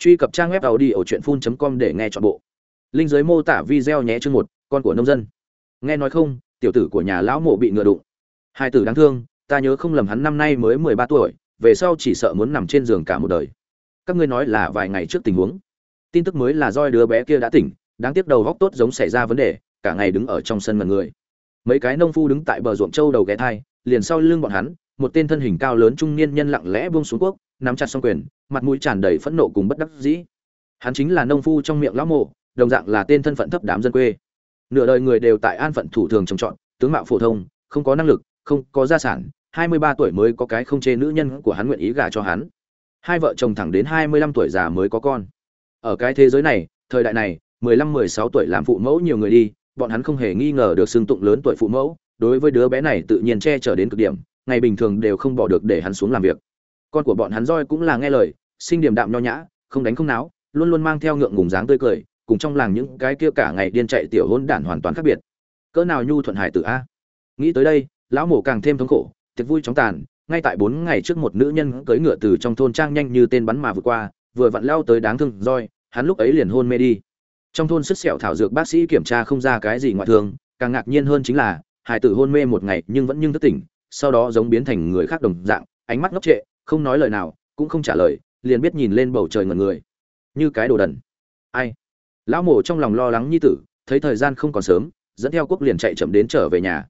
truy cập trang web tàu đi ở truyện phun com để nghe chọn bộ. Linh giới mô tả video nhé chương một, con của nông dân. Nghe nói không, tiểu tử của nhà lão mộ bị ngựa đụng. Hai tử đáng thương, ta nhớ không lầm hắn năm nay mới mười ba tuổi, về sau chỉ sợ muốn nằm trên giường cả một đời. Các ngươi nói là vài ngày trước tình huống. Tin tức mới là roi đứa bé kia đã tỉnh, đáng tiếc đầu góc tốt giống xảy ra vấn đề, cả ngày đứng ở trong sân mật người. Mấy cái nông phu đứng tại bờ ruộng châu đầu ghé thai, liền sau lưng bọn hắn, một tên thân hình cao lớn trung niên nhân lặng lẽ buông xuống quốc nắm chặt song quyền mặt mũi tràn đầy phẫn nộ cùng bất đắc dĩ. Hắn chính là nông phu trong miệng lão mộ, đồng dạng là tên thân phận thấp đám dân quê. Nửa đời người đều tại an phận thủ thường trồng trọt, tướng mạo phổ thông, không có năng lực, không có gia sản, hai mươi ba tuổi mới có cái không chê nữ nhân của hắn nguyện ý gả cho hắn. Hai vợ chồng thẳng đến hai mươi lăm tuổi già mới có con. Ở cái thế giới này, thời đại này, mười lăm mười sáu tuổi làm phụ mẫu nhiều người đi, bọn hắn không hề nghi ngờ được xưng tụng lớn tuổi phụ mẫu, đối với đứa bé này tự nhiên che chở đến cực điểm, ngày bình thường đều không bỏ được để hắn xuống làm việc con của bọn hắn roi cũng là nghe lời sinh điểm đạm nho nhã không đánh không náo luôn luôn mang theo ngượng ngùng dáng tươi cười cùng trong làng những cái kia cả ngày điên chạy tiểu hôn đản hoàn toàn khác biệt. Cỡ nào nhu thuận hải tử a? Nghĩ tới đây lão mổ càng thêm thống khổ tiệc vui chóng tàn ngay tại bốn ngày trước một nữ nhân cưỡi ngựa từ trong thôn trang nhanh như tên bắn mà vượt qua vừa vặn lao tới đáng thương roi hắn lúc ấy liền hôn mê đi. Trong thôn sức sẹo thảo dược bác sĩ kiểm tra không ra cái gì ngoại thường, càng ngạc nhiên hơn chính là hải tử hôn mê một ngày nhưng vẫn nhưng thức tỉnh sau đó giống biến thành người khác đồng dạng ánh mắt ngốc trệ không nói lời nào, cũng không trả lời, liền biết nhìn lên bầu trời ngẩn người. Như cái đồ đần. Ai? Lão mổ trong lòng lo lắng như tử, thấy thời gian không còn sớm, dẫn theo quốc liền chạy chậm đến trở về nhà.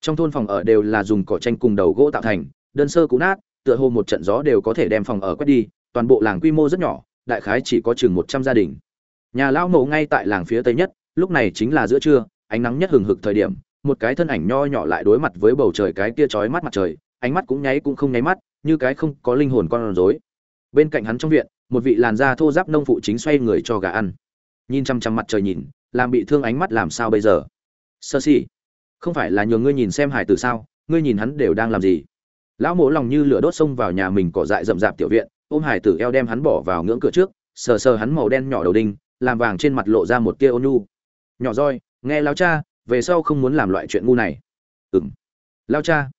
Trong thôn phòng ở đều là dùng cỏ tranh cùng đầu gỗ tạo thành, đơn sơ cũ nát, tựa hồ một trận gió đều có thể đem phòng ở quét đi, toàn bộ làng quy mô rất nhỏ, đại khái chỉ có chừng một trăm gia đình. Nhà lão mổ ngay tại làng phía tây nhất, lúc này chính là giữa trưa, ánh nắng nhất hừng hực thời điểm, một cái thân ảnh nho nhỏ lại đối mặt với bầu trời cái kia chói mắt mặt trời, ánh mắt cũng nháy cũng không nháy mắt như cái không có linh hồn con rối. Bên cạnh hắn trong viện, một vị làn da thô giáp nông phụ chính xoay người cho gà ăn. Nhìn chăm chăm mặt trời nhìn, làm bị thương ánh mắt làm sao bây giờ? Sơ si, không phải là nhường ngươi nhìn xem hải tử sao? Ngươi nhìn hắn đều đang làm gì? Lão mỗ lòng như lửa đốt xông vào nhà mình cỏ dại rậm rạp tiểu viện, ôm hải tử eo đem hắn bỏ vào ngưỡng cửa trước, sờ sờ hắn màu đen nhỏ đầu đinh, làm vàng trên mặt lộ ra một tia ôn nhu. Nhỏ roi, nghe lao cha, về sau không muốn làm loại chuyện ngu này. Ừng lao cha,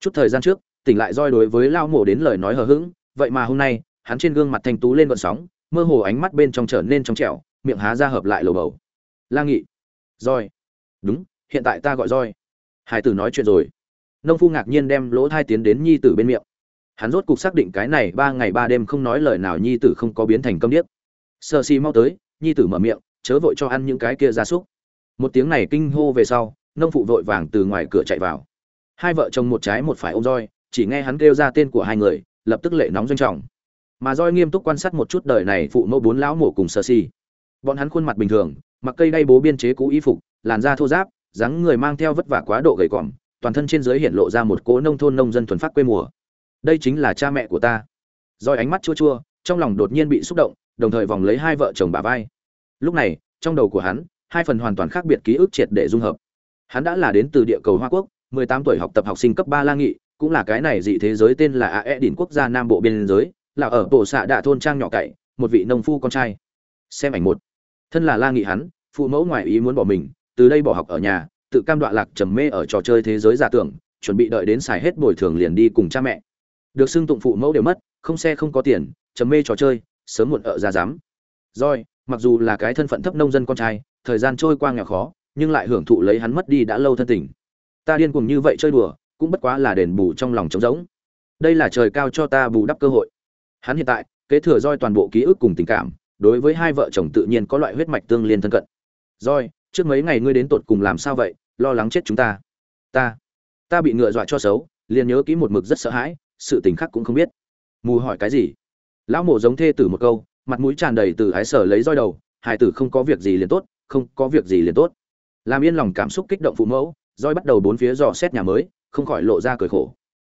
chút thời gian trước tỉnh lại roi đối với lao mổ đến lời nói hờ hững, vậy mà hôm nay, hắn trên gương mặt thanh tú lên vận sóng, mơ hồ ánh mắt bên trong trở nên trong trẻo, miệng há ra hợp lại lầu bầu. La nghị. Roi. Đúng, hiện tại ta gọi roi. Hải tử nói chuyện rồi. Nông phu ngạc nhiên đem lỗ thai tiến đến nhi tử bên miệng. Hắn rốt cục xác định cái này ba ngày ba đêm không nói lời nào nhi tử không có biến thành câm điếc. Sơ si mau tới, nhi tử mở miệng, chớ vội cho ăn những cái kia gia súc. Một tiếng này kinh hô về sau, nông phụ vội vàng từ ngoài cửa chạy vào. Hai vợ chồng một trái một phải ôm roi chỉ nghe hắn kêu ra tên của hai người, lập tức lệ nóng doanh trọng. Mà roi nghiêm túc quan sát một chút đời này phụ mẫu bốn lão mổ cùng sơ si. Bọn hắn khuôn mặt bình thường, mặc cây đay bố biên chế cũ y phục, làn da thô giáp dáng người mang theo vất vả quá độ gầy còm, toàn thân trên dưới hiện lộ ra một cỗ nông thôn nông dân thuần phát quê mùa. Đây chính là cha mẹ của ta. Roi ánh mắt chua chua, trong lòng đột nhiên bị xúc động, đồng thời vòng lấy hai vợ chồng bà vai. Lúc này, trong đầu của hắn, hai phần hoàn toàn khác biệt ký ức triệt để dung hợp. Hắn đã là đến từ địa cầu hoa quốc 18 tuổi học tập học sinh cấp ba la nghị cũng là cái này dị thế giới tên là a e đỉnh quốc gia nam bộ biên giới, là ở bộ xạ đạ thôn trang nhỏ cậy, một vị nông phu con trai. Xem ảnh một. Thân là la nghị hắn, phụ mẫu ngoại ý muốn bỏ mình, từ đây bỏ học ở nhà, tự cam đoạ lạc trầm mê ở trò chơi thế giới giả tưởng, chuẩn bị đợi đến xài hết bồi thường liền đi cùng cha mẹ. Được xưng tụng phụ mẫu đều mất, không xe không có tiền, trầm mê trò chơi, sớm muộn ở ra dám. Roi mặc dù là cái thân phận thấp nông dân con trai, thời gian trôi qua nghèo khó, nhưng lại hưởng thụ lấy hắn mất đi đã lâu thân tình. Ta điên cuồng như vậy chơi đùa cũng bất quá là đền bù trong lòng trống rỗng. Đây là trời cao cho ta bù đắp cơ hội. Hắn hiện tại, kế thừa roi toàn bộ ký ức cùng tình cảm, đối với hai vợ chồng tự nhiên có loại huyết mạch tương liên thân cận. Roi, trước mấy ngày ngươi đến tột cùng làm sao vậy? Lo lắng chết chúng ta. Ta ta bị ngựa dọa cho xấu, liền nhớ kỹ một mực rất sợ hãi, sự tình khác cũng không biết. Mù hỏi cái gì? Lão mổ giống thê tử một câu, mặt mũi tràn đầy từ ái sở lấy roi đầu hải tử không có việc gì liền tốt, không có việc gì liền tốt. Làm yên lòng cảm xúc kích động phụ mẫu, roi bắt đầu bốn phía dò xét nhà mới không khỏi lộ ra cười khổ.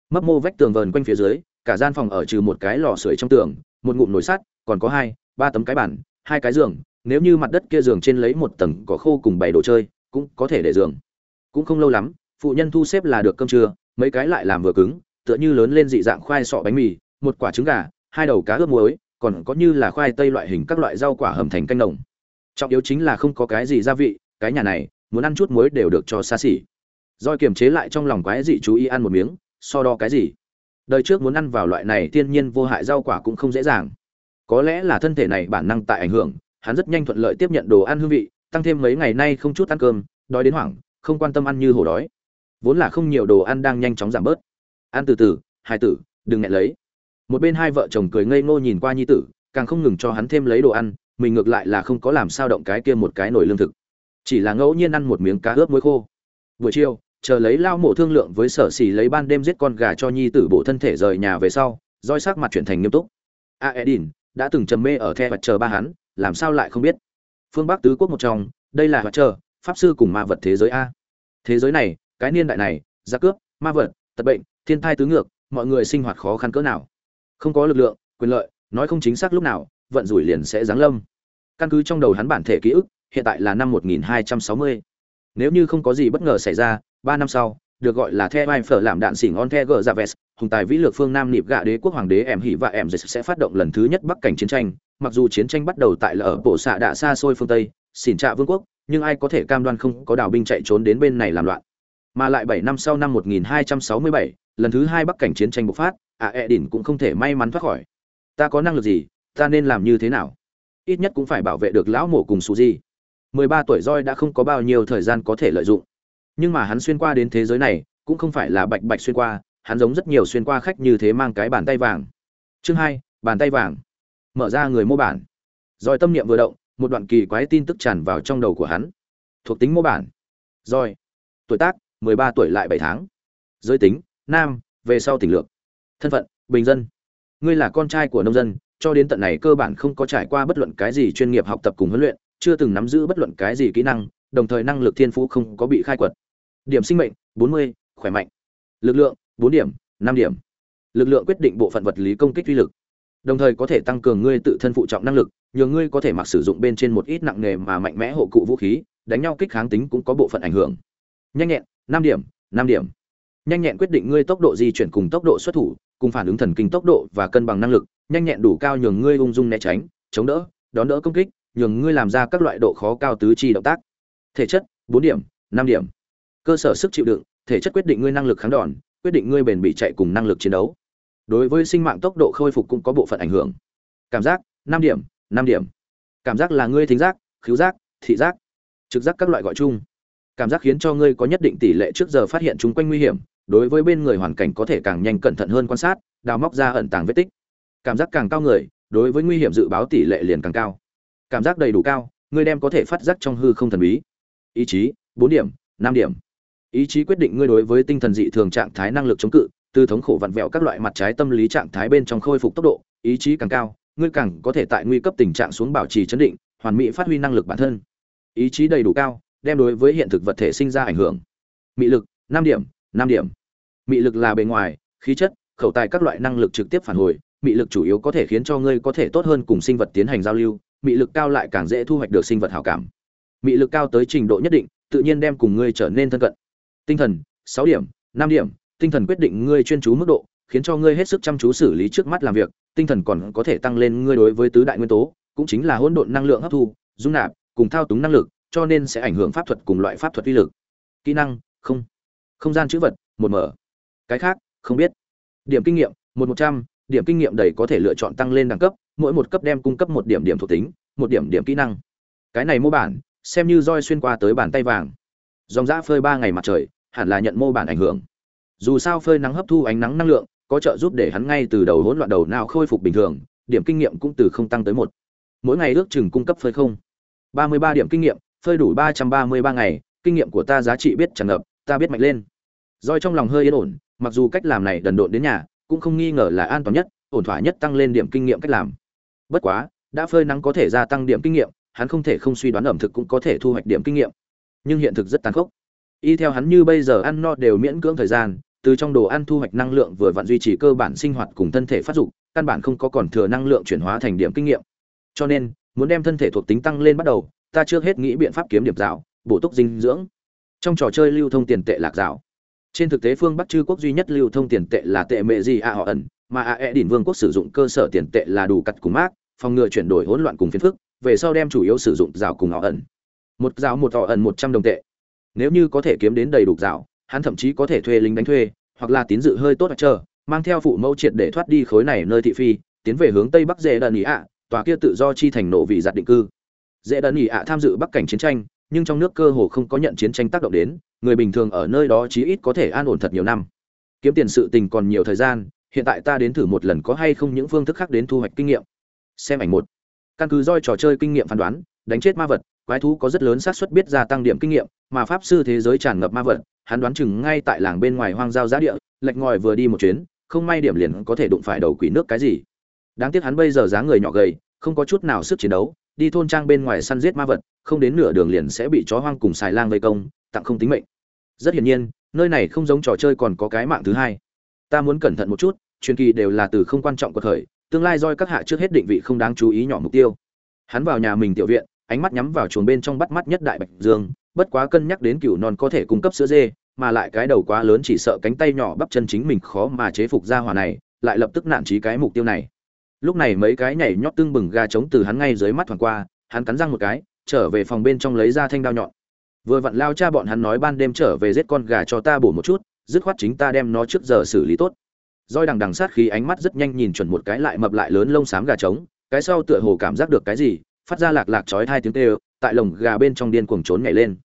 Mấp mô vách tường vờn quanh phía dưới, cả gian phòng ở trừ một cái lò sưởi trong tường, một ngụm nồi sắt, còn có hai, ba tấm cái bàn, hai cái giường. Nếu như mặt đất kia giường trên lấy một tầng cỏ khô cùng bảy đồ chơi, cũng có thể để giường. Cũng không lâu lắm, phụ nhân thu xếp là được cơm trưa, mấy cái lại làm vừa cứng, tựa như lớn lên dị dạng khoai sọ bánh mì, một quả trứng gà, hai đầu cá ướp muối, còn có như là khoai tây loại hình các loại rau quả hầm thành canh đồng trọng yếu chính là không có cái gì gia vị, cái nhà này, muốn ăn chút muối đều được cho xa xỉ. Doi kiềm chế lại trong lòng quái dị chú ý ăn một miếng, so đo cái gì? Đời trước muốn ăn vào loại này thiên nhiên vô hại rau quả cũng không dễ dàng. có lẽ là thân thể này bản năng tại ảnh hưởng hắn rất nhanh thuận lợi tiếp nhận đồ ăn hương vị tăng thêm mấy ngày nay không chút ăn cơm đói đến hoảng không quan tâm ăn như hổ đói. Vốn là không nhiều đồ ăn đang nhanh chóng giảm bớt. Ăn từ từ hai tử đừng nghẹn lấy. Một bên hai vợ chồng cười ngây ngô nhìn qua nhi tử càng không ngừng cho hắn thêm lấy đồ ăn mình ngược lại là không có làm sao động cái kia một cái nồi lương thực. Chỉ là ngẫu nhiên ăn một miếng cá ướp muối khô. Buổi chiều chờ lấy lao mổ thương lượng với sở xì lấy ban đêm giết con gà cho nhi tử bộ thân thể rời nhà về sau, roi sắc mặt chuyển thành nghiêm túc. A edin, đã từng trầm mê ở the vật chờ ba hắn, làm sao lại không biết? Phương bắc tứ quốc một trong, đây là vật chờ pháp sư cùng ma vật thế giới a. Thế giới này, cái niên đại này gia cướp, ma vật, tật bệnh, thiên thai tứ ngược, mọi người sinh hoạt khó khăn cỡ nào. Không có lực lượng, quyền lợi, nói không chính xác lúc nào, vận rủi liền sẽ giáng lâm. Căn cứ trong đầu hắn bản thể ký ức, hiện tại là năm 1260. nếu như không có gì bất ngờ xảy ra ba năm sau được gọi là the vai phở làm đạn xỉn on the gờ hùng tài vĩ lược phương nam nịp gạ đế quốc hoàng đế em hỉ và em dịch sẽ phát động lần thứ nhất bắc cảnh chiến tranh. Mặc dù chiến tranh bắt đầu tại là ở bộ xạ đạ xa xôi phương tây xỉn trạ vương quốc nhưng ai có thể cam đoan không có đào binh chạy trốn đến bên này làm loạn. Mà lại bảy năm sau năm 1267, lần thứ hai bắc cảnh chiến tranh bộc phát à e đỉnh cũng không thể may mắn thoát khỏi. Ta có năng lực gì? Ta nên làm như thế nào? Ít nhất cũng phải bảo vệ được lão mổ cùng Suzy. 13 tuổi roi đã không có bao nhiêu thời gian có thể lợi dụng nhưng mà hắn xuyên qua đến thế giới này, cũng không phải là bạch bạch xuyên qua, hắn giống rất nhiều xuyên qua khách như thế mang cái bàn tay vàng. Chương hai, bàn tay vàng. Mở ra người mô bản. Rồi tâm niệm vừa động, một đoạn kỳ quái tin tức tràn vào trong đầu của hắn. Thuộc tính mô bản. Rồi. Tuổi tác 13 tuổi lại 7 tháng. Giới tính, nam, về sau tỉnh lược. Thân phận, bình dân. Ngươi là con trai của nông dân, cho đến tận này cơ bản không có trải qua bất luận cái gì chuyên nghiệp học tập cùng huấn luyện, chưa từng nắm giữ bất luận cái gì kỹ năng, đồng thời năng lực thiên phú không có bị khai quật điểm sinh mệnh 40, khỏe mạnh. Lực lượng 4 điểm 5 điểm. Lực lượng quyết định bộ phận vật lý công kích uy lực. Đồng thời có thể tăng cường ngươi tự thân phụ trọng năng lực nhờ ngươi có thể mặc sử dụng bên trên một ít nặng nghề mà mạnh mẽ hộ cụ vũ khí đánh nhau kích kháng tính cũng có bộ phận ảnh hưởng. Nhanh nhẹn 5 điểm 5 điểm. Nhanh nhẹn quyết định ngươi tốc độ di chuyển cùng tốc độ xuất thủ cùng phản ứng thần kinh tốc độ và cân bằng năng lực. Nhanh nhẹn đủ cao nhường ngươi ung dung né tránh chống đỡ đón đỡ công kích nhường ngươi làm ra các loại độ khó cao tứ chi động tác. Thể chất 4 điểm 5 điểm cơ sở sức chịu đựng, thể chất quyết định ngươi năng lực kháng đòn, quyết định ngươi bền bỉ chạy cùng năng lực chiến đấu. Đối với sinh mạng tốc độ khôi phục cũng có bộ phận ảnh hưởng. Cảm giác, năm điểm năm điểm. Cảm giác là ngươi thính giác, khứu giác, thị giác, trực giác các loại gọi chung. Cảm giác khiến cho ngươi có nhất định tỷ lệ trước giờ phát hiện chúng quanh nguy hiểm, đối với bên người hoàn cảnh có thể càng nhanh cẩn thận hơn quan sát, đào móc ra ẩn tàng vết tích. Cảm giác càng cao người, đối với nguy hiểm dự báo tỷ lệ liền càng cao. Cảm giác đầy đủ cao, ngươi đem có thể phát giác trong hư không thần bí. Ý chí, bốn điểm, năm điểm ý chí quyết định ngươi đối với tinh thần dị thường trạng thái năng lực chống cự, từ thống khổ vặn vẹo các loại mặt trái tâm lý trạng thái bên trong khôi phục tốc độ, ý chí càng cao, ngươi càng có thể tại nguy cấp tình trạng xuống bảo trì chấn định, hoàn mỹ phát huy năng lực bản thân. Ý chí đầy đủ cao, đem đối với hiện thực vật thể sinh ra ảnh hưởng. Mị lực, năm điểm năm điểm. Mị lực là bề ngoài, khí chất, khẩu tài các loại năng lực trực tiếp phản hồi, mị lực chủ yếu có thể khiến cho ngươi có thể tốt hơn cùng sinh vật tiến hành giao lưu, mị lực cao lại càng dễ thu hoạch được sinh vật hảo cảm. Mị lực cao tới trình độ nhất định, tự nhiên đem cùng ngươi trở nên thân cận tinh thần, sáu điểm, năm điểm, tinh thần quyết định ngươi chuyên chú mức độ, khiến cho ngươi hết sức chăm chú xử lý trước mắt làm việc, tinh thần còn có thể tăng lên ngươi đối với tứ đại nguyên tố, cũng chính là hỗn độn năng lượng hấp thu, dung nạp, cùng thao túng năng lực, cho nên sẽ ảnh hưởng pháp thuật cùng loại pháp thuật uy lực. Kỹ năng, không. Không gian chữ vật, một mở. Cái khác, không biết. Điểm kinh nghiệm, một một trăm. Điểm kinh nghiệm đầy có thể lựa chọn tăng lên đẳng cấp, mỗi một cấp đem cung cấp một điểm điểm thuộc tính, một điểm điểm kỹ năng. Cái này mô bản, xem như roi xuyên qua tới bàn tay vàng. Dòng giã phơi ba ngày mặt trời hẳn là nhận mô bản ảnh hưởng. Dù sao phơi nắng hấp thu ánh nắng năng lượng, có trợ giúp để hắn ngay từ đầu hỗn loạn đầu nào khôi phục bình thường, điểm kinh nghiệm cũng từ không tăng tới một. Mỗi ngày ước chừng cung cấp phơi không. Ba mươi ba điểm kinh nghiệm, phơi đủ ba trăm ba mươi ba ngày, kinh nghiệm của ta giá trị biết tràn ngập, ta biết mạnh lên. Roi trong lòng hơi yên ổn, mặc dù cách làm này đần độn đến nhà, cũng không nghi ngờ là an toàn nhất, ổn thỏa nhất tăng lên điểm kinh nghiệm cách làm. Bất quá, đã phơi nắng có thể gia tăng điểm kinh nghiệm, hắn không thể không suy đoán ẩm thực cũng có thể thu hoạch điểm kinh nghiệm. Nhưng hiện thực rất tàn khốc y theo hắn như bây giờ ăn no đều miễn cưỡng thời gian, từ trong đồ ăn thu hoạch năng lượng vừa vặn duy trì cơ bản sinh hoạt cùng thân thể phát dục, căn bản không có còn thừa năng lượng chuyển hóa thành điểm kinh nghiệm. Cho nên, muốn đem thân thể thuộc tính tăng lên bắt đầu, ta trước hết nghĩ biện pháp kiếm điểm dạo, bổ túc dinh dưỡng. Trong trò chơi lưu thông tiền tệ lạc dạo. Trên thực tế phương bắc chư quốc duy nhất lưu thông tiền tệ là tệ mệ gì a họ ẩn, mà à a e đỉnh vương quốc sử dụng cơ sở tiền tệ là đủ cặt cùng mát phòng ngừa chuyển đổi hỗn loạn cùng phiền phức, về sau đem chủ yếu sử dụng rào cùng họ ẩn. Một rào một họ ẩn một trăm đồng tệ nếu như có thể kiếm đến đầy đủ rào hắn thậm chí có thể thuê lính đánh thuê, hoặc là tín dự hơi tốt chờ, mang theo phụ mẫu triệt để thoát đi khối này nơi thị phi, tiến về hướng tây bắc dễ đần ý ạ, tòa kia tự do chi thành nổ vị giặt định cư. Dễ đần ý ạ tham dự bắc cảnh chiến tranh, nhưng trong nước cơ hồ không có nhận chiến tranh tác động đến, người bình thường ở nơi đó chí ít có thể an ổn thật nhiều năm. Kiếm tiền sự tình còn nhiều thời gian, hiện tại ta đến thử một lần có hay không những phương thức khác đến thu hoạch kinh nghiệm. Xem ảnh một. Căn cứ roi trò chơi kinh nghiệm phán đoán, đánh chết ma vật quái thú có rất lớn xác suất biết gia tăng điểm kinh nghiệm, mà pháp sư thế giới tràn ngập ma vật, hắn đoán chừng ngay tại làng bên ngoài hoang giao giá địa, lệch ngòi vừa đi một chuyến, không may điểm liền có thể đụng phải đầu quỷ nước cái gì. Đáng tiếc hắn bây giờ dáng người nhỏ gầy, không có chút nào sức chiến đấu, đi thôn trang bên ngoài săn giết ma vật, không đến nửa đường liền sẽ bị chó hoang cùng xài lang vây công, tặng không tính mệnh. Rất hiển nhiên, nơi này không giống trò chơi còn có cái mạng thứ hai. Ta muốn cẩn thận một chút, truyền kỳ đều là từ không quan trọng của thời, tương lai roi các hạ trước hết định vị không đáng chú ý nhỏ mục tiêu. Hắn vào nhà mình tiểu viện ánh mắt nhắm vào chuồng bên trong bắt mắt nhất đại bạch dương, bất quá cân nhắc đến cửu non có thể cung cấp sữa dê, mà lại cái đầu quá lớn chỉ sợ cánh tay nhỏ bắp chân chính mình khó mà chế phục ra hỏa này, lại lập tức nản trí cái mục tiêu này. Lúc này mấy cái nhảy nhót tưng bừng gà trống từ hắn ngay dưới mắt thoảng qua, hắn cắn răng một cái, trở về phòng bên trong lấy ra thanh đao nhọn. Vừa vặn lao cha bọn hắn nói ban đêm trở về giết con gà cho ta bổ một chút, dứt khoát chính ta đem nó trước giờ xử lý tốt. Roi đằng đằng sát khí ánh mắt rất nhanh nhìn chuẩn một cái lại mập lại lớn lông xám gà trống, cái sau tựa hồ cảm giác được cái gì phát ra lạc lạc chói hai tiếng kêu, tại lồng gà bên trong điên cuồng trốn nhảy lên.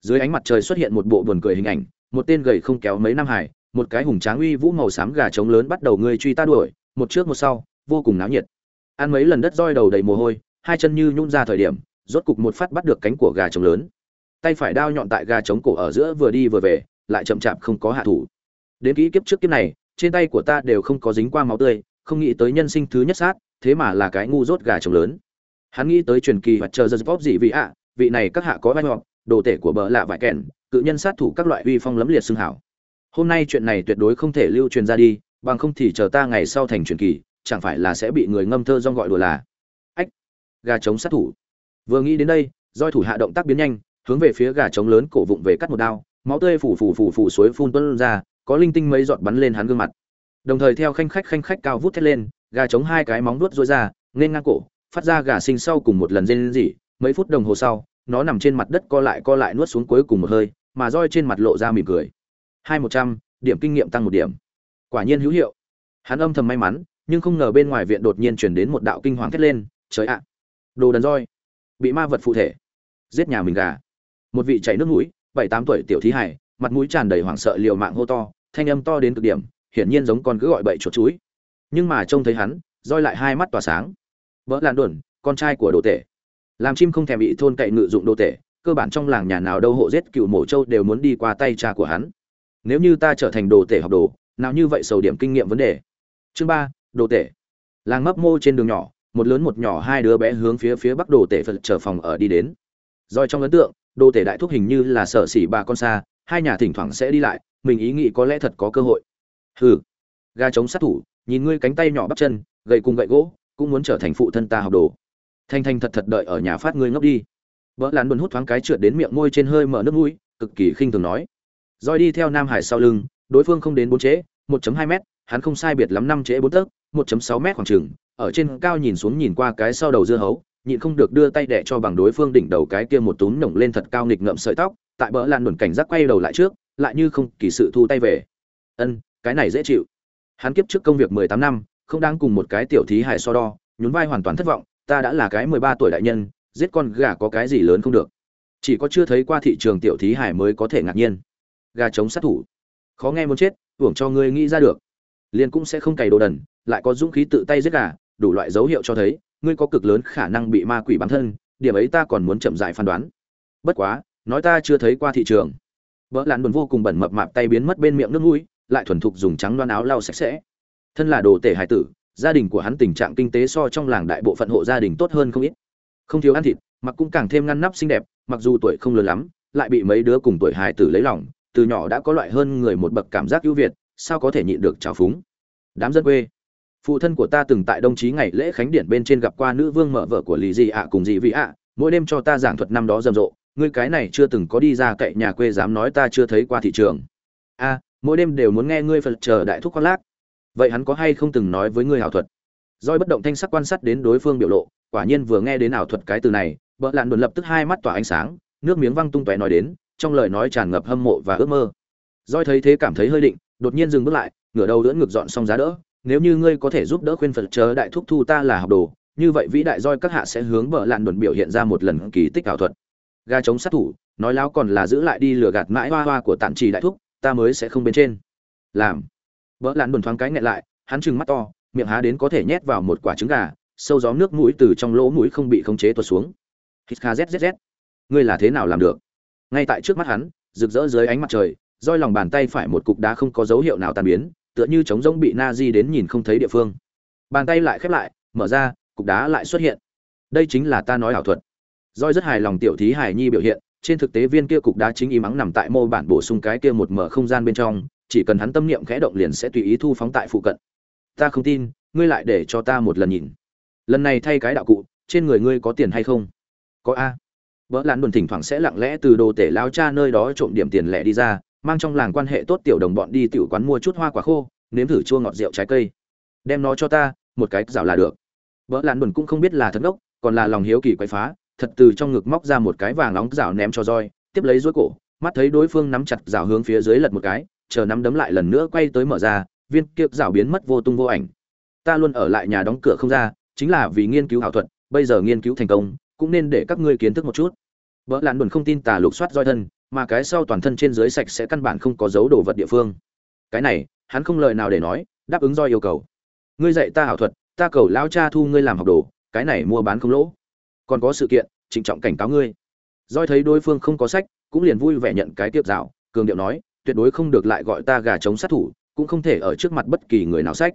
Dưới ánh mặt trời xuất hiện một bộ buồn cười hình ảnh, một tên gầy không kéo mấy năm hải một cái hùng tráng uy vũ màu xám gà trống lớn bắt đầu ngươi truy ta đuổi, một trước một sau, vô cùng náo nhiệt. Ăn mấy lần đất roi đầu đầy mồ hôi, hai chân như nhún ra thời điểm, rốt cục một phát bắt được cánh của gà trống lớn. Tay phải đao nhọn tại gà trống cổ ở giữa vừa đi vừa về, lại chậm chạp không có hạ thủ. Đến kỹ kiếp trước kiếp này, trên tay của ta đều không có dính qua máu tươi, không nghĩ tới nhân sinh thứ nhất sát, thế mà là cái ngu rốt gà trống lớn hắn nghĩ tới truyền kỳ hoặc chờ giật bóp gì vị ạ, vị này các hạ có vai ngọc, đồ tể của bờ lạ vải kèn, cự nhân sát thủ các loại uy phong lấm liệt xương hảo. Hôm nay chuyện này tuyệt đối không thể lưu truyền ra đi, bằng không thì chờ ta ngày sau thành truyền kỳ, chẳng phải là sẽ bị người ngâm thơ do gọi đùa là. Ách, gà trống sát thủ. Vừa nghĩ đến đây, roi thủ hạ động tác biến nhanh, hướng về phía gà trống lớn cổ vụng về cắt một đao, máu tươi phủ phủ phủ phủ suối phun tuôn ra, có linh tinh mấy giọt bắn lên hắn gương mặt. Đồng thời theo khanh khách khanh khách cao vút thét lên, gà trống hai cái móng vuốt rối ra nên ngang cổ phát ra gà sinh sau cùng một lần rên rỉ, mấy phút đồng hồ sau, nó nằm trên mặt đất co lại co lại nuốt xuống cuối cùng một hơi, mà roi trên mặt lộ ra mỉm cười. Hai một trăm, điểm kinh nghiệm tăng một điểm. Quả nhiên hữu hiệu. Hắn âm thầm may mắn, nhưng không ngờ bên ngoài viện đột nhiên truyền đến một đạo kinh hoàng thét lên, trời ạ! Đồ đần roi! Bị ma vật phụ thể! Giết nhà mình gà! Một vị chảy nước mũi, bảy tám tuổi tiểu thí hải mặt mũi tràn đầy hoảng sợ liều mạng hô to, thanh âm to đến cực điểm, hiển nhiên giống con cứ gọi bậy chuột chuối. Nhưng mà trông thấy hắn, roi lại hai mắt tỏa sáng vỡ lan đồn con trai của đồ tể. Làm chim không thèm bị thôn cậy ngự dụng đồ tể, cơ bản trong làng nhà nào đâu hộ giết cựu mổ châu đều muốn đi qua tay cha của hắn. Nếu như ta trở thành đồ tể học đồ, nào như vậy sầu điểm kinh nghiệm vấn đề. Chương ba, đồ tể. Làng mấp mô trên đường nhỏ, một lớn một nhỏ hai đứa bé hướng phía phía bắc đồ tể phật trở phòng ở đi đến. Rồi trong ấn tượng, đồ tể đại thúc hình như là sở xỉ bà con xa, hai nhà thỉnh thoảng sẽ đi lại, mình ý nghĩ có lẽ thật có cơ hội. Hừ. Ga chống sát thủ, nhìn ngươi cánh tay nhỏ bắp chân gậy cùng gậy gỗ cũng muốn trở thành phụ thân ta học đồ. Thanh thanh thật thật đợi ở nhà phát ngươi ngốc đi. Vợ lán buồn hút thoáng cái trượt đến miệng môi trên hơi mở nước mũi, cực kỳ khinh thường nói. Roi đi theo nam hải sau lưng, đối phương không đến bốn chế 1.2 m hắn không sai biệt lắm năm chế bốn tấc 1.6 m khoảng chừng, ở trên cao nhìn xuống nhìn qua cái sau đầu dưa hấu, nhịn không được đưa tay đẻ cho bằng đối phương đỉnh đầu cái kia một túm nổng lên thật cao nghịch ngợm sợi tóc, tại bỡ lan đồn cảnh giác quay đầu lại trước, lại như không kỳ sự thu tay về. Ân, cái này dễ chịu. Hắn kiếp trước công việc mười tám năm không đang cùng một cái tiểu thí hài so đo, nhún vai hoàn toàn thất vọng, ta đã là cái mười ba tuổi đại nhân, giết con gà có cái gì lớn không được. Chỉ có chưa thấy qua thị trường tiểu thí hải mới có thể ngạc nhiên. Gà chống sát thủ. Khó nghe muốn chết, hưởng cho ngươi nghĩ ra được. Liền cũng sẽ không cày đồ đần, lại có dũng khí tự tay giết gà, đủ loại dấu hiệu cho thấy, ngươi có cực lớn khả năng bị ma quỷ bám thân, điểm ấy ta còn muốn chậm dại phán đoán. Bất quá, nói ta chưa thấy qua thị trường. Vợ làn buồn vô cùng bẩn mập mạp tay biến mất bên miệng nước mũi, lại thuần thục dùng trắng loan áo lau sạch sẽ thân là đồ tể hải tử, gia đình của hắn tình trạng kinh tế so trong làng đại bộ phận hộ gia đình tốt hơn không ít. Không thiếu ăn thịt, mặc cũng càng thêm ngăn nắp xinh đẹp, mặc dù tuổi không lớn lắm, lại bị mấy đứa cùng tuổi hải tử lấy lòng, từ nhỏ đã có loại hơn người một bậc cảm giác ưu việt, sao có thể nhịn được trào phúng? Đám dân quê. Phụ thân của ta từng tại đồng chí ngày lễ khánh điện bên trên gặp qua nữ vương mở vợ của lì dị ạ cùng dị vị ạ, mỗi đêm cho ta giảng thuật năm đó rầm rộ, ngươi cái này chưa từng có đi ra cậy nhà quê dám nói ta chưa thấy qua thị trường. A, mỗi đêm đều muốn nghe ngươi phật chờ đại thúc khoác lác vậy hắn có hay không từng nói với ngươi ảo thuật? Roi bất động thanh sắc quan sát đến đối phương biểu lộ, quả nhiên vừa nghe đến ảo thuật cái từ này, bợ lạn đồn lập tức hai mắt tỏa ánh sáng, nước miếng văng tung tóe nói đến, trong lời nói tràn ngập hâm mộ và ước mơ. Roi thấy thế cảm thấy hơi định, đột nhiên dừng bước lại, ngửa đầu đỡ ngực dọn xong giá đỡ, nếu như ngươi có thể giúp đỡ khuyên phật chớ đại thúc thu ta là học đồ, như vậy vĩ đại roi các hạ sẽ hướng bờ lạn đồn biểu hiện ra một lần kỳ tích ảo thuật. Ga chống sát thủ, nói láo còn là giữ lại đi lừa gạt mãi hoa hoa của tản trì đại thúc, ta mới sẽ không bên trên. Làm bờ lạn đồn thoáng cái nghẹn lại, hắn trừng mắt to, miệng há đến có thể nhét vào một quả trứng gà, sâu gió nước mũi từ trong lỗ mũi không bị khống chế tuột xuống. Hít kha zzz ngươi là thế nào làm được? Ngay tại trước mắt hắn, rực rỡ dưới ánh mặt trời, roi lòng bàn tay phải một cục đá không có dấu hiệu nào tan biến, tựa như trống rỗng bị na di đến nhìn không thấy địa phương. Bàn tay lại khép lại, mở ra, cục đá lại xuất hiện. Đây chính là ta nói ảo thuật. Roi rất hài lòng tiểu thí hài nhi biểu hiện, trên thực tế viên kia cục đá chính ý mắng nằm tại mô bản bổ sung cái kia một mở không gian bên trong chỉ cần hắn tâm niệm khẽ động liền sẽ tùy ý thu phóng tại phụ cận. Ta không tin, ngươi lại để cho ta một lần nhìn. Lần này thay cái đạo cụ, trên người ngươi có tiền hay không? Có a. Vợ lạn đồn thỉnh thoảng sẽ lặng lẽ từ đồ tể lao cha nơi đó trộm điểm tiền lẻ đi ra, mang trong làng quan hệ tốt tiểu đồng bọn đi tiểu quán mua chút hoa quả khô, nếm thử chua ngọt rượu trái cây. Đem nó cho ta, một cái rào là được. Vợ lạn đồn cũng không biết là thật ngốc, còn là lòng hiếu kỳ quay phá, thật từ trong ngực móc ra một cái vàng nóng rào ném cho roi, tiếp lấy rối cổ, mắt thấy đối phương nắm chặt rào hướng phía dưới lật một cái chờ nắm đấm lại lần nữa quay tới mở ra, viên kiếp rào biến mất vô tung vô ảnh. Ta luôn ở lại nhà đóng cửa không ra, chính là vì nghiên cứu ảo thuật, bây giờ nghiên cứu thành công, cũng nên để các ngươi kiến thức một chút. Bỡ lạn đồn không tin tà lục soát roi thân, mà cái sau toàn thân trên dưới sạch sẽ căn bản không có dấu đồ vật địa phương. Cái này, hắn không lời nào để nói, đáp ứng roi yêu cầu. Ngươi dạy ta ảo thuật, ta cầu lao cha thu ngươi làm học đồ, cái này mua bán không lỗ. Còn có sự kiện, trịnh trọng cảnh cáo ngươi. Roi thấy đối phương không có sách, cũng liền vui vẻ nhận cái tiếp dạo cường điệu nói tuyệt đối không được lại gọi ta gà chống sát thủ, cũng không thể ở trước mặt bất kỳ người nào sách.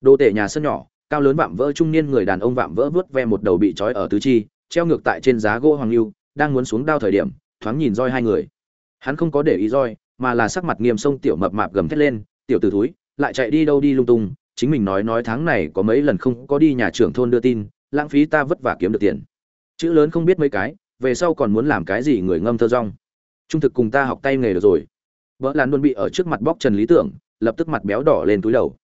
Đồ tể nhà sân nhỏ, cao lớn vạm vỡ trung niên người đàn ông vạm vỡ vớt ve một đầu bị trói ở tứ chi, treo ngược tại trên giá gỗ hoàng lưu, đang muốn xuống đao thời điểm, thoáng nhìn roi hai người. Hắn không có để ý roi, mà là sắc mặt nghiêm sông tiểu mập mạp gầm thét lên, tiểu tử thối lại chạy đi đâu đi lung tung, chính mình nói nói tháng này có mấy lần không có đi nhà trưởng thôn đưa tin, lãng phí ta vất vả kiếm được tiền. Chữ lớn không biết mấy cái, về sau còn muốn làm cái gì người ngâm thơ rong. Trung thực cùng ta học tay nghề được rồi vợ Lan luôn bị ở trước mặt bóc trần lý tưởng, lập tức mặt béo đỏ lên túi đầu.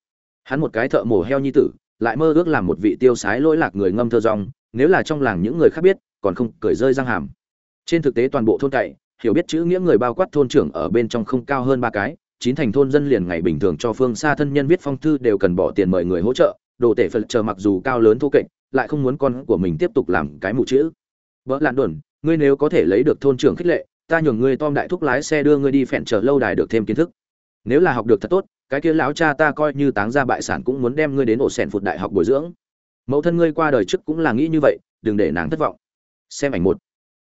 Hắn một cái thợ mổ heo nhi tử, lại mơ ước làm một vị tiêu sái lỗi lạc người ngâm thơ rong, nếu là trong làng những người khác biết, còn không cởi rơi răng hàm. Trên thực tế toàn bộ thôn cậy hiểu biết chữ nghĩa người bao quát thôn trưởng ở bên trong không cao hơn ba cái, chín thành thôn dân liền ngày bình thường cho phương xa thân nhân viết phong thư đều cần bỏ tiền mời người hỗ trợ, đồ tể phật chờ mặc dù cao lớn thô kệch, lại không muốn con của mình tiếp tục làm cái mụ chữ. Vợ lạn đuẩn ngươi nếu có thể lấy được thôn trưởng khích lệ ta nhường ngươi tom đại thúc lái xe đưa ngươi đi phèn trở lâu đài được thêm kiến thức. Nếu là học được thật tốt cái kia lão cha ta coi như táng ra bại sản cũng muốn đem ngươi đến ổ sẻn phụt đại học bồi dưỡng. Mẫu thân ngươi qua đời trước cũng là nghĩ như vậy đừng để nàng thất vọng. Xem ảnh một.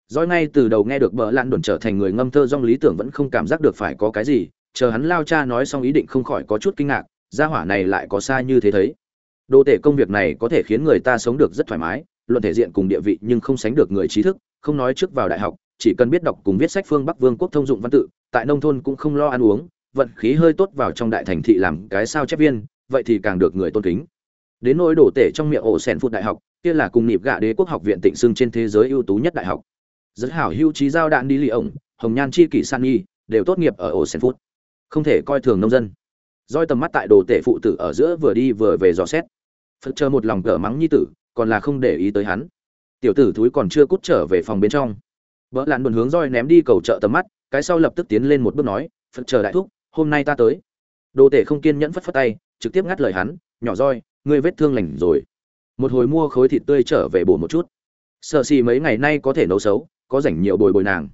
Doi ngay từ đầu nghe được bờ lạn đồn trở thành người ngâm thơ dong lý tưởng vẫn không cảm giác được phải có cái gì, chờ hắn lao cha nói xong ý định không khỏi có chút kinh ngạc, gia hỏa này lại có xa như thế thấy. Đô tể công việc này có thể khiến người ta sống được rất thoải mái, luận thể diện cùng địa vị nhưng không sánh được người trí thức, không nói trước vào đại học, chỉ cần biết đọc cùng viết sách phương Bắc Vương quốc thông dụng văn tự, tại nông thôn cũng không lo ăn uống, vận khí hơi tốt vào trong đại thành thị làm cái sao chép viên, vậy thì càng được người tôn kính. Đến nỗi đổ tể trong miệng ổ sèn phụt đại học, kia là cùng nịp gạ đế quốc học viện tịnh xưng trên thế giới ưu tú nhất đại học. Rất hảo hữu trí giao đạn đi lì ổng hồng nhan chi kỷ san nhi đều tốt nghiệp ở ổ sen phút không thể coi thường nông dân. Roi tầm mắt tại đồ tể phụ tử ở giữa vừa đi vừa về dò xét. Phật chờ một lòng cỡ mắng nhi tử còn là không để ý tới hắn. Tiểu tử thúi còn chưa cút trở về phòng bên trong vợ lặn buồn hướng roi ném đi cầu trợ tầm mắt, cái sau lập tức tiến lên một bước nói, phật chờ đại thúc, hôm nay ta tới. Đồ tể không kiên nhẫn phất phất tay, trực tiếp ngắt lời hắn, nhỏ roi, ngươi vết thương lành rồi. Một hồi mua khối thịt tươi trở về bổ một chút. Sợ xì mấy ngày nay có thể nấu xấu, có rảnh nhiều bồi bồi nàng.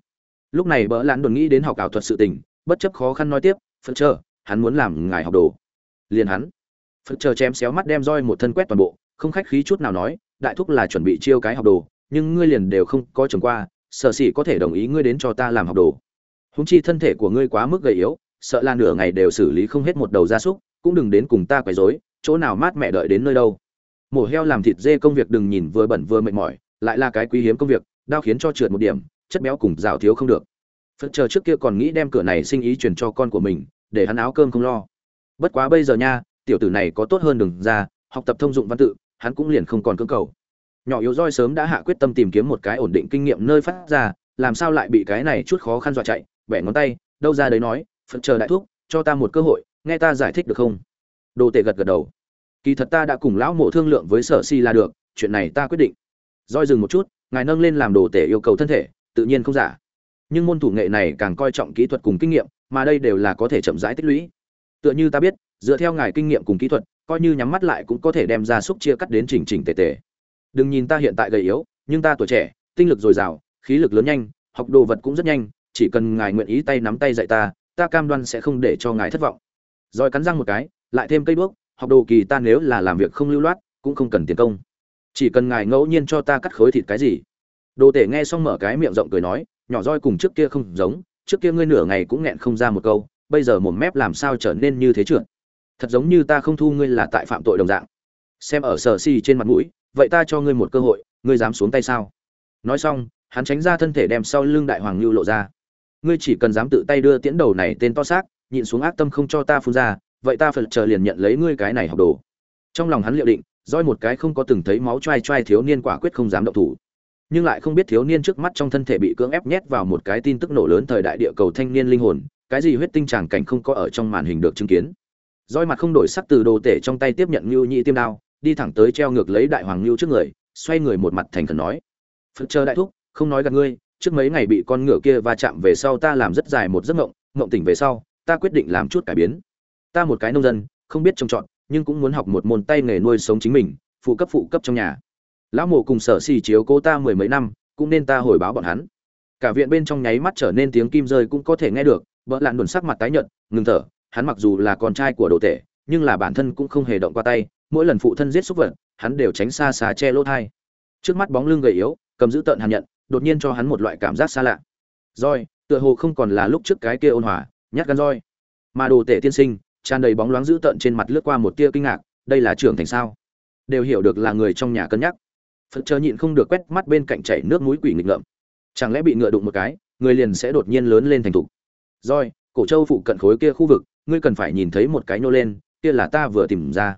Lúc này bỡ lãn đồn nghĩ đến học ảo thuật sự tình, bất chấp khó khăn nói tiếp, phật chờ, hắn muốn làm ngài học đồ. Liền hắn, phật chờ chém xéo mắt đem roi một thân quét toàn bộ, không khách khí chút nào nói, đại thúc là chuẩn bị chiêu cái học đồ, nhưng ngươi liền đều không có trường qua sợ sĩ có thể đồng ý ngươi đến cho ta làm học đồ. Húng chi thân thể của ngươi quá mức gầy yếu, sợ là nửa ngày đều xử lý không hết một đầu gia súc, cũng đừng đến cùng ta quấy rối, chỗ nào mát mẹ đợi đến nơi đâu. Mổ heo làm thịt dê công việc đừng nhìn vừa bẩn vừa mệt mỏi, lại là cái quý hiếm công việc đao khiến cho trượt một điểm, chất béo cùng rào thiếu không được. Phật chờ trước kia còn nghĩ đem cửa này sinh ý truyền cho con của mình, để hắn áo cơm không lo. Bất quá bây giờ nha, tiểu tử này có tốt hơn đừng ra, học tập thông dụng văn tự, hắn cũng liền không còn cưỡng cầu nhỏ yếu roi sớm đã hạ quyết tâm tìm kiếm một cái ổn định kinh nghiệm nơi phát ra, làm sao lại bị cái này chút khó khăn dọa chạy, bẻ ngón tay, đâu ra đấy nói, phật chờ đại thuốc cho ta một cơ hội, nghe ta giải thích được không? Đồ tệ gật gật đầu. Kỳ thật ta đã cùng lão mộ thương lượng với sở si là được, chuyện này ta quyết định. Roi dừng một chút, ngài nâng lên làm đồ tể yêu cầu thân thể, tự nhiên không giả. Nhưng môn thủ nghệ này càng coi trọng kỹ thuật cùng kinh nghiệm, mà đây đều là có thể chậm rãi tích lũy. Tựa như ta biết, dựa theo ngài kinh nghiệm cùng kỹ thuật, coi như nhắm mắt lại cũng có thể đem ra xúc chia cắt đến chỉnh chỉnh tề tề đừng nhìn ta hiện tại gầy yếu, nhưng ta tuổi trẻ, tinh lực dồi dào, khí lực lớn nhanh, học đồ vật cũng rất nhanh, chỉ cần ngài nguyện ý tay nắm tay dạy ta ta cam đoan sẽ không để cho ngài thất vọng. Rồi cắn răng một cái, lại thêm cây đuốc, học đồ kỳ ta nếu là làm việc không lưu loát, cũng không cần tiền công. Chỉ cần ngài ngẫu nhiên cho ta cắt khối thịt cái gì. Đồ tể nghe xong mở cái miệng rộng cười nói, nhỏ roi cùng trước kia không giống, trước kia ngươi nửa ngày cũng nghẹn không ra một câu, bây giờ một mép làm sao trở nên như thế trượt. Thật giống như ta không thu ngươi là tại phạm tội đồng dạng xem ở sở si trên mặt mũi, vậy ta cho ngươi một cơ hội, ngươi dám xuống tay sao? Nói xong, hắn tránh ra thân thể đem sau lưng đại hoàng lưu lộ ra. Ngươi chỉ cần dám tự tay đưa tiễn đầu này tên to xác, nhịn xuống ác tâm không cho ta phun ra, vậy ta phải chờ liền nhận lấy ngươi cái này học đồ. Trong lòng hắn liệu định roi một cái không có từng thấy máu trai trai thiếu niên quả quyết không dám động thủ. Nhưng lại không biết thiếu niên trước mắt trong thân thể bị cưỡng ép nhét vào một cái tin tức nổ lớn thời đại địa cầu thanh niên linh hồn, cái gì huyết tinh tràng cảnh không có ở trong màn hình được chứng kiến. Roi mặt không đổi sắc từ đồ tể trong tay tiếp nhận lưu nhị tiêm đao đi thẳng tới treo ngược lấy đại hoàng lưu trước người, xoay người một mặt thành khẩn nói, phật chờ đại thúc, không nói gặp ngươi, trước mấy ngày bị con ngựa kia va chạm về sau ta làm rất dài một giấc ngộng ngộng tỉnh về sau, ta quyết định làm chút cải biến. Ta một cái nông dân, không biết trồng trọt, nhưng cũng muốn học một môn tay nghề nuôi sống chính mình, phụ cấp phụ cấp trong nhà. Lão mộ cùng sở xì chiếu cô ta mười mấy năm, cũng nên ta hồi báo bọn hắn. Cả viện bên trong nháy mắt trở nên tiếng kim rơi cũng có thể nghe được, vợ lạn đồn sắc mặt tái nhợt, ngừng thở, hắn mặc dù là con trai của đồ tể, nhưng là bản thân cũng không hề động qua tay mỗi lần phụ thân giết xúc vật, hắn đều tránh xa xa che lỗ thai. Trước mắt bóng lưng gầy yếu, cầm giữ tợn hàn nhận, đột nhiên cho hắn một loại cảm giác xa lạ. Roi, tựa hồ không còn là lúc trước cái kia ôn hòa, nhát gan roi. Mà đồ tể tiên sinh, tràn đầy bóng loáng giữ tợn trên mặt lướt qua một tia kinh ngạc, đây là trưởng thành sao? Đều hiểu được là người trong nhà cân nhắc. Phật chờ nhịn không được quét mắt bên cạnh chảy nước mũi quỷ nghịch ngợm. Chẳng lẽ bị ngựa đụng một cái, người liền sẽ đột nhiên lớn lên thành thục? Roi, cổ châu phụ cận khối kia khu vực, ngươi cần phải nhìn thấy một cái nô lên, kia là ta vừa tìm ra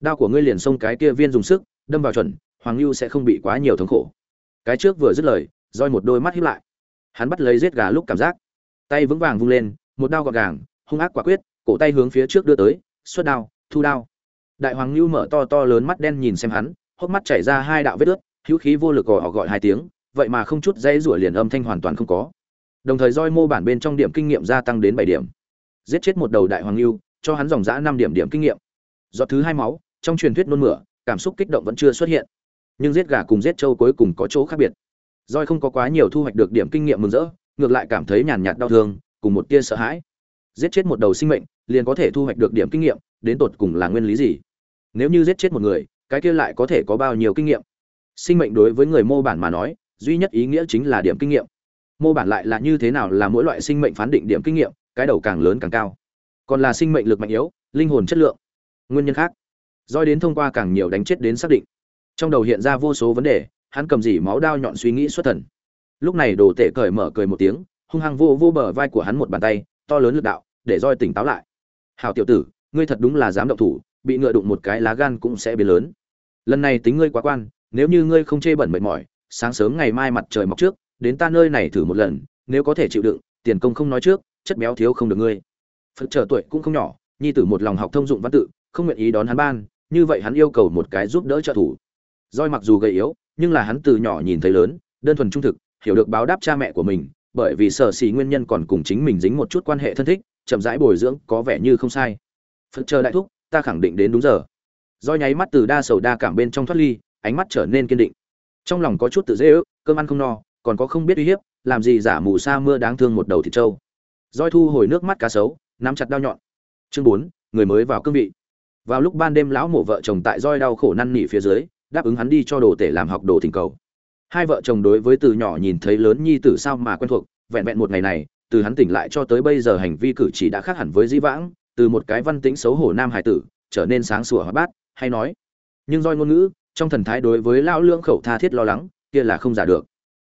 đao của ngươi liền xông cái kia viên dùng sức, đâm vào chuẩn, hoàng lưu sẽ không bị quá nhiều thống khổ. Cái trước vừa dứt lời, roi một đôi mắt hiếp lại. Hắn bắt lấy giết gà lúc cảm giác. Tay vững vàng vung lên, một đao gọt gàng, hung ác quả quyết, cổ tay hướng phía trước đưa tới, xuất đao, thu đao. Đại hoàng lưu mở to to lớn mắt đen nhìn xem hắn, hốc mắt chảy ra hai đạo vết ướt, hữu khí vô lực gò, gọi hai tiếng, vậy mà không chút dây rủa liền âm thanh hoàn toàn không có. Đồng thời roi mô bản bên trong điểm kinh nghiệm gia tăng đến bảy điểm. Giết chết một đầu đại hoàng lưu cho hắn dòng dã năm điểm điểm kinh nghiệm. Giọt thứ hai máu trong truyền thuyết nôn mửa, cảm xúc kích động vẫn chưa xuất hiện. Nhưng giết gà cùng giết trâu cuối cùng có chỗ khác biệt. Roi không có quá nhiều thu hoạch được điểm kinh nghiệm mừng rỡ, ngược lại cảm thấy nhàn nhạt đau thương, cùng một tia sợ hãi. Giết chết một đầu sinh mệnh, liền có thể thu hoạch được điểm kinh nghiệm, đến tột cùng là nguyên lý gì? Nếu như giết chết một người, cái kia lại có thể có bao nhiêu kinh nghiệm? Sinh mệnh đối với người mô bản mà nói, duy nhất ý nghĩa chính là điểm kinh nghiệm. Mô bản lại là như thế nào là mỗi loại sinh mệnh phán định điểm kinh nghiệm, cái đầu càng lớn càng cao. Còn là sinh mệnh lực mạnh yếu, linh hồn chất lượng. Nguyên nhân khác doi đến thông qua càng nhiều đánh chết đến xác định. Trong đầu hiện ra vô số vấn đề, hắn cầm dỉ máu đao nhọn suy nghĩ xuất thần. Lúc này đồ tể cởi mở cười một tiếng, hung hăng vô vô bờ vai của hắn một bàn tay, to lớn lực đạo, để roi tỉnh táo lại. Hảo tiểu tử, ngươi thật đúng là dám động thủ, bị ngựa đụng một cái lá gan cũng sẽ biến lớn. Lần này tính ngươi quá quan, nếu như ngươi không chê bẩn mệt mỏi, sáng sớm ngày mai mặt trời mọc trước, đến ta nơi này thử một lần, nếu có thể chịu đựng, tiền công không nói trước, chất béo thiếu không được ngươi. Phật trở tuổi cũng không nhỏ, nhi tử một lòng học thông dụng văn tự, không nguyện ý đón hắn ban như vậy hắn yêu cầu một cái giúp đỡ trợ thủ. Doi mặc dù gầy yếu, nhưng là hắn từ nhỏ nhìn thấy lớn, đơn thuần trung thực, hiểu được báo đáp cha mẹ của mình, bởi vì sở xì nguyên nhân còn cùng chính mình dính một chút quan hệ thân thích, chậm rãi bồi dưỡng có vẻ như không sai. Phật chờ đại thúc, ta khẳng định đến đúng giờ. Doi nháy mắt từ đa sầu đa cảm bên trong thoát ly, ánh mắt trở nên kiên định. Trong lòng có chút tự dễ ước, cơm ăn không no, còn có không biết uy hiếp, làm gì giả mù sa mưa đáng thương một đầu thịt trâu. Doi thu hồi nước mắt cá sấu, nắm chặt đao nhọn. Chương bốn, người mới vào cương vị vào lúc ban đêm lão mộ vợ chồng tại roi đau khổ năn nỉ phía dưới, đáp ứng hắn đi cho đồ tể làm học đồ thỉnh cầu. Hai vợ chồng đối với từ nhỏ nhìn thấy lớn nhi tử sao mà quen thuộc, vẹn vẹn một ngày này, từ hắn tỉnh lại cho tới bây giờ hành vi cử chỉ đã khác hẳn với dĩ vãng, từ một cái văn tĩnh xấu hổ nam hải tử, trở nên sáng sủa hóa bát, hay nói. Nhưng roi ngôn ngữ, trong thần thái đối với lão lương khẩu tha thiết lo lắng, kia là không giả được.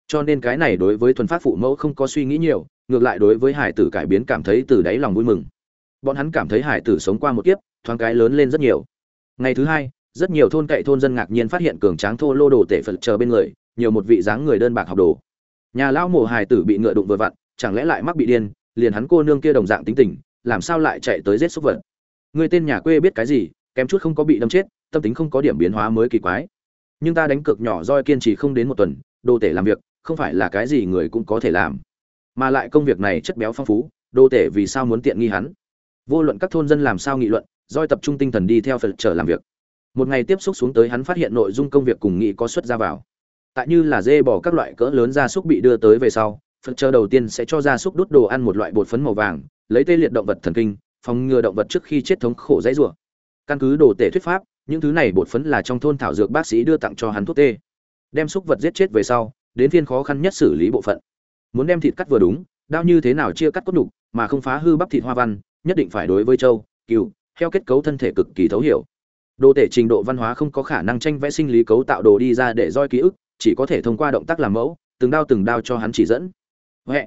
Cho nên cái này đối với thuần phát phụ mẫu không có suy nghĩ nhiều, ngược lại đối với hải tử cải biến cảm thấy từ đáy lòng vui mừng. Bọn hắn cảm thấy hải tử sống qua một kiếp thoáng cái lớn lên rất nhiều. Ngày thứ hai, rất nhiều thôn cậy thôn dân ngạc nhiên phát hiện cường tráng thô lô đồ tể phật chờ bên người, nhiều một vị dáng người đơn bạc học đồ. Nhà lão mổ hài tử bị ngựa đụng vừa vặn, chẳng lẽ lại mắc bị điên, liền hắn cô nương kia đồng dạng tính tình, làm sao lại chạy tới giết xúc vật? Người tên nhà quê biết cái gì, kém chút không có bị đâm chết, tâm tính không có điểm biến hóa mới kỳ quái. Nhưng ta đánh cược nhỏ roi kiên trì không đến một tuần, đồ tể làm việc, không phải là cái gì người cũng có thể làm. Mà lại công việc này chất béo phong phú, đồ tể vì sao muốn tiện nghi hắn? Vô luận các thôn dân làm sao nghị luận doi tập trung tinh thần đi theo phật trở làm việc. Một ngày tiếp xúc xuống tới hắn phát hiện nội dung công việc cùng nghị có xuất ra vào. Tại như là dê bò các loại cỡ lớn gia súc bị đưa tới về sau, phật chờ đầu tiên sẽ cho gia súc đút đồ ăn một loại bột phấn màu vàng, lấy tê liệt động vật thần kinh, phòng ngừa động vật trước khi chết thống khổ dãy rủa. Căn cứ đồ tể thuyết pháp, những thứ này bột phấn là trong thôn thảo dược bác sĩ đưa tặng cho hắn thuốc tê. Đem xúc vật giết chết về sau, đến phiên khó khăn nhất xử lý bộ phận. Muốn đem thịt cắt vừa đúng đao như thế nào chia cắt cốt đục, mà không phá hư bắp thịt hoa văn, nhất định phải đối với trâu cừu theo kết cấu thân thể cực kỳ thấu hiểu. Đồ tể trình độ văn hóa không có khả năng tranh vẽ sinh lý cấu tạo đồ đi ra để roi ký ức, chỉ có thể thông qua động tác làm mẫu, từng đao từng đao cho hắn chỉ dẫn. Huệ.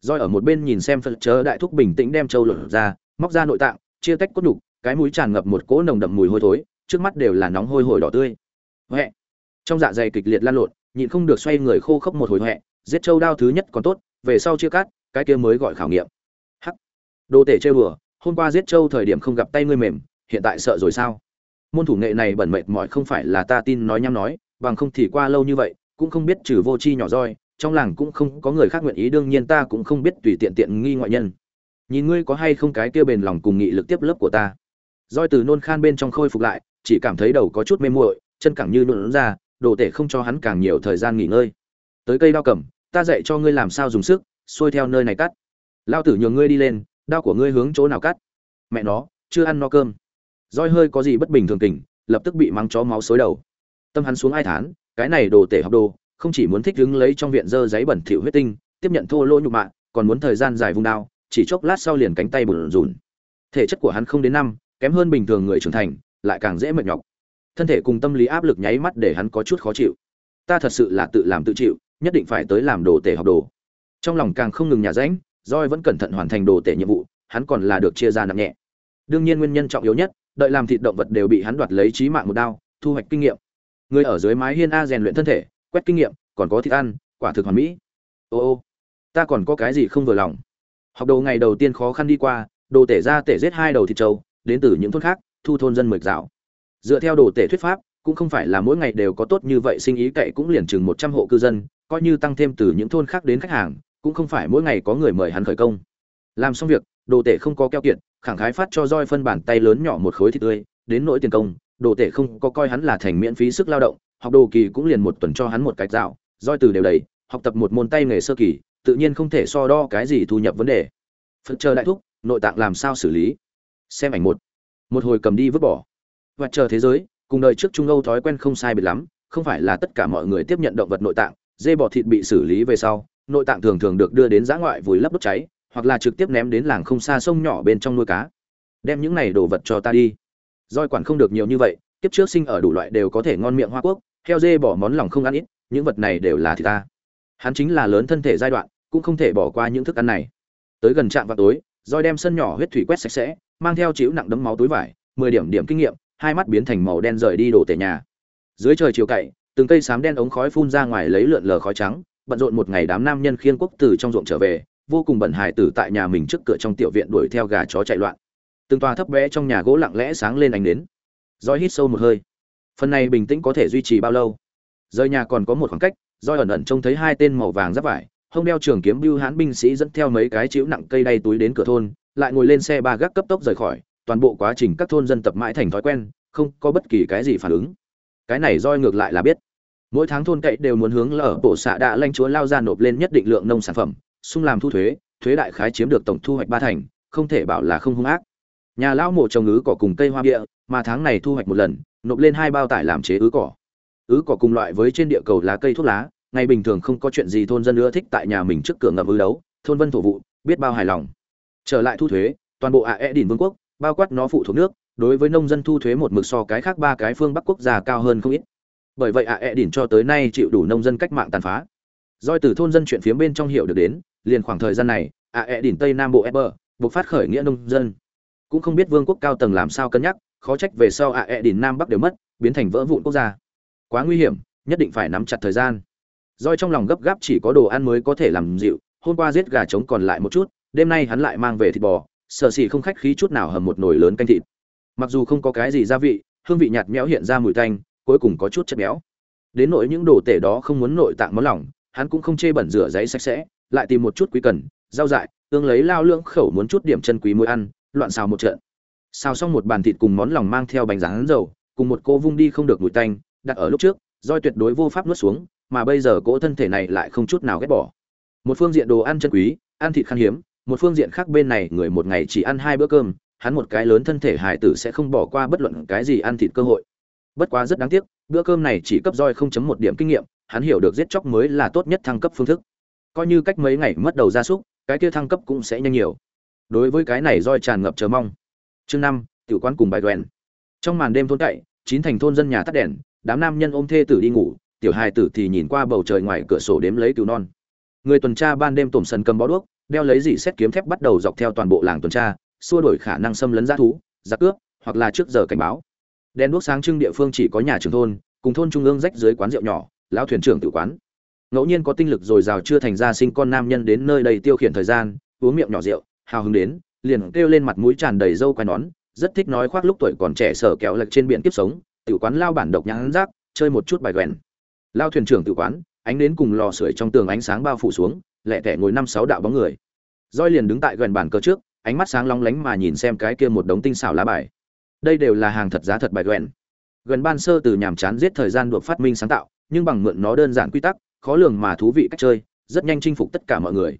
Roi ở một bên nhìn xem phật chớ đại thúc bình tĩnh đem trâu lột ra, móc ra nội tạng, chia tách cốt đục, cái mũi tràn ngập một cỗ nồng đậm mùi hôi thối, trước mắt đều là nóng hôi hổi đỏ tươi. Huệ. Trong dạ dày kịch liệt lan lộn, nhịn không được xoay người khô khốc một hồi huệ, giết trâu đao thứ nhất còn tốt, về sau chia cắt, cái kia mới gọi khảo nghiệm. Hắc. Đồ tể chơi đùa hôm qua giết trâu thời điểm không gặp tay ngươi mềm, hiện tại sợ rồi sao? Môn thủ nghệ này bẩn mệt mỏi không phải là ta tin nói nhăm nói, bằng không thì qua lâu như vậy, cũng không biết trừ vô chi nhỏ roi, trong làng cũng không có người khác nguyện ý, đương nhiên ta cũng không biết tùy tiện tiện nghi ngoại nhân. Nhìn ngươi có hay không cái kia bền lòng cùng nghị lực tiếp lớp của ta. Roi từ nôn khan bên trong khôi phục lại, chỉ cảm thấy đầu có chút mê muội, chân cẳng như nôn ra, đồ tể không cho hắn càng nhiều thời gian nghỉ ngơi. Tới cây đao cầm, ta dạy cho ngươi làm sao dùng sức, xuôi theo nơi này cắt. Lao tử nhường ngươi đi lên đao của ngươi hướng chỗ nào cắt? Mẹ nó, chưa ăn no cơm. Roi hơi có gì bất bình thường tình lập tức bị mắng chó máu xối đầu. Tâm hắn xuống ai thán, cái này đồ tể học đồ, không chỉ muốn thích đứng lấy trong viện dơ giấy bẩn thỉu huyết tinh, tiếp nhận thô lỗ nhục mạ, còn muốn thời gian dài vung đao, chỉ chốc lát sau liền cánh tay bùn rùn. Thể chất của hắn không đến năm, kém hơn bình thường người trưởng thành, lại càng dễ mệt nhọc. Thân thể cùng tâm lý áp lực nháy mắt để hắn có chút khó chịu. Ta thật sự là tự làm tự chịu, nhất định phải tới làm đồ tể học đồ. Trong lòng càng không ngừng nhà rãnh roi vẫn cẩn thận hoàn thành đồ tể nhiệm vụ, hắn còn là được chia ra nặng nhẹ. Đương nhiên nguyên nhân trọng yếu nhất, đợi làm thịt động vật đều bị hắn đoạt lấy trí mạng một đao, thu hoạch kinh nghiệm. Người ở dưới mái hiên a rèn luyện thân thể, quét kinh nghiệm, còn có thịt ăn, quả thực hoàn mỹ. Ô ô, ta còn có cái gì không vừa lòng? Học đầu ngày đầu tiên khó khăn đi qua, đồ tể ra tể giết hai đầu thịt trâu, đến từ những thôn khác, thu thôn dân mực dạo. Dựa theo đồ tể thuyết pháp, cũng không phải là mỗi ngày đều có tốt như vậy, sinh ý cậy cũng liền chừng một trăm hộ cư dân, coi như tăng thêm từ những thôn khác đến khách hàng cũng không phải mỗi ngày có người mời hắn khởi công. Làm xong việc, đồ tể không có keo kiệt, khẳng khái phát cho roi phân bản tay lớn nhỏ một khối thịt tươi, đến nỗi tiền công, đồ tể không có coi hắn là thành miễn phí sức lao động, học đồ kỳ cũng liền một tuần cho hắn một cách dạo roi từ đều đầy, học tập một môn tay nghề sơ kỳ, tự nhiên không thể so đo cái gì thu nhập vấn đề. Phật chờ đại thúc, nội tạng làm sao xử lý? Xem ảnh một. Một hồi cầm đi vứt bỏ. Và chờ thế giới, cùng đời trước trung âu thói quen không sai biệt lắm, không phải là tất cả mọi người tiếp nhận động vật nội tạng, dê bò thịt bị xử lý về sau nội tạng thường thường được đưa đến giã ngoại vùi lấp đốt cháy, hoặc là trực tiếp ném đến làng không xa sông nhỏ bên trong nuôi cá. Đem những này đồ vật cho ta đi. Roi quản không được nhiều như vậy tiếp trước sinh ở đủ loại đều có thể ngon miệng hoa quốc, heo dê bỏ món lòng không ăn ít, những vật này đều là thịt ta. Hắn chính là lớn thân thể giai đoạn, cũng không thể bỏ qua những thức ăn này. Tới gần trạm vào tối, roi đem sân nhỏ huyết thủy quét sạch sẽ, mang theo chiếu nặng đấm máu túi vải, mười điểm điểm kinh nghiệm, hai mắt biến thành màu đen rời đi đổ tể nhà. Dưới trời chiều cậy, từng cây sám đen ống khói phun ra ngoài lấy lượn lờ khói trắng bận rộn một ngày đám nam nhân khiêng quốc từ trong ruộng trở về, vô cùng bận hài tử tại nhà mình trước cửa trong tiểu viện đuổi theo gà chó chạy loạn. Từng tòa thấp bé trong nhà gỗ lặng lẽ sáng lên ánh đến roi hít sâu một hơi. Phần này bình tĩnh có thể duy trì bao lâu? Rời nhà còn có một khoảng cách roi ẩn ẩn trông thấy hai tên màu vàng giáp vải, hông đeo trường kiếm bưu hãn binh sĩ dẫn theo mấy cái chịu nặng cây đay túi đến cửa thôn, lại ngồi lên xe ba gác cấp tốc rời khỏi, toàn bộ quá trình các thôn dân tập mãi thành thói quen, không có bất kỳ cái gì phản ứng. Cái này roi ngược lại là biết mỗi tháng thôn cậy đều muốn hướng lở bộ xạ đã lanh chúa lao ra nộp lên nhất định lượng nông sản phẩm xung làm thu thuế thuế đại khái chiếm được tổng thu hoạch ba thành, không thể bảo là không hung ác. Nhà lão mộ trồng ứ cỏ cùng cây hoa địa, mà tháng này thu hoạch một lần, nộp lên hai bao tải làm chế ứ cỏ. Ứ cỏ cùng loại với trên địa cầu lá cây thuốc lá, ngày bình thường không có chuyện gì thôn dân ưa thích tại nhà mình trước cửa ngậm ứ đấu, thôn vân thổ vụ, biết bao hài lòng. Trở lại thu thuế, toàn bộ ạ e đỉnh vương quốc, bao quát nó phụ thuộc nước, đối với nông dân thu thuế một mực so cái khác ba cái phương bắc quốc gia cao hơn không ít bởi vậy ạ e đỉn cho tới nay chịu đủ nông dân cách mạng tàn phá. Doi từ thôn dân chuyện phía bên trong hiểu được đến, liền khoảng thời gian này, ạ e đỉn tây nam bộ eber, buộc phát khởi nghĩa nông dân. Cũng không biết vương quốc cao tầng làm sao cân nhắc, khó trách về sau ạ e đỉn nam bắc đều mất, biến thành vỡ vụn quốc gia. Quá nguy hiểm, nhất định phải nắm chặt thời gian. Doi trong lòng gấp gáp chỉ có đồ ăn mới có thể làm dịu, hôm qua giết gà trống còn lại một chút, đêm nay hắn lại mang về thịt bò, sợ xỉ không khách khí chút nào hầm một nồi lớn canh thịt. Mặc dù không có cái gì gia vị, hương vị nhạt nhẽo hiện ra mùi tanh cuối cùng có chút chất béo. Đến nỗi những đồ tể đó không muốn nội tạng món lỏng, hắn cũng không chê bẩn rửa giấy sạch sẽ, lại tìm một chút quý cần, rau dại, tương lấy lao lưỡng khẩu muốn chút điểm chân quý muối ăn, loạn xào một trận. Xào xong một bàn thịt cùng món lòng mang theo bánh rán dầu, cùng một cô vung đi không được mùi tanh, đặt ở lúc trước, roi tuyệt đối vô pháp nuốt xuống, mà bây giờ cỗ thân thể này lại không chút nào ghét bỏ. Một phương diện đồ ăn chân quý, ăn thịt khan hiếm, một phương diện khác bên này người một ngày chỉ ăn hai bữa cơm, hắn một cái lớn thân thể hài tử sẽ không bỏ qua bất luận cái gì ăn thịt cơ hội bất quá rất đáng tiếc, bữa cơm này chỉ cấp roi không chấm một điểm kinh nghiệm, hắn hiểu được giết chóc mới là tốt nhất thăng cấp phương thức. Coi như cách mấy ngày mất đầu gia súc, cái kia thăng cấp cũng sẽ nhanh nhiều. Đối với cái này roi tràn ngập chờ mong. Chương năm, tiểu quán cùng bài đoèn trong màn đêm thôn cậy, chín thành thôn dân nhà tắt đèn, đám nam nhân ôm thê tử đi ngủ, tiểu hài tử thì nhìn qua bầu trời ngoài cửa sổ đếm lấy cứu non. Người tuần tra ban đêm tổm sân cầm bó đuốc, đeo lấy dị xét kiếm thép bắt đầu dọc theo toàn bộ làng tuần tra, xua đổi khả năng xâm lấn g thú, giặc cướp, hoặc là trước giờ cảnh báo đèn đuốc sáng trưng địa phương chỉ có nhà trường thôn, cùng thôn trung ương rách dưới quán rượu nhỏ, lão thuyền trưởng tự quán. Ngẫu nhiên có tinh lực dồi dào chưa thành ra sinh con nam nhân đến nơi đây tiêu khiển thời gian, uống miệng nhỏ rượu, hào hứng đến, liền kêu lên mặt mũi tràn đầy râu quai nón, rất thích nói khoác lúc tuổi còn trẻ sở kéo lệch trên biển kiếp sống, tự quán lao bản độc nhãn rác, chơi một chút bài quèn lao thuyền trưởng tự quán, ánh đến cùng lò sưởi trong tường ánh sáng bao phủ xuống lẹ tẻ ngồi năm sáu đạo bóng người. Roi liền đứng tại gần bàn cờ trước, ánh mắt sáng long lánh mà nhìn xem cái kia một đống tinh xảo lá bài đây đều là hàng thật giá thật bài quen gần ban sơ từ nhàm chán giết thời gian được phát minh sáng tạo, nhưng bằng mượn nó đơn giản quy tắc, khó lường mà thú vị cách chơi, rất nhanh chinh phục tất cả mọi người.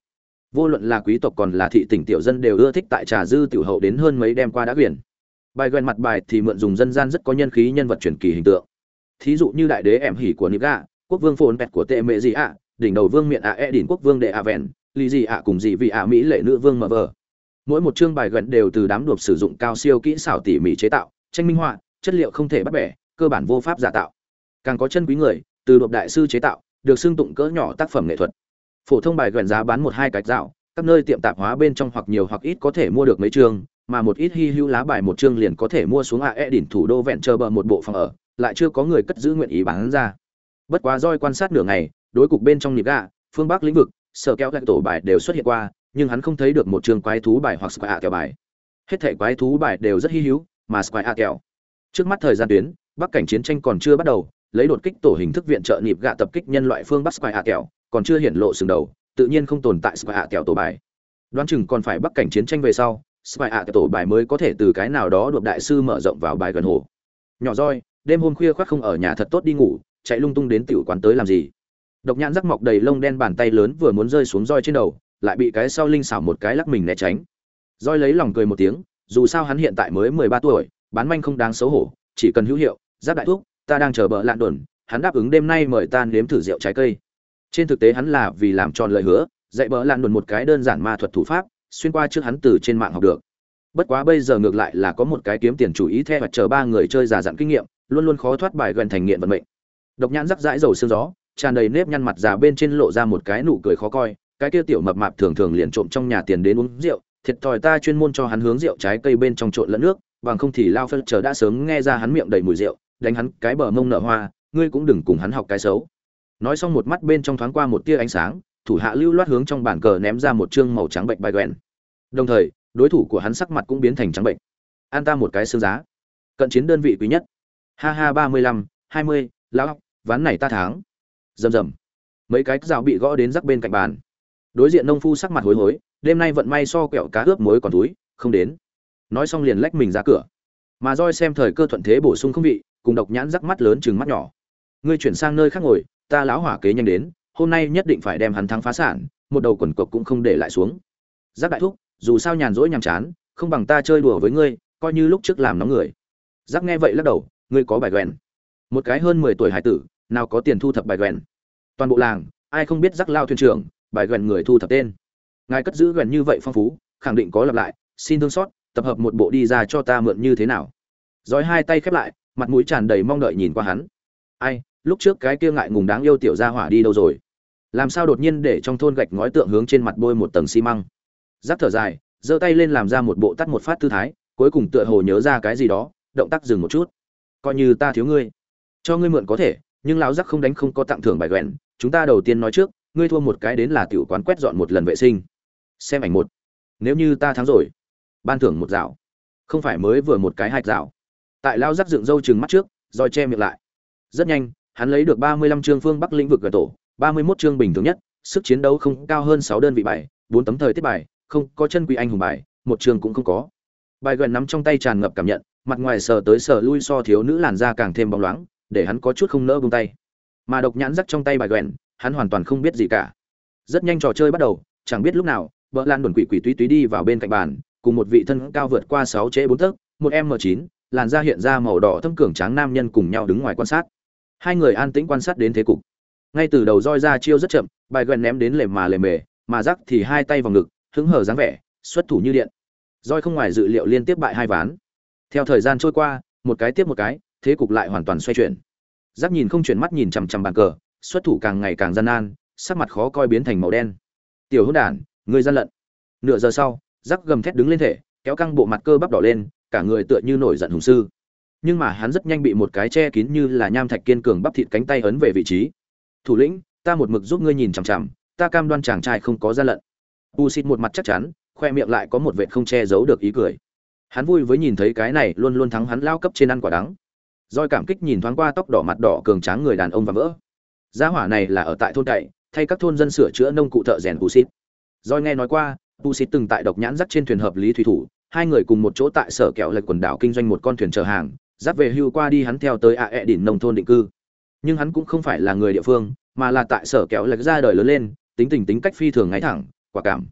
Vô luận là quý tộc còn là thị tỉnh tiểu dân đều ưa thích tại trà dư tiểu hậu đến hơn mấy đêm qua đã quyển. Bài quen mặt bài thì mượn dùng dân gian rất có nhân khí nhân vật truyền kỳ hình tượng. Thí dụ như đại đế ẻm hỉ của nịp quốc vương phồn pẹt của tệ mệ gì ạ, đỉnh đầu vương miệng ạ e đỉnh quốc vương đệ ạ vẹn, lì gì ạ cùng gì vị ạ mỹ lệ nữ vương mờ vờ mỗi một chương bài gần đều từ đám đột sử dụng cao siêu kỹ xảo tỉ mỉ chế tạo tranh minh họa chất liệu không thể bắt bẻ cơ bản vô pháp giả tạo càng có chân quý người từ đột đại sư chế tạo được xưng tụng cỡ nhỏ tác phẩm nghệ thuật phổ thông bài gần giá bán một hai cạch dạo các nơi tiệm tạp hóa bên trong hoặc nhiều hoặc ít có thể mua được mấy chương mà một ít hy hữu lá bài một chương liền có thể mua xuống AE đỉnh thủ đô vẹn chờ bờ một bộ phòng ở, lại chưa có người cất giữ nguyện ý bán ra. Bất quá roi quan sát nửa ngày, đối cục bên trong nhịp gạ, phương Bắc lĩnh vực, sở kéo gạch tổ bài đều xuất hiện qua, nhưng hắn không thấy được một trường quái thú bài hoặc square kẹo bài. Hết thảy quái thú bài đều rất hy hữu, mà square kẹo. Trước mắt thời gian tuyến, Bắc cảnh chiến tranh còn chưa bắt đầu, lấy đột kích tổ hình thức viện trợ nhịp gạ tập kích nhân loại phương Bắc square kẹo, còn chưa hiển lộ sừng đầu, tự nhiên không tồn tại square kẹo tổ bài. Đoán chừng còn phải Bắc cảnh chiến tranh về sau, spy ạ tổ bài mới có thể từ cái nào đó được đại sư mở rộng vào bài gần hồ nhỏ roi đêm hôm khuya khoác không ở nhà thật tốt đi ngủ chạy lung tung đến tiểu quán tới làm gì độc nhãn rắc mọc đầy lông đen bàn tay lớn vừa muốn rơi xuống roi trên đầu lại bị cái sau linh xảo một cái lắc mình né tránh. Roi lấy lòng cười một tiếng, dù sao hắn hiện tại mới mười ba tuổi, bán manh không đáng xấu hổ, chỉ cần hữu hiệu, giáp đại thuốc ta đang chờ bợ lạn đồn, hắn đáp ứng đêm nay mời ta nếm thử rượu trái cây. Trên thực tế hắn là vì làm tròn lời hứa, dạy bợ lạn đồn một cái đơn giản ma thuật thủ pháp, xuyên qua trước hắn từ trên mạng học được. Bất quá bây giờ ngược lại là có một cái kiếm tiền chủ ý theo và chờ ba người chơi già dặn kinh nghiệm, luôn luôn khó thoát bài gần thành nghiện vận mệnh. Độc nhãn rắc rãi dầu sương gió, tràn đầy nếp nhăn mặt già bên trên lộ ra một cái nụ cười khó coi cái kia tiểu mập mạp thường thường liền trộm trong nhà tiền đến uống rượu, thiệt thòi ta chuyên môn cho hắn hướng rượu trái cây bên trong trộn lẫn nước, bằng không thì lao phân chờ đã sớm nghe ra hắn miệng đầy mùi rượu, đánh hắn cái bờ mông nở hoa, ngươi cũng đừng cùng hắn học cái xấu. Nói xong một mắt bên trong thoáng qua một tia ánh sáng, thủ hạ lưu loát hướng trong bàn cờ ném ra một chương màu trắng bệnh bài quẹn. Đồng thời, đối thủ của hắn sắc mặt cũng biến thành trắng bệnh. An ta một cái xương giá. Cận chiến đơn vị quý nhất. Ha ha, ba mươi lăm, hai mươi, lão ván này ta thắng. Rầm rầm. Mấy cái rào bị gõ đến rắc bên cạnh bàn đối diện nông phu sắc mặt hối hối, đêm nay vận may so kẹo cá ướp muối còn túi, không đến. Nói xong liền lách mình ra cửa. Mà roi xem thời cơ thuận thế bổ sung không vị, cùng độc nhãn rắc mắt lớn chừng mắt nhỏ. Ngươi chuyển sang nơi khác ngồi, ta lão hỏa kế nhanh đến, hôm nay nhất định phải đem hắn thắng phá sản, một đầu quần cộc cũng không để lại xuống. Giác đại thúc, dù sao nhàn rỗi nhàm chán, không bằng ta chơi đùa với ngươi, coi như lúc trước làm nóng người. Giác nghe vậy lắc đầu, ngươi có bài quèn một cái hơn mười tuổi hải tử, nào có tiền thu thập bài quèn toàn bộ làng, ai không biết giác lao thuyền trưởng bài gần người thu thập tên. Ngài cất giữ gần như vậy phong phú, khẳng định có lặp lại, xin thương xót, tập hợp một bộ đi ra cho ta mượn như thế nào? Giói hai tay khép lại, mặt mũi tràn đầy mong đợi nhìn qua hắn. Ai, lúc trước cái kia ngại ngùng đáng yêu tiểu gia hỏa đi đâu rồi? Làm sao đột nhiên để trong thôn gạch ngói tượng hướng trên mặt bôi một tầng xi măng? Giáp thở dài, giơ tay lên làm ra một bộ tắt một phát tư thái, cuối cùng tựa hồ nhớ ra cái gì đó, động tác dừng một chút. Coi như ta thiếu ngươi, cho ngươi mượn có thể, nhưng lão giác không đánh không có tặng thưởng bài quẹn chúng ta đầu tiên nói trước ngươi thua một cái đến là tiểu quán quét dọn một lần vệ sinh. Xem ảnh một. Nếu như ta thắng rồi, ban thưởng một rào. không phải mới vừa một cái hạch rào. tại lao rắc dựng râu chừng mắt trước, rồi che miệng lại. Rất nhanh, hắn lấy được ba mươi lăm chương phương bắc lĩnh vực gần tổ, ba mươi 31 chương bình thường nhất, sức chiến đấu không cao hơn sáu đơn vị bài, bốn tấm thời tiết bài, không có chân quý anh hùng bài, một chương cũng không có. Bài gần nắm trong tay tràn ngập cảm nhận, mặt ngoài sờ tới sờ lui so thiếu nữ làn da càng thêm bóng loáng, để hắn có chút không nỡ buông tay. Mà độc nhãn rắc trong tay bài quẹn hắn hoàn toàn không biết gì cả. Rất nhanh trò chơi bắt đầu, chẳng biết lúc nào vợ lan đồn quỷ quỷ túy túy đi vào bên cạnh bàn, cùng một vị thân cao vượt qua sáu trễ bốn tấc một m chín, làn da hiện ra màu đỏ thâm cường tráng nam nhân cùng nhau đứng ngoài quan sát. Hai người an tĩnh quan sát đến thế cục. Ngay từ đầu roi ra chiêu rất chậm, bài gần ném đến lề mà lề mề, mà rắc thì hai tay vào ngực, hứng hở dáng vẻ, xuất thủ như điện. Roi không ngoài dự liệu liên tiếp bại hai ván. Theo thời gian trôi qua, một cái tiếp một cái, thế cục lại hoàn toàn xoay chuyển. Giáp nhìn không chuyển mắt nhìn chằm chằm bàn cờ xuất thủ càng ngày càng gian nan, sắc mặt khó coi biến thành màu đen. Tiểu hữu đản người gian lận. Nửa giờ sau rắc gầm thét đứng lên thể, kéo căng bộ mặt cơ bắp đỏ lên, cả người tựa như nổi giận hùng sư. Nhưng mà hắn rất nhanh bị một cái che kín như là nham thạch kiên cường bắp thịt cánh tay ấn về vị trí. Thủ lĩnh, ta một mực giúp ngươi nhìn chằm chằm, ta cam đoan chàng trai không có gian lận. U xịt một mặt chắc chắn, khoe miệng lại có một vệt không che giấu được ý cười. Hắn vui với nhìn thấy cái này luôn luôn thắng hắn lao cấp trên ăn quả đắng. Roi cảm kích nhìn thoáng qua tóc đỏ mặt đỏ cường tráng người đàn ông và vỡ gia hỏa này là ở tại thôn cậy thay các thôn dân sửa chữa nông cụ thợ rèn Pusit. Doi nghe nói qua, Pusit từng tại độc nhãn dắt trên thuyền hợp lý thủy thủ, hai người cùng một chỗ tại sở kẹo lệch quần đảo kinh doanh một con thuyền chở hàng, dắt về hưu qua đi hắn theo tới ạ ẹ đỉnh nông thôn định cư. Nhưng hắn cũng không phải là người địa phương, mà là tại sở kẹo lệch ra đời lớn lên, tính tình tính cách phi thường ngay thẳng, quả cảm.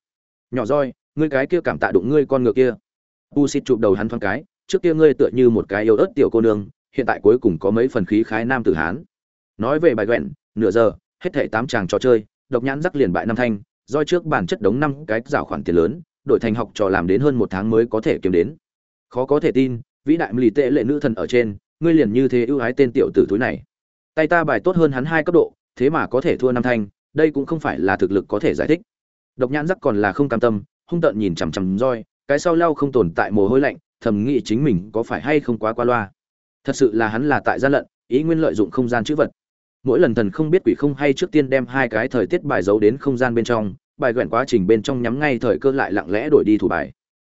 Nhỏ roi, ngươi cái kia cảm tạ đụng ngươi con ngựa kia. Pusit chụp đầu hắn thoáng cái, trước kia ngươi tựa như một cái yêu ớt tiểu cô nương, hiện tại cuối cùng có mấy phần khí khái nam tử hán. Nói về bài quẹn, nửa giờ, hết thảy tám chàng trò chơi, độc nhãn rắc liền bại năm thanh, doi trước bản chất đống năm cái rào khoản tiền lớn, đội thành học trò làm đến hơn một tháng mới có thể kiếm đến. Khó có thể tin, vĩ đại lì tệ lệ nữ thần ở trên, ngươi liền như thế ưu ái tên tiểu tử túi này. Tay ta bài tốt hơn hắn hai cấp độ, thế mà có thể thua năm thanh, đây cũng không phải là thực lực có thể giải thích. Độc nhãn rắc còn là không cam tâm, hung tợn nhìn chằm chằm roi, cái sau lau không tồn tại mồ hôi lạnh, thầm nghĩ chính mình có phải hay không quá qua loa. Thật sự là hắn là tại gian lận, ý nguyên lợi dụng không gian chữ vật mỗi lần thần không biết quỷ không hay trước tiên đem hai cái thời tiết bài giấu đến không gian bên trong, bài quẹn quá trình bên trong nhắm ngay thời cơ lại lặng lẽ đổi đi thủ bài.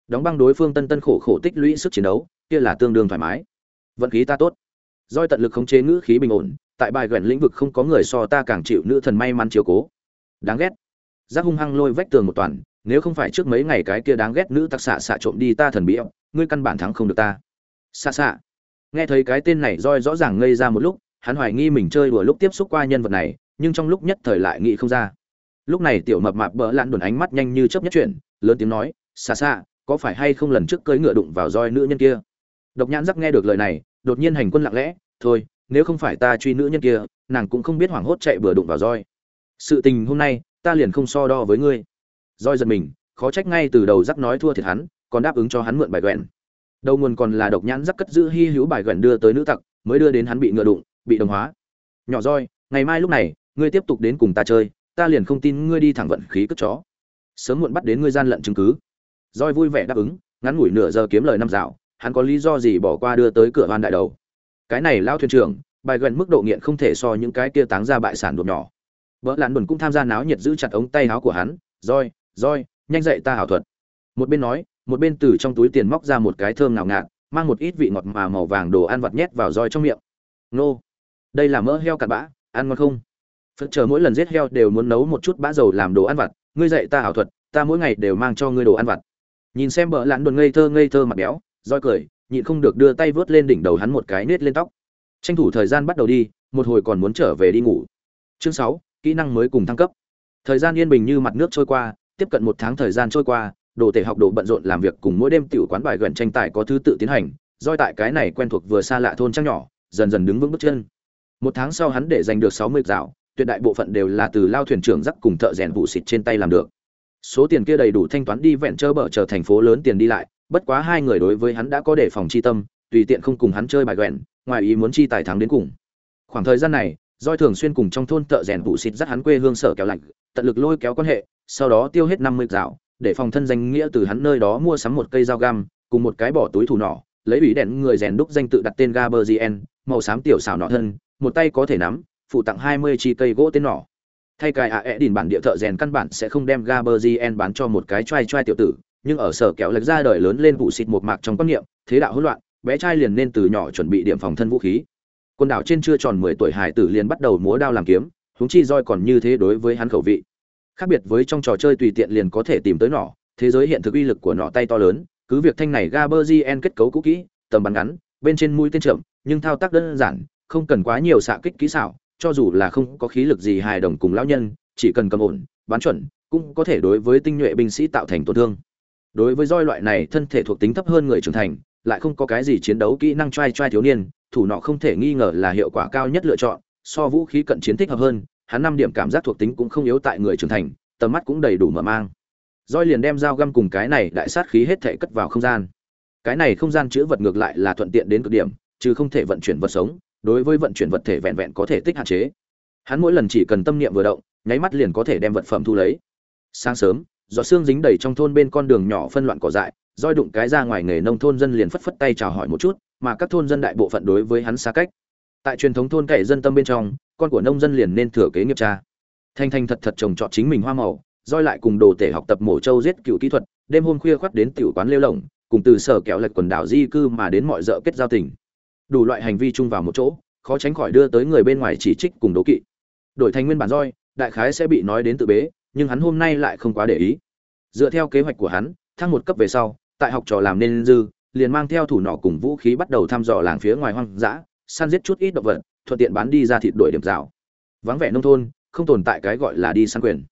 Đóng băng đối phương tân tân khổ khổ tích lũy sức chiến đấu, kia là tương đương thoải mái. Vận khí ta tốt. Doi tận lực khống chế ngữ khí bình ổn, tại bài quẹn lĩnh vực không có người so ta càng chịu nữ thần may mắn chiếu cố. Đáng ghét. Giác hung hăng lôi vách tường một toàn, nếu không phải trước mấy ngày cái kia đáng ghét nữ tặc xạ xạ trộm đi ta thần bí ngươi căn bản thắng không được ta. Xạ xạ. Nghe thấy cái tên này, roi rõ ràng ngây ra một lúc hắn hoài nghi mình chơi đùa lúc tiếp xúc qua nhân vật này, nhưng trong lúc nhất thời lại nghĩ không ra. Lúc này tiểu mập mạp bỡ lặn đồn ánh mắt nhanh như chớp nhất chuyển, lớn tiếng nói xa xa có phải hay không lần trước cưỡi ngựa đụng vào roi nữ nhân kia? Độc nhãn giác nghe được lời này, đột nhiên hành quân lặng lẽ, thôi, nếu không phải ta truy nữ nhân kia, nàng cũng không biết hoảng hốt chạy vừa đụng vào roi. Sự tình hôm nay, ta liền không so đo với ngươi. Roi giật mình, khó trách ngay từ đầu giác nói thua thiệt hắn, còn đáp ứng cho hắn mượn bài quẹn. Đầu nguồn còn là độc nhãn giác cất giữ hy hữu bài quẹn đưa tới nữ tặc, mới đưa đến hắn bị ngựa đụng bị đồng hóa. Nhỏ roi, ngày mai lúc này, ngươi tiếp tục đến cùng ta chơi, ta liền không tin ngươi đi thẳng vận khí cất chó. Sớm muộn bắt đến ngươi gian lận chứng cứ. Roi vui vẻ đáp ứng, ngắn ngủi nửa giờ kiếm lời năm dạo, hắn có lý do gì bỏ qua đưa tới cửa hoan đại đầu. Cái này lao thuyền trưởng, bài gần mức độ nghiện không thể so những cái kia táng ra bại sản đột nhỏ. Vợ lặn đồn cũng tham gia náo nhiệt giữ chặt ống tay áo của hắn, roi roi, nhanh dậy ta hảo thuật. Một bên nói, một bên từ trong túi tiền móc ra một cái thơm ngào ngạt, mang một ít vị ngọt mà màu vàng đồ ăn vặt nhét vào roi trong miệng. Nô đây là mỡ heo cặn bã, ăn ngon không? Phật chờ mỗi lần giết heo đều muốn nấu một chút bã dầu làm đồ ăn vặt, ngươi dạy ta ảo thuật, ta mỗi ngày đều mang cho ngươi đồ ăn vặt. Nhìn xem bợ lãn đồn ngây thơ ngây thơ mặt béo, roi cười, nhịn không được đưa tay vớt lên đỉnh đầu hắn một cái nết lên tóc. Tranh thủ thời gian bắt đầu đi, một hồi còn muốn trở về đi ngủ. Chương sáu, kỹ năng mới cùng thăng cấp. Thời gian yên bình như mặt nước trôi qua, tiếp cận một tháng thời gian trôi qua, đồ thể học đồ bận rộn làm việc cùng mỗi đêm tiểu quán bài gần tranh tài có thứ tự tiến hành, roi tại cái này quen thuộc vừa xa lạ thôn trang nhỏ, dần dần đứng vững bước chân một tháng sau hắn để giành được sáu mươi dạo tuyệt đại bộ phận đều là từ lao thuyền trưởng dắt cùng thợ rèn vụ xịt trên tay làm được. Số tiền kia đầy đủ thanh toán đi vẹn chơi bở chờ thành phố lớn tiền đi lại bất quá hai người đối với hắn đã có đề phòng chi tâm tùy tiện không cùng hắn chơi bài quẹn ngoài ý muốn chi tài thắng đến cùng. Khoảng thời gian này doi thường xuyên cùng trong thôn thợ rèn vụ xịt dắt hắn quê hương sở kéo lạnh tận lực lôi kéo quan hệ sau đó tiêu hết năm mươi dạo để phòng thân danh nghĩa từ hắn nơi đó mua sắm một cây dao găm cùng một cái bỏ túi thủ nỏ lấy ủy đèn người rèn đúc danh tự đặt tên Gaberzien, màu xám tiểu xảo nọ thân, một tay có thể nắm, phụ tặng 20 chi cây gỗ tên nỏ. Thay cài ạ ẹ đỉnh bản địa thợ rèn căn bản sẽ không đem Gaberzien bán cho một cái trai trai tiểu tử, nhưng ở sở kéo lệch ra đời lớn lên vụ xịt một mạc trong quan niệm, thế đạo hỗn loạn, bé trai liền nên từ nhỏ chuẩn bị điểm phòng thân vũ khí. Quân đảo trên chưa tròn 10 tuổi hải tử liền bắt đầu múa đao làm kiếm, huống chi roi còn như thế đối với hắn khẩu vị. Khác biệt với trong trò chơi tùy tiện liền có thể tìm tới nỏ, thế giới hiện thực uy lực của nỏ tay to lớn, cứ việc thanh này Gaberzien kết cấu cũ kỹ, tầm bắn ngắn, bên trên mũi tên chậm, nhưng thao tác đơn giản, không cần quá nhiều xạ kích kỹ xảo, cho dù là không có khí lực gì hài đồng cùng lão nhân, chỉ cần cầm ổn, bắn chuẩn, cũng có thể đối với tinh nhuệ binh sĩ tạo thành tổn thương. Đối với roi loại này thân thể thuộc tính thấp hơn người trưởng thành, lại không có cái gì chiến đấu kỹ năng trai trai thiếu niên, thủ nọ không thể nghi ngờ là hiệu quả cao nhất lựa chọn, so vũ khí cận chiến thích hợp hơn, hắn năm điểm cảm giác thuộc tính cũng không yếu tại người trưởng thành, tầm mắt cũng đầy đủ mở mang. Roi liền đem dao găm cùng cái này đại sát khí hết thể cất vào không gian. Cái này không gian chứa vật ngược lại là thuận tiện đến cực điểm, chứ không thể vận chuyển vật sống, đối với vận chuyển vật thể vẹn vẹn có thể tích hạn chế. Hắn mỗi lần chỉ cần tâm niệm vừa động, nháy mắt liền có thể đem vật phẩm thu lấy. Sáng sớm, giọt xương dính đầy trong thôn bên con đường nhỏ phân loạn cỏ dại, roi đụng cái ra ngoài nghề nông thôn dân liền phất phất tay chào hỏi một chút, mà các thôn dân đại bộ phận đối với hắn xa cách. Tại truyền thống thôn cậy dân tâm bên trong, con của nông dân liền nên thừa kế nghiệp cha. Thanh thanh thật thật trồng trọt chính mình hoa màu, roi lại cùng đồ tể học tập mổ trâu giết cựu kỹ thuật, đêm hôm khuya khoắt đến tiểu quán lêu lồng, cùng từ sở kéo lệch quần đảo di cư mà đến mọi dợ kết giao tình. Đủ loại hành vi chung vào một chỗ, khó tránh khỏi đưa tới người bên ngoài chỉ trích cùng đố kỵ. Đổi thành nguyên bản roi, đại khái sẽ bị nói đến tự bế, nhưng hắn hôm nay lại không quá để ý. Dựa theo kế hoạch của hắn, thăng một cấp về sau, tại học trò làm nên dư, liền mang theo thủ nỏ cùng vũ khí bắt đầu thăm dò làng phía ngoài hoang dã, săn giết chút ít động vật, thuận tiện bán đi ra thịt đổi điểm rào. Vắng vẻ nông thôn, không tồn tại cái gọi là đi săn quyền.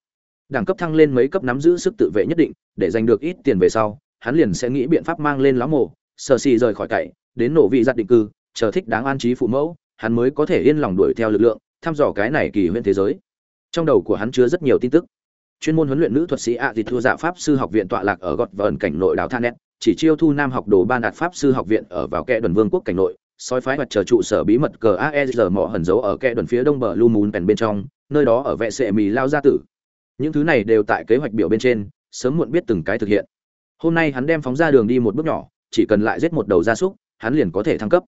Đẳng cấp thăng lên mấy cấp nắm giữ sức tự vệ nhất định, để giành được ít tiền về sau, hắn liền sẽ nghĩ biện pháp mang lên lá mồ, sờ xì rời khỏi cậy, đến nổ vị giặt định cư, chờ thích đáng an trí phụ mẫu, hắn mới có thể yên lòng đuổi theo lực lượng, thăm dò cái này kỳ huyễn thế giới. Trong đầu của hắn chứa rất nhiều tin tức. Chuyên môn huấn luyện nữ thuật sĩ ạ à thua dạ pháp sư học viện tọa lạc ở gọt vờn cảnh nội đảo thanet chỉ chiêu thu nam học đồ ban đạt pháp sư học viện ở vào kẽ đồn vương quốc cảnh nội soi phái mặt chờ trụ sở bí mật cờ aesr mỏ hẩn giấu ở kẽ đồn phía đông bờ lu mún pèn bên trong nơi đó ở vệ sệ mì lao gia tử. Những thứ này đều tại kế hoạch biểu bên trên sớm muộn biết từng cái thực hiện. Hôm nay hắn đem phóng ra đường đi một bước nhỏ chỉ cần lại giết một đầu gia súc hắn liền có thể thăng cấp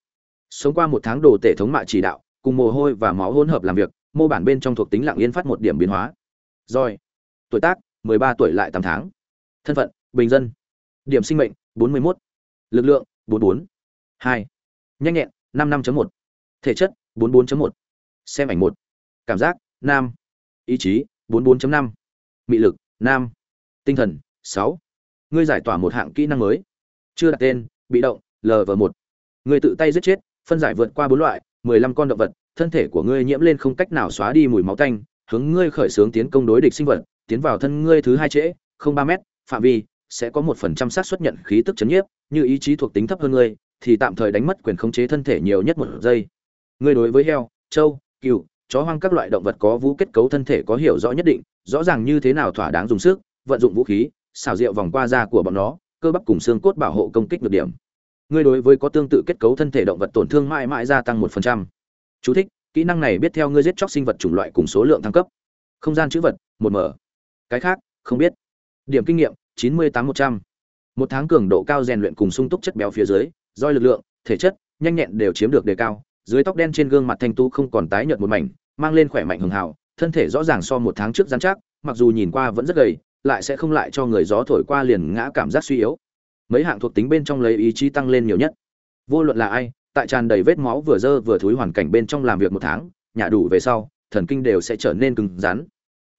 sống qua một tháng đồ tể thống mạ chỉ đạo, cùng mồ hôi và máu hỗn hợp làm việc, mô bản bên trong thuộc tính lặng yên phát một điểm biến hóa rồi, tuổi tác 13 tuổi lại 8 tháng thân phận, bình dân điểm sinh mệnh 41. lực lượng 44. 2. nhanh nhẹn 55.1. thể chất 44.1. xem ảnh 1. cảm giác, nam ý chí 44.5. mị lực, nam tinh thần 6. ngươi giải tỏa một hạng kỹ năng mới chưa đặt tên, bị động lv 1 ngươi tự tay giết chết phân giải vượt qua bốn loại 15 con động vật, thân thể của ngươi nhiễm lên không cách nào xóa đi mùi máu tanh, hướng ngươi khởi xướng tiến công đối địch sinh vật, tiến vào thân ngươi thứ hai trễ, không ba mét, phạm vi sẽ có một phần trăm xác suất nhận khí tức chấn nhiếp, như ý chí thuộc tính thấp hơn ngươi, thì tạm thời đánh mất quyền khống chế thân thể nhiều nhất một giây. Ngươi đối với heo, trâu, cừu, chó hoang các loại động vật có vũ kết cấu thân thể có hiểu rõ nhất định, rõ ràng như thế nào thỏa đáng dùng sức, vận dụng vũ khí xảo diệu vòng qua da của bọn nó, cơ bắp cùng xương cốt bảo hộ công kích được điểm ngươi đối với có tương tự kết cấu thân thể động vật tổn thương mãi mãi gia tăng một phần trăm. Chú thích, kỹ năng này biết theo ngươi giết chóc sinh vật chủng loại cùng số lượng thăng cấp. Không gian chữ vật, một mở. Cái khác, không biết. Điểm kinh nghiệm, chín mươi tám một trăm. Một tháng cường độ cao rèn luyện cùng sung túc chất béo phía dưới doi lực lượng, thể chất, nhanh nhẹn đều chiếm được đề cao. Dưới tóc đen trên gương mặt thanh tú không còn tái nhợt một mảnh, mang lên khỏe mạnh hường hào, thân thể rõ ràng so một tháng trước dán chắc, mặc dù nhìn qua vẫn rất gầy, lại sẽ không lại cho người gió thổi qua liền ngã cảm giác suy yếu mấy hạng thuộc tính bên trong lấy ý chí tăng lên nhiều nhất vô luận là ai tại tràn đầy vết máu vừa dơ vừa thối hoàn cảnh bên trong làm việc một tháng nhả đủ về sau thần kinh đều sẽ trở nên cứng rắn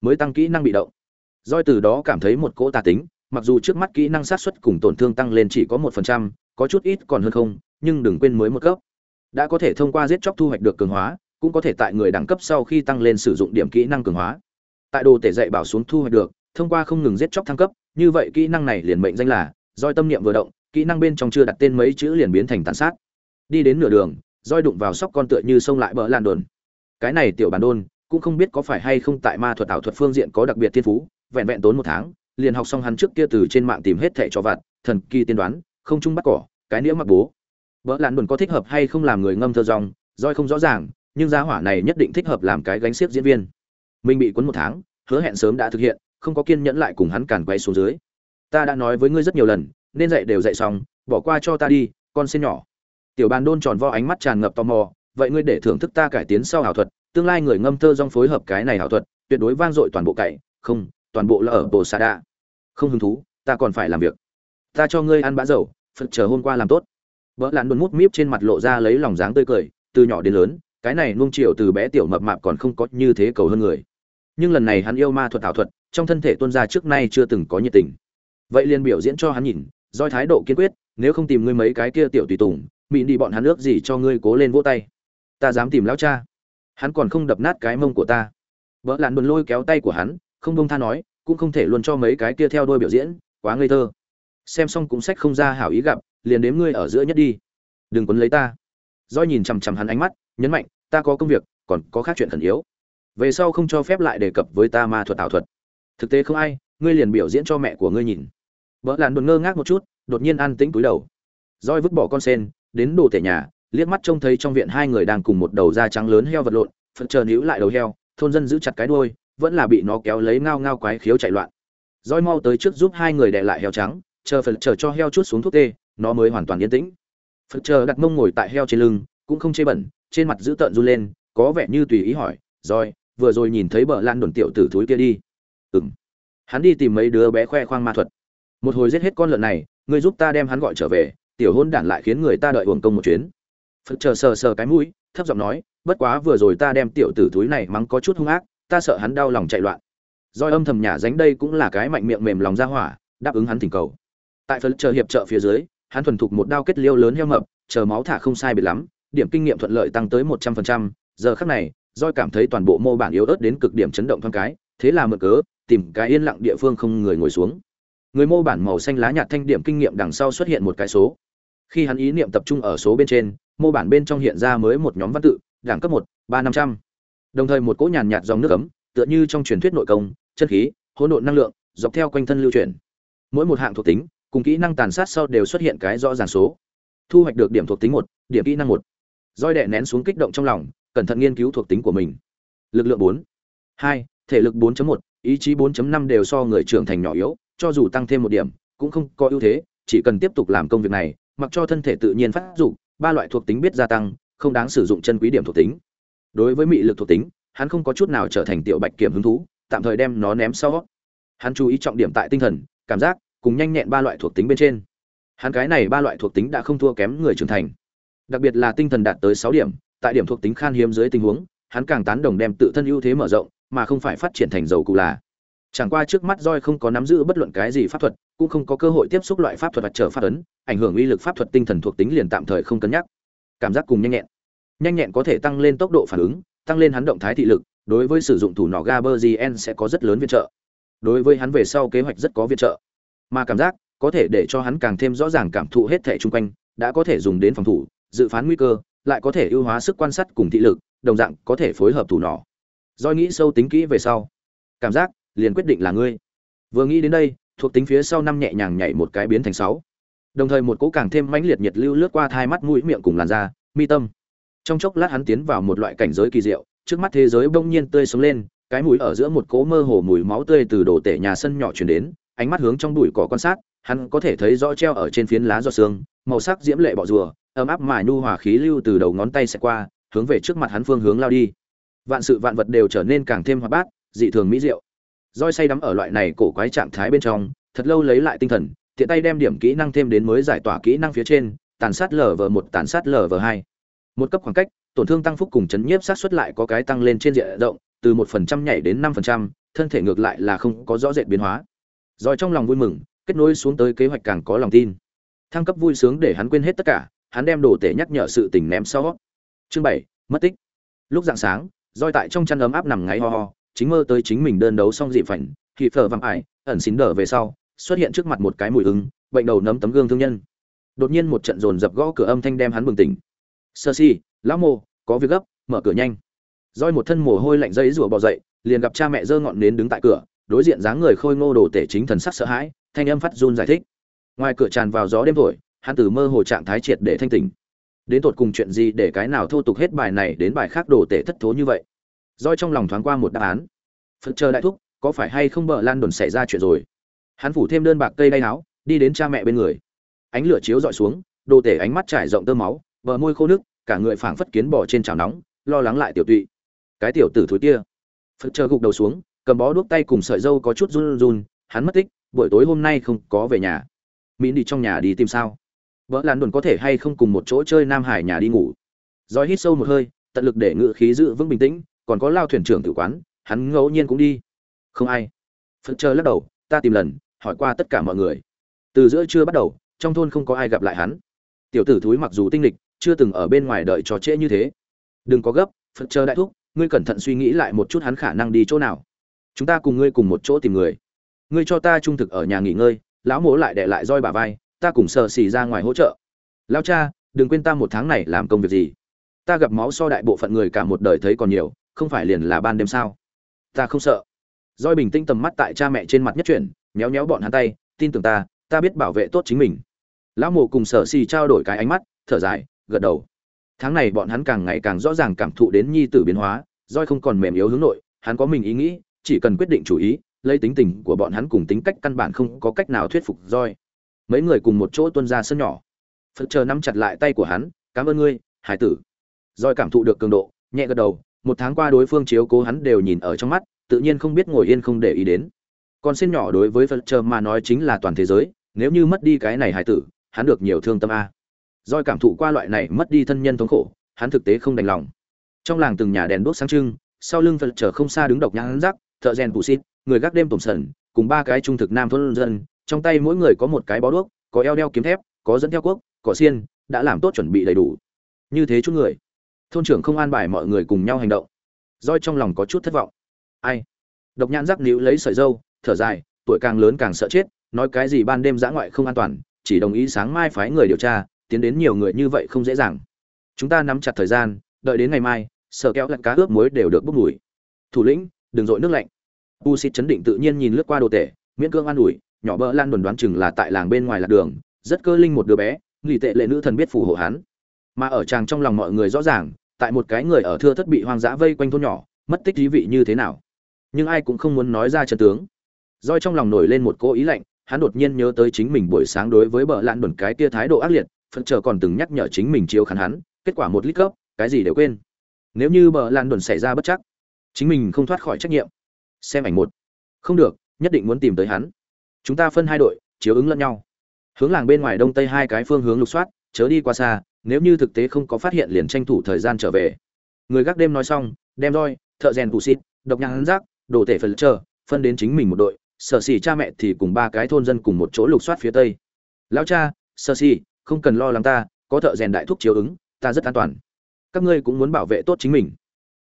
mới tăng kỹ năng bị động Doi từ đó cảm thấy một cỗ tà tính, mặc dù trước mắt kỹ năng sát xuất cùng tổn thương tăng lên chỉ có một phần trăm, có chút ít còn hơn không, nhưng đừng quên mới một cấp. Đã có thể thông qua giết chóc thu hoạch được cường hóa, cũng có thể tại người đẳng cấp sau khi tăng lên sử dụng điểm kỹ năng cường hóa. Tại đồ tể dạy bảo xuống thu hoạch được, thông qua không ngừng giết chóc thăng cấp, như vậy kỹ năng này liền mệnh danh là Doi tâm niệm vừa động, kỹ năng bên trong chưa đặt tên mấy chữ liền biến thành tàn sát. Đi đến nửa đường, Doi đụng vào sóc con tựa như sông lại bờ lan đồn. Cái này tiểu bản đôn, cũng không biết có phải hay không tại ma thuật ảo thuật phương diện có đặc biệt thiên phú, vẹn vẹn tốn một tháng liền học xong hắn trước kia từ trên mạng tìm hết thẻ cho vặt thần kỳ tiên đoán không trung bắt cỏ cái nĩa mặc bố vợ lan đồn có thích hợp hay không làm người ngâm thơ rong roi không rõ ràng nhưng giá hỏa này nhất định thích hợp làm cái gánh xiếc diễn viên mình bị cuốn một tháng hứa hẹn sớm đã thực hiện không có kiên nhẫn lại cùng hắn càn quay xuống dưới ta đã nói với ngươi rất nhiều lần, nên dạy đều dạy xong, bỏ qua cho ta đi, con xin nhỏ. Tiểu bàn đôn tròn vo ánh mắt tràn ngập tò mò, vậy ngươi để thưởng thức ta cải tiến sau ảo thuật, tương lai người ngâm thơ dong phối hợp cái này ảo thuật, tuyệt đối vang dội toàn bộ cậy không, toàn bộ là ở bộ xà đa không hứng thú, ta còn phải làm việc. Ta cho ngươi ăn bã dầu, phật chờ hôm qua làm tốt. Vợ lặn đồn mút míp trên mặt lộ ra lấy lòng dáng tươi cười, từ nhỏ đến lớn, cái này nuông chiều từ bé tiểu mập mạp còn không có như thế cầu hơn người. Nhưng lần này hắn yêu ma thuật ảo thuật, trong thân thể tuân ra trước nay chưa từng có nhiệt tình vậy liền biểu diễn cho hắn nhìn, doi thái độ kiên quyết, nếu không tìm ngươi mấy cái kia tiểu tùy tùng, mịn đi bọn hắn ước gì cho ngươi cố lên vỗ tay. Ta dám tìm lão cha. Hắn còn không đập nát cái mông của ta. Vợ lặn đồn lôi kéo tay của hắn, không bông tha nói, cũng không thể luôn cho mấy cái kia theo đôi biểu diễn, quá ngây thơ. Xem xong cũng sách không ra hảo ý gặp, liền đếm ngươi ở giữa nhất đi. Đừng quấn lấy ta. Doi nhìn chằm chằm hắn ánh mắt, nhấn mạnh, ta có công việc, còn có khác chuyện khẩn yếu. Về sau không cho phép lại đề cập với ta ma thuật ảo thuật. Thực tế không ai, ngươi liền biểu diễn cho mẹ của ngươi nhìn vợ làn đồn ngơ ngác một chút, đột nhiên an tĩnh túi đầu. Roi vứt bỏ con sen, đến đồ tể nhà, liếc mắt trông thấy trong viện hai người đang cùng một đầu da trắng lớn heo vật lộn, phật chờ níu lại đầu heo, thôn dân giữ chặt cái đuôi, vẫn là bị nó kéo lấy ngao ngao quái khiếu chạy loạn. Roi mau tới trước giúp hai người đè lại heo trắng, chờ phật chờ cho heo chút xuống thuốc tê, nó mới hoàn toàn yên tĩnh. Phật chờ đặt mông ngồi tại heo trên lưng, cũng không chê bẩn, trên mặt giữ tợn run lên, có vẻ như tùy ý hỏi roi vừa rồi nhìn thấy bờ lan đồn tiểu tử thúi kia đi. Ừm. Hắn đi tìm mấy đứa bé khoe khoang ma thuật một hồi giết hết con lợn này, ngươi giúp ta đem hắn gọi trở về, tiểu hôn đản lại khiến người ta đợi uổng công một chuyến. Phật chờ sờ sờ cái mũi, thấp giọng nói, bất quá vừa rồi ta đem tiểu tử thúi này mắng có chút hung ác, ta sợ hắn đau lòng chạy loạn. Doi âm thầm nhả dánh đây cũng là cái mạnh miệng mềm lòng ra hỏa, đáp ứng hắn thỉnh cầu. Tại phật chờ hiệp trợ phía dưới, hắn thuần thục một đao kết liêu lớn heo mập, chờ máu thả không sai biệt lắm, điểm kinh nghiệm thuận lợi tăng tới một trăm phần trăm, giờ khắc này doi cảm thấy toàn bộ mô bản yếu ớt đến cực điểm chấn động thoáng cái, thế là mượn cớ, tìm cái yên lặng địa phương không người ngồi xuống người mô bản màu xanh lá nhạt thanh điểm kinh nghiệm đằng sau xuất hiện một cái số. Khi hắn ý niệm tập trung ở số bên trên mô bản bên trong hiện ra mới một nhóm văn tự đẳng cấp một ba năm trăm. Đồng thời một cỗ nhàn nhạt dòng nước ấm tựa như trong truyền thuyết nội công chân khí hỗn độn năng lượng dọc theo quanh thân lưu truyền. mỗi một hạng thuộc tính cùng kỹ năng tàn sát sau đều xuất hiện cái rõ ràng số. Thu hoạch được điểm thuộc tính một điểm kỹ năng một. Roi đệ nén xuống kích động trong lòng cẩn thận nghiên cứu thuộc tính của mình. Lực lượng bốn. Hai thể lực 4.1, ý chí 4.5 đều so người trưởng thành nhỏ yếu cho dù tăng thêm một điểm, cũng không có ưu thế, chỉ cần tiếp tục làm công việc này, mặc cho thân thể tự nhiên phát dụng ba loại thuộc tính biết gia tăng, không đáng sử dụng chân quý điểm thuộc tính. Đối với mị lực thuộc tính, hắn không có chút nào trở thành tiểu bạch kiểm hứng thú, tạm thời đem nó ném sau. Hắn chú ý trọng điểm tại tinh thần, cảm giác, cùng nhanh nhẹn ba loại thuộc tính bên trên. Hắn cái này ba loại thuộc tính đã không thua kém người trưởng thành. Đặc biệt là tinh thần đạt tới sáu điểm, tại điểm thuộc tính khan hiếm dưới tình huống, hắn càng tán đồng đem tự thân ưu thế mở rộng, mà không phải phát triển thành dầu cụ là chẳng qua trước mắt roi không có nắm giữ bất luận cái gì pháp thuật cũng không có cơ hội tiếp xúc loại pháp thuật vật trở phát ấn ảnh hưởng uy lực pháp thuật tinh thần thuộc tính liền tạm thời không cân nhắc. Cảm giác cùng nhanh nhẹn. Nhanh nhẹn có thể tăng lên tốc độ phản ứng tăng lên hắn động thái thị lực đối với sử dụng thủ nỏ Gaberzien sẽ có rất lớn viện trợ. Đối với hắn về sau kế hoạch rất có viện trợ. Mà cảm giác có thể để cho hắn càng thêm rõ ràng cảm thụ hết thể chung quanh đã có thể dùng đến phòng thủ dự phán nguy cơ lại có thể ưu hóa sức quan sát cùng thị lực đồng dạng có thể phối hợp thủ nỏ. Doi nghĩ sâu tính kỹ về sau, cảm giác liền quyết định là ngươi. Vừa nghĩ đến đây, thuộc tính phía sau năm nhẹ nhàng nhảy một cái biến thành sáu. Đồng thời một cỗ càng thêm mãnh liệt nhiệt lưu lướt qua thai mắt mũi miệng cùng làn da, mi tâm. Trong chốc lát hắn tiến vào một loại cảnh giới kỳ diệu, trước mắt thế giới bỗng nhiên tươi sống lên, cái mũi ở giữa một cỗ mơ hồ mùi máu tươi từ đổ tể nhà sân nhỏ truyền đến, ánh mắt hướng trong bụi cỏ quan sát, hắn có thể thấy rõ treo ở trên phiến lá do xương, màu sắc diễm lệ bọ rùa, ấm áp mài nhu hòa khí lưu từ đầu ngón tay sẽ qua, hướng về trước mặt hắn phương hướng lao đi vạn sự vạn vật đều trở nên càng thêm hoạt bát dị thường mỹ diệu roi say đắm ở loại này cổ quái trạng thái bên trong, thật lâu lấy lại tinh thần, tiện tay đem điểm kỹ năng thêm đến mới giải tỏa kỹ năng phía trên, tàn sát lv một, tàn sát lv hai. Một cấp khoảng cách, tổn thương tăng phúc cùng chấn nhiếp sát xuất lại có cái tăng lên trên diện rộng, từ một phần trăm nhảy đến năm phần trăm, thân thể ngược lại là không có rõ rệt biến hóa. Rồi trong lòng vui mừng, kết nối xuống tới kế hoạch càng có lòng tin. Thăng cấp vui sướng để hắn quên hết tất cả, hắn đem đồ tể nhắc nhở sự tình ném sau. Chương bảy, mất tích. Lúc dạng sáng, roi tại trong chăn ấm áp nằm ngáy ho ho chính mơ tới chính mình đơn đấu xong dị phảnh, thì phở vàng ải, ẩn xín đờ về sau, xuất hiện trước mặt một cái mùi ứng bệnh đầu nấm tấm gương thương nhân. Đột nhiên một trận dồn dập gõ cửa âm thanh đem hắn bừng tỉnh. Sơ si, lão mô, có việc gấp, mở cửa nhanh. Roi một thân mồ hôi lạnh dây rủa bò dậy, liền gặp cha mẹ giơ ngọn nến đứng tại cửa, đối diện dáng người khôi ngô đồ tể chính thần sắc sợ hãi, thanh âm phát run giải thích. Ngoài cửa tràn vào gió đêm thổi, hắn từ mơ hồ trạng thái triệt để thanh tỉnh. Đến tột cùng chuyện gì để cái nào thô tục hết bài này đến bài khác đồ tể thất thố như vậy? Roi trong lòng thoáng qua một đáp án. Phật chờ đại thúc, có phải hay không bờ lan đồn xảy ra chuyện rồi? Hắn phủ thêm đơn bạc cây đay áo, đi đến cha mẹ bên người. Ánh lửa chiếu dọi xuống, đồ tể ánh mắt trải rộng tơ máu, bờ môi khô nước, cả người phảng phất kiến bỏ trên chảo nóng, lo lắng lại tiểu tụy. Cái tiểu tử thúi kia. Phật chờ gục đầu xuống, cầm bó đuốc tay cùng sợi dâu có chút run run, hắn mất tích, buổi tối hôm nay không có về nhà. Mỹ đi trong nhà đi tìm sao? Vợ lan đồn có thể hay không cùng một chỗ chơi nam hải nhà đi ngủ? Roi hít sâu một hơi, tận lực để ngự khí giữ vững bình tĩnh còn có lao thuyền trưởng tử quán, hắn ngẫu nhiên cũng đi. Không ai. Phật chờ lắc đầu, ta tìm lần, hỏi qua tất cả mọi người. Từ giữa trưa bắt đầu, trong thôn không có ai gặp lại hắn. Tiểu tử thúi mặc dù tinh lịch, chưa từng ở bên ngoài đợi trò trễ như thế. Đừng có gấp, phật chờ đại thúc, ngươi cẩn thận suy nghĩ lại một chút hắn khả năng đi chỗ nào. Chúng ta cùng ngươi cùng một chỗ tìm người. Ngươi cho ta trung thực ở nhà nghỉ ngơi, lão mỗ lại để lại roi bà vai, ta cùng sợ xì ra ngoài hỗ trợ. Lao cha, đừng quên ta một tháng này làm công việc gì. Ta gặp máu so đại bộ phận người cả một đời thấy còn nhiều không phải liền là ban đêm sao? Ta không sợ. Roi bình tĩnh tầm mắt tại cha mẹ trên mặt nhất chuyển, méo méo bọn hắn tay, tin tưởng ta ta biết bảo vệ tốt chính mình. Lão mộ cùng sở xì trao đổi cái ánh mắt, thở dài, gật đầu. Tháng này bọn hắn càng ngày càng rõ ràng cảm thụ đến nhi tử biến hóa roi không còn mềm yếu hướng nội, hắn có mình ý nghĩ, chỉ cần quyết định chủ ý, lấy tính tình của bọn hắn cùng tính cách căn bản không có cách nào thuyết phục roi mấy người cùng một chỗ tuân ra sân nhỏ. Phật chờ nắm chặt lại tay của hắn, cảm ơn ngươi, hải tử. Roi cảm thụ được cường độ, nhẹ gật đầu một tháng qua đối phương chiếu cố hắn đều nhìn ở trong mắt tự nhiên không biết ngồi yên không để ý đến con xin nhỏ đối với phật chờ mà nói chính là toàn thế giới nếu như mất đi cái này hải tử hắn được nhiều thương tâm a Doi cảm thụ qua loại này mất đi thân nhân thống khổ, hắn thực tế không đành lòng. Trong làng từng nhà đèn đuốc sáng trưng, sau lưng Phật trở không xa đứng độc nhãn rắc, thợ rèn phụ xít, người gác đêm tổm sần, cùng ba cái trung thực nam thôn dân, trong tay mỗi người có một cái bó đuốc, có eo đeo kiếm thép, có dẫn theo quốc, có xiên, đã làm tốt chuẩn bị đầy đủ. Như thế chút người, thôn trưởng không an bài mọi người cùng nhau hành động. Doi trong lòng có chút thất vọng. Ai? Độc nhãn giác níu lấy sợi dâu, thở dài, tuổi càng lớn càng sợ chết, nói cái gì ban đêm dã ngoại không an toàn, chỉ đồng ý sáng mai phái người điều tra, tiến đến nhiều người như vậy không dễ dàng chúng ta nắm chặt thời gian đợi đến ngày mai sở kéo lạnh cá ướp muối đều được bốc mùi thủ lĩnh đừng dội nước lạnh u xịt chấn định tự nhiên nhìn lướt qua đồ tể miễn cương an ủi nhỏ bỡ lan đồn đoán chừng là tại làng bên ngoài lạc đường rất cơ linh một đứa bé nghỉ tệ lệ nữ thần biết phù hộ hắn mà ở chàng trong lòng mọi người rõ ràng, tại một cái người ở thưa thất bị hoang dã vây quanh thôn nhỏ, mất tích thí vị như thế nào. Nhưng ai cũng không muốn nói ra chân tướng. Roi trong lòng nổi lên một cô ý lạnh, hắn đột nhiên nhớ tới chính mình buổi sáng đối với bờ lạn đồn cái tia thái độ ác liệt phật chờ còn từng nhắc nhở chính mình chiếu khán hắn, kết quả một lít cấp, cái gì đều quên. Nếu như bờ lan đồn xảy ra bất chắc, chính mình không thoát khỏi trách nhiệm. Xem ảnh một. Không được, nhất định muốn tìm tới hắn. Chúng ta phân hai đội, chiếu ứng lẫn nhau. Hướng làng bên ngoài đông tây hai cái phương hướng lục soát chớ đi qua xa, nếu như thực tế không có phát hiện liền tranh thủ thời gian trở về. Người gác đêm nói xong, đem roi, thợ rèn bù xịt, độc nhang rác, đồ tể phần chờ, phân đến chính mình một đội, sở xỉ cha mẹ thì cùng ba cái thôn dân cùng một chỗ lục soát phía tây. Lão cha, sở xỉ không cần lo lắng ta, có thợ rèn đại thúc chiếu ứng, ta rất an toàn. Các ngươi cũng muốn bảo vệ tốt chính mình.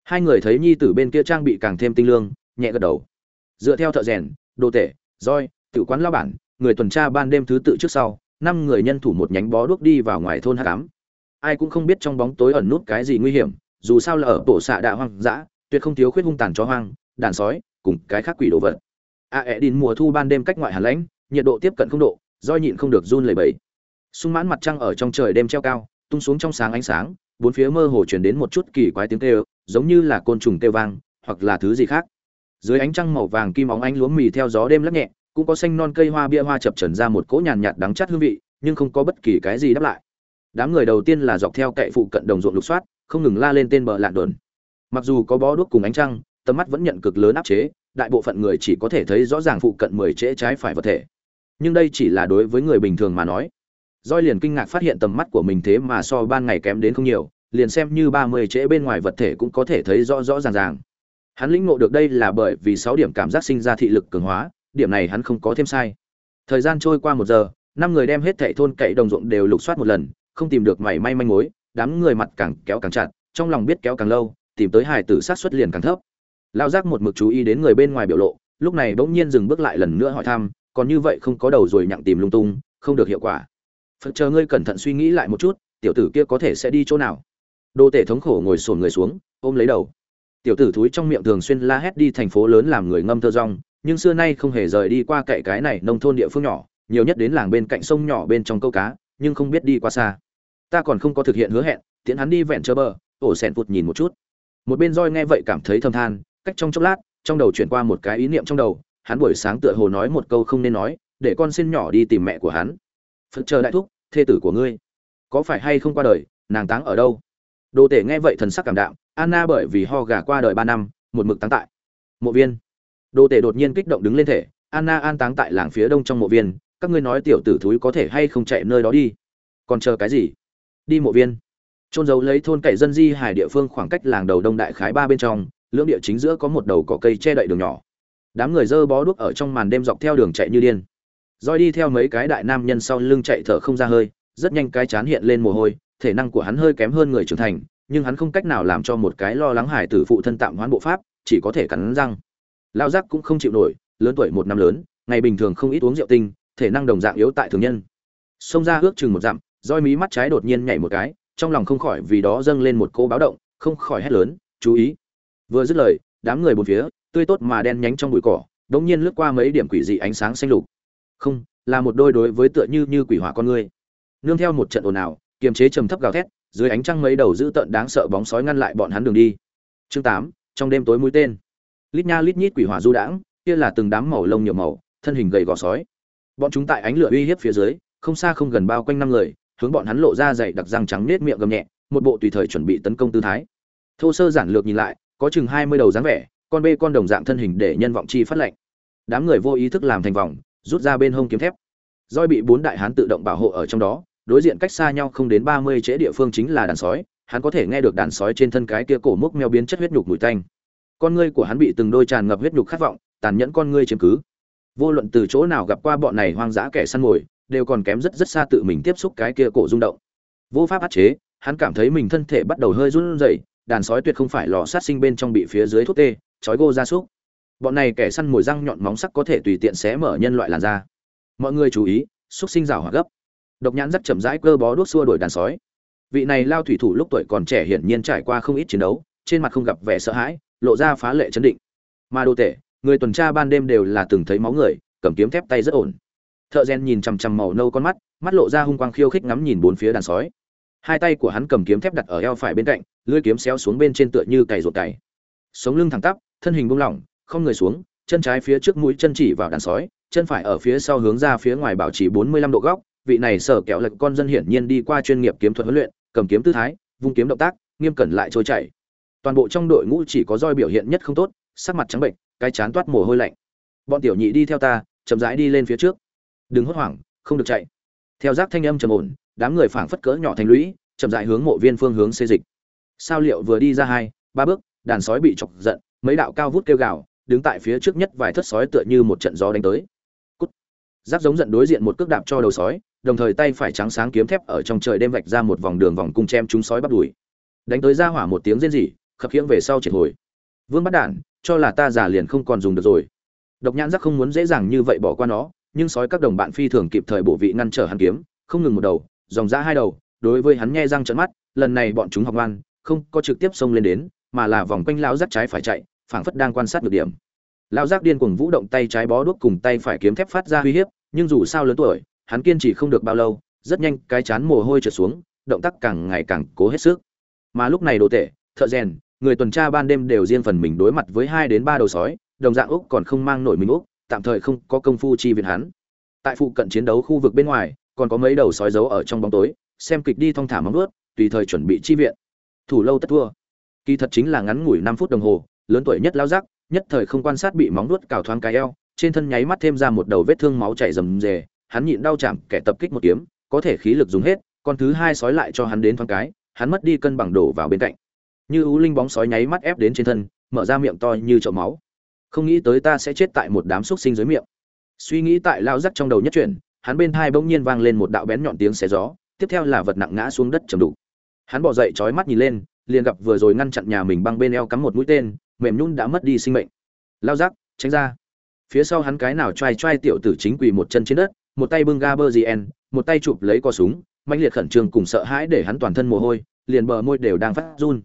Hai người thấy nhi tử bên kia trang bị càng thêm tinh lương, nhẹ gật đầu. Dựa theo thợ rèn, đồ tể, roi tự quán lao bản, người tuần tra ban đêm thứ tự trước sau năm người nhân thủ một nhánh bó đuốc đi vào ngoài thôn hắc ám. ai cũng không biết trong bóng tối ẩn nút cái gì nguy hiểm, dù sao là ở bộ xạ đạ hoang dã, tuyệt không thiếu khuyết hung tàn chó hoang, đàn sói, cùng cái khác quỷ đồ vật. A ẹ đìn mùa thu ban đêm cách ngoại hàn lãnh, nhiệt độ tiếp cận không độ, do nhịn không được run lẩy bẩy. Sung mãn mặt trăng ở trong trời đêm treo cao, tung xuống trong sáng ánh sáng, bốn phía mơ hồ chuyển đến một chút kỳ quái tiếng kêu, giống như là côn trùng kêu vang, hoặc là thứ gì khác. Dưới ánh trăng màu vàng kim óng ánh lúa mì theo gió đêm lắc nhẹ cũng có xanh non cây hoa bia hoa chập trần ra một cỗ nhàn nhạt đắng chát hương vị nhưng không có bất kỳ cái gì đáp lại. Đám người đầu tiên là dọc theo cậy phụ cận đồng ruộng lục soát không ngừng la lên tên bờ lạn đồn. Mặc dù có bó đuốc cùng ánh trăng tầm mắt vẫn nhận cực lớn áp chế đại bộ phận người chỉ có thể thấy rõ ràng phụ cận mười trễ trái phải vật thể. Nhưng đây chỉ là đối với người bình thường mà nói. Roi liền kinh ngạc phát hiện tầm mắt của mình thế mà so ban ngày kém đến không nhiều, liền xem như ba mươi trễ bên ngoài vật thể cũng có thể thấy rõ rõ ràng ràng. Hắn lĩnh ngộ được đây là bởi vì sáu điểm cảm giác sinh ra thị lực cường hóa, điểm này hắn không có thêm sai. Thời gian trôi qua một giờ, năm người đem hết thảy thôn cậy đồng ruộng đều lục soát một lần, không tìm được mảy may manh mối, đám người mặt càng kéo càng chặt, trong lòng biết kéo càng lâu, tìm tới hải tử sát suất liền càng thấp. Lão giác một mực chú ý đến người bên ngoài biểu lộ, lúc này bỗng nhiên dừng bước lại lần nữa hỏi thăm, còn như vậy không có đầu rồi nhặng tìm lung tung, không được hiệu quả phật chờ ngươi cẩn thận suy nghĩ lại một chút tiểu tử kia có thể sẽ đi chỗ nào đô tể thống khổ ngồi sồn người xuống ôm lấy đầu tiểu tử thúi trong miệng thường xuyên la hét đi thành phố lớn làm người ngâm thơ rong nhưng xưa nay không hề rời đi qua cậy cái này nông thôn địa phương nhỏ, nhiều nhất đến làng bên cạnh sông nhỏ bên trong câu cá, nhưng không biết đi qua xa. Ta còn không có thực hiện hứa hẹn, tiễn hắn đi vẹn chơ bờ, ổ sẹn phụt nhìn một chút. Một bên roi nghe vậy cảm thấy thâm than, cách trong chốc lát, trong đầu chuyển qua một cái ý niệm trong đầu, hắn buổi sáng tựa hồ nói một câu không nên nói, để con xin nhỏ đi tìm mẹ của hắn. Phật chờ đại thúc, thê tử của ngươi. Có phải hay không qua đời, nàng táng ở đâu? Đồ tể nghe vậy thần sắc cảm đạm, anna bởi vì ho gà qua đời ba năm, một mực táng tại. Mộ viên. Đô tể đột nhiên kích động đứng lên thể, anna an táng tại làng phía đông trong mộ viên, các ngươi nói tiểu tử thúi có thể hay không chạy nơi đó đi? Còn chờ cái gì? Đi mộ viên. Trôn giấu lấy thôn cậy dân di hải địa phương khoảng cách làng đầu đông đại khái ba bên trong, lưỡng địa chính giữa có một đầu cỏ cây che đậy đường nhỏ. Đám người dơ bó đuốc ở trong màn đêm dọc theo đường chạy như điên. Roi đi theo mấy cái đại nam nhân sau lưng chạy thở không ra hơi, rất nhanh cái chán hiện lên mồ hôi, thể năng của hắn hơi kém hơn người trưởng thành, nhưng hắn không cách nào làm cho một cái lo lắng hải tử phụ thân tạm hoán bộ pháp, chỉ có thể cắn răng lao giác cũng không chịu nổi, lớn tuổi một năm lớn, ngày bình thường không ít uống rượu tinh, thể năng đồng dạng yếu tại thường nhân. Xông ra ước chừng một dặm, roi mí mắt trái đột nhiên nhảy một cái, trong lòng không khỏi vì đó dâng lên một cô báo động, không khỏi hét lớn, chú ý! Vừa dứt lời, đám người bốn phía, tươi tốt mà đen nhánh trong bụi cỏ đống nhiên lướt qua mấy điểm quỷ dị ánh sáng xanh lục. Không, là một đôi đối với tựa như như quỷ hỏa con người nương theo một trận ồn ào, kiềm chế trầm thấp gào thét, dưới ánh trăng mấy đầu dữ tợn đáng sợ bóng sói ngăn lại bọn hắn đường đi. Chương tám, trong đêm tối mũi tên lít nha lít nhít quỷ hỏa du đãng, kia là từng đám màu lông nhiều màu, thân hình gầy gò sói. Bọn chúng tại ánh lửa uy hiếp phía dưới, không xa không gần bao quanh năm người, hướng bọn hắn lộ ra dày đặc răng trắng nết miệng gầm nhẹ, một bộ tùy thời chuẩn bị tấn công tư thái. Thô sơ giản lược nhìn lại, có chừng hai mươi đầu dáng vẻ, con bê con đồng dạng thân hình để nhân vọng chi phát lệnh. Đám người vô ý thức làm thành vòng, rút ra bên hông kiếm thép. Roi bị bốn đại hán tự động bảo hộ ở trong đó, đối diện cách xa nhau không đến ba mươi trễ địa phương chính là đàn sói, hắn có thể nghe được đàn sói trên thân cái kia cổ mốc meo biến chất huyết nhục mùi tanh con ngươi của hắn bị từng đôi tràn ngập huyết nhục khát vọng, tàn nhẫn con ngươi chiếm cứ. Vô luận từ chỗ nào gặp qua bọn này hoang dã kẻ săn mồi, đều còn kém rất rất xa tự mình tiếp xúc cái kia cổ rung động. Vô pháp áp chế, hắn cảm thấy mình thân thể bắt đầu hơi run rẩy, đàn sói tuyệt không phải lò sát sinh bên trong bị phía dưới thuốc tê, chói gô ra súc. Bọn này kẻ săn mồi răng nhọn móng sắc có thể tùy tiện xé mở nhân loại làn da. Mọi người chú ý xúc sinh rào hỏa gấp. Độc nhãn rất chậm rãi cơ bó đuốc xua đuổi đàn sói. Vị này lao thủy thủ lúc tuổi còn trẻ hiển nhiên trải qua không ít chiến đấu, trên mặt không gặp vẻ sợ hãi lộ ra phá lệ chấn định. Mà đồ tể, người tuần tra ban đêm đều là từng thấy máu người, cầm kiếm thép tay rất ổn. Thợ rèn nhìn chằm chằm màu nâu con mắt mắt lộ ra hung quang khiêu khích ngắm nhìn bốn phía đàn sói. Hai tay của hắn cầm kiếm thép đặt ở eo phải bên cạnh, lưỡi kiếm xéo xuống bên trên tựa như cày ruột cày. Sống lưng thẳng tắp, thân hình buông lỏng, không người xuống, chân trái phía trước mũi chân chỉ vào đàn sói, chân phải ở phía sau hướng ra phía ngoài bảo trì 45 độ góc, vị này sở kẹo lệch con dân hiển nhiên đi qua chuyên nghiệp kiếm thuật huấn luyện, cầm kiếm tư thái, vung kiếm động tác, nghiêm cẩn lại trôi chảy toàn bộ trong đội ngũ chỉ có roi biểu hiện nhất không tốt, sắc mặt trắng bệnh, cái chán toát mồ hôi lạnh. Bọn tiểu nhị đi theo ta, chậm rãi đi lên phía trước. Đừng hốt hoảng, không được chạy. Theo giác thanh âm trầm ổn, đám người phảng phất cỡ nhỏ thành lũy, chậm rãi hướng mộ viên phương hướng xê dịch. Sao liệu vừa đi ra hai, ba bước, đàn sói bị chọc giận, mấy đạo cao vút kêu gào, đứng tại phía trước nhất vài thất sói tựa như một trận gió đánh tới. Cút. Giáp giống giận đối diện một cước đạp cho đầu sói, đồng thời tay phải trắng sáng kiếm thép ở trong trời đêm vạch ra một vòng đường vòng cung chém chúng sói bắt đuổi. Đánh tới ra hỏa một tiếng rên rỉ khập khiễng về sau triệt hồi. Vương bắt đản, cho là ta già liền không còn dùng được rồi. Độc nhãn giác không muốn dễ dàng như vậy bỏ qua nó, nhưng sói các đồng bạn phi thường kịp thời bổ vị ngăn trở hắn kiếm, không ngừng một đầu, dòng ra hai đầu, đối với hắn nghe răng trợn mắt, lần này bọn chúng học ngoan, không có trực tiếp xông lên đến, mà là vòng quanh lão giác trái phải chạy, phảng phất đang quan sát được điểm. Lão giác điên cuồng vũ động tay trái bó đuốc cùng tay phải kiếm thép phát ra uy hiếp, nhưng dù sao lớn tuổi, hắn kiên trì không được bao lâu, rất nhanh cái chán mồ hôi trượt xuống, động tác càng ngày càng cố hết sức. Mà lúc này đồ tệ thợ rèn người tuần tra ban đêm đều riêng phần mình đối mặt với hai đến ba đầu sói, đồng dạng úc còn không mang nổi mình úc, tạm thời không có công phu chi viện hắn. Tại phụ cận chiến đấu khu vực bên ngoài, còn có mấy đầu sói giấu ở trong bóng tối, xem kịch đi thong thả móng ướt tùy thời chuẩn bị chi viện. Thủ lâu tất thua. Kỳ thật chính là ngắn ngủi năm phút đồng hồ, lớn tuổi nhất lao rắc nhất thời không quan sát bị móng nuốt cào thoáng cái eo, trên thân nháy mắt thêm ra một đầu vết thương máu chảy rầm rề, hắn nhịn đau chạm, kẻ tập kích một kiếm, có thể khí lực dùng hết, con thứ hai sói lại cho hắn đến thoáng cái, hắn mất đi cân bằng đổ vào bên cạnh như ú linh bóng sói nháy mắt ép đến trên thân, mở ra miệng to như chậu máu. Không nghĩ tới ta sẽ chết tại một đám xúc sinh dưới miệng. Suy nghĩ tại lao rắc trong đầu nhất chuyển, hắn bên thai bỗng nhiên vang lên một đạo bén nhọn tiếng xé gió, tiếp theo là vật nặng ngã xuống đất chầm đục. Hắn bỏ dậy trói mắt nhìn lên, liền gặp vừa rồi ngăn chặn nhà mình băng bên eo cắm một mũi tên, mềm nhún đã mất đi sinh mệnh. Lao rắc, tránh ra. Phía sau hắn cái nào trai trai tiểu tử chính quỳ một chân trên đất, một tay bưng ga bơ gn một tay chụp lấy cò súng mạnh liệt khẩn trương cùng sợ hãi để hắn toàn thân mồ hôi, liền bờ môi đều đang phát run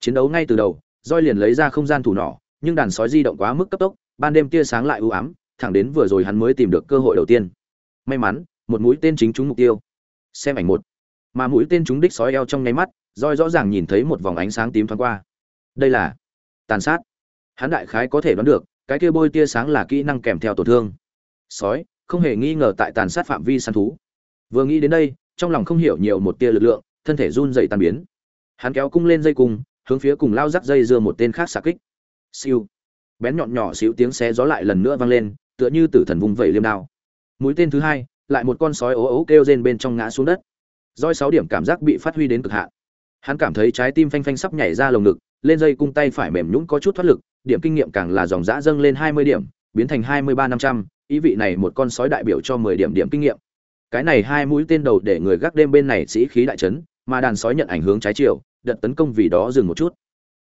chiến đấu ngay từ đầu roi liền lấy ra không gian thủ nỏ, nhưng đàn sói di động quá mức cấp tốc, ban đêm tia sáng lại u ám, thẳng đến vừa rồi hắn mới tìm được cơ hội đầu tiên. May mắn, một mũi tên chính trúng mục tiêu. Xem ảnh một. Mà mũi tên trúng đích sói eo trong nháy mắt roi rõ ràng nhìn thấy một vòng ánh sáng tím thoáng qua. Đây là tàn sát. Hắn đại khái có thể đoán được, cái kia bôi tia sáng là kỹ năng kèm theo tổn thương. Sói, không hề nghi ngờ tại tàn sát phạm vi săn thú. Vừa nghĩ đến đây, trong lòng không hiểu nhiều một tia lực lượng, thân thể run dậy tàn biến. Hắn kéo cung lên dây cung hướng phía cùng lao rắc dây dưa một tên khác xạ kích. Siêu. Bén nhọn nhỏ xíu tiếng xé gió lại lần nữa vang lên, tựa như tử thần vùng vẩy liêm đao. Mũi tên thứ hai, lại một con sói ố ố kêu rên bên trong ngã xuống đất. Roi sáu điểm cảm giác bị phát huy đến cực hạn. Hắn cảm thấy trái tim phanh phanh sắp nhảy ra lồng ngực, lên dây cung tay phải mềm nhũn có chút thoát lực, điểm kinh nghiệm càng là dòng dã dâng lên hai mươi điểm, biến thành hai mươi ba năm trăm, ý vị này một con sói đại biểu cho mười điểm điểm kinh nghiệm. Cái này hai mũi tên đầu để người gác đêm bên này sĩ khí đại trấn mà đàn sói nhận ảnh hướng trái chiều đợt tấn công vì đó dừng một chút.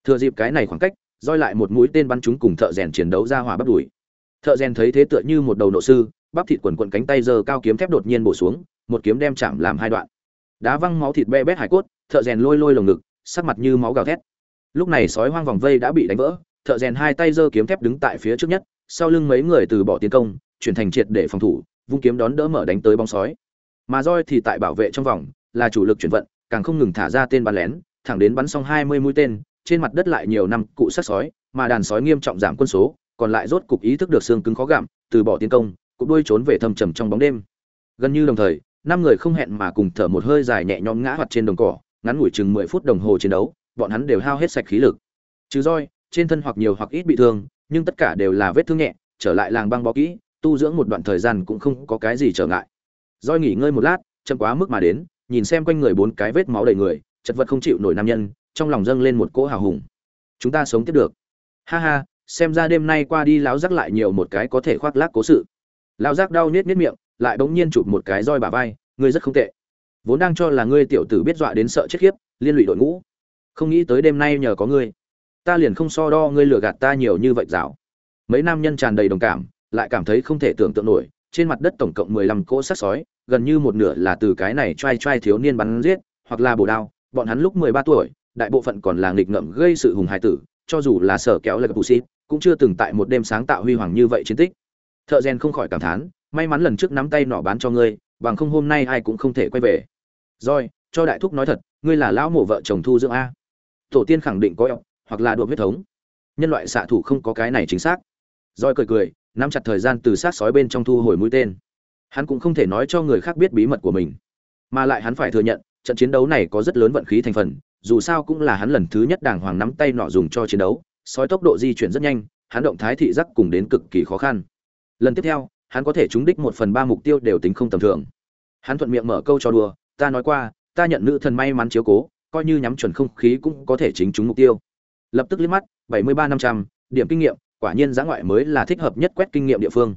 Thừa dịp cái này khoảng cách, roi lại một mũi tên bắn chúng cùng thợ rèn chiến đấu ra hỏa bắt đuổi thợ rèn thấy thế tựa như một đầu nộ sư, bắp thịt quần quần cánh tay giơ cao kiếm thép đột nhiên bổ xuống, một kiếm đem chạm làm hai đoạn. Đá văng máu thịt be bét hải cốt, thợ rèn lôi lôi lồng ngực, sắc mặt như máu gào thét. Lúc này sói hoang vòng vây đã bị đánh vỡ, thợ rèn hai tay giơ kiếm thép đứng tại phía trước nhất, sau lưng mấy người từ bỏ tiến công, chuyển thành triệt để phòng thủ, vung kiếm đón đỡ mở đánh tới bóng sói. Mà roi thì tại bảo vệ trong vòng, là chủ lực chuyển vận, càng không ngừng thả ra tên bắn lén thẳng đến bắn xong hai mươi mũi tên, trên mặt đất lại nhiều năm cụ sát sói, mà đàn sói nghiêm trọng giảm quân số, còn lại rốt cục ý thức được xương cứng khó gặm, từ bỏ tiến công cục đuôi trốn về thâm trầm trong bóng đêm. Gần như đồng thời, năm người không hẹn mà cùng thở một hơi dài nhẹ nhõm ngã hoạt trên đồng cỏ, ngắn ngủi chừng mười phút đồng hồ chiến đấu, bọn hắn đều hao hết sạch khí lực. Trừ roi, trên thân hoặc nhiều hoặc ít bị thương, nhưng tất cả đều là vết thương nhẹ, trở lại làng băng bó kỹ, tu dưỡng một đoạn thời gian cũng không có cái gì trở ngại. Roi nghỉ ngơi một lát, chậm quá mức mà đến, nhìn xem quanh người bốn cái vết máu đầy người chật vật không chịu nổi nam nhân, trong lòng dâng lên một cỗ hào hùng. Chúng ta sống tiếp được. Ha ha, xem ra đêm nay qua đi lão giác lại nhiều một cái có thể khoác lác cố sự. Lão giác đau nết nết miệng, lại bỗng nhiên chụp một cái roi bà vai, ngươi rất không tệ. Vốn đang cho là ngươi tiểu tử biết dọa đến sợ chết khiếp, liên lụy đội ngũ. Không nghĩ tới đêm nay nhờ có ngươi, ta liền không so đo ngươi lừa gạt ta nhiều như vậy rảo mấy nam nhân tràn đầy đồng cảm, lại cảm thấy không thể tưởng tượng nổi, trên mặt đất tổng cộng mười lăm cỗ sát sói, gần như một nửa là từ cái này trai trai thiếu niên bắn giết, hoặc là bổ đao bọn hắn lúc mười ba tuổi, đại bộ phận còn là nghịch ngợm gây sự hùng hài tử, cho dù là sở kéo là bù xít cũng chưa từng tại một đêm sáng tạo huy hoàng như vậy chiến tích. Thợ rèn không khỏi cảm thán, may mắn lần trước nắm tay nọ bán cho ngươi, bằng không hôm nay ai cũng không thể quay về. Rồi, cho đại thúc nói thật, ngươi là lão mộ vợ chồng thu dưỡng a. Tổ tiên khẳng định có ọc hoặc là đột huyết thống. Nhân loại xạ thủ không có cái này chính xác. Roi cười cười, nắm chặt thời gian từ sát sói bên trong thu hồi mũi tên. Hắn cũng không thể nói cho người khác biết bí mật của mình, mà lại hắn phải thừa nhận trận chiến đấu này có rất lớn vận khí thành phần, dù sao cũng là hắn lần thứ nhất đàng hoàng nắm tay nọ dùng cho chiến đấu, sói tốc độ di chuyển rất nhanh, hắn động thái thị giác cùng đến cực kỳ khó khăn. Lần tiếp theo, hắn có thể trúng đích một phần ba mục tiêu đều tính không tầm thường. Hắn thuận miệng mở câu cho đùa, ta nói qua, ta nhận nữ thần may mắn chiếu cố, coi như nhắm chuẩn không khí cũng có thể chính trúng mục tiêu. Lập tức liếc mắt, bảy mươi ba năm trăm, điểm kinh nghiệm, quả nhiên giã ngoại mới là thích hợp nhất quét kinh nghiệm địa phương.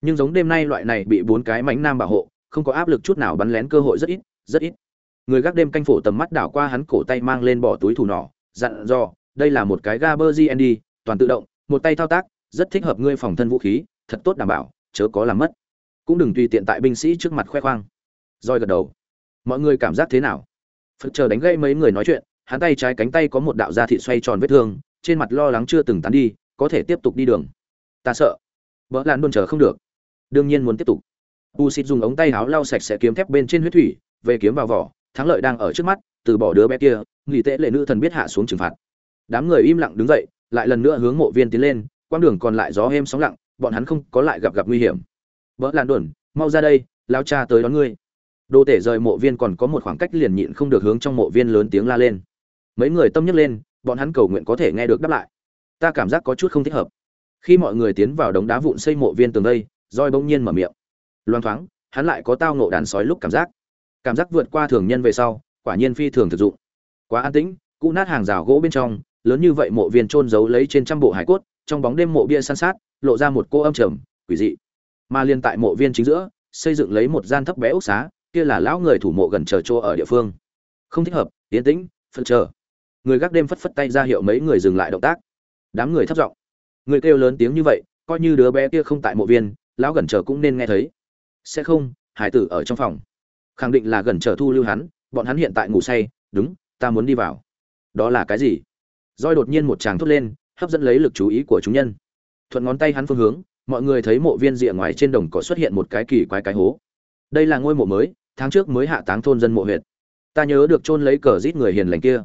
Nhưng giống đêm nay loại này bị bốn cái mánh nam bảo hộ, không có áp lực chút nào bắn lén cơ hội rất ít rất ít người gác đêm canh phổ tầm mắt đảo qua hắn cổ tay mang lên bỏ túi thủ nỏ, dặn dò, đây là một cái gaber gnd toàn tự động, một tay thao tác, rất thích hợp ngươi phòng thân vũ khí, thật tốt đảm bảo, chớ có làm mất. Cũng đừng tùy tiện tại binh sĩ trước mặt khoe khoang. Roi gật đầu. Mọi người cảm giác thế nào? Phật chờ đánh gây mấy người nói chuyện, hắn tay trái cánh tay có một đạo da thị xoay tròn vết thương, trên mặt lo lắng chưa từng tán đi, có thể tiếp tục đi đường. Ta sợ. Vợ lan luôn chờ không được. Đương nhiên muốn tiếp tục. U xịt dùng ống tay áo lau sạch sẽ kiếm thép bên trên huyết thủy, về kiếm vào vỏ thắng lợi đang ở trước mắt, từ bỏ đứa bé kia, nghỉ tệ lệ nữ thần biết hạ xuống trừng phạt. Đám người im lặng đứng dậy, lại lần nữa hướng mộ viên tiến lên quang đường còn lại gió êm sóng lặng, bọn hắn không có lại gặp gặp nguy hiểm. Vỡ lan đuẩn mau ra đây, lao cha tới đón ngươi. Đồ tể rời mộ viên còn có một khoảng cách liền nhịn không được hướng trong mộ viên lớn tiếng la lên. Mấy người tâm nhấc lên, bọn hắn cầu nguyện có thể nghe được đáp lại. Ta cảm giác có chút không thích hợp. Khi mọi người tiến vào đống đá vụn xây mộ viên tường đây roi bỗng nhiên mở miệng. Loang thoáng, hắn lại có tao ngộ đàn sói lúc cảm giác cảm giác vượt qua thường nhân về sau, quả nhiên phi thường thực dụng. Quá an tĩnh cụ nát hàng rào gỗ bên trong, lớn như vậy mộ viên trôn giấu lấy trên trăm bộ hải cốt, trong bóng đêm mộ bia san sát, lộ ra một cô âm trầm, quỷ dị. Mà liên tại mộ viên chính giữa, xây dựng lấy một gian thấp bé ốc xá, kia là lão người thủ mộ gần chờ chỗ ở địa phương. Không thích hợp tiến tĩnh phân chờ. Người gác đêm phất phất tay ra hiệu mấy người dừng lại động tác. Đám người thấp giọng. Người kêu lớn tiếng như vậy, coi như đứa bé kia không tại mộ viên, lão gần chờ cũng nên nghe thấy. Sẽ không, hải tử ở trong phòng khẳng định là gần chờ thu lưu hắn, bọn hắn hiện tại ngủ say, đúng, ta muốn đi vào. Đó là cái gì? Roi đột nhiên một tràng thốt lên, hấp dẫn lấy lực chú ý của chúng nhân. Thuận ngón tay hắn phương hướng, mọi người thấy mộ viên rìa ngoài trên đồng cỏ xuất hiện một cái kỳ quái cái hố. Đây là ngôi mộ mới, tháng trước mới hạ táng thôn dân mộ huyệt. Ta nhớ được chôn lấy cờ rít người hiền lành kia.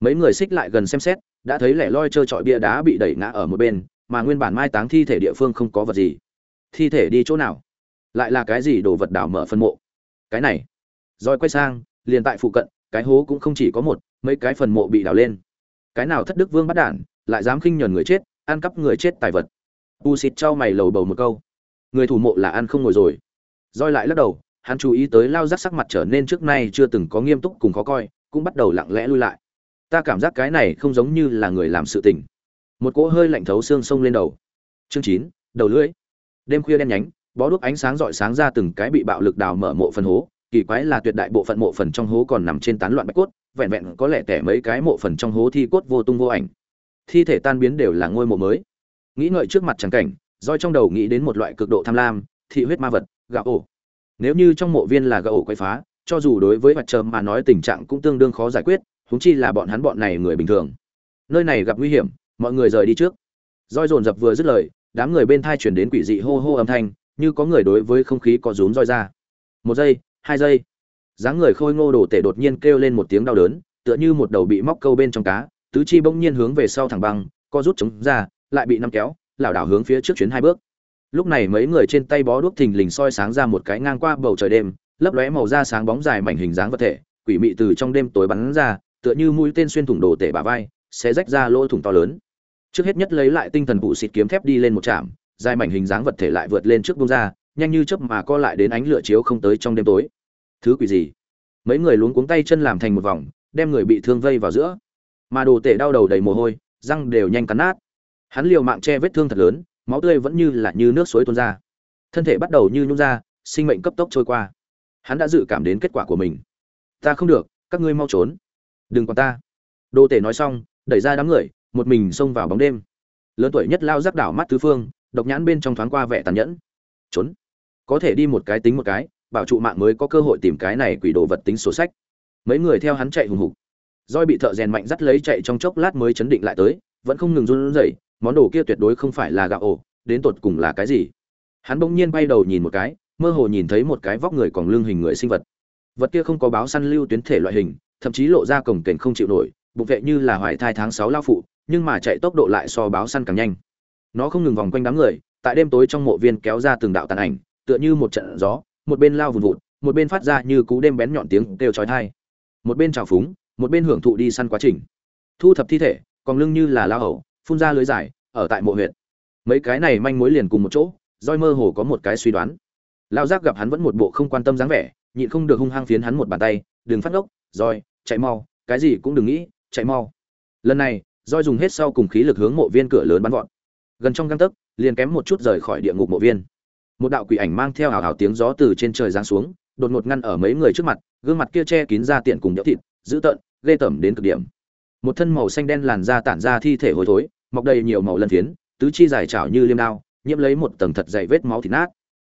Mấy người xích lại gần xem xét, đã thấy lẻ loi trơ trọi bia đá bị đẩy ngã ở một bên, mà nguyên bản mai táng thi thể địa phương không có vật gì. Thi thể đi chỗ nào? Lại là cái gì đồ vật đảo mở phân mộ? Cái này. Rồi quay sang, liền tại phụ cận, cái hố cũng không chỉ có một, mấy cái phần mộ bị đào lên. Cái nào thất đức vương bắt đản, lại dám khinh nhờn người chết, ăn cắp người chết tài vật. U xịt trao mày lầu bầu một câu. Người thủ mộ là ăn không ngồi rồi. Roi lại lắc đầu, hắn chú ý tới lao rắc sắc mặt trở nên trước nay chưa từng có nghiêm túc cùng khó coi, cũng bắt đầu lặng lẽ lui lại. Ta cảm giác cái này không giống như là người làm sự tình. Một cỗ hơi lạnh thấu xương sông lên đầu. Chương chín, đầu lưỡi. Đêm khuya đen nhánh bó đuốc ánh sáng rọi sáng ra từng cái bị bạo lực đào mở mộ phần hố, kỳ quái là tuyệt đại bộ phận mộ phần trong hố còn nằm trên tán loạn bạch cốt, vẹn vẹn có lẽ tẻ mấy cái mộ phần trong hố thi cốt vô tung vô ảnh. Thi thể tan biến đều là ngôi mộ mới. Nghĩ ngợi trước mặt trắng cảnh, roi trong đầu nghĩ đến một loại cực độ tham lam, thị huyết ma vật, gạo ổ. Nếu như trong mộ viên là gạo ổ quay phá, cho dù đối với mặt trời mà nói tình trạng cũng tương đương khó giải quyết, huống chi là bọn hắn bọn này người bình thường. Nơi này gặp nguy hiểm, mọi người rời đi trước. Roi dồn dập vừa dứt lời, đám người bên thai chuyển đến quỷ dị hô hô âm thanh như có người đối với không khí có rúm roi ra. Một giây, hai giây. Dáng người khôi ngô đồ tể đột nhiên kêu lên một tiếng đau đớn, tựa như một đầu bị móc câu bên trong cá, tứ chi bỗng nhiên hướng về sau thẳng băng, co rút chống ra, lại bị nắm kéo, lảo đảo hướng phía trước chuyến hai bước. Lúc này mấy người trên tay bó đuốc thình lình soi sáng ra một cái ngang qua bầu trời đêm, lấp lóe màu da sáng bóng dài mảnh hình dáng vật thể, quỷ mị từ trong đêm tối bắn ra, tựa như mũi tên xuyên thủng đồ tể bả vai sẽ rách ra lỗ thủng to lớn. Trước hết nhất lấy lại tinh thần vụ xịt kiếm thép đi lên một trạm dài mảnh hình dáng vật thể lại vượt lên trước bung ra, nhanh như chớp mà co lại đến ánh lửa chiếu không tới trong đêm tối. Thứ quỷ gì? Mấy người luống cuống tay chân làm thành một vòng, đem người bị thương vây vào giữa. Mà đồ tể đau đầu đầy mồ hôi, răng đều nhanh cắn nát. Hắn liều mạng che vết thương thật lớn, máu tươi vẫn như là như nước suối tuôn ra. Thân thể bắt đầu như nhung ra, sinh mệnh cấp tốc trôi qua. Hắn đã dự cảm đến kết quả của mình. Ta không được, các ngươi mau trốn. Đừng còn ta. Đồ tể nói xong, đẩy ra đám người, một mình xông vào bóng đêm. Lớn tuổi nhất lao rắc đảo mắt tứ phương độc nhãn bên trong thoáng qua vẻ tàn nhẫn. Trốn. Có thể đi một cái tính một cái, bảo trụ mạng mới có cơ hội tìm cái này quỷ đồ vật tính sổ sách. Mấy người theo hắn chạy hùng hục. Roi bị thợ rèn mạnh dắt lấy chạy trong chốc lát mới chấn định lại tới, vẫn không ngừng run rẩy, món đồ kia tuyệt đối không phải là gạo ổ, đến tột cùng là cái gì? Hắn bỗng nhiên bay đầu nhìn một cái, mơ hồ nhìn thấy một cái vóc người còn lưng hình người sinh vật. Vật kia không có báo săn lưu tuyến thể loại hình, thậm chí lộ ra cổng kềnh không chịu nổi, bụng vệ như là hoài thai tháng sáu lao phụ, nhưng mà chạy tốc độ lại so báo săn càng nhanh nó không ngừng vòng quanh đám người, tại đêm tối trong mộ viên kéo ra từng đạo tàn ảnh, tựa như một trận gió, một bên lao vùn vụt, một bên phát ra như cú đêm bén nhọn tiếng kêu chói tai. Một bên trào phúng, một bên hưởng thụ đi săn quá trình. Thu thập thi thể, còn lưng như là lao hầu, phun ra lưới dài, ở tại mộ huyện mấy cái này manh mối liền cùng một chỗ, roi mơ hồ có một cái suy đoán. Lao giác gặp hắn vẫn một bộ không quan tâm dáng vẻ, nhịn không được hung hăng phiến hắn một bàn tay, đừng phát ngốc, roi, chạy mau, cái gì cũng đừng nghĩ, chạy mau. Lần này, roi dùng hết sau cùng khí lực hướng mộ viên cửa lớn bắn vọt gần trong găng tấc, liền kém một chút rời khỏi địa ngục mộ viên. Một đạo quỷ ảnh mang theo hào hào tiếng gió từ trên trời giáng xuống, đột ngột ngăn ở mấy người trước mặt, gương mặt kia che kín ra tiện cùng nhỡ thịt, dữ tợn, ghê tởm đến cực điểm. Một thân màu xanh đen làn da tản ra thi thể hôi thối, mọc đầy nhiều màu lân phiến, tứ chi dài trào như liêm đao, nhiễm lấy một tầng thật dày vết máu thịt nát.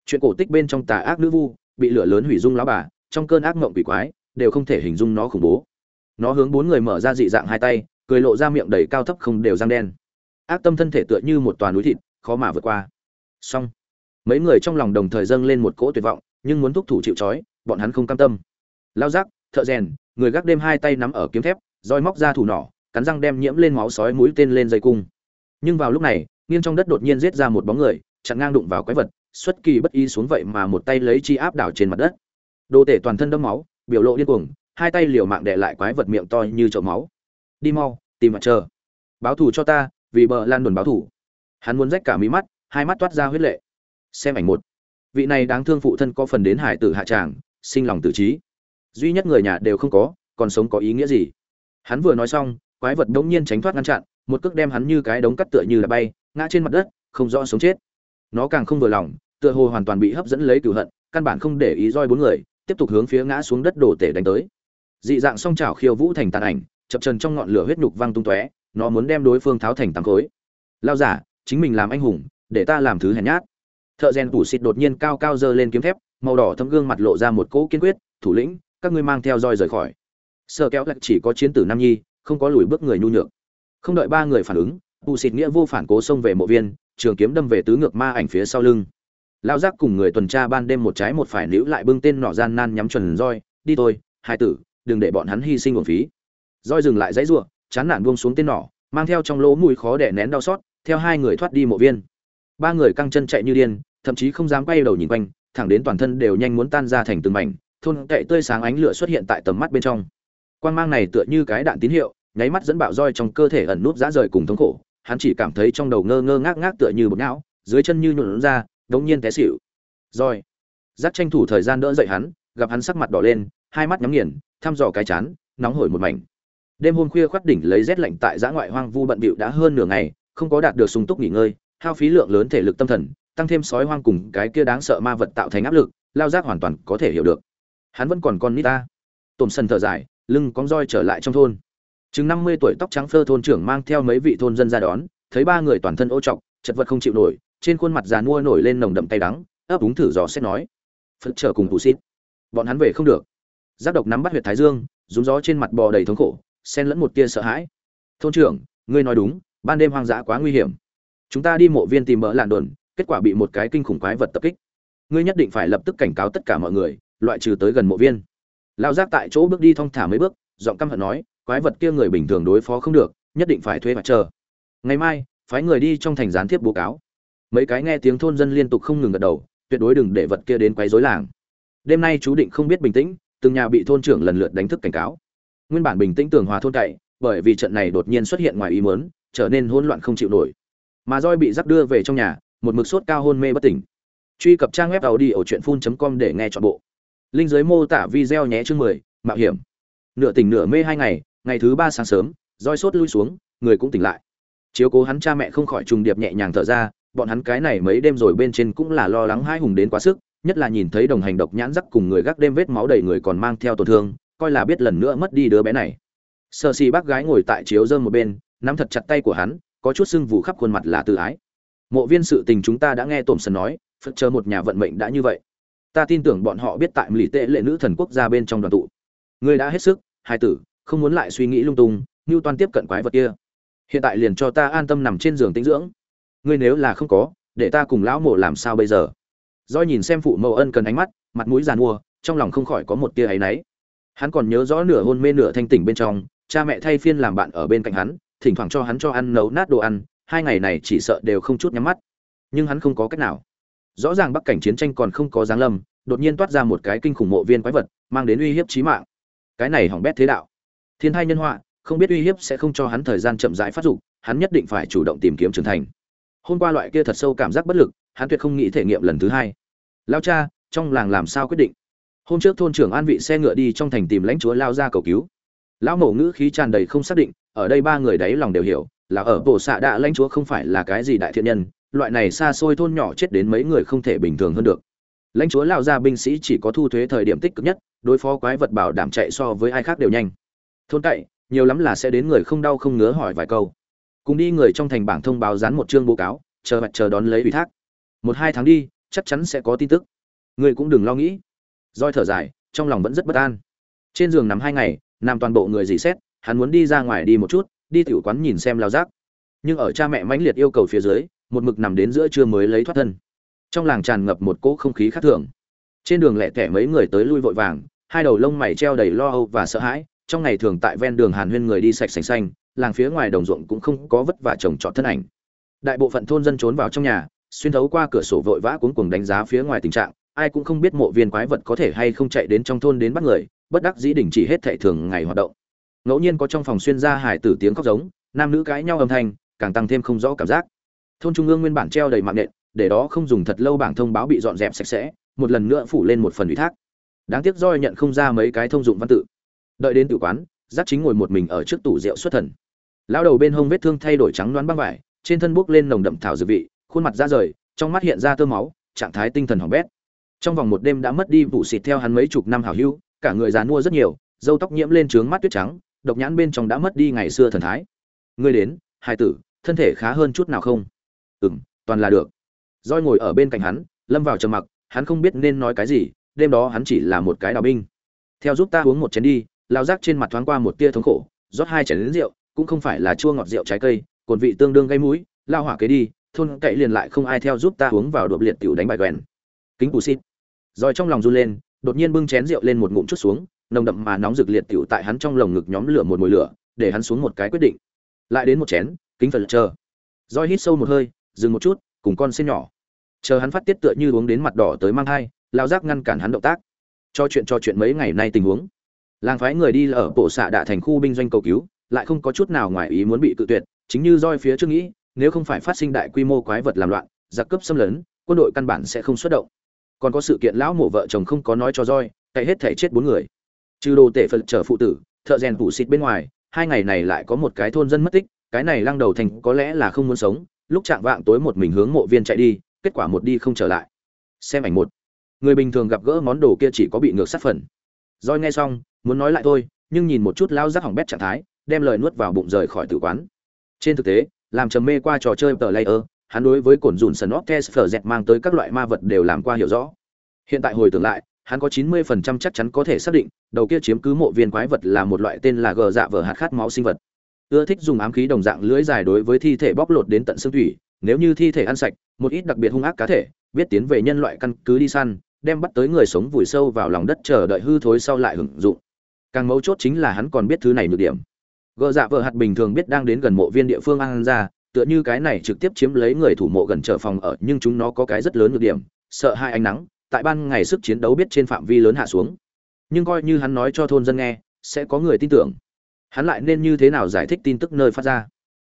Chuyện cổ tích bên trong tà ác nữ vu, bị lửa lớn hủy dung lão bà, trong cơn ác mộng quỷ quái, đều không thể hình dung nó khủng bố. Nó hướng bốn người mở ra dị dạng hai tay, cười lộ ra miệng đầy cao thấp không đều răng đen ác tâm thân thể tựa như một toàn núi thịt, khó mà vượt qua. Xong, mấy người trong lòng đồng thời dâng lên một cỗ tuyệt vọng, nhưng muốn thúc thủ chịu trói, bọn hắn không cam tâm. Lao giác, thợ rèn, người gác đêm hai tay nắm ở kiếm thép, roi móc ra thủ nỏ, cắn răng đem nhiễm lên máu sói mũi tên lên dây cung. Nhưng vào lúc này, nghiêng trong đất đột nhiên giết ra một bóng người, chặn ngang đụng vào quái vật, xuất kỳ bất y xuống vậy mà một tay lấy chi áp đảo trên mặt đất. Đồ tể toàn thân đẫm máu, biểu lộ điên cuồng, hai tay liều mạng đè lại quái vật miệng to như chậu máu. Đi mau, tìm mặt chờ. Báo thù cho ta vì bờ lan đồn báo thủ. Hắn muốn rách cả mí mắt, hai mắt toát ra huyết lệ. Xem ảnh một. Vị này đáng thương phụ thân có phần đến hải tử hạ tràng, sinh lòng tử trí. Duy nhất người nhà đều không có, còn sống có ý nghĩa gì? Hắn vừa nói xong, quái vật đống nhiên tránh thoát ngăn chặn, một cước đem hắn như cái đống cắt tựa như là bay, ngã trên mặt đất, không rõ sống chết. Nó càng không vừa lòng, tựa hồ hoàn toàn bị hấp dẫn lấy cửu hận, căn bản không để ý roi bốn người, tiếp tục hướng phía ngã xuống đất đổ tể đánh tới. Dị dạng song trào khiêu vũ thành tàn ảnh, chập trần trong ngọn lửa huyết nhục văng tung tóe nó muốn đem đối phương tháo thành tám khối. Lao giả, chính mình làm anh hùng, để ta làm thứ hèn nhát. Thợ rèn tủ xịt đột nhiên cao cao giơ lên kiếm thép, màu đỏ thâm gương mặt lộ ra một cỗ kiên quyết, thủ lĩnh, các ngươi mang theo roi rời khỏi. Sợ kéo lại chỉ có chiến tử nam nhi, không có lùi bước người nhu nhược. Không đợi ba người phản ứng, tủ xịt nghĩa vô phản cố xông về mộ viên, trường kiếm đâm về tứ ngược ma ảnh phía sau lưng. Lao giác cùng người tuần tra ban đêm một trái một phải níu lại bưng tên nọ gian nan nhắm chuẩn roi, đi thôi, hai tử, đừng để bọn hắn hy sinh uổng phí. Roi dừng lại dãy rủa chán nản buông xuống tên nỏ, mang theo trong lỗ mũi khó để nén đau xót, theo hai người thoát đi mộ viên. Ba người căng chân chạy như điên, thậm chí không dám quay đầu nhìn quanh, thẳng đến toàn thân đều nhanh muốn tan ra thành từng mảnh, thôn cậy tươi sáng ánh lửa xuất hiện tại tầm mắt bên trong. Quan mang này tựa như cái đạn tín hiệu, nháy mắt dẫn bạo roi trong cơ thể ẩn nút dã rời cùng thống khổ, hắn chỉ cảm thấy trong đầu ngơ ngơ ngác ngác tựa như bột não, dưới chân như nhuộn ra, đống nhiên té xỉu. Roi dắt tranh thủ thời gian đỡ dậy hắn, gặp hắn sắc mặt đỏ lên, hai mắt nhắm nghiền, thăm dò cái chán, nóng hổi một mảnh đêm hôm khuya khoắt đỉnh lấy rét lạnh tại giã ngoại hoang vu bận bịu đã hơn nửa ngày, không có đạt được sung túc nghỉ ngơi, hao phí lượng lớn thể lực tâm thần, tăng thêm sói hoang cùng cái kia đáng sợ ma vật tạo thành áp lực, lao giác hoàn toàn có thể hiểu được. Hắn vẫn còn con nít ta. Tổm sần thở dài, lưng cóng roi trở lại trong thôn. Chừng năm mươi tuổi tóc trắng phơ thôn trưởng mang theo mấy vị thôn dân ra đón, thấy ba người toàn thân ô trọc, chật vật không chịu nổi, trên khuôn mặt già nua nổi lên nồng đậm tay đắng, ấp úng thử dò xét nói, phật trở cùng tù xít, bọn hắn về không được. Giác độc nắm bắt huyệt thái dương, rúng gió trên mặt bò đầy thống khổ xen lẫn một tia sợ hãi. Thôn trưởng, ngươi nói đúng, ban đêm hoang dã quá nguy hiểm. Chúng ta đi mộ viên tìm mỡ làn đồn, kết quả bị một cái kinh khủng quái vật tập kích. Ngươi nhất định phải lập tức cảnh cáo tất cả mọi người, loại trừ tới gần mộ viên. Lao giác tại chỗ bước đi thong thả mấy bước, giọng căm hận nói, quái vật kia người bình thường đối phó không được, nhất định phải thuê mặt chờ. Ngày mai, phái người đi trong thành gián tiếp bố cáo. Mấy cái nghe tiếng thôn dân liên tục không ngừng gật đầu, tuyệt đối đừng để vật kia đến quấy rối làng. Đêm nay chú định không biết bình tĩnh, từng nhà bị thôn trưởng lần lượt đánh thức cảnh cáo nguyên bản bình tĩnh tường hòa thôn cậy, bởi vì trận này đột nhiên xuất hiện ngoài ý muốn, trở nên hỗn loạn không chịu nổi. Mà roi bị giáp đưa về trong nhà, một mực sốt cao hôn mê bất tỉnh. Truy cập trang web tàu đi ở truyện phun com để nghe chọn bộ. Linh giới mô tả video nhé chương mười, mạo hiểm. Nửa tỉnh nửa mê hai ngày ngày thứ ba sáng sớm roi sốt lui xuống, người cũng tỉnh lại. Chiếu cố hắn cha mẹ không khỏi trùng điệp nhẹ nhàng thở ra, bọn hắn cái này mấy đêm rồi bên trên cũng là lo lắng hai hùng đến quá sức, nhất là nhìn thấy đồng hành độc nhãn rắc cùng người gác đêm vết máu đầy người còn mang theo tổn thương coi là biết lần nữa mất đi đứa bé này. Sợ xì bác gái ngồi tại chiếu dơm một bên, nắm thật chặt tay của hắn, có chút sưng vù khắp khuôn mặt là tự ái. Mộ viên sự tình chúng ta đã nghe tổm sần nói, phật chờ một nhà vận mệnh đã như vậy. Ta tin tưởng bọn họ biết tại mỹ tệ lệ nữ thần quốc gia bên trong đoàn tụ. Ngươi đã hết sức, hai tử, không muốn lại suy nghĩ lung tung, như toàn tiếp cận quái vật kia. Hiện tại liền cho ta an tâm nằm trên giường tĩnh dưỡng. Ngươi nếu là không có, để ta cùng lão mộ làm sao bây giờ? Doi nhìn xem phụ mẫu ân cần ánh mắt, mặt mũi giàn mua, trong lòng không khỏi có một tia áy náy hắn còn nhớ rõ nửa hôn mê nửa thanh tỉnh bên trong, cha mẹ thay phiên làm bạn ở bên cạnh hắn, thỉnh thoảng cho hắn cho ăn nấu nát đồ ăn, hai ngày này chỉ sợ đều không chút nhắm mắt. Nhưng hắn không có cách nào. Rõ ràng bắc cảnh chiến tranh còn không có giáng lâm, đột nhiên toát ra một cái kinh khủng mộ viên quái vật, mang đến uy hiếp chí mạng. Cái này hỏng bét thế đạo. Thiên hai nhân họa, không biết uy hiếp sẽ không cho hắn thời gian chậm rãi phát dục, hắn nhất định phải chủ động tìm kiếm trưởng thành. Hôm qua loại kia thật sâu cảm giác bất lực, hắn tuyệt không nghĩ thể nghiệm lần thứ hai. Lao cha, trong làng làm sao quyết định? Hôm trước thôn trưởng an vị xe ngựa đi trong thành tìm lãnh chúa lao ra cầu cứu. Lão mổ ngữ khí tràn đầy không xác định, ở đây ba người đấy lòng đều hiểu, là ở bộ xạ đạ lãnh chúa không phải là cái gì đại thiện nhân, loại này xa xôi thôn nhỏ chết đến mấy người không thể bình thường hơn được. Lãnh chúa lao ra binh sĩ chỉ có thu thuế thời điểm tích cực nhất, đối phó quái vật bảo đảm chạy so với ai khác đều nhanh. Thôn cậy, nhiều lắm là sẽ đến người không đau không ngứa hỏi vài câu. Cùng đi người trong thành bảng thông báo dán một chương báo cáo, chờ mặt chờ đón lấy ủy thác. Một hai tháng đi, chắc chắn sẽ có tin tức. Người cũng đừng lo nghĩ roi thở dài, trong lòng vẫn rất bất an. Trên giường nằm hai ngày, nằm toàn bộ người dì xét, hắn muốn đi ra ngoài đi một chút, đi tiểu quán nhìn xem lao giác. Nhưng ở cha mẹ mãnh liệt yêu cầu phía dưới, một mực nằm đến giữa trưa mới lấy thoát thân. Trong làng tràn ngập một cỗ không khí khác thường. Trên đường lẹ tẻ mấy người tới lui vội vàng, hai đầu lông mày treo đầy lo âu và sợ hãi, trong ngày thường tại ven đường hàn huyên người đi sạch sành xanh, làng phía ngoài đồng ruộng cũng không có vất vả trồng trọt thân ảnh. Đại bộ phận thôn dân trốn vào trong nhà, xuyên thấu qua cửa sổ vội vã cuống cuồng đánh giá phía ngoài tình trạng ai cũng không biết mộ viên quái vật có thể hay không chạy đến trong thôn đến bắt người, bất đắc dĩ đình chỉ hết thệ thường ngày hoạt động. Ngẫu nhiên có trong phòng xuyên ra hải tử tiếng khóc giống, nam nữ cãi nhau âm thanh, càng tăng thêm không rõ cảm giác. Thôn trung ương nguyên bản treo đầy mạng nện, để đó không dùng thật lâu bảng thông báo bị dọn dẹp sạch sẽ, một lần nữa phủ lên một phần ủy thác. Đáng tiếc roi nhận không ra mấy cái thông dụng văn tự. Đợi đến tự quán, giác chính ngồi một mình ở trước tủ rượu xuất thần. Lão đầu bên hông vết thương thay đổi trắng đoán băng vải, trên thân bốc lên nồng đậm thảo dược vị, khuôn mặt ra rời, trong mắt hiện ra tơ máu, trạng thái tinh thần hỏng bét trong vòng một đêm đã mất đi vụ xịt theo hắn mấy chục năm hảo hữu, cả người dàn mua rất nhiều dâu tóc nhiễm lên trướng mắt tuyết trắng, độc nhãn bên trong đã mất đi ngày xưa thần thái. Ngươi đến hai tử, thân thể khá hơn chút nào không? Ừ m toàn là được. Roi ngồi ở bên cạnh hắn, lâm vào trầm mặc, hắn không biết nên nói cái gì, đêm đó hắn chỉ là một cái đào binh. Theo giúp ta uống một chén đi, lao rác trên mặt thoáng qua một tia thống khổ, rót hai chén lính rượu, cũng không phải là chua ngọt rượu trái cây, cồn vị tương đương gây mũi, lao hỏa kế đi, thôn cậy liền lại không ai theo giúp ta uống vào đột liệt tiểu đánh bài quèn kính cù xít rồi trong lòng run lên, đột nhiên bưng chén rượu lên một ngụm chút xuống, nồng đậm mà nóng rực liệt tiểu tại hắn trong lồng ngực nhóm lửa một mùi lửa, để hắn xuống một cái quyết định. Lại đến một chén, kính phần chờ. Rồi hít sâu một hơi, dừng một chút, cùng con xin nhỏ. Chờ hắn phát tiết tựa như uống đến mặt đỏ tới mang thai lao giác ngăn cản hắn động tác. Cho chuyện cho chuyện mấy ngày nay tình huống. Làng phái người đi ở bộ xạ đạ thành khu binh doanh cầu cứu, lại không có chút nào ngoài ý muốn bị cự tuyệt, chính như roi phía trước nghĩ, nếu không phải phát sinh đại quy mô quái vật làm loạn, giặc cướp xâm lấn, quân đội căn bản sẽ không xuất động còn có sự kiện lão mổ vợ chồng không có nói cho roi, cậy hết thể chết bốn người. Trừ đồ tể phật trở phụ tử, thợ rèn phủ xịt bên ngoài, hai ngày này lại có một cái thôn dân mất tích, cái này lăng đầu thành có lẽ là không muốn sống, lúc chạm vạng tối một mình hướng mộ viên chạy đi, kết quả một đi không trở lại. Xem ảnh một. Người bình thường gặp gỡ món đồ kia chỉ có bị ngược sát phần. Roi nghe xong, muốn nói lại thôi, nhưng nhìn một chút lao rác hỏng bét trạng thái, đem lời nuốt vào bụng rời khỏi tử quán. Trên thực tế, làm trầm mê qua trò chơi tờ layer hắn đối với cổn dùn sần óc phở dẹt mang tới các loại ma vật đều làm qua hiểu rõ. Hiện tại hồi tưởng lại, hắn có 90% chắc chắn có thể xác định, đầu kia chiếm cứ mộ viên quái vật là một loại tên là gờ dạ vở hạt khát máu sinh vật. Ưa thích dùng ám khí đồng dạng lưỡi dài đối với thi thể bóc lột đến tận xương thủy, nếu như thi thể ăn sạch, một ít đặc biệt hung ác cá thể, biết tiến về nhân loại căn cứ đi săn, đem bắt tới người sống vùi sâu vào lòng đất chờ đợi hư thối sau lại hưởng dụng. Càng mấu chốt chính là hắn còn biết thứ này nhược điểm. Gờ dạ vợ hạt bình thường biết đang đến gần mộ viên địa phương ăn ra tựa như cái này trực tiếp chiếm lấy người thủ mộ gần trở phòng ở, nhưng chúng nó có cái rất lớn nhược điểm, sợ hai ánh nắng, tại ban ngày sức chiến đấu biết trên phạm vi lớn hạ xuống. Nhưng coi như hắn nói cho thôn dân nghe, sẽ có người tin tưởng. Hắn lại nên như thế nào giải thích tin tức nơi phát ra?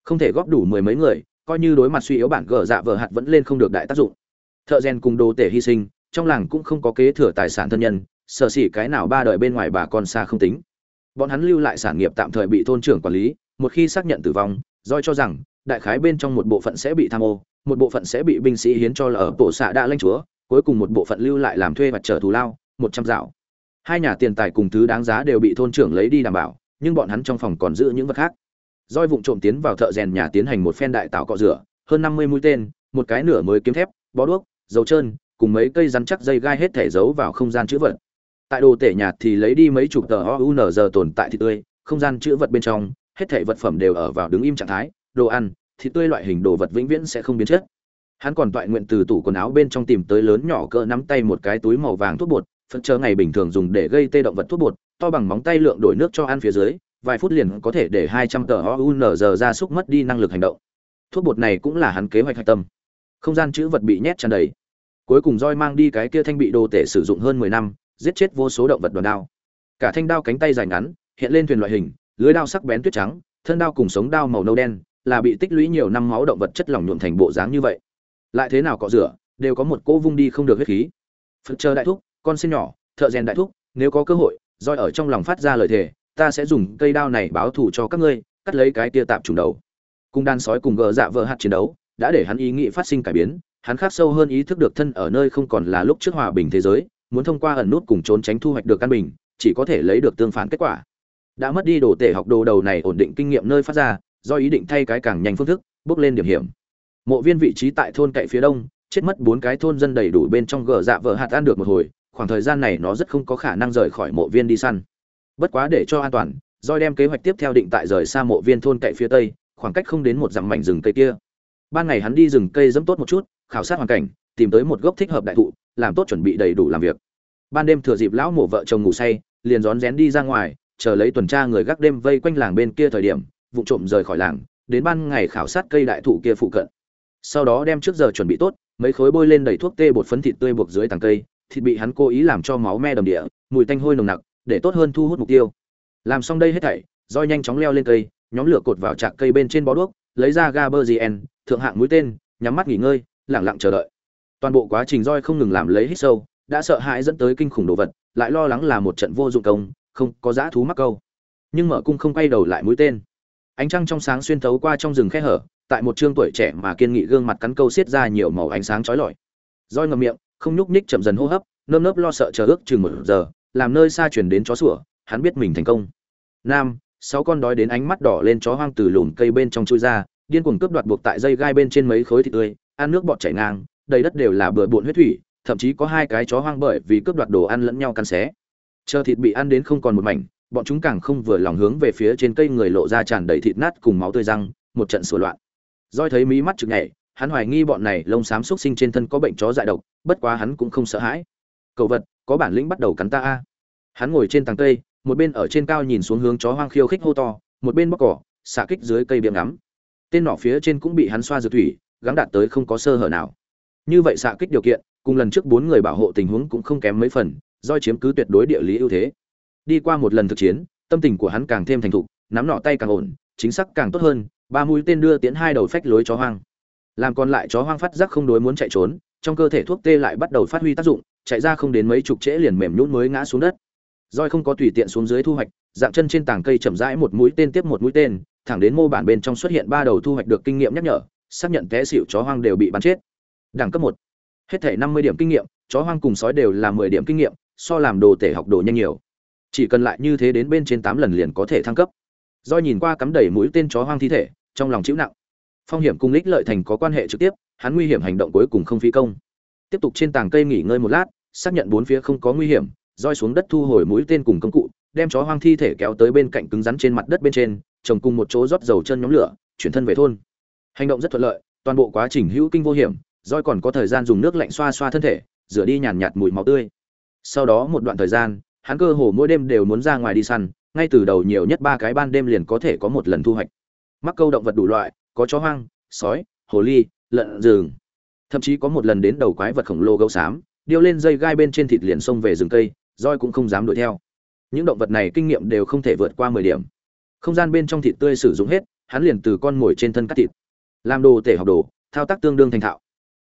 Không thể góp đủ mười mấy người, coi như đối mặt suy yếu bản gờ dạ vợ hạt vẫn lên không được đại tác dụng. Thợ rèn cùng đồ tể hy sinh, trong làng cũng không có kế thừa tài sản thân nhân sở xỉ cái nào ba đời bên ngoài bà con xa không tính. Bọn hắn lưu lại sản nghiệp tạm thời bị thôn trưởng quản lý, một khi xác nhận tử vong doi cho rằng đại khái bên trong một bộ phận sẽ bị tham ô, một bộ phận sẽ bị binh sĩ hiến cho là ở bộ xạ đã lanh chúa, cuối cùng một bộ phận lưu lại làm thuê và trở thù lao, một trăm dạo. Hai nhà tiền tài cùng thứ đáng giá đều bị thôn trưởng lấy đi đảm bảo, nhưng bọn hắn trong phòng còn giữ những vật khác. Roi vụng trộm tiến vào thợ rèn nhà tiến hành một phen đại tạo cọ rửa, hơn năm mươi mũi tên, một cái nửa mới kiếm thép, bó đuốc dầu trơn, cùng mấy cây rắn chắc dây gai hết thể giấu vào không gian chữ vật. Tại đồ tể nhạt thì lấy đi mấy chục tờ ounz tồn tại thịt tươi, không gian chữ vật bên trong, hết thể vật phẩm đều ở vào đứng im trạng thái đồ ăn thịt tươi loại hình đồ vật vĩnh viễn sẽ không biến chất. Hắn còn toại nguyện từ tủ quần áo bên trong tìm tới lớn nhỏ cỡ nắm tay một cái túi màu vàng thuốc bột phật chờ ngày bình thường dùng để gây tê động vật thuốc bột, to bằng móng tay lượng đổi nước cho ăn phía dưới, vài phút liền có thể để hai trăm tờ ounz ra súc mất đi năng lực hành động. Thuốc bột này cũng là hắn kế hoạch hạch tâm. Không gian chữ vật bị nhét tràn đầy. Cuối cùng roi mang đi cái kia thanh bị đồ tể sử dụng hơn mười năm, giết chết vô số động vật đoàn đao. Cả thanh đao cánh tay dài ngắn, hiện lên thuyền loại hình, lưới đao sắc bén tuyết trắng, thân đao cùng sống đao màu nâu đen là bị tích lũy nhiều năm máu động vật chất lỏng nhuộm thành bộ dáng như vậy. Lại thế nào cọ rửa, đều có một cỗ vung đi không được huyết khí. Phật chờ đại thúc, con xin nhỏ, thợ rèn đại thúc, nếu có cơ hội, roi ở trong lòng phát ra lời thề, ta sẽ dùng cây đao này báo thù cho các ngươi, cắt lấy cái tia tạp trùng đầu. Cung đan sói cùng gờ dạ vợ hạt chiến đấu, đã để hắn ý nghĩ phát sinh cải biến, hắn khắc sâu hơn ý thức được thân ở nơi không còn là lúc trước hòa bình thế giới, muốn thông qua ẩn nút cùng trốn tránh thu hoạch được căn bình, chỉ có thể lấy được tương phản kết quả. Đã mất đi đồ tể học đồ đầu này ổn định kinh nghiệm nơi phát ra do ý định thay cái càng nhanh phương thức, bước lên điểm hiểm. Mộ viên vị trí tại thôn cậy phía đông, chết mất bốn cái thôn dân đầy đủ bên trong gờ dạ vợ hạt ăn được một hồi, khoảng thời gian này nó rất không có khả năng rời khỏi mộ viên đi săn. Bất quá để cho an toàn doi đem kế hoạch tiếp theo định tại rời xa mộ viên thôn cậy phía tây, khoảng cách không đến một dặm mảnh rừng cây kia. Ban ngày hắn đi rừng cây dẫm tốt một chút, khảo sát hoàn cảnh, tìm tới một gốc thích hợp đại thụ, làm tốt chuẩn bị đầy đủ làm việc. Ban đêm thừa dịp lão mộ vợ chồng ngủ say, liền rón rén đi ra ngoài, chờ lấy tuần tra người gác đêm vây quanh làng bên kia thời điểm vụ trộm rời khỏi làng, đến ban ngày khảo sát cây đại thụ kia phụ cận. Sau đó đem trước giờ chuẩn bị tốt, mấy khối bôi lên đầy thuốc tê bột phấn thịt tươi buộc dưới tàng cây, thịt bị hắn cố ý làm cho máu me đầm địa, mùi tanh hôi nồng nặc, để tốt hơn thu hút mục tiêu. Làm xong đây hết thảy, roi nhanh chóng leo lên cây, nhóm lửa cột vào trạc cây bên trên bó đuốc, lấy ra ga gaberzien thượng hạng mũi tên, nhắm mắt nghỉ ngơi lẳng lặng chờ đợi. Toàn bộ quá trình roi không ngừng làm lấy hít sâu, đã sợ hãi dẫn tới kinh khủng đồ vật, lại lo lắng là một trận vô dụng công, không có dã thú mắc câu. Nhưng mở cung không quay đầu lại mũi tên ánh trăng trong sáng xuyên thấu qua trong rừng khe hở, tại một trương tuổi trẻ mà kiên nghị gương mặt cắn câu xiết ra nhiều màu ánh sáng chói lọi. Roi ngậm miệng, không nhúc nhích chậm dần hô hấp, nơm nớp lo sợ chờ ước chừng một giờ, làm nơi xa chuyển đến chó sủa, hắn biết mình thành công. Nam, sáu con đói đến ánh mắt đỏ lên chó hoang từ lùm cây bên trong chui ra, điên cuồng cướp đoạt buộc tại dây gai bên trên mấy khối thịt tươi, ăn nước bọt chảy ngang, đầy đất đều là bừa bộn huyết thủy, thậm chí có hai cái chó hoang bởi vì cướp đoạt đồ ăn lẫn nhau cắn xé. Chờ thịt bị ăn đến không còn một mảnh bọn chúng càng không vừa lòng hướng về phía trên cây người lộ ra tràn đầy thịt nát cùng máu tươi răng, một trận sủa loạn. Doi thấy mí mắt chực nhảy, hắn hoài nghi bọn này lông xám xúc sinh trên thân có bệnh chó dại độc, bất quá hắn cũng không sợ hãi. Cậu vật, có bản lĩnh bắt đầu cắn ta a. Hắn ngồi trên tầng cây, một bên ở trên cao nhìn xuống hướng chó hoang khiêu khích hô to, một bên bóc cỏ, xạ kích dưới cây biếng ngắm. Tên nỏ phía trên cũng bị hắn xoa dược thủy, gắng đạt tới không có sơ hở nào. Như vậy xạ kích điều kiện, cùng lần trước bốn người bảo hộ tình huống cũng không kém mấy phần do chiếm cứ tuyệt đối địa lý ưu thế đi qua một lần thực chiến, tâm tình của hắn càng thêm thành thục, nắm nọ tay càng ổn, chính xác càng tốt hơn, ba mũi tên đưa tiến hai đầu phách lối chó hoang. Làm còn lại chó hoang phát giác không đối muốn chạy trốn, trong cơ thể thuốc tê lại bắt đầu phát huy tác dụng, chạy ra không đến mấy chục trễ liền mềm nhũn mới ngã xuống đất. Roi không có tùy tiện xuống dưới thu hoạch, dạng chân trên tảng cây chậm rãi một mũi tên tiếp một mũi tên, thẳng đến mô bản bên trong xuất hiện ba đầu thu hoạch được kinh nghiệm nhắc nhở, xác nhận té xịu chó hoang đều bị bắn chết. Đẳng cấp một. Hết thể năm mươi điểm kinh nghiệm, chó hoang cùng sói đều là mười điểm kinh nghiệm, so làm đồ tể học đồ nhanh nhiều chỉ cần lại như thế đến bên trên tám lần liền có thể thăng cấp. Do nhìn qua cắm đầy mũi tên chó hoang thi thể, trong lòng chịu nặng. Phong hiểm cùng lích lợi thành có quan hệ trực tiếp, hắn nguy hiểm hành động cuối cùng không phi công. Tiếp tục trên tảng cây nghỉ ngơi một lát, xác nhận bốn phía không có nguy hiểm roi xuống đất thu hồi mũi tên cùng công cụ, đem chó hoang thi thể kéo tới bên cạnh cứng rắn trên mặt đất bên trên, trồng cùng một chỗ rót dầu chân nhóm lửa, chuyển thân về thôn. Hành động rất thuận lợi, toàn bộ quá trình hữu kinh vô hiểm roi còn có thời gian dùng nước lạnh xoa xoa thân thể, rửa đi nhàn nhạt mùi máu tươi. Sau đó một đoạn thời gian hắn cơ hồ mỗi đêm đều muốn ra ngoài đi săn, ngay từ đầu nhiều nhất ba cái ban đêm liền có thể có một lần thu hoạch. Mắc câu động vật đủ loại, có chó hoang, sói, hồ ly, lợn, rừng. Thậm chí có một lần đến đầu quái vật khổng lồ gấu xám, điêu lên dây gai bên trên thịt liền xông về rừng cây, roi cũng không dám đuổi theo. Những động vật này kinh nghiệm đều không thể vượt qua mười điểm. Không gian bên trong thịt tươi sử dụng hết, hắn liền từ con mồi trên thân cắt thịt. Làm đồ tể học đồ, thao tác tương đương thành thạo.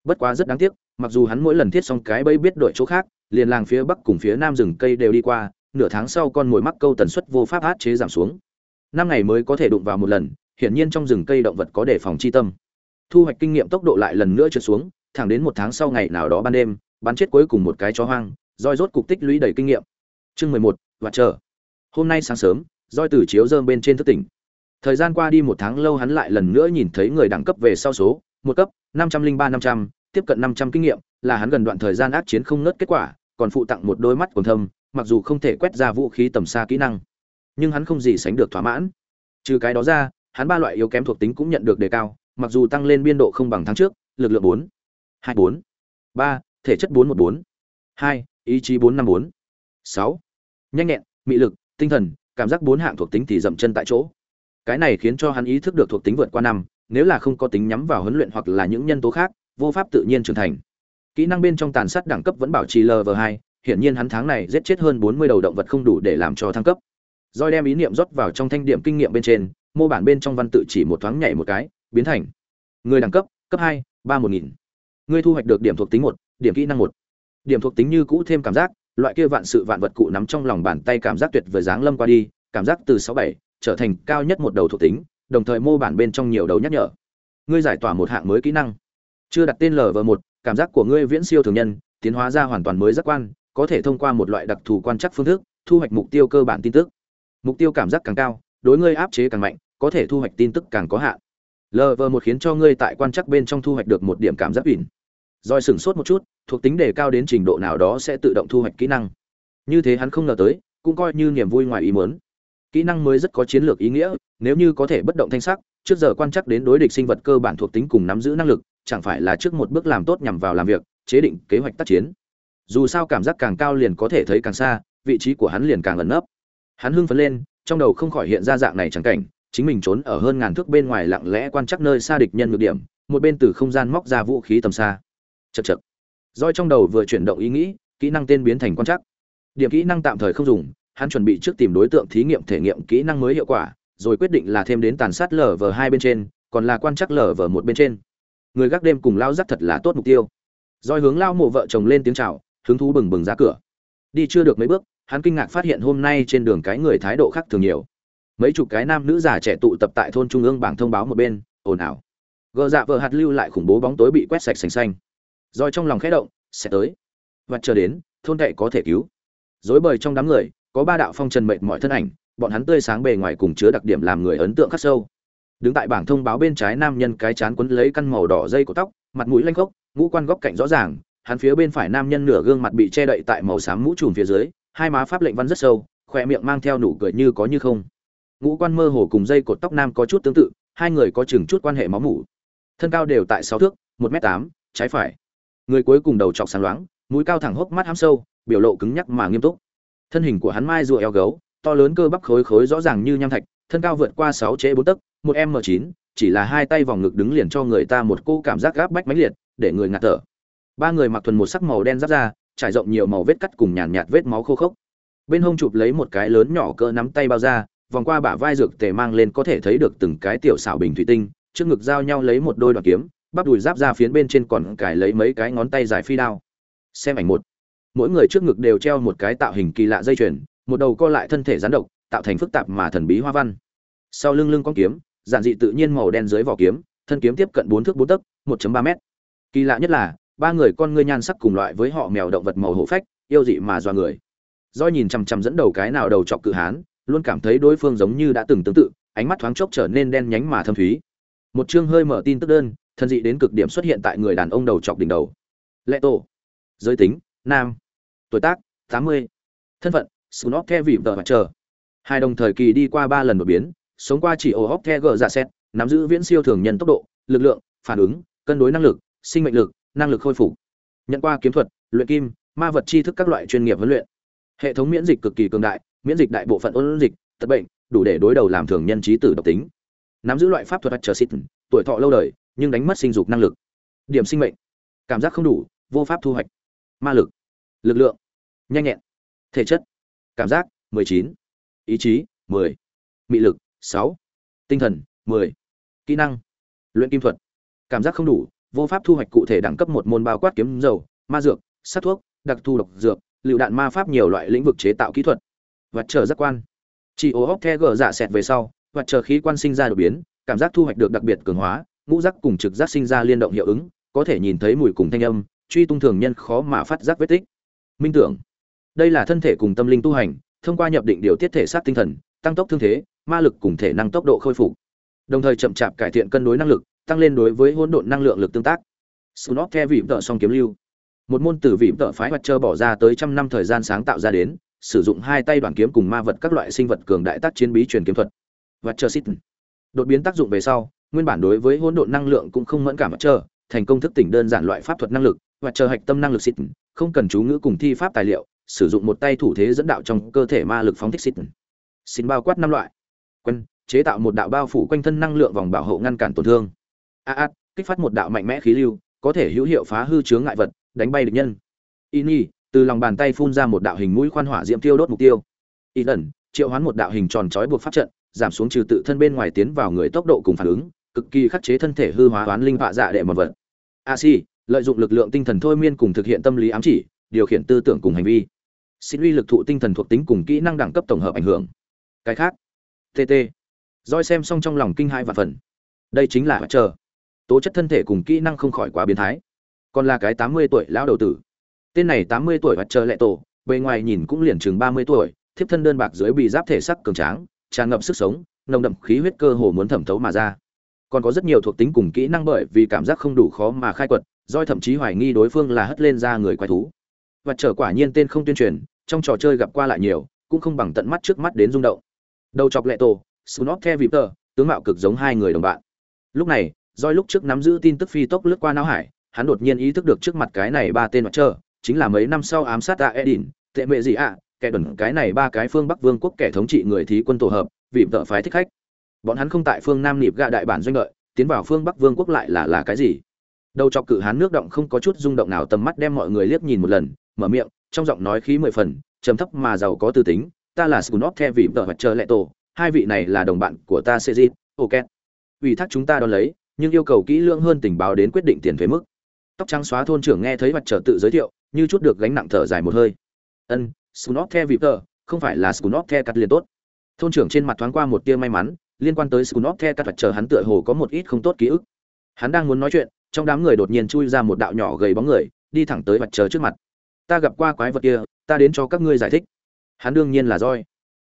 Bất quá rất đáng tiếc, mặc dù hắn mỗi lần thiết xong cái bẫy biết đổi chỗ khác liền làng phía bắc cùng phía nam rừng cây đều đi qua, nửa tháng sau con mồi mắc câu tần suất vô pháp át chế giảm xuống. Năm ngày mới có thể đụng vào một lần, hiển nhiên trong rừng cây động vật có đề phòng chi tâm. Thu hoạch kinh nghiệm tốc độ lại lần nữa trượt xuống, thẳng đến một tháng sau ngày nào đó ban đêm, bắn chết cuối cùng một cái chó hoang, roi rốt cục tích lũy đầy kinh nghiệm. Chương mười một, và chờ. Hôm nay sáng sớm, roi từ chiếu dơm bên trên thức tỉnh. Thời gian qua đi một tháng lâu hắn lại lần nữa nhìn thấy người đẳng cấp về sau số, một cấp, năm trăm linh ba năm trăm, tiếp cận năm trăm kinh nghiệm, là hắn gần đoạn thời gian ác chiến không nớt kết quả còn phụ tặng một đôi mắt còn thâm, mặc dù không thể quét ra vũ khí tầm xa kỹ năng, nhưng hắn không gì sánh được thỏa mãn. Trừ cái đó ra, hắn ba loại yếu kém thuộc tính cũng nhận được đề cao, mặc dù tăng lên biên độ không bằng tháng trước, lực lượng bốn, hai bốn, ba, thể chất bốn một bốn, hai, ý chí bốn năm bốn, sáu. Nhanh nhẹn, mị lực, tinh thần, cảm giác bốn hạng thuộc tính thì dậm chân tại chỗ. Cái này khiến cho hắn ý thức được thuộc tính vượt qua năm, nếu là không có tính nhắm vào huấn luyện hoặc là những nhân tố khác, vô pháp tự nhiên trưởng thành kỹ năng bên trong tàn sát đẳng cấp vẫn bảo trì lv hai, hiển nhiên hắn tháng này giết chết hơn bốn mươi đầu động vật không đủ để làm cho thăng cấp. Doi đem ý niệm rót vào trong thanh điểm kinh nghiệm bên trên, mô bản bên trong văn tự chỉ một thoáng nhảy một cái, biến thành. Người đẳng cấp cấp hai, ba một nghìn. Người thu hoạch được điểm thuộc tính một, điểm kỹ năng một. Điểm thuộc tính như cũ thêm cảm giác, loại kia vạn sự vạn vật cụ nắm trong lòng bàn tay cảm giác tuyệt vời dáng lâm qua đi, cảm giác từ sáu bảy trở thành cao nhất một đầu thuộc tính, đồng thời mô bản bên trong nhiều đầu nhắc nhở. Ngươi giải tỏa một hạng mới kỹ năng. Chưa đặt tên lv một cảm giác của ngươi viễn siêu thường nhân tiến hóa ra hoàn toàn mới giác quan có thể thông qua một loại đặc thù quan trắc phương thức thu hoạch mục tiêu cơ bản tin tức mục tiêu cảm giác càng cao đối ngươi áp chế càng mạnh có thể thu hoạch tin tức càng có hạn lv một khiến cho ngươi tại quan trắc bên trong thu hoạch được một điểm cảm giác ỉn Rồi sửng sốt một chút, thuộc tính đề cao đến trình độ nào đó sẽ tự động thu hoạch kỹ năng. Như thế hắn không ngờ tới, cũng coi như niềm vui ngoài ý muốn. Kỹ năng mới rất có chiến lược ý nghĩa, nếu như có thể bất động thanh sắc, trước giờ quan trắc đến đối địch sinh vật cơ bản thuộc tính cùng nắm giữ năng lực, chẳng phải là trước một bước làm tốt nhằm vào làm việc, chế định kế hoạch tác chiến. Dù sao cảm giác càng cao liền có thể thấy càng xa, vị trí của hắn liền càng ẩn nấp. Hắn hưng phấn lên, trong đầu không khỏi hiện ra dạng này chẳng cảnh, chính mình trốn ở hơn ngàn thước bên ngoài lặng lẽ quan chắc nơi xa địch nhân nhược điểm, một bên từ không gian móc ra vũ khí tầm xa. Chậc chậc. Roi trong đầu vừa chuyển động ý nghĩ, kỹ năng tên biến thành quan chắc. Điểm kỹ năng tạm thời không dùng, hắn chuẩn bị trước tìm đối tượng thí nghiệm thể nghiệm kỹ năng mới hiệu quả, rồi quyết định là thêm đến tàn sát lở vờ hai bên trên, còn là quan chắc lở vờ một bên trên. Người gác đêm cùng lao rất thật là tốt mục tiêu. doi hướng lao mộ vợ chồng lên tiếng chào, hứng thú bừng bừng ra cửa. Đi chưa được mấy bước, hắn kinh ngạc phát hiện hôm nay trên đường cái người thái độ khác thường nhiều. Mấy chục cái nam nữ già trẻ tụ tập tại thôn trung ương bảng thông báo một bên ồn ào. Gờ dạ vợ hạt lưu lại khủng bố bóng tối bị quét sạch sành xanh. Rồi trong lòng khẽ động sẽ tới. Và chờ đến thôn cậy có thể cứu. Dối bời trong đám người có ba đạo phong trần mệt mọi thân ảnh bọn hắn tươi sáng bề ngoài cùng chứa đặc điểm làm người ấn tượng khắc sâu đứng tại bảng thông báo bên trái nam nhân cái chán quấn lấy căn màu đỏ dây của tóc, mặt mũi lanh khốc, ngũ quan góc cạnh rõ ràng, hắn phía bên phải nam nhân nửa gương mặt bị che đậy tại màu xám mũ trùm phía dưới, hai má pháp lệnh văn rất sâu, khỏe miệng mang theo nụ cười như có như không. Ngũ quan mơ hồ cùng dây cột tóc nam có chút tương tự, hai người có chừng chút quan hệ máu mủ. Thân cao đều tại sáu thước, một m tám, trái phải. Người cuối cùng đầu trọc sáng loáng, mũi cao thẳng hốc mắt hám sâu, biểu lộ cứng nhắc mà nghiêm túc. Thân hình của hắn mai rùa eo gấu, to lớn cơ bắp khối khối rõ ràng như nham thạch, thân cao vượt qua sáu chế bốn tấc một m chín chỉ là hai tay vòng ngực đứng liền cho người ta một cô cảm giác gáp bách mãnh liệt để người ngạt thở. Ba người mặc thuần một sắc màu đen giáp ra trải rộng nhiều màu vết cắt cùng nhàn nhạt, nhạt vết máu khô khốc. Bên hông chụp lấy một cái lớn nhỏ cỡ nắm tay bao ra vòng qua bả vai dược tề mang lên có thể thấy được từng cái tiểu xảo bình thủy tinh trước ngực giao nhau lấy một đôi đoạn kiếm bắp đùi giáp ra phiến bên trên còn cài lấy mấy cái ngón tay dài phi đao. Xem ảnh một. Mỗi người trước ngực đều treo một cái tạo hình kỳ lạ dây chuyền một đầu co lại thân thể rắn độc tạo thành phức tạp mà thần bí hoa văn. Sau lưng lưng con kiếm giản dị tự nhiên màu đen dưới vỏ kiếm, thân kiếm tiếp cận bốn thước 4 tấc 1.3 mét. Kỳ lạ nhất là, ba người con ngươi nhan sắc cùng loại với họ mèo động vật màu hổ phách, yêu dị mà dọa người. Doi nhìn chằm chằm dẫn đầu cái nào đầu chọc cự hán, luôn cảm thấy đối phương giống như đã từng tương tự, ánh mắt thoáng chốc trở nên đen nhánh mà thâm thúy. Một chương hơi mở tin tức đơn, thân dị đến cực điểm xuất hiện tại người đàn ông đầu chọc đỉnh đầu. Lệ tổ giới tính, nam. Tuổi tác 80. thân phận Snot The vị vợ chờ hai đồng thời kỳ đi qua ba lần đột biến sống qua chỉ ổ hóc The gờ giả xét, nắm giữ viễn siêu thường nhân tốc độ, lực lượng, phản ứng, cân đối năng lực, sinh mệnh lực, năng lực khôi phục. Nhận qua kiếm thuật, luyện kim, ma vật tri thức các loại chuyên nghiệp huấn luyện. Hệ thống miễn dịch cực kỳ cường đại, miễn dịch đại bộ phận ôn dịch, tật bệnh, đủ để đối đầu làm thường nhân trí tử độc tính. Nắm giữ loại pháp thuật trở xịt tuổi thọ lâu đời, nhưng đánh mất sinh dục năng lực. Điểm sinh mệnh. Cảm giác không đủ, vô pháp thu hoạch. Ma lực. Lực lượng. Nhanh nhẹn. Thể chất. Cảm giác 19. ý chí 10. mị lực. 6. tinh thần 10. kỹ năng, luyện kim thuật. Cảm giác không đủ, vô pháp thu hoạch cụ thể đẳng cấp một môn bao quát kiếm dầu, ma dược, sát thuốc, đặc thu độc dược, lựu đạn ma pháp nhiều loại lĩnh vực chế tạo kỹ thuật. Và chờ giác quan. Chỉ ô hóc the gờ dạ xẹt về sau và chờ khí quan sinh ra đột biến, cảm giác thu hoạch được đặc biệt cường hóa, ngũ giác cùng trực giác sinh ra liên động hiệu ứng, có thể nhìn thấy mùi cùng thanh âm, truy tung thường nhân khó mà phát giác vết tích. Minh tưởng. Đây là thân thể cùng tâm linh tu hành, thông qua nhập định điều tiết thể xác tinh thần, tăng tốc thương thế ma lực cùng thể năng tốc độ khôi phục. Đồng thời chậm chạp cải thiện cân đối năng lực, tăng lên đối với hỗn độn năng lượng lực tương tác. Snot The vị tợ song kiếm lưu. Một môn từ vị tợ phái hoạt trơ bỏ ra tới trăm năm thời gian sáng tạo ra đến, sử dụng hai tay đoàn kiếm cùng ma vật các loại sinh vật cường đại tác chiến bí truyền kiếm thuật. Vật chờ xít đột biến tác dụng về sau, nguyên bản đối với hỗn độn năng lượng cũng không mẫn cảm vật chờ thành công thức tỉnh đơn giản loại pháp thuật năng lực và chờ hạch tâm năng lực xít không cần chú ngữ cùng thi pháp tài liệu, sử dụng một tay thủ thế dẫn đạo trong cơ thể ma lực phóng thích xít xin bao quát năm loại quân chế tạo một đạo bao phủ quanh thân năng lượng vòng bảo hộ ngăn cản tổn thương. A a, kích phát một đạo mạnh mẽ khí lưu, có thể hữu hiệu phá hư chướng ngại vật, đánh bay địch nhân. Ini từ lòng bàn tay phun ra một đạo hình mũi khoan hỏa diễm tiêu đốt mục tiêu. Y lần triệu hoán một đạo hình tròn trói buộc pháp trận, giảm xuống trừ tự thân bên ngoài tiến vào người tốc độ cùng phản ứng, cực kỳ khắc chế thân thể hư hóa toán linh vạ dạ đệ một vật. A si, lợi dụng lực lượng tinh thần thôi miên cùng thực hiện tâm lý ám chỉ, điều khiển tư tưởng cùng hành vi. Xin uy lực thụ tinh thần thuộc tính cùng kỹ năng đẳng cấp tổng hợp ảnh hưởng. Cái khác tt roi xem xong trong lòng kinh hai và phần đây chính là chờ. Tố chất thân thể cùng kỹ năng không khỏi quá biến thái. Còn là cái tám mươi tuổi lão đầu tử. Tên này tám mươi tuổi hoạt chờ lệ tổ, bề ngoài nhìn cũng liền chừng ba mươi tuổi, thiếp thân đơn bạc dưới bị giáp thể sắc cường tráng, tràn ngập sức sống, nồng đậm khí huyết cơ hồ muốn thẩm thấu mà ra. Còn có rất nhiều thuộc tính cùng kỹ năng bởi vì cảm giác không đủ khó mà khai quật doi thậm chí hoài nghi đối phương là hất lên ra người quái thú. Và trở quả nhiên tên không tuyên truyền, trong trò chơi gặp qua lại nhiều, cũng không bằng tận mắt trước mắt đến rung động đầu chọc lệ tổ snob the vipter, tướng mạo cực giống hai người đồng bạn. Lúc này doi lúc trước nắm giữ tin tức phi tốc lướt qua não hải, hắn đột nhiên ý thức được trước mặt cái này ba tên mặt trơ, chính là mấy năm sau ám sát a edin, tệ mệ gì ạ, kẻ đần cái này ba cái phương bắc vương quốc kẻ thống trị người thí quân tổ hợp vì vợ phái thích khách. Bọn hắn không tại phương nam nịp gạ đại bản doanh lợi tiến vào phương bắc vương quốc lại là là cái gì? Đầu chọc cự hán nước động không có chút rung động nào tầm mắt đem mọi người liếc nhìn một lần, mở miệng, trong giọng nói khí mười phần, trầm thấp mà giàu có tư tính ta là scunop the vì tờ mặt chờ lệ tổ hai vị này là đồng bạn của ta sejit ok ủy thác chúng ta đón lấy nhưng yêu cầu kỹ lưỡng hơn tình báo đến quyết định tiền thuế mức. Tóc trắng xóa thôn trưởng nghe thấy mặt trở tự giới thiệu như chút được gánh nặng thở dài một hơi. Ân scunop the tờ, không phải là scunop the cắt liền tốt. Thôn trưởng trên mặt thoáng qua một tia may mắn liên quan tới scunop the cắt vật chờ hắn tựa hồ có một ít không tốt ký ức. Hắn đang muốn nói chuyện trong đám người đột nhiên chui ra một đạo nhỏ gầy bóng người đi thẳng tới vật chờ trước mặt. Ta gặp qua quái vật kia ta đến cho các ngươi giải thích hắn đương nhiên là roi.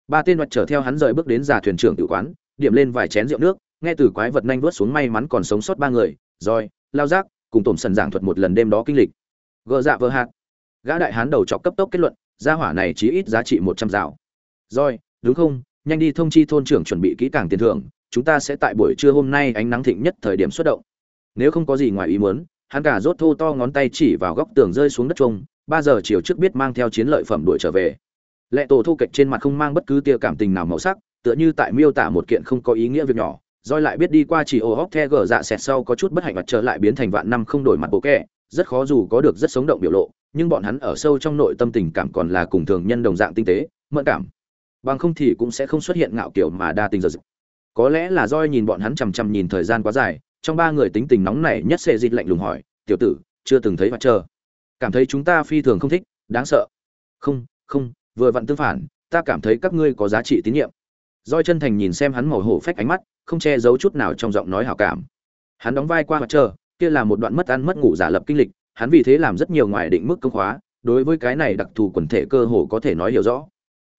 Ba tên vật trở theo hắn rời bước đến già thuyền trưởng tự quán, điểm lên vài chén rượu nước, nghe từ quái vật nhanh vớt xuống may mắn còn sống sót ba người, roi, lao giác, cùng tổn sần giảng thuật một lần đêm đó kinh lịch. Gỡ dạ vơ hạt. Gã đại hán đầu chọc cấp tốc kết luận, gia hỏa này chỉ ít giá trị một trăm rào rồi đúng không? Nhanh đi thông chi thôn trưởng chuẩn bị kỹ càng tiền thưởng, chúng ta sẽ tại buổi trưa hôm nay ánh nắng thịnh nhất thời điểm xuất động. Nếu không có gì ngoài ý muốn, hắn cả rốt thô to ngón tay chỉ vào góc tường rơi xuống đất trông ba giờ chiều trước biết mang theo chiến lợi phẩm đuổi trở về lệ tổ thu kịch trên mặt không mang bất cứ tia cảm tình nào màu sắc, tựa như tại miêu tả một kiện không có ý nghĩa việc nhỏ. Roi lại biết đi qua chỉ ô hóc the gờ dạ xẹt sau có chút bất hạnh mặt trở lại biến thành vạn năm không đổi mặt bộ kẻ. Rất khó dù có được rất sống động biểu lộ, nhưng bọn hắn ở sâu trong nội tâm tình cảm còn là cùng thường nhân đồng dạng tinh tế, mẫn cảm. Bằng không thì cũng sẽ không xuất hiện ngạo kiểu mà đa tình giờ dịch. Có lẽ là roi nhìn bọn hắn chằm chằm nhìn thời gian quá dài, trong ba người tính tình nóng này nhất sẽ dịch lạnh lùng hỏi, tiểu tử, chưa từng thấy mặt chờ cảm thấy chúng ta phi thường không thích, đáng sợ. Không không vừa vặn tương phản, ta cảm thấy các ngươi có giá trị tín nhiệm. Roi chân thành nhìn xem hắn màu hổ phách ánh mắt, không che giấu chút nào trong giọng nói hảo cảm. Hắn đóng vai qua mặt trời, kia là một đoạn mất ăn mất ngủ giả lập kinh lịch, hắn vì thế làm rất nhiều ngoài định mức công khóa, đối với cái này đặc thù quần thể cơ hồ có thể nói hiểu rõ.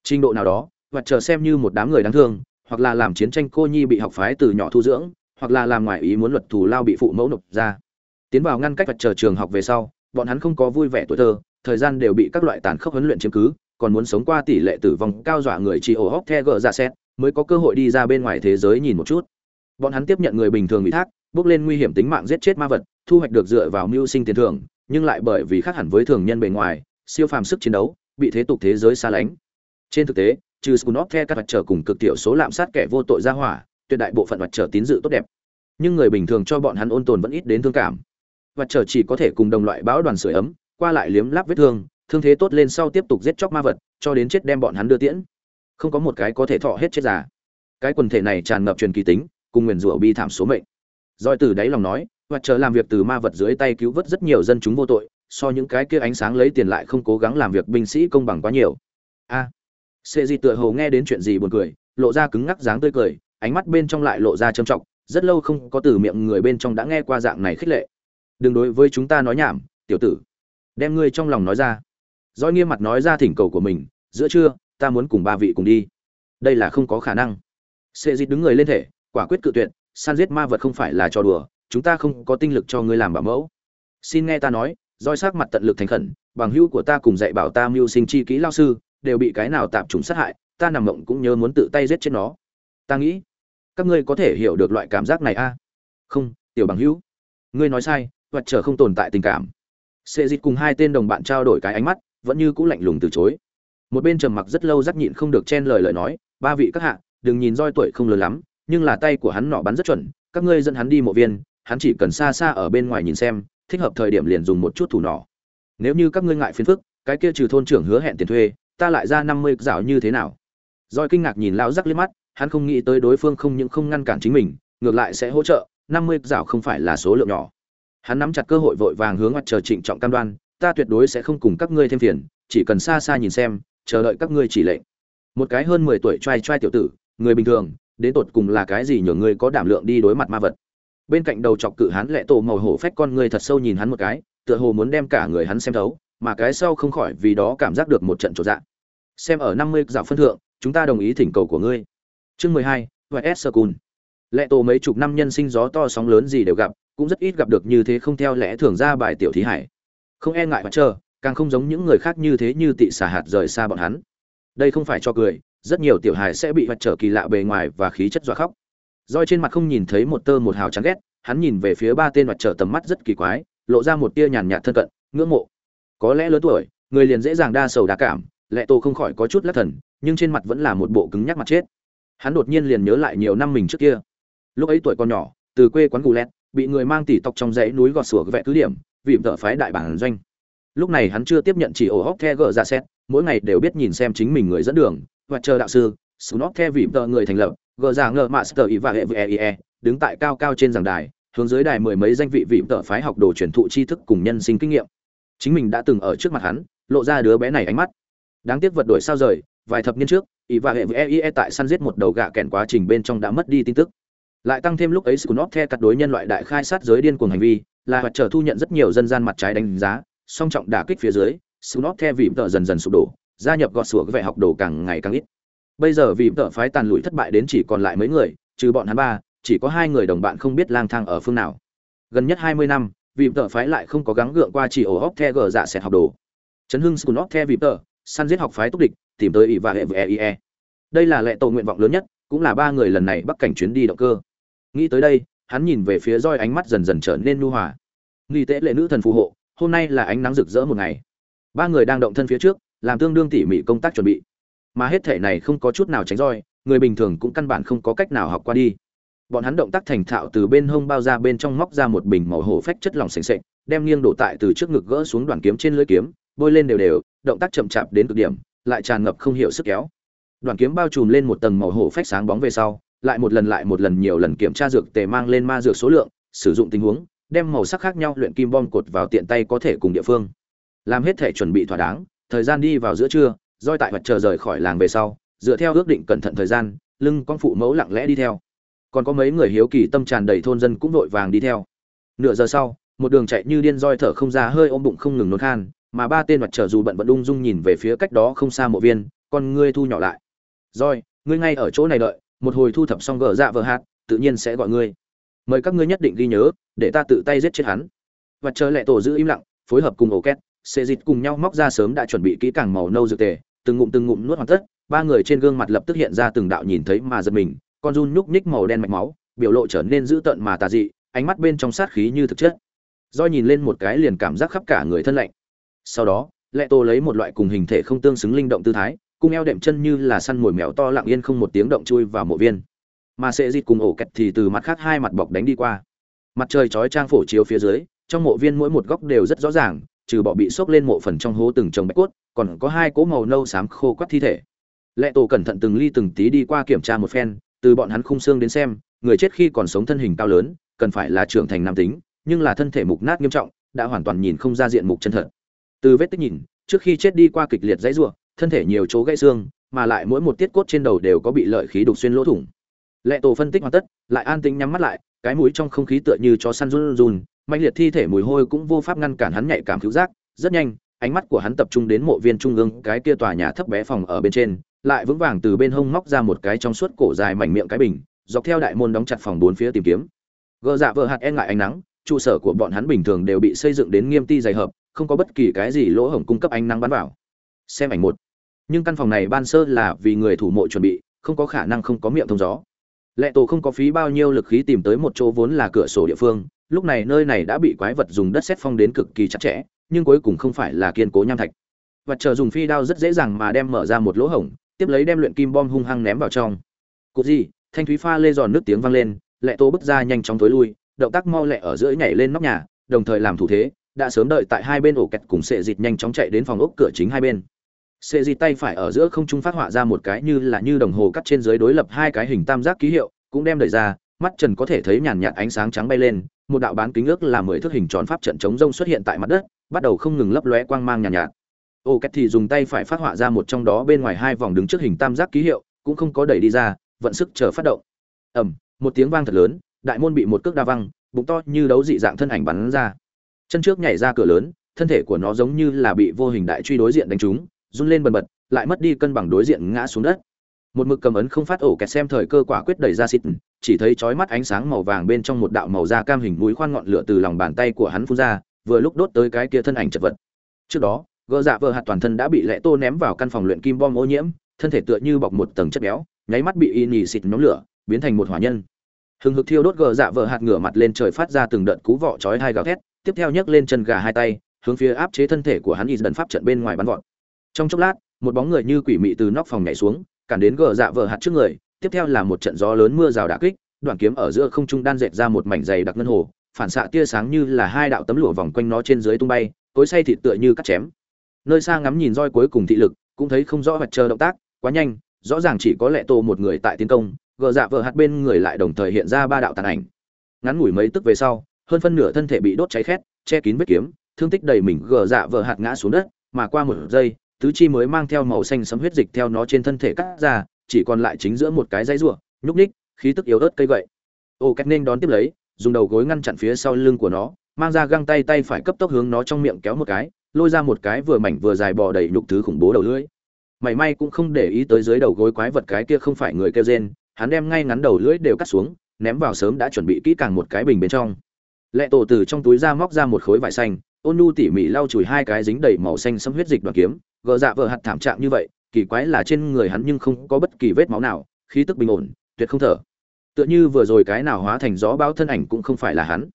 Trình độ nào đó, mặt trời xem như một đám người đáng thương, hoặc là làm chiến tranh cô nhi bị học phái từ nhỏ thu dưỡng, hoặc là làm ngoại ý muốn luật thù lao bị phụ mẫu nộp ra. Tiến vào ngăn cách mặt trời trường học về sau, bọn hắn không có vui vẻ tuổi thơ, thời gian đều bị các loại tàn khốc huấn luyện chiếm cứ còn muốn sống qua tỷ lệ tử vong cao dọa người chỉ ổ hóc the gỡ ra dạ xét mới có cơ hội đi ra bên ngoài thế giới nhìn một chút bọn hắn tiếp nhận người bình thường ủy thác bước lên nguy hiểm tính mạng giết chết ma vật thu hoạch được dựa vào mưu sinh tiền thưởng nhưng lại bởi vì khác hẳn với thường nhân bề ngoài siêu phàm sức chiến đấu bị thế tục thế giới xa lánh trên thực tế trừ scunop The các vật trở cùng cực tiểu số lạm sát kẻ vô tội ra hỏa, tuyệt đại bộ phận vật trở tín dự tốt đẹp. Nhưng người bình thường cho bọn hắn ôn tồn vẫn ít đến thương cảm. Vật trở chỉ có thể cùng đồng loại báo đoàn sưởi ấm, qua lại liếm láp vết thương, thương thế tốt lên sau tiếp tục giết chóc ma vật, cho đến chết đem bọn hắn đưa tiễn. Không có một cái có thể thọ hết chết già. Cái quần thể này tràn ngập truyền kỳ tính, cùng nguyền rủa bi thảm số mệnh. Doi từ đáy lòng nói, vật trở làm việc từ ma vật dưới tay cứu vớt rất nhiều dân chúng vô tội, so những cái kia ánh sáng lấy tiền lại không cố gắng làm việc binh sĩ công bằng quá nhiều. A, Sệ di tựa hồ nghe đến chuyện gì buồn cười, lộ ra cứng ngắc dáng tươi cười, ánh mắt bên trong lại lộ ra trầm trọng, rất lâu không có từ miệng người bên trong đã nghe qua dạng này khích lệ. Đừng đối với chúng ta nói nhảm, tiểu tử. Đem ngươi trong lòng nói ra. Doi nghiêm mặt nói ra thỉnh cầu của mình, giữa trưa, ta muốn cùng ba vị cùng đi. Đây là không có khả năng. Sệ Dịch đứng người lên thể, quả quyết cự tuyệt, săn giết ma vật không phải là trò đùa, chúng ta không có tinh lực cho ngươi làm bảo mẫu. Xin nghe ta nói, Doi sắc mặt tận lực thành khẩn, bằng hữu của ta cùng dạy bảo ta mưu sinh chi kỹ lao sư, đều bị cái nào tạp trùng sát hại ta nằm mộng cũng nhớ muốn tự tay giết chết nó ta nghĩ các ngươi có thể hiểu được loại cảm giác này a à? không tiểu bằng hữu ngươi nói sai vật trở không tồn tại tình cảm sệ dịch cùng hai tên đồng bạn trao đổi cái ánh mắt vẫn như cũ lạnh lùng từ chối. Một bên trầm mặc rất lâu giác nhịn không được chen lời lời nói ba vị các hạ đừng nhìn roi tuổi không lớn lắm nhưng là tay của hắn nọ bắn rất chuẩn các ngươi dẫn hắn đi mộ viên hắn chỉ cần xa xa ở bên ngoài nhìn xem thích hợp thời điểm liền dùng một chút thủ nỏ. Nếu như các ngươi ngại phiền phức cái kia trừ thôn trưởng hứa hẹn tiền thuê ta lại ra năm mươi dạo như thế nào? Doi kinh ngạc nhìn lão rắc liếc mắt, hắn không nghĩ tới đối phương không những không ngăn cản chính mình, ngược lại sẽ hỗ trợ, năm mươi dạo không phải là số lượng nhỏ. Hắn nắm chặt cơ hội vội vàng hướng mặt chờ Trịnh Trọng cam đoan, ta tuyệt đối sẽ không cùng các ngươi thêm phiền, chỉ cần xa xa nhìn xem, chờ đợi các ngươi chỉ lệnh. Một cái hơn mười tuổi trai trai tiểu tử, người bình thường, đến tột cùng là cái gì nhường ngươi có đảm lượng đi đối mặt ma vật. Bên cạnh đầu chọc cự hắn lệ tổ màu hổ phách con ngươi thật sâu nhìn hắn một cái, tựa hồ muốn đem cả người hắn xem thấu, mà cái sau không khỏi vì đó cảm giác được một trận trột dạ. Xem ở năm mươi dạo phân thượng, chúng ta đồng ý thỉnh cầu của ngươi. Chương mười hai, West School. Lệ tổ mấy chục năm nhân sinh gió to sóng lớn gì đều gặp, cũng rất ít gặp được như thế không theo lẽ thường ra bài tiểu thí hải. Không e ngại mặt chờ, càng không giống những người khác như thế như tị xả hạt rời xa bọn hắn. Đây không phải cho cười, rất nhiều tiểu hài sẽ bị vật trở kỳ lạ bề ngoài và khí chất dọa khóc. Roi trên mặt không nhìn thấy một tơ một hào chán ghét, hắn nhìn về phía ba tên vật trở tầm mắt rất kỳ quái, lộ ra một tia nhàn nhạt thân cận, ngưỡng mộ có lẽ lớn tuổi người liền dễ dàng đa sầu đa cảm lệ tô không khỏi có chút lắc thần nhưng trên mặt vẫn là một bộ cứng nhắc mặt chết hắn đột nhiên liền nhớ lại nhiều năm mình trước kia lúc ấy tuổi còn nhỏ từ quê quán gù lẹt bị người mang tỉ tộc trong dãy núi gọt sủa vẽ cứ điểm vì vợ phái đại bản doanh. Lúc này hắn chưa tiếp nhận chỉ ổ hóc the gờ ra xét, mỗi ngày đều biết nhìn xem chính mình người dẫn đường, và chờ đạo sư snob the vì vợ người thành lập, gờ ra ngờ master ý và hệ ve đứng tại cao cao trên giảng đài, hướng dưới đài mười mấy danh vị vị vợ phái học đồ truyền thụ tri thức cùng nhân sinh kinh nghiệm. Chính mình đã từng ở trước mặt hắn, lộ ra đứa bé này ánh mắt. Đáng tiếc vật đổi sao rời, vài thập niên trước ý và hệ với tại săn giết một đầu gạ kèn quá trình bên trong đã mất đi tin tức. Lại tăng thêm lúc ấy scunop the cắt đối nhân loại đại khai sát giới điên cuồng hành vi là hoạt trở thu nhận rất nhiều dân gian mặt trái đánh giá, song trọng đả kích phía dưới scunop the vì tợ dần dần sụp đổ, gia nhập gọt sủa vẻ học đồ càng ngày càng ít. Bây giờ vì tợ phái tàn lụi thất bại đến chỉ còn lại mấy người, trừ bọn hắn ba, chỉ có hai người đồng bạn không biết lang thang ở phương nào. Gần nhất hai mươi năm vì tợ phái lại không có gắng gượng qua chỉ ổ hóc the gờ dạ sẹt học đồ. Chấn hưng school the vì tợ săn giết học phái túc địch, tìm tới ỷ và hệ với eie đây là lệ tổ nguyện vọng lớn nhất, cũng là ba người lần này bắc cảnh chuyến đi động cơ. Nghĩ tới đây hắn nhìn về phía roi ánh mắt dần dần trở nên nu hòa. Nghi tễ lệ nữ thần phù hộ, hôm nay là ánh nắng rực rỡ một ngày. Ba người đang động thân phía trước, làm tương đương tỉ mỉ công tác chuẩn bị. Mà hết thể này không có chút nào tránh roi, người bình thường cũng căn bản không có cách nào học qua đi. Bọn hắn động tác thành thạo từ bên hông bao ra bên trong móc ra một bình màu hổ phách chất lỏng sền sệt đem nghiêng đổ tại từ trước ngực gỡ xuống đoàn kiếm trên lưỡi kiếm, bôi lên đều đều, động tác chậm chạp đến cực điểm, lại tràn ngập không hiểu sức kéo. Đoàn kiếm bao trùm lên một tầng màu hổ phách sáng bóng về sau lại một lần lại một lần nhiều lần kiểm tra dược tề mang lên ma dược số lượng, sử dụng tình huống, đem màu sắc khác nhau luyện kim bom cột vào tiện tay có thể cùng địa phương. Làm hết thể chuẩn bị thỏa đáng, thời gian đi vào giữa trưa roi tại mặt chờ rời khỏi làng về sau, dựa theo ước định cẩn thận thời gian, lưng con phụ mẫu lặng lẽ đi theo. Còn có mấy người hiếu kỳ tâm tràn đầy thôn dân cũng vội vàng đi theo. Nửa giờ sau, một đường chạy như điên roi thở không ra hơi ôm bụng không ngừng nôn khan, mà ba tên mặt trở dù bận vẫn ung dung nhìn về phía cách đó không xa mộ viên, con ngươi thu nhỏ lại. Roi ngươi ngay ở chỗ này đợi một hồi thu thập xong gờ dạ vợ hạt, tự nhiên sẽ gọi ngươi. Mời các ngươi nhất định ghi nhớ, để ta tự tay giết chết hắn. Và chờ lệ tổ giữ im lặng, phối hợp cùng ổ két xê dịch cùng nhau móc ra sớm đã chuẩn bị kỹ càng màu nâu dược tề, từng ngụm từng ngụm nuốt hoàn tất, ba người trên gương mặt lập tức hiện ra từng đạo nhìn thấy mà giật mình, con run nhúc nhích màu đen mạch máu, biểu lộ trở nên dữ tợn mà tà dị, ánh mắt bên trong sát khí như thực chất. Do nhìn lên một cái liền cảm giác khắp cả người thân lạnh. Sau đó, lệ tô lấy một loại cùng hình thể không tương xứng linh động tư thái cung eo đệm chân như là săn mồi mèo to lặng yên không một tiếng động chui vào mộ viên. Mà sệ dịt cùng ổ kẹt thì từ mặt khác hai mặt bọc đánh đi qua. Mặt trời chói trang phổ chiếu phía dưới, trong mộ viên mỗi một góc đều rất rõ ràng, trừ bỏ bị xốc lên mộ phần trong hố từng trồng bạch cốt, còn có hai cỗ màu nâu xám khô quắt thi thể. Lệ tổ cẩn thận từng ly từng tí đi qua kiểm tra một phen, từ bọn hắn khung xương đến xem, người chết khi còn sống thân hình cao lớn, cần phải là trưởng thành nam tính, nhưng là thân thể mục nát nghiêm trọng, đã hoàn toàn nhìn không ra diện mục chân thật. Từ vết tích nhìn, trước khi chết đi qua kịch liệt dãy rủa thân thể nhiều chỗ gãy xương, mà lại mỗi một tiết cốt trên đầu đều có bị lợi khí đục xuyên lỗ thủng. Lệ tổ phân tích hoàn tất, lại an tĩnh nhắm mắt lại, cái mũi trong không khí tựa như chó săn run run mạnh liệt thi thể mùi hôi cũng vô pháp ngăn cản hắn nhạy cảm cứu giác, rất nhanh, ánh mắt của hắn tập trung đến mộ viên trung ương, cái kia tòa nhà thấp bé phòng ở bên trên, lại vững vàng từ bên hông móc ra một cái trong suốt cổ dài mảnh miệng cái bình, dọc theo đại môn đóng chặt phòng bốn phía tìm kiếm. Gờ dạ vợ hạt e ngại ánh nắng, trụ sở của bọn hắn bình thường đều bị xây dựng đến nghiêm ti dày hợp, không có bất kỳ cái gì lỗ hổng cung cấp ánh nắng bắn vào. Xem ảnh một nhưng căn phòng này ban sơ là vì người thủ mộ chuẩn bị, không có khả năng không có miệng thông gió. Lệ tổ không có phí bao nhiêu lực khí tìm tới một chỗ vốn là cửa sổ địa phương, lúc này nơi này đã bị quái vật dùng đất xét phong đến cực kỳ chặt chẽ, nhưng cuối cùng không phải là kiên cố nham thạch. Và chờ dùng phi đao rất dễ dàng mà đem mở ra một lỗ hổng, tiếp lấy đem luyện kim bom hung hăng ném vào trong. Cục gì, thanh thúy pha lê giòn nước tiếng vang lên, lệ tô bước ra nhanh chóng tối lui, động tác mau lẹ ở giữa nhảy lên nóc nhà, đồng thời làm thủ thế, đã sớm đợi tại hai bên ổ kẹt cùng sệ dịt nhanh chóng chạy đến phòng ốc cửa chính hai bên. Xê di tay phải ở giữa không trung phát họa ra một cái như là như đồng hồ cắt trên dưới đối lập hai cái hình tam giác ký hiệu cũng đem đẩy ra mắt trần có thể thấy nhàn nhạt ánh sáng trắng bay lên một đạo bán kính ước là mười thước hình tròn pháp trận chống rông xuất hiện tại mặt đất bắt đầu không ngừng lấp lóe quang mang nhàn nhạt, nhạt ô két thì dùng tay phải phát họa ra một trong đó bên ngoài hai vòng đứng trước hình tam giác ký hiệu cũng không có đẩy đi ra vận sức chờ phát động. Ầm một tiếng vang thật lớn đại môn bị một cước đa văng bụng to như đấu dị dạng thân ảnh bắn ra. Chân trước nhảy ra cửa lớn thân thể của nó giống như là bị vô hình đại truy đối diện đánh trúng run lên bần bật, lại mất đi cân bằng đối diện ngã xuống đất. Một mực cầm ấn không phát ổ kẹt xem thời cơ quả quyết đẩy ra xịt, chỉ thấy chói mắt ánh sáng màu vàng bên trong một đạo màu da cam hình mũi khoan ngọn lửa từ lòng bàn tay của hắn phun ra, vừa lúc đốt tới cái kia thân ảnh chật vật. Trước đó, gỡ dạ vợ hạt toàn thân đã bị lẽ tô ném vào căn phòng luyện kim bom ô nhiễm, thân thể tựa như bọc một tầng chất béo, nháy mắt bị y nhì xịt nhóm lửa, biến thành một hỏa nhân. Hừng hực thiêu đốt gờ dạ vợ hạt ngửa mặt lên trời phát ra từng đợt cú vọ chói hai gào thét, tiếp theo nhấc lên chân gà hai tay, hướng phía áp chế thân thể của hắn y dần pháp trận bên ngoài bắn vọt trong chốc lát, một bóng người như quỷ mị từ nóc phòng nhảy xuống, cản đến gờ dạ vợ hạt trước người, tiếp theo là một trận gió lớn mưa rào đả kích, đoạn kiếm ở giữa không trung đan dệt ra một mảnh dày đặc ngân hồ, phản xạ tia sáng như là hai đạo tấm lụa vòng quanh nó trên dưới tung bay, cối say thịt tựa như cắt chém. Nơi xa ngắm nhìn roi cuối cùng thị lực, cũng thấy không rõ vật chờ động tác, quá nhanh, rõ ràng chỉ có lệ tô một người tại tiến công, gờ dạ vợ hạt bên người lại đồng thời hiện ra ba đạo tàn ảnh. Ngắn ngủi mấy tức về sau, hơn phân nửa thân thể bị đốt cháy khét, che kín vết kiếm, thương tích đầy mình gờ dạ vợ hạt ngã xuống đất, mà qua một giây tứ chi mới mang theo màu xanh sấm huyết dịch theo nó trên thân thể cắt ra, chỉ còn lại chính giữa một cái dãy rủa, nhúc ních khí tức yếu ớt cây gậy. Ô cách nên đón tiếp lấy, dùng đầu gối ngăn chặn phía sau lưng của nó, mang ra găng tay tay phải cấp tốc hướng nó trong miệng kéo một cái, lôi ra một cái vừa mảnh vừa dài bò đầy nhục thứ khủng bố đầu lưỡi. Mảy may cũng không để ý tới dưới đầu gối quái vật cái kia không phải người kêu rên, hắn đem ngay ngắn đầu lưỡi đều cắt xuống, ném vào sớm đã chuẩn bị kỹ càng một cái bình bên trong. Lệ tổ từ trong túi ra móc ra một khối vải xanh ôn nu tỉ mỉ lau chùi hai cái dính đầy màu xanh xâm huyết dịch đoạn kiếm gờ dạ vợ hạt thảm trạng như vậy, kỳ quái là trên người hắn nhưng không có bất kỳ vết máu nào, khí tức bình ổn, tuyệt không thở. Tựa như vừa rồi cái nào hóa thành gió bão thân ảnh cũng không phải là hắn.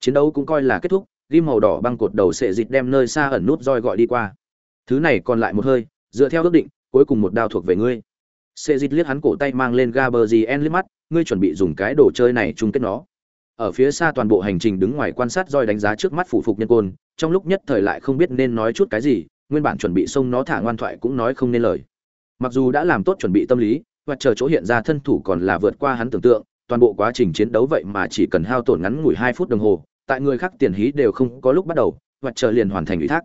Chiến đấu cũng coi là kết thúc, ghi màu đỏ băng cột đầu sệ dịch đem nơi xa ẩn nút roi gọi đi qua. Thứ này còn lại một hơi, dựa theo ước định, cuối cùng một đao thuộc về ngươi. Sệ dịch liếc hắn cổ tay mang lên gaberzien liếc mắt, ngươi chuẩn bị dùng cái đồ chơi này chung kết nó. Ở phía xa toàn bộ hành trình đứng ngoài quan sát roi đánh giá trước mắt phủ phục nhân côn, trong lúc nhất thời lại không biết nên nói chút cái gì nguyên bản chuẩn bị xông nó thả ngoan thoại cũng nói không nên lời. Mặc dù đã làm tốt chuẩn bị tâm lý, và chờ chỗ hiện ra thân thủ còn là vượt qua hắn tưởng tượng, toàn bộ quá trình chiến đấu vậy mà chỉ cần hao tổn ngắn ngủi hai phút đồng hồ, tại người khác tiền hí đều không có lúc bắt đầu, và chờ liền hoàn thành ủy thác.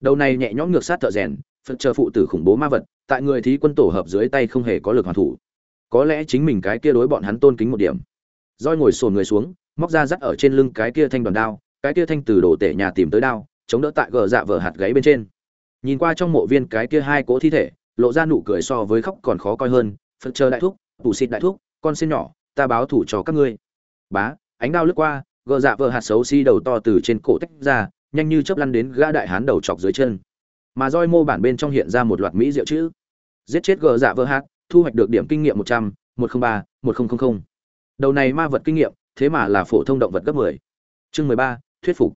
Đầu này nhẹ nhõm ngược sát thợ rèn, phật chờ phụ tử khủng bố ma vật, tại người thí quân tổ hợp dưới tay không hề có lực hoàn thủ. Có lẽ chính mình cái kia đối bọn hắn tôn kính một điểm. Roi ngồi sồn người xuống, móc ra dắt ở trên lưng cái kia thanh đoàn đao, cái kia thanh từ đổ tể nhà tìm tới đao, chống đỡ tại gờ dạ vở hạt gáy bên trên nhìn qua trong mộ viên cái kia hai cỗ thi thể, lộ ra nụ cười so với khóc còn khó coi hơn. Phật chờ đại thúc tủ xịt đại thúc, con xin nhỏ, ta báo thủ cho các ngươi. Bá, ánh đao lướt qua, gờ dạ vờ hạt xấu xi đầu to từ trên cổ tách ra, nhanh như chớp lăn đến gã đại hán đầu chọc dưới chân. Mà roi mô bản bên trong hiện ra một loạt mỹ diệu chữ. Giết chết gờ dạ vờ hạt, thu hoạch được điểm kinh nghiệm một trăm một trăm ba, một nghìn đầu này ma vật kinh nghiệm, thế mà là phổ thông động vật cấp mười. Chương mười ba, thuyết phục.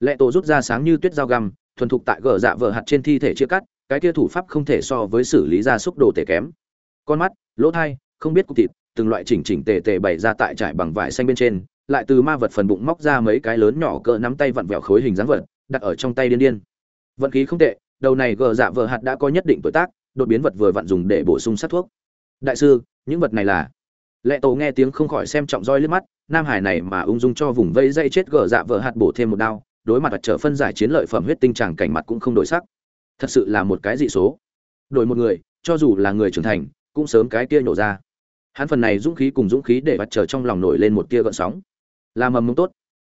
Lệ tổ rút ra sáng như tuyết dao găm thuần thục tại gờ dạ vờ hạt trên thi thể chia cắt, cái kia thủ pháp không thể so với xử lý ra xúc đồ tể kém. Con mắt, lỗ thai, không biết cục thịt, từng loại chỉnh chỉnh tề tề bày ra tại trải bằng vải xanh bên trên, lại từ ma vật phần bụng móc ra mấy cái lớn nhỏ cỡ nắm tay vặn vẹo khối hình dáng vật, đặt ở trong tay điên điên. Vận khí không tệ, đầu này gờ dạ vờ hạt đã có nhất định tuổi tác, đột biến vật vừa vặn dùng để bổ sung sát thuốc. Đại sư, những vật này là? Lệ tổ nghe tiếng không khỏi xem trọng roi liếc mắt, nam hải này mà ung dung cho vùng vây dây chết gờ dạ vờ hạt bổ thêm một đao đối mặt vật trở phân giải chiến lợi phẩm huyết tinh tràng cảnh mặt cũng không đổi sắc. Thật sự là một cái dị số. Đổi một người, cho dù là người trưởng thành, cũng sớm cái kia nhổ ra. Hắn phần này dũng khí cùng dũng khí để vật trở trong lòng nổi lên một tia gợn sóng. Là mầm mống tốt.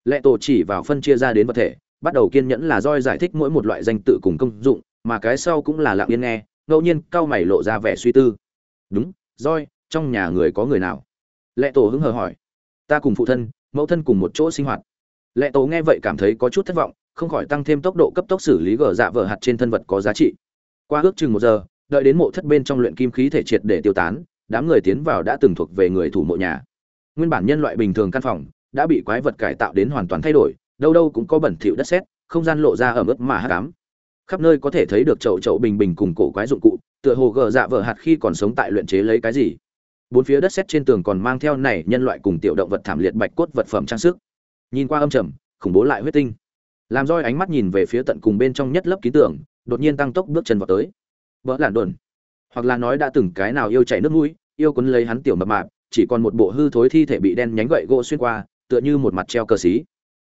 Lệ tổ chỉ vào phân chia ra đến vật thể, bắt đầu kiên nhẫn là roi giải thích mỗi một loại danh tự cùng công dụng, mà cái sau cũng là lặng yên nghe, ngẫu nhiên cao mày lộ ra vẻ suy tư. Đúng, roi, trong nhà người có người nào? Lệ tổ hứng hờ hỏi. Ta cùng phụ thân, mẫu thân cùng một chỗ sinh hoạt lệ tổ nghe vậy cảm thấy có chút thất vọng, không khỏi tăng thêm tốc độ cấp tốc xử lý gờ dạ vợ hạt trên thân vật có giá trị. Qua ước chừng một giờ, đợi đến mộ thất bên trong luyện kim khí thể triệt để tiêu tán, đám người tiến vào đã từng thuộc về người thủ mộ nhà. Nguyên bản nhân loại bình thường căn phòng đã bị quái vật cải tạo đến hoàn toàn thay đổi, đâu đâu cũng có bẩn thỉu đất sét, không gian lộ ra ở mức mà hắc ám. Khắp nơi có thể thấy được chậu chậu bình bình cùng cổ quái dụng cụ, tựa hồ gờ dạ vợ hạt khi còn sống tại luyện chế lấy cái gì. Bốn phía đất sét trên tường còn mang theo này nhân loại cùng tiểu động vật thảm liệt bạch cốt vật phẩm trang sức nhìn qua âm trầm, khủng bố lại huyết tinh. Làm roi ánh mắt nhìn về phía tận cùng bên trong nhất lớp ký tưởng, đột nhiên tăng tốc bước chân vào tới. Vỡ lản đồn. Hoặc là nói đã từng cái nào yêu chảy nước mũi, yêu quấn lấy hắn tiểu mập mạp, chỉ còn một bộ hư thối thi thể bị đen nhánh gậy gỗ xuyên qua, tựa như một mặt treo cờ xí.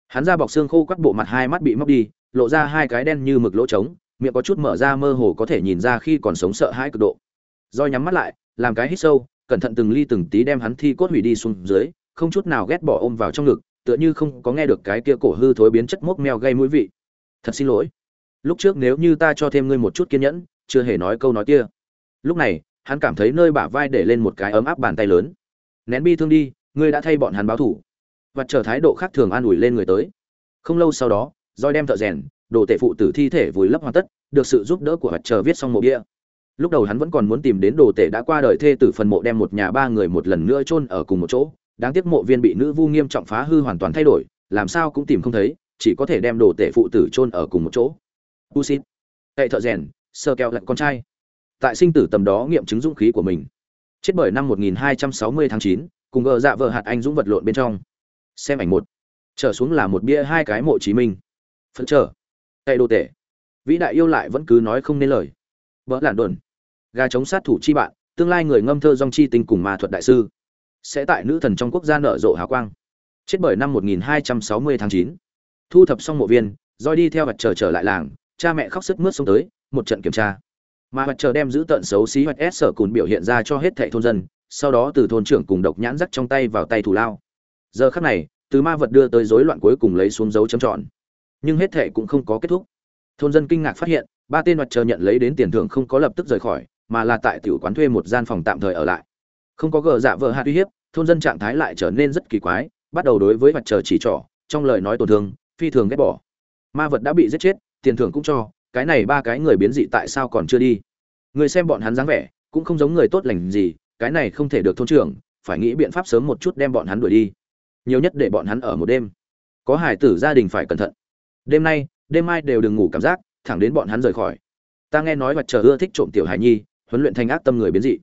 Hắn ra bọc xương khô quắt bộ mặt hai mắt bị móc đi, lộ ra hai cái đen như mực lỗ trống, miệng có chút mở ra mơ hồ có thể nhìn ra khi còn sống sợ hãi cực độ. Roi nhắm mắt lại, làm cái hít sâu, cẩn thận từng ly từng tí đem hắn thi cốt hủy đi xuống dưới, không chút nào ghét bỏ ôm vào trong ngực tựa như không có nghe được cái kia cổ hư thối biến chất mốc meo gây mũi vị. Thật xin lỗi. Lúc trước nếu như ta cho thêm ngươi một chút kiên nhẫn, chưa hề nói câu nói kia. Lúc này, hắn cảm thấy nơi bả vai để lên một cái ấm áp bàn tay lớn. Nén bi thương đi, ngươi đã thay bọn hắn báo thủ. Và chờ thái độ khác thường an ủi lên người tới. Không lâu sau đó roi đem thợ rèn, đồ tể phụ tử thi thể vùi lấp hoàn tất, được sự giúp đỡ của vật chờ viết xong mộ bia. Lúc đầu hắn vẫn còn muốn tìm đến đồ tể đã qua đời thê tử phần mộ đem một nhà ba người một lần nữa chôn ở cùng một chỗ đáng tiếc mộ viên bị nữ vu nghiêm trọng phá hư hoàn toàn thay đổi làm sao cũng tìm không thấy chỉ có thể đem đồ tể phụ tử chôn ở cùng một chỗ. U xít cậy thợ rèn sơ keo lạnh con trai. Tại sinh tử tầm đó nghiệm chứng dũng khí của mình. Chết bởi năm 1260 tháng 9, cùng gờ dạ vợ hạt anh dũng vật lộn bên trong. Xem ảnh một. Trở xuống là một bia hai cái mộ chí minh. Phấn trở. Cậy đồ tể. Vĩ đại yêu lại vẫn cứ nói không nên lời. Vỡ lản đồn. Gà chống sát thủ chi bạn tương lai người ngâm thơ dong chi tinh cùng ma thuật đại sư sẽ tại nữ thần trong quốc gia nở rộ hào quang. Chết bởi năm 1260 tháng 9. thu thập xong mộ viên roi đi theo vật chờ trở lại làng, cha mẹ khóc sức mướt xuống tới, một trận kiểm tra. Mà vật chờ đem giữ tận xấu xí hoặc s sở cùn biểu hiện ra cho hết thệ thôn dân, sau đó từ thôn trưởng cùng độc nhãn dắt trong tay vào tay thủ lao. Giờ khắc này, từ ma vật đưa tới rối loạn cuối cùng lấy xuống dấu chấm tròn. Nhưng hết thệ cũng không có kết thúc. Thôn dân kinh ngạc phát hiện, ba tên mặt chờ nhận lấy đến tiền thưởng không có lập tức rời khỏi, mà là tại tiểu quán thuê một gian phòng tạm thời ở lại không có gờ dạ vợ hạt uy hiếp, thôn dân trạng thái lại trở nên rất kỳ quái, bắt đầu đối với mặt trời chỉ trỏ, trong lời nói tổn thương, phi thường ghét bỏ. Ma vật đã bị giết chết, tiền thưởng cũng cho, cái này ba cái người biến dị tại sao còn chưa đi? Người xem bọn hắn dáng vẻ, cũng không giống người tốt lành gì, cái này không thể được thôn trưởng, phải nghĩ biện pháp sớm một chút đem bọn hắn đuổi đi. Nhiều nhất để bọn hắn ở một đêm. Có hải tử gia đình phải cẩn thận. Đêm nay, đêm mai đều đừng ngủ cảm giác, thẳng đến bọn hắn rời khỏi. Ta nghe nói mặt trời ưa thích trộm tiểu hải nhi, huấn luyện thành ác tâm người biến dị.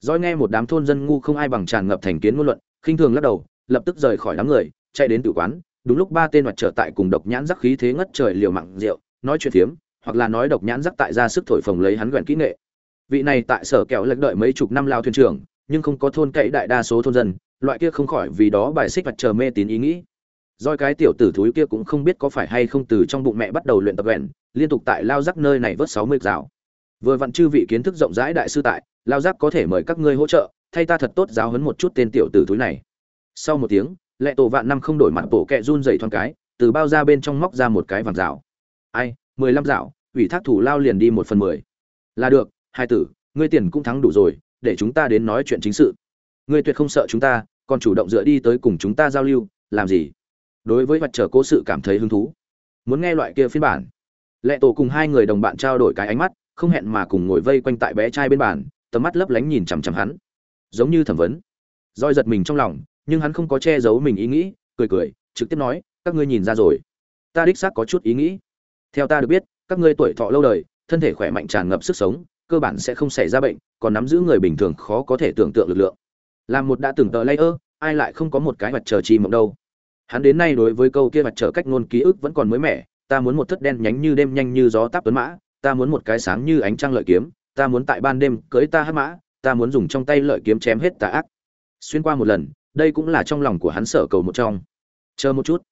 Rồi nghe một đám thôn dân ngu không ai bằng tràn ngập thành kiến ngôn luận, khinh thường lắc đầu, lập tức rời khỏi đám người, chạy đến tử quán. Đúng lúc ba tên hoạt trở tại cùng độc nhãn rắc khí thế ngất trời liều mạng rượu, nói chuyện thiếm hoặc là nói độc nhãn rắc tại ra sức thổi phồng lấy hắn quyền kỹ nghệ. Vị này tại sở kẹo lệch đợi mấy chục năm lao thuyền trưởng, nhưng không có thôn cậy đại đa số thôn dân, loại kia không khỏi vì đó bài xích vật chờ mê tín ý nghĩ. Rồi cái tiểu tử thúi kia cũng không biết có phải hay không từ trong bụng mẹ bắt đầu luyện tập vẹn, liên tục tại lao rắc nơi này vớt 60 rào. Vừa vặn chư vị kiến thức rộng rãi đại sư tại, lao giáp có thể mời các ngươi hỗ trợ thay ta thật tốt giáo hấn một chút tên tiểu tử túi này. Sau một tiếng lệ tổ vạn năm không đổi mặt bộ kẹ run dày thoáng cái từ bao ra bên trong móc ra một cái vàng rào. Ai mười lăm rào ủy thác thủ lao liền đi một phần mười. Là được hai tử ngươi tiền cũng thắng đủ rồi để chúng ta đến nói chuyện chính sự. Ngươi tuyệt không sợ chúng ta còn chủ động dựa đi tới cùng chúng ta giao lưu làm gì? Đối với mặt trở cố sự cảm thấy hứng thú. Muốn nghe loại kia phiên bản. Lệ tổ cùng hai người đồng bạn trao đổi cái ánh mắt không hẹn mà cùng ngồi vây quanh tại bé trai bên bàn, tầm mắt lấp lánh nhìn chằm chằm hắn. Giống như thẩm vấn. Roi giật mình trong lòng, nhưng hắn không có che giấu mình ý nghĩ, cười cười, trực tiếp nói, các ngươi nhìn ra rồi. Ta đích xác có chút ý nghĩ. Theo ta được biết, các ngươi tuổi thọ lâu đời, thân thể khỏe mạnh tràn ngập sức sống, cơ bản sẽ không xảy ra bệnh, còn nắm giữ người bình thường khó có thể tưởng tượng lực lượng. Làm một đã từng tờ layer, ai lại không có một cái mặt trời chi mộng đâu. Hắn đến nay đối với câu kia mặt trời cách ngôn ký ức vẫn còn mới mẻ, ta muốn một thất đen nhánh như đêm nhanh như gió táp tuấn mã ta muốn một cái sáng như ánh trăng lợi kiếm, ta muốn tại ban đêm cưỡi ta hắc mã, ta muốn dùng trong tay lợi kiếm chém hết tà ác. Xuyên qua một lần, đây cũng là trong lòng của hắn sở cầu một trong. Chờ một chút.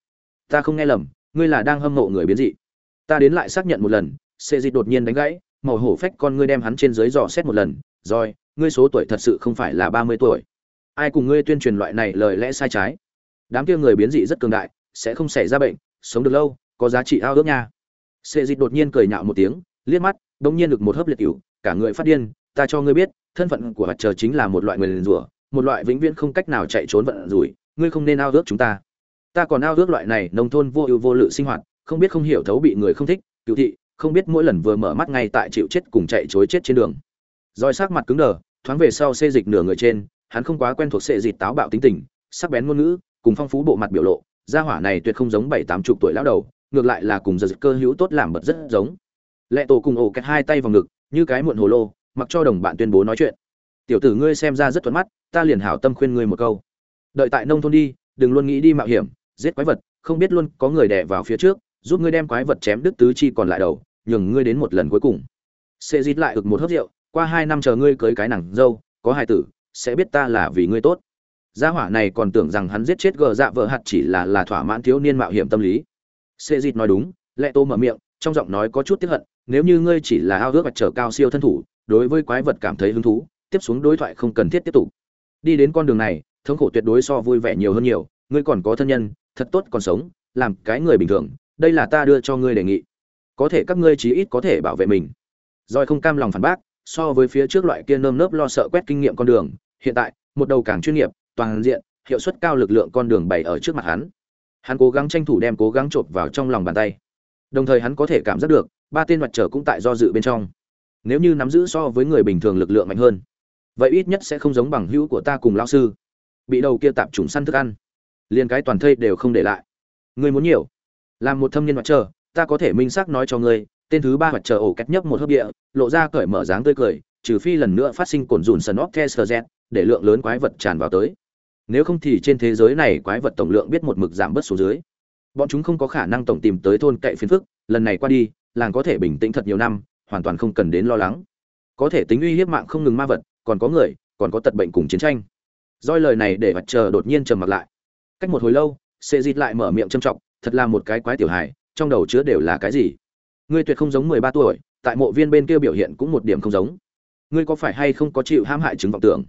Ta không nghe lầm, ngươi là đang hâm mộ người biến dị. Ta đến lại xác nhận một lần xê dịch đột nhiên đánh gãy, màu hổ phách con ngươi đem hắn trên dưới dò xét một lần, rồi, ngươi số tuổi thật sự không phải là ba mươi tuổi. Ai cùng ngươi tuyên truyền loại này lời lẽ sai trái? Đám kia người biến dị rất cường đại, sẽ không xảy ra bệnh, sống được lâu, có giá trị ao ước nha. Xê dịch đột nhiên cười nhạo một tiếng liếc mắt, đống nhiên được một hớp liệt cửu, cả người phát điên, ta cho ngươi biết, thân phận của mặt trời chính là một loại người liền rủa, một loại vĩnh viễn không cách nào chạy trốn vận rủi, ngươi không nên ao ước chúng ta. Ta còn ao ước loại này nông thôn vô ưu vô lự sinh hoạt, không biết không hiểu thấu bị người không thích cựu thị, không biết mỗi lần vừa mở mắt ngay tại chịu chết cùng chạy chối chết trên đường. Roi sắc mặt cứng đờ, thoáng về sau xê dịch nửa người trên, hắn không quá quen thuộc xê dịch táo bạo tính tình, sắc bén ngôn ngữ, cùng phong phú bộ mặt biểu lộ, gia hỏa này tuyệt không giống bảy tám chục tuổi lão đầu, ngược lại là cùng giật cơ hữu tốt làm bật rất giống lệ tổ cùng ổ kẹt hai tay vào ngực, như cái muộn hồ lô, mặc cho đồng bạn tuyên bố nói chuyện. Tiểu tử ngươi xem ra rất thuận mắt, ta liền hảo tâm khuyên ngươi một câu. Đợi tại nông thôn đi, đừng luôn nghĩ đi mạo hiểm, giết quái vật, không biết luôn có người đẻ vào phía trước, giúp ngươi đem quái vật chém đứt tứ chi còn lại đầu, nhường ngươi đến một lần cuối cùng. Sẽ dít lại ực một hớp rượu, qua hai năm chờ ngươi cưới cái nàng dâu, có hai tử, sẽ biết ta là vì ngươi tốt. Gia hỏa này còn tưởng rằng hắn giết chết gờ dạ vợ hạt chỉ là là thỏa mãn thiếu niên mạo hiểm tâm lý. Sẽ dít nói đúng, lệ tô mở miệng, trong giọng nói có chút tiếc hận nếu như ngươi chỉ là ao ước và trở cao siêu thân thủ, đối với quái vật cảm thấy hứng thú, tiếp xuống đối thoại không cần thiết tiếp tục. Đi đến con đường này, thống khổ tuyệt đối so vui vẻ nhiều hơn nhiều, ngươi còn có thân nhân, thật tốt còn sống, làm cái người bình thường, đây là ta đưa cho ngươi đề nghị. Có thể các ngươi chí ít có thể bảo vệ mình. Rồi không cam lòng phản bác, so với phía trước loại kia nơm nớp lo sợ quét kinh nghiệm con đường, hiện tại, một đầu càng chuyên nghiệp, toàn diện, hiệu suất cao lực lượng con đường bày ở trước mặt hắn. Hắn cố gắng tranh thủ đem cố gắng chộp vào trong lòng bàn tay. Đồng thời hắn có thể cảm giác được ba tên mặt trở cũng tại do dự bên trong. Nếu như nắm giữ so với người bình thường lực lượng mạnh hơn, vậy ít nhất sẽ không giống bằng hữu của ta cùng lao sư. Bị đầu kia tạp trùng săn thức ăn, liền cái toàn thây đều không để lại. Ngươi muốn nhiều. Làm một thâm niên mặt trời, ta có thể minh xác nói cho ngươi, tên thứ ba mặt trời ổ cách nhấp một hớp địa, lộ ra cởi mở dáng tươi cười, trừ phi lần nữa phát sinh cồn dùn sần óc z để lượng lớn quái vật tràn vào tới. Nếu không thì trên thế giới này quái vật tổng lượng biết một mực giảm bớt số dưới. Bọn chúng không có khả năng tổng tìm tới thôn cậy phiền phức, lần này qua đi làng có thể bình tĩnh thật nhiều năm, hoàn toàn không cần đến lo lắng. Có thể tính uy hiếp mạng không ngừng ma vật, còn có người, còn có tật bệnh cùng chiến tranh. Doi lời này để mặt chờ đột nhiên trầm mặt lại. Cách một hồi lâu sệ dịt lại mở miệng trầm trọng, thật là một cái quái tiểu hài, trong đầu chứa đều là cái gì? Ngươi tuyệt không giống mười ba tuổi, tại mộ viên bên kia biểu hiện cũng một điểm không giống. Ngươi có phải hay không có chịu hãm hại chứng vọng tưởng?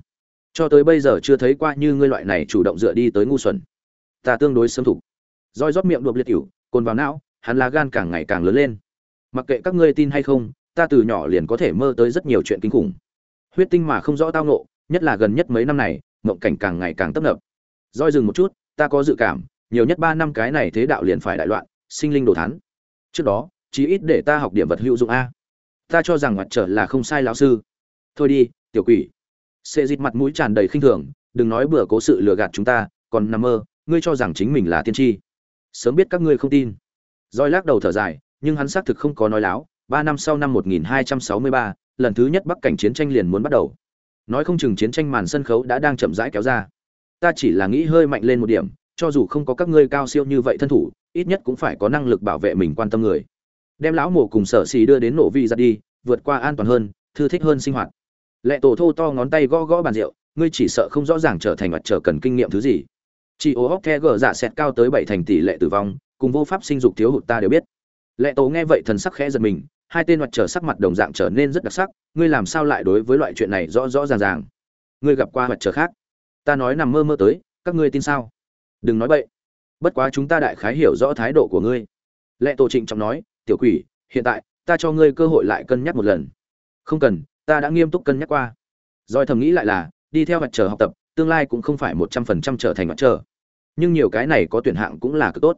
Cho tới bây giờ chưa thấy qua như ngươi loại này chủ động dựa đi tới ngu xuẩn. Ta tương đối sớm thủ. Roi rót miệng đột liệt cửu cồn vào não, hắn lá gan càng ngày càng lớn lên mặc kệ các ngươi tin hay không, ta từ nhỏ liền có thể mơ tới rất nhiều chuyện kinh khủng. Huyết tinh mà không rõ tao nộ nhất là gần nhất mấy năm này, mộng cảnh càng ngày càng tấp nập. Roi dừng một chút, ta có dự cảm, nhiều nhất ba năm cái này thế đạo liền phải đại loạn, sinh linh đồ thán. Trước đó, chí ít để ta học điểm vật hữu dụng a. Ta cho rằng mặt trở là không sai lão sư. Thôi đi, tiểu quỷ. Xê dịt mặt mũi tràn đầy khinh thường, đừng nói bừa cố sự lừa gạt chúng ta, còn nằm mơ, ngươi cho rằng chính mình là tiên tri. Sớm biết các ngươi không tin. Roi lắc đầu thở dài nhưng hắn xác thực không có nói láo ba năm sau năm 1263, lần thứ nhất bắc cảnh chiến tranh liền muốn bắt đầu. Nói không chừng chiến tranh màn sân khấu đã đang chậm rãi kéo ra. Ta chỉ là nghĩ hơi mạnh lên một điểm cho dù không có các ngươi cao siêu như vậy thân thủ ít nhất cũng phải có năng lực bảo vệ mình quan tâm người. Đem lão mổ cùng sở xì đưa đến nổ vi ra đi vượt qua an toàn hơn thư thích hơn sinh hoạt. Lệ tổ thô to ngón tay gõ gõ bàn rượu ngươi chỉ sợ không rõ ràng trở thành mặt trở cần kinh nghiệm thứ gì. Chỉ ô hốc the gở dạ sẹt cao tới bảy thành tỷ lệ tử vong cùng vô pháp sinh dục thiếu hụt ta đều biết lệ Tố nghe vậy thần sắc khẽ giật mình, hai tên mặt trở sắc mặt đồng dạng trở nên rất đặc sắc, ngươi làm sao lại đối với loại chuyện này rõ rõ ràng ràng? Ngươi gặp qua mặt trở khác? Ta nói nằm mơ mơ tới, các ngươi tin sao? Đừng nói bậy. Bất quá chúng ta đại khái hiểu rõ thái độ của ngươi. Lệ tổ trịnh trọng nói, tiểu quỷ, hiện tại, ta cho ngươi cơ hội lại cân nhắc một lần. Không cần, ta đã nghiêm túc cân nhắc qua. Doi thầm nghĩ lại là, đi theo mặt trở học tập, tương lai cũng không phải một trăm phần trăm trở thành mặt trở. nhưng nhiều cái này có tuyển hạng cũng là cực tốt.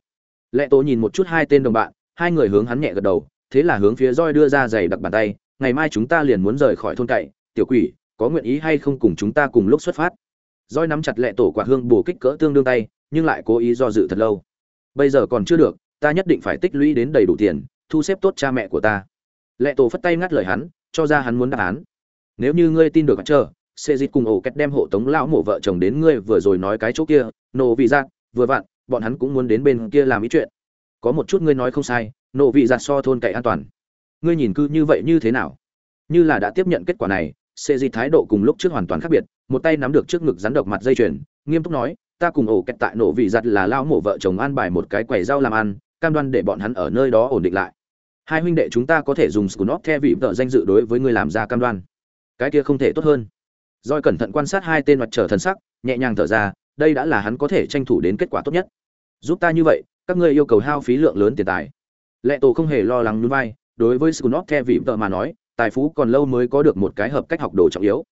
Lệ tổ nhìn một chút hai tên đồng bạn hai người hướng hắn nhẹ gật đầu thế là hướng phía roi đưa ra giày đặc bàn tay ngày mai chúng ta liền muốn rời khỏi thôn cậy tiểu quỷ có nguyện ý hay không cùng chúng ta cùng lúc xuất phát? Roi nắm chặt lệ tổ quả hương bổ kích cỡ tương đương tay nhưng lại cố ý do dự thật lâu. Bây giờ còn chưa được ta nhất định phải tích lũy đến đầy đủ tiền thu xếp tốt cha mẹ của ta. Lệ tổ phất tay ngắt lời hắn cho ra hắn muốn đáp án. Nếu như ngươi tin được hắn chờ sẽ dịch cùng ổ cách đem hộ tống lão mộ vợ chồng đến ngươi vừa rồi nói cái chỗ kia nổ vì ra, vừa vặn bọn hắn cũng muốn đến bên kia làm ý chuyện có một chút ngươi nói không sai nộ vị giặt so thôn cậy an toàn. Ngươi nhìn cư như vậy như thế nào? Như là đã tiếp nhận kết quả này sẽ dịch thái độ cùng lúc trước hoàn toàn khác biệt một tay nắm được trước ngực rắn độc mặt dây chuyền nghiêm túc nói ta cùng ổ kẹt tại nổ vị giặt là lao mổ vợ chồng an bài một cái quầy rau làm ăn cam đoan để bọn hắn ở nơi đó ổn định lại. Hai huynh đệ chúng ta có thể dùng scunop theo vị vợ danh dự đối với người làm ra cam đoan. Cái kia không thể tốt hơn. Doi cẩn thận quan sát hai tên mặt trở thần sắc, nhẹ nhàng thở ra, đây đã là hắn có thể tranh thủ đến kết quả tốt nhất. Giúp ta như vậy, các ngươi yêu cầu hao phí lượng lớn tiền tài. Lệ Tổ không hề lo lắng núi vai, đối với scunop the vị vợ mà nói, tài phú còn lâu mới có được một cái hợp cách học đồ trọng yếu.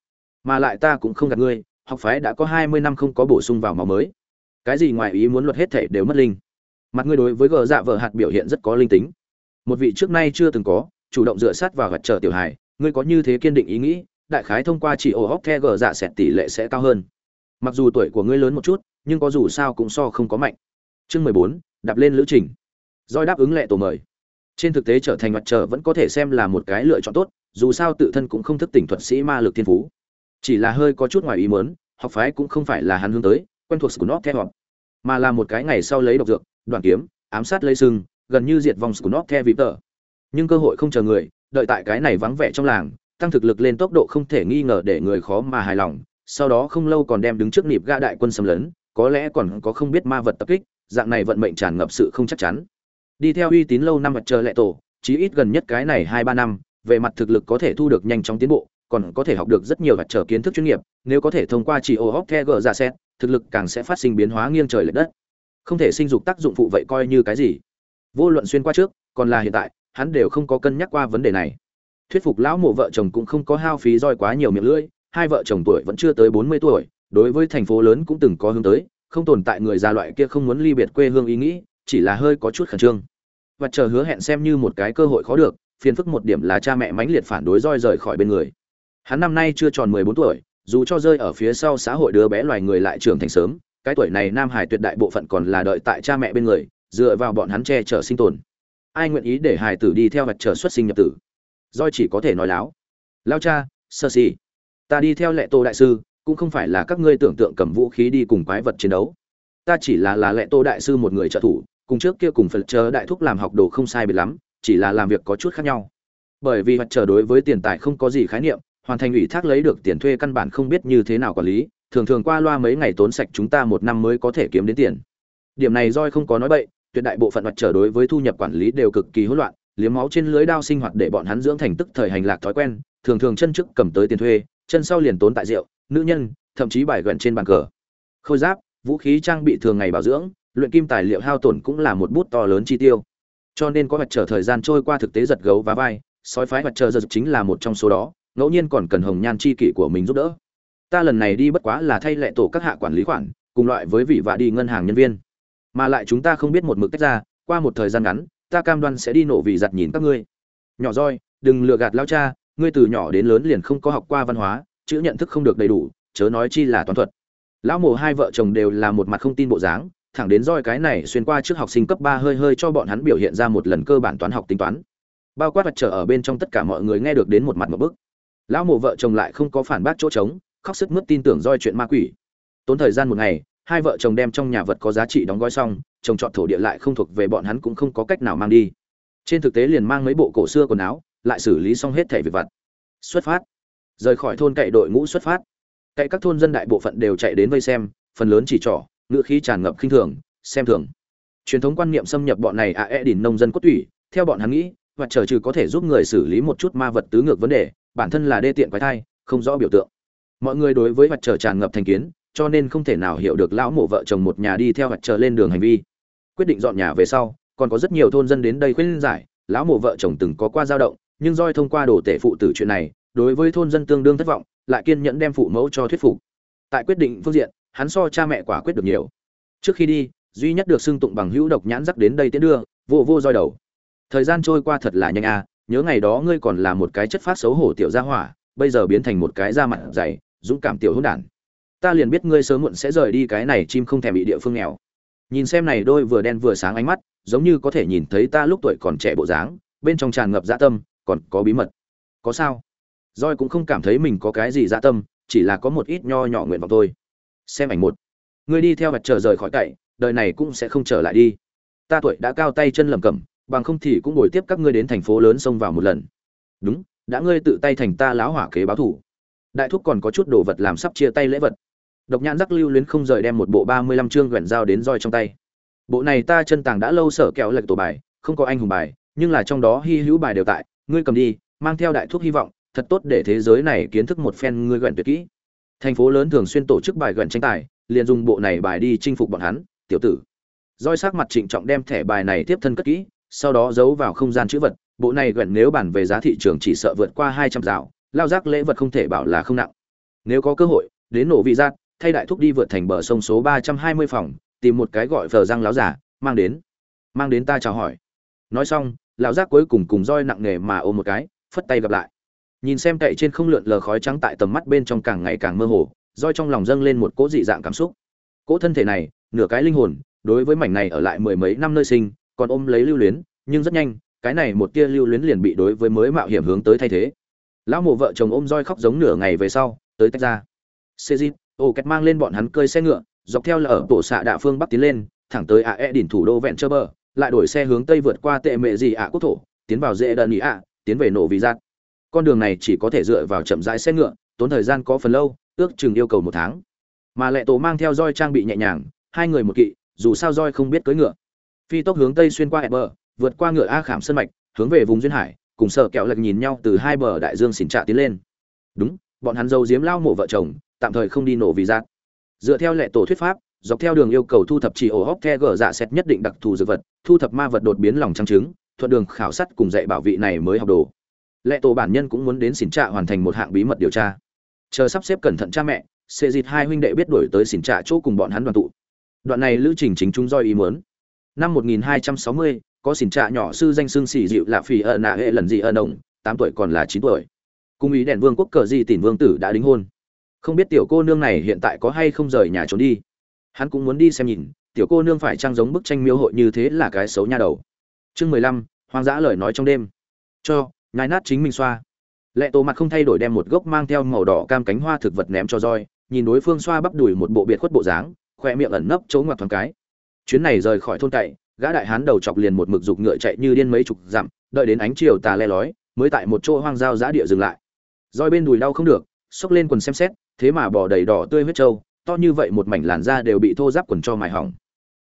Mà lại ta cũng không gạt ngươi, học phái đã có 20 năm không có bổ sung vào máu mới. Cái gì ngoài ý muốn luật hết thảy đều mất linh. Mặt ngươi đối với gờ dạ vợ hạt biểu hiện rất có linh tính. Một vị trước nay chưa từng có, chủ động dựa sát vào gặt trở tiểu hài, ngươi có như thế kiên định ý nghĩ, đại khái thông qua chỉ ổ hóc the gờ dạ sẹt tỷ lệ sẽ cao hơn mặc dù tuổi của ngươi lớn một chút nhưng có dù sao cũng so không có mạnh chương mười bốn, đạp lên lữ trình. Doi đáp ứng lệ tổ mời. Trên thực tế trở thành mặt trời vẫn có thể xem là một cái lựa chọn tốt, dù sao tự thân cũng không thức tỉnh thuật sĩ ma lực thiên phú. Chỉ là hơi có chút ngoài ý muốn, học phái cũng không phải là hắn hướng tới, quen thuộc của nó theo học. Mà là một cái ngày sau lấy độc dược đoàn kiếm, ám sát lấy sưng gần như diệt vong của nó theo vịp tờ. Nhưng cơ hội không chờ người, đợi tại cái này vắng vẻ trong làng, tăng thực lực lên tốc độ không thể nghi ngờ để người khó mà hài lòng, sau đó không lâu còn đem đứng trước nịp ga đại quân xâm lấn có lẽ còn có không biết ma vật tập kích, dạng này vận mệnh tràn ngập sự không chắc chắn. Đi theo uy tín lâu năm mặt trời lệ tổ, chí ít gần nhất cái này hai ba năm, về mặt thực lực có thể thu được nhanh chóng tiến bộ, còn có thể học được rất nhiều vật trở kiến thức chuyên nghiệp, nếu có thể thông qua chỉ ô hóc the gờ ra xét, thực lực càng sẽ phát sinh biến hóa nghiêng trời lệch đất. Không thể sinh dục tác dụng phụ vậy coi như cái gì. Vô luận xuyên qua trước, còn là hiện tại, hắn đều không có cân nhắc qua vấn đề này. Thuyết phục lão mộ vợ chồng cũng không có hao phí roi quá nhiều miệng lưỡi, hai vợ chồng tuổi vẫn chưa tới bốn mươi tuổi đối với thành phố lớn cũng từng có hướng tới không tồn tại người già loại kia không muốn ly biệt quê hương ý nghĩ chỉ là hơi có chút khẩn trương. Và chờ hứa hẹn xem như một cái cơ hội khó được phiền phức một điểm là cha mẹ mãnh liệt phản đối roi rời khỏi bên người. Hắn năm nay chưa tròn mười bốn tuổi dù cho rơi ở phía sau xã hội đứa bé loài người lại trưởng thành sớm cái tuổi này nam hải tuyệt đại bộ phận còn là đợi tại cha mẹ bên người dựa vào bọn hắn che chở sinh tồn. Ai nguyện ý để hải tử đi theo vật chờ xuất sinh nhập tử? Roi chỉ có thể nói láo. Lao cha, sơ xì Ta đi theo lệ tô đại sư, cũng không phải là các ngươi tưởng tượng cầm vũ khí đi cùng quái vật chiến đấu. Ta chỉ là là lệ tô đại sư một người trợ thủ, cùng trước kia cùng phật chờ đại thúc làm học đồ không sai biệt lắm, chỉ là làm việc có chút khác nhau. Bởi vì mặt chờ đối với tiền tài không có gì khái niệm, hoàn thành ủy thác lấy được tiền thuê căn bản không biết như thế nào quản lý, thường thường qua loa mấy ngày tốn sạch chúng ta một năm mới có thể kiếm đến tiền. Điểm này roi không có nói bậy, tuyệt đại bộ phận vật trở đối với thu nhập quản lý đều cực kỳ hỗn loạn, liếm máu trên lưới đao sinh hoạt để bọn hắn dưỡng thành tức thời hành lạc thói quen thường thường chân trước cầm tới tiền thuê chân sau liền tốn tại rượu nữ nhân, thậm chí bài gần trên bàn cờ. Khôi giáp, vũ khí trang bị thường ngày bảo dưỡng, luyện kim tài liệu hao tổn cũng là một bút to lớn chi tiêu. Cho nên có mặt trở thời gian trôi qua thực tế giật gấu và vai, sói phái mặt trời giật chính là một trong số đó, ngẫu nhiên còn cần hồng nhan chi kỷ của mình giúp đỡ. Ta lần này đi bất quá là thay lệ tổ các hạ quản lý khoản, cùng loại với vị vạ đi ngân hàng nhân viên. Mà lại chúng ta không biết một mực tách ra, qua một thời gian ngắn, ta cam đoan sẽ đi nổ vì giặt nhìn các ngươi. Nhỏ roi, đừng lừa gạt lao cha, ngươi từ nhỏ đến lớn liền không có học qua văn hóa chữ nhận thức không được đầy đủ, chớ nói chi là toán thuật. Lão mồ hai vợ chồng đều là một mặt không tin bộ dáng, thẳng đến roi cái này xuyên qua trước học sinh cấp ba hơi hơi cho bọn hắn biểu hiện ra một lần cơ bản toán học tính toán. Bao quát vật trở ở bên trong tất cả mọi người nghe được đến một mặt một bức. Lão mồ vợ chồng lại không có phản bác chỗ trống, khóc sức mướt tin tưởng roi chuyện ma quỷ. Tốn thời gian một ngày, hai vợ chồng đem trong nhà vật có giá trị đóng gói xong chồng chọn thổ địa lại không thuộc về bọn hắn cũng không có cách nào mang đi. Trên thực tế liền mang mấy bộ cổ xưa quần áo, lại xử lý xong hết thẻ việc vặt. Xuất phát rời khỏi thôn cậy đội ngũ xuất phát. Cậy các thôn dân đại bộ phận đều chạy đến vây xem, phần lớn chỉ trỏ, ngựa khí tràn ngập khinh thường, xem thường. Truyền thống quan niệm xâm nhập bọn này à e đỉnh nông dân cốt tủy, theo bọn hắn nghĩ, và chờ trừ có thể giúp người xử lý một chút ma vật tứ ngược vấn đề, bản thân là đê tiện quái thai, không rõ biểu tượng. Mọi người đối với mặt trời tràn ngập thành kiến, cho nên không thể nào hiểu được lão mộ vợ chồng một nhà đi theo mặt chờ lên đường hành vi. Quyết định dọn nhà về sau, còn có rất nhiều thôn dân đến đây khuyên giải, lão mộ vợ chồng từng có qua dao động, nhưng roi thông qua đồ tể phụ tử chuyện này đối với thôn dân tương đương thất vọng, lại kiên nhẫn đem phụ mẫu cho thuyết phục. Tại quyết định phương diện, hắn so cha mẹ quả quyết được nhiều. Trước khi đi, duy nhất được xưng tụng bằng hữu độc nhãn dắt đến đây tiến đưa, vô vô roi đầu. Thời gian trôi qua thật là nhanh à nhớ ngày đó ngươi còn là một cái chất phát xấu hổ tiểu gia hỏa, bây giờ biến thành một cái da mặt dày, dũng cảm tiểu hỗn đản. Ta liền biết ngươi sớm muộn sẽ rời đi cái này chim không thèm bị địa phương nghèo. Nhìn xem này đôi vừa đen vừa sáng ánh mắt, giống như có thể nhìn thấy ta lúc tuổi còn trẻ bộ dáng, bên trong tràn ngập dã tâm, còn có bí mật. Có sao? Roi cũng không cảm thấy mình có cái gì dạ tâm, chỉ là có một ít nho nhỏ nguyện vọng thôi. Xem ảnh một. Ngươi đi theo mặt trời rời khỏi cậy, đời này cũng sẽ không trở lại đi. Ta tuổi đã cao tay chân lầm cẩm, bằng không thì cũng ngồi tiếp các ngươi đến thành phố lớn xông vào một lần. Đúng, đã ngươi tự tay thành ta láo hỏa kế báo thủ. Đại thúc còn có chút đồ vật làm sắp chia tay lễ vật. Độc nhãn giác lưu luyến không rời đem một bộ ba mươi lăm chương quyển dao đến roi trong tay. Bộ này ta chân tàng đã lâu sở kẹo lệch tổ bài, không có anh hùng bài, nhưng là trong đó hy hữu bài đều tại. Ngươi cầm đi, mang theo đại thuốc hy vọng thật tốt để thế giới này kiến thức một phen ngươi gần tuyệt kỹ. Thành phố lớn thường xuyên tổ chức bài gần tranh tài, liền dùng bộ này bài đi chinh phục bọn hắn, tiểu tử. Roi sắc mặt trịnh trọng đem thẻ bài này tiếp thân cất kỹ, sau đó giấu vào không gian chữ vật, bộ này gần nếu bản về giá thị trường chỉ sợ vượt qua hai trăm dạo, lao giác lễ vật không thể bảo là không nặng. Nếu có cơ hội, đến nổ vị giác, thay đại thúc đi vượt thành bờ sông số ba trăm hai mươi phòng, tìm một cái gọi vờ răng láo giả, mang đến. Mang đến ta chào hỏi. Nói xong, lão giác cuối cùng cùng roi nặng nề mà ôm một cái, phất tay gặp lại nhìn xem cậy trên không lượn lờ khói trắng tại tầm mắt bên trong càng ngày càng mơ hồ, roi trong lòng dâng lên một cỗ dị dạng cảm xúc. Cỗ thân thể này, nửa cái linh hồn, đối với mảnh này ở lại mười mấy năm nơi sinh, còn ôm lấy lưu luyến, nhưng rất nhanh, cái này một tia lưu luyến liền bị đối với mới mạo hiểm hướng tới thay thế. Lão mộ vợ chồng ôm roi khóc giống nửa ngày về sau, tới tách ra. Xê dịp ô kẹt mang lên bọn hắn cơi xe ngựa, dọc theo là ở tổ xạ đạ phương bắc tiến lên, thẳng tới ạ e đỉnh thủ đô vẹn chơ bờ, lại đổi xe hướng tây vượt qua tệ mệ gì ạ quốc thổ, tiến vào dễ đần ý ạ, tiến về nổ vì giạt con đường này chỉ có thể dựa vào chậm rãi xe ngựa, tốn thời gian có phần lâu, ước chừng yêu cầu một tháng. Mà lệ tổ mang theo roi trang bị nhẹ nhàng, hai người một kỵ, dù sao roi không biết cưỡi ngựa. Phi tốc hướng tây xuyên qua hẹp bờ, vượt qua ngựa a khảm sân mạch, hướng về vùng duyên hải, cùng sợ kẹo lật nhìn nhau từ hai bờ đại dương xỉn trạ tiến lên. Đúng, bọn hắn dâu diếm lao mộ vợ chồng, tạm thời không đi nổ vì giác dựa theo lệ tổ thuyết pháp, dọc theo đường yêu cầu thu thập chỉ ổ hóc the gở dạ xét nhất định đặc thù dược vật, thu thập ma vật đột biến lòng trăng trứng, thuận đường khảo sát cùng dạy bảo vị này mới học đồ lệ tổ bản nhân cũng muốn đến xỉn trạ hoàn thành một hạng bí mật điều tra. Chờ sắp xếp cẩn thận cha mẹ xê dịt hai huynh đệ biết đổi tới xỉn trạ chỗ cùng bọn hắn đoàn tụ. Đoạn này lữ trình chính chúng do ý muốn. Năm 1260, có xỉn trạ nhỏ sư danh xương xỉ dịu lạ phì ở nạ hệ lần gì ở nồng tám tuổi còn là chín tuổi. Cung ý đèn vương quốc cờ di tìm vương tử đã đính hôn. Không biết tiểu cô nương này hiện tại có hay không rời nhà trốn đi. Hắn cũng muốn đi xem nhìn tiểu cô nương phải trang giống bức tranh miêu hội như thế là cái xấu nha đầu. Chương mười lăm hoang dã lời nói trong đêm. Cho nhai nát chính mình xoa. Lệ tổ mặt không thay đổi đem một gốc mang theo màu đỏ cam cánh hoa thực vật ném cho roi, nhìn đối phương xoa bắp đùi một bộ biệt khuất bộ dáng khoe miệng ẩn nấp trốn ngoặt thoáng cái. Chuyến này rời khỏi thôn cậy, gã đại hán đầu chọc liền một mực dục ngựa chạy như điên mấy chục dặm, đợi đến ánh chiều tà le lói, mới tại một chỗ hoang giao giã địa dừng lại. Roi bên đùi đau không được, xốc lên quần xem xét, thế mà bỏ đầy đỏ tươi huyết trâu, to như vậy một mảnh làn da đều bị thô giáp quần cho mài hỏng.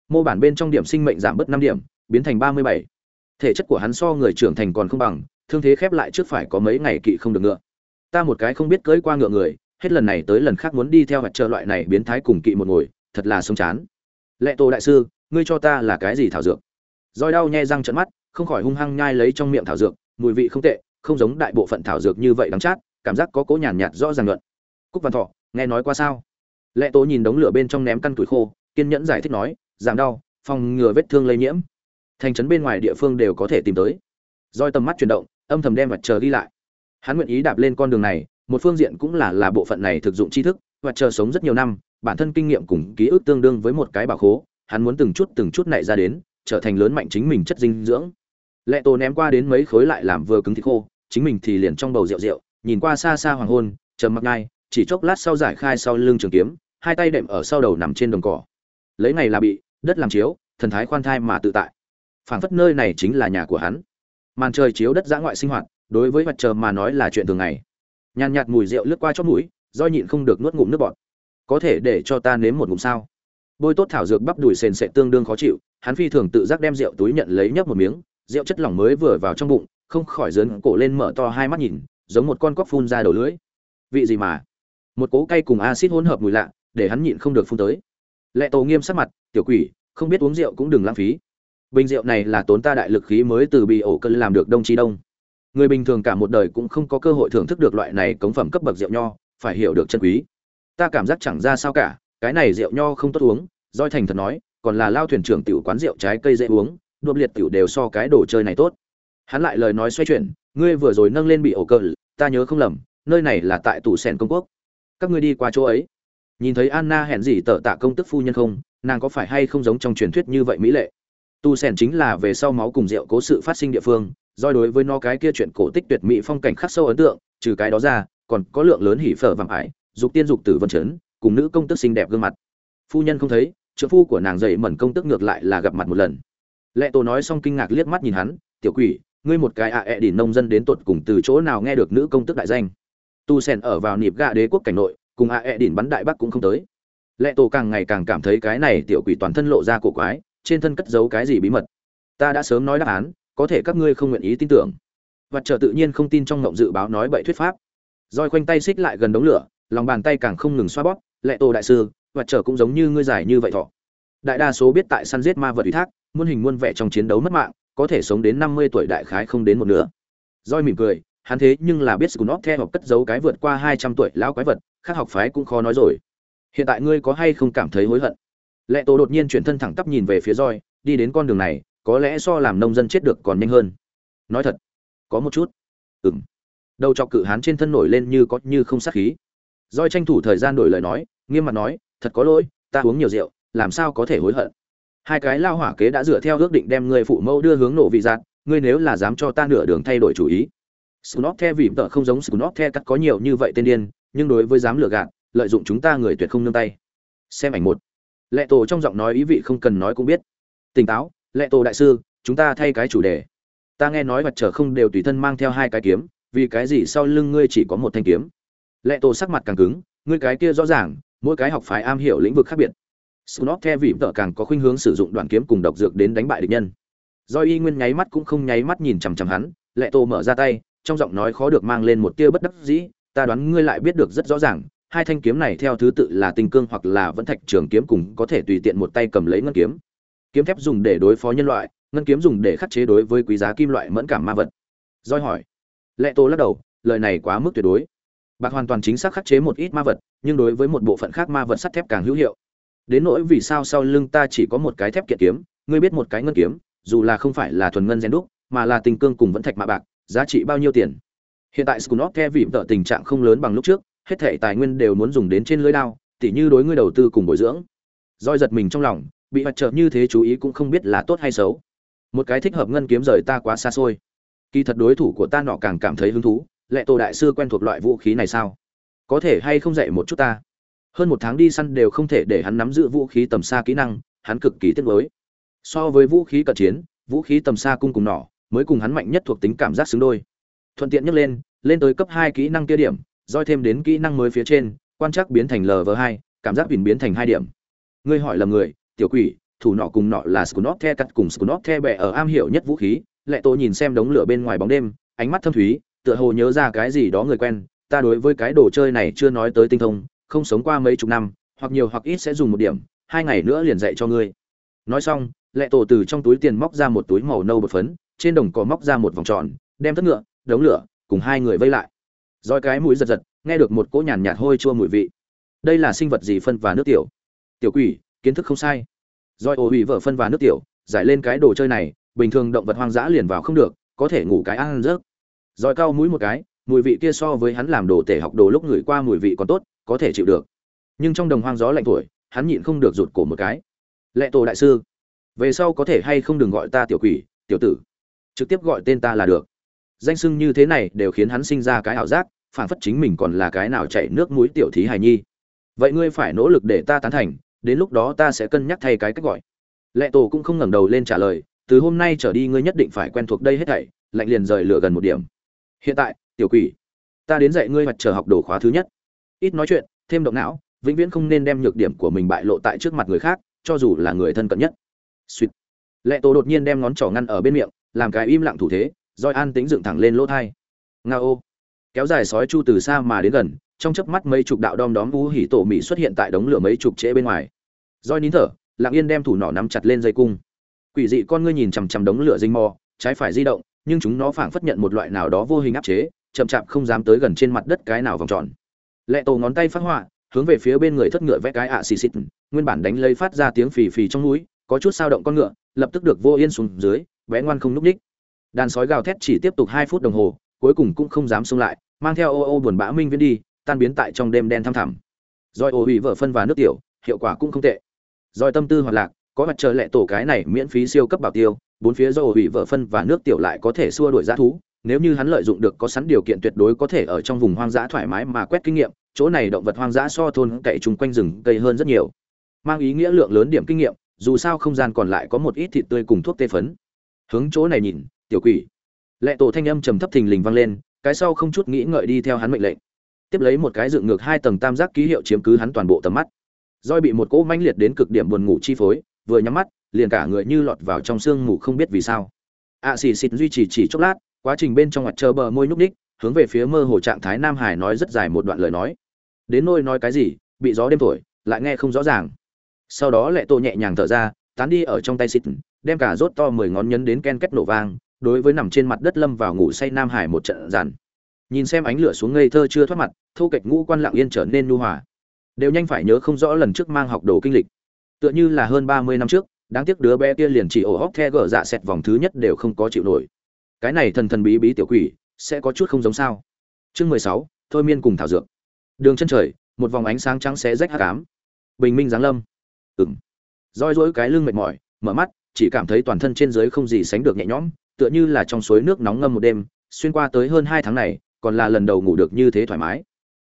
Mô bản bên trong điểm sinh mệnh giảm bớt năm điểm, biến thành ba mươi bảy thể chất của hắn so người trưởng thành còn không bằng, thương thế khép lại trước phải có mấy ngày kỵ không được ngựa. Ta một cái không biết cưỡi qua ngựa người, hết lần này tới lần khác muốn đi theo hạt chờ loại này biến thái cùng kỵ một ngồi, thật là sống chán. Lệ tô đại sư, ngươi cho ta là cái gì thảo dược? Roi đau nhe răng trận mắt, không khỏi hung hăng nhai lấy trong miệng thảo dược, mùi vị không tệ, không giống đại bộ phận thảo dược như vậy đắng chát, cảm giác có cố nhàn nhạt rõ ràng luận. Cúc văn thọ, nghe nói qua sao? Lệ tố nhìn đống lửa bên trong ném căn tuổi khô, kiên nhẫn giải thích nói, giảm đau, phòng ngừa vết thương lây nhiễm thành trấn bên ngoài địa phương đều có thể tìm tới. Roi tầm mắt chuyển động, âm thầm đem vật chờ ghi lại. Hắn nguyện ý đạp lên con đường này, một phương diện cũng là là bộ phận này thực dụng tri thức và chờ sống rất nhiều năm, bản thân kinh nghiệm cùng ký ức tương đương với một cái bảo khố, hắn muốn từng chút từng chút này ra đến, trở thành lớn mạnh chính mình chất dinh dưỡng. Lệ tổ ném qua đến mấy khối lại làm vừa cứng thịt khô, chính mình thì liền trong bầu rượu rượu, nhìn qua xa xa hoàng hôn, trầm mặc ngay, chỉ chốc lát sau giải khai sau lưng trường kiếm, hai tay đệm ở sau đầu nằm trên đồng cỏ. Lấy ngày là bị, đất làm chiếu, thần thái khoan thai mà tự tại phảng phất nơi này chính là nhà của hắn. Màn trời chiếu đất dã ngoại sinh hoạt, đối với mặt trời mà nói là chuyện thường ngày. Nhàn nhạt mùi rượu lướt qua chót mũi, do nhịn không được nuốt ngụm nước bọt. Có thể để cho ta nếm một ngụm sao? Bôi tốt thảo dược bắp đùi sền sệt tương đương khó chịu, hắn phi thường tự giác đem rượu túi nhận lấy nhấp một miếng, rượu chất lỏng mới vừa vào trong bụng, không khỏi dớn cổ lên mở to hai mắt nhìn, giống một con cóc phun ra đầu lưỡi. Vị gì mà? Một cỗ cay cùng axit hỗn hợp mùi lạ, để hắn nhịn không được phun tới. Lệ tổ nghiêm sắc mặt, tiểu quỷ, không biết uống rượu cũng đừng lãng phí bình rượu này là tốn ta đại lực khí mới từ bị ổ cơn làm được đông chi đông. Người bình thường cả một đời cũng không có cơ hội thưởng thức được loại này cống phẩm cấp bậc rượu nho, phải hiểu được chân quý. Ta cảm giác chẳng ra sao cả, cái này rượu nho không tốt uống, doi thành thật nói, còn là lao thuyền trưởng tiểu quán rượu trái cây dễ uống, đột liệt tiểu đều so cái đồ chơi này tốt. Hắn lại lời nói xoay chuyển, ngươi vừa rồi nâng lên bị ổ cờ ta nhớ không lầm, nơi này là tại tủ sèn công quốc. Các ngươi đi qua chỗ ấy. Nhìn thấy anna hẹn gì tợ tạ công tức phu nhân không, nàng có phải hay không giống trong truyền thuyết như vậy mỹ lệ? Tu sèn chính là về sau máu cùng rượu cố sự phát sinh địa phương, do đối với nó cái kia chuyện cổ tích tuyệt mỹ phong cảnh khắc sâu ấn tượng, trừ cái đó ra, còn có lượng lớn hỉ phở vàng ải, dục tiên dục tử vân chấn, cùng nữ công tức xinh đẹp gương mặt. Phu nhân không thấy trợ phu của nàng dậy mẩn công tức ngược lại là gặp mặt một lần. Lệ tổ nói xong kinh ngạc liếc mắt nhìn hắn, tiểu quỷ, ngươi một cái ạ à ẹ đỉ nông dân đến tột cùng từ chỗ nào nghe được nữ công tức đại danh? Tu sen ở vào nịp gạ đế quốc cảnh nội, cùng ạ à ẹ đỉn bắn đại bắc cũng không tới. Lệ tổ càng ngày càng cảm thấy cái này tiểu quỷ toàn thân lộ ra cổ quái trên thân cất giấu cái gì bí mật? Ta đã sớm nói đáp án có thể các ngươi không nguyện ý tin tưởng. Vật trở tự nhiên không tin trong ngộng dự báo nói bậy thuyết pháp. Roi khoanh tay xích lại gần đống lửa lòng bàn tay càng không ngừng xoa bóp lệ tổ đại sư vật trở cũng giống như ngươi giải như vậy thọ. Đại đa số biết tại săn giết ma vật ủy thác muôn hình muôn vẻ trong chiến đấu mất mạng có thể sống đến năm mươi tuổi đại khái không đến một nửa. Roi mỉm cười hắn thế nhưng là biết Scunop theo học cất giấu cái vượt qua hai trăm tuổi lão quái vật, khác học phái cũng khó nói rồi. Hiện tại ngươi có hay không cảm thấy hối hận? Lệ Tổ đột nhiên chuyển thân thẳng tắp nhìn về phía roi, đi đến con đường này, có lẽ so làm nông dân chết được còn nhanh hơn. Nói thật, có một chút. Ừm. Đầu chọc cự hán trên thân nổi lên như có như không sát khí. Roi tranh thủ thời gian đổi lời nói, nghiêm mặt nói, thật có lỗi, ta uống nhiều rượu, làm sao có thể hối hận? Hai cái lao hỏa kế đã dựa theo ước định đem người phụ mẫu đưa hướng nổ vị giạt, ngươi nếu là dám cho ta nửa đường thay đổi chủ ý, Snot The vì tợ không giống Snot The cắt có nhiều như vậy tên điên, nhưng đối với dám lừa gạt, lợi dụng chúng ta người tuyệt không nương tay. Xem ảnh một. Lệ Tổ trong giọng nói ý vị không cần nói cũng biết. Tỉnh táo, Lệ Tổ đại sư, chúng ta thay cái chủ đề. Ta nghe nói vật trở không đều tùy thân mang theo hai cái kiếm, vì cái gì sau lưng ngươi chỉ có một thanh kiếm? Lệ Tổ sắc mặt càng cứng, ngươi cái kia rõ ràng, mỗi cái học phái am hiểu lĩnh vực khác biệt. Snot The vì tợ càng có khuynh hướng sử dụng đoạn kiếm cùng độc dược đến đánh bại địch nhân. Do y nguyên nháy mắt cũng không nháy mắt nhìn chằm chằm hắn, Lệ Tổ mở ra tay, trong giọng nói khó được mang lên một tia bất đắc dĩ ta đoán ngươi lại biết được rất rõ ràng hai thanh kiếm này theo thứ tự là tinh cương hoặc là vẫn thạch trường kiếm cùng có thể tùy tiện một tay cầm lấy ngân kiếm. Kiếm thép dùng để đối phó nhân loại, ngân kiếm dùng để khắc chế đối với quý giá kim loại mẫn cảm ma vật. Doi hỏi. Lệ tô lắc đầu, lời này quá mức tuyệt đối. Bạc hoàn toàn chính xác khắc chế một ít ma vật, nhưng đối với một bộ phận khác ma vật sắt thép càng hữu hiệu. Đến nỗi vì sao sau lưng ta chỉ có một cái thép kiện kiếm, ngươi biết một cái ngân kiếm, dù là không phải là thuần ngân gen đúc, mà là tinh cương cùng vẫn thạch mạ bạc, giá trị bao nhiêu tiền? Hiện tại scunop the vì tợ tình trạng không lớn bằng lúc trước hết thể tài nguyên đều muốn dùng đến trên lưới đao, tỉ như đối ngươi đầu tư cùng bồi dưỡng. Roi giật mình trong lòng, bị mặt trợ như thế chú ý cũng không biết là tốt hay xấu. Một cái thích hợp ngân kiếm rời ta quá xa xôi. Kỳ thật đối thủ của ta nọ càng cảm thấy hứng thú, lệ tổ đại sư quen thuộc loại vũ khí này sao? Có thể hay không dạy một chút ta? Hơn một tháng đi săn đều không thể để hắn nắm giữ vũ khí tầm xa kỹ năng, hắn cực kỳ tiếc nuối. So với vũ khí cận chiến, vũ khí tầm xa cung cùng nỏ mới cùng hắn mạnh nhất thuộc tính cảm giác xứng đôi. Thuận tiện nhất lên lên tới cấp hai kỹ năng kia điểm roi thêm đến kỹ năng mới phía trên quan trắc biến thành lv hai cảm giác bình biến thành hai điểm ngươi hỏi lầm người tiểu quỷ thủ nọ cùng nọ là scunop The cắt cùng scunop The bẹ ở am hiểu nhất vũ khí, Lệ tôi nhìn xem đống lửa bên ngoài bóng đêm, ánh mắt thâm thúy, tựa hồ nhớ ra cái gì đó người quen, ta đối với cái đồ chơi này chưa nói tới tinh thông, không sống qua mấy chục năm, hoặc nhiều hoặc ít sẽ dùng một điểm, hai ngày nữa liền dạy cho ngươi. Nói xong, Lệ Tổ từ trong túi tiền móc ra một túi màu nâu bột phấn, trên đồng cỏ móc ra một vòng tròn đem thất ngựa đống lửa cùng hai người vây lại roi cái mũi giật giật, nghe được một cỗ nhàn nhạt hôi chua mùi vị. Đây là sinh vật gì phân và nước tiểu? Tiểu quỷ, kiến thức không sai. Roi ổ hủy vợ phân và nước tiểu, giải lên cái đồ chơi này, bình thường động vật hoang dã liền vào không được, có thể ngủ cái ăn rớt roi cao mũi một cái, mùi vị kia so với hắn làm đồ tể học đồ lúc ngửi qua mùi vị còn tốt, có thể chịu được. Nhưng trong đồng hoang gió lạnh tuổi hắn nhịn không được rụt cổ một cái. Lệ tổ đại sư, về sau có thể hay không đừng gọi ta tiểu quỷ, tiểu tử. Trực tiếp gọi tên ta là được. Danh sưng như thế này đều khiến hắn sinh ra cái ảo giác phản phất chính mình còn là cái nào chạy nước mũi tiểu thí hài nhi. Vậy ngươi phải nỗ lực để ta tán thành, đến lúc đó ta sẽ cân nhắc thay cái cách gọi. Lệ tổ cũng không ngẩng đầu lên trả lời, từ hôm nay trở đi ngươi nhất định phải quen thuộc đây hết thảy, lạnh liền rời lửa gần một điểm. Hiện tại, tiểu quỷ, ta đến dạy ngươi mặt chờ học đồ khóa thứ nhất. Ít nói chuyện, thêm động não, vĩnh viễn không nên đem nhược điểm của mình bại lộ tại trước mặt người khác, cho dù là người thân cận nhất. Suýt lệ tổ đột nhiên đem ngón trỏ ngăn ở bên miệng, làm cái im lặng thủ thế roi an tính dựng thẳng lên lỗ thai. Nga ô kéo dài sói chu từ xa mà đến gần, trong chớp mắt mấy chục đạo đom đóm vũ hỉ tổ mỹ xuất hiện tại đống lửa mấy chục trễ bên ngoài. Roi nín thở, lặng yên đem thủ nỏ nắm chặt lên dây cung. Quỷ dị con ngươi nhìn chằm chằm đống lửa dinh mò, trái phải di động, nhưng chúng nó phảng phất nhận một loại nào đó vô hình áp chế, chậm chạp không dám tới gần trên mặt đất cái nào vòng tròn. Lệ tổ ngón tay phát họa, hướng về phía bên người thất ngựa vẽ cái ạ xì xịt, nguyên bản đánh lây phát ra tiếng phì phì trong núi, có chút sao động con ngựa, lập tức được vô yên xuống dưới vẽ ngoan không núp ních đàn sói gào thét chỉ tiếp tục hai phút đồng hồ, cuối cùng cũng không dám xông lại mang theo ô ô buồn bã minh viên đi, tan biến tại trong đêm đen thăm thẳm. Rồi ô bị vợ phân và nước tiểu, hiệu quả cũng không tệ. Rồi tâm tư hoạt lạc, có mặt trời lệ tổ cái này miễn phí siêu cấp bảo tiêu, bốn phía do hủy vợ phân và nước tiểu lại có thể xua đuổi dã thú. Nếu như hắn lợi dụng được có sẵn điều kiện tuyệt đối có thể ở trong vùng hoang dã thoải mái mà quét kinh nghiệm, chỗ này động vật hoang dã so thôn cậy chung quanh rừng cây hơn rất nhiều. Mang ý nghĩa lượng lớn điểm kinh nghiệm, dù sao không gian còn lại có một ít thịt tươi cùng thuốc tê phấn. Hướng chỗ này nhìn, tiểu quỷ. Lệ tổ thanh âm trầm thấp thình lình vang lên cái sau không chút nghĩ ngợi đi theo hắn mệnh lệnh. Tiếp lấy một cái dựng ngược hai tầng tam giác ký hiệu chiếm cứ hắn toàn bộ tầm mắt. Roi bị một cỗ manh liệt đến cực điểm buồn ngủ chi phối, vừa nhắm mắt, liền cả người như lọt vào trong sương mù không biết vì sao. Ạ xì xịt duy trì chỉ chốc lát, quá trình bên trong mặt chờ bờ môi nhúc ních hướng về phía mơ hồ trạng thái nam hải nói rất dài một đoạn lời nói. Đến nôi nói cái gì, bị gió đêm thổi, lại nghe không rõ ràng. Sau đó lệ tô nhẹ nhàng thở ra, tán đi ở trong tay xịt, đem cả rốt to mười ngón nhấn đến ken kết nổ vang đối với nằm trên mặt đất lâm vào ngủ say nam hải một trận dàn. Nhìn xem ánh lửa xuống ngây thơ chưa thoát mặt, thu kịch ngũ quan lặng yên trở nên nu hòa. Đều nhanh phải nhớ không rõ lần trước mang học đồ kinh lịch. Tựa như là hơn ba mươi năm trước, đáng tiếc đứa bé kia liền chỉ ổ hóc the gở dạ xẹt vòng thứ nhất đều không có chịu nổi. Cái này thần thần bí bí tiểu quỷ, sẽ có chút không giống sao? Chương mười sáu, thôi miên cùng thảo dược. Đường chân trời, một vòng ánh sáng trắng xé rách hát cám bình minh giáng lâm. Ừng roi rỗi cái lưng mệt mỏi, mở mắt, chỉ cảm thấy toàn thân trên dưới không gì sánh được nhẹ nhõm tựa như là trong suối nước nóng ngâm một đêm, xuyên qua tới hơn hai tháng này, còn là lần đầu ngủ được như thế thoải mái.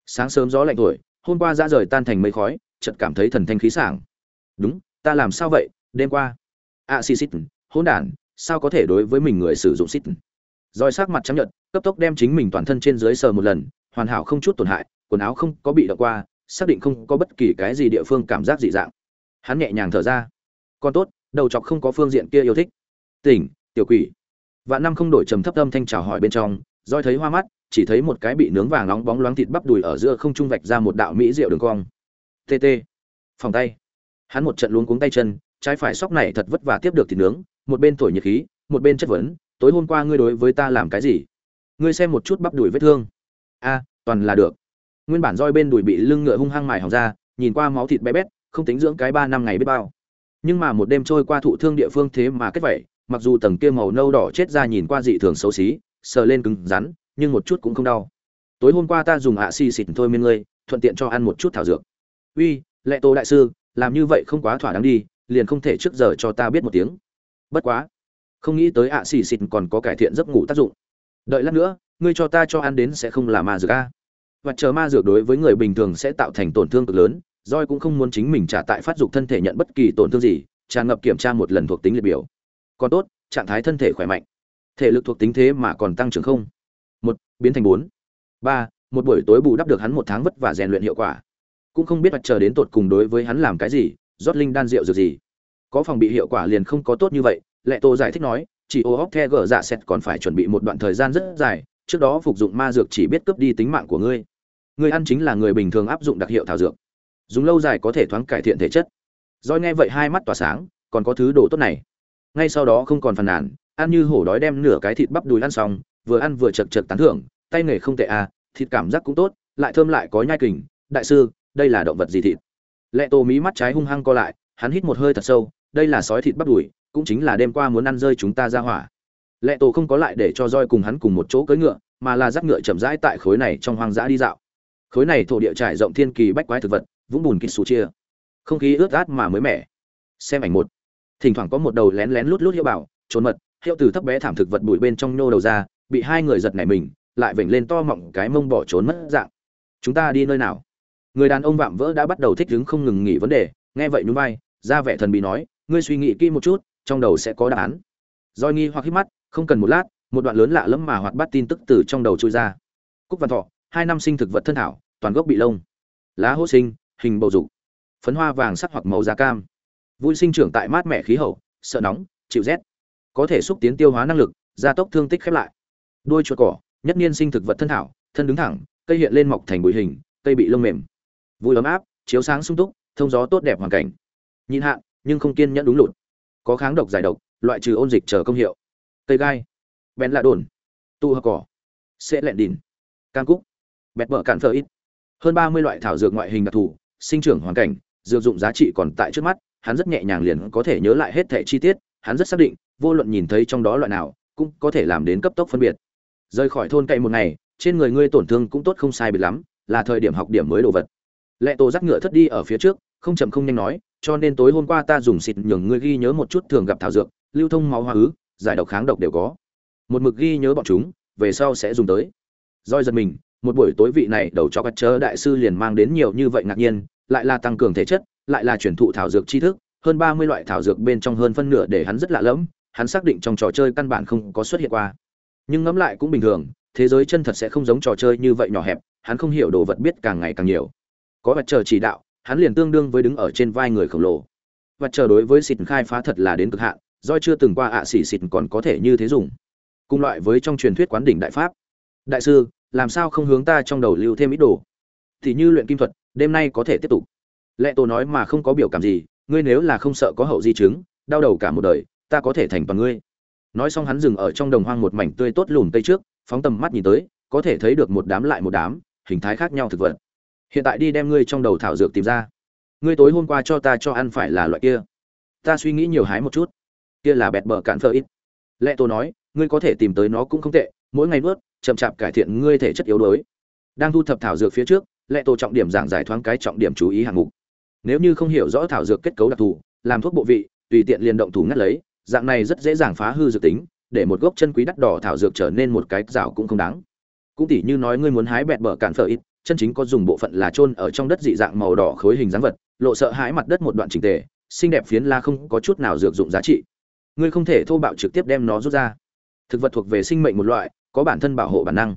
Sáng sớm gió lạnh thổi, hôm qua ra rời tan thành mây khói, chợt cảm thấy thần thanh khí sảng. Đúng, ta làm sao vậy? Đêm qua. A, xì xít hỗn đản, sao có thể đối với mình người sử dụng xít roi sắc mặt trắng nhợt, cấp tốc đem chính mình toàn thân trên dưới sờ một lần, hoàn hảo không chút tổn hại, quần áo không có bị động qua, xác định không có bất kỳ cái gì địa phương cảm giác dị dạng. Hắn nhẹ nhàng thở ra. Còn tốt, đầu chọc không có phương diện kia yêu thích. Tỉnh, tiểu quỷ vạn năm không đổi trầm thấp âm thanh chào hỏi bên trong, roi thấy hoa mắt, chỉ thấy một cái bị nướng vàng nóng bóng loáng thịt bắp đùi ở giữa không trung vạch ra một đạo mỹ rượu đường cong. Tt phòng tay. Hắn một trận luống cuống tay chân, trái phải sóc này thật vất vả tiếp được thịt nướng, một bên thổi nhiệt khí, một bên chất vấn, tối hôm qua ngươi đối với ta làm cái gì? Ngươi xem một chút bắp đùi vết thương. A, toàn là được. Nguyên bản roi bên đùi bị lưng ngựa hung hăng mài hỏng ra, nhìn qua máu thịt bé bét, không tính dưỡng cái ba năm ngày biết bao. Nhưng mà một đêm trôi qua thụ thương địa phương thế mà kết vậy mặc dù tầng kia màu nâu đỏ chết ra nhìn qua dị thường xấu xí, sờ lên cứng rắn, nhưng một chút cũng không đau. Tối hôm qua ta dùng ạ xì xịt thôi miên ngươi, thuận tiện cho ăn một chút thảo dược. Uy, lệ tô đại sư, làm như vậy không quá thỏa đáng đi, liền không thể trước giờ cho ta biết một tiếng. Bất quá, không nghĩ tới ạ xì xịt còn có cải thiện giấc ngủ tác dụng. Đợi lát nữa, ngươi cho ta cho ăn đến sẽ không là ma dược a. Và chờ ma dược đối với người bình thường sẽ tạo thành tổn thương cực lớn roi cũng không muốn chính mình trả tại phát dục thân thể nhận bất kỳ tổn thương gì, tràn ngập kiểm tra một lần thuộc tính liệt biểu còn tốt, trạng thái thân thể khỏe mạnh. Thể lực thuộc tính thế mà còn tăng trưởng không? Một, biến thành bốn. Ba, một buổi tối bù đắp được hắn một tháng vất vả rèn luyện hiệu quả. Cũng không biết mặt chờ đến tột cùng đối với hắn làm cái gì, rót linh đan rượu dược gì. Có phòng bị hiệu quả liền không có tốt như vậy, lệ tô giải thích nói, chỉ ô hóc the gở dạ xét còn phải chuẩn bị một đoạn thời gian rất dài, trước đó phục dụng ma dược chỉ biết cướp đi tính mạng của ngươi. Người ăn chính là người bình thường áp dụng đặc hiệu thảo dược. Dùng lâu dài có thể thoáng cải thiện thể chất. Doi nghe vậy hai mắt tỏa sáng, còn có thứ đồ tốt này ngay sau đó không còn phàn nàn, ăn như hổ đói đem nửa cái thịt bắp đùi ăn xong, vừa ăn vừa chật chật tán thưởng, tay nghề không tệ à thịt cảm giác cũng tốt, lại thơm lại có nhai kình. Đại sư, đây là động vật gì thịt? Lệ tô mí mắt trái hung hăng co lại, hắn hít một hơi thật sâu, đây là sói thịt bắp đùi, cũng chính là đêm qua muốn ăn rơi chúng ta ra hỏa. Lệ tô không có lại để cho roi cùng hắn cùng một chỗ cưỡi ngựa, mà là dắt ngựa chậm rãi tại khối này trong hoang dã đi dạo. Khối này thổ địa trải rộng thiên kỳ bách quái thực vật, vũng bùn kịch xù chia. Không khí ướt át mà mới mẻ. Xem ảnh một thỉnh thoảng có một đầu lén lén lút lút hiệu bảo, trốn mật, hiệu từ thấp bé thảm thực vật bụi bên trong nhô đầu ra, bị hai người giật nảy mình, lại vểnh lên to mọng cái mông bỏ trốn mất dạng. Chúng ta đi nơi nào? Người đàn ông vạm vỡ đã bắt đầu thích đứng không ngừng nghỉ vấn đề, nghe vậy nhún vai, ra vẻ thần bí nói, ngươi suy nghĩ kỹ một chút, trong đầu sẽ có đáp án. Doi nghi hoặc hít mắt, không cần một lát, một đoạn lớn lạ lẫm mà hoạt bát tin tức từ trong đầu trôi ra. Cúc văn thọ, hai năm sinh thực vật thân thảo toàn gốc bị lông. Lá hô sinh, hình bầu dục. Phấn hoa vàng sắc hoặc màu da cam vui sinh trưởng tại mát mẻ khí hậu, sợ nóng, chịu rét. Có thể xúc tiến tiêu hóa năng lực, gia tốc thương tích khép lại. Đuôi chuột cỏ, nhất niên sinh thực vật thân thảo, thân đứng thẳng, cây hiện lên mọc thành bụi hình, cây bị lông mềm. Vui ấm áp, chiếu sáng sung túc, thông gió tốt đẹp hoàn cảnh. Nhìn hạn, nhưng không kiên nhẫn đúng lụt. Có kháng độc giải độc, loại trừ ôn dịch chờ công hiệu. Cây gai, bèn lạ đồn. Tu hợp cỏ, sẽ lẹn đìn can cúc, bẹt mở cạn phở ít. Hơn ba mươi loại thảo dược ngoại hình đặc thù, sinh trưởng hoàn cảnh, dược dụng giá trị còn tại trước mắt hắn rất nhẹ nhàng liền có thể nhớ lại hết thẻ chi tiết, hắn rất xác định, vô luận nhìn thấy trong đó loại nào, cũng có thể làm đến cấp tốc phân biệt. Rời khỏi thôn cậy một ngày, trên người ngươi tổn thương cũng tốt không sai biệt lắm, là thời điểm học điểm mới đồ vật. Lệ tổ dắt ngựa thất đi ở phía trước, không chậm không nhanh nói, cho nên tối hôm qua ta dùng xịt nhường ngươi ghi nhớ một chút thường gặp thảo dược, lưu thông máu hoa ứ, giải độc kháng độc đều có. Một mực ghi nhớ bọn chúng, về sau sẽ dùng tới. Roi giật mình, một buổi tối vị này đầu cho các chớ đại sư liền mang đến nhiều như vậy ngạc nhiên, lại là tăng cường thể chất lại là truyền thụ thảo dược tri thức, hơn ba mươi loại thảo dược bên trong hơn phân nửa để hắn rất lạ lẫm, hắn xác định trong trò chơi căn bản không có xuất hiện qua. Nhưng ngẫm lại cũng bình thường, thế giới chân thật sẽ không giống trò chơi như vậy nhỏ hẹp, hắn không hiểu đồ vật biết càng ngày càng nhiều. Có vật chờ chỉ đạo, hắn liền tương đương với đứng ở trên vai người khổng lồ. Vật chờ đối với xịt khai phá thật là đến cực hạn, do chưa từng qua ạ à xỉ xịt còn có thể như thế dùng. Cùng loại với trong truyền thuyết quán đỉnh đại pháp. Đại sư, làm sao không hướng ta trong đầu lưu thêm ít đồ? Thì như luyện kim thuật, đêm nay có thể tiếp tục lệ tổ nói mà không có biểu cảm gì, ngươi nếu là không sợ có hậu di chứng, đau đầu cả một đời, ta có thể thành toàn ngươi. Nói xong hắn dừng ở trong đồng hoang một mảnh tươi tốt lùm tây trước, phóng tầm mắt nhìn tới, có thể thấy được một đám lại một đám, hình thái khác nhau thực vật. Hiện tại đi đem ngươi trong đầu thảo dược tìm ra. Ngươi tối hôm qua cho ta cho ăn phải là loại kia. Ta suy nghĩ nhiều hái một chút. Kia là bẹt bờ cạn phơ ít. Lệ tô nói, ngươi có thể tìm tới nó cũng không tệ, mỗi ngày nuốt, chậm chạp cải thiện ngươi thể chất yếu đuối. Đang thu thập thảo dược phía trước, lệ tô trọng điểm giảng giải thoáng cái trọng điểm chú ý hạng mục nếu như không hiểu rõ thảo dược kết cấu đặc thù, làm thuốc bộ vị, tùy tiện liền động thủ ngắt lấy, dạng này rất dễ dàng phá hư dược tính, để một gốc chân quý đắt đỏ thảo dược trở nên một cái rào cũng không đáng. Cũng tỉ như nói ngươi muốn hái bẹt bờ cạn phở ít, chân chính có dùng bộ phận là chôn ở trong đất dị dạng màu đỏ khối hình dáng vật, lộ sợ hãi mặt đất một đoạn trình tề, xinh đẹp phiến la không có chút nào dược dụng giá trị. Ngươi không thể thô bạo trực tiếp đem nó rút ra. Thực vật thuộc về sinh mệnh một loại, có bản thân bảo hộ bản năng.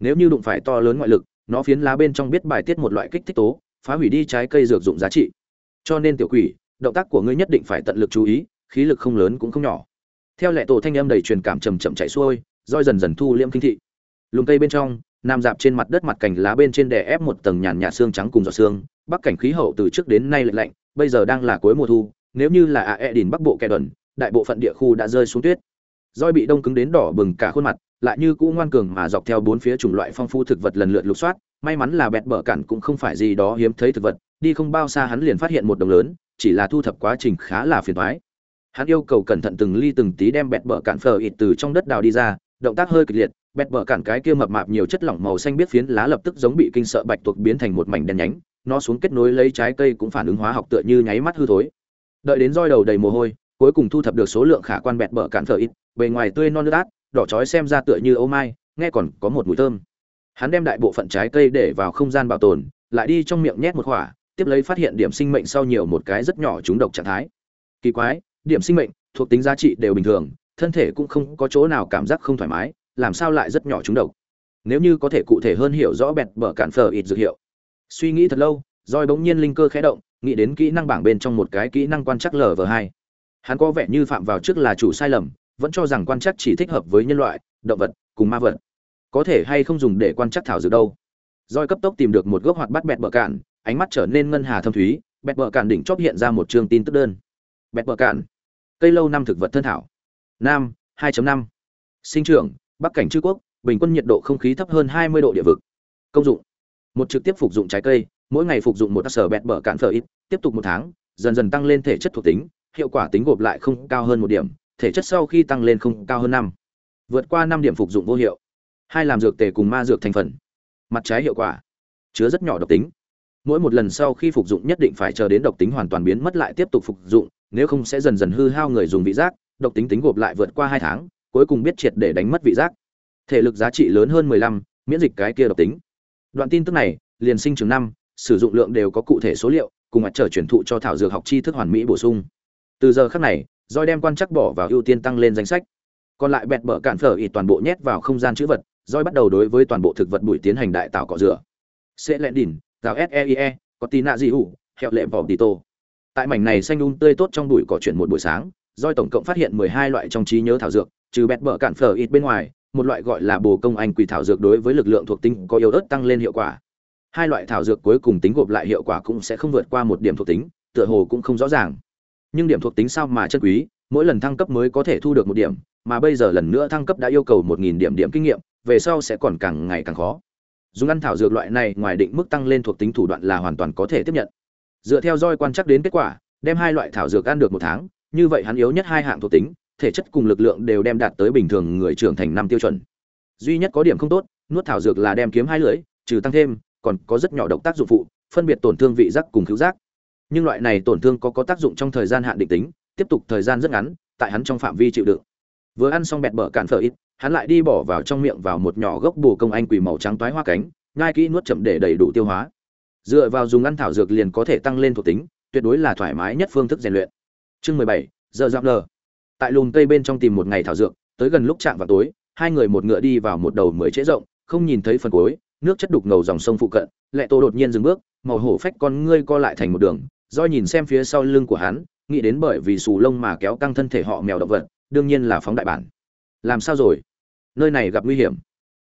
Nếu như đụng phải to lớn ngoại lực, nó phiến lá bên trong biết bài tiết một loại kích thích tố phá hủy đi trái cây dược dụng giá trị. Cho nên tiểu quỷ, động tác của ngươi nhất định phải tận lực chú ý, khí lực không lớn cũng không nhỏ. Theo lệ tổ thanh âm đầy truyền cảm chầm chậm chạy xuôi roi dần dần thu liễm kinh thị. Lùm cây bên trong, nam dạp trên mặt đất mặt cành lá bên trên đè ép một tầng nhàn nhạt xương trắng cùng giọt xương, bắc cảnh khí hậu từ trước đến nay lạnh lạnh, bây giờ đang là cuối mùa thu, nếu như là a e đìn bắc bộ kẻ đần, đại bộ phận địa khu đã rơi xuống tuyết. Roi bị đông cứng đến đỏ bừng cả khuôn mặt lại như cũ ngoan cường mà dọc theo bốn phía chủng loại phong phú thực vật lần lượt lục soát, may mắn là bẹt bờ cản cũng không phải gì đó hiếm thấy thực vật, đi không bao xa hắn liền phát hiện một đồng lớn, chỉ là thu thập quá trình khá là phiền toái. Hắn yêu cầu cẩn thận từng ly từng tí đem bẹt bờ cản phở ít từ trong đất đào đi ra, động tác hơi kịch liệt, bẹt bờ cản cái kia mập mạp nhiều chất lỏng màu xanh biết phiến lá lập tức giống bị kinh sợ bạch tuộc biến thành một mảnh đen nhánh, nó xuống kết nối lấy trái cây cũng phản ứng hóa học tựa như nháy mắt hư thối. Đợi đến roi đầu đầy mồ hôi, cuối cùng thu thập được số lượng khả quan bẹt bờ cản phở ít bề ngoài tươi non nước át đỏ chói xem ra tựa như ô mai, nghe còn có một mùi thơm. Hắn đem đại bộ phận trái cây để vào không gian bảo tồn, lại đi trong miệng nhét một khỏa tiếp lấy phát hiện điểm sinh mệnh sau nhiều một cái rất nhỏ trúng độc trạng thái. Kỳ quái, điểm sinh mệnh thuộc tính giá trị đều bình thường, thân thể cũng không có chỗ nào cảm giác không thoải mái, làm sao lại rất nhỏ trúng độc? Nếu như có thể cụ thể hơn hiểu rõ bẹt bở cản phở ít dược hiệu. Suy nghĩ thật lâu roi bỗng nhiên linh cơ khẽ động, nghĩ đến kỹ năng bảng bên trong một cái kỹ năng quan trắc lv hai. Hắn có vẻ như phạm vào trước là chủ sai lầm vẫn cho rằng quan trắc chỉ thích hợp với nhân loại, động vật cùng ma vật. Có thể hay không dùng để quan trắc thảo dược đâu. Roi cấp tốc tìm được một gốc hoạt bắt bẹt bờ cạn, ánh mắt trở nên ngân hà thâm thúy, bẹt bờ cạn đỉnh chóp hiện ra một chương tin tức đơn. Bẹt bờ cạn, cây lâu năm thực vật thân thảo. Nam 2.5. sinh trưởng, bắc cảnh chư quốc, bình quân nhiệt độ không khí thấp hơn 20 độ địa vực. Công dụng, một trực tiếp phục dụng trái cây, mỗi ngày phục dụng một sở bẹt bờ cạn phở ít, tiếp tục một tháng, dần dần tăng lên thể chất thuộc tính, hiệu quả tính gộp lại không cao hơn một điểm thể chất sau khi tăng lên không cao hơn năm. Vượt qua năm điểm phục dụng vô hiệu. Hai làm dược tề cùng ma dược thành phần. Mặt trái hiệu quả. Chứa rất nhỏ độc tính. Mỗi một lần sau khi phục dụng nhất định phải chờ đến độc tính hoàn toàn biến mất lại tiếp tục phục dụng, nếu không sẽ dần dần hư hao người dùng vị giác, độc tính tính gộp lại vượt qua hai tháng, cuối cùng biết triệt để đánh mất vị giác. Thể lực giá trị lớn hơn mười lăm, miễn dịch cái kia độc tính. Đoạn tin tức này, liền sinh trường năm, sử dụng lượng đều có cụ thể số liệu, cùng mặt trở chuyển thụ cho thảo dược học tri thức hoàn mỹ bổ sung. Từ giờ khắc này roi đem quan chắc bỏ vào ưu tiên tăng lên danh sách. Còn lại bẹt bở cạn phở ít toàn bộ nhét vào không gian chữ vật roi bắt đầu đối với toàn bộ thực vật bụi tiến hành đại tạo cọ rửa. Sẽ lẹn đỉnh gạo seie e, có tí nạ gì hủ hẹo lệ vỏ tì tô. Tại mảnh này xanh un tươi tốt trong bụi cỏ chuyển một buổi sáng roi tổng cộng phát hiện mười hai loại trong trí nhớ thảo dược trừ bẹt bở cạn phở ít bên ngoài một loại gọi là bồ công anh quỷ thảo dược đối với lực lượng thuộc tính có yếu ớt tăng lên hiệu quả. Hai loại thảo dược cuối cùng tính gộp lại hiệu quả cũng sẽ không vượt qua một điểm thuộc tính tựa hồ cũng không rõ ràng nhưng điểm thuộc tính sao mà chân quý, mỗi lần thăng cấp mới có thể thu được một điểm, mà bây giờ lần nữa thăng cấp đã yêu cầu một nghìn điểm điểm kinh nghiệm, về sau sẽ còn càng ngày càng khó. Dùng ăn thảo dược loại này, ngoài định mức tăng lên thuộc tính thủ đoạn là hoàn toàn có thể tiếp nhận. Dựa theo roi quan chắc đến kết quả, đem hai loại thảo dược ăn được một tháng, như vậy hắn yếu nhất hai hạng thuộc tính, thể chất cùng lực lượng đều đem đạt tới bình thường người trưởng thành năm tiêu chuẩn. Duy nhất có điểm không tốt, nuốt thảo dược là đem kiếm hai lưỡi, trừ tăng thêm, còn có rất nhỏ độc tác dụng phụ, phân biệt tổn thương vị giác cùng cứu giác nhưng loại này tổn thương có có tác dụng trong thời gian hạn định tính, tiếp tục thời gian rất ngắn, tại hắn trong phạm vi chịu đựng. Vừa ăn xong bẹt bở cạn phở ít, hắn lại đi bỏ vào trong miệng vào một nhỏ gốc bù công anh quỳ màu trắng toái hoa cánh ngai kỹ nuốt chậm để đầy đủ tiêu hóa. Dựa vào dùng ăn thảo dược liền có thể tăng lên thuộc tính, tuyệt đối là thoải mái nhất phương thức rèn luyện. Chương mười bảy, giờ giáp lờ tại lùm cây bên trong tìm một ngày thảo dược, tới gần lúc chạm vào tối, hai người một ngựa đi vào một đầu mới trễ rộng, không nhìn thấy phần cuối, nước chất đục ngầu dòng sông phụ cận, lệ tô đột nhiên dừng bước, màu hổ phách con ngươi co lại thành một đường do nhìn xem phía sau lưng của hắn, nghĩ đến bởi vì xù lông mà kéo căng thân thể họ mèo động vật, đương nhiên là phóng đại bản. Làm sao rồi? Nơi này gặp nguy hiểm.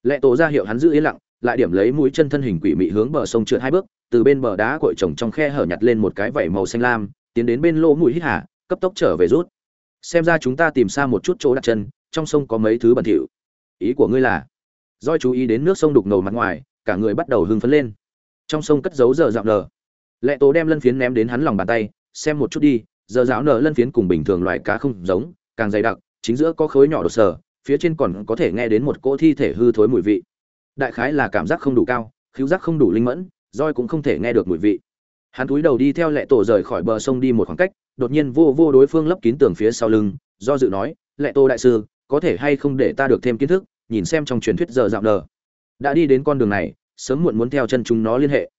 Lệ tổ ra hiệu hắn giữ yên lặng, lại điểm lấy mũi chân thân hình quỷ mị hướng bờ sông trượt hai bước, từ bên bờ đá cội trồng trong khe hở nhặt lên một cái vảy màu xanh lam, tiến đến bên lỗ mũi hít hà, cấp tốc trở về rút. Xem ra chúng ta tìm xa một chút chỗ đặt chân, trong sông có mấy thứ bẩn thỉu. Ý của ngươi là? Doi chú ý đến nước sông đục ngầu mặt ngoài, cả người bắt đầu hưng phấn lên. Trong sông cất giấu giờ dạo lờ lệ tố đem lân phiến ném đến hắn lòng bàn tay, xem một chút đi, giờ dạo nở lân phiến cùng bình thường loại cá không giống, càng dày đặc, chính giữa có khối nhỏ đột sờ, phía trên còn có thể nghe đến một cỗ thi thể hư thối mùi vị. Đại khái là cảm giác không đủ cao, khiếu giác không đủ linh mẫn, roi cũng không thể nghe được mùi vị. Hắn cúi đầu đi theo lệ tổ rời khỏi bờ sông đi một khoảng cách, đột nhiên vô vô đối phương lấp kín tường phía sau lưng, do dự nói, lệ tô đại sư, có thể hay không để ta được thêm kiến thức, nhìn xem trong truyền thuyết giờ dạo nở. Đã đi đến con đường này, sớm muộn muốn theo chân chúng nó liên hệ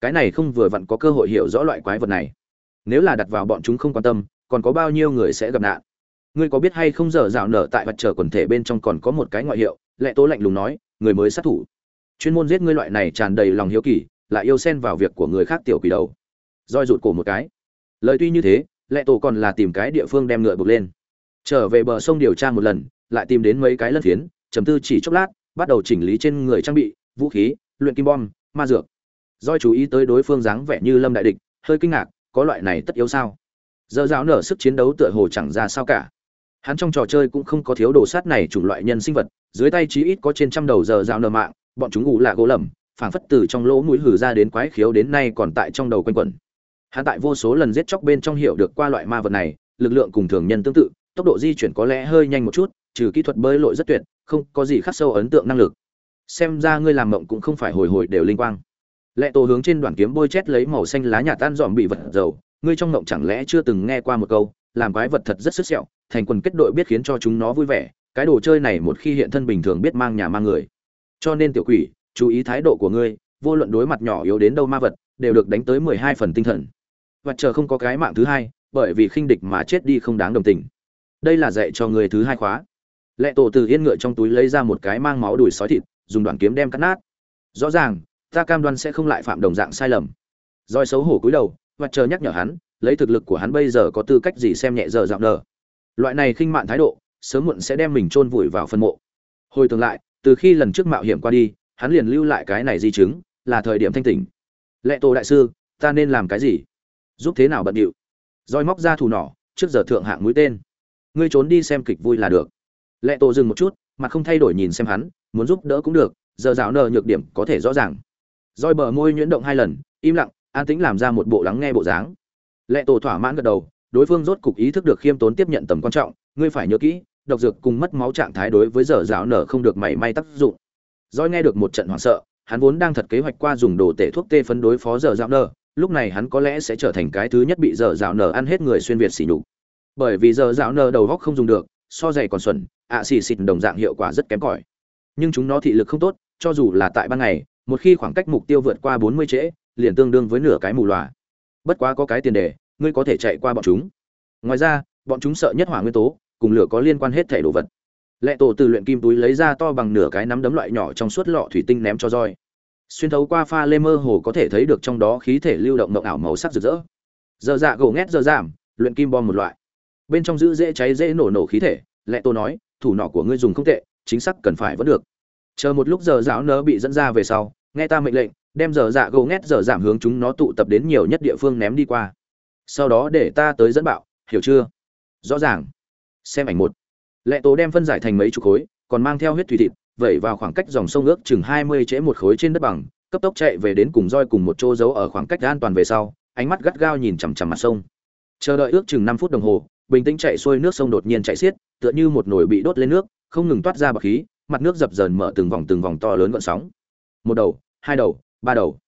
cái này không vừa vặn có cơ hội hiểu rõ loại quái vật này. Nếu là đặt vào bọn chúng không quan tâm, còn có bao nhiêu người sẽ gặp nạn? Ngươi có biết hay không giờ rào nở tại vật trở quần thể bên trong còn có một cái ngoại hiệu, lệ tố lạnh lùng nói, người mới sát thủ. Chuyên môn giết ngươi loại này tràn đầy lòng hiếu kỳ, lại yêu xen vào việc của người khác tiểu quỷ đầu. Roi rụt cổ một cái. Lời tuy như thế, lệ tổ còn là tìm cái địa phương đem ngựa bực lên. Trở về bờ sông điều tra một lần, lại tìm đến mấy cái lân phiến chấm tư chỉ chốc lát, bắt đầu chỉnh lý trên người trang bị, vũ khí, luyện kim bom, ma dược doi chú ý tới đối phương dáng vẻ như lâm đại địch, hơi kinh ngạc, có loại này tất yếu sao? Giờ dạo nở sức chiến đấu tựa hồ chẳng ra sao cả. Hắn trong trò chơi cũng không có thiếu đồ sát này chủng loại nhân sinh vật, dưới tay chí ít có trên trăm đầu giờ dạo nở mạng, bọn chúng ngủ là gỗ lầm, phảng phất từ trong lỗ mũi hử ra đến quái khiếu đến nay còn tại trong đầu quanh quẩn. Hắn tại vô số lần giết chóc bên trong hiểu được qua loại ma vật này, lực lượng cùng thường nhân tương tự, tốc độ di chuyển có lẽ hơi nhanh một chút, trừ kỹ thuật bơi lội rất tuyệt, không có gì khắc sâu ấn tượng năng lực. Xem ra ngươi làm mộng cũng không phải hồi hồi đều linh quang lệ tổ hướng trên đoàn kiếm bôi chét lấy màu xanh lá nhà tan dòm bị vật dầu. Ngươi trong ngộng chẳng lẽ chưa từng nghe qua một câu, làm quái vật thật rất sức sẹo, thành quần kết đội biết khiến cho chúng nó vui vẻ. Cái đồ chơi này một khi hiện thân bình thường biết mang nhà mang người. Cho nên tiểu quỷ, chú ý thái độ của ngươi, vô luận đối mặt nhỏ yếu đến đâu ma vật, đều được đánh tới mười hai phần tinh thần. Vật chờ không có cái mạng thứ hai, bởi vì khinh địch mà chết đi không đáng đồng tình. Đây là dạy cho người thứ hai khóa. Lệ tổ từ yên ngựa trong túi lấy ra một cái mang máu đùi sói thịt, dùng đoạn kiếm đem cắt nát. Rõ ràng ta cam đoan sẽ không lại phạm đồng dạng sai lầm. Roi xấu hổ cúi đầu, và chờ nhắc nhở hắn, lấy thực lực của hắn bây giờ có tư cách gì xem nhẹ giờ dạo nở. Loại này khinh mạn thái độ, sớm muộn sẽ đem mình chôn vùi vào phân mộ. Hồi tương lại, từ khi lần trước mạo hiểm qua đi, hắn liền lưu lại cái này di chứng, là thời điểm thanh tỉnh. Lệ tổ đại sư, ta nên làm cái gì? Giúp thế nào bận điệu? Roi móc ra thủ nỏ, trước giờ thượng hạng mũi tên. Ngươi trốn đi xem kịch vui là được. Lệ tổ dừng một chút mà không thay đổi nhìn xem hắn, muốn giúp đỡ cũng được, giờ dạo nờ nhược điểm có thể rõ ràng roi bờ môi nhuyễn động hai lần, im lặng, an tĩnh làm ra một bộ lắng nghe bộ dáng. Lệ tổ thỏa mãn gật đầu, đối phương rốt cục ý thức được khiêm tốn tiếp nhận tầm quan trọng, ngươi phải nhớ kỹ, độc dược cùng mất máu trạng thái đối với giờ dạo nở không được mảy may tác dụng. Roi nghe được một trận hoảng sợ, hắn vốn đang thật kế hoạch qua dùng đồ tể thuốc tê phấn đối phó giờ dạo nở, lúc này hắn có lẽ sẽ trở thành cái thứ nhất bị giờ dạo nở ăn hết người xuyên việt xỉ nhục. Bởi vì giờ dạo nở đầu góc không dùng được, so dày còn xuẩn, ạ xì xịt đồng dạng hiệu quả rất kém cỏi. Nhưng chúng nó thị lực không tốt, cho dù là tại ban ngày một khi khoảng cách mục tiêu vượt qua bốn mươi trễ, liền tương đương với nửa cái mù lòa bất quá có cái tiền đề, ngươi có thể chạy qua bọn chúng. Ngoài ra, bọn chúng sợ nhất hỏa nguyên tố, cùng lửa có liên quan hết thể đồ vật. Lệ tổ từ luyện kim túi lấy ra to bằng nửa cái nắm đấm loại nhỏ trong suốt lọ thủy tinh ném cho roi xuyên thấu qua pha lê mơ hồ có thể thấy được trong đó khí thể lưu động mộng ảo màu sắc rực rỡ. Giờ dạ gỗ ngét giờ giảm, luyện kim bom một loại. Bên trong giữ dễ cháy dễ nổ nổ khí thể, lệ tổ nói, thủ nọ của ngươi dùng không tệ, chính xác cần phải vẫn được chờ một lúc giờ giáo nớ bị dẫn ra về sau, nghe ta mệnh lệnh, đem giờ dạ gỗ ngét giờ giảm hướng chúng nó tụ tập đến nhiều nhất địa phương ném đi qua. Sau đó để ta tới dẫn bạo, hiểu chưa? Rõ ràng. Xem ảnh một. Lệ tố đem phân giải thành mấy chục khối, còn mang theo huyết thủy thịt, vẩy vào khoảng cách dòng sông ước chừng hai mươi trễ một khối trên đất bằng, cấp tốc chạy về đến cùng roi cùng một chỗ giấu ở khoảng cách an toàn về sau, ánh mắt gắt gao nhìn chằm chằm mặt sông. Chờ đợi ước chừng năm phút đồng hồ, bình tĩnh chạy xuôi nước sông đột nhiên chạy xiết, tựa như một nồi bị đốt lên nước, không ngừng toát ra bọc khí mặt nước dập dờn mở từng vòng từng vòng to lớn gợn sóng. Một đầu, hai đầu, ba đầu.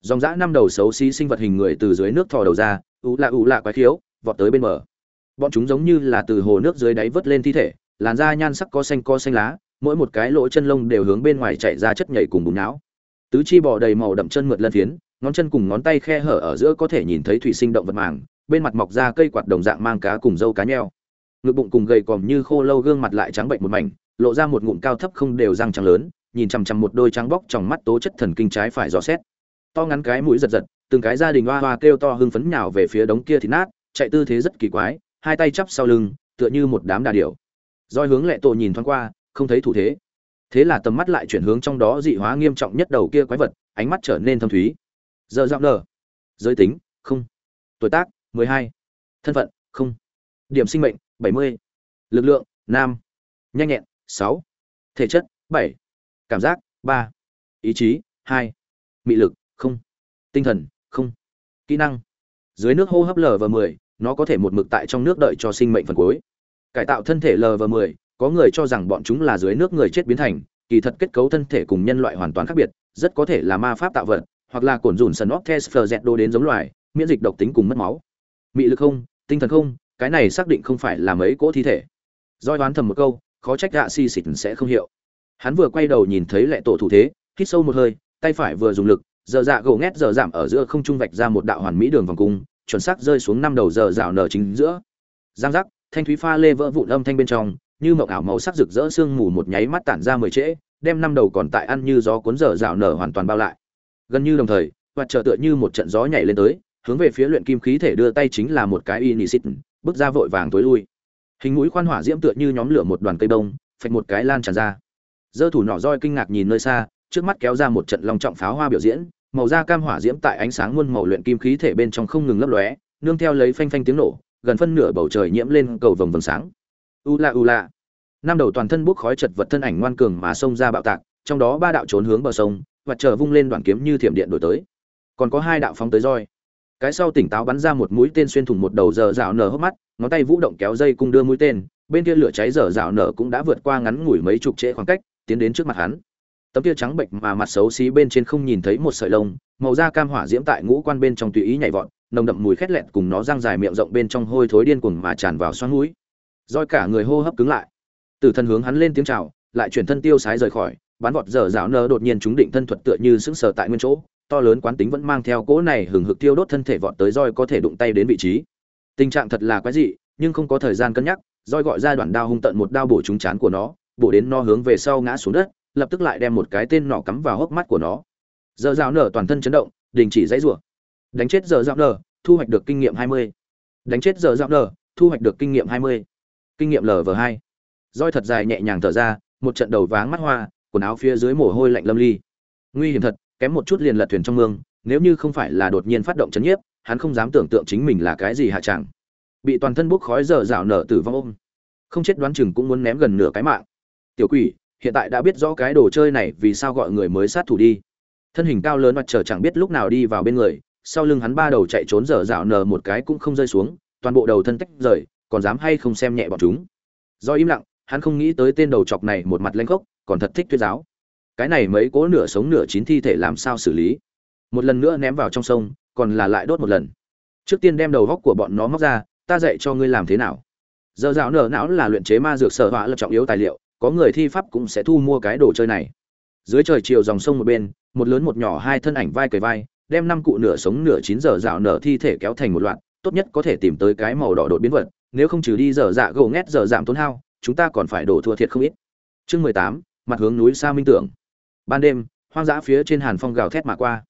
Dòng dã năm đầu xấu xí sinh vật hình người từ dưới nước thò đầu ra, ú lạ ú lạ quái khiếu, vọt tới bên bờ. Bọn chúng giống như là từ hồ nước dưới đáy vớt lên thi thể, làn da nhan sắc có xanh co xanh lá, mỗi một cái lỗ chân lông đều hướng bên ngoài chạy ra chất nhảy cùng bùn não. Tứ chi bò đầy màu đậm chân mượt lân phiến, ngón chân cùng ngón tay khe hở ở giữa có thể nhìn thấy thủy sinh động vật màng, bên mặt mọc ra cây quạt đồng dạng mang cá cùng dâu cá nheo. Ngực bụng cùng gầy còm như khô lâu gương mặt lại trắng bệnh một mảnh lộ ra một ngụm cao thấp không đều răng trắng lớn, nhìn chằm chằm một đôi trắng bóc trong mắt tố chất thần kinh trái phải dò xét. To ngắn cái mũi giật giật, từng cái gia đình hoa hoa kêu to hưng phấn nhào về phía đống kia thì nát, chạy tư thế rất kỳ quái, hai tay chắp sau lưng, tựa như một đám đà điểu. Roi hướng lệ tổ nhìn thoáng qua, không thấy thủ thế. Thế là tầm mắt lại chuyển hướng trong đó dị hóa nghiêm trọng nhất đầu kia quái vật, ánh mắt trở nên thâm thúy. Giờ giọng nở. Giới tính, không. Tuổi tác, mười hai. Thân phận, không. Điểm sinh mệnh, bảy mươi. Lực lượng, nam. Nhanh nhẹn sáu. Thể chất, bảy. Cảm giác, ba. Ý chí, hai. Mị lực, không. Tinh thần, không. Kỹ năng. Dưới nước hô hấp lv mười, nó có thể một mực tại trong nước đợi cho sinh mệnh phần cuối. Cải tạo thân thể lv mười, có người cho rằng bọn chúng là dưới nước người chết biến thành, kỳ thật kết cấu thân thể cùng nhân loại hoàn toàn khác biệt, rất có thể là ma pháp tạo vật, hoặc là cồn dùn sần óc test phờ dẹt đô đến giống loài, miễn dịch độc tính cùng mất máu. Mị lực không, tinh thần không, cái này xác định không phải là mấy cỗ thi thể. Doi đoán thầm một câu khó trách gạ si xịt sẽ không hiểu. Hắn vừa quay đầu nhìn thấy lệ tổ thủ thế hít sâu một hơi tay phải vừa dùng lực giờ dạ gỗ ngét giờ giảm ở giữa không trung vạch ra một đạo hoàn mỹ đường vòng cung chuẩn xác rơi xuống năm đầu giờ rào nở chính giữa. Giang giác thanh thúy pha lê vỡ vụn âm thanh bên trong như mộng ảo màu sắc rực rỡ sương mù một nháy mắt tản ra mười trễ đem năm đầu còn tại ăn như gió cuốn giờ rào nở hoàn toàn bao lại. Gần như đồng thời hoặc trở tựa như một trận gió nhảy lên tới hướng về phía luyện kim khí thể đưa tay chính là một cái initiate, bước ra vội vàng tối lui hình mũi khoan hỏa diễm tựa như nhóm lửa một đoàn cây đông phạch một cái lan tràn ra. Dơ thủ nỏ roi kinh ngạc nhìn nơi xa, trước mắt kéo ra một trận long trọng pháo hoa biểu diễn, màu da cam hỏa diễm tại ánh sáng muôn màu luyện kim khí thể bên trong không ngừng lấp lóe, nương theo lấy phanh phanh tiếng nổ, gần phân nửa bầu trời nhiễm lên cầu vồng vầng sáng. U la u la. Năm đầu toàn thân bốc khói chật vật thân ảnh ngoan cường mà xông ra bạo tạc, trong đó ba đạo trốn hướng bờ sông và chờ vung lên đoàn kiếm như thiểm điện đổi tới. Còn có hai đạo phóng tới roi cái sau tỉnh táo bắn ra một mũi tên xuyên thủng một đầu giờ rào nở hốc mắt, ngón tay vũ động kéo dây cung đưa mũi tên, bên kia lửa cháy giờ rào nở cũng đã vượt qua ngắn ngủi mấy chục trễ khoảng cách, tiến đến trước mặt hắn. Tấm kia trắng bệnh mà mặt xấu xí bên trên không nhìn thấy một sợi lông, màu da cam hỏa diễm tại ngũ quan bên trong tùy ý nhảy vọt, nồng đậm mùi khét lẹt cùng nó răng dài miệng rộng bên trong hôi thối điên cuồng mà tràn vào xoắn mũi. Roi cả người hô hấp cứng lại. Từ thân hướng hắn lên tiếng chào, lại chuyển thân tiêu sái rời khỏi, bắn vọt dở dạo nơ đột nhiên chúng định thân thuật tựa như sững sờ tại nguyên chỗ to lớn quán tính vẫn mang theo cỗ này hừng hực tiêu đốt thân thể vọt tới roi có thể đụng tay đến vị trí. Tình trạng thật là quái dị, nhưng không có thời gian cân nhắc, roi gọi ra đoạn đao hung tận một đao bổ trúng chán của nó, bổ đến nó hướng về sau ngã xuống đất, lập tức lại đem một cái tên nọ cắm vào hốc mắt của nó. Giờ rào nở toàn thân chấn động, đình chỉ dãy rủa. Đánh chết giờ rào nở, thu hoạch được kinh nghiệm 20. đánh chết giờ rào nở, thu hoạch được kinh nghiệm 20. kinh nghiệm lv hai. Roi thật dài nhẹ nhàng thở ra, một trận đầu váng mắt hoa, quần áo phía dưới mồ hôi lạnh lâm ly. Nguy hiểm thật kém một chút liền lật thuyền trong mương, nếu như không phải là đột nhiên phát động chấn nhiếp, hắn không dám tưởng tượng chính mình là cái gì hạ chẳng. Bị toàn thân bốc khói dở dạo nở tử vong ôm. Không chết đoán chừng cũng muốn ném gần nửa cái mạng. Tiểu quỷ, hiện tại đã biết rõ cái đồ chơi này vì sao gọi người mới sát thủ đi. Thân hình cao lớn mặt trời chẳng biết lúc nào đi vào bên người, sau lưng hắn ba đầu chạy trốn dở dạo nở một cái cũng không rơi xuống, toàn bộ đầu thân tách rời, còn dám hay không xem nhẹ bọn chúng. Do im lặng, hắn không nghĩ tới tên đầu chọc này một mặt lanh khốc, còn thật thích thuyết giáo cái này mấy cố nửa sống nửa chín thi thể làm sao xử lý? Một lần nữa ném vào trong sông, còn là lại đốt một lần. Trước tiên đem đầu góc của bọn nó móc ra, ta dạy cho ngươi làm thế nào. Giờ dạo nở não là luyện chế ma dược sở họa là trọng yếu tài liệu, có người thi pháp cũng sẽ thu mua cái đồ chơi này. Dưới trời chiều dòng sông một bên, một lớn một nhỏ hai thân ảnh vai cầy vai, đem năm cụ nửa sống nửa chín giờ dạo nở thi thể kéo thành một loạt, tốt nhất có thể tìm tới cái màu đỏ đột biến vật, nếu không trừ đi giờ dạ gầu ngét giờ giảm tốn hao, chúng ta còn phải đổ thua thiệt không ít. Chương mười tám, mặt hướng núi xa minh tưởng ban đêm, hoang dã phía trên hàn phong gào thét mà qua.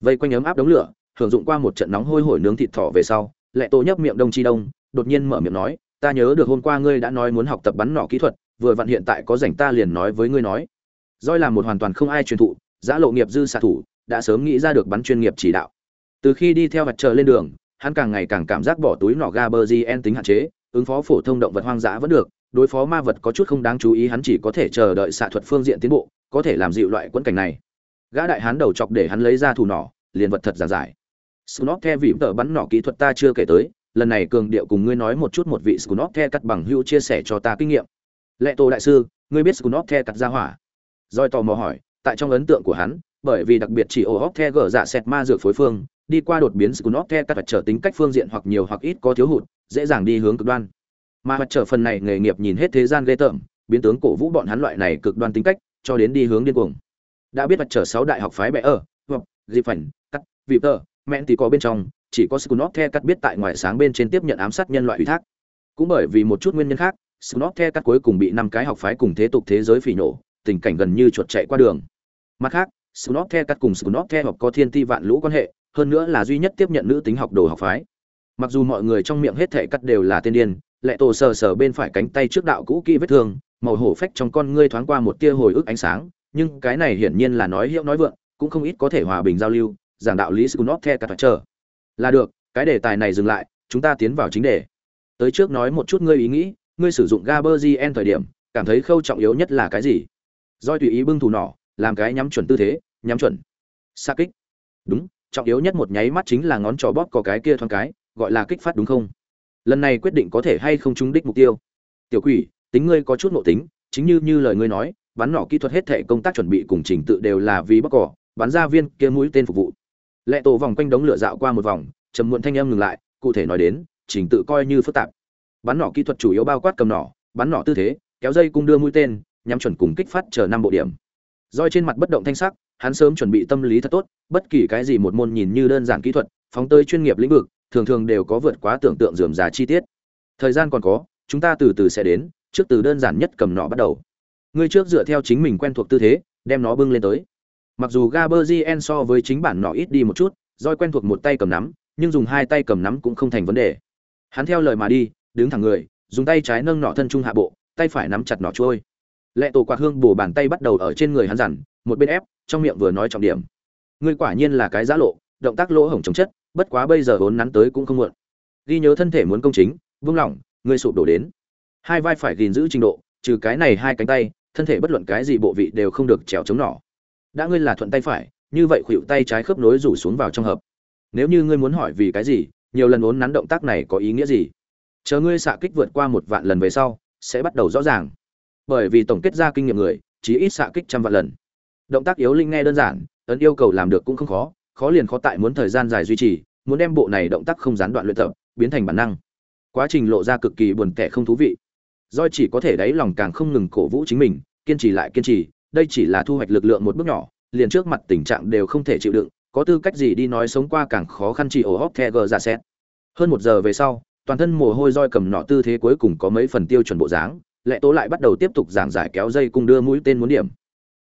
Vây quanh ấm áp đống lửa, hưởng dụng qua một trận nóng hôi hổi nướng thịt thỏ về sau, lệ tổ nhấp miệng đông chi đông, đột nhiên mở miệng nói, ta nhớ được hôm qua ngươi đã nói muốn học tập bắn nỏ kỹ thuật, vừa vặn hiện tại có rảnh ta liền nói với ngươi nói. Roi là một hoàn toàn không ai truyền thụ, giã lộ nghiệp dư xạ thủ, đã sớm nghĩ ra được bắn chuyên nghiệp chỉ đạo. Từ khi đi theo mặt trời lên đường, hắn càng ngày càng cảm giác bỏ túi nỏ gaberzien tính hạn chế, ứng phó phổ thông động vật hoang dã vẫn được, đối phó ma vật có chút không đáng chú ý hắn chỉ có thể chờ đợi xạ thuật phương diện tiến bộ có thể làm dịu loại quẫn cảnh này gã đại hán đầu chọc để hắn lấy ra thủ nỏ liền vật thật giản giải Snot The vì tờ bắn nỏ kỹ thuật ta chưa kể tới, lần này cường điệu cùng ngươi nói một chút một vị Snot The cắt bằng hữu chia sẻ cho ta kinh nghiệm. Lệ Tô đại sư, ngươi biết Snot The cắt ra hỏa? roi tò mò hỏi, tại trong ấn tượng của hắn, bởi vì đặc biệt chỉ ổ hóc the gở dạ sẹt ma dược phối phương, đi qua đột biến Snot The cắt trở tính cách phương diện hoặc nhiều hoặc ít có thiếu hụt, dễ dàng đi hướng cực đoan. Mà mặt trở phần này nghề nghiệp nhìn hết thế gian ghê tởm, biến tướng cổ vũ bọn hắn loại này cực đoan tính cách, cho đến đi hướng điên cuồng. Đã biết mặt trở sáu đại học phái bẻ ở, hoặc dịp phảnh, cắt, vị tờ, mẹn thì có bên trong chỉ có scunop The cắt biết tại ngoài sáng bên trên tiếp nhận ám sát nhân loại ủy thác. Cũng bởi vì một chút nguyên nhân khác, scunop The cắt cuối cùng bị năm cái học phái cùng thế tục thế giới phỉ nổ, tình cảnh gần như chuột chạy qua đường. Mặt khác, scunop The cắt cùng scunop The học có thiên ti vạn lũ quan hệ, hơn nữa là duy nhất tiếp nhận nữ tính học đồ học phái. Mặc dù mọi người trong miệng hết thể cắt đều là tiên điên, lệ tổ sờ sờ bên phải cánh tay trước đạo cũ kỹ vết thương, màu hổ phách trong con ngươi thoáng qua một tia hồi ức ánh sáng, nhưng cái này hiển nhiên là nói hiệu nói vượng, cũng không ít có thể hòa bình giao lưu, giảng đạo lý scunop The cả chờ. Là được, cái đề tài này dừng lại, chúng ta tiến vào chính đề. Tới trước nói một chút ngươi ý nghĩ, ngươi sử dụng Gaberzien thời điểm, cảm thấy khâu trọng yếu nhất là cái gì? Doi tùy ý bưng thủ nỏ, làm cái nhắm chuẩn tư thế, nhắm chuẩn. xa kích. Đúng, trọng yếu nhất một nháy mắt chính là ngón trỏ bóp có cái kia thoáng cái, gọi là kích phát đúng không? Lần này quyết định có thể hay không trúng đích mục tiêu. Tiểu quỷ, tính ngươi có chút nội tính, chính như như lời ngươi nói, bắn nỏ kỹ thuật hết thể công tác chuẩn bị cùng trình tự đều là vì bóc cỏ, bắn ra viên kia mũi tên phục vụ. Lệ tổ vòng quanh đống lửa dạo qua một vòng trầm muộn thanh em ngừng lại cụ thể nói đến trình tự coi như phức tạp. Bắn nỏ kỹ thuật chủ yếu bao quát cầm nỏ bắn nỏ tư thế kéo dây cung đưa mũi tên nhắm chuẩn cùng kích phát chờ năm bộ điểm. Roi trên mặt bất động thanh sắc hắn sớm chuẩn bị tâm lý thật tốt bất kỳ cái gì một môn nhìn như đơn giản kỹ thuật phóng tới chuyên nghiệp lĩnh vực thường thường đều có vượt quá tưởng tượng dườm già chi tiết. Thời gian còn có chúng ta từ từ sẽ đến trước từ đơn giản nhất cầm nọ bắt đầu ngươi trước dựa theo chính mình quen thuộc tư thế đem nó bưng lên tới Mặc dù Gaberzien so với chính bản nọ ít đi một chút, roi quen thuộc một tay cầm nắm, nhưng dùng hai tay cầm nắm cũng không thành vấn đề. Hắn theo lời mà đi, đứng thẳng người, dùng tay trái nâng nọ thân trung hạ bộ, tay phải nắm chặt nọ trôi. Lệ tổ quạt hương bổ bàn tay bắt đầu ở trên người hắn dằn, một bên ép, trong miệng vừa nói trọng điểm. Ngươi quả nhiên là cái giá lộ, động tác lỗ hổng chống chất, bất quá bây giờ vốn nắn tới cũng không muộn. Ghi nhớ thân thể muốn công chính, vương lỏng, ngươi sụp đổ đến. Hai vai phải gìn giữ trình độ, trừ cái này hai cánh tay, thân thể bất luận cái gì bộ vị đều không được trèo chống nỏ. Đã ngươi là thuận tay phải như vậy khuỵu tay trái khớp nối rủ xuống vào trong hợp. Nếu như ngươi muốn hỏi vì cái gì nhiều lần uốn nắn động tác này có ý nghĩa gì? Chờ ngươi xạ kích vượt qua một vạn lần về sau sẽ bắt đầu rõ ràng. Bởi vì tổng kết ra kinh nghiệm người chỉ ít xạ kích trăm vạn lần. Động tác yếu linh nghe đơn giản ấn yêu cầu làm được cũng không khó khó liền khó tại muốn thời gian dài duy trì muốn đem bộ này động tác không gián đoạn luyện tập biến thành bản năng. Quá trình lộ ra cực kỳ buồn tẻ không thú vị doi chỉ có thể đáy lòng càng không ngừng cổ vũ chính mình, kiên trì lại kiên trì, đây chỉ là thu hoạch lực lượng một bước nhỏ, liền trước mặt tình trạng đều không thể chịu đựng, có tư cách gì đi nói sống qua càng khó khăn chỉ ổ hóc the gờ ra xét. Hơn một giờ về sau, toàn thân mồ hôi roi cầm nọ tư thế cuối cùng có mấy phần tiêu chuẩn bộ dáng, lệ tố lại bắt đầu tiếp tục giảng giải kéo dây cung đưa mũi tên muốn điểm.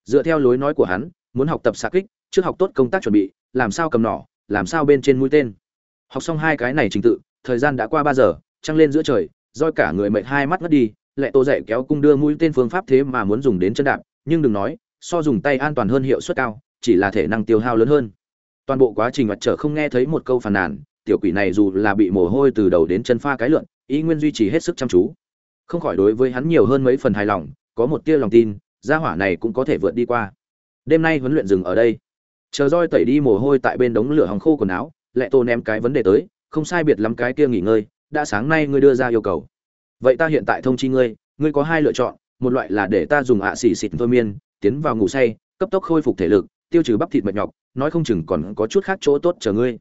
Dựa theo lối nói của hắn, muốn học tập xạ kích, trước học tốt công tác chuẩn bị, làm sao cầm nỏ làm sao bên trên mũi tên. Học xong hai cái này trình tự, thời gian đã qua ba giờ, trăng lên giữa trời roi cả người mệt hai mắt ngất đi, lệ tô dạy kéo cung đưa mũi tên phương pháp thế mà muốn dùng đến chân đạp, nhưng đừng nói, so dùng tay an toàn hơn hiệu suất cao, chỉ là thể năng tiêu hao lớn hơn. Toàn bộ quá trình mặt trở không nghe thấy một câu phàn nàn, tiểu quỷ này dù là bị mồ hôi từ đầu đến chân pha cái lượn, ý nguyên duy trì hết sức chăm chú. Không khỏi đối với hắn nhiều hơn mấy phần hài lòng, có một tia lòng tin, gia hỏa này cũng có thể vượt đi qua. Đêm nay huấn luyện dừng ở đây. Chờ roi tẩy đi mồ hôi tại bên đống lửa hòng khô quần áo, lệ tô ném cái vấn đề tới, không sai biệt lắm cái kia nghỉ ngơi đã sáng nay ngươi đưa ra yêu cầu. Vậy ta hiện tại thông chi ngươi ngươi có hai lựa chọn, một loại là để ta dùng ạ xỉ xịt thôi miên, tiến vào ngủ say, cấp tốc khôi phục thể lực, tiêu trừ bắp thịt mệt nhọc, nói không chừng còn có chút khác chỗ tốt chờ ngươi.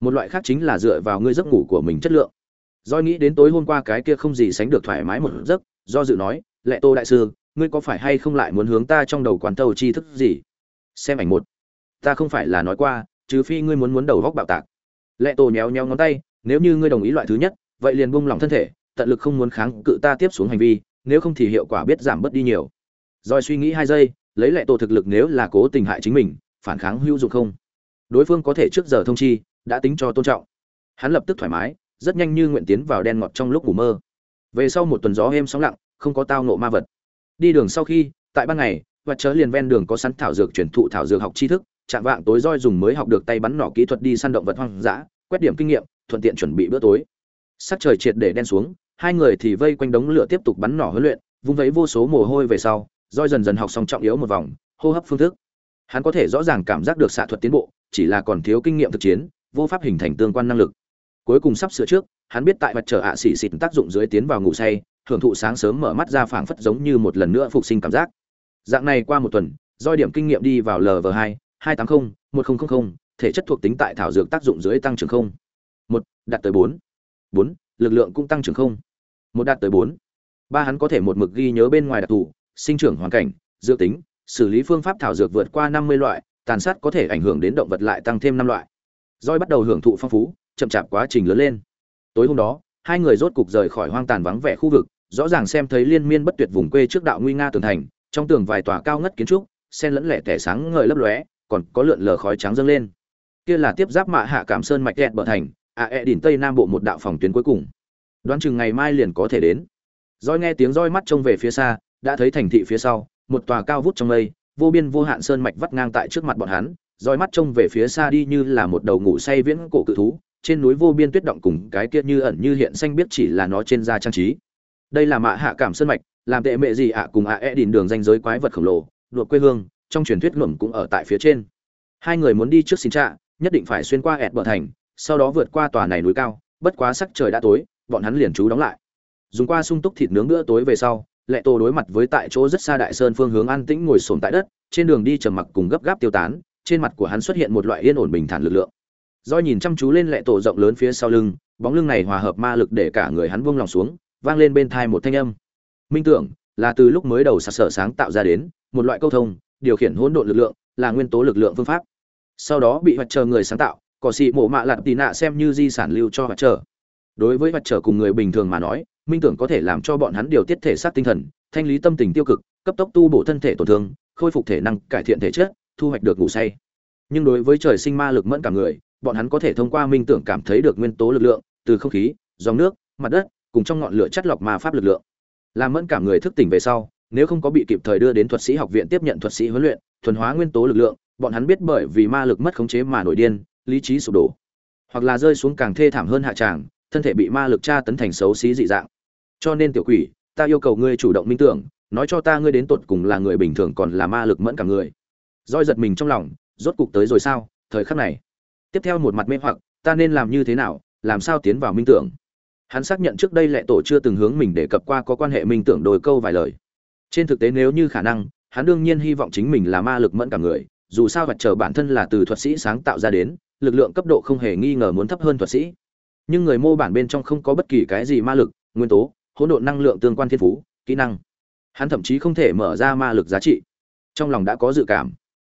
Một loại khác chính là dựa vào ngươi giấc ngủ của mình chất lượng. Do nghĩ đến tối hôm qua cái kia không gì sánh được thoải mái một giấc, do dự nói, lệ tô đại sư, ngươi có phải hay không lại muốn hướng ta trong đầu quán tàu tri thức gì? Xem ảnh một. Ta không phải là nói qua, trừ phi ngươi muốn muốn đầu góc bạo tạc. Lệ tô nhéo nhéo ngón tay, nếu như ngươi đồng ý loại thứ nhất vậy liền buông lỏng thân thể, tận lực không muốn kháng cự ta tiếp xuống hành vi, nếu không thì hiệu quả biết giảm bớt đi nhiều. Rồi suy nghĩ hai giây, lấy lại tổ thực lực nếu là cố tình hại chính mình, phản kháng hữu dụng không? Đối phương có thể trước giờ thông chi, đã tính cho tôn trọng. Hắn lập tức thoải mái, rất nhanh như nguyện tiến vào đen ngọt trong lúc ngủ mơ. Về sau một tuần gió êm sóng lặng, không có tao nộ ma vật. Đi đường sau khi, tại ban ngày và chớ liền ven đường có sẵn thảo dược truyền thụ thảo dược học tri thức, chạm vạng tối roi dùng mới học được tay bắn nỏ kỹ thuật đi săn động vật hoang dã, quét điểm kinh nghiệm, thuận tiện chuẩn bị bữa tối sắc trời triệt để đen xuống, hai người thì vây quanh đống lửa tiếp tục bắn nỏ huấn luyện, vung vấy vô số mồ hôi về sau, roi dần dần học xong trọng yếu một vòng, hô hấp phương thức. Hắn có thể rõ ràng cảm giác được xạ thuật tiến bộ, chỉ là còn thiếu kinh nghiệm thực chiến, vô pháp hình thành tương quan năng lực. Cuối cùng sắp sửa trước, hắn biết tại mặt trời ạ xỉ xịt tác dụng dưới tiến vào ngủ say, hưởng thụ sáng sớm mở mắt ra phảng phất giống như một lần nữa phục sinh cảm giác. Dạng này qua một tuần doi điểm kinh nghiệm đi vào lv hai hai tám mươi một nghìn thể chất thuộc tính tại thảo dược tác dụng dưới tăng trưởng không. Một, đạt tới bốn bốn, lực lượng cũng tăng trưởng không. Một đạt tới bốn. Ba hắn có thể một mực ghi nhớ bên ngoài đặc thù, sinh trưởng hoàn cảnh dự tính, xử lý phương pháp thảo dược vượt qua năm mươi loại, tàn sát có thể ảnh hưởng đến động vật lại tăng thêm năm loại. Roi bắt đầu hưởng thụ phong phú, chậm chạp quá trình lớn lên. Tối hôm đó, hai người rốt cục rời khỏi hoang tàn vắng vẻ khu vực, rõ ràng xem thấy liên miên bất tuyệt vùng quê trước đạo nguy nga tường thành, trong tường vài tòa cao ngất kiến trúc, sen lẫn lẻ tẻ sáng ngời lấp lóe, còn có lượn lờ khói trắng dâng lên. Kia là tiếp giáp mạ hạ cảm sơn mạch đẹp bờ thành À, a e đỉnh tây nam bộ một đạo phòng tuyến cuối cùng. Đoán chừng ngày mai liền có thể đến. Roi nghe tiếng roi mắt trông về phía xa, đã thấy thành thị phía sau, một tòa cao vút trong mây, vô biên vô hạn sơn mạch vắt ngang tại trước mặt bọn hắn. Roi mắt trông về phía xa đi như là một đầu ngủ say viễn cổ cự thú, trên núi vô biên tuyết động cùng cái kia như ẩn như hiện xanh biết chỉ là nó trên da trang trí. Đây là mạ hạ cảm sơn mạch, làm tệ mẹ gì ạ, cùng ạ e đìn đường danh giới quái vật khổng lồ đuổi quê hương, trong truyền thuyết luẩn cũng ở tại phía trên. Hai người muốn đi trước xin trạ, nhất định phải xuyên qua ẹt bờ thành sau đó vượt qua tòa này núi cao, bất quá sắc trời đã tối, bọn hắn liền trú đóng lại. Dùng qua sung túc thịt nướng bữa tối về sau, lệ tô đối mặt với tại chỗ rất xa đại sơn phương hướng an tĩnh ngồi sồn tại đất, trên đường đi trầm mặc cùng gấp gáp tiêu tán, trên mặt của hắn xuất hiện một loại yên ổn bình thản lực lượng. Do nhìn chăm chú lên lệ tổ rộng lớn phía sau lưng, bóng lưng này hòa hợp ma lực để cả người hắn buông lòng xuống, vang lên bên thai một thanh âm. Minh tưởng, là từ lúc mới đầu sạt sở sáng tạo ra đến, một loại câu thông, điều khiển hỗn độn lực lượng, là nguyên tố lực lượng phương pháp. Sau đó bị hoạch chờ người sáng tạo cỏ xị mộ mạ lạt tì nạ xem như di sản lưu cho hoạt trở. đối với hoạt trở cùng người bình thường mà nói, minh tưởng có thể làm cho bọn hắn điều tiết thể xác tinh thần, thanh lý tâm tình tiêu cực, cấp tốc tu bổ thân thể tổn thương, khôi phục thể năng, cải thiện thể chất, thu hoạch được ngủ say nhưng đối với trời sinh ma lực mẫn cả người, bọn hắn có thể thông qua minh tưởng cảm thấy được nguyên tố lực lượng, từ không khí, dòng nước, mặt đất, cùng trong ngọn lửa chất lọc ma pháp lực lượng làm mẫn cảm người thức tỉnh về sau, nếu không có bị kịp thời đưa đến thuật sĩ học viện tiếp nhận thuật sĩ huấn luyện, thuần hóa nguyên tố lực lượng, bọn hắn biết bởi vì ma lực mất khống chế mà nổi điên lý trí sụp đổ. Hoặc là rơi xuống càng thê thảm hơn hạ tràng, thân thể bị ma lực tra tấn thành xấu xí dị dạng. Cho nên tiểu quỷ, ta yêu cầu ngươi chủ động minh tưởng, nói cho ta ngươi đến tột cùng là người bình thường còn là ma lực mẫn cả người. Roi giật mình trong lòng, rốt cục tới rồi sao, thời khắc này. Tiếp theo một mặt mê hoặc, ta nên làm như thế nào, làm sao tiến vào minh tưởng? Hắn xác nhận trước đây lệ tổ chưa từng hướng mình để cập qua có quan hệ minh tưởng đôi câu vài lời. Trên thực tế nếu như khả năng, hắn đương nhiên hy vọng chính mình là ma lực mẫn cả người, dù sao vật chờ bản thân là từ thuật sĩ sáng tạo ra đến lực lượng cấp độ không hề nghi ngờ muốn thấp hơn thuật sĩ. Nhưng người mô bản bên trong không có bất kỳ cái gì ma lực, nguyên tố, hỗn độn năng lượng tương quan thiên phú, kỹ năng. Hắn thậm chí không thể mở ra ma lực giá trị. Trong lòng đã có dự cảm.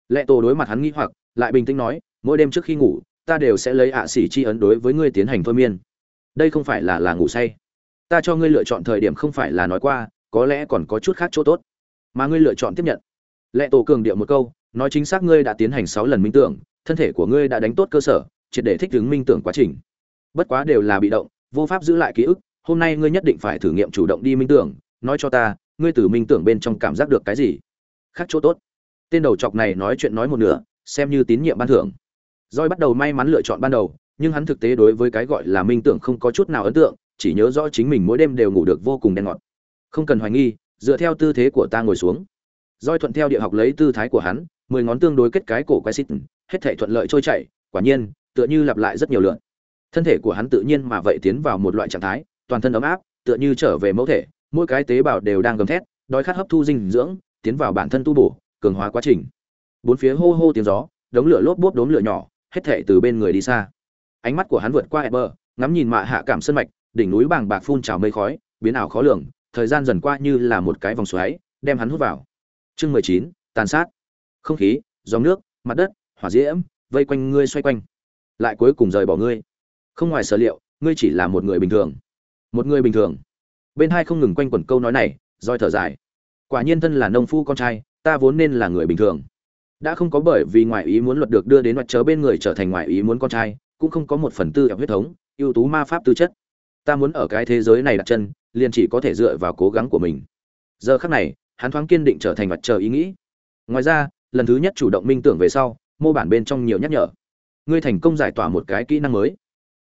Lệ tổ đối mặt hắn nghĩ hoặc, lại bình tĩnh nói, mỗi đêm trước khi ngủ, ta đều sẽ lấy ạ xỉ chi ấn đối với ngươi tiến hành thôi miên. Đây không phải là là ngủ say. Ta cho ngươi lựa chọn thời điểm không phải là nói qua, có lẽ còn có chút khác chỗ tốt. Mà ngươi lựa chọn tiếp nhận. Lệ tổ cường điệu một câu, nói chính xác ngươi đã tiến hành sáu lần minh tưởng thân thể của ngươi đã đánh tốt cơ sở triệt để thích ứng minh tưởng quá trình bất quá đều là bị động vô pháp giữ lại ký ức hôm nay ngươi nhất định phải thử nghiệm chủ động đi minh tưởng nói cho ta ngươi từ minh tưởng bên trong cảm giác được cái gì khác chỗ tốt tên đầu chọc này nói chuyện nói một nửa xem như tín nhiệm ban thưởng Doi bắt đầu may mắn lựa chọn ban đầu, nhưng hắn thực tế đối với cái gọi là minh tưởng không có chút nào ấn tượng, chỉ nhớ rõ chính mình mỗi đêm đều ngủ được vô cùng đen ngọt. Không cần hoài nghi, dựa theo tư thế của ta ngồi xuống. Doi thuận theo địa học lấy tư thái của hắn, mười ngón tương đối kết cái cổ quay xít, hết thảy thuận lợi trôi chảy, quả nhiên, tựa như lặp lại rất nhiều lượt. Thân thể của hắn tự nhiên mà vậy tiến vào một loại trạng thái, toàn thân ấm áp, tựa như trở về mẫu thể, mỗi cái tế bào đều đang gầm thét, đói khát hấp thu dinh dưỡng, tiến vào bản thân tu bổ, cường hóa quá trình. Bốn phía hô hô tiếng gió, đống lửa lốp bốp đốm lửa nhỏ, hết thảy từ bên người đi xa ánh mắt của hắn vượt qua bờ ngắm nhìn mạ hạ cảm sân mạch đỉnh núi bàng bạc phun trào mây khói biến ảo khó lường thời gian dần qua như là một cái vòng xoáy đem hắn hút vào chương mười chín tàn sát không khí dòng nước mặt đất hỏa diễm, vây quanh ngươi xoay quanh. Lại cuối cùng rời bỏ ngươi. Không ngoài sở liệu, ngươi chỉ là một người bình thường. Một người bình thường. Bên hai không ngừng quanh quẩn câu nói này, roi thở dài. Quả nhiên thân là nông phu con trai, ta vốn nên là người bình thường. Đã không có bởi vì ngoại ý muốn luật được đưa đến mặt chớ bên người trở thành ngoại ý muốn con trai, cũng không có một phần tư ẻo huyết thống, ưu tú ma pháp tư chất. Ta muốn ở cái thế giới này đặt chân, liền chỉ có thể dựa vào cố gắng của mình. Giờ khắc này, hắn thoáng kiên định trở thành mặt trời ý nghĩ. Ngoài ra, lần thứ nhất chủ động minh tưởng về sau mô bản bên trong nhiều nhắc nhở ngươi thành công giải tỏa một cái kỹ năng mới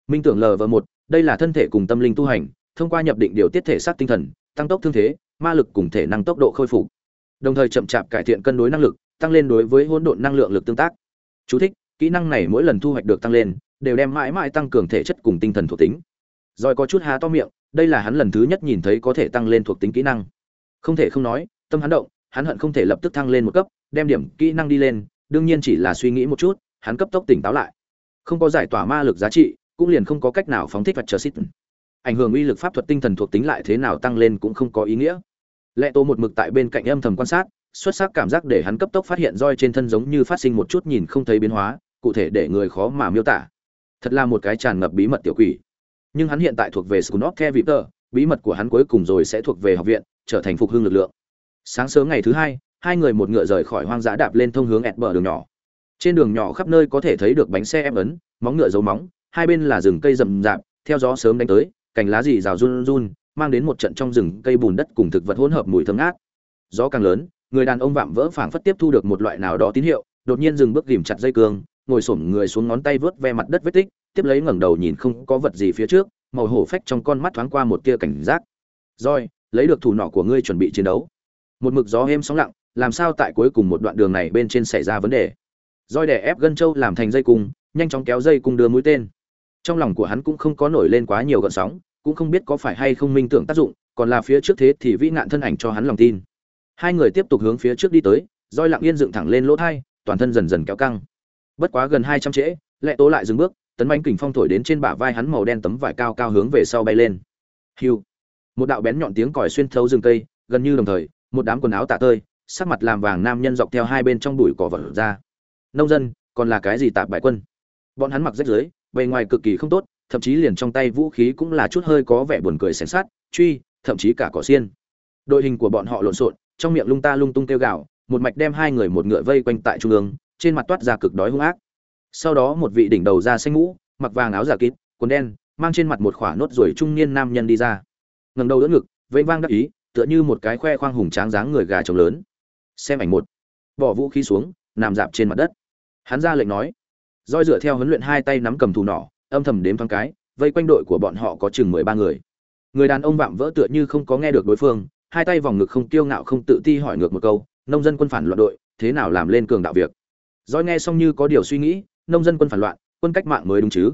minh tưởng lv một đây là thân thể cùng tâm linh tu hành thông qua nhập định điều tiết thể xác tinh thần tăng tốc thương thế ma lực cùng thể năng tốc độ khôi phục đồng thời chậm chạp cải thiện cân đối năng lực tăng lên đối với hỗn độn năng lượng lực tương tác Chú thích: Kỹ năng này mỗi lần thu hoạch được tăng lên, đều đem mãi mãi tăng cường thể chất cùng tinh thần thuộc tính. Rồi có chút há to miệng, đây là hắn lần thứ nhất nhìn thấy có thể tăng lên thuộc tính kỹ năng. Không thể không nói, tâm hắn động, hắn hận không thể lập tức thăng lên một cấp, đem điểm kỹ năng đi lên, đương nhiên chỉ là suy nghĩ một chút, hắn cấp tốc tỉnh táo lại. Không có giải tỏa ma lực giá trị, cũng liền không có cách nào phóng thích vật chờ xít. Ảnh hưởng uy lực pháp thuật tinh thần thuộc tính lại thế nào tăng lên cũng không có ý nghĩa. Lệ Tô một mực tại bên cạnh âm thầm quan sát, xuất sắc cảm giác để hắn cấp tốc phát hiện roi trên thân giống như phát sinh một chút nhìn không thấy biến hóa, cụ thể để người khó mà miêu tả. Thật là một cái tràn ngập bí mật tiểu quỷ. Nhưng hắn hiện tại thuộc về Skunok Victor, bí mật của hắn cuối cùng rồi sẽ thuộc về học viện, trở thành phục hưng lực lượng. Sáng sớm ngày thứ hai, hai người một ngựa rời khỏi hoang dã đạp lên thông hướng ẹt bờ đường nhỏ. Trên đường nhỏ khắp nơi có thể thấy được bánh xe em ấn, móng ngựa dấu móng, hai bên là rừng cây rậm rạp, theo gió sớm đánh tới, cành lá rì rào run run, mang đến một trận trong rừng cây bùn đất cùng thực vật hỗn hợp mùi thơm ngát. Gió càng lớn, người đàn ông vạm vỡ phảng phất tiếp thu được một loại nào đó tín hiệu đột nhiên dừng bước ghìm chặt dây cương ngồi xổm người xuống ngón tay vớt ve mặt đất vết tích tiếp lấy ngẩng đầu nhìn không có vật gì phía trước màu hổ phách trong con mắt thoáng qua một tia cảnh giác roi lấy được thủ nọ của ngươi chuẩn bị chiến đấu một mực gió êm sóng lặng làm sao tại cuối cùng một đoạn đường này bên trên xảy ra vấn đề? Roi đè ép gân châu làm thành dây cung, nhanh chóng kéo dây cung đưa mũi tên. Trong lòng của hắn cũng không có nổi lên quá nhiều gợn sóng, cũng không biết có phải hay không minh tưởng tác dụng, còn là phía trước thế thì vĩ nạn thân ảnh cho hắn lòng tin. Hai người tiếp tục hướng phía trước đi tới, roi lặng yên dựng thẳng lên lỗ thai, toàn thân dần dần kéo căng. Bất quá gần hai trăm trễ, lệ tố lại dừng bước, tấn bánh kình phong thổi đến trên bả vai hắn màu đen tấm vải cao cao hướng về sau bay lên. Hiu! Một đạo bén nhọn tiếng còi xuyên thấu rừng cây, gần như đồng thời, một đám quần áo tả tơi sắc mặt làm vàng nam nhân dọc theo hai bên trong bụi cỏ vật ra nông dân còn là cái gì tạp bại quân bọn hắn mặc rách rưới bề ngoài cực kỳ không tốt thậm chí liền trong tay vũ khí cũng là chút hơi có vẻ buồn cười xén sát truy thậm chí cả cỏ xiên đội hình của bọn họ lộn xộn trong miệng lung ta lung tung kêu gào, một mạch đem hai người một ngựa vây quanh tại trung ương, trên mặt toát ra cực đói hung ác. Sau đó một vị đỉnh đầu da xanh ngũ mặc vàng áo giả kín, quần đen, mang trên mặt một khỏa nốt ruồi trung niên nam nhân đi ra. Ngẩng đầu đỡ ngực, vây vang đắc ý, tựa như một cái khoe khoang hùng tráng dáng người gà trống lớn. Xem ảnh một. Bỏ vũ khí xuống, nằm dạp trên mặt đất. Hắn ra lệnh nói, roi dựa theo huấn luyện hai tay nắm cầm thù nỏ, âm thầm đếm thoáng cái, vây quanh đội của bọn họ có chừng mười ba người. Người đàn ông vạm vỡ tựa như không có nghe được đối phương, hai tay vòng ngực không tiêu ngạo không tự ti hỏi ngược một câu nông dân quân phản loạn đội thế nào làm lên cường đạo việc roi nghe xong như có điều suy nghĩ nông dân quân phản loạn quân cách mạng mới đúng chứ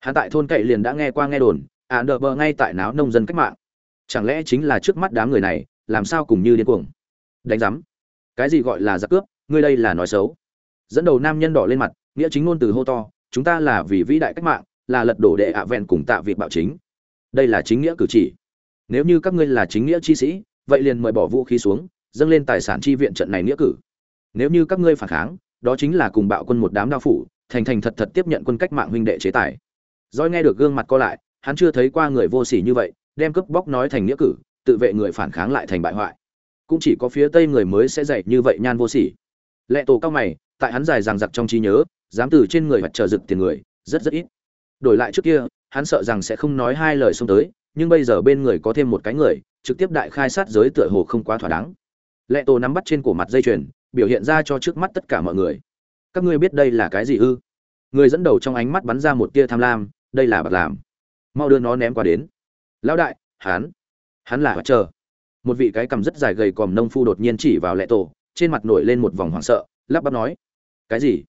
hắn tại thôn cậy liền đã nghe qua nghe đồn à đờ bờ ngay tại náo nông dân cách mạng chẳng lẽ chính là trước mắt đám người này làm sao cùng như điên cuồng đánh giám cái gì gọi là giặc cướp, ngươi đây là nói xấu. Dẫn đầu nam nhân đỏ lên mặt, nghĩa chính ngôn từ hô to, chúng ta là vì vĩ đại cách mạng, là lật đổ đệ ạ vẹn cùng tạ việc bạo chính. Đây là chính nghĩa cử chỉ. Nếu như các ngươi là chính nghĩa chi sĩ, vậy liền mời bỏ vũ khí xuống, dâng lên tài sản chi viện trận này nghĩa cử. Nếu như các ngươi phản kháng, đó chính là cùng bạo quân một đám đao phủ, thành thành thật thật tiếp nhận quân cách mạng huynh đệ chế tài. Doi nghe được gương mặt co lại, hắn chưa thấy qua người vô sỉ như vậy, đem cướp bóc nói thành nghĩa cử, tự vệ người phản kháng lại thành bại hoại cũng chỉ có phía tây người mới sẽ dạy như vậy nhan vô sỉ. Lệ tổ cao mày, tại hắn dài ràng giặc trong trí nhớ, dám từ trên người mặt chờ rực tiền người, rất rất ít. Đổi lại trước kia, hắn sợ rằng sẽ không nói hai lời xông tới, nhưng bây giờ bên người có thêm một cái người, trực tiếp đại khai sát giới tựa hồ không quá thỏa đáng. Lệ tổ nắm bắt trên cổ mặt dây chuyền, biểu hiện ra cho trước mắt tất cả mọi người. Các ngươi biết đây là cái gì ư? Người dẫn đầu trong ánh mắt bắn ra một tia tham lam, đây là bạc làm. Mau đưa nó ném qua đến. Lão đại, hắn. Hắn là chờ một vị cái cầm rất dài gầy còm nông phu đột nhiên chỉ vào lệ tổ, trên mặt nổi lên một vòng hoảng sợ, lắp bắp nói, cái gì?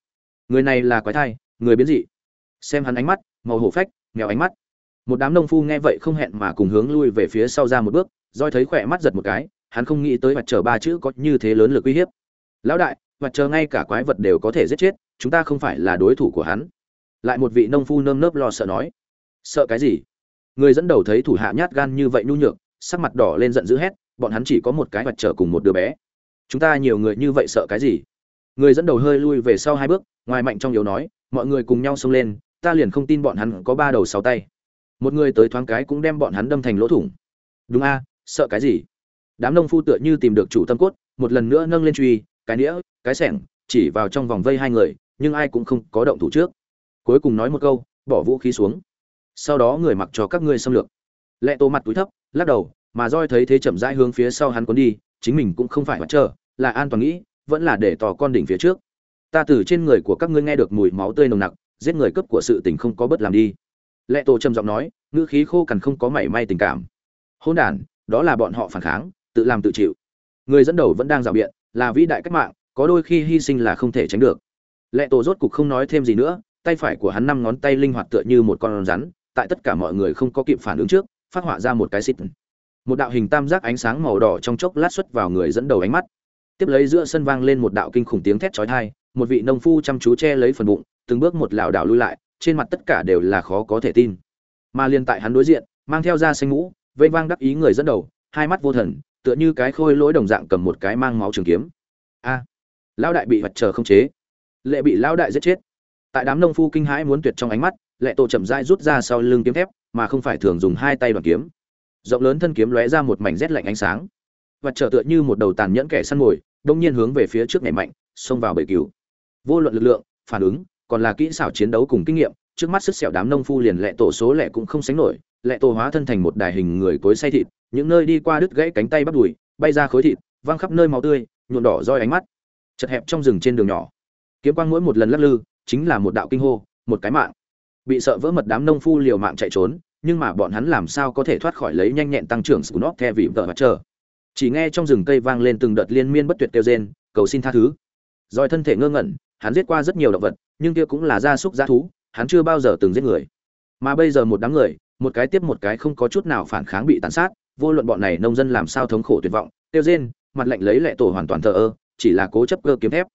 Người này là quái thai, người biến dị. Xem hắn ánh mắt, màu hổ phách, nghèo ánh mắt. Một đám nông phu nghe vậy không hẹn mà cùng hướng lui về phía sau ra một bước, roi thấy khỏe mắt giật một cái, hắn không nghĩ tới mặt trời ba chữ có như thế lớn lực uy hiếp. Lão đại mặt trời ngay cả quái vật đều có thể giết chết, chúng ta không phải là đối thủ của hắn. Lại một vị nông phu nơm nớp lo sợ nói, sợ cái gì? Người dẫn đầu thấy thủ hạ nhát gan như vậy nhu nhược, sắc mặt đỏ lên giận dữ hét bọn hắn chỉ có một cái mặt trở cùng một đứa bé. Chúng ta nhiều người như vậy sợ cái gì? Người dẫn đầu hơi lui về sau hai bước, ngoài mạnh trong yếu nói, mọi người cùng nhau xông lên, ta liền không tin bọn hắn có ba đầu sáu tay. Một người tới thoáng cái cũng đem bọn hắn đâm thành lỗ thủng. Đúng a, sợ cái gì? Đám nông phu tựa như tìm được chủ tâm cốt, một lần nữa nâng lên truy, cái nĩa, cái sẻng, chỉ vào trong vòng vây hai người, nhưng ai cũng không có động thủ trước. Cuối cùng nói một câu, bỏ vũ khí xuống. Sau đó người mặc cho các ngươi xâm lược. Lệ tô mặt túi thấp, lắc đầu mà roi thấy thế chậm rãi hướng phía sau hắn cuốn đi, chính mình cũng không phải mặt chờ, là an toàn nghĩ, vẫn là để tò con đỉnh phía trước. Ta từ trên người của các ngươi nghe được mùi máu tươi nồng nặc, giết người cấp của sự tình không có bất làm đi. Lệ tổ trầm giọng nói, ngữ khí khô cằn không có mảy may tình cảm. Hôn đản, đó là bọn họ phản kháng, tự làm tự chịu. Người dẫn đầu vẫn đang rào biện, là vĩ đại cách mạng, có đôi khi hy sinh là không thể tránh được. Lệ tổ rốt cục không nói thêm gì nữa, tay phải của hắn năm ngón tay linh hoạt tựa như một con rắn, tại tất cả mọi người không có kịp phản ứng trước, phát họa ra một cái xịt một đạo hình tam giác ánh sáng màu đỏ trong chốc lát xuất vào người dẫn đầu ánh mắt. Tiếp lấy giữa sân vang lên một đạo kinh khủng tiếng thét chói tai, một vị nông phu chăm chú che lấy phần bụng, từng bước một lảo đảo lui lại, trên mặt tất cả đều là khó có thể tin. Mà liên tại hắn đối diện, mang theo da xanh mũ vây vang đắc ý người dẫn đầu, hai mắt vô thần, tựa như cái khôi lỗi đồng dạng cầm một cái mang máu trường kiếm. A, lão đại bị vật chờ không chế. Lệ bị lão đại giết chết. Tại đám nông phu kinh hãi muốn tuyệt trong ánh mắt, lệ tổ chậm rãi rút ra sau lưng kiếm thép, mà không phải thường dùng hai tay đoàn kiếm rộng lớn thân kiếm lóe ra một mảnh rét lạnh ánh sáng. Và trở tựa như một đầu tàn nhẫn kẻ săn mồi, đông nhiên hướng về phía trước nhảy mạnh, xông vào bể cứu vô luận lực lượng, phản ứng, còn là kỹ xảo chiến đấu cùng kinh nghiệm, trước mắt sức sẹo đám nông phu liền lệ tổ số lệ cũng không sánh nổi lệ tổ hóa thân thành một đài hình người cối say thịt, những nơi đi qua đứt gãy cánh tay bắt đùi, bay ra khối thịt, văng khắp nơi máu tươi, nhuộn đỏ roi ánh mắt. Chật hẹp trong rừng trên đường nhỏ. Kiếm quang mỗi một lần lắc lư, chính là một đạo kinh hô, một cái mạng. Bị sợ vỡ mật đám nông phu liều mạng chạy trốn nhưng mà bọn hắn làm sao có thể thoát khỏi lấy nhanh nhẹn tăng trưởng Skunot theo vị vợ mặt chờ. Chỉ nghe trong rừng cây vang lên từng đợt liên miên bất tuyệt kêu rên, cầu xin tha thứ. Rồi thân thể ngơ ngẩn, hắn giết qua rất nhiều động vật, nhưng kia cũng là gia súc gia thú, hắn chưa bao giờ từng giết người. Mà bây giờ một đám người, một cái tiếp một cái không có chút nào phản kháng bị tàn sát, vô luận bọn này nông dân làm sao thống khổ tuyệt vọng, tiêu rên, mặt lạnh lấy lệ tổ hoàn toàn thờ ơ, chỉ là cố chấp cơ kiếm thép.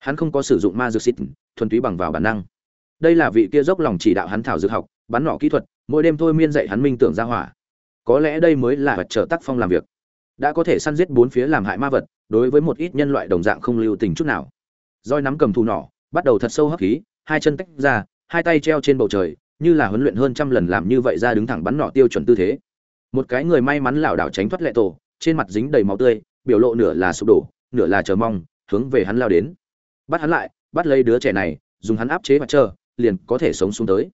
Hắn không có sử dụng ma dược xịt, thuần túy bằng vào bản năng. Đây là vị kia dốc lòng chỉ đạo hắn thảo dược học, bắn nỏ kỹ thuật, mỗi đêm thôi miên dạy hắn minh tưởng ra hỏa. Có lẽ đây mới là vật trở tác phong làm việc. Đã có thể săn giết bốn phía làm hại ma vật, đối với một ít nhân loại đồng dạng không lưu tình chút nào. Roi nắm cầm thù nỏ, bắt đầu thật sâu hấp khí, hai chân tách ra, hai tay treo trên bầu trời, như là huấn luyện hơn trăm lần làm như vậy ra đứng thẳng bắn nỏ tiêu chuẩn tư thế. Một cái người may mắn lảo đảo tránh thoát lệ tổ, trên mặt dính đầy máu tươi, biểu lộ nửa là sụp đổ, nửa là chờ mong, hướng về hắn lao đến. Bắt hắn lại, bắt lấy đứa trẻ này, dùng hắn áp chế mặt trơ liền có thể sống xuống tới.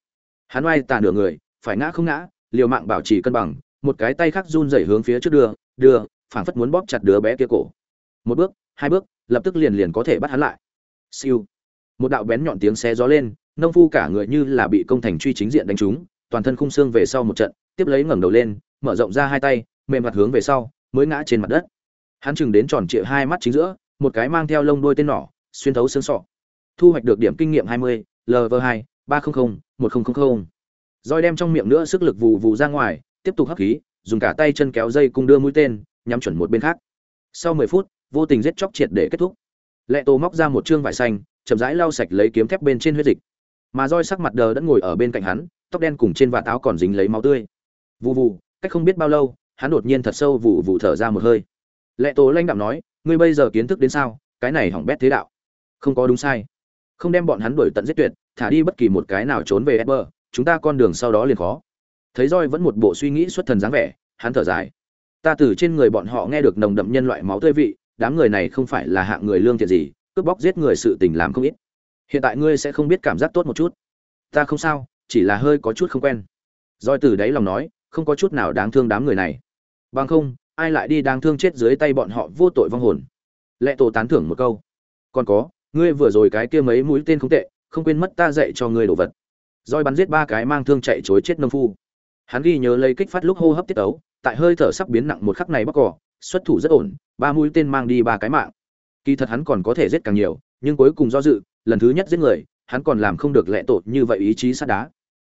Hắn oai tà nửa người phải ngã không ngã liều mạng bảo trì cân bằng một cái tay khác run rẩy hướng phía trước đưa đưa phảng phất muốn bóp chặt đứa bé kia cổ. Một bước hai bước lập tức liền liền có thể bắt hắn lại. Siêu. Một đạo bén nhọn tiếng xé gió lên nông phu cả người như là bị công thành truy chính diện đánh trúng toàn thân khung xương về sau một trận tiếp lấy ngẩng đầu lên mở rộng ra hai tay mềm mặt hướng về sau mới ngã trên mặt đất. Hắn chừng đến tròn trịa hai mắt chính giữa một cái mang theo lông đôi tên nỏ xuyên thấu xương sọ. Thu hoạch được điểm kinh nghiệm 20, lv 2 300 1000 roi đem trong miệng nữa sức lực vù vù ra ngoài tiếp tục hấp khí dùng cả tay chân kéo dây cung đưa mũi tên nhắm chuẩn một bên khác. Sau mười phút vô tình giết chóc triệt để kết thúc. Lệ tô móc ra một chương vải xanh chậm rãi lau sạch lấy kiếm thép bên trên huyết dịch. Mà roi sắc mặt đờ đã ngồi ở bên cạnh hắn tóc đen cùng trên vạt áo còn dính lấy máu tươi. Vù vù cách không biết bao lâu hắn đột nhiên thật sâu vù vù thở ra một hơi. Lệ tố lanh đạm nói ngươi bây giờ kiến thức đến sao? Cái này hỏng bét thế đạo. Không có đúng sai. Không đem bọn hắn đuổi tận giết tuyệt thả đi bất kỳ một cái nào trốn về Edber, chúng ta con đường sau đó liền khó. Thấy roi vẫn một bộ suy nghĩ xuất thần dáng vẻ, hắn thở dài. Ta từ trên người bọn họ nghe được nồng đậm nhân loại máu tươi vị, đám người này không phải là hạng người lương thiện gì, cướp bóc giết người sự tình làm không ít. Hiện tại ngươi sẽ không biết cảm giác tốt một chút. Ta không sao, chỉ là hơi có chút không quen. Roi từ đáy lòng nói, không có chút nào đáng thương đám người này. Bằng không, ai lại đi đáng thương chết dưới tay bọn họ vô tội vong hồn? Lệ tổ tán thưởng một câu. Còn có, ngươi vừa rồi cái kia mấy mũi tên không tệ, không quên mất ta dạy cho ngươi đồ vật roi bắn giết ba cái mang thương chạy chối chết nông phu. Hắn ghi nhớ lấy kích phát lúc hô hấp tiết ấu tại hơi thở sắp biến nặng một khắc này bóc cỏ, xuất thủ rất ổn, ba mũi tên mang đi ba cái mạng. Kỳ thật hắn còn có thể giết càng nhiều, nhưng cuối cùng do dự, lần thứ nhất giết người, hắn còn làm không được lệ tột như vậy ý chí sát đá.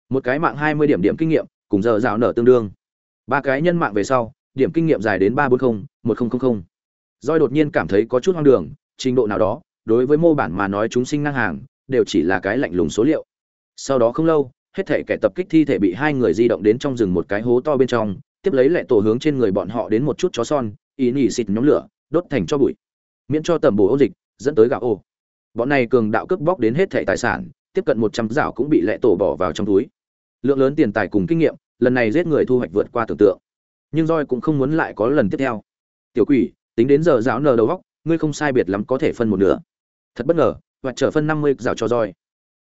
Một cái mạng hai mươi điểm điểm kinh nghiệm, cùng giờ rào nở tương đương. Ba cái nhân mạng về sau, điểm kinh nghiệm dài đến ba bốn mươi một nghìn doi đột nhiên cảm thấy có chút hoang đường, trình độ nào đó, đối với mô bản mà nói chúng sinh ngang hàng, đều chỉ là cái lạnh lùng số liệu sau đó không lâu, hết thể kẻ tập kích thi thể bị hai người di động đến trong rừng một cái hố to bên trong, tiếp lấy lệ tổ hướng trên người bọn họ đến một chút chó son, ý nhỉ xịt nhóm lửa, đốt thành cho bụi. Miễn cho tầm bổ ô dịch, dẫn tới gạo ô. Bọn này cường đạo cướp bóc đến hết thẻ tài sản, tiếp cận một trăm dạo cũng bị lệ tổ bỏ vào trong túi. Lượng lớn tiền tài cùng kinh nghiệm, lần này giết người thu hoạch vượt qua tưởng tượng. Nhưng roi cũng không muốn lại có lần tiếp theo. Tiểu quỷ, tính đến giờ giáo nờ đầu góc, ngươi không sai biệt lắm có thể phân một nửa. Thật bất ngờ và trở phân năm mươi rào cho roi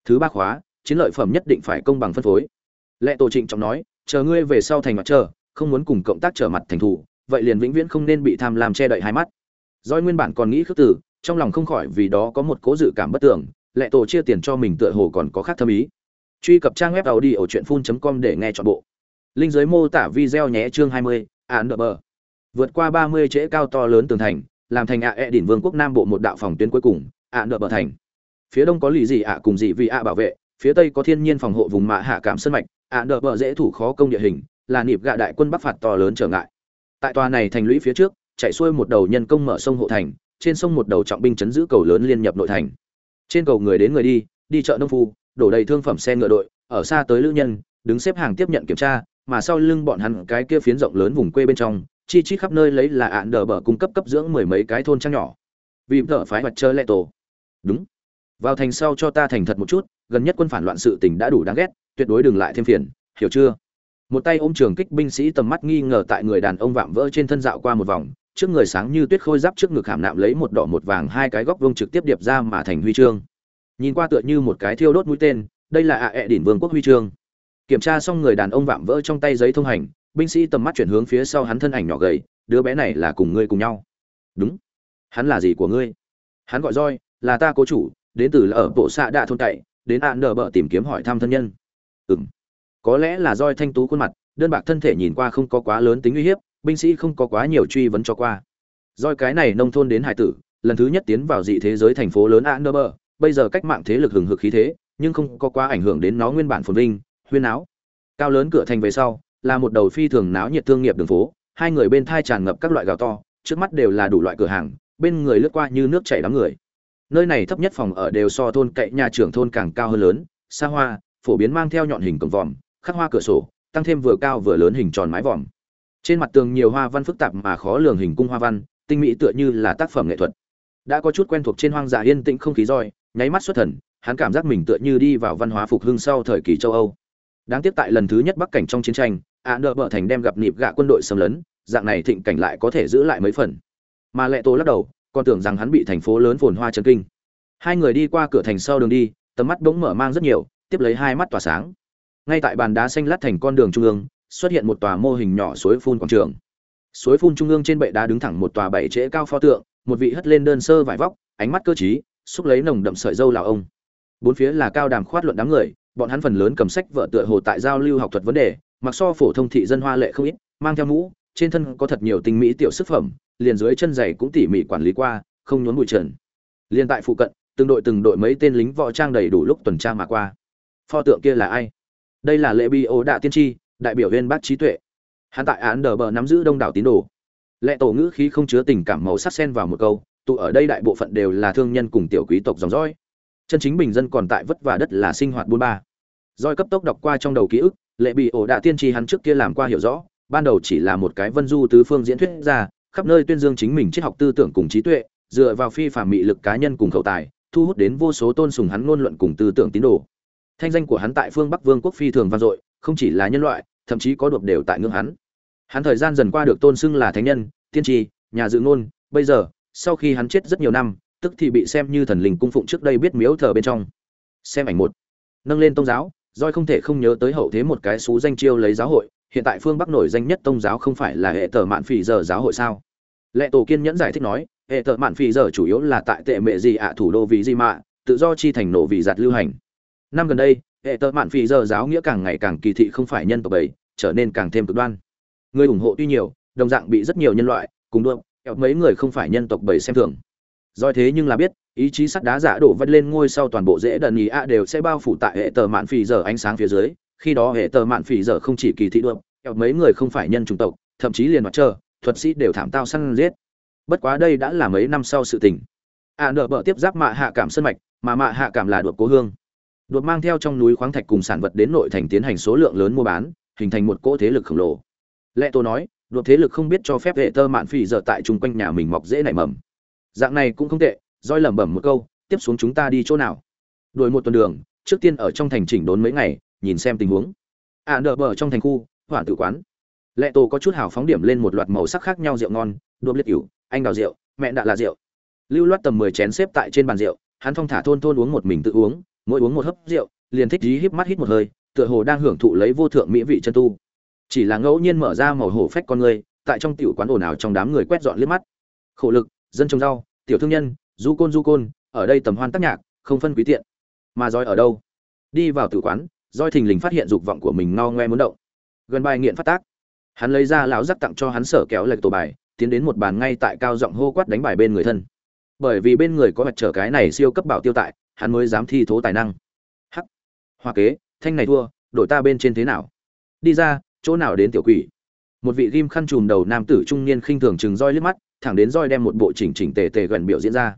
thứ ba khóa chiến lợi phẩm nhất định phải công bằng phân phối. Lệ tổ trịnh trọng nói chờ ngươi về sau thành mặt chờ không muốn cùng cộng tác trở mặt thành thủ vậy liền vĩnh viễn không nên bị tham lam che đậy hai mắt. Doi nguyên bản còn nghĩ khước tử, trong lòng không khỏi vì đó có một cố dự cảm bất tưởng lệ tổ chia tiền cho mình tựa hồ còn có khác thâm ý. Truy cập trang web tàu đi ở truyện phun com để nghe chọn bộ. Linh giới mô tả video nhé chương 20, án đỡ bờ. Vượt qua 30 trễ cao to lớn tường thành làm thành ạ à e đỉnh vương quốc nam bộ một đạo phòng tuyến cuối cùng ạ đỡ bờ thành. Phía đông có lì gì ạ cùng dị vì ạ bảo vệ phía tây có thiên nhiên phòng hộ vùng mạ hạ cảm sân mạch, ạ đỡ bờ dễ thủ khó công địa hình, là nịp gạ đại quân bắc phạt to lớn trở ngại. Tại tòa này thành lũy phía trước, chạy xuôi một đầu nhân công mở sông hộ thành, trên sông một đầu trọng binh chấn giữ cầu lớn liên nhập nội thành. Trên cầu người đến người đi đi chợ nông phu, đổ đầy thương phẩm xe ngựa đội, ở xa tới lữ nhân, đứng xếp hàng tiếp nhận kiểm tra, mà sau lưng bọn hắn cái kia phiến rộng lớn vùng quê bên trong, chi chít khắp nơi lấy là ạn đờ bờ cung cấp cấp dưỡng mười mấy cái thôn trang nhỏ. Vì vợ phái mặt chơi lệ tổ. Đúng vào thành sau cho ta thành thật một chút, gần nhất quân phản loạn sự tình đã đủ đáng ghét, tuyệt đối đừng lại thêm phiền, hiểu chưa? Một tay ôm trường kích binh sĩ tầm mắt nghi ngờ tại người đàn ông vạm vỡ trên thân dạo qua một vòng, trước người sáng như tuyết khôi giáp trước ngực hàm nạm lấy một đỏ một vàng hai cái góc vương trực tiếp điệp ra mà thành huy chương. Nhìn qua tựa như một cái thiêu đốt mũi tên, đây là ạ à ẹ đỉnh vương quốc huy chương. Kiểm tra xong người đàn ông vạm vỡ trong tay giấy thông hành, binh sĩ tầm mắt chuyển hướng phía sau hắn thân ảnh nhỏ gầy, đứa bé này là cùng ngươi cùng nhau. Đúng. Hắn là gì của ngươi? Hắn gọi roi là ta cố chủ đến từ là ở bộ xạ đạ thôn cậy đến ạ nở bờ tìm kiếm hỏi thăm thân nhân. Ừ m có lẽ là roi thanh tú khuôn mặt, đơn bạc thân thể nhìn qua không có quá lớn tính uy hiếp, binh sĩ không có quá nhiều truy vấn cho qua. Roi cái này nông thôn đến hải tử, lần thứ nhất tiến vào dị thế giới thành phố lớn ạ nở bờ bây giờ cách mạng thế lực hừng hực khí thế, nhưng không có quá ảnh hưởng đến nó nguyên bản phồn vinh, huyên áo cao lớn cửa thành về sau, là một đầu phi thường náo nhiệt thương nghiệp đường phố, hai người bên thai tràn ngập các loại gạo to, trước mắt đều là đủ loại cửa hàng, bên người lướt qua như nước chảy đám người nơi này thấp nhất phòng ở đều so thôn cậy nhà trưởng thôn càng cao hơn lớn, xa hoa, phổ biến mang theo nhọn hình cổng vòm, khắc hoa cửa sổ, tăng thêm vừa cao vừa lớn hình tròn mái vòm. Trên mặt tường nhiều hoa văn phức tạp mà khó lường hình cung hoa văn, tinh mỹ tựa như là tác phẩm nghệ thuật. Đã có chút quen thuộc trên hoang dã yên tĩnh không khí roi, nháy mắt xuất thần, hắn cảm giác mình tựa như đi vào văn hóa phục hưng sau thời kỳ châu âu. Đáng tiếc tại lần thứ nhất bắc cảnh trong chiến tranh ạ nợ bợ thành đem gặp nịp gạ quân đội xâm lấn, dạng này thịnh cảnh lại có thể giữ lại mấy phần. Mà lệ tô lắc đầu còn tưởng rằng hắn bị thành phố lớn phồn hoa chấn kinh. Hai người đi qua cửa thành sau đường đi tầm mắt bỗng mở mang rất nhiều tiếp lấy hai mắt tỏa sáng. Ngay tại bàn đá xanh lát thành con đường trung ương xuất hiện một tòa mô hình nhỏ suối phun quảng trường. Suối phun trung ương trên bệ đá đứng thẳng một tòa bảy trễ cao pho tượng một vị hất lên đơn sơ vải vóc ánh mắt cơ trí, xúc lấy nồng đậm sợi dâu lão ông. Bốn phía là cao đàm khoát luận đám người bọn hắn phần lớn cầm sách vợ tựa hồ tại giao lưu học thuật vấn đề mặc so phổ thông thị dân hoa lệ không ít mang theo mũ trên thân có thật nhiều tinh mỹ tiểu sức phẩm liền dưới chân giày cũng tỉ mỉ quản lý qua, không nhốn bụi trần. Liên tại phụ cận, từng đội từng đội mấy tên lính võ trang đầy đủ lúc tuần tra mà qua. Pho tượng kia là ai? Đây là lệ bi ô đạ tiên tri, đại biểu viên bác trí tuệ. Hắn tại án đờ bờ nắm giữ đông đảo tín đồ. Lệ tổ ngữ khí không chứa tình cảm màu sắc xen vào một câu, tụ ở đây đại bộ phận đều là thương nhân cùng tiểu quý tộc dòng dõi. Chân chính bình dân còn tại vất vả đất là sinh hoạt buôn ba. Rồi cấp tốc đọc qua trong đầu ký ức, lệ bị ổ đạ tiên tri hắn trước kia làm qua hiểu rõ, ban đầu chỉ là một cái vân du tứ phương diễn thuyết ra khắp nơi tuyên dương chính mình triết học tư tưởng cùng trí tuệ dựa vào phi phàm mị lực cá nhân cùng khẩu tài thu hút đến vô số tôn sùng hắn ngôn luận cùng tư tưởng tín đồ. Thanh danh của hắn tại phương bắc vương quốc phi thường vang dội không chỉ là nhân loại thậm chí có đột đều tại ngưỡng hắn. Hắn thời gian dần qua được tôn xưng là thánh nhân tiên tri nhà dự ngôn bây giờ sau khi hắn chết rất nhiều năm tức thì bị xem như thần linh cung phụng trước đây biết miếu thờ bên trong. Xem ảnh một. Nâng lên tôn giáo Joy không thể không nhớ tới hậu thế một cái số danh chiêu lấy giáo hội, hiện tại phương Bắc nổi danh nhất tôn giáo không phải là hệ tờ mạn phì giờ giáo hội sao? Lệ tổ kiên nhẫn giải thích nói, hệ tờ mạn phì giờ chủ yếu là tại tệ Mệ gì ạ thủ đô vì Di mạ, tự do chi thành nổ vì giặt lưu hành. Năm gần đây, hệ tờ mạn phì giờ giáo nghĩa càng ngày càng kỳ thị không phải nhân tộc bảy, trở nên càng thêm cực đoan. Người ủng hộ tuy nhiều, đồng dạng bị rất nhiều nhân loại cùng đuông, mấy người không phải nhân tộc bảy xem thường. Do thế nhưng là biết, ý chí sắt đá giả đổ vắt lên ngôi sau toàn bộ dễ đần ý ạ đều sẽ bao phủ tại hệ tờ mạn phì giờ ánh sáng phía dưới khi đó hệ tờ mạn phỉ giờ không chỉ kỳ thị đượm kẹo mấy người không phải nhân chủng tộc thậm chí liền mặt trơ thuật sĩ đều thảm tao săn giết. Bất quá đây đã là mấy năm sau sự tình. Ạ à, nợ bợ tiếp giáp mạ hạ cảm sân mạch mà mạ hạ cảm là đột cố hương. Đột mang theo trong núi khoáng thạch cùng sản vật đến nội thành tiến hành số lượng lớn mua bán hình thành một cỗ thế lực khổng lồ. Lệ tôi nói đột thế lực không biết cho phép hệ tơ mạn phỉ giờ tại chung quanh nhà mình mọc dễ nảy mầm. Dạng này cũng không tệ roi lẩm bẩm một câu tiếp xuống chúng ta đi chỗ nào? Đuổi một tuần đường trước tiên ở trong thành chỉnh đốn mấy ngày nhìn xem tình huống. À nở bờ trong thành khu hoản tử quán. Lệ tổ có chút hào phóng điểm lên một loạt màu sắc khác nhau rượu ngon đuộm liệt cửu, anh đào rượu, mẹ đạ là rượu. Lưu loát tầm mười chén xếp tại trên bàn rượu, hắn thong thả thôn thôn uống một mình tự uống, mỗi uống một hớp rượu, liền thích dí híp mắt hít một hơi, tựa hồ đang hưởng thụ lấy vô thượng mỹ vị chân tu. Chỉ là ngẫu nhiên mở ra màu hổ phách con người, tại trong tiểu quán ồn ào trong đám người quét dọn liếc mắt. Khổ lực, dân trồng rau, tiểu thương nhân, du côn du côn, ở đây tầm hoan tác nhạc, không phân quý tiện. Mà giỏi ở đâu? Đi vào tử quán Doi thình lình phát hiện dục vọng của mình ngao ngoe muốn động. Gần bài nghiện phát tác. Hắn lấy ra lão giắc tặng cho hắn sở kéo lệch tổ bài, tiến đến một bàn ngay tại cao giọng hô quát đánh bài bên người thân. Bởi vì bên người có mặt trở cái này siêu cấp bảo tiêu tại, hắn mới dám thi thố tài năng. Hắc. Hoa kế, thanh này thua đổi ta bên trên thế nào? Đi ra, chỗ nào đến tiểu quỷ? Một vị ghim khăn trùm đầu nam tử trung niên khinh thường chừng roi liếc mắt, thẳng đến roi đem một bộ chỉnh chỉnh tề tề gần biểu diễn ra.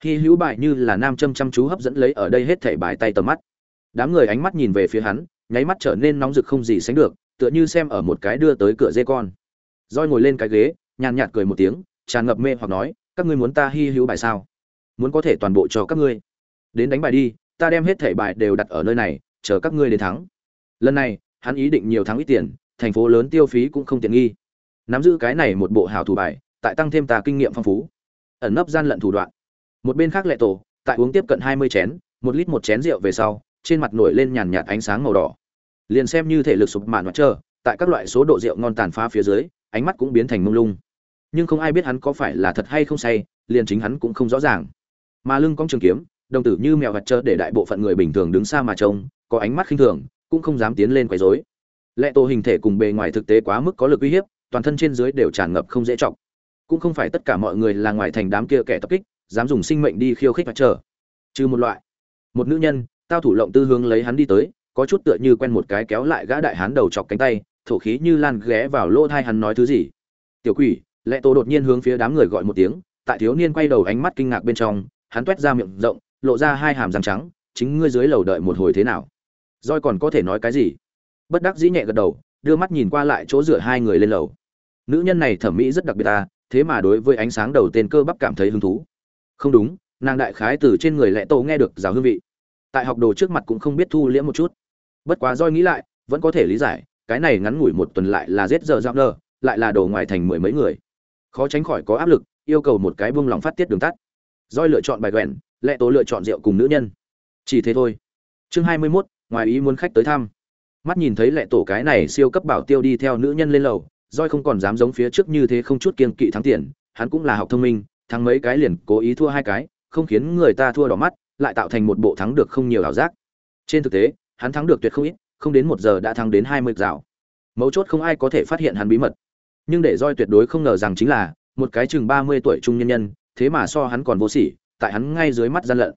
Khi hữu bài như là nam châm chăm chú hấp dẫn lấy ở đây hết thảy bài tay tầm mắt đám người ánh mắt nhìn về phía hắn, nháy mắt trở nên nóng rực không gì sánh được, tựa như xem ở một cái đưa tới cửa dê con. Roi ngồi lên cái ghế, nhàn nhạt cười một tiếng, tràn ngập mê hoặc nói, các ngươi muốn ta hy hữu bài sao? Muốn có thể toàn bộ cho các ngươi. Đến đánh bài đi, ta đem hết thẻ bài đều đặt ở nơi này, chờ các ngươi đến thắng. Lần này, hắn ý định nhiều thắng ít tiền, thành phố lớn tiêu phí cũng không tiện nghi. Nắm giữ cái này một bộ hào thủ bài, tại tăng thêm ta kinh nghiệm phong phú. Ẩn nấp gian lận thủ đoạn. Một bên khác lệ tổ, tại uống tiếp cận hai mươi chén, một lít một chén rượu về sau trên mặt nổi lên nhàn nhạt ánh sáng màu đỏ. Liền xem như thể lực sụp mạn mặt trơ, tại các loại số độ rượu ngon tàn phá phía dưới, ánh mắt cũng biến thành mông lung. Nhưng không ai biết hắn có phải là thật hay không say, liền chính hắn cũng không rõ ràng. Mà lưng cong trường kiếm, đồng tử như mèo vặt trơ để đại bộ phận người bình thường đứng xa mà trông, có ánh mắt khinh thường, cũng không dám tiến lên quấy rối. Lệ tổ hình thể cùng bề ngoài thực tế quá mức có lực uy hiếp, toàn thân trên dưới đều tràn ngập không dễ trọng cũng không phải tất cả mọi người là ngoài thành đám kia kẻ tập kích, dám dùng sinh mệnh đi khiêu khích và chờ. Trừ một loại, một nữ nhân tao thủ lộng tư hướng lấy hắn đi tới, có chút tựa như quen một cái kéo lại gã đại hán đầu chọc cánh tay, thổ khí như lan ghé vào lỗ thai hắn nói thứ gì. Tiểu quỷ lệ tổ đột nhiên hướng phía đám người gọi một tiếng, tại thiếu niên quay đầu ánh mắt kinh ngạc bên trong, hắn toét ra miệng rộng, lộ ra hai hàm răng trắng, chính ngươi dưới lầu đợi một hồi thế nào? Roi còn có thể nói cái gì? Bất đắc dĩ nhẹ gật đầu, đưa mắt nhìn qua lại chỗ dựa hai người lên lầu. Nữ nhân này thẩm mỹ rất đặc biệt ta, thế mà đối với ánh sáng đầu tên cơ bắp cảm thấy hứng thú. Không đúng, nàng đại khái từ trên người lệ tổ nghe được giáo hương vị tại học đồ trước mặt cũng không biết thu liễm một chút. Bất quá roi nghĩ lại vẫn có thể lý giải cái này ngắn ngủi một tuần lại là giết giờ dạo nơ lại là đồ ngoài thành mười mấy người. Khó tránh khỏi có áp lực yêu cầu một cái buông lòng phát tiết đường tắt. Roi lựa chọn bài quèn lệ tố lựa chọn rượu cùng nữ nhân. Chỉ thế thôi. Chương hai mươi 21, ngoài ý muốn khách tới thăm. Mắt nhìn thấy lệ tổ cái này siêu cấp bảo tiêu đi theo nữ nhân lên lầu roi không còn dám giống phía trước như thế không chút kiên kỵ thắng tiền hắn cũng là học thông minh thắng mấy cái liền cố ý thua hai cái không khiến người ta thua đỏ mắt lại tạo thành một bộ thắng được không nhiều ảo giác. Trên thực tế, hắn thắng được tuyệt không ít, không đến một giờ đã thắng đến hai mươi rào mấu chốt không ai có thể phát hiện hắn bí mật. Nhưng để roi tuyệt đối không ngờ rằng chính là, một cái chừng ba mươi tuổi trung nhân nhân, thế mà so hắn còn vô sỉ, tại hắn ngay dưới mắt gian lận.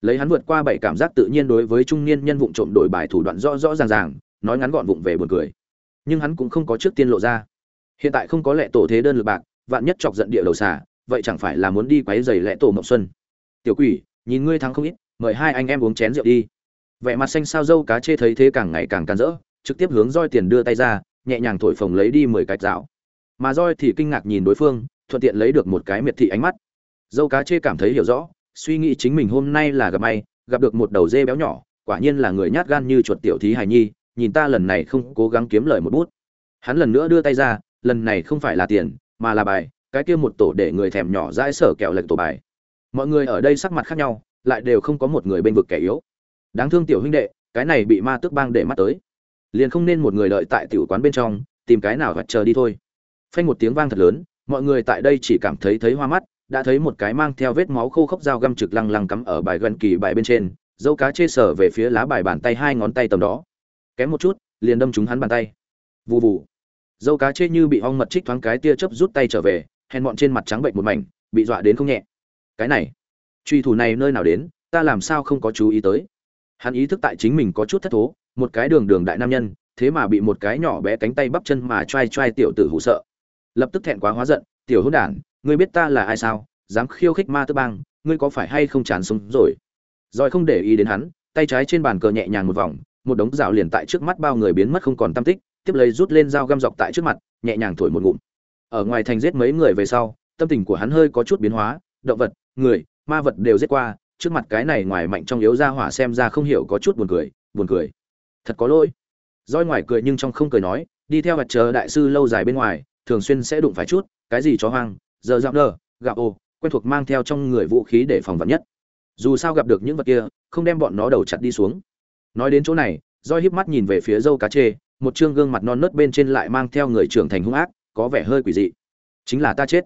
Lấy hắn vượt qua bảy cảm giác tự nhiên đối với trung niên nhân vụng trộm đổi bài thủ đoạn rõ rõ ràng ràng, nói ngắn gọn vụng về buồn cười. Nhưng hắn cũng không có trước tiên lộ ra. Hiện tại không có lệ tổ thế đơn lực bạc, vạn nhất chọc giận địa đầu xả vậy chẳng phải là muốn đi quấy giày lệ tổ mộng xuân. Tiểu quỷ nhìn ngươi thắng không ít, mời hai anh em uống chén rượu đi. Vẻ mặt xanh sao dâu cá chê thấy thế càng ngày càng càn rỡ, trực tiếp hướng roi tiền đưa tay ra, nhẹ nhàng thổi phồng lấy đi mười cái dạo mà roi thì kinh ngạc nhìn đối phương, thuận tiện lấy được một cái miệt thị ánh mắt. Dâu cá chê cảm thấy hiểu rõ, suy nghĩ chính mình hôm nay là gặp may, gặp được một đầu dê béo nhỏ, quả nhiên là người nhát gan như chuột tiểu thí hài nhi, nhìn ta lần này không cố gắng kiếm lời một bút. Hắn lần nữa đưa tay ra, lần này không phải là tiền, mà là bài, cái kia một tổ để người thèm nhỏ dãi sở kẹo lệch tổ bài mọi người ở đây sắc mặt khác nhau, lại đều không có một người bên vực kẻ yếu. Đáng thương tiểu huynh đệ, cái này bị ma tước bang để mắt tới. Liền không nên một người đợi tại tiểu quán bên trong, tìm cái nào hoặc chờ đi thôi. Phanh một tiếng vang thật lớn, mọi người tại đây chỉ cảm thấy thấy hoa mắt, đã thấy một cái mang theo vết máu khô khốc dao găm trực lăng lăng cắm ở bài gần kỳ bài bên trên, dâu cá chê sở về phía lá bài bàn tay hai ngón tay tầm đó. Kém một chút, liền đâm trúng hắn bàn tay. Vù vù. Dâu cá chê như bị ong mật trích thoáng cái tia chớp rút tay trở về, hèn bọn trên mặt trắng bệnh một mảnh, bị dọa đến không nhẹ cái này, truy thủ này nơi nào đến, ta làm sao không có chú ý tới? Hắn ý thức tại chính mình có chút thất thố, một cái đường đường đại nam nhân, thế mà bị một cái nhỏ bé cánh tay bắp chân mà t r a i t r a i tiểu tử hụ sợ. Lập tức thẹn quá hóa giận, tiểu hôn đản, ngươi biết ta là ai sao? Dám khiêu khích ma tư bang, ngươi có phải hay không chán sống rồi? Rồi không để ý đến hắn, tay trái trên bàn cờ nhẹ nhàng một vòng, một đống rào liền tại trước mắt bao người biến mất không còn tam tích, tiếp lấy rút lên dao găm dọc tại trước mặt, nhẹ nhàng thổi một ngụm. Ở ngoài thành giết mấy người về sau, tâm tình của hắn hơi có chút biến hóa, động vật người ma vật đều giết qua trước mặt cái này ngoài mạnh trong yếu ra hỏa xem ra không hiểu có chút buồn cười buồn cười. Thật có lỗi. Roi ngoài cười nhưng trong không cười nói đi theo vật chờ đại sư lâu dài bên ngoài thường xuyên sẽ đụng phải chút cái gì chó hoang giờ dạo nơ gặp ồ, quen thuộc mang theo trong người vũ khí để phòng vật nhất. Dù sao gặp được những vật kia không đem bọn nó đầu chặt đi xuống. Nói đến chỗ này roi híp mắt nhìn về phía dâu cá chê một trương gương mặt non nớt bên trên lại mang theo người trưởng thành hung ác có vẻ hơi quỷ dị. Chính là ta chết.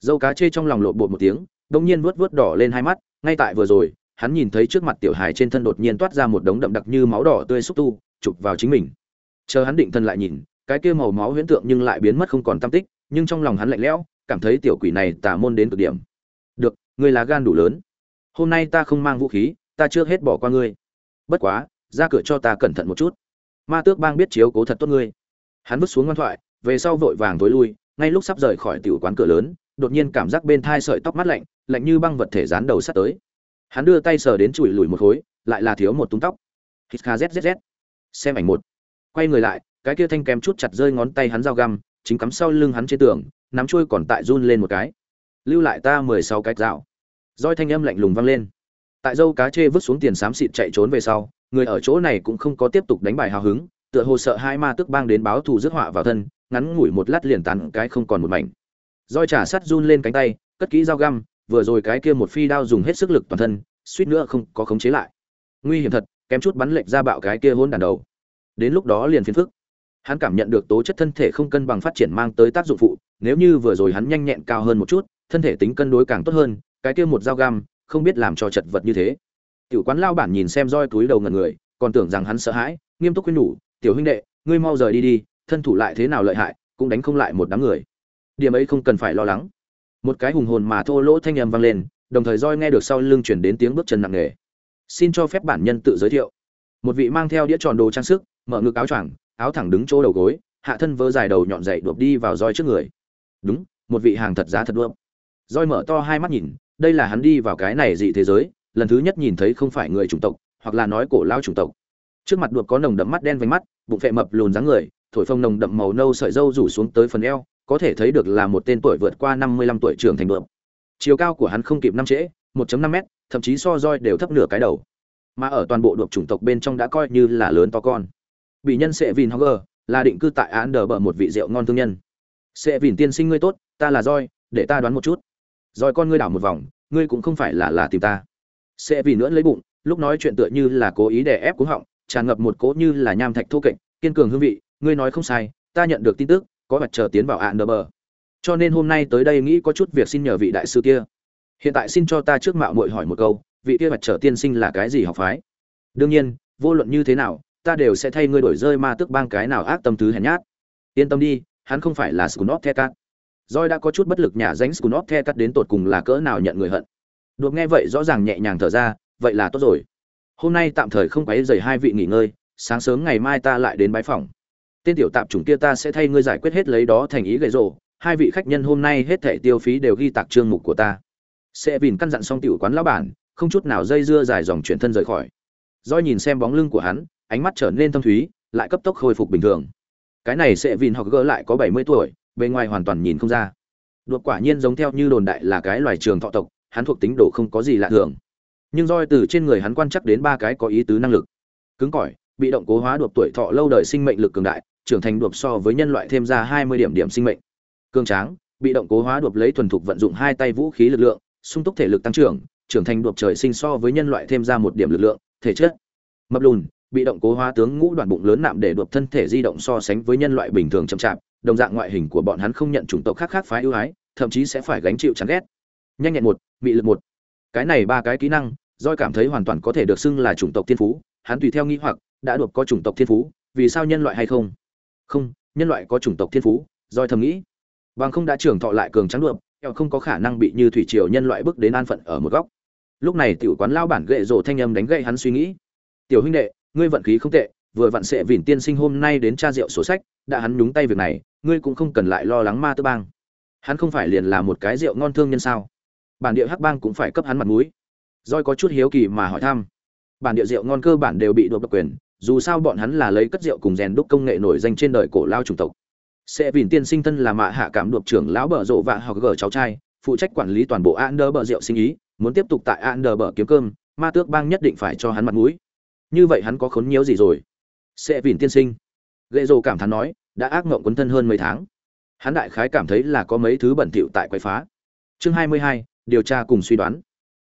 Dâu cá chê trong lòng lộn bột một tiếng đông nhiên vuốt vuốt đỏ lên hai mắt, ngay tại vừa rồi, hắn nhìn thấy trước mặt tiểu hài trên thân đột nhiên toát ra một đống đậm đặc như máu đỏ tươi xúc tu, chụp vào chính mình. Chờ hắn định thân lại nhìn, cái kia màu máu huyễn tượng nhưng lại biến mất không còn tam tích, nhưng trong lòng hắn lạnh lẽo, cảm thấy tiểu quỷ này tà môn đến cực điểm. Được, ngươi là gan đủ lớn. Hôm nay ta không mang vũ khí, ta chưa hết bỏ qua ngươi. Bất quá, ra cửa cho ta cẩn thận một chút. Ma tước bang biết chiếu cố thật tốt ngươi. Hắn vứt xuống ngoan thoại, về sau vội vàng tối lui, ngay lúc sắp rời khỏi tiểu quán cửa lớn đột nhiên cảm giác bên thai sợi tóc mát lạnh lạnh như băng vật thể dán đầu sắt tới. Hắn đưa tay sờ đến chùi lùi một khối, lại là thiếu một tung tóc. Hít kha zzz xem ảnh một. Quay người lại, cái kia thanh kém chút chặt rơi ngón tay hắn dao găm, chính cắm sau lưng hắn trên tường, nắm trôi còn tại run lên một cái. Lưu lại ta mười sáu cái dạo roi thanh âm lạnh lùng vang lên. Tại dâu cá chê vứt xuống tiền xám xịt chạy trốn về sau, người ở chỗ này cũng không có tiếp tục đánh bài hào hứng, tựa hồ sợ hai ma tức bang đến báo thù rước họa vào thân, ngắn ngủi một lát liền tàn cái không còn một mảnh roi trả sắt run lên cánh tay, cất kỹ dao găm, vừa rồi cái kia một phi đao dùng hết sức lực toàn thân, suýt nữa không có khống chế lại. Nguy hiểm thật, kém chút bắn lệch ra bạo cái kia hôn đàn đầu. Đến lúc đó liền phiền phức. Hắn cảm nhận được tố chất thân thể không cân bằng phát triển mang tới tác dụng phụ, nếu như vừa rồi hắn nhanh nhẹn cao hơn một chút, thân thể tính cân đối càng tốt hơn, cái kia một dao găm, không biết làm cho chật vật như thế. Tiểu quán lao bản nhìn xem roi túi đầu ngần người, còn tưởng rằng hắn sợ hãi, nghiêm túc khuyên nhủ, tiểu huynh đệ, ngươi mau rời đi đi, thân thủ lại thế nào lợi hại, cũng đánh không lại một đám người điểm ấy không cần phải lo lắng. Một cái hùng hồn mà thô lỗ thanh âm vang lên, đồng thời roi nghe được sau lưng chuyển đến tiếng bước chân nặng nề. Xin cho phép bản nhân tự giới thiệu. Một vị mang theo đĩa tròn đồ trang sức, mở ngực áo choàng, áo thẳng đứng chỗ đầu gối, hạ thân vớ dài đầu nhọn dậy đột đi vào roi trước người. Đúng, một vị hàng thật giá thật đuộp roi mở to hai mắt nhìn, đây là hắn đi vào cái này dị thế giới, lần thứ nhất nhìn thấy không phải người chủng tộc, hoặc là nói cổ lao chủng tộc. Trước mặt đuộp có nồng đậm mắt đen vành mắt, bụng phệ mập lùn dáng người, thổi phồng nồng đậm màu nâu sợi râu rủ xuống tới phần eo có thể thấy được là một tên tuổi vượt qua năm mươi lăm tuổi trưởng thành bượm. chiều cao của hắn không kịp năm trễ 1.5 m thậm chí so roi đều thấp nửa cái đầu. Mà ở toàn bộ đột chủng tộc bên trong đã coi như là lớn to con. Bị nhân sẽ vin Hoger, là định cư tại án đờ bờ một vị rượu ngon thương nhân. Sẽ vin tiên sinh ngươi tốt ta là roi để ta đoán một chút. Roi con ngươi đảo một vòng ngươi cũng không phải là là tìm ta. Sẽ vì nữa lấy bụng lúc nói chuyện tựa như là cố ý đè ép cúng họng tràn ngập một cỗ như là nham thạch thô kệch kiên cường hương vị ngươi nói không sai ta nhận được tin tức có mặt chờ tiến vào án đờ bờ cho nên hôm nay tới đây nghĩ có chút việc xin nhờ vị đại sư kia. Hiện tại xin cho ta trước mạo muội hỏi một câu, vị kia mặt trở tiên sinh là cái gì học phái? Đương nhiên, vô luận như thế nào, ta đều sẽ thay ngươi đổi rơi ma tức bang cái nào ác tâm thứ hèn nhát. Yên tâm đi, hắn không phải là scunop the cat roi đã có chút bất lực nhả danh scunop the cat đến tột cùng là cỡ nào nhận người hận. Được nghe vậy rõ ràng nhẹ nhàng thở ra, vậy là tốt rồi. Hôm nay tạm thời không quấy dày hai vị nghỉ ngơi, sáng sớm ngày mai ta lại đến bái phòng tên tiểu tạp chủng kia ta sẽ thay ngươi giải quyết hết lấy đó thành ý gậy rổ hai vị khách nhân hôm nay hết thẻ tiêu phí đều ghi tạc trương mục của ta. Sẽ vìn căn dặn xong tiểu quán lão bản, không chút nào dây dưa dài dòng chuyển thân rời khỏi. Doi nhìn xem bóng lưng của hắn, ánh mắt trở nên thâm thúy, lại cấp tốc khôi phục bình thường. Cái này sẽ vìn hoặc gỡ lại có bảy mươi tuổi, bề ngoài hoàn toàn nhìn không ra. Đột quả nhiên giống theo như đồn đại là cái loài trường thọ tộc, hắn thuộc tính độ không có gì lạ thường. Nhưng roi từ trên người hắn quan chắc đến ba cái có ý tứ năng lực. Cứng cỏi, bị động cố hóa đột tuổi thọ lâu đời sinh mệnh lực cường đại trưởng thành đột so với nhân loại thêm ra hai mươi điểm điểm sinh mệnh. Cường tráng, bị động cố hóa đột lấy thuần thục vận dụng hai tay vũ khí lực lượng, sung túc thể lực tăng trưởng trưởng thành đột trời sinh so với nhân loại thêm ra một điểm lực lượng, thể chất. Mập lùn, bị động cố hóa tướng ngũ đoạn bụng lớn nạm để đột thân thể di động so sánh với nhân loại bình thường chậm chạp, đồng dạng ngoại hình của bọn hắn không nhận chủng tộc khác khác phái ưu ái, thậm chí sẽ phải gánh chịu chán ghét. Nhanh nhẹn một bị lực một. Cái này ba cái kỹ năng doi cảm thấy hoàn toàn có thể được xưng là chủng tộc thiên phú, hắn tùy theo nghi hoặc, đã đột có chủng tộc thiên phú, vì sao nhân loại hay không? Không, nhân loại có chủng tộc thiên phú doi thầm nghĩ. Bằng không đã trưởng thọ lại cường trắng đượm eo không có khả năng bị như thủy triều nhân loại bước đến an phận ở một góc. Lúc này tiểu quán lao bản gậy rổ thanh âm đánh gậy hắn suy nghĩ. Tiểu huynh đệ, ngươi vận khí không tệ, vừa vặn sẽ vỉn tiên sinh hôm nay đến tra rượu sổ sách, đã hắn nhúng tay việc này, ngươi cũng không cần lại lo lắng ma tư bang. Hắn không phải liền là một cái rượu ngon thương nhân sao? Bản địa hắc bang cũng phải cấp hắn mặt mũi. Roi có chút hiếu kỳ mà hỏi thăm. Bản địa rượu ngon cơ bản đều bị đột độc quyền dù sao bọn hắn là lấy cất rượu cùng rèn đúc công nghệ nổi danh trên đời cổ lao chủng tộc. Sẽ vìn tiên sinh thân là mạ hạ cảm đột trưởng lão bờ rộ và học gờ cháu trai, phụ trách quản lý toàn bộ Ander bờ rượu sinh ý, muốn tiếp tục tại Ander bờ kiếm cơm, ma tước bang nhất định phải cho hắn mặt mũi. Như vậy hắn có khốn nhiễu gì rồi? Sẽ vìn tiên sinh. Gệ rồ cảm thán nói, đã ác mộng quấn thân hơn mấy tháng. Hắn đại khái cảm thấy là có mấy thứ bẩn thỉu tại quậy phá. Chương hai mươi hai, điều tra cùng suy đoán.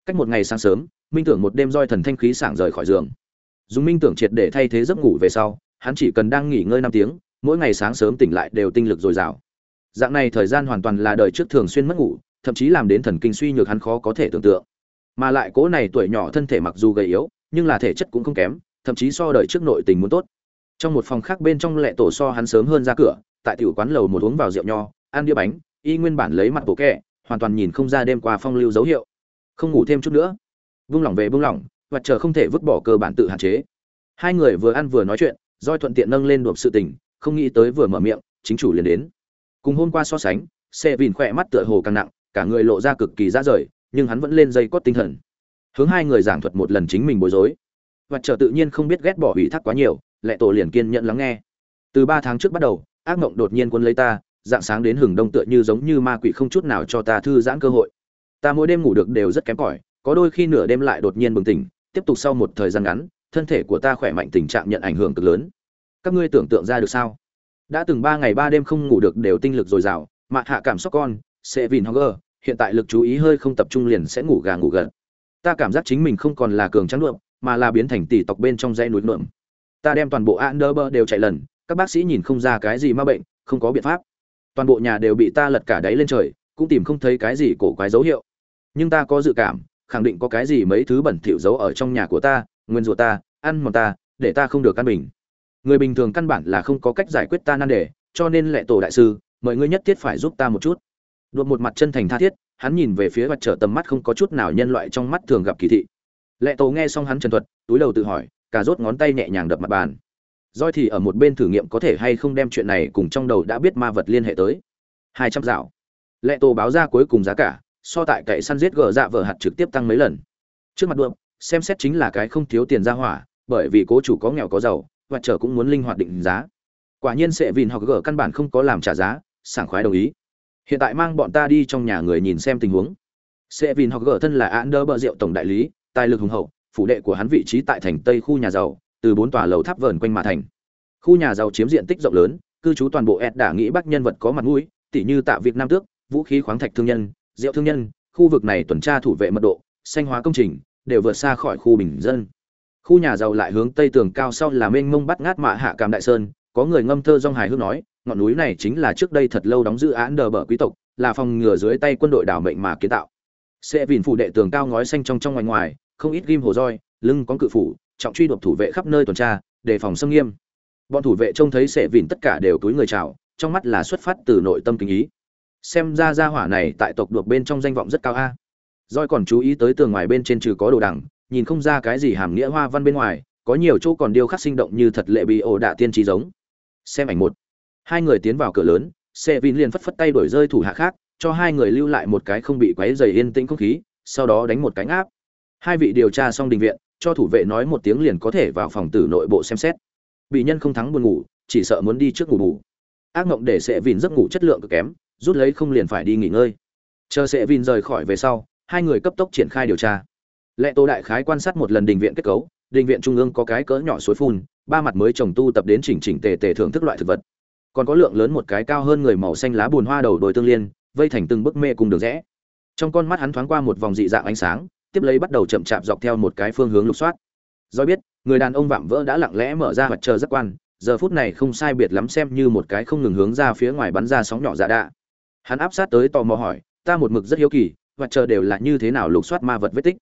Cách một ngày sáng sớm, minh tưởng một đêm roi thần thanh khí sảng rời khỏi giường dùng minh tưởng triệt để thay thế giấc ngủ về sau, hắn chỉ cần đang nghỉ ngơi năm tiếng, mỗi ngày sáng sớm tỉnh lại đều tinh lực dồi dào. Dạng này thời gian hoàn toàn là đời trước thường xuyên mất ngủ, thậm chí làm đến thần kinh suy nhược hắn khó có thể tưởng tượng. Mà lại cố này tuổi nhỏ thân thể mặc dù gầy yếu, nhưng là thể chất cũng không kém, thậm chí so đời trước nội tình muốn tốt. Trong một phòng khác bên trong lệ tổ so hắn sớm hơn ra cửa, tại tiểu quán lầu một uống vào rượu nho, ăn đĩa bánh, y nguyên bản lấy mặt bộ kẹ, hoàn toàn nhìn không ra đêm qua phong lưu dấu hiệu. Không ngủ thêm chút nữa. Vung lỏng về vung lỏng và chờ không thể vứt bỏ cơ bản tự hạn chế. Hai người vừa ăn vừa nói chuyện doi thuận tiện nâng lên đột sự tình, không nghĩ tới vừa mở miệng, chính chủ liền đến. Cùng hôm qua so sánh xe vìn khỏe mắt tựa hồ càng nặng, cả người lộ ra cực kỳ ra rời, nhưng hắn vẫn lên dây cót tinh thần. Hướng hai người giảng thuật một lần chính mình bối rối. Và chờ tự nhiên không biết ghét bỏ ủy thác quá nhiều, lệ tổ liền kiên nhận lắng nghe. Từ ba tháng trước bắt đầu, ác mộng đột nhiên quân lấy ta, dạng sáng đến hừng đông tựa như giống như ma quỷ không chút nào cho ta thư giãn cơ hội. Ta mỗi đêm ngủ được đều rất kém cỏi, có đôi khi nửa đêm lại đột nhiên bừng tỉnh tiếp tục sau một thời gian ngắn, thân thể của ta khỏe mạnh, tình trạng nhận ảnh hưởng cực lớn. Các ngươi tưởng tượng ra được sao? Đã từng ba ngày ba đêm không ngủ được đều tinh lực dồi dào mạ hạ cảm xúc con, sẽ vìn hoger hiện tại lực chú ý hơi không tập trung liền sẽ ngủ gà ngủ gật. Ta cảm giác chính mình không còn là cường trắng luộm, mà là biến thành tỷ tộc bên trong dãy núi luộm. Ta đem toàn bộ Anderber đều chạy lần, các bác sĩ nhìn không ra cái gì ma bệnh, không có biện pháp. Toàn bộ nhà đều bị ta lật cả đáy lên trời, cũng tìm không thấy cái gì cổ quái dấu hiệu. Nhưng ta có dự cảm khẳng định có cái gì mấy thứ bẩn thỉu giấu ở trong nhà của ta, nguyên rủa ta, ăn mòn ta, để ta không được căn bình. Người bình thường căn bản là không có cách giải quyết ta nan đề, cho nên lệ tổ đại sư mọi người nhất thiết phải giúp ta một chút. Đột một mặt chân thành tha thiết, hắn nhìn về phía mặt trở tầm mắt không có chút nào nhân loại trong mắt thường gặp kỳ thị. Lệ tổ nghe xong hắn trần thuật, túi đầu tự hỏi cả rốt ngón tay nhẹ nhàng đập mặt bàn. Roi thì ở một bên thử nghiệm có thể hay không đem chuyện này cùng trong đầu đã biết ma vật liên hệ tới. Hai trăm dạo. Lệ tổ báo ra cuối cùng giá cả so tại cậy săn giết gờ dạ vợ hạt trực tiếp tăng mấy lần. Trước mặt đượm xem xét chính là cái không thiếu tiền ra hỏa, bởi vì cố chủ có nghèo có giàu, và trở cũng muốn linh hoạt định giá. Quả nhiên sẽ vìn học gờ căn bản không có làm trả giá, sảng khoái đồng ý. Hiện tại mang bọn ta đi trong nhà người nhìn xem tình huống. Sẽ vìn học gờ thân là án đơ bờ rượu tổng đại lý, tài lực hùng hậu, phủ đệ của hắn vị trí tại thành tây khu nhà giàu, từ bốn tòa lầu tháp vờn quanh mà thành. Khu nhà giàu chiếm diện tích rộng lớn, cư trú toàn bộ ed đả nghĩ bắc nhân vật có mặt mũi tỷ như tạ việt nam tước, vũ khí khoáng thạch thương nhân rượu thương nhân, khu vực này tuần tra thủ vệ mật độ xanh hóa công trình, đều vượt xa khỏi khu bình dân. Khu nhà giàu lại hướng tây tường cao sau là mênh mông bắt ngát mạ hạ cam đại sơn, có người ngâm thơ dong hài hước nói, ngọn núi này chính là trước đây thật lâu đóng giữ án đờ bờ quý tộc, là phòng ngừa dưới tay quân đội đảo mệnh mà kiến tạo. Sẽ vìn phủ đệ tường cao ngói xanh trong trong ngoài ngoài, không ít ghim hồ roi, lưng có cự phủ, trọng truy đột thủ vệ khắp nơi tuần tra, đề phòng xâm nghiêm. Bọn thủ vệ trông thấy sẽ vìn tất cả đều túi người chào, trong mắt là xuất phát từ nội tâm kính ý xem ra gia hỏa này tại tộc đuộc bên trong danh vọng rất cao a. Roi còn chú ý tới tường ngoài bên trên trừ có đồ đằng, nhìn không ra cái gì hàm nghĩa hoa văn bên ngoài, có nhiều chỗ còn điêu khắc sinh động như thật lệ bị ổ đạ tiên trí giống. Xem ảnh một. Hai người tiến vào cửa lớn, xe vin liền phất phất tay đổi rơi thủ hạ khác, cho hai người lưu lại một cái không bị quấy dày yên tĩnh không khí, sau đó đánh một cánh áp. Hai vị điều tra xong đình viện, cho thủ vệ nói một tiếng liền có thể vào phòng tử nội bộ xem xét. Bị nhân không thắng buồn ngủ, chỉ sợ muốn đi trước ngủ ngủ ác mộng để sẽ vin giấc ngủ chất lượng cực kém rút lấy không liền phải đi nghỉ ngơi. Chờ sẽ vin rời khỏi về sau, hai người cấp tốc triển khai điều tra. Lệ tô đại khái quan sát một lần đình viện kết cấu, đình viện trung ương có cái cỡ nhỏ suối phun, ba mặt mới trồng tu tập đến chỉnh chỉnh tề tề thưởng thức loại thực vật. Còn có lượng lớn một cái cao hơn người màu xanh lá buồn hoa đầu đồi tương liên, vây thành từng bức mê cùng đường rẽ. Trong con mắt hắn thoáng qua một vòng dị dạng ánh sáng, tiếp lấy bắt đầu chậm chạp dọc theo một cái phương hướng lục soát. Do biết, người đàn ông vạm vỡ đã lặng lẽ mở ra mặt chờ rất quan, giờ phút này không sai biệt lắm xem như một cái không ngừng hướng ra phía ngoài bắn ra sóng nhỏ dạ đạ hắn áp sát tới tò mò hỏi, ta một mực rất hiếu kỳ mặt chờ đều là như thế nào lục soát ma vật vết tích?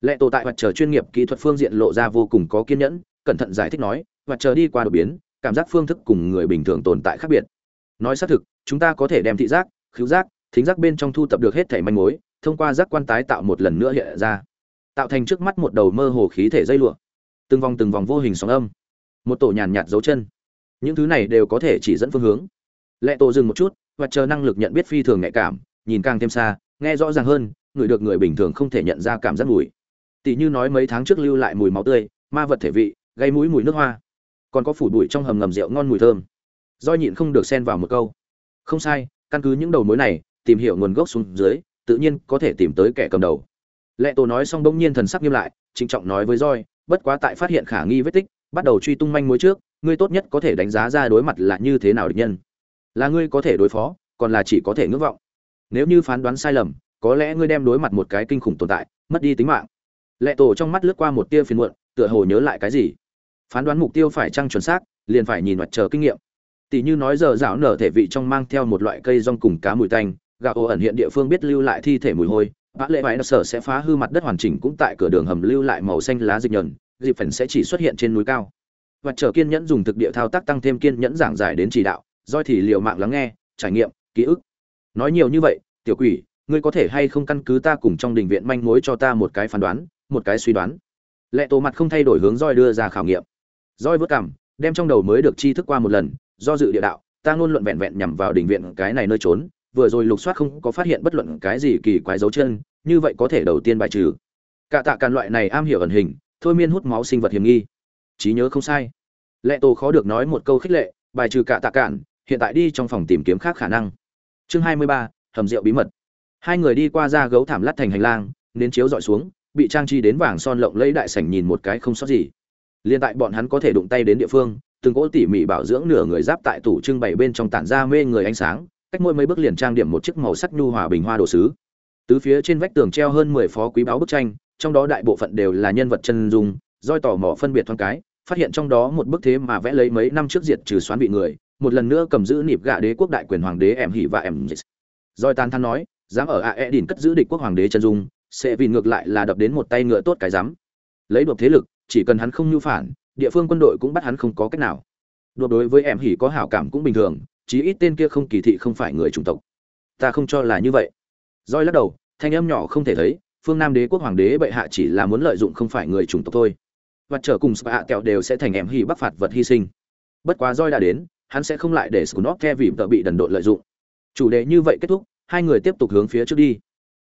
Lệ tổ tại mặt chờ chuyên nghiệp kỹ thuật phương diện lộ ra vô cùng có kiên nhẫn, cẩn thận giải thích nói mặt chờ đi qua đột biến, cảm giác phương thức cùng người bình thường tồn tại khác biệt. Nói xác thực, chúng ta có thể đem thị giác, khứu giác, thính giác bên trong thu tập được hết thể manh mối, thông qua giác quan tái tạo một lần nữa hiện ra, tạo thành trước mắt một đầu mơ hồ khí thể dây lụa. Từng vòng từng vòng vô hình sóng âm, một tổ nhàn nhạt dấu chân. Những thứ này đều có thể chỉ dẫn phương hướng. Lệ tổ dừng một chút và chờ năng lực nhận biết phi thường nhạy cảm, nhìn càng thêm xa, nghe rõ ràng hơn, người được người bình thường không thể nhận ra cảm giác mùi. Tỷ như nói mấy tháng trước lưu lại mùi máu tươi, ma vật thể vị, gây mũi mùi nước hoa. Còn có phủ bụi trong hầm ngầm rượu ngon mùi thơm. Do nhịn không được xen vào một câu. Không sai, căn cứ những đầu mối này, tìm hiểu nguồn gốc xuống dưới, tự nhiên có thể tìm tới kẻ cầm đầu. Lệ tổ nói xong bỗng nhiên thần sắc nghiêm lại, trịnh trọng nói với roi bất quá tại phát hiện khả nghi vết tích, bắt đầu truy tung manh mối trước, ngươi tốt nhất có thể đánh giá ra đối mặt là như thế nào địch nhân là ngươi có thể đối phó, còn là chỉ có thể ngưỡng vọng. Nếu như phán đoán sai lầm, có lẽ ngươi đem đối mặt một cái kinh khủng tồn tại, mất đi tính mạng. Lệ tổ trong mắt lướt qua một tia phiền muộn, tựa hồ nhớ lại cái gì. Phán đoán mục tiêu phải trăng chuẩn xác, liền phải nhìn mặt chờ kinh nghiệm. Tỷ như nói giờ rảo nở thể vị trong mang theo một loại cây rong cùng cá mùi tanh, gạo ổ ẩn hiện địa phương biết lưu lại thi thể mùi hôi vã lệ vải sở sẽ phá hư mặt đất hoàn chỉnh cũng tại cửa đường hầm lưu lại màu xanh lá dịch nhờn, dịp phần sẽ chỉ xuất hiện trên núi cao. Và chờ kiên nhẫn dùng thực địa thao tác tăng thêm kiên nhẫn giảng giải đến chỉ đạo doi thì liều mạng lắng nghe, trải nghiệm, ký ức. Nói nhiều như vậy, tiểu quỷ, ngươi có thể hay không căn cứ ta cùng trong đình viện manh mối cho ta một cái phán đoán, một cái suy đoán? Lệ tổ mặt không thay đổi hướng roi đưa ra khảo nghiệm. Roi vớt cảm, đem trong đầu mới được chi thức qua một lần, do dự địa đạo, ta ngôn luận vẹn vẹn nhằm vào đình viện cái này nơi trốn, vừa rồi lục soát không có phát hiện bất luận cái gì kỳ quái dấu chân, như vậy có thể đầu tiên bài trừ. Cả tạ càn loại này am hiểu ẩn hình, thôi miên hút máu sinh vật hiểm nghi. Trí nhớ không sai. Lệ tổ khó được nói một câu khích lệ, bài trừ cả tạ cản hiện tại đi trong phòng tìm kiếm khác khả năng. Chương hai mươi ba, hầm rượu bí mật. Hai người đi qua ra gấu thảm lát thành hành lang, nến chiếu dọi xuống, bị trang trí đến vàng son lộng lẫy đại sảnh nhìn một cái không sót gì. Liên tại bọn hắn có thể đụng tay đến địa phương, từng cỗ tỉ mỉ bảo dưỡng nửa người giáp tại tủ trưng bày bên trong tản ra mê người ánh sáng, cách mỗi mấy bước liền trang điểm một chiếc màu sắc nhu hòa bình hoa đồ sứ. Tứ phía trên vách tường treo hơn mười phó quý báo bức tranh, trong đó đại bộ phận đều là nhân vật chân dung, roi tỏ mỏ phân biệt thoáng cái, phát hiện trong đó một bức thế mà vẽ lấy mấy năm trước diệt trừ xoán bị người một lần nữa cầm giữ nịp gạ đế quốc đại quyền hoàng đế em hỉ và em doi tan thắn nói, dám ở a e đỉnh cất giữ địch quốc hoàng đế chân dung, sẽ vì ngược lại là đập đến một tay ngựa tốt cái dám lấy đột thế lực, chỉ cần hắn không nhu phản, địa phương quân đội cũng bắt hắn không có cách nào. Đột đối với em hỉ có hảo cảm cũng bình thường, chí ít tên kia không kỳ thị không phải người chủng tộc. Ta không cho là như vậy. Roi lắc đầu, thanh âm nhỏ không thể thấy, phương nam đế quốc hoàng đế bệ hạ chỉ là muốn lợi dụng không phải người chủng tộc thôi. Và trở cùng spa kẹo đều sẽ thành em hỉ bắc phạt vật hy sinh. Bất quá roi đã đến hắn sẽ không lại để scunop the vì tự bị đần độn lợi dụng. Chủ đề như vậy kết thúc, hai người tiếp tục hướng phía trước đi.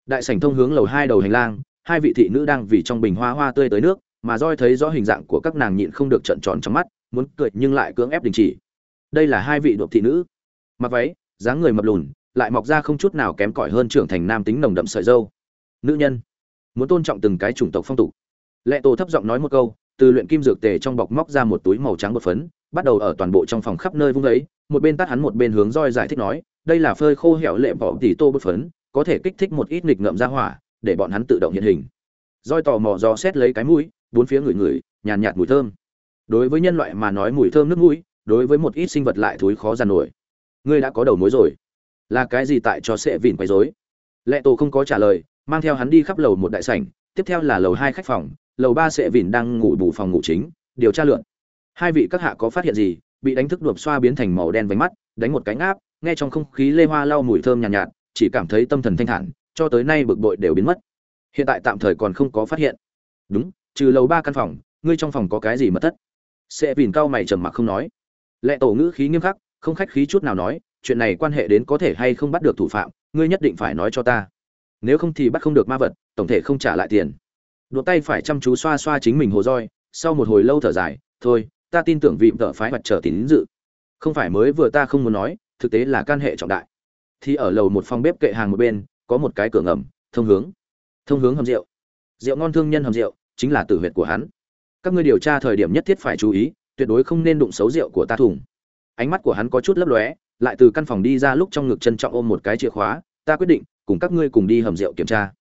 Đại sảnh thông hướng lầu hai đầu hành lang, hai vị thị nữ đang vì trong bình hoa hoa tươi tới nước, mà roi thấy rõ hình dạng của các nàng nhịn không được trợn tròn trong mắt, muốn cười nhưng lại cưỡng ép đình chỉ. Đây là hai vị đột thị nữ. Mặc váy, dáng người mập lùn, lại mọc ra không chút nào kém cỏi hơn trưởng thành nam tính nồng đậm sợi râu nữ nhân, muốn tôn trọng từng cái chủng tộc phong tục. Lệ tô thấp giọng nói một câu, từ luyện kim dược tề trong bọc móc ra một túi màu trắng bột phấn bắt đầu ở toàn bộ trong phòng khắp nơi vung ấy, một bên tắt hắn một bên hướng roi giải thích nói, đây là phơi khô hẻo lệ bỏ tỉ tô bột phấn, có thể kích thích một ít nghịch ngợm ra hỏa, để bọn hắn tự động hiện hình. Roi tò mò do xét lấy cái mũi, bốn phía người người nhàn nhạt mùi thơm. Đối với nhân loại mà nói mùi thơm nước mũi, đối với một ít sinh vật lại thúi khó giàn nổi. Ngươi đã có đầu mối rồi. Là cái gì tại cho sẽ vỉn quấy rối? Lệ tổ không có trả lời, mang theo hắn đi khắp lầu một đại sảnh, tiếp theo là lầu hai khách phòng, lầu ba sẽ vỉn đang ngủ bù phòng ngủ chính, điều tra lượn hai vị các hạ có phát hiện gì? Bị đánh thức đột xoa biến thành màu đen vánh mắt đánh một cánh áp nghe trong không khí lê hoa lau mùi thơm nhàn nhạt, nhạt chỉ cảm thấy tâm thần thanh thản cho tới nay bực bội đều biến mất. Hiện tại tạm thời còn không có phát hiện. Đúng trừ lầu ba căn phòng ngươi trong phòng có cái gì mất thất? Sẽ vìn cao mày trầm mặc không nói. Lệ tổ ngữ khí nghiêm khắc không khách khí chút nào nói chuyện này quan hệ đến có thể hay không bắt được thủ phạm ngươi nhất định phải nói cho ta. Nếu không thì bắt không được ma vật tổng thể không trả lại tiền. Đột tay phải chăm chú xoa xoa chính mình hồ roi sau một hồi lâu thở dài thôi ta tin tưởng vị tợ phái mặt trở tín dự. Không phải mới vừa ta không muốn nói, thực tế là can hệ trọng đại. Thì ở lầu một phòng bếp kệ hàng một bên, có một cái cửa ngầm, thông hướng. Thông hướng hầm rượu. Rượu ngon thương nhân hầm rượu, chính là tử huyệt của hắn. Các ngươi điều tra thời điểm nhất thiết phải chú ý, tuyệt đối không nên đụng xấu rượu của ta thùng. Ánh mắt của hắn có chút lấp lóe, lại từ căn phòng đi ra lúc trong ngực trân trọng ôm một cái chìa khóa, ta quyết định, cùng các ngươi cùng đi hầm rượu kiểm tra.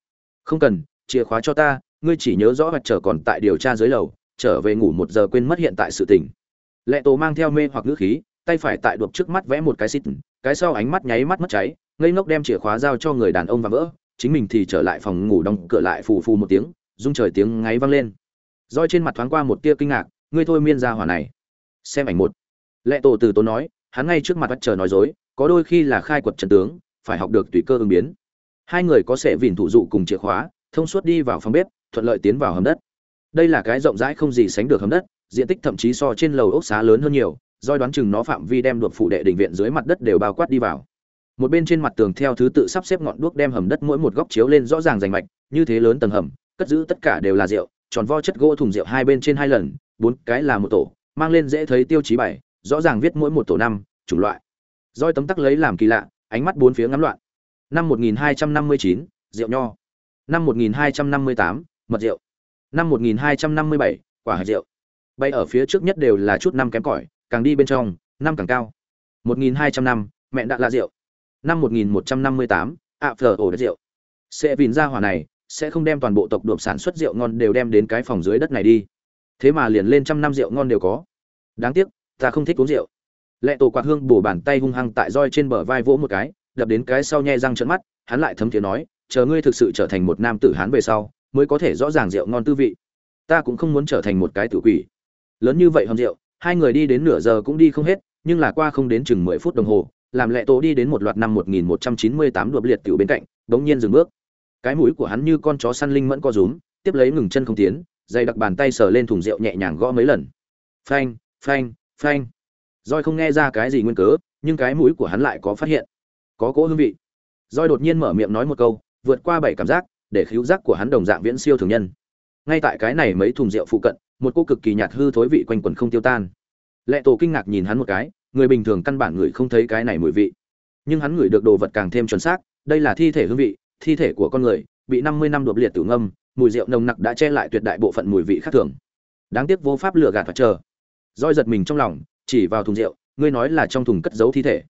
Không cần, chìa khóa cho ta, ngươi chỉ nhớ rõ hoặc chờ còn tại điều tra dưới lầu trở về ngủ một giờ quên mất hiện tại sự tình. Lệ tổ mang theo mê hoặc ngữ khí, tay phải tại đuộc trước mắt vẽ một cái xịt cái sau ánh mắt nháy mắt mất cháy, ngây ngốc đem chìa khóa giao cho người đàn ông và vỡ, chính mình thì trở lại phòng ngủ đóng cửa lại phù phù một tiếng, rung trời tiếng ngáy vang lên. Roi trên mặt thoáng qua một tia kinh ngạc, ngươi thôi miên ra hỏa này. Xem ảnh một. Lệ tổ từ tốn nói, hắn ngay trước mặt bắt chờ nói dối, có đôi khi là khai quật trận tướng, phải học được tùy cơ ứng biến. Hai người có sẽ vỉn thủ dụ cùng chìa khóa, thông suốt đi vào phòng bếp, thuận lợi tiến vào hầm đất đây là cái rộng rãi không gì sánh được hầm đất diện tích thậm chí so trên lầu ốc xá lớn hơn nhiều doi đoán chừng nó phạm vi đem được phụ đệ đình viện dưới mặt đất đều bao quát đi vào. Một bên trên mặt tường theo thứ tự sắp xếp ngọn đuốc đem hầm đất mỗi một góc chiếu lên rõ ràng rành mạch như thế lớn tầng hầm cất giữ tất cả đều là rượu tròn vo chất gỗ thùng rượu hai bên trên hai lần bốn cái là một tổ mang lên dễ thấy tiêu chí bảy rõ ràng viết mỗi một tổ năm chủng loại. Roi tấm tắc lấy làm kỳ lạ ánh mắt bốn phía ngắm loạn. Năm 1259, rượu nho. Năm 1258, mật rượu năm 1257, quả hạt rượu. Bay ở phía trước nhất đều là chút năm kém cỏi càng đi bên trong năm càng cao. 1200 năm mẹ đã là rượu. Năm 1158, ạ phở ổ rượu. Sẽ vìn ra hỏa này sẽ không đem toàn bộ tộc đột sản xuất rượu ngon đều đem đến cái phòng dưới đất này đi. Thế mà liền lên trăm năm rượu ngon đều có. Đáng tiếc ta không thích uống rượu. Lệ tổ quạt hương bổ bàn tay hung hăng tại roi trên bờ vai vỗ một cái đập đến cái sau nhe răng trợn mắt hắn lại thấm thiế nói chờ ngươi thực sự trở thành một nam tử hán về sau mới có thể rõ ràng rượu ngon tư vị. Ta cũng không muốn trở thành một cái tử quỷ. Lớn như vậy hầm rượu, hai người đi đến nửa giờ cũng đi không hết, nhưng là qua không đến chừng mười phút đồng hồ, làm lệ tổ đi đến một loạt năm một nghìn một trăm chín mươi tám đột liệt tiểu bên cạnh, bỗng nhiên dừng bước. Cái mũi của hắn như con chó săn linh mẫn co rúm, tiếp lấy ngừng chân không tiến, dày đặc bàn tay sờ lên thùng rượu nhẹ nhàng gõ mấy lần. Phanh phanh phanh. Roi không nghe ra cái gì nguyên cớ, nhưng cái mũi của hắn lại có phát hiện. Có cỗ hương vị. Roi đột nhiên mở miệng nói một câu, vượt qua bảy cảm giác để khíu giác của hắn đồng dạng viễn siêu thường nhân. Ngay tại cái này mấy thùng rượu phụ cận, một cô cực kỳ nhạt hư thối vị quanh quẩn không tiêu tan. Lệ tổ kinh ngạc nhìn hắn một cái, người bình thường căn bản người không thấy cái này mùi vị. Nhưng hắn ngửi được đồ vật càng thêm chuẩn xác, đây là thi thể hương vị, thi thể của con người, bị năm mươi năm đột liệt tử ngâm, mùi rượu nồng nặc đã che lại tuyệt đại bộ phận mùi vị khác thường. Đáng tiếc vô pháp lừa gạt và chờ. Roi giật mình trong lòng, chỉ vào thùng rượu, ngươi nói là trong thùng cất giấu thi thể.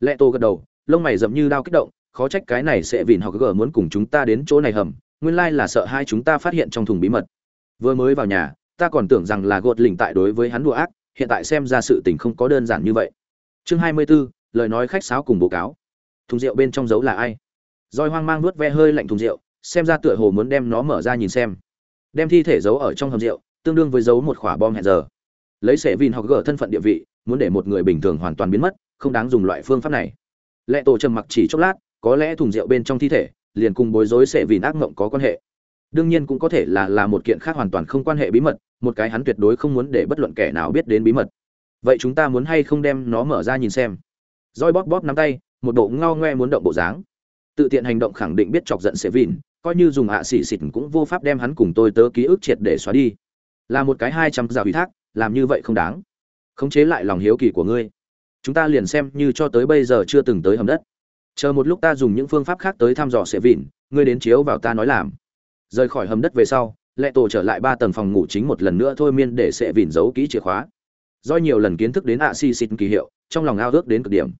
Lệ tô gật đầu, lông mày rậm như đao kích động khó trách cái này sẽ vìn họ gờ muốn cùng chúng ta đến chỗ này hầm nguyên lai là sợ hai chúng ta phát hiện trong thùng bí mật. Vừa mới vào nhà ta còn tưởng rằng là gột lỉnh tại đối với hắn đùa ác hiện tại xem ra sự tình không có đơn giản như vậy. Chương hai mươi 24, lời nói khách sáo cùng bố cáo. Thùng rượu bên trong giấu là ai? Roi hoang mang nuốt ve hơi lạnh thùng rượu xem ra tựa hồ muốn đem nó mở ra nhìn xem. Đem thi thể giấu ở trong hầm rượu tương đương với giấu một quả bom hẹn giờ. Lấy sẻ vin hoặc gỡ thân phận địa vị muốn để một người bình thường hoàn toàn biến mất không đáng dùng loại phương pháp này. Lệ tổ trầm mặc chỉ chốc lát có lẽ thùng rượu bên trong thi thể, liền cùng bối rối sẽ vì ác mộng có quan hệ. Đương nhiên cũng có thể là là một kiện khác hoàn toàn không quan hệ bí mật, một cái hắn tuyệt đối không muốn để bất luận kẻ nào biết đến bí mật. Vậy chúng ta muốn hay không đem nó mở ra nhìn xem? Roi bóp bóp nắm tay, một bộ ngao ngoe muốn động bộ dáng. Tự tiện hành động khẳng định biết chọc giận sẽ vìn coi như dùng hạ xỉ xịt cũng vô pháp đem hắn cùng tôi tớ ký ức triệt để xóa đi. Là một cái hai trăm giờ ủy thác, làm như vậy không đáng. Khống chế lại lòng hiếu kỳ của ngươi. Chúng ta liền xem như cho tới bây giờ chưa từng tới hầm đất chờ một lúc ta dùng những phương pháp khác tới thăm dò sẽ vịn, ngươi đến chiếu vào ta nói làm. Rời khỏi hầm đất về sau, lệ tổ trở lại ba tầng phòng ngủ chính một lần nữa thôi miên để sẽ vịn giấu kỹ chìa khóa. Do nhiều lần kiến thức đến ạ xì xịt kỳ hiệu, trong lòng ao ước đến cực điểm.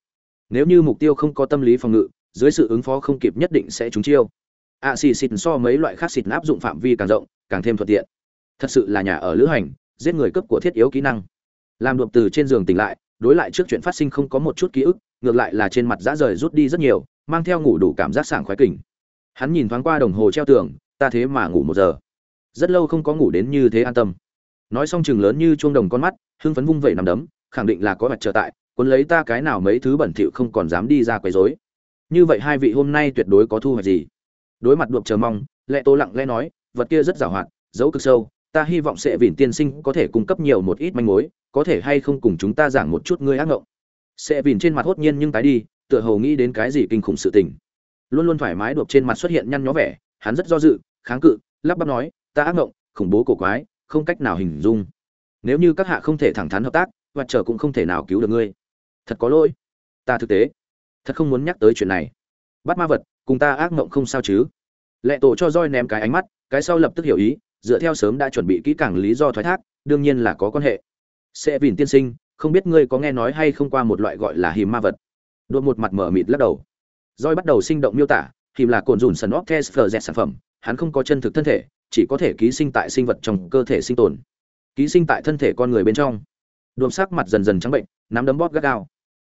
Nếu như mục tiêu không có tâm lý phòng ngự, dưới sự ứng phó không kịp nhất định sẽ trúng chiêu. ạ xì xịt so mấy loại khác xịt áp dụng phạm vi càng rộng, càng thêm thuận tiện. Thật sự là nhà ở lữ hành, giết người cấp của thiết yếu kỹ năng. Làm đột từ trên giường tỉnh lại, đối lại trước chuyện phát sinh không có một chút ký ức ngược lại là trên mặt dã rời rút đi rất nhiều, mang theo ngủ đủ cảm giác sảng khoái kỉnh hắn nhìn thoáng qua đồng hồ treo tường, ta thế mà ngủ một giờ. Rất lâu không có ngủ đến như thế an tâm. Nói xong chừng lớn như chuông đồng con mắt, hưng phấn vung vẩy nằm đấm, khẳng định là có mặt trở tại, cuốn lấy ta cái nào mấy thứ bẩn thỉu không còn dám đi ra quấy rối. Như vậy hai vị hôm nay tuyệt đối có thu hoạch gì? Đối mặt đuộc chờ mong, lệ tô lặng lẽ nói, vật kia rất giàu hoạt giấu cực sâu, ta hy vọng sẽ vỉn tiên sinh có thể cung cấp nhiều một ít manh mối, có thể hay không cùng chúng ta giảng một chút ngươi ác ngộng sẽ vỉn trên mặt hốt nhiên nhưng tái đi, tựa hồ nghĩ đến cái gì kinh khủng sự tình. Luôn luôn thoải mái đột trên mặt xuất hiện nhăn nhó vẻ, hắn rất do dự, kháng cự, lắp bắp nói, ta ác ngộng, khủng bố cổ quái, không cách nào hình dung. Nếu như các hạ không thể thẳng thắn hợp tác và chờ cũng không thể nào cứu được ngươi. Thật có lỗi. Ta thực tế, thật không muốn nhắc tới chuyện này. Bắt ma vật, cùng ta ác mộng không sao chứ? Lệ tổ cho roi ném cái ánh mắt, cái sau lập tức hiểu ý, dựa theo sớm đã chuẩn bị kỹ càng lý do thoái thác, đương nhiên là có quan hệ. Sẽ vìn tiên sinh không biết ngươi có nghe nói hay không qua một loại gọi là hìm ma vật. Đột một mặt mở mịt lắc đầu. Roi bắt đầu sinh động miêu tả, hìm là cồn dùn sần óc test sản phẩm, hắn không có chân thực thân thể, chỉ có thể ký sinh tại sinh vật trong cơ thể sinh tồn. Ký sinh tại thân thể con người bên trong. Đuộm sắc mặt dần dần trắng bệnh, nắm đấm bóp gắt gao.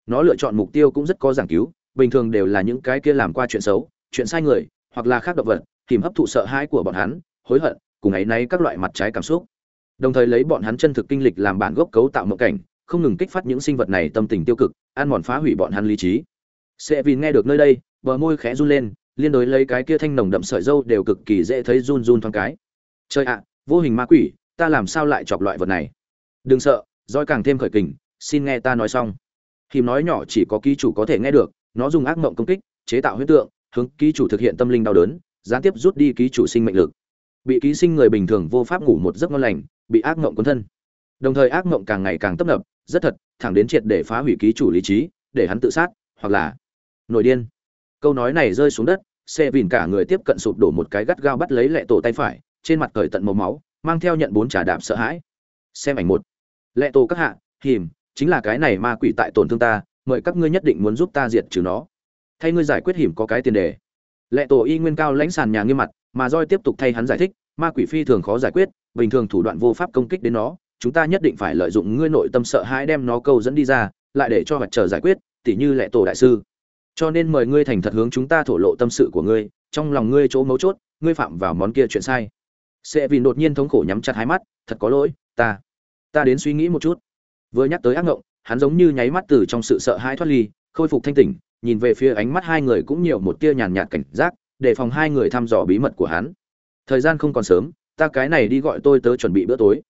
Nó lựa chọn mục tiêu cũng rất có giảng cứu, bình thường đều là những cái kia làm qua chuyện xấu, chuyện sai người, hoặc là khác động vật tìm hấp thụ sợ hãi của bọn hắn, hối hận, cùng ấy nay các loại mặt trái cảm xúc. Đồng thời lấy bọn hắn chân thực kinh lịch làm bản gốc cấu tạo mộng cảnh không ngừng kích phát những sinh vật này tâm tình tiêu cực, ăn mòn phá hủy bọn hắn lý trí. Sẽ vì nghe được nơi đây, bờ môi khẽ run lên, liên đối lấy cái kia thanh nồng đậm sợi dâu đều cực kỳ dễ thấy run run thoáng cái. Trời ạ, vô hình ma quỷ, ta làm sao lại chọc loại vật này? Đừng sợ, roi càng thêm khởi kình, xin nghe ta nói xong. Hìm nói nhỏ chỉ có ký chủ có thể nghe được, nó dùng ác mộng công kích, chế tạo huyết tượng, hướng ký chủ thực hiện tâm linh đau đớn, gián tiếp rút đi ký chủ sinh mệnh lực. Bị ký sinh người bình thường vô pháp ngủ một giấc ngon lành, bị ác mộng cuốn thân đồng thời ác mộng càng ngày càng tấp nập, rất thật, thẳng đến triệt để phá hủy ký chủ lý trí, để hắn tự sát, hoặc là nổi điên. Câu nói này rơi xuống đất, xe vìn cả người tiếp cận sụp đổ một cái gắt gao bắt lấy lệ tổ tay phải, trên mặt cởi tận màu máu, mang theo nhận bốn trả đạp sợ hãi. Xem ảnh một. Lệ tổ các hạ hiểm chính là cái này ma quỷ tại tổn thương ta, mời các ngươi nhất định muốn giúp ta diệt trừ nó. Thay ngươi giải quyết hiểm có cái tiền đề. Lệ tổ y nguyên cao lãnh sàn nhà nghiêm mặt, mà roi tiếp tục thay hắn giải thích, ma quỷ phi thường khó giải quyết, bình thường thủ đoạn vô pháp công kích đến nó chúng ta nhất định phải lợi dụng ngươi nội tâm sợ hãi đem nó câu dẫn đi ra, lại để cho vật chờ giải quyết, tỉ như lệ tổ đại sư. Cho nên mời ngươi thành thật hướng chúng ta thổ lộ tâm sự của ngươi, trong lòng ngươi chỗ mấu chốt, ngươi phạm vào món kia chuyện sai. Sẽ vì đột nhiên thống khổ nhắm chặt hai mắt, thật có lỗi, ta ta đến suy nghĩ một chút. Vừa nhắc tới ác ngộng, hắn giống như nháy mắt từ trong sự sợ hãi thoát ly, khôi phục thanh tỉnh, nhìn về phía ánh mắt hai người cũng nhiều một tia nhàn nhạt cảnh giác, để phòng hai người thăm dò bí mật của hắn. Thời gian không còn sớm, ta cái này đi gọi tôi tớ chuẩn bị bữa tối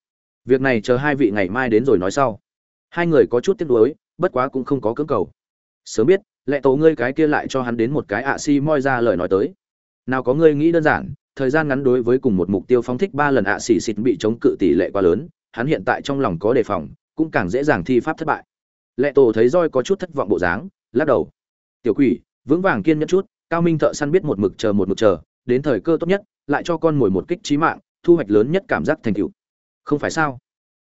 việc này chờ hai vị ngày mai đến rồi nói sau. Hai người có chút tiếc nuối, bất quá cũng không có cưỡng cầu. Sớm biết, lệ tổ ngươi cái kia lại cho hắn đến một cái ạ si moi ra lời nói tới. Nào có ngươi nghĩ đơn giản, thời gian ngắn đối với cùng một mục tiêu phóng thích ba lần ạ xì xịt bị chống cự tỷ lệ quá lớn, hắn hiện tại trong lòng có đề phòng, cũng càng dễ dàng thi pháp thất bại. Lệ tổ thấy roi có chút thất vọng bộ dáng, lắc đầu. Tiểu quỷ, vững vàng kiên nhẫn chút, cao minh thợ săn biết một mực chờ một mực chờ, đến thời cơ tốt nhất, lại cho con mồi một kích trí mạng, thu hoạch lớn nhất cảm giác thành tựu không phải sao?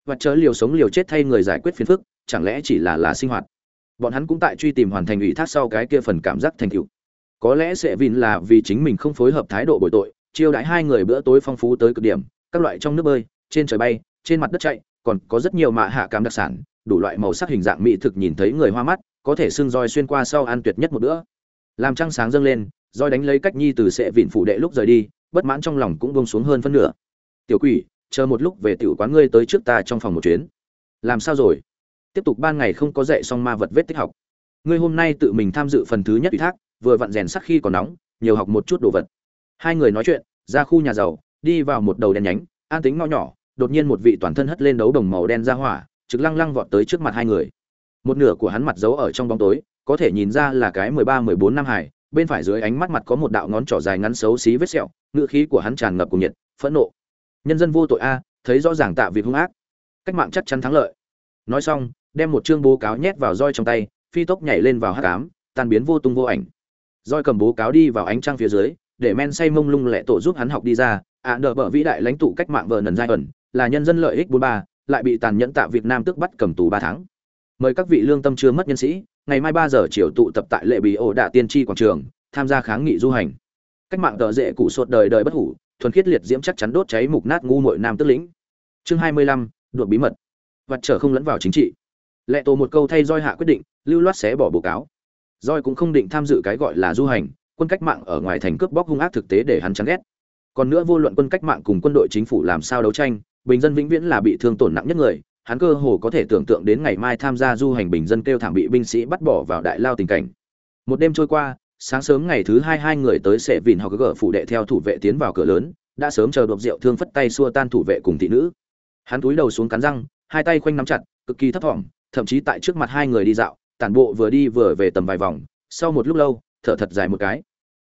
Và chớ liều sống liều chết thay người giải quyết phiền phức, chẳng lẽ chỉ là là sinh hoạt? Bọn hắn cũng tại truy tìm hoàn thành ủy thác sau cái kia phần cảm giác thành tựu. Có lẽ sẽ vin là vì chính mình không phối hợp thái độ bội tội, chiêu đãi hai người bữa tối phong phú tới cực điểm, các loại trong nước bơi, trên trời bay, trên mặt đất chạy, còn có rất nhiều mạ hạ cảm đặc sản, đủ loại màu sắc hình dạng mỹ thực nhìn thấy người hoa mắt, có thể xương roi xuyên qua sau ăn tuyệt nhất một bữa. Làm trăng sáng dâng lên, roi đánh lấy cách nhi từ sẽ vịn phủ đệ lúc rời đi, bất mãn trong lòng cũng bông xuống hơn phân nửa. Tiểu quỷ chờ một lúc về tiểu quán ngươi tới trước ta trong phòng một chuyến. Làm sao rồi? Tiếp tục ban ngày không có dạy xong ma vật vết tích học. Ngươi hôm nay tự mình tham dự phần thứ nhất ủy thác, vừa vặn rèn sắc khi còn nóng, nhiều học một chút đồ vật. Hai người nói chuyện, ra khu nhà giàu, đi vào một đầu đèn nhánh, an tính ngõ nhỏ, đột nhiên một vị toàn thân hất lên đấu đồng màu đen ra hỏa, trực lăng lăng vọt tới trước mặt hai người. Một nửa của hắn mặt giấu ở trong bóng tối, có thể nhìn ra là cái mười ba, mười bốn năm hải bên phải dưới ánh mắt mặt có một đạo ngón trỏ dài ngắn xấu xí vết sẹo ngựa khí của hắn tràn ngập cùng nhiệt, phẫn nộ nhân dân vô tội a thấy rõ ràng tạ việc hung ác. Cách mạng chắc chắn thắng lợi. Nói xong đem một chương bố cáo nhét vào roi trong tay phi tốc nhảy lên vào hát cám tan biến vô tung vô ảnh. Roi cầm bố cáo đi vào ánh trăng phía dưới để men say mông lung lẹ tổ giúp hắn học đi ra. Ạ à, nợ bở vĩ đại lãnh tụ cách mạng vợ nần giai ẩn là nhân dân lợi ích bốn ba lại bị tàn nhẫn tạ việt nam tức bắt cầm tù ba tháng. Mời các vị lương tâm chưa mất nhân sĩ ngày mai ba giờ chiều tụ tập tại lệ bì ổ đạ tiên tri quảng trường tham gia kháng nghị du hành. Cách mạng tờ rễ cụ sột đời đời bất hủ thuần khiết liệt diễm chắc chắn đốt cháy mục nát ngu muội nam tức lĩnh. Chương hai mươi lăm bí mật. Vật trở không lẫn vào chính trị. Lệ tổ một câu thay roi hạ quyết định, lưu loát xé bỏ bộ cáo. Roi cũng không định tham dự cái gọi là du hành, quân cách mạng ở ngoài thành cướp bóc hung ác thực tế để hắn chán ghét. Còn nữa vô luận quân cách mạng cùng quân đội chính phủ làm sao đấu tranh, bình dân vĩnh viễn là bị thương tổn nặng nhất người, hắn cơ hồ có thể tưởng tượng đến ngày mai tham gia du hành bình dân kêu thảm bị binh sĩ bắt bỏ vào đại lao tình cảnh. Một đêm trôi qua sáng sớm ngày thứ hai hai người tới sẽ vìn hoặc gỡ phụ đệ theo thủ vệ tiến vào cửa lớn, đã sớm chờ đột rượu thương phất tay xua tan thủ vệ cùng thị nữ. Hắn túi đầu xuống cắn răng, hai tay khoanh nắm chặt, cực kỳ thấp thỏm, thậm chí tại trước mặt hai người đi dạo, tản bộ vừa đi vừa về tầm vài vòng, sau một lúc lâu, thở thật dài một cái.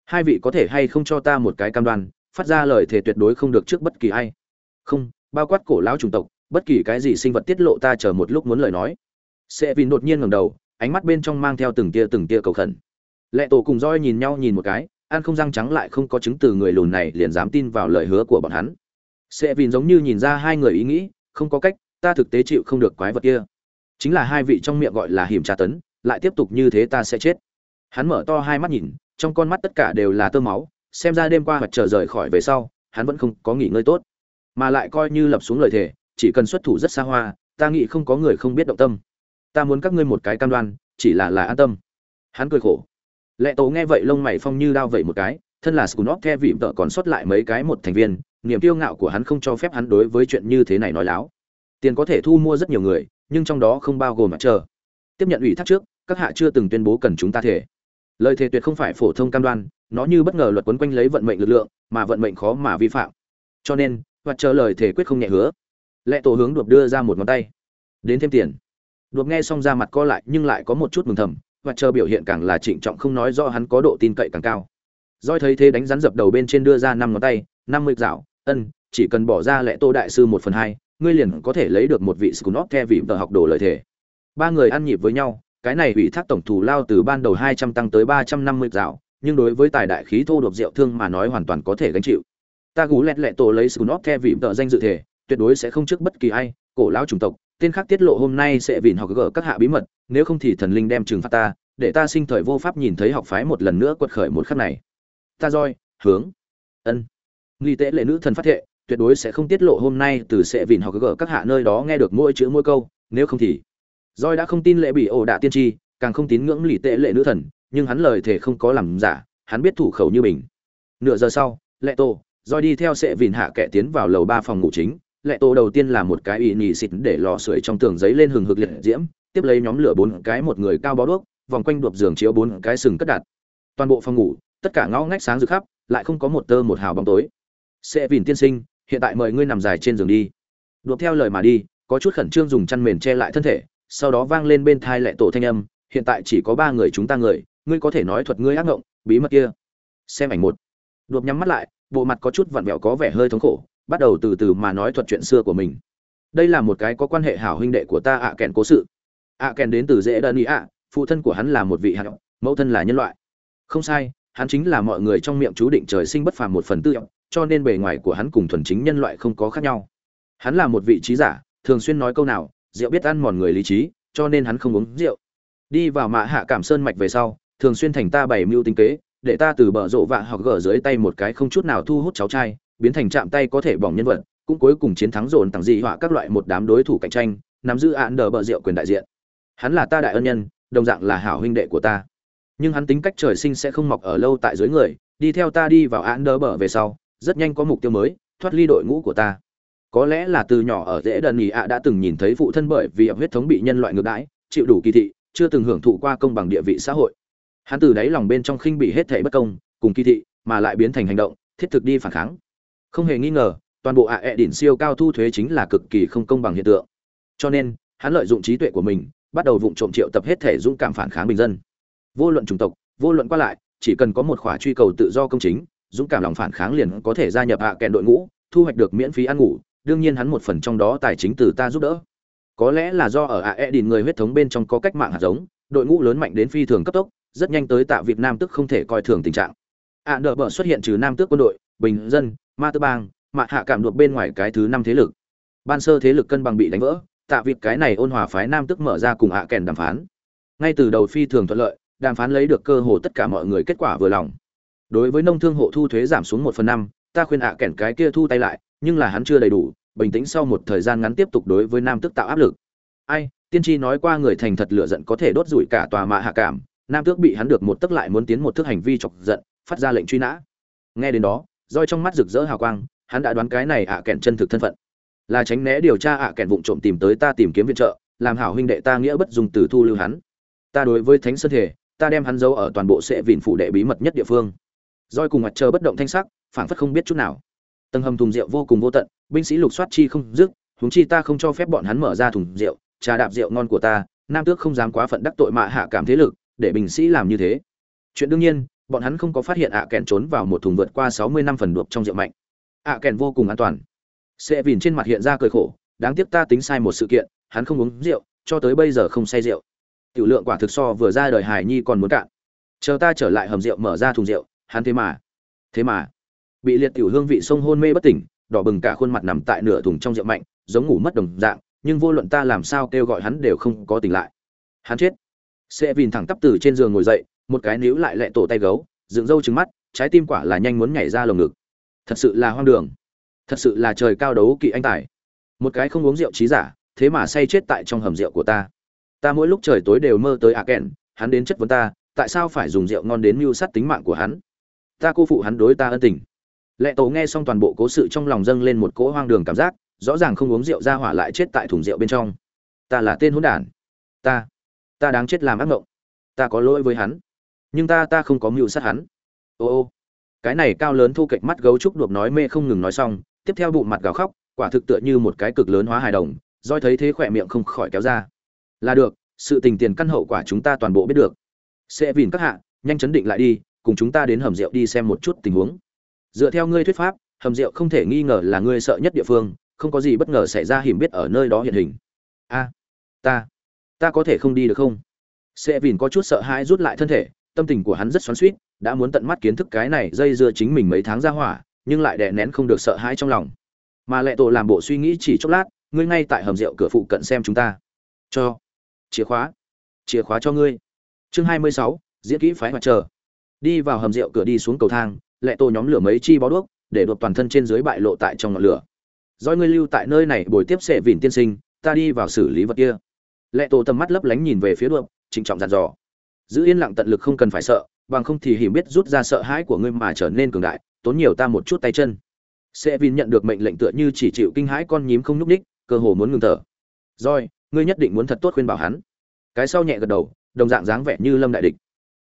Hai vị có thể hay không cho ta một cái cam đoan, phát ra lời thề tuyệt đối không được trước bất kỳ ai. Không, bao quát cổ lão chủng tộc, bất kỳ cái gì sinh vật tiết lộ ta chờ một lúc muốn lời nói. Sẽ vì đột nhiên ngẩng đầu, ánh mắt bên trong mang theo từng tia từng tia cầu khẩn lệ tổ cùng roi nhìn nhau nhìn một cái, ăn không răng trắng lại không có chứng từ người lùn này liền dám tin vào lời hứa của bọn hắn. Sẽ vì giống như nhìn ra hai người ý nghĩ, không có cách, ta thực tế chịu không được quái vật kia. Chính là hai vị trong miệng gọi là hiểm tra tấn, lại tiếp tục như thế ta sẽ chết. Hắn mở to hai mắt nhìn, trong con mắt tất cả đều là tơ máu, xem ra đêm qua hoặc trở rời khỏi về sau, hắn vẫn không có nghỉ ngơi tốt. Mà lại coi như lập xuống lời thề, chỉ cần xuất thủ rất xa hoa, ta nghĩ không có người không biết động tâm. Ta muốn các ngươi một cái cam đoan, chỉ là là an tâm. Hắn cười khổ lệ tổ nghe vậy lông mày phong như đao vậy một cái, thân là scunop the vị vợ còn sót lại mấy cái một thành viên, niềm kiêu ngạo của hắn không cho phép hắn đối với chuyện như thế này nói láo. Tiền có thể thu mua rất nhiều người, nhưng trong đó không bao gồm mặt trời. tiếp nhận ủy thác trước, các hạ chưa từng tuyên bố cần chúng ta thể. Lời thề tuyệt không phải phổ thông cam đoan, nó như bất ngờ luật quấn quanh lấy vận mệnh lực lượng, mà vận mệnh khó mà vi phạm. Cho nên, hoặc chờ lời thề quyết không nhẹ hứa. Lệ tổ hướng đột đưa ra một ngón tay. Đến thêm tiền. Đột nghe xong ra mặt co lại, nhưng lại có một chút mừng thầm và chờ biểu hiện càng là trịnh trọng không nói do hắn có độ tin cậy càng cao doi thấy thế đánh rắn dập đầu bên trên đưa ra năm ngón tay, năm mươi dạo, ân, chỉ cần bỏ ra lệ tô đại sư một phần hai, ngươi liền có thể lấy được một vị scunop the vị tờ học đồ lợi thể. ba người ăn nhịp với nhau, cái này ủy thác tổng thù lao từ ban đầu hai trăm tăng tới ba trăm năm mươi dạo, nhưng đối với tài đại khí thô đột rượu thương mà nói hoàn toàn có thể gánh chịu ta gú lẹt lẹ tổ lấy scunop the vị tờ danh dự thể tuyệt đối sẽ không trước bất kỳ ai, cổ lão chủng tộc, tên khác tiết lộ hôm nay sẽ vịn học gỡ các hạ bí mật nếu không thì thần linh đem trừng phạt ta, để ta sinh thời vô pháp nhìn thấy học phái một lần nữa quật khởi một khắc này. Ta roi, hướng. Ân. Nghi tễ lệ nữ thần phát thệ, tuyệt đối sẽ không tiết lộ hôm nay từ sẽ vìn học gỡ các hạ nơi đó nghe được mỗi chữ mỗi câu, nếu không thì. Roi đã không tin lệ bị ổ đạ tiên tri, càng không tín ngưỡng lì tệ lệ nữ thần, nhưng hắn lời thể không có làm giả, hắn biết thủ khẩu như mình. Nửa giờ sau, lệ tổ roi đi theo sệ vìn hạ kệ tiến vào lầu ba phòng ngủ chính. Lệ tổ đầu tiên là một cái ỵ nhì xịt để lò sưởi trong tường giấy lên hừng hực liệt diễm tiếp lấy nhóm lửa bốn cái một người cao bó đuốc, vòng quanh đuộc giường chiếu bốn cái sừng cất đặt. Toàn bộ phòng ngủ, tất cả ngõ ngách sáng rực khắp, lại không có một tơ một hào bóng tối. Sẽ vìn tiên sinh, hiện tại mời ngươi nằm dài trên giường đi. Đuộc theo lời mà đi, có chút khẩn trương dùng chăn mền che lại thân thể, sau đó vang lên bên thai lệ tổ thanh âm, hiện tại chỉ có ba người chúng ta người, ngươi có thể nói thuật ngươi ác ngộng, bí mật kia. Xem ảnh một. Đuộc nhắm mắt lại, bộ mặt có chút vặn vẹo có vẻ hơi thống khổ, bắt đầu từ từ mà nói thuật chuyện xưa của mình. Đây là một cái có quan hệ hảo huynh đệ của ta ạ à cố sự ạ kèn đến từ dễ đơn ý ạ, phụ thân của hắn là một vị hạt mẫu thân là nhân loại. Không sai, hắn chính là mọi người trong miệng chú định trời sinh bất phàm một phần tư, cho nên bề ngoài của hắn cùng thuần chính nhân loại không có khác nhau. Hắn là một vị trí giả, thường xuyên nói câu nào, rượu biết ăn mòn người lý trí, cho nên hắn không uống rượu. Đi vào mạ hạ cảm sơn mạch về sau, thường xuyên thành ta bày mưu tính kế, để ta từ bờ rộ vạ hoặc gỡ dưới tay một cái không chút nào thu hút cháu trai, biến thành chạm tay có thể bỏng nhân vật, cũng cuối cùng chiến thắng dồn tặng dị họa các loại một đám đối thủ cạnh tranh, nắm giữ án đờ bờ rượu quyền đại diện hắn là ta đại ân nhân, đồng dạng là hảo huynh đệ của ta. Nhưng hắn tính cách trời sinh sẽ không mọc ở lâu tại dưới người, đi theo ta đi vào án đỡ bờ về sau, rất nhanh có mục tiêu mới, thoát ly đội ngũ của ta. Có lẽ là từ nhỏ ở dễ đần nhì ạ đã từng nhìn thấy phụ thân bởi vì huyết thống bị nhân loại ngược đãi, chịu đủ kỳ thị, chưa từng hưởng thụ qua công bằng địa vị xã hội. Hắn từ đáy lòng bên trong khinh bị hết thể bất công, cùng kỳ thị, mà lại biến thành hành động, thiết thực đi phản kháng. Không hề nghi ngờ, toàn bộ ạ ẹ đỉnh siêu cao thu thuế chính là cực kỳ không công bằng hiện tượng. Cho nên, hắn lợi dụng trí tuệ của mình bắt đầu vụng trộm triệu tập hết thể dũng cảm phản kháng bình dân. Vô luận chủng tộc, vô luận qua lại, chỉ cần có một khóa truy cầu tự do công chính, dũng cảm lòng phản kháng liền có thể gia nhập hạ kèn đội ngũ, thu hoạch được miễn phí ăn ngủ, đương nhiên hắn một phần trong đó tài chính từ ta giúp đỡ. Có lẽ là do ở ạ e đình người huyết thống bên trong có cách mạng hạt giống, đội ngũ lớn mạnh đến phi thường cấp tốc, rất nhanh tới tạ việt nam tức không thể coi thường tình trạng. Ạ nợ bờ xuất hiện trừ nam tước quân đội, bình dân, ma tư bang, mạ hạ cảm được bên ngoài cái thứ năm thế lực. Ban sơ thế lực cân bằng bị đánh vỡ tạ việt cái này ôn hòa phái nam tức mở ra cùng hạ kèn đàm phán. Ngay từ đầu phi thường thuận lợi, đàm phán lấy được cơ hồ tất cả mọi người kết quả vừa lòng. Đối với nông thương hộ thu thuế giảm xuống một phần năm, ta khuyên hạ kèn cái kia thu tay lại, nhưng là hắn chưa đầy đủ, bình tĩnh sau một thời gian ngắn tiếp tục đối với nam tước tạo áp lực. Ai, tiên tri nói qua người thành thật lựa giận có thể đốt rủi cả tòa mạ hạ cảm, nam tước bị hắn được một tức lại muốn tiến một thức hành vi chọc giận, phát ra lệnh truy nã. Nghe đến đó, roi trong mắt rực rỡ hào quang, hắn đã đoán cái này ạ kèn chân thực thân phận là tránh né điều tra ạ kẹn vụng trộm tìm tới ta tìm kiếm viện trợ, làm hảo huynh đệ ta nghĩa bất dùng từ thu lưu hắn. Ta đối với thánh sơn thể ta đem hắn giấu ở toàn bộ sẽ vịn phủ đệ bí mật nhất địa phương. Roi cùng mặt chờ bất động thanh sắc, phảng phất không biết chút nào. Tầng hầm thùng rượu vô cùng vô tận, binh sĩ lục soát chi không dứt, huống chi ta không cho phép bọn hắn mở ra thùng rượu, trà đạp rượu ngon của ta, nam tước không dám quá phận đắc tội mạ hạ cảm thế lực, để binh sĩ làm như thế. Chuyện đương nhiên, bọn hắn không có phát hiện ạ kẹn trốn vào một thùng vượt qua sáu mươi năm phần đuộc trong rượu mạnh. Ạ kẹn vô cùng an toàn sẽ vìn trên mặt hiện ra cười khổ, đáng tiếc ta tính sai một sự kiện, hắn không uống rượu, cho tới bây giờ không say rượu. Tiểu lượng quả thực so vừa ra đời hải nhi còn muốn cạn. Chờ ta trở lại hầm rượu mở ra thùng rượu, hắn thế mà thế mà, bị liệt tiểu hương vị sông hôn mê bất tỉnh, đỏ bừng cả khuôn mặt nằm tại nửa thùng trong rượu mạnh, giống ngủ mất đồng dạng, nhưng vô luận ta làm sao kêu gọi hắn đều không có tỉnh lại. Hắn chết. Sẽ vìn thẳng tắp từ trên giường ngồi dậy, một cái níu lại lẹ tổ tay gấu, dựng râu trứng mắt, trái tim quả là nhanh muốn nhảy ra lồng ngực. Thật sự là hoang đường thật sự là trời cao đấu kỵ anh tài. Một cái không uống rượu trí giả, thế mà say chết tại trong hầm rượu của ta. Ta mỗi lúc trời tối đều mơ tới a kèn hắn đến chất vấn ta, tại sao phải dùng rượu ngon đến mưu sát tính mạng của hắn? Ta cô phụ hắn đối ta ân tình. Lệ tổ nghe xong toàn bộ cố sự trong lòng dâng lên một cỗ hoang đường cảm giác, rõ ràng không uống rượu ra hỏa lại chết tại thùng rượu bên trong. Ta là tên hỗn đản. Ta ta đáng chết làm ác mộng ta có lỗi với hắn. Nhưng ta ta không có mưu sát hắn. Ô ô. Cái này cao lớn thu kệch mắt gấu trúc đuộc nói mê không ngừng nói xong tiếp theo bụng mặt gào khóc, quả thực tựa như một cái cực lớn hóa hài đồng, doi thấy thế khỏe miệng không khỏi kéo ra. Là được, sự tình tiền căn hậu quả chúng ta toàn bộ biết được. Sẽ vìn các hạ, nhanh chấn định lại đi, cùng chúng ta đến hầm rượu đi xem một chút tình huống. Dựa theo ngươi thuyết pháp, hầm rượu không thể nghi ngờ là ngươi sợ nhất địa phương, không có gì bất ngờ xảy ra hiểm biết ở nơi đó hiện hình. A, ta ta có thể không đi được không? Sẽ vìn có chút sợ hãi rút lại thân thể, tâm tình của hắn rất xoắn xuýt, đã muốn tận mắt kiến thức cái này dây dưa chính mình mấy tháng ra hỏa nhưng lại đè nén không được sợ hãi trong lòng. Mà lệ tổ làm bộ suy nghĩ chỉ chốc lát, ngươi ngay tại hầm rượu cửa phụ cận xem chúng ta. Cho. Chìa khóa. Chìa khóa cho ngươi. Chương hai mươi sáu, diễn kỹ phái mặt chờ. Đi vào hầm rượu cửa đi xuống cầu thang, lệ tổ nhóm lửa mấy chi bó đuốc, để đột toàn thân trên dưới bại lộ tại trong ngọn lửa. Do ngươi lưu tại nơi này, buổi tiếp sệ vỉn tiên sinh, ta đi vào xử lý vật kia. Lệ tổ tầm mắt lấp lánh nhìn về phía đuốc, trịnh trọng dàn dò. Giữ yên lặng tận lực không cần phải sợ, bằng không thì hiểm biết rút ra sợ hãi của ngươi mà trở nên cường đại tốn nhiều ta một chút tay chân. Sẽ vin nhận được mệnh lệnh tựa như chỉ chịu kinh hãi con nhím không nhúc ních cơ hồ muốn ngừng thở. Rồi, ngươi nhất định muốn thật tốt khuyên bảo hắn. Cái sau nhẹ gật đầu, đồng dạng dáng vẻ như lâm đại địch.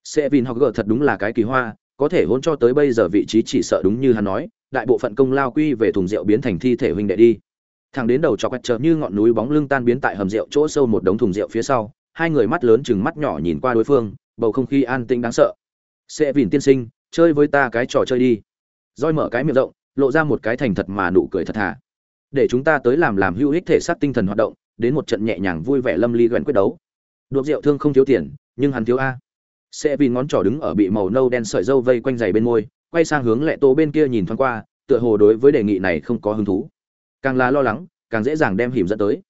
Sẽ vin học gỡ thật đúng là cái kỳ hoa, có thể hôn cho tới bây giờ vị trí chỉ sợ đúng như hắn nói, đại bộ phận công lao quy về thùng rượu biến thành thi thể huynh đệ đi. Thằng đến đầu chọc quẹt chợt như ngọn núi bóng lưng tan biến tại hầm rượu chỗ sâu một đống thùng rượu phía sau, hai người mắt lớn chừng mắt nhỏ nhìn qua đối phương, bầu không khí an tĩnh đáng sợ. Sẽ vìn tiên sinh, chơi với ta cái trò chơi đi roi mở cái miệng rộng, lộ ra một cái thành thật mà nụ cười thật thà để chúng ta tới làm làm hữu ích thể xác tinh thần hoạt động, đến một trận nhẹ nhàng vui vẻ lâm ly ghen quyết đấu. Đột rượu thương không thiếu tiền, nhưng hắn thiếu a. Sẽ vì ngón trỏ đứng ở bị màu nâu đen sợi dâu vây quanh giày bên môi, quay sang hướng lệ tô bên kia nhìn thoáng qua, tựa hồ đối với đề nghị này không có hứng thú. Càng là lo lắng, càng dễ dàng đem hiểm dẫn tới.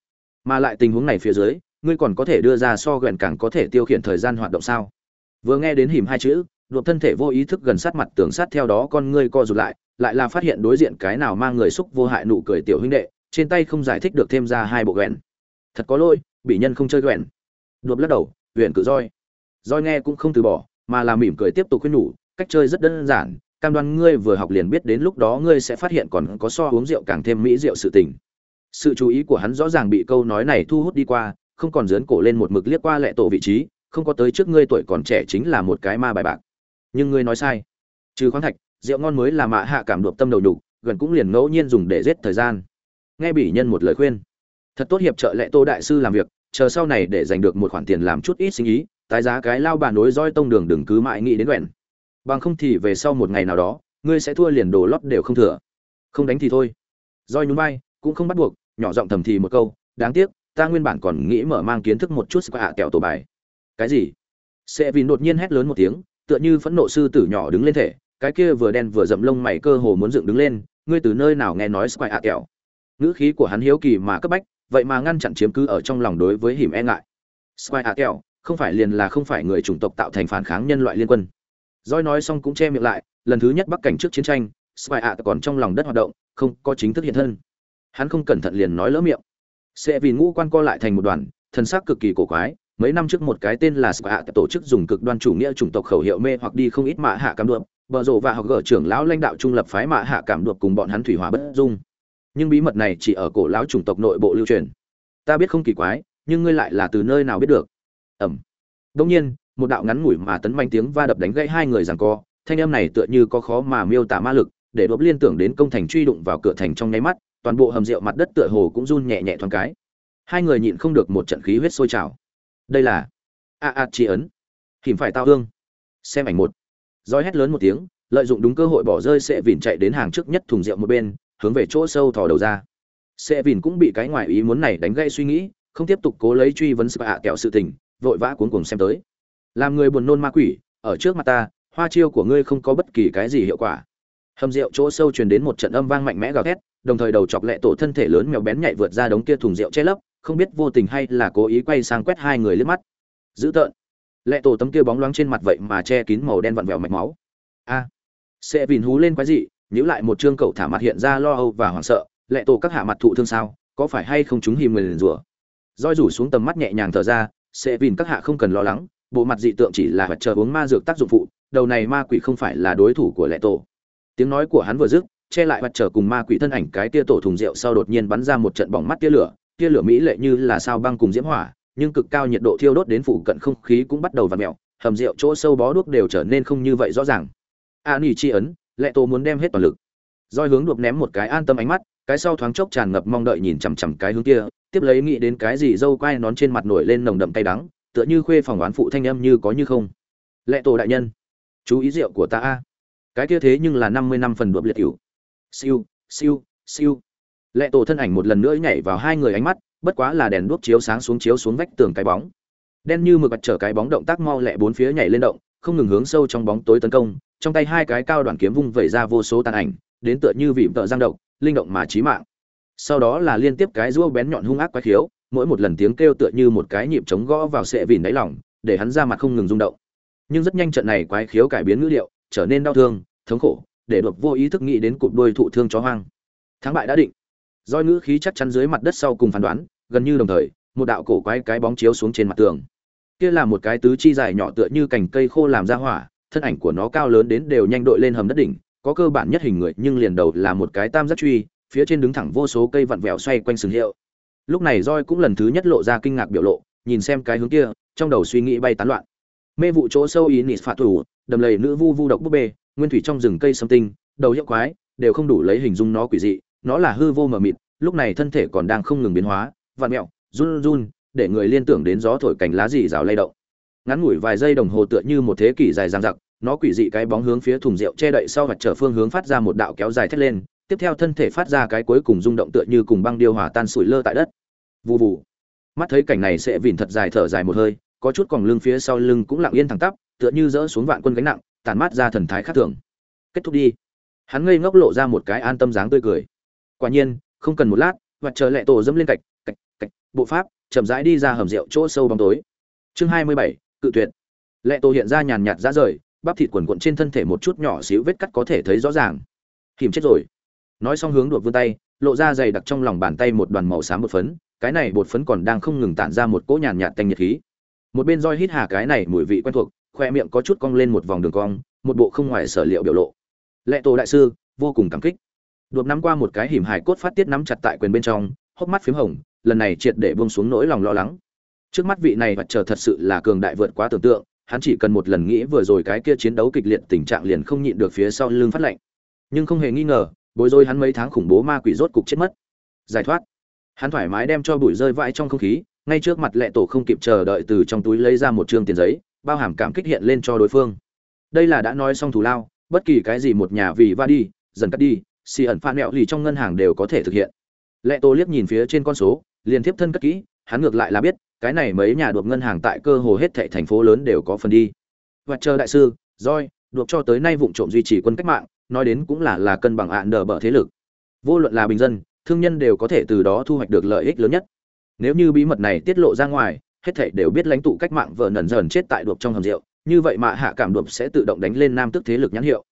Mà lại tình huống này phía dưới, ngươi còn có thể đưa ra so ghen càng có thể tiêu khiển thời gian hoạt động sao? Vừa nghe đến hiểm hai chữ đột thân thể vô ý thức gần sát mặt tường sát theo đó con ngươi co rụt lại lại là phát hiện đối diện cái nào mang người xúc vô hại nụ cười tiểu huynh đệ, trên tay không giải thích được thêm ra hai bộ quẹn. thật có lỗi, bị nhân không chơi quẹn. đột lắc đầu huyền cự roi roi nghe cũng không từ bỏ, mà là mỉm cười tiếp tục khuyên nhủ, cách chơi rất đơn giản, cam đoan ngươi vừa học liền biết đến lúc đó ngươi sẽ phát hiện còn có so uống rượu càng thêm mỹ rượu sự tình sự chú ý của hắn rõ ràng bị câu nói này thu hút đi qua, không còn dướn cổ lên một mực liếc qua lệ tổ vị trí, không có tới trước ngươi tuổi còn trẻ chính là một cái ma bài bạc nhưng ngươi nói sai. Trừ khoáng thạch, rượu ngon mới là mạ hạ cảm đột tâm đầu nhục, gần cũng liền ngẫu nhiên dùng để giết thời gian. Nghe bỉ nhân một lời khuyên. Thật tốt hiệp trợ lệ tô đại sư làm việc, chờ sau này để giành được một khoản tiền làm chút ít sinh ý, tái giá cái lao bà nối roi tông đường đừng cứ mãi nghĩ đến quẹn bằng không thì về sau một ngày nào đó, ngươi sẽ thua liền đồ lót đều không thừa. Không đánh thì thôi. Roi nhún vai, cũng không bắt buộc, nhỏ giọng thầm thì một câu, đáng tiếc, ta nguyên bản còn nghĩ mở mang kiến thức một chút hạ kẹo tổ bài. Cái gì? Sẽ vì đột nhiên hét lớn một tiếng tựa như phẫn nộ sư tử nhỏ đứng lên thể cái kia vừa đen vừa rậm lông mày cơ hồ muốn dựng đứng lên ngươi từ nơi nào nghe nói squire ạ kẹo ngữ khí của hắn hiếu kỳ mà cấp bách vậy mà ngăn chặn chiếm cứ ở trong lòng đối với hiểm e ngại squire ạ kẹo không phải liền là không phải người chủng tộc tạo thành phản kháng nhân loại liên quân Doi nói xong cũng che miệng lại, lần thứ nhất bắc cảnh trước chiến tranh, squire ạ còn trong lòng đất hoạt động, không có chính thức hiện thân. Hắn không cẩn thận liền nói lỡ miệng. Sẽ vì ngũ quan co lại thành một đoàn, thân xác cực kỳ cổ quái, mấy năm trước một cái tên là Spy tổ chức dùng cực đoan chủ nghĩa chủng tộc khẩu hiệu mê hoặc đi không ít mạ hạ cảm đượm, bờ rồ và học gở trưởng lão lãnh đạo trung lập phái mạ hạ cảm đượm cùng bọn hắn thủy hòa bất dung. Nhưng bí mật này chỉ ở cổ lão chủng tộc nội bộ lưu truyền. Ta biết không kỳ quái, nhưng ngươi lại là từ nơi nào biết được? Ẩm. Đương nhiên, một đạo ngắn ngủi mà tấn manh tiếng va đập đánh gãy hai người giằng co, thanh âm này tựa như có khó mà miêu tả ma lực, để đột liên tưởng đến công thành truy đụng vào cửa thành trong nháy mắt, toàn bộ hầm rượu mặt đất tựa hồ cũng run nhẹ nhẹ thoáng cái. Hai người nhịn không được một trận khí huyết sôi trào. Đây là A A chi ấn. Kìm phải tao hương. Xem ảnh một. roi hét lớn một tiếng, lợi dụng đúng cơ hội bỏ rơi sẽ vỉn chạy đến hàng trước nhất thùng rượu một bên, hướng về chỗ sâu thò đầu ra. Sẽ vỉn cũng bị cái ngoại ý muốn này đánh gây suy nghĩ, không tiếp tục cố lấy truy vấn sự hạ kẹo sự tình, vội vã cuống cuồng xem tới làm người buồn nôn ma quỷ ở trước mặt ta hoa chiêu của ngươi không có bất kỳ cái gì hiệu quả hầm rượu chỗ sâu truyền đến một trận âm vang mạnh mẽ gào thét đồng thời đầu chọc lẹ tổ thân thể lớn mèo bén nhạy vượt ra đống kia thùng rượu che lấp không biết vô tình hay là cố ý quay sang quét hai người liếc mắt. Dữ tợn. Lệ tổ tấm kia bóng loáng trên mặt vậy mà che kín màu đen vặn vẹo mạch máu. A. À. Sẽ vìn hú lên quái dị, nhíu lại một trương cậu thả mặt hiện ra lo âu và hoảng sợ. Lệ tổ các hạ mặt thụ thương sao, có phải hay không chúng hìm người liền rủa? Roi rủ xuống tầm mắt nhẹ nhàng thở ra, sẽ vìn các hạ không cần lo lắng, bộ mặt dị tượng chỉ là vật chờ uống ma dược tác dụng phụ, đầu này ma quỷ không phải là đối thủ của lệ tổ. Tiếng nói của hắn vừa dứt, che lại vật chờ cùng ma quỷ thân ảnh cái tia tổ thùng rượu sau đột nhiên bắn ra một trận bỏng mắt tia lửa tia lửa mỹ lệ như là sao băng cùng diễm hỏa, nhưng cực cao nhiệt độ thiêu đốt đến phủ cận không khí cũng bắt đầu vặn mèo, hầm rượu chỗ sâu bó đuốc đều trở nên không như vậy rõ ràng. An nỉ chi ấn, lệ tổ muốn đem hết toàn lực. Roi hướng đột ném một cái an tâm ánh mắt, cái sau thoáng chốc tràn ngập mong đợi nhìn chằm chằm cái hướng kia, tiếp lấy nghĩ đến cái gì dâu quai nón trên mặt nổi lên nồng đậm cay đắng, tựa như khuê phòng oán phụ thanh âm như có như không. Lệ tổ đại nhân, chú ý rượu của ta a. Cái kia thế nhưng là năm mươi năm phần đột liệt cửu. Siêu siêu siêu lệ tổ thân ảnh một lần nữa nhảy vào hai người ánh mắt bất quá là đèn đuốc chiếu sáng xuống chiếu xuống vách tường cái bóng. Đen như mực bật trở cái bóng động tác mau lẹ bốn phía nhảy lên động không ngừng hướng sâu trong bóng tối tấn công trong tay hai cái cao đoàn kiếm vung vẩy ra vô số tàn ảnh đến tựa như vị vợ giang động linh động mà chí mạng. Sau đó là liên tiếp cái rua bén nhọn hung ác quái khiếu mỗi một lần tiếng kêu tựa như một cái nhịp trống gõ vào sệ vìn đáy lỏng, để hắn ra mặt không ngừng rung động. Nhưng rất nhanh trận này quái khiếu cải biến ngữ điệu trở nên đau thương thống khổ để đột vô ý thức nghĩ đến cụp đuôi thụ thương chó hoang. Thắng bại đã định roi ngữ khí chắc chắn dưới mặt đất sau cùng phán đoán, gần như đồng thời, một đạo cổ quái cái bóng chiếu xuống trên mặt tường. Kia là một cái tứ chi dài nhỏ tựa như cành cây khô làm ra hỏa, thân ảnh của nó cao lớn đến đều nhanh đội lên hầm đất đỉnh, có cơ bản nhất hình người, nhưng liền đầu là một cái tam giác truy, phía trên đứng thẳng vô số cây vặn vẹo xoay quanh sừng hiệu. Lúc này roi cũng lần thứ nhất lộ ra kinh ngạc biểu lộ, nhìn xem cái hướng kia, trong đầu suy nghĩ bay tán loạn. Mê vụ chỗ sâu ý nịt phạt thủ, đầm lầy nữ vu vu độc búp bê, nguyên thủy trong rừng cây sâm tinh, đầu hiệu quái, đều không đủ lấy hình dung nó quỷ dị nó là hư vô mờ mịt, lúc này thân thể còn đang không ngừng biến hóa, vặn mẹo, run run, để người liên tưởng đến gió thổi cành lá dì rào lay động. Ngắn ngủi vài giây đồng hồ tựa như một thế kỷ dài dang dặc, nó quỷ dị cái bóng hướng phía thùng rượu che đậy sau hoặc trở phương hướng phát ra một đạo kéo dài thét lên, tiếp theo thân thể phát ra cái cuối cùng rung động tựa như cùng băng điêu hỏa tan sủi lơ tại đất. Vù vù. Mắt thấy cảnh này sẽ vỉn thật dài thở dài một hơi, có chút còn lưng phía sau lưng cũng lặng yên thẳng tắp, tựa như dỡ xuống vạn quân gánh nặng tàn mát ra thần thái khác thường. Kết thúc đi. Hắn ngây ngốc lộ ra một cái an tâm dáng tươi cười quả nhiên, không cần một lát mặt trời lệ tổ dẫm lên cạch cạch cạch, bộ pháp, chậm rãi đi ra hầm rượu chỗ sâu bóng tối. Chương hai mươi bảy, cự tuyệt. Lệ tổ hiện ra nhàn nhạt ra rời, bắp thịt quần quận trên thân thể một chút nhỏ xíu vết cắt có thể thấy rõ ràng. Kìm chết rồi. Nói xong hướng đột vươn tay, lộ ra dày đặc trong lòng bàn tay một đoàn màu xám bột phấn, cái này bột phấn còn đang không ngừng tản ra một cỗ nhàn nhạt tanh nhiệt khí. Một bên roi hít hà cái này mùi vị quen thuộc, khoe miệng có chút cong lên một vòng đường cong, một bộ không ngoài sở liệu biểu lộ. Lệ tổ đại sư, vô cùng cảm kích đột nắm qua một cái hiểm hài cốt phát tiết nắm chặt tại quyền bên trong, hốc mắt p h í m hồng, lần này triệt để bông xuống nỗi lòng lo lắng. Trước mắt vị này vật chờ thật sự là cường đại vượt quá tưởng tượng, hắn chỉ cần một lần nghĩ vừa rồi cái kia chiến đấu kịch liệt tình trạng liền không nhịn được phía sau lưng phát lạnh nhưng không hề nghi ngờ, bối rối hắn mấy tháng khủng bố ma quỷ rốt cục chết mất. Giải thoát. Hắn thoải mái đem cho bụi rơi vãi trong không khí, ngay trước mặt lệ tổ không kịp chờ đợi từ trong túi lấy ra một trương tiền giấy, bao hàm cảm kích hiện lên cho đối phương. Đây là đã nói xong thù lao, bất kỳ cái gì một nhà vì va đi, dần cắt đi xì ẩn pha mẹo lì trong ngân hàng đều có thể thực hiện. Lệ tô liếc nhìn phía trên con số, liền tiếp thân cất kỹ, hắn ngược lại là biết, cái này mấy nhà đột ngân hàng tại cơ hồ hết thệ thành phố lớn đều có phần đi. Và chờ đại sư roi đột cho tới nay vụ trộm duy trì quân cách mạng, nói đến cũng là là cân bằng ạn đờ bở thế lực. Vô luận là bình dân, thương nhân đều có thể từ đó thu hoạch được lợi ích lớn nhất. Nếu như bí mật này tiết lộ ra ngoài, hết thảy đều biết lãnh tụ cách mạng vợ nần dần chết tại đột trong hầm rượu, như vậy mà hạ cảm đột sẽ tự động đánh lên nam tức thế lực nhãn hiệu.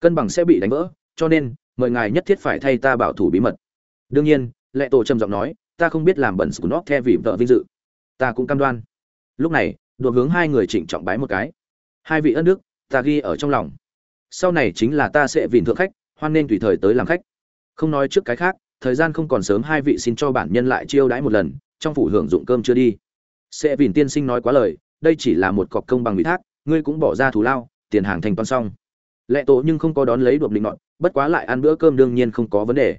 Cân bằng sẽ bị đánh vỡ, cho nên mời ngài nhất thiết phải thay ta bảo thủ bí mật. Đương nhiên, lệ tổ trầm giọng nói, ta không biết làm bẩn scunop theo vì vợ vinh dự. Ta cũng cam đoan. Lúc này đột hướng hai người chỉnh trọng bái một cái. Hai vị ân đức, ta ghi ở trong lòng. Sau này chính là ta sẽ vìn thượng khách, hoan nên tùy thời tới làm khách. Không nói trước cái khác, thời gian không còn sớm, hai vị xin cho bản nhân lại chiêu đãi một lần, trong phủ hưởng dụng cơm chưa đi. Sẽ vìn tiên sinh nói quá lời, đây chỉ là một cọc công bằng ủy thác, ngươi cũng bỏ ra thù lao, tiền hàng thành toán xong lệ tổ nhưng không có đón lấy đột định ngọn bất quá lại ăn bữa cơm đương nhiên không có vấn đề.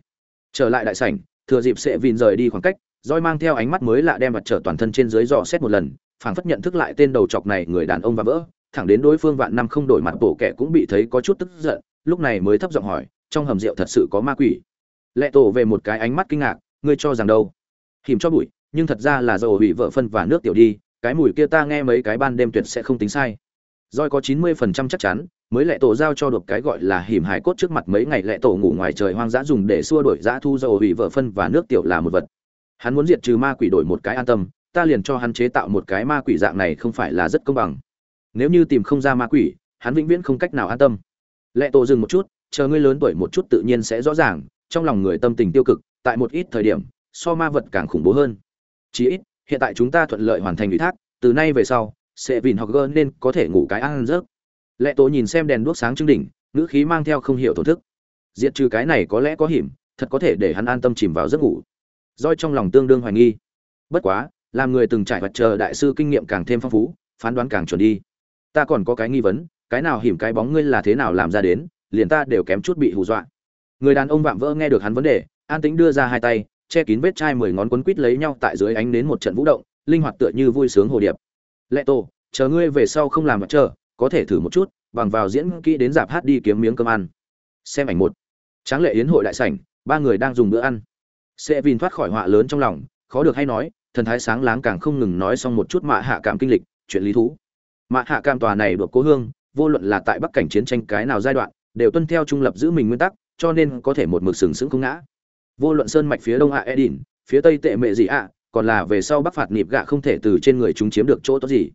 Trở lại đại sảnh, thừa dịp sẽ vìn rời đi khoảng cách roi mang theo ánh mắt mới lạ đem mặt trở toàn thân trên dưới dò xét một lần, phảng phất nhận thức lại tên đầu chọc này người đàn ông và vỡ, thẳng đến đối phương vạn năm không đổi mặt bổ kẻ cũng bị thấy có chút tức giận, lúc này mới thấp giọng hỏi, trong hầm rượu thật sự có ma quỷ? Lệ tổ về một cái ánh mắt kinh ngạc, ngươi cho rằng đâu? Hìm cho bụi, nhưng thật ra là dầu hủy vợ phân và nước tiểu đi, cái mùi kia ta nghe mấy cái ban đêm tuyệt sẽ không tính sai. Roi có chín mươi phần trăm chắc chắn mới lệ tổ giao cho được cái gọi là hiểm hải cốt trước mặt mấy ngày lệ tổ ngủ ngoài trời hoang dã dùng để xua đuổi dã thu dầu hủy vợ phân và nước tiểu là một vật. Hắn muốn diệt trừ ma quỷ đổi một cái an tâm, ta liền cho hắn chế tạo một cái ma quỷ dạng này không phải là rất công bằng. Nếu như tìm không ra ma quỷ, hắn vĩnh viễn không cách nào an tâm. Lệ tổ dừng một chút, chờ ngươi lớn tuổi một chút tự nhiên sẽ rõ ràng, trong lòng người tâm tình tiêu cực, tại một ít thời điểm, so ma vật càng khủng bố hơn. Chí ít, hiện tại chúng ta thuận lợi hoàn thành ủy thác, từ nay về sau, sẽ vìn hoặc gơ nên có thể ngủ cái ăn rớt lệ tổ nhìn xem đèn đuốc sáng trưng đỉnh, ngữ khí mang theo không hiểu thổ thức. Diệt trừ cái này có lẽ có hiểm, thật có thể để hắn an tâm chìm vào giấc ngủ. Roi trong lòng tương đương hoài nghi. Bất quá, làm người từng trải vật chờ đại sư kinh nghiệm càng thêm phong phú, phán đoán càng chuẩn đi. Ta còn có cái nghi vấn, cái nào hiểm cái bóng ngươi là thế nào làm ra đến, liền ta đều kém chút bị hù dọa. Người đàn ông vạm vỡ nghe được hắn vấn đề, an tĩnh đưa ra hai tay, che kín vết chai mười ngón quấn quít lấy nhau tại dưới ánh đến một trận vũ động, linh hoạt tựa như vui sướng hồ điệp. Lệ tổ chờ ngươi về sau không làm vật chờ có thể thử một chút, bằng vào diễn kỹ đến dạp hát đi kiếm miếng cơm ăn. Xem ảnh một. Tráng lệ yến hội đại sảnh, ba người đang dùng bữa ăn. Sẽ vin thoát khỏi họa lớn trong lòng, khó được hay nói, thần thái sáng láng càng không ngừng nói xong một chút mạ hạ cảm kinh lịch, chuyện lý thú. Mạ hạ cam tòa này được cố hương, vô luận là tại bắc cảnh chiến tranh cái nào giai đoạn, đều tuân theo trung lập giữ mình nguyên tắc, cho nên có thể một mực sừng sững không ngã. Vô luận sơn mạch phía đông hạ edin, phía tây tệ mệ gì ạ, còn là về sau bắc phạt nịp gạ không thể từ trên người chúng chiếm được chỗ tốt gì.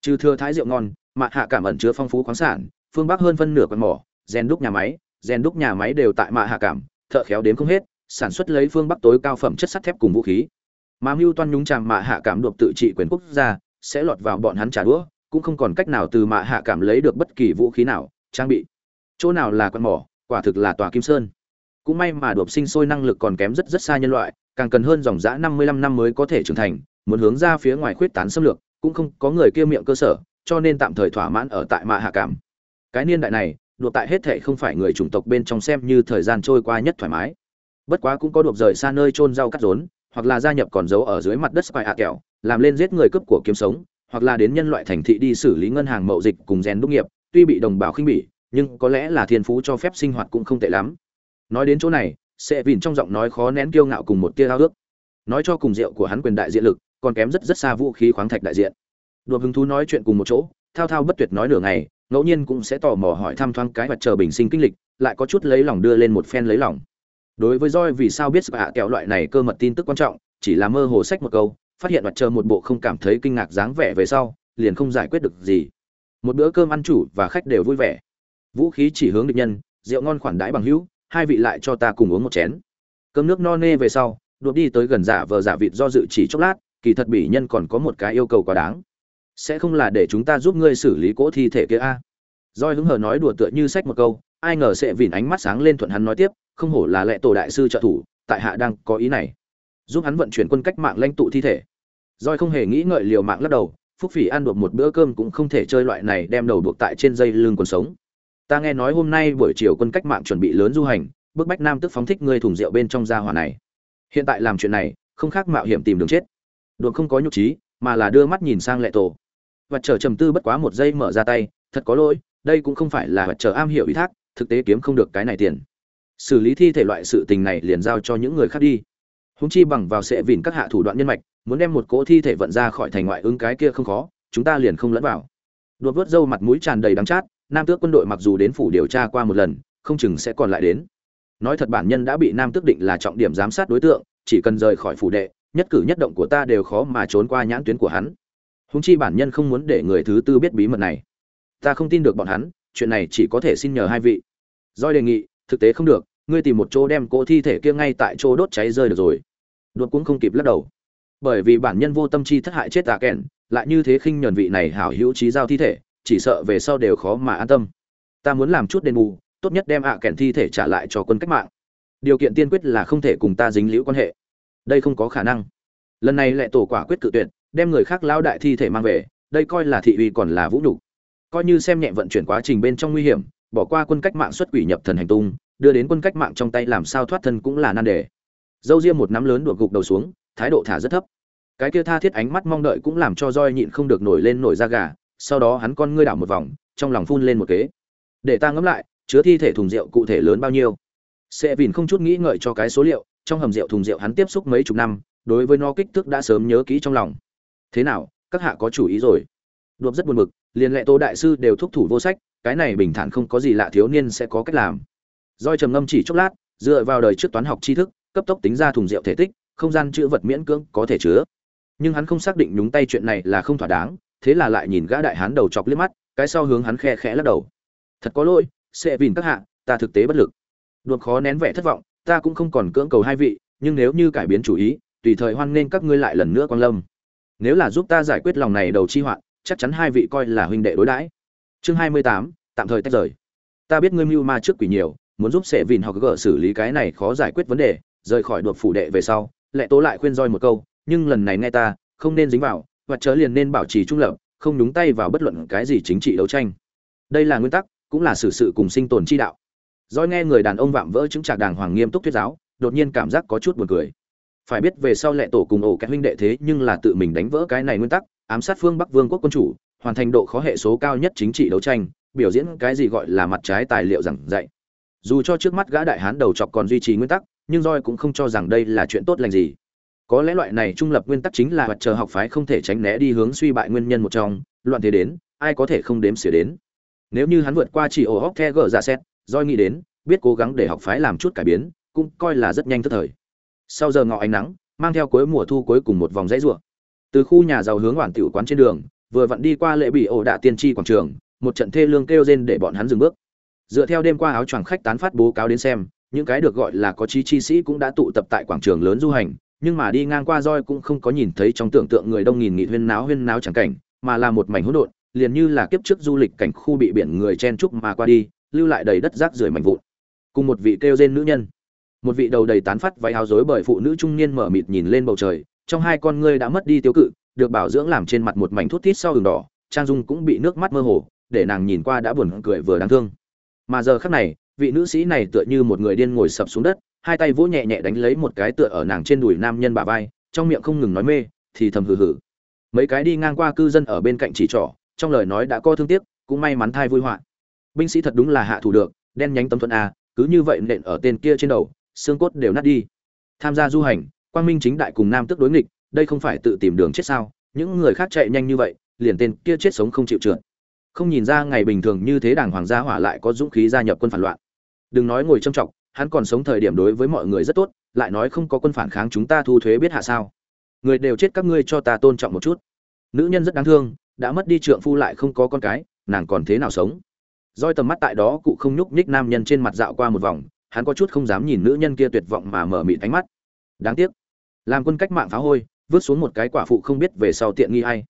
Trừ thừa thái rượu ngon mạ hạ cảm ẩn chứa phong phú khoáng sản, phương bắc hơn phân nửa con mỏ, rèn đúc nhà máy, rèn đúc nhà máy đều tại mạ hạ cảm, thợ khéo đến không hết, sản xuất lấy phương bắc tối cao phẩm chất sắt thép cùng vũ khí. Mà mưu toan nhúng chàm mạ hạ cảm đột tự trị quyền quốc gia, sẽ lọt vào bọn hắn trả đũa, cũng không còn cách nào từ mạ hạ cảm lấy được bất kỳ vũ khí nào, trang bị. Chỗ nào là quan mỏ, quả thực là tòa kim sơn. Cũng may mà đột sinh sôi năng lực còn kém rất rất xa nhân loại, càng cần hơn dòng dã năm mươi lăm năm mới có thể trưởng thành, muốn hướng ra phía ngoài khuyết tán xâm lược, cũng không có người kia miệng cơ sở cho nên tạm thời thỏa mãn ở tại mạ hạ cảm. Cái niên đại này đột tại hết thệ không phải người chủng tộc bên trong xem như thời gian trôi qua nhất thoải mái. Bất quá cũng có đột rời xa nơi trôn rau cắt rốn, hoặc là gia nhập còn giấu ở dưới mặt đất spy hạ kẹo, làm lên giết người cướp của kiếm sống, hoặc là đến nhân loại thành thị đi xử lý ngân hàng mậu dịch cùng rèn đúc nghiệp, tuy bị đồng bào khinh bỉ, nhưng có lẽ là thiên phú cho phép sinh hoạt cũng không tệ lắm. Nói đến chỗ này sẽ vìn trong giọng nói khó nén kiêu ngạo cùng một tia ao ước nói cho cùng rượu của hắn quyền đại diện lực, còn kém rất rất xa vũ khí khoáng thạch đại diện đột hứng thú nói chuyện cùng một chỗ, thao thao bất tuyệt nói nửa ngày, ngẫu nhiên cũng sẽ tò mò hỏi thăm thoáng cái và chờ bình sinh kinh lịch, lại có chút lấy lòng đưa lên một phen lấy lòng. Đối với roi vì sao biết hạ kẹo loại này cơ mật tin tức quan trọng, chỉ là mơ hồ sách một câu, phát hiện mặt chờ một bộ không cảm thấy kinh ngạc dáng vẻ về sau, liền không giải quyết được gì. Một bữa cơm ăn chủ và khách đều vui vẻ. Vũ khí chỉ hướng địch nhân, rượu ngon khoản đãi bằng hữu, hai vị lại cho ta cùng uống một chén. Cơm nước no nê về sau đột đi tới gần giả vờ giả vịt do dự chỉ chốc lát, kỳ thật bỉ nhân còn có một cái yêu cầu quá đáng sẽ không là để chúng ta giúp ngươi xử lý cỗ thi thể kia a. À? roi hứng hờ nói đùa tựa như sách một câu, ai ngờ sẽ vỉn ánh mắt sáng lên thuận hắn nói tiếp, không hổ là lệ tổ đại sư trợ thủ, tại hạ đang có ý này. Giúp hắn vận chuyển quân cách mạng lãnh tụ thi thể. Roi không hề nghĩ ngợi liều mạng lắc đầu, phúc phỉ ăn được một bữa cơm cũng không thể chơi loại này đem đầu buộc tại trên dây lưng còn sống. Ta nghe nói hôm nay buổi chiều quân cách mạng chuẩn bị lớn du hành, bức bách nam tức phóng thích ngươi thùng rượu bên trong gia hỏa này. Hiện tại làm chuyện này, không khác mạo hiểm tìm đường chết. Đột không có nhục trí, mà là đưa mắt nhìn sang lệ tổ và chờ trầm tư bất quá một giây mở ra tay, thật có lỗi, đây cũng không phải là vật chờ am hiểu ý thác, thực tế kiếm không được cái này tiền. Xử lý thi thể loại sự tình này liền giao cho những người khác đi. Húng chi bằng vào sẽ vìn các hạ thủ đoạn nhân mạch, muốn đem một cỗ thi thể vận ra khỏi thành ngoại ứng cái kia không khó, chúng ta liền không lẫn vào. Đột vớt dâu mặt mũi tràn đầy đắng chát, nam tước quân đội mặc dù đến phủ điều tra qua một lần, không chừng sẽ còn lại đến. Nói thật bản nhân đã bị nam tước định là trọng điểm giám sát đối tượng, chỉ cần rời khỏi phủ đệ, nhất cử nhất động của ta đều khó mà trốn qua nhãn tuyến của hắn húng chi bản nhân không muốn để người thứ tư biết bí mật này. Ta không tin được bọn hắn, chuyện này chỉ có thể xin nhờ hai vị. Doi đề nghị, thực tế không được, ngươi tìm một chỗ đem cỗ thi thể kia ngay tại chỗ đốt cháy rơi được rồi. Đột cũng không kịp lắc đầu. Bởi vì bản nhân vô tâm chi thất hại chết tạ kèn, lại như thế khinh nhuần vị này hảo hữu trí giao thi thể, chỉ sợ về sau đều khó mà an tâm. Ta muốn làm chút đền bù, tốt nhất đem ạ kèn thi thể trả lại cho quân cách mạng. Điều kiện tiên quyết là không thể cùng ta dính liễu quan hệ. Đây không có khả năng. Lần này lại tổ quả quyết cự tuyệt đem người khác lao đại thi thể mang về, đây coi là thị uy còn là vũ nhục. Coi như xem nhẹ vận chuyển quá trình bên trong nguy hiểm, bỏ qua quân cách mạng xuất quỷ nhập thần hành tung, đưa đến quân cách mạng trong tay làm sao thoát thân cũng là nan đề. Dâu riêng một nắm lớn đuột gục đầu xuống, thái độ thả rất thấp. Cái kia tha thiết ánh mắt mong đợi cũng làm cho roi nhịn không được nổi lên nổi da gà, sau đó hắn con ngươi đảo một vòng, trong lòng phun lên một kế. Để ta ngẫm lại, chứa thi thể thùng rượu cụ thể lớn bao nhiêu? Sẽ vìn không chút nghĩ ngợi cho cái số liệu, trong hầm rượu thùng rượu hắn tiếp xúc mấy chục năm, đối với nó kích thước đã sớm nhớ kỹ trong lòng thế nào, các hạ có chủ ý rồi? Đuộc rất buồn bực, liền lệ tô đại sư đều thúc thủ vô sách, cái này bình thản không có gì lạ thiếu niên sẽ có cách làm. Doi trầm ngâm chỉ chốc lát, dựa vào đời trước toán học tri thức, cấp tốc tính ra thùng rượu thể tích, không gian chữ vật miễn cưỡng có thể chứa. Nhưng hắn không xác định nhúng tay chuyện này là không thỏa đáng, thế là lại nhìn gã đại hán đầu chọc liếc mắt, cái sau hướng hắn khe khẽ lắc đầu. Thật có lỗi, sẽ vìn các hạ, ta thực tế bất lực. Đột khó nén vẻ thất vọng, ta cũng không còn cưỡng cầu hai vị, nhưng nếu như cải biến chủ ý, tùy thời hoan nên các ngươi lại lần nữa quan lâm nếu là giúp ta giải quyết lòng này đầu chi hoạn, chắc chắn hai vị coi là huynh đệ đối đãi. Chương hai mươi tám, tạm thời tách rời. Ta biết ngươi mưu ma trước quỷ nhiều, muốn giúp sệ vìn hoặc gỡ xử lý cái này khó giải quyết vấn đề, rời khỏi đột phủ đệ về sau, lệ tố lại khuyên roi một câu, nhưng lần này nghe ta, không nên dính vào, và chớ liền nên bảo trì trung lập, không nhúng tay vào bất luận cái gì chính trị đấu tranh. Đây là nguyên tắc, cũng là xử sự cùng sinh tồn chi đạo. Doi nghe người đàn ông vạm vỡ chứng trạc đàng hoàng nghiêm túc thuyết giáo, đột nhiên cảm giác có chút buồn cười phải biết về sau lệ tổ cùng ổ các huynh đệ thế nhưng là tự mình đánh vỡ cái này nguyên tắc, ám sát phương bắc vương quốc quân chủ, hoàn thành độ khó hệ số cao nhất chính trị đấu tranh, biểu diễn cái gì gọi là mặt trái tài liệu giảng dạy. Dù cho trước mắt gã đại hán đầu chọc còn duy trì nguyên tắc, nhưng roi cũng không cho rằng đây là chuyện tốt lành gì. Có lẽ loại này trung lập nguyên tắc chính là mặt trời học phái không thể tránh né đi hướng suy bại nguyên nhân một trong, loạn thế đến, ai có thể không đếm xỉa đến. Nếu như hắn vượt qua chỉ ổ hóc the gờ ra xét roi nghĩ đến, biết cố gắng để học phái làm chút cải biến, cũng coi là rất nhanh tức thời sau giờ ngọ ánh nắng, mang theo cuối mùa thu cuối cùng một vòng dãy rủa. Từ khu nhà giàu hướng hoàn tiểu quán trên đường, vừa vặn đi qua lễ bị ổ đạ tiên tri quảng trường, một trận thê lương kêu rên để bọn hắn dừng bước. Dựa theo đêm qua áo choàng khách tán phát bố cáo đến xem, những cái được gọi là có chí chi sĩ cũng đã tụ tập tại quảng trường lớn du hành, nhưng mà đi ngang qua roi cũng không có nhìn thấy trong tưởng tượng người đông nghìn nghị huyên náo huyên náo chẳng cảnh, mà là một mảnh hỗn độn, liền như là kiếp trước du lịch cảnh khu bị biển người chen trúc mà qua đi, lưu lại đầy đất rác rưởi mảnh vụn. Cùng một vị kêu rên nữ nhân một vị đầu đầy tán phát váy áo rối bởi phụ nữ trung niên mở mịt nhìn lên bầu trời, trong hai con ngươi đã mất đi tiêu cự, được bảo dưỡng làm trên mặt một mảnh thuốc tít sau đường đỏ, trang dung cũng bị nước mắt mơ hồ, để nàng nhìn qua đã buồn cười vừa đáng thương. Mà giờ khắc này, vị nữ sĩ này tựa như một người điên ngồi sập xuống đất, hai tay vỗ nhẹ nhẹ đánh lấy một cái tựa ở nàng trên đùi nam nhân bà vai, trong miệng không ngừng nói mê, thì thầm hừ hừ. Mấy cái đi ngang qua cư dân ở bên cạnh chỉ trỏ, trong lời nói đã có thương tiếc, cũng may mắn thai vui họa. Binh sĩ thật đúng là hạ thủ được, đen nhánh tấm thuận a, cứ như vậy nện ở tên kia trên đầu xương cốt đều nát đi. Tham gia du hành, quang minh chính đại cùng nam tức đối nghịch, đây không phải tự tìm đường chết sao? Những người khác chạy nhanh như vậy, liền tên kia chết sống không chịu trượt. Không nhìn ra ngày bình thường như thế đảng hoàng gia hỏa lại có dũng khí gia nhập quân phản loạn. Đừng nói ngồi trông trọng hắn còn sống thời điểm đối với mọi người rất tốt, lại nói không có quân phản kháng chúng ta thu thuế biết hạ sao? Người đều chết các ngươi cho ta tôn trọng một chút. Nữ nhân rất đáng thương, đã mất đi trượng phu lại không có con cái, nàng còn thế nào sống? Roi tầm mắt tại đó cụ không nhúc nhích nam nhân trên mặt dạo qua một vòng hắn có chút không dám nhìn nữ nhân kia tuyệt vọng mà mở mịt ánh mắt. Đáng tiếc. Làm quân cách mạng phá hôi, vứt xuống một cái quả phụ không biết về sau tiện nghi hay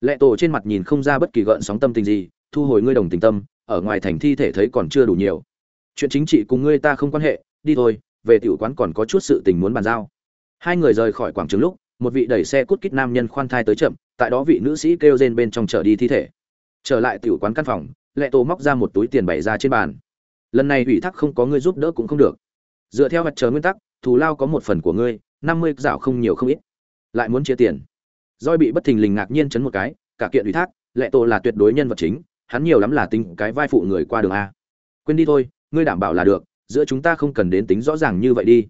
lệ tổ trên mặt nhìn không ra bất kỳ gợn sóng tâm tình gì, thu hồi ngươi đồng tình tâm, ở ngoài thành thi thể thấy còn chưa đủ nhiều. Chuyện chính trị cùng ngươi ta không quan hệ, đi thôi, về tiểu quán còn có chút sự tình muốn bàn giao. Hai người rời khỏi quảng trường lúc, một vị đẩy xe cút kít nam nhân khoan thai tới chậm, tại đó vị nữ sĩ kêu rên bên trong chở đi thi thể. Trở lại tiểu quán căn phòng, lệ tổ móc ra một túi tiền bày ra trên bàn lần này ủy thác không có ngươi giúp đỡ cũng không được. Dựa theo mặt trời nguyên tắc, thù lao có một phần của ngươi, năm mươi dạo không nhiều không ít. Lại muốn chia tiền. Doi bị bất thình lình ngạc nhiên chấn một cái, cả kiện ủy thác, lệ tổ là tuyệt đối nhân vật chính, hắn nhiều lắm là tính cái vai phụ người qua đường a. Quên đi thôi, ngươi đảm bảo là được, giữa chúng ta không cần đến tính rõ ràng như vậy đi.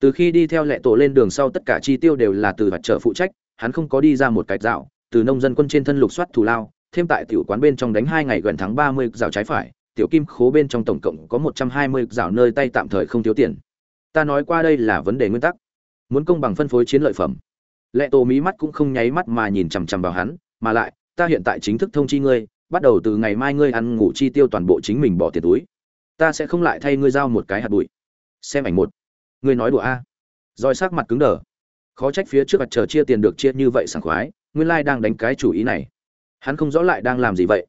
Từ khi đi theo lệ tổ lên đường sau tất cả chi tiêu đều là từ vật trợ phụ trách, hắn không có đi ra một cái dạo, từ nông dân quân trên thân lục soát thù lao, thêm tại tiểu quán bên trong đánh hai ngày gần tháng ba mươi dạo trái phải tiểu kim khố bên trong tổng cộng có một trăm hai mươi dạo nơi tay tạm thời không thiếu tiền. Ta nói qua đây là vấn đề nguyên tắc. Muốn công bằng phân phối chiến lợi phẩm. Lệ tổ mí mắt cũng không nháy mắt mà nhìn chằm chằm vào hắn mà lại ta hiện tại chính thức thông chi ngươi bắt đầu từ ngày mai ngươi ăn ngủ chi tiêu toàn bộ chính mình bỏ tiền túi. Ta sẽ không lại thay ngươi giao một cái hạt bụi. Xem ảnh một. Ngươi nói đùa a. Roi sắc mặt cứng đờ. Khó trách phía trước mặt chờ chia tiền được chia như vậy sảng khoái nguyên lai đang đánh cái chủ ý này. Hắn không rõ lại đang làm gì vậy.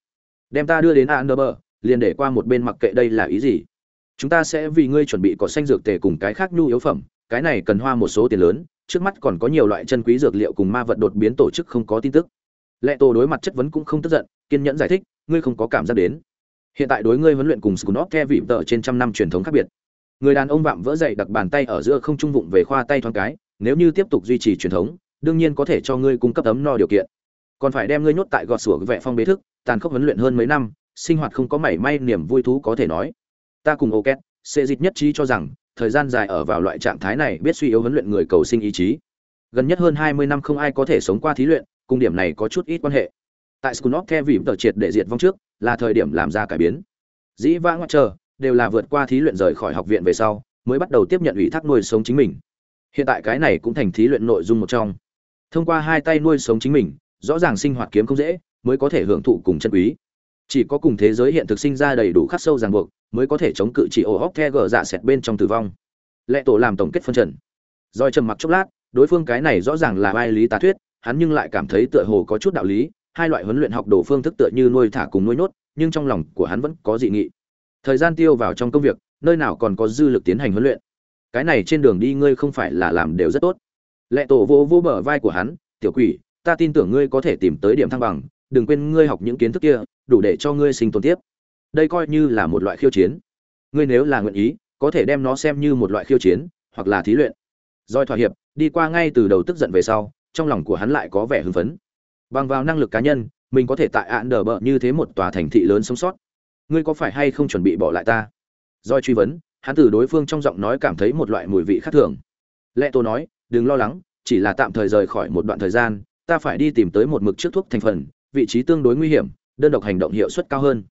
Đem ta đưa đến Anderber, liền để qua một bên mặc kệ đây là ý gì. Chúng ta sẽ vì ngươi chuẩn bị cỏ xanh dược tề cùng cái khác nhu yếu phẩm, cái này cần hoa một số tiền lớn, trước mắt còn có nhiều loại chân quý dược liệu cùng ma vật đột biến tổ chức không có tin tức. Lệ tổ đối mặt chất vấn cũng không tức giận, kiên nhẫn giải thích, ngươi không có cảm giác đến. Hiện tại đối ngươi huấn luyện cùng scunop theo vị tợ trên trăm năm truyền thống khác biệt. Người đàn ông vạm vỡ dậy đặt bàn tay ở giữa không trung vụng về khoa tay thoáng cái, nếu như tiếp tục duy trì truyền thống, đương nhiên có thể cho ngươi cung cấp ấm no điều kiện. Còn phải đem ngươi nhốt tại gọt sủa vẹ phong bế thức, tàn khốc huấn luyện hơn mấy năm sinh hoạt không có mảy may niềm vui thú có thể nói ta cùng ô két sẽ dịch nhất trí cho rằng thời gian dài ở vào loại trạng thái này biết suy yếu huấn luyện người cầu sinh ý chí gần nhất hơn hai mươi năm không ai có thể sống qua thí luyện cùng điểm này có chút ít quan hệ tại Skunov The vì tờ triệt để diệt vong trước, là thời điểm làm ra cải biến. Dĩ vãng ngoại chờ, đều là vượt qua thí luyện rời khỏi học viện về sau, mới bắt đầu tiếp nhận ủy thác nuôi sống chính mình. Hiện tại cái này cũng thành thí luyện nội dung một trong. Thông qua hai tay nuôi sống chính mình, rõ ràng sinh hoạt kiếm không dễ, mới có thể hưởng thụ cùng chân quý. Chỉ có cùng thế giới hiện thực sinh ra đầy đủ khắc sâu ràng buộc, mới có thể chống cự chỉ ổ hóc the gờ dạ sẹt bên trong tử vong. Lệ tổ làm tổng kết phân trận. doi trầm mặc chốc lát, đối phương cái này rõ ràng là vai lý tá thuyết, hắn nhưng lại cảm thấy tựa hồ có chút đạo lý, hai loại huấn luyện học đồ phương thức tựa như nuôi thả cùng nuôi nhốt, nhưng trong lòng của hắn vẫn có dị nghị. Thời gian tiêu vào trong công việc, nơi nào còn có dư lực tiến hành huấn luyện. Cái này trên đường đi ngươi không phải là làm đều rất tốt. Lệ tổ vô vô bờ vai của hắn, "Tiểu quỷ, ta tin tưởng ngươi có thể tìm tới điểm thăng bằng, đừng quên ngươi học những kiến thức kia, đủ để cho ngươi sinh tồn tiếp. Đây coi như là một loại khiêu chiến. Ngươi nếu là nguyện ý, có thể đem nó xem như một loại khiêu chiến, hoặc là thí luyện." Rồi thỏa hiệp, đi qua ngay từ đầu tức giận về sau, trong lòng của hắn lại có vẻ hưng phấn bằng vào năng lực cá nhân mình có thể tại ạn đờ bợ như thế một tòa thành thị lớn sống sót ngươi có phải hay không chuẩn bị bỏ lại ta doi truy vấn hắn từ đối phương trong giọng nói cảm thấy một loại mùi vị khác thường lệ tô nói đừng lo lắng chỉ là tạm thời rời khỏi một đoạn thời gian ta phải đi tìm tới một mực trước thuốc thành phần vị trí tương đối nguy hiểm, đơn độc hành động hiệu suất cao hơn.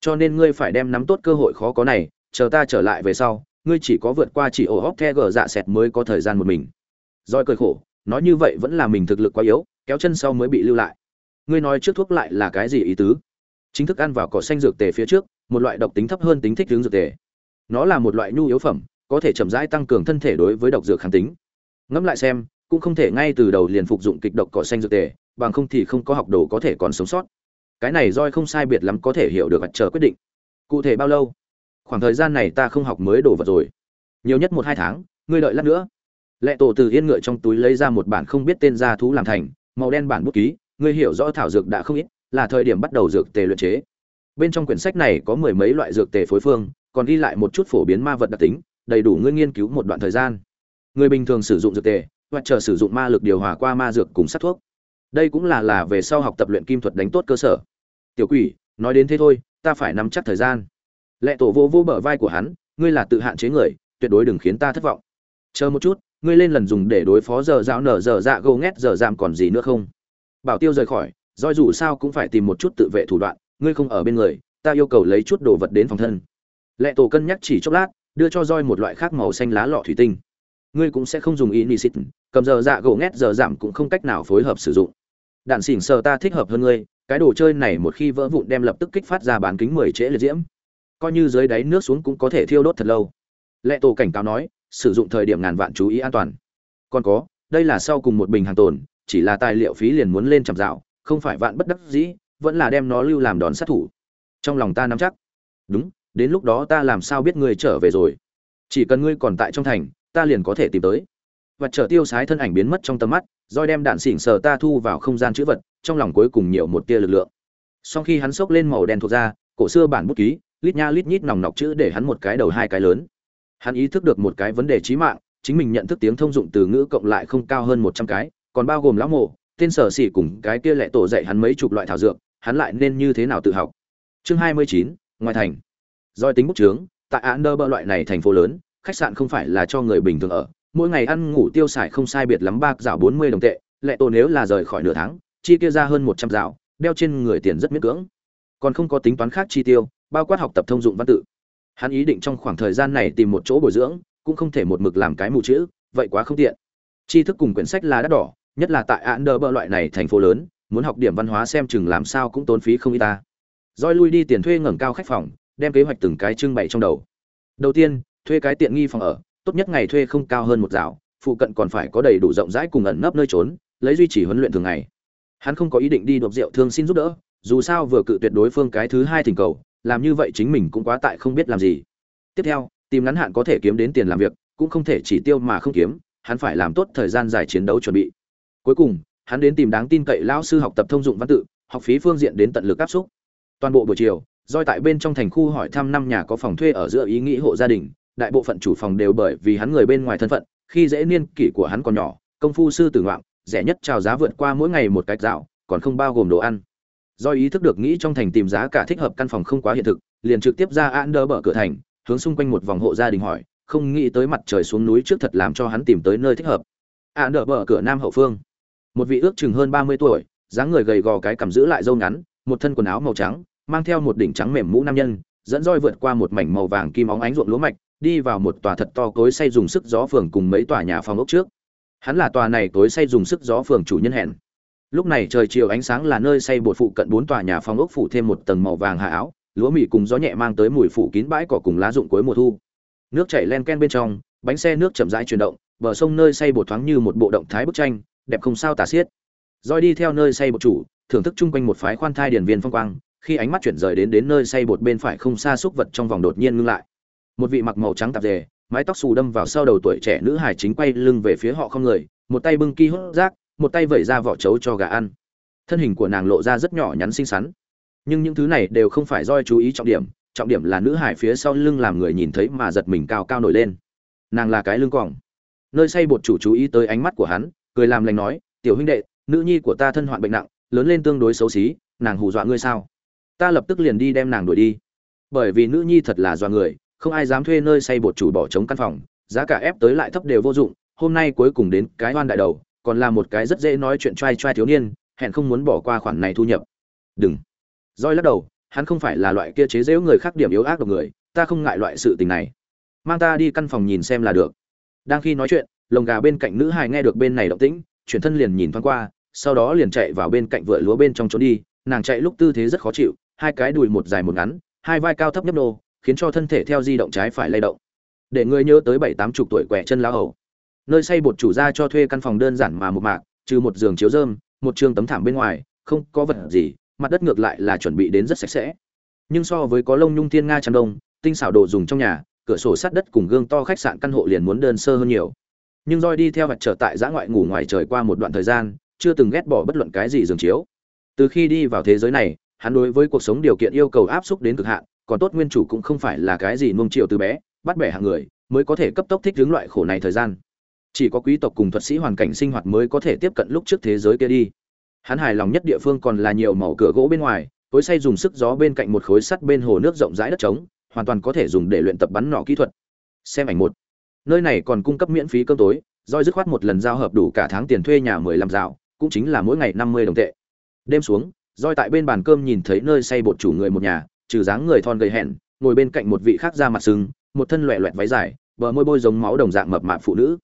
Cho nên ngươi phải đem nắm tốt cơ hội khó có này, chờ ta trở lại về sau, ngươi chỉ có vượt qua chỉ ổ hóc the gờ dạ sẹt mới có thời gian một mình. Roi cười khổ, nói như vậy vẫn là mình thực lực quá yếu, kéo chân sau mới bị lưu lại. Ngươi nói trước thuốc lại là cái gì ý tứ? Chính thức ăn vào cỏ xanh dược tề phía trước, một loại độc tính thấp hơn tính thích hướng dược tề. Nó là một loại nhu yếu phẩm, có thể chậm rãi tăng cường thân thể đối với độc dược kháng tính. Ngẫm lại xem, cũng không thể ngay từ đầu liền phục dụng kịch độc cỏ xanh dược tề bằng không thì không có học đồ có thể còn sống sót. Cái này roi không sai biệt lắm có thể hiểu được chờ quyết định. Cụ thể bao lâu? Khoảng thời gian này ta không học mới đồ vật rồi. Nhiều nhất một hai tháng, ngươi đợi lát nữa. Lệ tổ từ yên ngựa trong túi lấy ra một bản không biết tên gia thú làm thành, màu đen bản bút ký, ngươi hiểu rõ thảo dược đã không ít, là thời điểm bắt đầu dược tề luyện chế. Bên trong quyển sách này có mười mấy loại dược tề phối phương, còn ghi lại một chút phổ biến ma vật đặc tính, đầy đủ ngươi nghiên cứu một đoạn thời gian. Người bình thường sử dụng dược tề, hoặc chờ sử dụng ma lực điều hòa qua ma dược cùng sát thuốc đây cũng là là về sau học tập luyện kim thuật đánh tốt cơ sở. Tiểu quỷ, nói đến thế thôi, ta phải nắm chắc thời gian. Lệ tổ vô vô bờ vai của hắn, ngươi là tự hạn chế người, tuyệt đối đừng khiến ta thất vọng. Chờ một chút, ngươi lên lần dùng để đối phó giờ dạo nở giờ dạ gâu ngét giờ giảm còn gì nữa không? Bảo tiêu rời khỏi doi dù sao cũng phải tìm một chút tự vệ thủ đoạn, ngươi không ở bên người, ta yêu cầu lấy chút đồ vật đến phòng thân. Lệ tổ cân nhắc chỉ chốc lát, đưa cho roi một loại khác màu xanh lá lọ thủy tinh ngươi cũng sẽ không dùng inisit cầm giờ dạ gỗ ngét giờ giảm cũng không cách nào phối hợp sử dụng. Đạn xỉn sờ ta thích hợp hơn ngươi, cái đồ chơi này một khi vỡ vụn đem lập tức kích phát ra bán kính mười trễ liệt diễm. Coi như dưới đáy nước xuống cũng có thể thiêu đốt thật lâu. Lệ tổ cảnh cáo nói, sử dụng thời điểm ngàn vạn chú ý an toàn. Còn có, đây là sau cùng một bình hàng tồn, chỉ là tài liệu phí liền muốn lên chậm dạo, không phải vạn bất đắc dĩ, vẫn là đem nó lưu làm đòn sát thủ. Trong lòng ta nắm chắc. Đúng, đến lúc đó ta làm sao biết ngươi trở về rồi. Chỉ cần ngươi còn tại trong thành ta liền có thể tìm tới. Và trở tiêu sái thân ảnh biến mất trong tầm mắt roi đem đạn xỉn sờ ta thu vào không gian chữ vật, trong lòng cuối cùng nhiều một tia lực lượng. Sau khi hắn xốc lên màu đen thuộc ra cổ xưa bản bút ký, lít nha lít nhít nòng nọc chữ để hắn một cái đầu hai cái lớn. Hắn ý thức được một cái vấn đề chí mạng, chính mình nhận thức tiếng thông dụng từ ngữ cộng lại không cao hơn một trăm cái, còn bao gồm lão mộ, tên sở xỉ cùng cái kia lệ tổ dạy hắn mấy chục loại thảo dược, hắn lại nên như thế nào tự học? Chương hai mươi chín, ngoài thành. Doi tính bút trướng tại án đơ bơ loại này thành phố lớn khách sạn không phải là cho người bình thường ở. Mỗi ngày ăn ngủ tiêu xài không sai biệt lắm bạc dạo bốn mươi đồng tệ, lệ tổ nếu là rời khỏi nửa tháng, chi kia ra hơn một trăm dạo, đeo trên người tiền rất miễn cưỡng. Còn không có tính toán khác chi tiêu, bao quát học tập thông dụng văn tự. Hắn ý định trong khoảng thời gian này tìm một chỗ bồi dưỡng, cũng không thể một mực làm cái mù chữ, vậy quá không tiện. Tri thức cùng quyển sách là đắt đỏ, nhất là tại án đơ bợ loại này thành phố lớn, muốn học điểm văn hóa xem chừng làm sao cũng tốn phí không y ta. Roi lui đi tiền thuê ngẩng cao khách phòng, đem kế hoạch từng cái trưng bày trong đầu. Đầu tiên thuê cái tiện nghi phòng ở, tốt nhất ngày thuê không cao hơn một rào phụ cận còn phải có đầy đủ rộng rãi cùng ẩn nấp nơi trốn, lấy duy trì huấn luyện thường ngày. Hắn không có ý định đi đột rượu thương xin giúp đỡ, dù sao vừa cự tuyệt đối phương cái thứ hai thỉnh cầu, làm như vậy chính mình cũng quá tại không biết làm gì. Tiếp theo, tìm ngắn hạn có thể kiếm đến tiền làm việc, cũng không thể chỉ tiêu mà không kiếm, hắn phải làm tốt thời gian dài chiến đấu chuẩn bị. Cuối cùng, hắn đến tìm đáng tin cậy lão sư học tập thông dụng văn tự, học phí phương diện đến tận lực áp xúc. Toàn bộ buổi chiều doi tại bên trong thành khu hỏi thăm năm nhà có phòng thuê ở giữa ý nghĩ hộ gia đình đại bộ phận chủ phòng đều bởi vì hắn người bên ngoài thân phận khi dễ niên kỷ của hắn còn nhỏ công phu sư tử ngoạn, rẻ nhất chào giá vượt qua mỗi ngày một cách dạo còn không bao gồm đồ ăn. Do ý thức được nghĩ trong thành tìm giá cả thích hợp căn phòng không quá hiện thực liền trực tiếp ra an đỡ bờ cửa thành hướng xung quanh một vòng hộ gia đình hỏi không nghĩ tới mặt trời xuống núi trước thật làm cho hắn tìm tới nơi thích hợp. An đỡ bờ cửa nam hậu phương. Một vị ước chừng hơn ba mươi tuổi dáng người gầy gò cái cầm giữ lại râu ngắn một thân quần áo màu trắng mang theo một đỉnh trắng mềm mũ nam nhân dẫn roi vượt qua một mảnh màu vàng kim óng ánh ruộng lúa mạch đi vào một tòa thật to cối say dùng sức gió phường cùng mấy tòa nhà phòng ốc trước. Hắn là tòa này cối say dùng sức gió phường chủ nhân hẹn. Lúc này trời chiều ánh sáng là nơi xây bột phụ cận bốn tòa nhà phòng ốc phủ thêm một tầng màu vàng hạ áo, lúa mì cùng gió nhẹ mang tới mùi phủ kín bãi cỏ cùng lá rụng cuối mùa thu. Nước chảy len ken bên trong, bánh xe nước chậm rãi chuyển động, bờ sông nơi xây bột thoáng như một bộ động thái bức tranh, đẹp không sao tả xiết. Roi đi theo nơi xây bột chủ, thưởng thức chung quanh một phái khoan thai điển viên phong quang, khi ánh mắt chuyển rời đến đến nơi xây bột bên phải không xa xúc vật trong vòng đột nhiên ngưng lại một vị mặc màu trắng tạp dề, mái tóc xù đâm vào sau đầu tuổi trẻ nữ hải chính quay lưng về phía họ không người, một tay bưng ki hốt rác, một tay vẩy ra vỏ trấu cho gà ăn. Thân hình của nàng lộ ra rất nhỏ nhắn xinh xắn. Nhưng những thứ này đều không phải doi chú ý trọng điểm trọng điểm là nữ hải phía sau lưng làm người nhìn thấy mà giật mình cao cao nổi lên. Nàng là cái lưng còng. Nơi say bột chủ chú ý tới ánh mắt của hắn, cười làm lành nói, tiểu huynh đệ, nữ nhi của ta thân hoạn bệnh nặng, lớn lên tương đối xấu xí, nàng hù dọa ngươi sao? Ta lập tức liền đi đem nàng đuổi đi. Bởi vì nữ nhi thật là dọa người không ai dám thuê nơi xây bột chủ bỏ trống căn phòng, giá cả ép tới lại thấp đều vô dụng, hôm nay cuối cùng đến cái oan đại đầu, còn là một cái rất dễ nói chuyện trai trai thiếu niên, hẹn không muốn bỏ qua khoản này thu nhập. Đừng. Roi lắc đầu, hắn không phải là loại kia chế giễu người khác điểm yếu ác độc người, ta không ngại loại sự tình này. Mang ta đi căn phòng nhìn xem là được. Đang khi nói chuyện, lồng gà bên cạnh nữ hài nghe được bên này động tĩnh, chuyển thân liền nhìn thoáng qua, sau đó liền chạy vào bên cạnh vựa lúa bên trong trốn đi, nàng chạy lúc tư thế rất khó chịu, hai cái đùi một dài một ngắn, hai vai cao thấp nhấp nô khiến cho thân thể theo di động trái phải lay động. Để người nhớ tới bảy tám chục tuổi quẻ chân lao hầu. Nơi xây bột chủ ra cho thuê căn phòng đơn giản mà một mạc, trừ một giường chiếu rơm, một trường tấm thảm bên ngoài, không có vật gì, mặt đất ngược lại là chuẩn bị đến rất sạch sẽ. Nhưng so với có lông nhung thiên nga tràn đông, tinh xảo đồ dùng trong nhà, cửa sổ sát đất cùng gương to khách sạn căn hộ liền muốn đơn sơ hơn nhiều. Nhưng roi đi theo vặt trở tại giã ngoại ngủ ngoài trời qua một đoạn thời gian, chưa từng ghét bỏ bất luận cái gì giường chiếu. Từ khi đi vào thế giới này hắn đối với cuộc sống điều kiện yêu cầu áp xúc đến cực hạn, còn tốt nguyên chủ cũng không phải là cái gì nuông chiều từ bé, bắt bẻ hàng người, mới có thể cấp tốc thích ứng loại khổ này thời gian. Chỉ có quý tộc cùng thuật sĩ hoàn cảnh sinh hoạt mới có thể tiếp cận lúc trước thế giới kia đi. Hắn hài lòng nhất địa phương còn là nhiều màu cửa gỗ bên ngoài, tối say dùng sức gió bên cạnh một khối sắt bên hồ nước rộng rãi đất trống, hoàn toàn có thể dùng để luyện tập bắn nỏ kỹ thuật. Xem ảnh một. Nơi này còn cung cấp miễn phí cơm tối Joy dứt khoát một lần giao hợp đủ cả tháng tiền thuê nhà mười lăm dạo, cũng chính là mỗi ngày năm mươi đồng tệ. Đêm xuống roi tại bên bàn cơm nhìn thấy nơi say bột chủ người một nhà, trừ dáng người thon gầy hẹn, ngồi bên cạnh một vị khác ra mặt sưng một thân loẹ loẹt váy dài, bờ môi bôi giống máu đồng dạng mập mạp phụ nữ.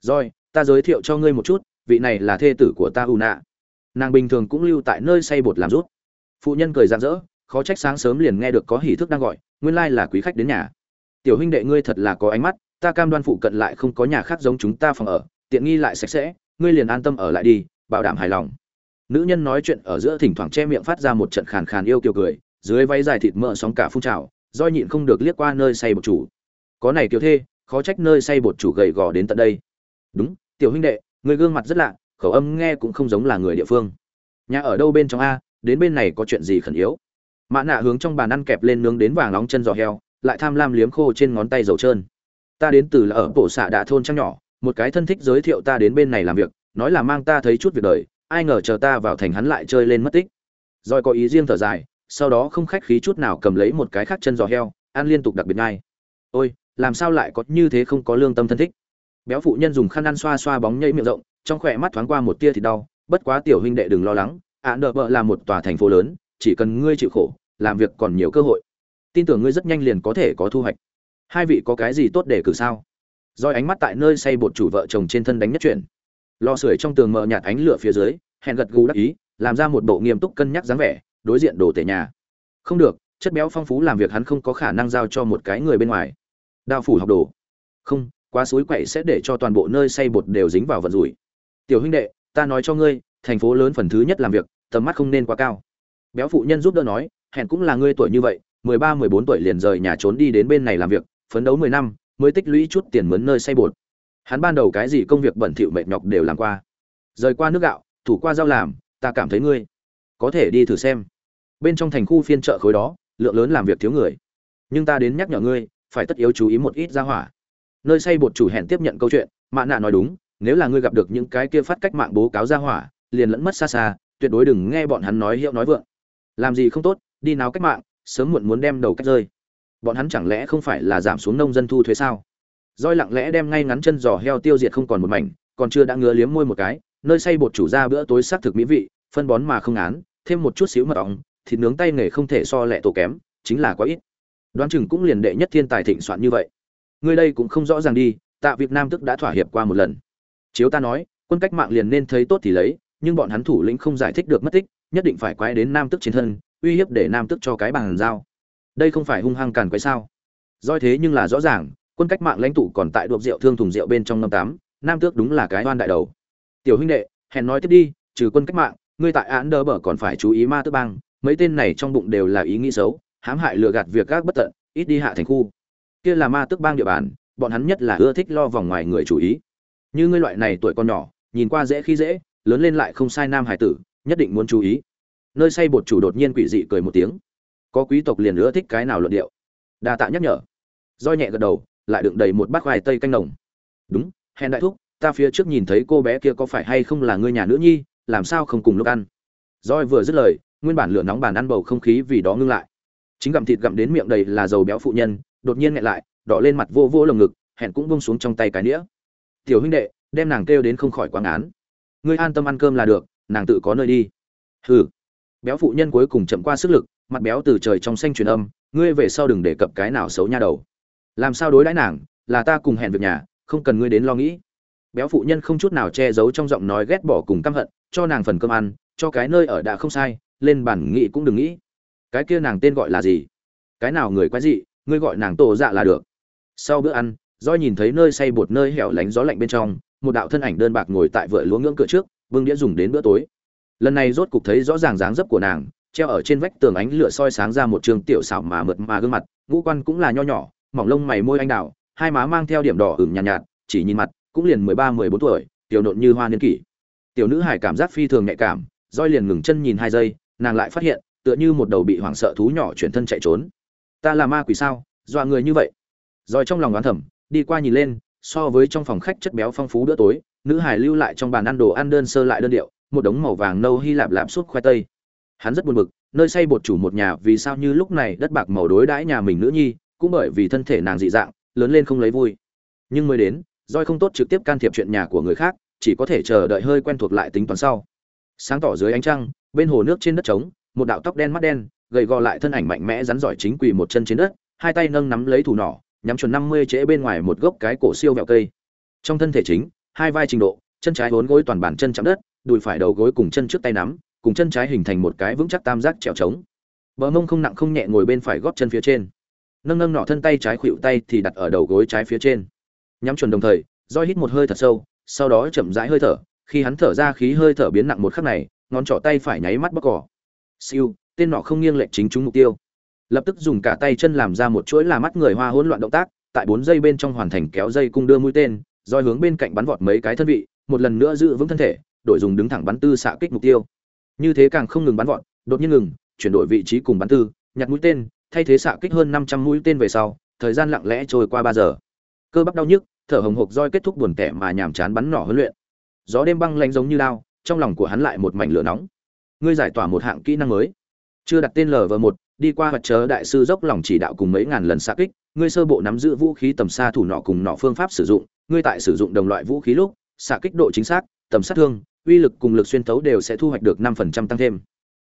Rồi, ta giới thiệu cho ngươi một chút, vị này là thê tử của ta u nạ. Nàng bình thường cũng lưu tại nơi say bột làm rút phụ nhân cười rạng rỡ, khó trách sáng sớm liền nghe được có hỉ thức đang gọi, nguyên lai là quý khách đến nhà. Tiểu huynh đệ ngươi thật là có ánh mắt, ta cam đoan phụ cận lại không có nhà khác giống chúng ta phòng ở, tiện nghi lại sạch sẽ, ngươi liền an tâm ở lại đi, bảo đảm hài lòng nữ nhân nói chuyện ở giữa thỉnh thoảng che miệng phát ra một trận khàn khàn yêu kiều cười, dưới váy dài thịt mỡ sóng cả phun trào, do nhịn không được liếc qua nơi say bột chủ. Có này kiều thê, khó trách nơi say bột chủ gầy gò đến tận đây. Đúng, tiểu huynh đệ, người gương mặt rất lạ, khẩu âm nghe cũng không giống là người địa phương. Nhà ở đâu bên trong a, đến bên này có chuyện gì khẩn yếu? Mã nạ hướng trong bàn ăn kẹp lên nướng đến vàng nóng chân giò heo, lại tham lam liếm khô trên ngón tay dầu trơn. Ta đến từ là ở bộ xạ đạ thôn trăng nhỏ, một cái thân thích giới thiệu ta đến bên này làm việc, nói là mang ta thấy chút việc đời ai ngờ chờ ta vào thành hắn lại chơi lên mất tích. Rồi có ý riêng thở dài, sau đó không khách khí chút nào cầm lấy một cái khác chân giò heo, ăn liên tục đặc biệt ngay. Ôi, làm sao lại có như thế không có lương tâm thân thích? Béo phụ nhân dùng khăn ăn xoa xoa bóng nhây miệng rộng, trong khỏe mắt thoáng qua một tia thì đau, bất quá tiểu huynh đệ đừng lo lắng, ạ nợ bợ là một tòa thành phố lớn, chỉ cần ngươi chịu khổ, làm việc còn nhiều cơ hội. Tin tưởng ngươi rất nhanh liền có thể có thu hoạch. Hai vị có cái gì tốt để cử sao? Roi ánh mắt tại nơi say bột chủ vợ chồng trên thân đánh nhất chuyển lò sưởi trong tường mờ nhạt ánh lửa phía dưới hẹn gật gù đắc ý, làm ra một bộ nghiêm túc cân nhắc dáng vẻ, đối diện đồ tể nhà. Không được, chất béo phong phú làm việc hắn không có khả năng giao cho một cái người bên ngoài. Đao phủ học đồ. Không, quá suối quậy sẽ để cho toàn bộ nơi say bột đều dính vào vận rủi. Tiểu huynh đệ, ta nói cho ngươi, thành phố lớn phần thứ nhất làm việc, tầm mắt không nên quá cao. Béo phụ nhân giúp đỡ nói hẹn cũng là ngươi tuổi như vậy, mười ba, mười bốn tuổi liền rời nhà trốn đi đến bên này làm việc, phấn đấu mười năm, mới tích lũy chút tiền mướn nơi say bột hắn ban đầu cái gì công việc bẩn thỉu mệt nhọc đều làm qua. Rời qua nước gạo, thủ qua giao làm, ta cảm thấy ngươi có thể đi thử xem. Bên trong thành khu phiên chợ khối đó, lượng lớn làm việc thiếu người. Nhưng ta đến nhắc nhở ngươi, phải tất yếu chú ý một ít ra hỏa. Nơi say bột chủ hẹn tiếp nhận câu chuyện, mạ nạ nói đúng, nếu là ngươi gặp được những cái kia phát cách mạng bố cáo ra hỏa, liền lẫn mất xa xa, tuyệt đối đừng nghe bọn hắn nói hiệu nói vượng. Làm gì không tốt, đi nào cách mạng, sớm muộn muốn đem đầu cách rơi. Bọn hắn chẳng lẽ không phải là giảm xuống nông dân thu thuế sao? Roi lặng lẽ đem ngay ngắn chân giò heo tiêu diệt không còn một mảnh, còn chưa đã ngứa liếm môi một cái, nơi say bột chủ ra bữa tối xác thực mỹ vị, phân bón mà không án, thêm một chút xíu mật ong, thịt nướng tay nghề không thể so lẹ tổ kém, chính là quá ít. Đoán chừng cũng liền đệ nhất thiên tài thịnh soạn như vậy. Người đây cũng không rõ ràng đi, tạ việt nam tức đã thỏa hiệp qua một lần. Chiếu ta nói, quân cách mạng liền nên thấy tốt thì lấy, nhưng bọn hắn thủ lĩnh không giải thích được mất tích, nhất định phải quay đến nam tức chiến thân, uy hiếp để nam tức cho cái bàn giao. Đây không phải hung hăng càn quấy sao? Doi thế nhưng là rõ ràng quân cách mạng lãnh tụ còn tại đuộc rượu thương thùng rượu bên trong năm tám, nam tước đúng là cái oan đại đầu. Tiểu huynh đệ, hèn nói tiếp đi, trừ quân cách mạng, ngươi tại án đỡ bở còn phải chú ý ma tước bang, mấy tên này trong bụng đều là ý nghĩ xấu, hãm hại lừa gạt việc các bất tận, ít đi hạ thành khu. Kia là ma tước bang địa bàn, bọn hắn nhất là ưa thích lo vòng ngoài người chủ ý. Như ngươi loại này tuổi còn nhỏ, nhìn qua dễ khi dễ, lớn lên lại không sai nam hải tử, nhất định muốn chú ý. Nơi say bột chủ đột nhiên quỷ dị cười một tiếng. Có quý tộc liền ưa thích cái nào luận điệu. Đa tạ nhắc nhở. Do nhẹ gật đầu lại đựng đầy một bát khoai tây canh nồng. Đúng hèn đại thúc, ta phía trước nhìn thấy cô bé kia có phải hay không là người nhà nữ nhi, làm sao không cùng lúc ăn? Roi vừa dứt lời, nguyên bản lửa nóng bàn ăn bầu không khí vì đó ngưng lại. Chính gặm thịt gặm đến miệng đầy là dầu béo phụ nhân, đột nhiên nghẹn lại, đỏ lên mặt vô vô lồng ngực, hẹn cũng bông xuống trong tay cái nĩa. Tiểu huynh đệ, đem nàng kêu đến không khỏi quáng án ngươi an tâm ăn cơm là được, nàng tự có nơi đi. Hừ. Béo phụ nhân cuối cùng chậm qua sức lực, mặt béo từ trời trong xanh truyền âm, ngươi về sau đừng để cập cái nào xấu nha đầu làm sao đối đãi nàng? Là ta cùng hẹn việc nhà, không cần ngươi đến lo nghĩ. Béo phụ nhân không chút nào che giấu trong giọng nói ghét bỏ cùng căm hận, cho nàng phần cơm ăn, cho cái nơi ở đã không sai, lên bản nghị cũng đừng nghĩ. Cái kia nàng tên gọi là gì? Cái nào người quái dị, ngươi gọi nàng tổ dạ là được. Sau bữa ăn do nhìn thấy nơi say bột nơi hẻo lánh gió lạnh bên trong, một đạo thân ảnh đơn bạc ngồi tại vựa lúa ngưỡng cửa trước, vương đĩa dùng đến bữa tối. Lần này rốt cục thấy rõ ràng dáng dấp của nàng, treo ở trên vách tường ánh lửa soi sáng ra một trường tiểu xảo mà mượt mà gương mặt, ngũ quan cũng là nho nhỏ mỏng lông mày môi anh đào hai má mang theo điểm đỏ ửng nhàn nhạt, nhạt chỉ nhìn mặt cũng liền mười ba mười bốn tuổi tiểu nộn như hoa niên kỷ. Tiểu nữ hải cảm giác phi thường nhạy cảm roi liền ngừng chân nhìn hai giây nàng lại phát hiện tựa như một đầu bị hoảng sợ thú nhỏ chuyển thân chạy trốn. Ta là ma quỷ sao? Dọa người như vậy. Rồi trong lòng đoán thầm đi qua nhìn lên so với trong phòng khách chất béo phong phú bữa tối nữ hải lưu lại trong bàn ăn đồ ăn đơn sơ lại đơn điệu một đống màu vàng nâu hy lạp lạp suốt khoai tây. Hắn rất buồn bực nơi xây bột chủ một nhà vì sao như lúc này đất bạc màu đối đãi nhà mình nữ nhi cũng bởi vì thân thể nàng dị dạng, lớn lên không lấy vui. Nhưng mới đến roi không tốt trực tiếp can thiệp chuyện nhà của người khác, chỉ có thể chờ đợi hơi quen thuộc lại tính toán sau. Sáng tỏ dưới ánh trăng, bên hồ nước trên đất trống, một đạo tóc đen mắt đen, gầy gò lại thân ảnh mạnh mẽ rắn giỏi chính quỳ một chân trên đất, hai tay nâng nắm lấy thủ nỏ, nhắm chuẩn năm mươi trễ bên ngoài một gốc cái cổ siêu vẹo cây. Trong thân thể chính, hai vai trình độ, chân trái vốn gối toàn bản chân chạm đất, đùi phải đầu gối cùng chân trước tay nắm, cùng chân trái hình thành một cái vững chắc tam giác trèo trống. Bờ mông không nặng không nhẹ ngồi bên phải gót chân phía trên nâng nâng nọ thân tay trái khuỵu tay thì đặt ở đầu gối trái phía trên. Nhắm chuẩn đồng thời, roi hít một hơi thật sâu, sau đó chậm rãi hơi thở, khi hắn thở ra khí hơi thở biến nặng một khắc này, ngón trỏ tay phải nháy mắt bóc cỏ. Siêu, tên nọ không nghiêng lệch chính trúng mục tiêu. Lập tức dùng cả tay chân làm ra một chuỗi là mắt người hoa hỗn loạn động tác, tại bốn giây bên trong hoàn thành kéo dây cung đưa mũi tên, roi hướng bên cạnh bắn vọt mấy cái thân vị, một lần nữa giữ vững thân thể, đổi dùng đứng thẳng bắn tư xạ kích mục tiêu. Như thế càng không ngừng bắn vọt, đột nhiên ngừng, chuyển đổi vị trí cùng bắn tư, nhặt mũi tên thay thế xạ kích hơn năm trăm mũi tên về sau, thời gian lặng lẽ trôi qua ba giờ. Cơ bắp đau nhức, thở hồng hộc roi kết thúc buồn tẻ mà nhàm chán bắn nỏ huấn luyện. Gió đêm băng lạnh giống như lao, trong lòng của hắn lại một mảnh lửa nóng. Ngươi giải tỏa một hạng kỹ năng mới. Chưa đặt tên lv một, đi qua vật chớ đại sư dốc lòng chỉ đạo cùng mấy ngàn lần xạ kích, ngươi sơ bộ nắm giữ vũ khí tầm xa thủ nọ cùng nọ phương pháp sử dụng, ngươi tại sử dụng đồng loại vũ khí lúc, xạ kích độ chính xác, tầm sát thương, uy lực cùng lực xuyên thấu đều sẽ thu hoạch được năm phần trăm tăng thêm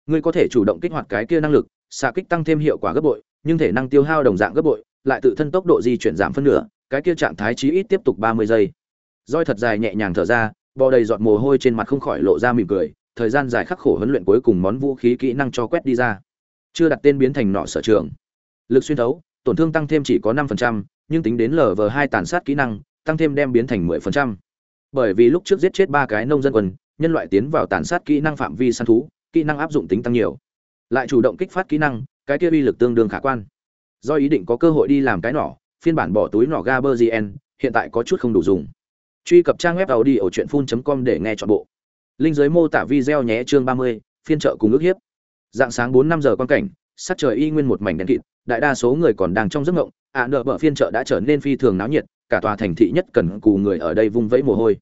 ngươi có thể chủ động kích hoạt cái kia năng lực xạ kích tăng thêm hiệu quả gấp bội nhưng thể năng tiêu hao đồng dạng gấp bội lại tự thân tốc độ di chuyển giảm phân nửa cái kia trạng thái chí ít tiếp tục ba mươi giây. Roi thật dài nhẹ nhàng thở ra bò đầy giọt mồ hôi trên mặt không khỏi lộ ra mỉm cười thời gian dài khắc khổ huấn luyện cuối cùng món vũ khí kỹ năng cho quét đi ra. Chưa đặt tên biến thành nọ sở trường. Lực xuyên thấu tổn thương tăng thêm chỉ có năm phần trăm, nhưng tính đến lv hai tàn sát kỹ năng tăng thêm đem biến thành 10%. bởi vì lúc trước giết chết ba cái nông dân quân nhân loại tiến vào tàn sát kỹ năng phạm vi săn thú kỹ năng áp dụng tính tăng nhiều. Lại chủ động kích phát kỹ năng cái kia uy lực tương đương khả quan. Do ý định có cơ hội đi làm cái nỏ phiên bản bỏ túi nỏ gaberzien hiện tại có chút không đủ dùng. Truy cập trang web tàu đi ở truyện com để nghe chọn bộ. Linh giới mô tả video nhé chương 30, phiên trợ cùng ước hiếp. Dạng sáng bốn năm giờ quan cảnh sắc trời y nguyên một mảnh đen kịt đại đa số người còn đang trong giấc ngộng ạ à, nợ bờ phiên chợ đã trở nên phi thường náo nhiệt cả tòa thành thị nhất cần cù người ở đây vung vẫy mồ hôi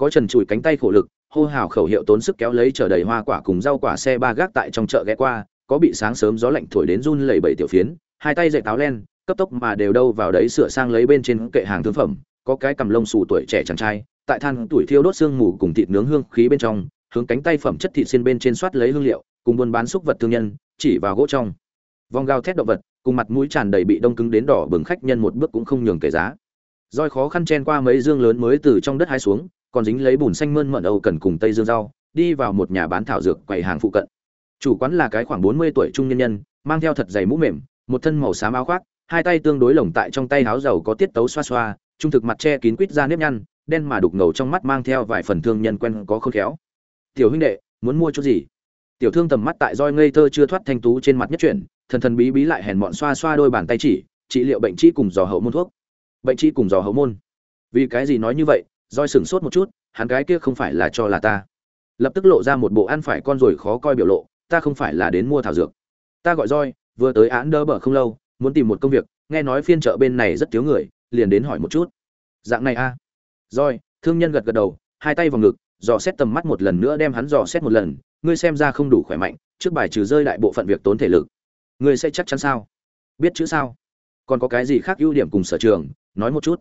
có trần chùi cánh tay khổ lực, hô hào khẩu hiệu tốn sức kéo lấy chở đầy hoa quả cùng rau quả xe ba gác tại trong chợ ghé qua, có bị sáng sớm gió lạnh thổi đến run lẩy bẩy tiểu phiến, hai tay dậy táo len, cấp tốc mà đều đâu vào đấy sửa sang lấy bên trên kệ hàng thương phẩm, có cái cầm lông xù tuổi trẻ chàng trai, tại than tuổi thiêu đốt xương mù cùng thịt nướng hương khí bên trong, hướng cánh tay phẩm chất thịt xiên bên trên soát lấy hương liệu, cùng buôn bán xúc vật thương nhân, chỉ vào gỗ trong. Vòng gao thét động vật, cùng mặt mũi tràn đầy bị đông cứng đến đỏ bừng khách nhân một bước cũng không nhường kể giá. Roi khó khăn chen qua mấy dương lớn mới từ trong đất hái xuống còn dính lấy bùn xanh mơn mận âu cần cùng tây dương rau, đi vào một nhà bán thảo dược quầy hàng phụ cận. Chủ quán là cái khoảng bốn mươi tuổi trung nhân nhân, mang theo thật dày mũ mềm, một thân màu xám áo khoác, hai tay tương đối lồng tại trong tay áo dầu có tiết tấu xoa xoa, trung thực mặt che kín quýt ra nếp nhăn, đen mà đục ngầu trong mắt mang theo vài phần thương nhân quen có khôn khéo. Tiểu huynh đệ, muốn mua chút gì? Tiểu thương tầm mắt tại roi ngây thơ chưa thoát thanh tú trên mặt nhất chuyển, thần thần bí bí lại hèn mọn xoa xoa đôi bàn tay chỉ, trị liệu bệnh trí cùng dò hậu môn thuốc. Bệnh trí cùng dò hậu môn. Vì cái gì nói như vậy roi sửng sốt một chút, hắn gái kia không phải là cho là ta. Lập tức lộ ra một bộ ăn phải con rồi khó coi biểu lộ, ta không phải là đến mua thảo dược. Ta gọi roi, vừa tới án đỡ bờ không lâu, muốn tìm một công việc, nghe nói phiên chợ bên này rất thiếu người, liền đến hỏi một chút. Dạng này a. À? roi, thương nhân gật gật đầu, hai tay vào ngực, dò xét tầm mắt một lần nữa đem hắn dò xét một lần, ngươi xem ra không đủ khỏe mạnh, trước bài trừ rơi đại bộ phận việc tốn thể lực. Ngươi sẽ chắc chắn sao? Biết chữ sao? Còn có cái gì khác ưu điểm cùng sở trường, nói một chút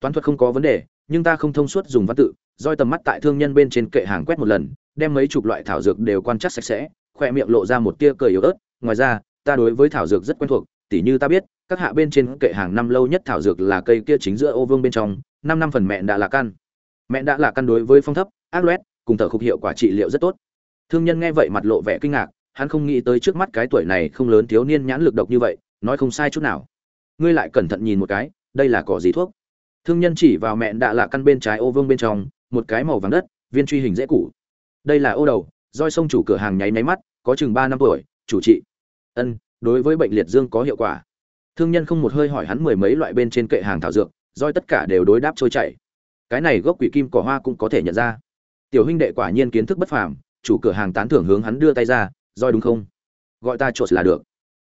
toán thuật không có vấn đề, nhưng ta không thông suốt dùng văn tự, roi tầm mắt tại thương nhân bên trên kệ hàng quét một lần, đem mấy chục loại thảo dược đều quan trắc sạch sẽ, khoe miệng lộ ra một tia cười yếu ớt, ngoài ra, ta đối với thảo dược rất quen thuộc, tỉ như ta biết, các hạ bên trên kệ hàng năm lâu nhất thảo dược là cây kia chính giữa ô vương bên trong, năm năm phần mẹ đã là căn. Mẹ đã là căn đối với phong thấp, ác loét, cùng thở khục hiệu quả trị liệu rất tốt. Thương nhân nghe vậy mặt lộ vẻ kinh ngạc, hắn không nghĩ tới trước mắt cái tuổi này không lớn thiếu niên nhãn lực độc như vậy, nói không sai chút nào. Ngươi lại cẩn thận nhìn một cái, đây là cỏ gì thuốc? Thương nhân chỉ vào mẹn đạ lạ căn bên trái ô vương bên trong, một cái màu vàng đất, viên truy hình dễ cũ đây là ô đầu, roi sông chủ cửa hàng nháy máy mắt, có chừng ba năm tuổi, chủ trị. Ân, đối với bệnh liệt dương có hiệu quả. Thương nhân không một hơi hỏi hắn mười mấy loại bên trên kệ hàng thảo dược, roi tất cả đều đối đáp trôi chảy. Cái này gốc quỷ kim cỏ hoa cũng có thể nhận ra. Tiểu huynh đệ quả nhiên kiến thức bất phàm, chủ cửa hàng tán thưởng hướng hắn đưa tay ra, roi đúng không? Gọi ta chuột là được.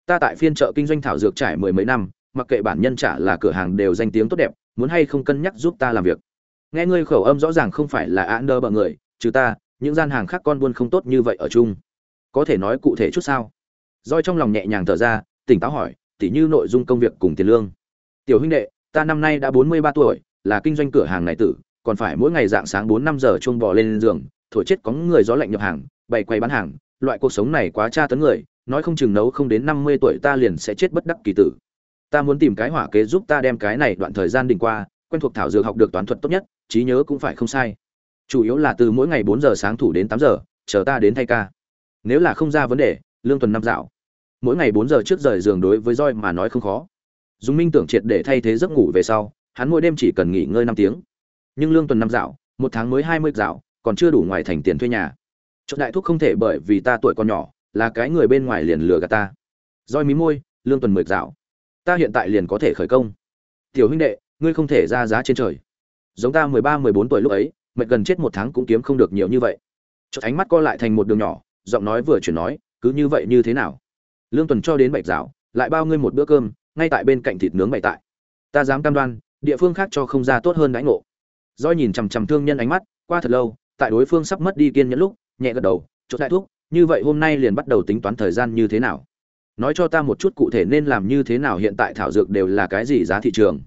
Ta tại phiên chợ kinh doanh thảo dược trải mười mấy năm mặc kệ bản nhân trả là cửa hàng đều danh tiếng tốt đẹp, muốn hay không cân nhắc giúp ta làm việc. Nghe ngươi khẩu âm rõ ràng không phải là án đơ bợ người, trừ ta, những gian hàng khác con buôn không tốt như vậy ở chung. Có thể nói cụ thể chút sao? Roi trong lòng nhẹ nhàng thở ra, tỉnh táo hỏi, tỉ như nội dung công việc cùng tiền lương. Tiểu huynh đệ, ta năm nay đã bốn mươi ba tuổi, là kinh doanh cửa hàng này tử, còn phải mỗi ngày dạng sáng bốn năm giờ chuông bò lên giường, thổi chết có người gió lạnh nhập hàng, bày quay bán hàng, loại cuộc sống này quá tra tấn người, nói không chừng nấu không đến năm mươi tuổi ta liền sẽ chết bất đắc kỳ tử ta muốn tìm cái hỏa kế giúp ta đem cái này đoạn thời gian đỉnh qua, quen thuộc thảo dược học được toán thuật tốt nhất, trí nhớ cũng phải không sai. Chủ yếu là từ mỗi ngày bốn giờ sáng thủ đến tám giờ, chờ ta đến thay ca. Nếu là không ra vấn đề, lương tuần năm dạo. Mỗi ngày bốn giờ trước rời giường đối với roi mà nói không khó. Dùng minh tưởng triệt để thay thế giấc ngủ về sau, hắn mỗi đêm chỉ cần nghỉ ngơi năm tiếng. Nhưng lương tuần năm dạo, một tháng mới hai mươi dạo, còn chưa đủ ngoài thành tiền thuê nhà. Chốt đại thúc không thể bởi vì ta tuổi còn nhỏ, là cái người bên ngoài liền lừa gạt ta. Roi mí môi, lương tuần mười dạo ta hiện tại liền có thể khởi công. Tiểu huynh đệ, ngươi không thể ra giá trên trời. Giống ta mười ba, mười bốn tuổi lúc ấy, mệt gần chết một tháng cũng kiếm không được nhiều như vậy. Chốt ánh mắt co lại thành một đường nhỏ, giọng nói vừa chuyển nói, cứ như vậy như thế nào? Lương tuần cho đến bạch giáo lại bao ngươi một bữa cơm, ngay tại bên cạnh thịt nướng bày tại. Ta dám cam đoan, địa phương khác cho không ra tốt hơn đãi ngộ. Do nhìn chằm chằm thương nhân ánh mắt, qua thật lâu, tại đối phương sắp mất đi kiên nhẫn lúc, nhẹ gật đầu chốt đại thuốc như vậy hôm nay liền bắt đầu tính toán thời gian như thế nào? Nói cho ta một chút cụ thể nên làm như thế nào hiện tại thảo dược đều là cái gì giá thị trường.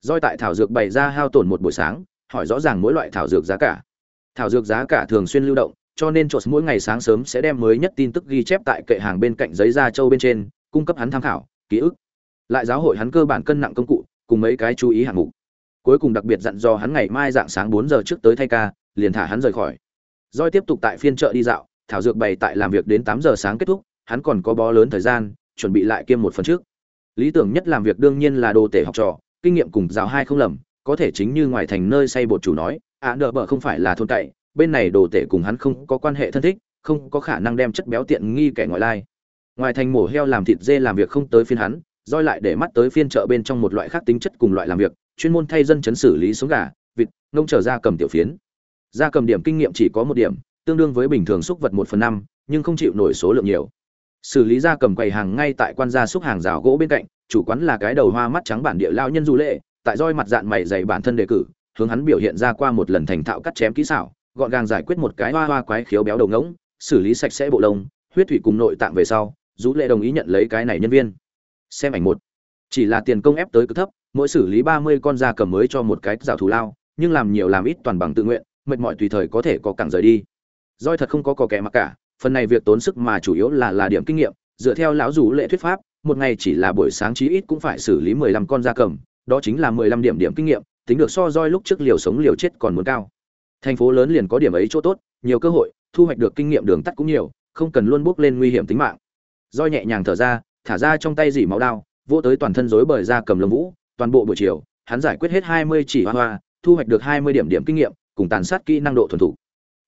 Doi tại thảo dược bày ra hao tổn một buổi sáng, hỏi rõ ràng mỗi loại thảo dược giá cả. Thảo dược giá cả thường xuyên lưu động, cho nên chốt mỗi ngày sáng sớm sẽ đem mới nhất tin tức ghi chép tại kệ hàng bên cạnh giấy da châu bên trên, cung cấp hắn tham khảo, ký ức. Lại giáo hội hắn cơ bản cân nặng công cụ, cùng mấy cái chú ý hạng mục. Cuối cùng đặc biệt dặn dò hắn ngày mai dạng sáng bốn giờ trước tới thay ca, liền thả hắn rời khỏi. Doi tiếp tục tại phiên chợ đi dạo, thảo dược bày tại làm việc đến tám giờ sáng kết thúc hắn còn có bó lớn thời gian chuẩn bị lại kiêm một phần trước. Lý tưởng nhất làm việc đương nhiên là đồ tể học trò kinh nghiệm cùng giáo hai không lầm có thể chính như ngoài thành nơi say bột chủ nói ạ à, nợ bờ không phải là thôn cậy bên này đồ tể cùng hắn không có quan hệ thân thích không có khả năng đem chất béo tiện nghi kẻ ngoại lai. Ngoài thành mổ heo làm thịt dê làm việc không tới phiên hắn roi lại để mắt tới phiên chợ bên trong một loại khác tính chất cùng loại làm việc chuyên môn thay dân chấn xử lý sống gà vịt nông trở ra cầm tiểu phiến. Ra cầm điểm kinh nghiệm chỉ có một điểm tương đương với bình thường xúc vật một phần năm nhưng không chịu nổi số lượng nhiều xử lý ra cầm quầy hàng ngay tại quan gia xúc hàng rào gỗ bên cạnh, chủ quán là cái đầu hoa mắt trắng bản địa lao nhân du lệ, tại roi mặt dạng mày dày bản thân đề cử, hướng hắn biểu hiện ra qua một lần thành thạo cắt chém kỹ xảo, gọn gàng giải quyết một cái hoa hoa quái khiếu béo đầu ngỗng, xử lý sạch sẽ bộ lông, huyết thủy cùng nội tạng về sau du lệ đồng ý nhận lấy cái này nhân viên. Xem ảnh một. Chỉ là tiền công ép tới cực thấp, mỗi xử lý ba mươi con da cầm mới cho một cái rào thù lao, nhưng làm nhiều làm ít toàn bằng tự nguyện, mệt mỏi tùy thời có thể có cẳng rời đi. Roi thật không có cò kẻ mặc cả phần này việc tốn sức mà chủ yếu là là điểm kinh nghiệm. Dựa theo lão rủ lệ thuyết pháp, một ngày chỉ là buổi sáng chí ít cũng phải xử lý mười lăm con da cầm. Đó chính là mười lăm điểm điểm kinh nghiệm, tính được so roi lúc trước liều sống liều chết còn muốn cao. Thành phố lớn liền có điểm ấy chỗ tốt, nhiều cơ hội, thu hoạch được kinh nghiệm đường tắt cũng nhiều, không cần luôn bước lên nguy hiểm tính mạng. Roi nhẹ nhàng thở ra, thả ra trong tay dỉ máu đao, vỗ tới toàn thân rối bời da cầm lông vũ. Toàn bộ buổi chiều, hắn giải quyết hết hai mươi chỉ hoa hoa, thu hoạch được hai mươi điểm điểm kinh nghiệm, cùng tàn sát kỹ năng độ thuần thủ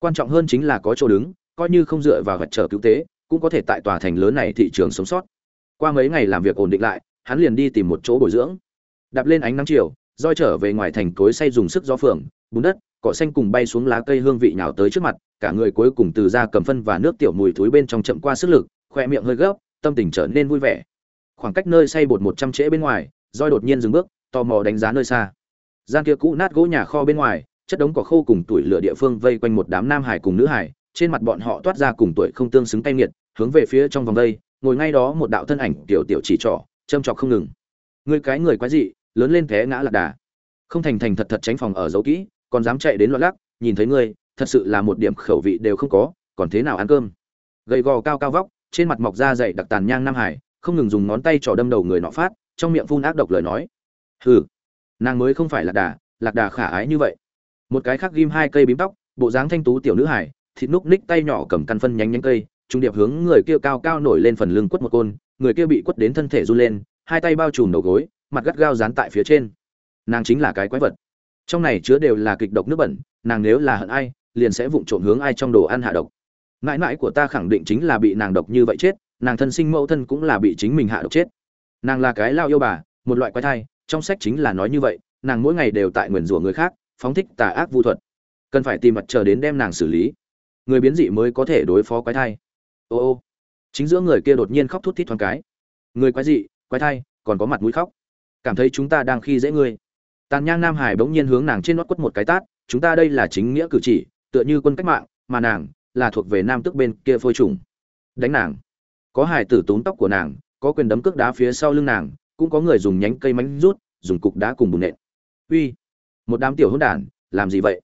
quan trọng hơn chính là có chỗ đứng coi như không dựa vào vật trở cứu tế, cũng có thể tại tòa thành lớn này thị trường sống sót. Qua mấy ngày làm việc ổn định lại, hắn liền đi tìm một chỗ bồi dưỡng. Đạp lên ánh nắng chiều, roi trở về ngoài thành cối say dùng sức gió phường bùn đất, cỏ xanh cùng bay xuống lá cây hương vị nhào tới trước mặt, cả người cuối cùng từ ra cầm phân và nước tiểu mùi thối bên trong chậm qua sức lực, khoe miệng hơi gấp, tâm tình trở nên vui vẻ. Khoảng cách nơi say bột một trăm trễ bên ngoài, roi đột nhiên dừng bước, tò mò đánh giá nơi xa. Gian kia cũ nát gỗ nhà kho bên ngoài, chất đống cỏ khô cùng tuổi lửa địa phương vây quanh một đám nam hải cùng nữ hải trên mặt bọn họ toát ra cùng tuổi không tương xứng tay nghiệt, hướng về phía trong vòng đây, ngồi ngay đó một đạo thân ảnh tiểu tiểu chỉ trỏ, châm chọc không ngừng. Người cái người quái dị, lớn lên thế ngã lạc đà. Không thành thành thật thật tránh phòng ở dấu kỹ, còn dám chạy đến loạn lắc, nhìn thấy ngươi, thật sự là một điểm khẩu vị đều không có, còn thế nào ăn cơm? Gầy gò cao cao vóc, trên mặt mọc da dày đặc tàn nhang nam hải, không ngừng dùng ngón tay trỏ đâm đầu người nọ phát, trong miệng phun ác độc lời nói. Hừ, nàng mới không phải lạc đà lạc đà khả ái như vậy. Một cái khác ghim hai cây bím tóc, bộ dáng thanh tú tiểu nữ hải thịt núc ních tay nhỏ cầm căn phân nhánh nhánh cây, trung điệp hướng người kia cao cao nổi lên phần lưng quất một côn, người kia bị quất đến thân thể run lên, hai tay bao trùm đầu gối, mặt gắt gao dán tại phía trên. Nàng chính là cái quái vật. Trong này chứa đều là kịch độc nước bẩn, nàng nếu là hận ai, liền sẽ vụng trộm hướng ai trong đồ ăn hạ độc. Mãi mãi của ta khẳng định chính là bị nàng độc như vậy chết, nàng thân sinh mẫu thân cũng là bị chính mình hạ độc chết. Nàng là cái lao yêu bà, một loại quái thai, trong sách chính là nói như vậy, nàng mỗi ngày đều tại nguyền rủa người khác, phóng thích tà ác vu thuật. Cần phải tìm mặt chờ đến đem nàng xử lý người biến dị mới có thể đối phó quái thai. Ô ô, chính giữa người kia đột nhiên khóc thút thít thoáng cái. Người quái dị, quái thai, còn có mặt mũi khóc. Cảm thấy chúng ta đang khi dễ ngươi. Tàn nhang nam hải bỗng nhiên hướng nàng trên nót quất một cái tát, chúng ta đây là chính nghĩa cử chỉ, tựa như quân cách mạng, mà nàng là thuộc về nam tức bên kia phôi trùng. Đánh nàng. Có hải tử tốn tóc của nàng, có quyền đấm cước đá phía sau lưng nàng, cũng có người dùng nhánh cây mánh rút, dùng cục đá cùng bùn nện. Uy, một đám tiểu hỗn đản, làm gì vậy?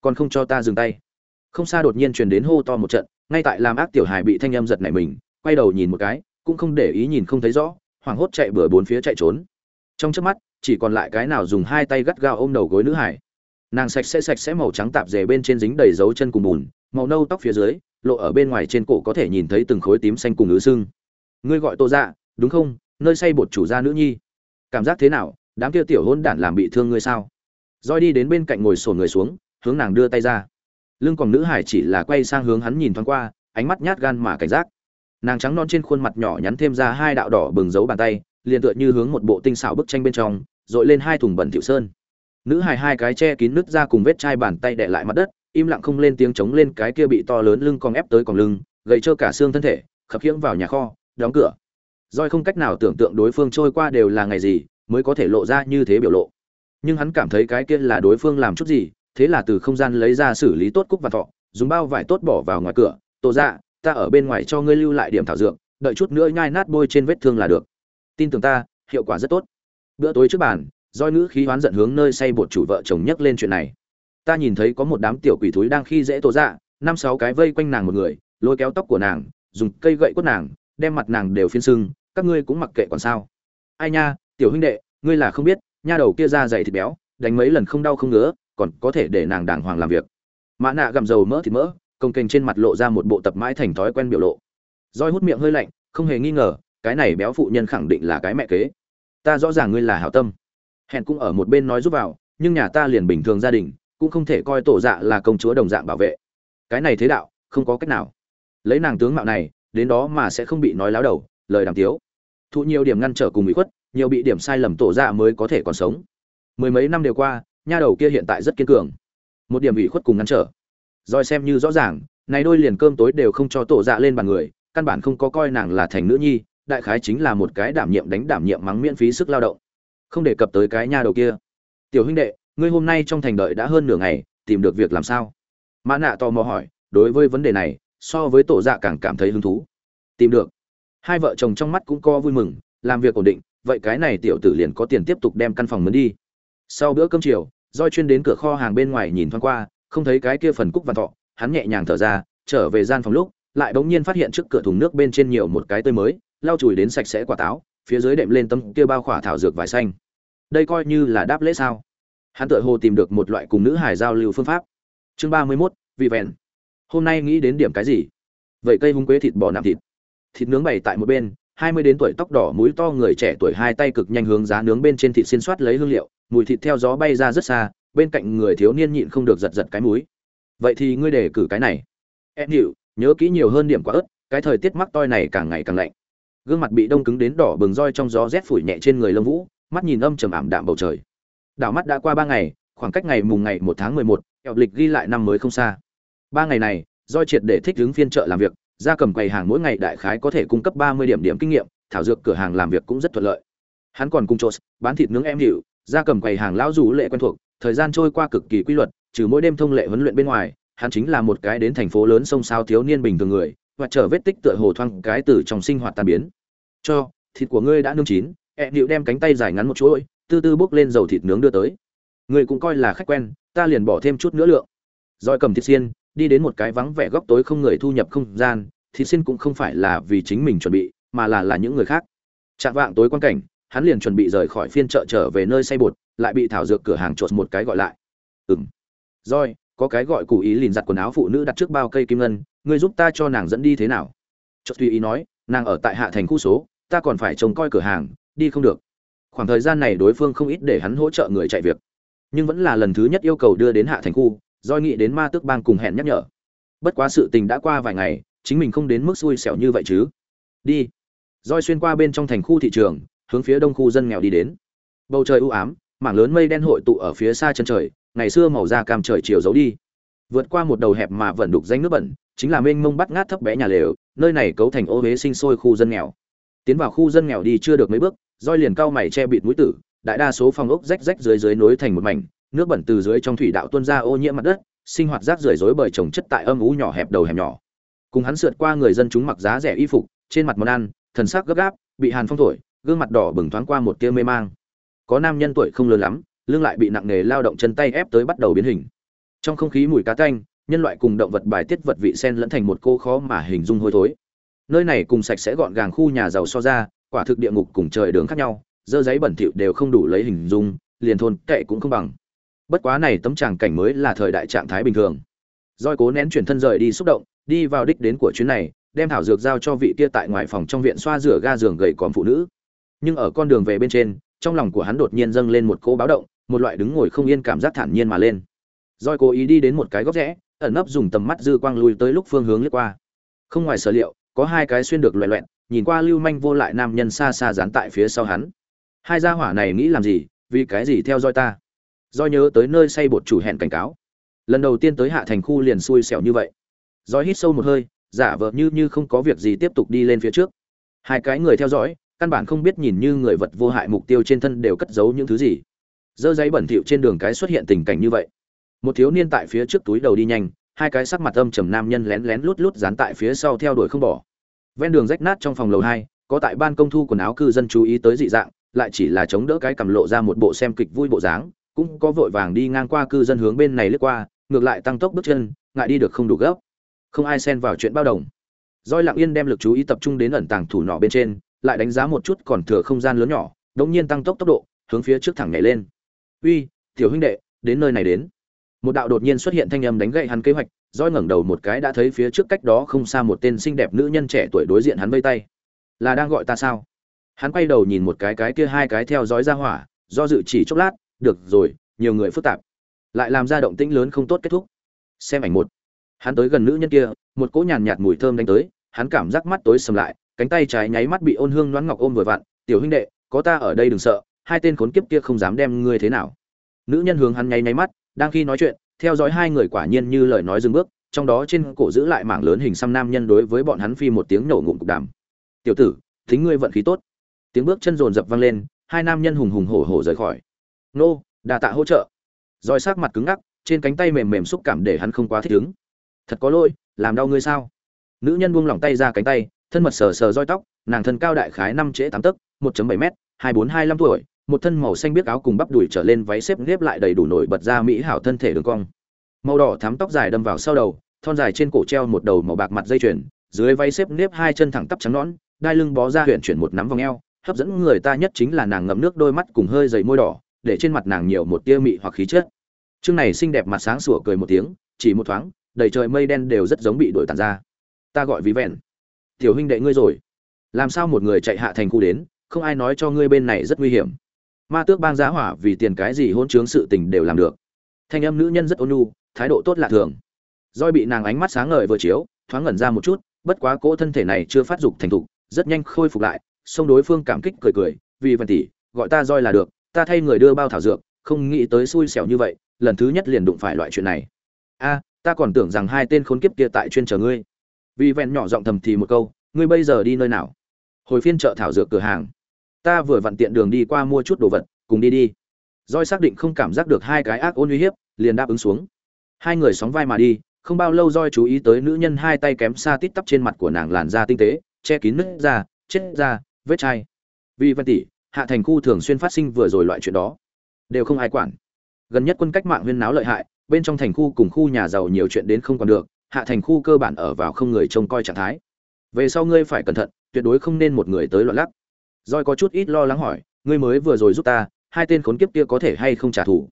Còn không cho ta dừng tay không xa đột nhiên truyền đến hô to một trận, ngay tại làm ác tiểu hài bị thanh âm giật nảy mình, quay đầu nhìn một cái, cũng không để ý nhìn không thấy rõ, hoảng hốt chạy bừa bốn phía chạy trốn. Trong trước mắt, chỉ còn lại cái nào dùng hai tay gắt gao ôm đầu gối nữ hải nàng sạch sẽ sạch sẽ màu trắng tạp dề bên trên dính đầy dấu chân cùng bùn, màu nâu tóc phía dưới, lộ ở bên ngoài trên cổ có thể nhìn thấy từng khối tím xanh cùng ứ sưng ngươi gọi tô dạ đúng không? Nơi say bột chủ gia nữ nhi. Cảm giác thế nào? Đám kia tiểu hôn đản làm bị thương ngươi sao? Roi đi đến bên cạnh ngồi sổn người xuống, hướng nàng đưa tay ra lưng còn nữ hải chỉ là quay sang hướng hắn nhìn thoáng qua, ánh mắt nhát gan mà cảnh giác. Nàng trắng non trên khuôn mặt nhỏ nhắn thêm ra hai đạo đỏ bừng dấu bàn tay, liền tựa như hướng một bộ tinh xảo bức tranh bên trong, dội lên hai thùng bẩn thiệu sơn. Nữ hài hai cái che kín nứt ra cùng vết chai bàn tay đè lại mặt đất, im lặng không lên tiếng chống lên cái kia bị to lớn lưng còn ép tới còn lưng, gầy trơ cả xương thân thể, khập khiễng vào nhà kho, đóng cửa. Roi không cách nào tưởng tượng đối phương trôi qua đều là ngày gì, mới có thể lộ ra như thế biểu lộ. Nhưng hắn cảm thấy cái kia là đối phương làm chút gì thế là từ không gian lấy ra xử lý tốt cúc và thọ dùng bao vải tốt bỏ vào ngoài cửa tổ Dạ, ta ở bên ngoài cho ngươi lưu lại điểm thảo dược đợi chút nữa nhai nát bôi trên vết thương là được. Tin tưởng ta hiệu quả rất tốt. Bữa tối trước bàn doi ngữ khí hoán giận hướng nơi say bột chủ vợ chồng nhắc lên chuyện này. Ta nhìn thấy có một đám tiểu quỷ thúi đang khi dễ tổ dạ năm sáu cái vây quanh nàng một người lôi kéo tóc của nàng dùng cây gậy quất nàng đem mặt nàng đều phiên sưng các ngươi cũng mặc kệ còn sao. Ai nha tiểu huynh đệ ngươi là không biết nha đầu kia da dày thịt béo đánh mấy lần không đau không ngứa còn có thể để nàng đàng hoàng làm việc. Mã nạ gặm dầu mỡ thịt mỡ, công kênh trên mặt lộ ra một bộ tập mãi thành thói quen biểu lộ. Roi hút miệng hơi lạnh, không hề nghi ngờ, cái này béo phụ nhân khẳng định là cái mẹ kế. Ta rõ ràng ngươi là hảo tâm. Hẹn cũng ở một bên nói giúp vào, nhưng nhà ta liền bình thường gia đình, cũng không thể coi tổ dạ là công chúa đồng dạng bảo vệ. Cái này thế đạo, không có cách nào. Lấy nàng tướng mạo này, đến đó mà sẽ không bị nói láo đầu, lời đàm tiếu. Thụ nhiều điểm ngăn trở cùng bị khuất, nhiều bị điểm sai lầm tổ dạ mới có thể còn sống. Mười mấy năm đều qua nha đầu kia hiện tại rất kiên cường. Một điểm ủy khuất cùng ngăn trở. Rồi xem như rõ ràng, này đôi liền cơm tối đều không cho tổ dạ lên bàn người, căn bản không có coi nàng là thành nữ nhi, đại khái chính là một cái đảm nhiệm đánh đảm nhiệm mắng miễn phí sức lao động. Không đề cập tới cái nha đầu kia. Tiểu huynh đệ, ngươi hôm nay trong thành đợi đã hơn nửa ngày, tìm được việc làm sao? Mã nạ tò mò hỏi, đối với vấn đề này, so với tổ dạ càng cảm thấy hứng thú. Tìm được. Hai vợ chồng trong mắt cũng co vui mừng, làm việc ổn định, vậy cái này tiểu tử liền có tiền tiếp tục đem căn phòng mướn đi sau bữa cơm chiều roi chuyên đến cửa kho hàng bên ngoài nhìn thoáng qua, không thấy cái kia phần cúc văn thọ. Hắn nhẹ nhàng thở ra, trở về gian phòng lúc, lại bỗng nhiên phát hiện trước cửa thùng nước bên trên nhiều một cái tươi mới, lau chùi đến sạch sẽ quả táo, phía dưới đệm lên tấm kia bao khỏa thảo dược vải xanh. Đây coi như là đáp lễ sao? Hắn tự hồ tìm được một loại cùng nữ hải giao lưu phương pháp. Chương ba mươi mốt, vị vẹn. Hôm nay nghĩ đến điểm cái gì? Vậy cây hung quế thịt bò nạm thịt. Thịt nướng bày tại một bên, hai mươi đến tuổi tóc đỏ, mũi to người trẻ tuổi hai tay cực nhanh hướng giá nướng bên trên thịt xiên soát lấy hương liệu mùi thịt theo gió bay ra rất xa, bên cạnh người thiếu niên nhịn không được giật giật cái mũi. Vậy thì ngươi để cử cái này. Em hiệu nhớ kỹ nhiều hơn điểm quả ớt, cái thời tiết mắc toi này càng ngày càng lạnh. Gương mặt bị đông cứng đến đỏ bừng roi trong gió rét phủi nhẹ trên người Lâm vũ, mắt nhìn âm trầm ảm đạm bầu trời. Đảo mắt đã qua ba ngày, khoảng cách ngày mùng ngày một tháng mười một, kẹo lịch ghi lại năm mới không xa. Ba ngày này Do triệt để thích đứng phiên chợ làm việc, gia cầm quầy hàng mỗi ngày đại khái có thể cung cấp ba mươi điểm điểm kinh nghiệm, thảo dược cửa hàng làm việc cũng rất thuận lợi. Hắn còn cung chốt bán thịt nướng em hiệu gia cầm quầy hàng lão rủ lệ quen thuộc, thời gian trôi qua cực kỳ quy luật, trừ mỗi đêm thông lệ huấn luyện bên ngoài, hắn chính là một cái đến thành phố lớn sông sao thiếu niên bình thường người, và trở vết tích tựa hồ thoang cái từ trong sinh hoạt tàn biến. Cho, thịt của ngươi đã nướng chín, ẹ điệu đem cánh tay dài ngắn một chuỗi, tư tư bốc lên dầu thịt nướng đưa tới. Ngươi cũng coi là khách quen, ta liền bỏ thêm chút nữa lượng. Rồi cầm thịt xiên, đi đến một cái vắng vẻ góc tối không người thu nhập không gian, thịt xiên cũng không phải là vì chính mình chuẩn bị, mà là là những người khác. Chạm vạng tối quan cảnh hắn liền chuẩn bị rời khỏi phiên chợ trở về nơi xây bột lại bị thảo dược cửa hàng chột một cái gọi lại. Ừng Roi, có cái gọi cụ ý lìn giặt quần áo phụ nữ đặt trước bao cây kim ngân ngươi giúp ta cho nàng dẫn đi thế nào? Chột tùy ý nói nàng ở tại hạ thành khu số ta còn phải trông coi cửa hàng đi không được. Khoảng thời gian này đối phương không ít để hắn hỗ trợ người chạy việc. Nhưng vẫn là lần thứ nhất yêu cầu đưa đến hạ thành khu doi nghĩ đến ma tước bang cùng hẹn nhắc nhở. Bất quá sự tình đã qua vài ngày chính mình không đến mức xui xẻo như vậy chứ. Đi. Roi xuyên qua bên trong thành khu thị trường hướng phía đông khu dân nghèo đi đến. Bầu trời u ám, mảng lớn mây đen hội tụ ở phía xa chân trời, ngày xưa màu da cam trời chiều giấu đi. Vượt qua một đầu hẹp mà vẫn đục danh nước bẩn, chính là mênh mông bắt ngát thấp bé nhà lều, nơi này cấu thành ô huế sinh sôi khu dân nghèo. Tiến vào khu dân nghèo đi chưa được mấy bước, roi liền cao mày che bịt mũi tử, đại đa số phòng ốc rách rách dưới dưới nối thành một mảnh, nước bẩn từ dưới trong thủy đạo tuôn ra ô nhiễm mặt đất, sinh hoạt rác rưởi rối bời trồng chất tại âm ú nhỏ hẹp đầu hẻm nhỏ. Cùng hắn sượt qua người dân chúng mặc giá rẻ y phục, trên mặt món ăn, thần sắc gấp gáp, bị hàn phong thổi gương mặt đỏ bừng thoáng qua một tia mê mang. Có nam nhân tuổi không lớn lắm, lưng lại bị nặng nề lao động chân tay ép tới bắt đầu biến hình. Trong không khí mùi cá tanh, nhân loại cùng động vật bài tiết vật vị sen lẫn thành một cô khó mà hình dung hôi thối. Nơi này cùng sạch sẽ gọn gàng khu nhà giàu so ra, quả thực địa ngục cùng trời đường khác nhau, dơ giấy bẩn thỉu đều không đủ lấy hình dung, liền thôn kệ cũng không bằng. Bất quá này tấm tràng cảnh mới là thời đại trạng thái bình thường. Doi cố nén chuyển thân rời đi xúc động, đi vào đích đến của chuyến này, đem thảo dược giao cho vị kia tại ngoài phòng trong viện xoa rửa ga giường gầy còm phụ nữ nhưng ở con đường về bên trên, trong lòng của hắn đột nhiên dâng lên một cỗ báo động, một loại đứng ngồi không yên cảm giác thản nhiên mà lên. Doi cố ý đi đến một cái góc rẽ, ẩn nấp dùng tầm mắt dư quang lui tới lúc phương hướng lướt qua. Không ngoài sở liệu, có hai cái xuyên được loẹ loẹn, nhìn qua lưu manh vô lại nam nhân xa xa dán tại phía sau hắn. Hai gia hỏa này nghĩ làm gì, vì cái gì theo dõi ta? Roi nhớ tới nơi say bột chủ hẹn cảnh cáo. Lần đầu tiên tới hạ thành khu liền xui xẻo như vậy. Roi hít sâu một hơi, giả vờ như như không có việc gì tiếp tục đi lên phía trước. Hai cái người theo dõi căn bản không biết nhìn như người vật vô hại mục tiêu trên thân đều cất giấu những thứ gì. Dơ giấy bẩn thỉu trên đường cái xuất hiện tình cảnh như vậy. Một thiếu niên tại phía trước túi đầu đi nhanh, hai cái sắc mặt âm trầm nam nhân lén lén lút lút dán tại phía sau theo đuổi không bỏ. Ven đường rách nát trong phòng lầu hai, có tại ban công thu quần áo cư dân chú ý tới dị dạng, lại chỉ là chống đỡ cái cầm lộ ra một bộ xem kịch vui bộ dáng, cũng có vội vàng đi ngang qua cư dân hướng bên này lướt qua, ngược lại tăng tốc bước chân, ngại đi được không đủ gấp. Không ai xen vào chuyện bao đồng. Roi lặng yên đem lực chú ý tập trung đến ẩn tàng thủ nọ bên trên lại đánh giá một chút còn thừa không gian lớn nhỏ đống nhiên tăng tốc tốc độ, hướng phía trước thẳng nhảy lên. Uy, tiểu huynh đệ, đến nơi này đến. Một đạo đột nhiên xuất hiện thanh âm đánh gậy hắn kế hoạch, roi ngẩng đầu một cái đã thấy phía trước cách đó không xa một tên xinh đẹp nữ nhân trẻ tuổi đối diện hắn vây tay. Là đang gọi ta sao? Hắn quay đầu nhìn một cái cái kia hai cái theo dõi ra hỏa, do dự chỉ chốc lát, được rồi, nhiều người phức tạp. Lại làm ra động tĩnh lớn không tốt kết thúc. Xem ảnh một. Hắn tới gần nữ nhân kia, một cỗ nhàn nhạt mùi thơm đánh tới, hắn cảm giác mắt tối sầm lại cánh tay trái nháy mắt bị ôn hương loáng ngọc ôm vừa vặn, tiểu huynh đệ, có ta ở đây đừng sợ, hai tên khốn kiếp kia không dám đem ngươi thế nào. Nữ nhân hướng hắn nháy nháy mắt, đang khi nói chuyện, theo dõi hai người quả nhiên như lời nói dừng bước, trong đó trên cổ giữ lại mảng lớn hình xăm nam nhân đối với bọn hắn phi một tiếng nổ ngụm cục đàm. Tiểu tử, thính ngươi vận khí tốt. Tiếng bước chân rồn rập vang lên, hai nam nhân hùng hùng hổ hổ rời khỏi. Nô, đà tạ hỗ trợ. Roi sắc mặt cứng ngắc, trên cánh tay mềm mềm xúc cảm để hắn không quá thích ứng. Thật có lỗi, làm đau ngươi sao? Nữ nhân buông lỏng tay ra cánh tay thân mật sờ sờ roi tóc, nàng thân cao đại khái năm trễ tám tấc, một bảy m hai bốn hai năm tuổi, một thân màu xanh biếc áo cùng bắp đùi trở lên váy xếp nếp lại đầy đủ nổi bật ra mỹ hảo thân thể đường cong. Màu đỏ thắm tóc dài đâm vào sau đầu, thon dài trên cổ treo một đầu màu bạc mặt dây chuyền, dưới váy xếp nếp hai chân thẳng tắp trắng nõn, đai lưng bó ra huyện chuyển một nắm vòng eo, hấp dẫn người ta nhất chính là nàng ngậm nước đôi mắt cùng hơi dày môi đỏ, để trên mặt nàng nhiều một tia mị hoặc khí chất. Chương này xinh đẹp mặt sáng sủa cười một tiếng, chỉ một thoáng, đầy trời mây đen đều rất giống bị đổi tàn ra. Ta gọi ví vẹn tiểu huynh đệ ngươi rồi. Làm sao một người chạy hạ thành khu đến, không ai nói cho ngươi bên này rất nguy hiểm. Ma tước bang giá hỏa vì tiền cái gì hôn chướng sự tình đều làm được. Thanh âm nữ nhân rất ôn nhu, thái độ tốt lạ thường. Roi bị nàng ánh mắt sáng ngời vừa chiếu, thoáng ngẩn ra một chút, bất quá cỗ thân thể này chưa phát dục thành thục, rất nhanh khôi phục lại, song đối phương cảm kích cười cười, vì vần tỷ, gọi ta roi là được, ta thay người đưa bao thảo dược, không nghĩ tới xui xẻo như vậy, lần thứ nhất liền đụng phải loại chuyện này. A, ta còn tưởng rằng hai tên khốn kiếp kia tại chuyên chờ ngươi vì vẹn nhỏ giọng thầm thì một câu, ngươi bây giờ đi nơi nào? Hồi phiên chợ thảo dược cửa hàng. Ta vừa vặn tiện đường đi qua mua chút đồ vật, cùng đi đi. Roi xác định không cảm giác được hai cái ác ôn uy hiếp, liền đáp ứng xuống. Hai người sóng vai mà đi, không bao lâu roi chú ý tới nữ nhân hai tay kém xa tít tắp trên mặt của nàng làn da tinh tế, che kín nứt da chết da vết chai. Vì văn tỷ hạ thành khu thường xuyên phát sinh vừa rồi loại chuyện đó. Đều không ai quản. Gần nhất quân cách mạng huyên náo lợi hại, bên trong thành khu cùng khu nhà giàu nhiều chuyện đến không còn được hạ thành khu cơ bản ở vào không người trông coi trạng thái. Về sau ngươi phải cẩn thận tuyệt đối không nên một người tới loạn lắc. Roi có chút ít lo lắng hỏi ngươi mới vừa rồi giúp ta hai tên khốn kiếp kia có thể hay không trả thù?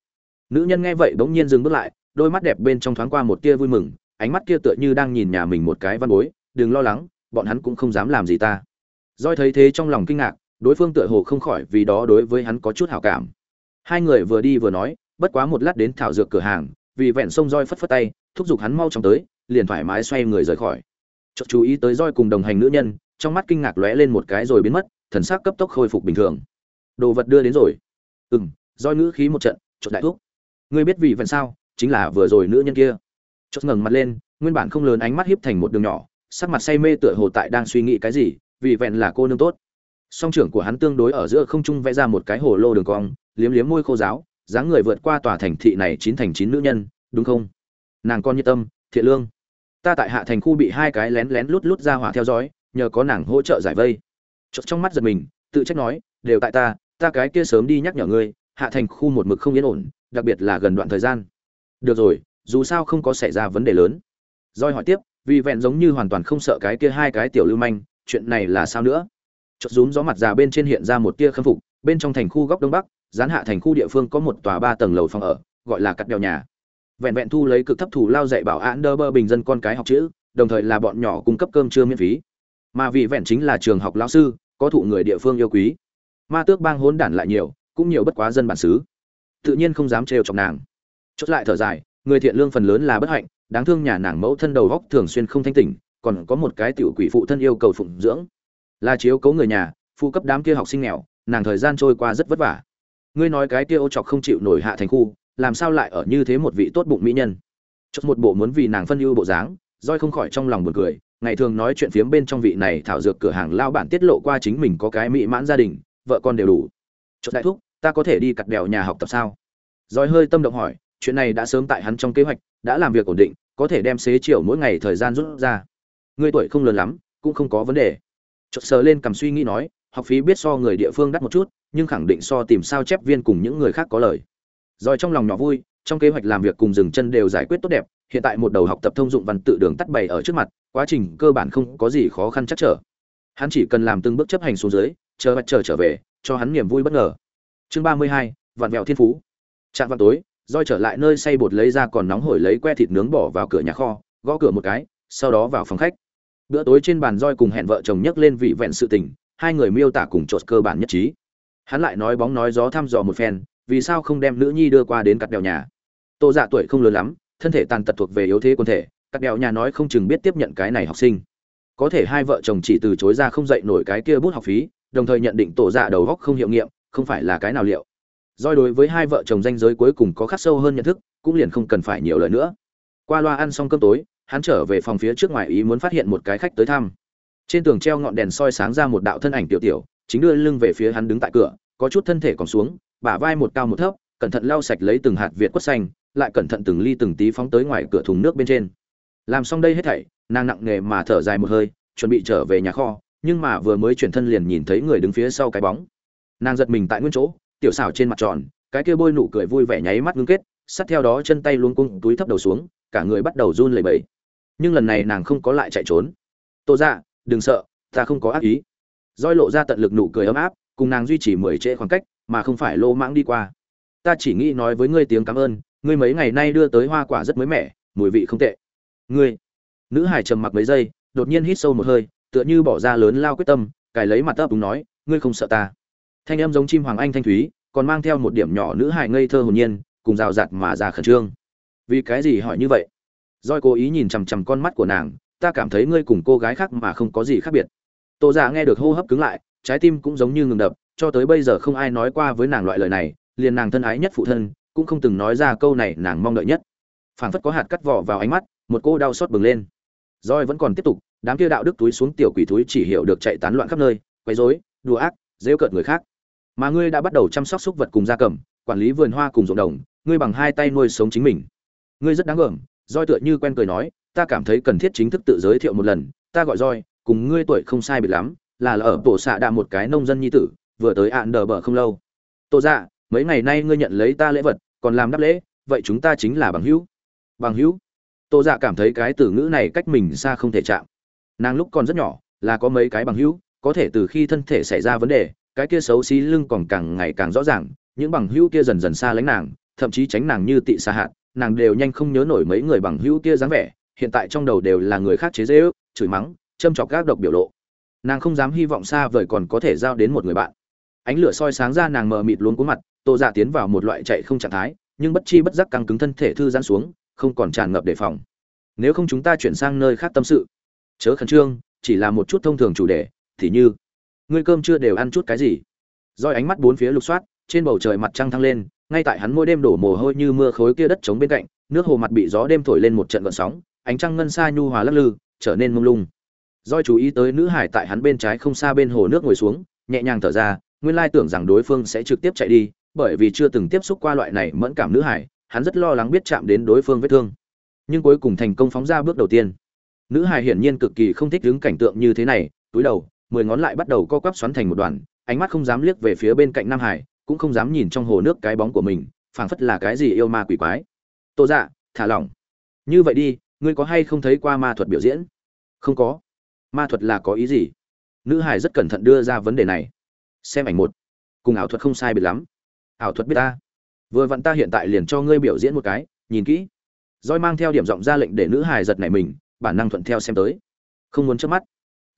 Nữ nhân nghe vậy bỗng nhiên dừng bước lại đôi mắt đẹp bên trong thoáng qua một tia vui mừng ánh mắt kia tựa như đang nhìn nhà mình một cái văn bối đừng lo lắng bọn hắn cũng không dám làm gì ta. Doi thấy thế trong lòng kinh ngạc, đối phương tựa hồ không khỏi vì đó đối với hắn có chút hảo cảm. Hai người vừa đi vừa nói, bất quá một lát đến thảo dược cửa hàng vì vẹn sông roi phất phất tay thúc giục hắn mau chóng tới liền thoải mái xoay người rời khỏi. Chợt chú ý tới roi cùng đồng hành nữ nhân, trong mắt kinh ngạc lóe lên một cái rồi biến mất, thần sắc cấp tốc khôi phục bình thường. Đồ vật đưa đến rồi. Ừm, roi ngữ khí một trận, chợt đại thúc. Ngươi biết vì vẹn sao, chính là vừa rồi nữ nhân kia. Chợt ngẩng mặt lên, nguyên bản không lớn ánh mắt híp thành một đường nhỏ, sắc mặt say mê tựa hồ tại đang suy nghĩ cái gì, vì vẹn là cô nương tốt. Song trưởng của hắn tương đối ở giữa không trung vẽ ra một cái hồ lô đường cong, liếm liếm môi khô giáo, dáng người vượt qua tòa thành thị này chín thành chín nữ nhân, đúng không? Nàng con nhiệt tâm, thiện lương ta tại hạ thành khu bị hai cái lén lén lút lút ra hỏa theo dõi, nhờ có nàng hỗ trợ giải vây. Chợt trong mắt giật mình, tự trách nói, đều tại ta ta cái kia sớm đi nhắc nhở ngươi, hạ thành khu một mực không yên ổn, đặc biệt là gần đoạn thời gian. Được rồi, dù sao không có xảy ra vấn đề lớn. Roi hỏi tiếp, vì vẹn giống như hoàn toàn không sợ cái kia hai cái tiểu lưu manh, chuyện này là sao nữa? Chợt rúm gió mặt già bên trên hiện ra một tia khâm phục, bên trong thành khu góc đông bắc, gián hạ thành khu địa phương có một tòa ba tầng lầu phòng ở, gọi là cắt đèo nhà vẹn vẹn thu lấy cực thấp thủ lao dạy bảo án đơ bơ bình dân con cái học chữ, đồng thời là bọn nhỏ cung cấp cơm trưa miễn phí. Mà vì vẹn chính là trường học lão sư, có thụ người địa phương yêu quý. Ma tước bang hỗn đản lại nhiều, cũng nhiều bất quá dân bản xứ. Tự nhiên không dám trêu chọc nàng. Chốt lại thở dài, người thiện lương phần lớn là bất hạnh, đáng thương nhà nàng mẫu thân đầu góc thường xuyên không thanh tỉnh, còn có một cái tiểu quỷ phụ thân yêu cầu phụng dưỡng. Là chiếu cố người nhà, phụ cấp đám kia học sinh nghèo, nàng thời gian trôi qua rất vất vả. Ngươi nói cái kia ô chọc không chịu nổi hạ thành khu làm sao lại ở như thế một vị tốt bụng mỹ nhân? Chốt một bộ muốn vì nàng phân ưu bộ dáng, roi không khỏi trong lòng buồn cười, ngày thường nói chuyện phiếm bên trong vị này thảo dược cửa hàng lao bản tiết lộ qua chính mình có cái mỹ mãn gia đình, vợ con đều đủ. Chốt đại thúc, ta có thể đi cặt đèo nhà học tập sao? Roi hơi tâm động hỏi, chuyện này đã sớm tại hắn trong kế hoạch, đã làm việc ổn định, có thể đem xế chiều mỗi ngày thời gian rút ra. Ngươi tuổi không lớn lắm, cũng không có vấn đề. Chợt sờ lên cầm suy nghĩ nói, học phí biết so người địa phương đắt một chút, nhưng khẳng định so tìm sao chép viên cùng những người khác có lời rồi trong lòng nhỏ vui, trong kế hoạch làm việc cùng dừng chân đều giải quyết tốt đẹp, hiện tại một đầu học tập thông dụng văn tự đường tắt bày ở trước mặt, quá trình cơ bản không có gì khó khăn chắc trở. Hắn chỉ cần làm từng bước chấp hành xuống dưới, chờ mặt chờ trở về, cho hắn niềm vui bất ngờ. Chương ba mươi hai, vạn vẹo thiên phú. Trạng vào tối roi trở lại nơi xay bột lấy ra còn nóng hổi lấy que thịt nướng bỏ vào cửa nhà kho, gõ cửa một cái, sau đó vào phòng khách. Bữa tối trên bàn roi cùng hẹn vợ chồng nhắc lên vị vẹn sự tình, hai người miêu tả cùng chột cơ bản nhất trí. Hắn lại nói bóng nói gió thăm dò một phen vì sao không đem nữ nhi đưa qua đến cắt đèo nhà? Tô dạ tuổi không lớn lắm, thân thể tàn tật thuộc về yếu thế quân thể, cắt đèo nhà nói không chừng biết tiếp nhận cái này học sinh. Có thể hai vợ chồng chỉ từ chối ra không dạy nổi cái kia bút học phí, đồng thời nhận định tổ dạ đầu góc không hiệu nghiệm, không phải là cái nào liệu. Doi đối với hai vợ chồng danh giới cuối cùng có khắc sâu hơn nhận thức, cũng liền không cần phải nhiều lời nữa. Qua loa ăn xong cơm tối, hắn trở về phòng phía trước ngoài ý muốn phát hiện một cái khách tới thăm. Trên tường treo ngọn đèn soi sáng ra một đạo thân ảnh tiểu tiểu, chính đưa lưng về phía hắn đứng tại cửa, có chút thân thể còn xuống bả vai một cao một thấp cẩn thận lau sạch lấy từng hạt việt quất xanh lại cẩn thận từng ly từng tí phóng tới ngoài cửa thùng nước bên trên. Làm xong đây hết thảy nàng nặng nề mà thở dài một hơi chuẩn bị trở về nhà kho nhưng mà vừa mới chuyển thân liền nhìn thấy người đứng phía sau cái bóng. Nàng giật mình tại nguyên chỗ tiểu xảo trên mặt tròn cái kia bôi nụ cười vui vẻ nháy mắt ngưng kết sát theo đó chân tay luống cung túi thấp đầu xuống cả người bắt đầu run lẩy bẩy. Nhưng lần này nàng không có lại chạy trốn. Tô dạ, đừng sợ ta không có ác ý. Roi lộ ra tận lực nụ cười ấm áp cùng nàng duy trì mười trễ khoảng cách mà không phải lô mãng đi qua. Ta chỉ nghĩ nói với ngươi tiếng cảm ơn, ngươi mấy ngày nay đưa tới hoa quả rất mới mẻ, mùi vị không tệ. Ngươi. Nữ hải trầm mặc mấy giây, đột nhiên hít sâu một hơi, tựa như bỏ ra lớn lao quyết tâm, cài lấy mặt ấp đúng nói, ngươi không sợ ta. Thanh em giống chim hoàng anh thanh thúy, còn mang theo một điểm nhỏ nữ hải ngây thơ hồn nhiên, cùng rào rạt mà ra khẩn trương. Vì cái gì hỏi như vậy? Doi cố ý nhìn chằm chằm con mắt của nàng, ta cảm thấy ngươi cùng cô gái khác mà không có gì khác biệt. Tô giả dạ nghe được hô hấp cứng lại, trái tim cũng giống như ngừng đập cho tới bây giờ không ai nói qua với nàng loại lời này liền nàng thân ái nhất phụ thân cũng không từng nói ra câu này nàng mong đợi nhất. Phảng phất có hạt cắt vỏ vào ánh mắt một cô đau xót bừng lên. Roi vẫn còn tiếp tục đám kia đạo đức túi xuống tiểu quỷ túi chỉ hiểu được chạy tán loạn khắp nơi quấy rối đùa ác dễ cợt người khác. Mà ngươi đã bắt đầu chăm sóc súc vật cùng gia cầm quản lý vườn hoa cùng ruộng đồng ngươi bằng hai tay nuôi sống chính mình. Ngươi rất đáng gờm roi tựa như quen cười nói ta cảm thấy cần thiết chính thức tự giới thiệu một lần ta gọi roi cùng ngươi tuổi không sai biệt lắm là, là ở tổ xạ đạ một cái nông dân nhi tử vừa tới ạn đờ bờ không lâu. Tô dạ mấy ngày nay ngươi nhận lấy ta lễ vật, còn làm đáp lễ, vậy chúng ta chính là bằng hữu. Bằng hữu? Tô dạ cảm thấy cái từ ngữ này cách mình xa không thể chạm. Nàng lúc còn rất nhỏ, là có mấy cái bằng hữu, có thể từ khi thân thể xảy ra vấn đề, cái kia xấu xí lưng còn càng ngày càng rõ ràng, những bằng hữu kia dần dần xa lánh nàng, thậm chí tránh nàng như tị xa hạn, nàng đều nhanh không nhớ nổi mấy người bằng hữu kia dáng vẻ, hiện tại trong đầu đều là người khác chế dễ ước chửi mắng, châm chọc gác độc biểu lộ. Nàng không dám hy vọng xa vời còn có thể giao đến một người bạn ánh lửa soi sáng ra nàng mờ mịt luôn cuống mặt, tô dạ tiến vào một loại chạy không trạng thái, nhưng bất chi bất giác căng cứng thân thể thư giãn xuống, không còn tràn ngập đề phòng. Nếu không chúng ta chuyển sang nơi khác tâm sự. Chớ khẩn trương, chỉ là một chút thông thường chủ đề, thì như, ngươi cơm chưa đều ăn chút cái gì? Roi ánh mắt bốn phía lục soát, trên bầu trời mặt trăng thăng lên, ngay tại hắn mỗi đêm đổ mồ hôi như mưa khối kia đất trống bên cạnh, nước hồ mặt bị gió đêm thổi lên một trận gợn sóng, ánh trăng ngân xa nhu hòa lắc lư, trở nên mông lung. Doi chú ý tới nữ hải tại hắn bên trái không xa bên hồ nước ngồi xuống, nhẹ nhàng thở ra nguyên lai tưởng rằng đối phương sẽ trực tiếp chạy đi, bởi vì chưa từng tiếp xúc qua loại này mẫn cảm nữ hải, hắn rất lo lắng biết chạm đến đối phương vết thương. Nhưng cuối cùng thành công phóng ra bước đầu tiên. Nữ hải hiển nhiên cực kỳ không thích đứng cảnh tượng như thế này, túi đầu, mười ngón lại bắt đầu co quắp xoắn thành một đoàn, ánh mắt không dám liếc về phía bên cạnh nam hải, cũng không dám nhìn trong hồ nước cái bóng của mình, phảng phất là cái gì yêu ma quỷ quái. Tô dạ thả lỏng. Như vậy đi, ngươi có hay không thấy qua ma thuật biểu diễn? Không có. Ma thuật là có ý gì? Nữ hải rất cẩn thận đưa ra vấn đề này xem ảnh một. Cùng ảo thuật không sai biệt lắm. Ảo thuật biết ta. Vừa vặn ta hiện tại liền cho ngươi biểu diễn một cái, nhìn kỹ. Roi mang theo điểm giọng ra lệnh để nữ hài giật nảy mình, bản năng thuận theo xem tới. Không muốn chớp mắt.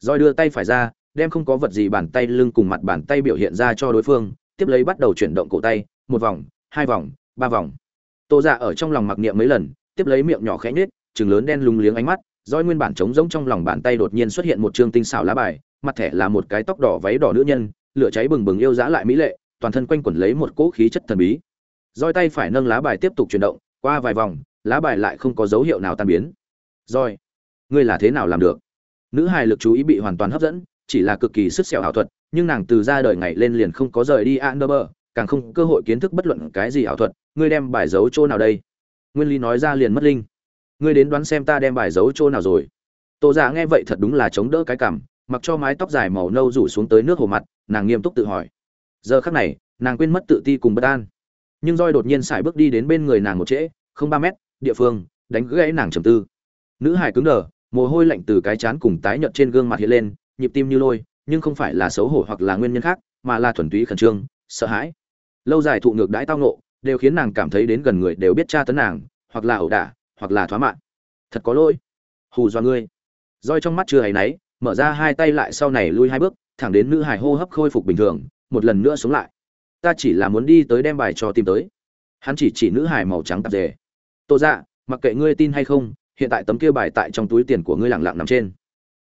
Roi đưa tay phải ra, đem không có vật gì bàn tay lưng cùng mặt bàn tay biểu hiện ra cho đối phương, tiếp lấy bắt đầu chuyển động cổ tay, một vòng, hai vòng, ba vòng. Tô dạ ở trong lòng mặc niệm mấy lần, tiếp lấy miệng nhỏ khẽ nhếch, trừng lớn đen lúng liếng ánh mắt roi nguyên bản trống rỗng trong lòng bàn tay đột nhiên xuất hiện một trương tinh xảo lá bài, mặt thẻ là một cái tóc đỏ váy đỏ nữ nhân lửa cháy bừng bừng yêu dã lại mỹ lệ toàn thân quanh quẩn lấy một cỗ khí chất thần bí roi tay phải nâng lá bài tiếp tục chuyển động qua vài vòng lá bài lại không có dấu hiệu nào tan biến roi ngươi là thế nào làm được nữ hài lực chú ý bị hoàn toàn hấp dẫn chỉ là cực kỳ sức sẹo ảo thuật nhưng nàng từ ra đời ngày lên liền không có rời đi Andover, càng không cơ hội kiến thức bất luận cái gì ảo thuật, ngươi đem bài giấu chỗ nào đây? Nguyên Lý nói ra liền mất linh. Ngươi đến đoán xem ta đem bài giấu chỗ nào rồi. Tô Dạ nghe vậy thật đúng là chống đỡ cái cảm, mặc cho mái tóc dài màu nâu rủ xuống tới nước hồ mặt, nàng nghiêm túc tự hỏi. Giờ khắc này, nàng quên mất tự ti cùng bất an. Nhưng roi đột nhiên xài bước đi đến bên người nàng một trễ, không ba mét, địa phương, đánh gãy nàng trầm tư. Nữ hải cứng đờ, mồ hôi lạnh từ cái chán cùng tái nhợt trên gương mặt hiện lên, nhịp tim như lôi, nhưng không phải là xấu hổ hoặc là nguyên nhân khác mà là thuần túy khẩn trương sợ hãi lâu dài thụ ngược đãi tao nộ đều khiến nàng cảm thấy đến gần người đều biết tra tấn nàng hoặc là ẩu đả hoặc là thoá mạn. thật có lỗi hù do ngươi roi trong mắt chưa hay náy mở ra hai tay lại sau này lui hai bước, thẳng đến nữ hải hô hấp khôi phục bình thường, một lần nữa sống lại. Ta chỉ là muốn đi tới đem bài cho tìm tới. Hắn chỉ chỉ nữ hải màu trắng tạp dề. Tô dạ mặc kệ ngươi tin hay không, hiện tại tấm kia bài tại trong túi tiền của ngươi lẳng lặng nằm trên.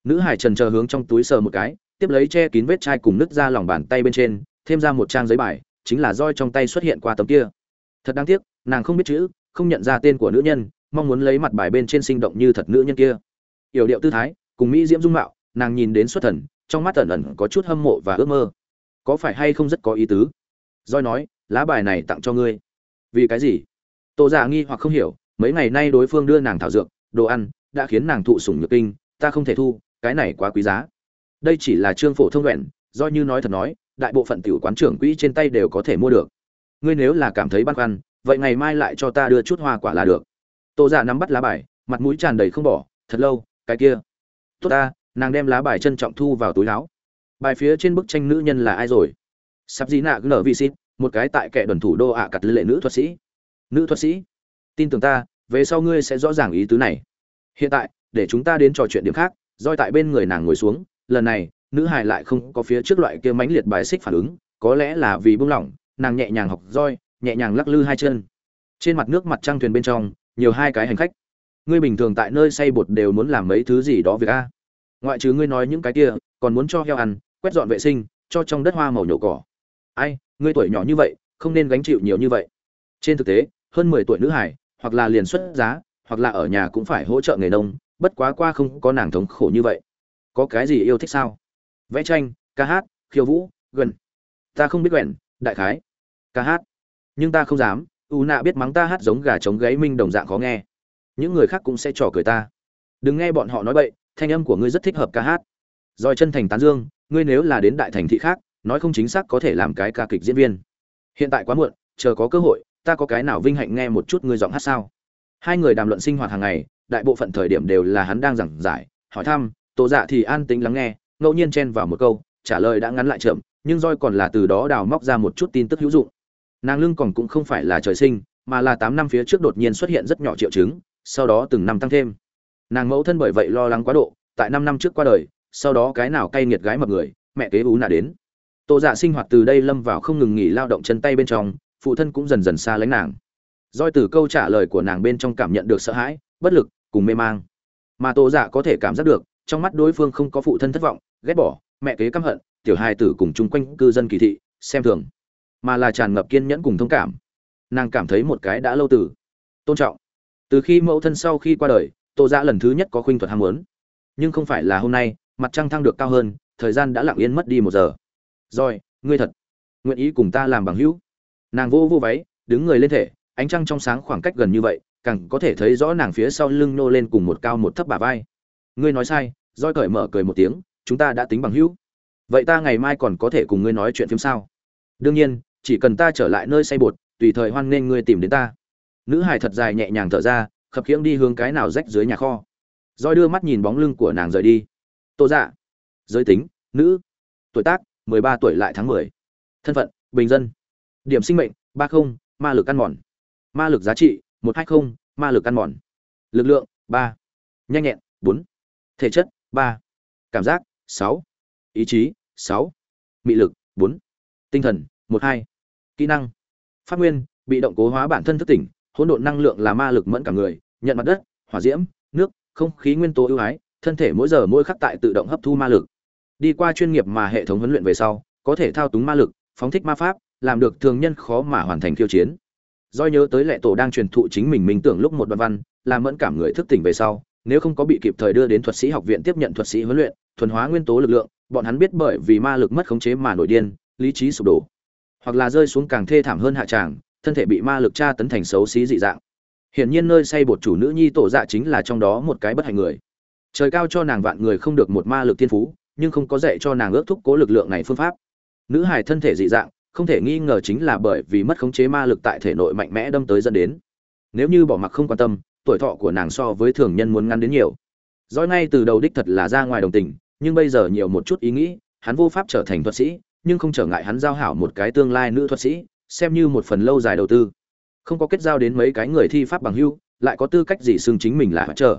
Nữ hải trần chờ hướng trong túi sờ một cái, tiếp lấy che kín vết chai cùng nứt ra lòng bàn tay bên trên, thêm ra một trang giấy bài, chính là roi trong tay xuất hiện qua tấm kia. Thật đáng tiếc, nàng không biết chữ, không nhận ra tên của nữ nhân, mong muốn lấy mặt bài bên trên sinh động như thật nữ nhân kia. Yểu điệu tư thái, cùng mỹ diễm dung mạo nàng nhìn đến xuất thần, trong mắt ẩn ẩn có chút hâm mộ và ước mơ. Có phải hay không rất có ý tứ? Roi nói, lá bài này tặng cho ngươi. Vì cái gì? Tô giả nghi hoặc không hiểu, mấy ngày nay đối phương đưa nàng thảo dược, đồ ăn, đã khiến nàng thụ sủng nhược kinh, ta không thể thu, cái này quá quý giá. Đây chỉ là trương phổ thông đoạn do như nói thật nói, đại bộ phận tiểu quán trưởng quỹ trên tay đều có thể mua được. Ngươi nếu là cảm thấy băn khoăn, vậy ngày mai lại cho ta đưa chút hoa quả là được. Tô giả nắm bắt lá bài, mặt mũi tràn đầy không bỏ, thật lâu, cái kia. Tốt ta nàng đem lá bài trân trọng thu vào túi áo. Bài phía trên bức tranh nữ nhân là ai rồi? Sắp gì nạ nở vị xít một cái tại kẻ đoàn thủ đô ạ à cặt lệ nữ thuật sĩ. Nữ thuật sĩ? Tin tưởng ta, về sau ngươi sẽ rõ ràng ý tứ này. Hiện tại, để chúng ta đến trò chuyện điểm khác, roi tại bên người nàng ngồi xuống, lần này, nữ hài lại không có phía trước loại kia mãnh liệt bài xích phản ứng, có lẽ là vì buông lỏng, nàng nhẹ nhàng học roi, nhẹ nhàng lắc lư hai chân. Trên mặt nước mặt trăng thuyền bên trong, nhiều hai cái hành khách. Ngươi bình thường tại nơi xây bột đều muốn làm mấy thứ gì đó việc a? Ngoại trừ ngươi nói những cái kia, còn muốn cho heo ăn, quét dọn vệ sinh, cho trong đất hoa màu nhổ cỏ. Ai, ngươi tuổi nhỏ như vậy, không nên gánh chịu nhiều như vậy. Trên thực tế, hơn mười tuổi nữ hải, hoặc là liền xuất giá, hoặc là ở nhà cũng phải hỗ trợ nghề nông, bất quá qua không có nàng thống khổ như vậy. Có cái gì yêu thích sao? Vẽ tranh, ca hát, khiêu vũ, gần. Ta không biết quẹn đại khái. Ca hát. Nhưng ta không dám, u nạ biết mắng ta hát giống gà trống gáy minh đồng dạng khó nghe. Những người khác cũng sẽ trò cười ta. Đừng nghe bọn họ nói bậy thanh âm của ngươi rất thích hợp ca hát. Rồi chân thành tán dương, ngươi nếu là đến đại thành thị khác, nói không chính xác có thể làm cái ca kịch diễn viên. Hiện tại quá muộn, chờ có cơ hội, ta có cái nào vinh hạnh nghe một chút ngươi giọng hát sao? Hai người đàm luận sinh hoạt hàng ngày, đại bộ phận thời điểm đều là hắn đang giảng giải, hỏi thăm tổ dạ thì an tĩnh lắng nghe, ngẫu nhiên chen vào một câu, trả lời đã ngắn lại chậm, nhưng roi còn là từ đó đào móc ra một chút tin tức hữu dụng. Nàng lưng còn cũng không phải là trời sinh, mà là tám năm phía trước đột nhiên xuất hiện rất nhỏ triệu chứng, sau đó từng năm tăng thêm nàng mẫu thân bởi vậy lo lắng quá độ, tại năm năm trước qua đời, sau đó cái nào cay nghiệt gái mập người, mẹ kế ú nạ đến. Tô dạ sinh hoạt từ đây lâm vào không ngừng nghỉ lao động chân tay bên trong, phụ thân cũng dần dần xa lánh nàng. Doi từ câu trả lời của nàng bên trong cảm nhận được sợ hãi, bất lực cùng mê mang. Mà tô dạ có thể cảm giác được, trong mắt đối phương không có phụ thân thất vọng, ghét bỏ, mẹ kế căm hận, tiểu hai tử cùng chung quanh cư dân kỳ thị, xem thường, mà là tràn ngập kiên nhẫn cùng thông cảm. Nàng cảm thấy một cái đã lâu từ tôn trọng. Từ khi mẫu thân sau khi qua đời tô dạ lần thứ nhất có khuynh thuật ham muốn. Nhưng không phải là hôm nay, mặt trăng thăng được cao hơn, thời gian đã lặng yên mất đi một giờ. Rồi, ngươi thật nguyện ý cùng ta làm bằng hữu? Nàng vô vô váy, đứng người lên thể, ánh trăng trong sáng khoảng cách gần như vậy, càng có thể thấy rõ nàng phía sau lưng nô lên cùng một cao một thấp bà vai. Ngươi nói sai, roi cởi mở cười một tiếng, chúng ta đã tính bằng hữu. Vậy ta ngày mai còn có thể cùng ngươi nói chuyện phim sao? Đương nhiên, chỉ cần ta trở lại nơi say bột, tùy thời hoan nghênh ngươi tìm đến ta. Nữ hải thật dài nhẹ nhàng thở ra khập khiễng đi hướng cái nào rách dưới nhà kho. Roi đưa mắt nhìn bóng lưng của nàng rời đi. Tô dạ. Giới tính, nữ. Tuổi tác, mười ba tuổi lại tháng mười. Thân phận, bình dân. Điểm sinh mệnh, ba không, ma lực ăn mòn. Ma lực giá trị, một hai không, ma lực ăn mòn. Lực lượng, ba. Nhanh nhẹn, bốn. Thể chất, ba. Cảm giác, sáu. Ý chí, sáu. Mị lực, bốn. Tinh thần, một hai. Kỹ năng. Phát nguyên, bị động cố hóa bản thân thức tỉnh hỗn độn năng lượng là ma lực mẫn cả người, nhận mặt đất, hỏa diễm, nước, không khí nguyên tố ưu ái, thân thể mỗi giờ mỗi khắc tại tự động hấp thu ma lực. Đi qua chuyên nghiệp mà hệ thống huấn luyện về sau, có thể thao túng ma lực, phóng thích ma pháp, làm được thường nhân khó mà hoàn thành khiêu chiến. Do nhớ tới lệ tổ đang truyền thụ chính mình minh tưởng lúc một đoạn văn làm mẫn cảm người thức tỉnh về sau, nếu không có bị kịp thời đưa đến thuật sĩ học viện tiếp nhận thuật sĩ huấn luyện, thuần hóa nguyên tố lực lượng, bọn hắn biết bởi vì ma lực mất khống chế mà nổi điên, lý trí sụp đổ. Hoặc là rơi xuống càng thê thảm hơn hạ tràng thân thể bị ma lực tra tấn thành xấu xí dị dạng. Hiển nhiên nơi say bột chủ nữ nhi tổ dạ chính là trong đó một cái bất hạnh người. Trời cao cho nàng vạn người không được một ma lực thiên phú, nhưng không có dạy cho nàng ước thúc cố lực lượng này phương pháp. Nữ hài thân thể dị dạng, không thể nghi ngờ chính là bởi vì mất khống chế ma lực tại thể nội mạnh mẽ đâm tới dẫn đến. Nếu như bỏ mặc không quan tâm, tuổi thọ của nàng so với thường nhân muốn ngắn đến nhiều. Dõi ngay từ đầu đích thật là ra ngoài đồng tình, nhưng bây giờ nhiều một chút ý nghĩ, hắn vô pháp trở thành thuật sĩ, nhưng không trở ngại hắn giao hảo một cái tương lai nữ thuật sĩ xem như một phần lâu dài đầu tư. Không có kết giao đến mấy cái người thi pháp bằng hưu, lại có tư cách gì xưng chính mình là chờ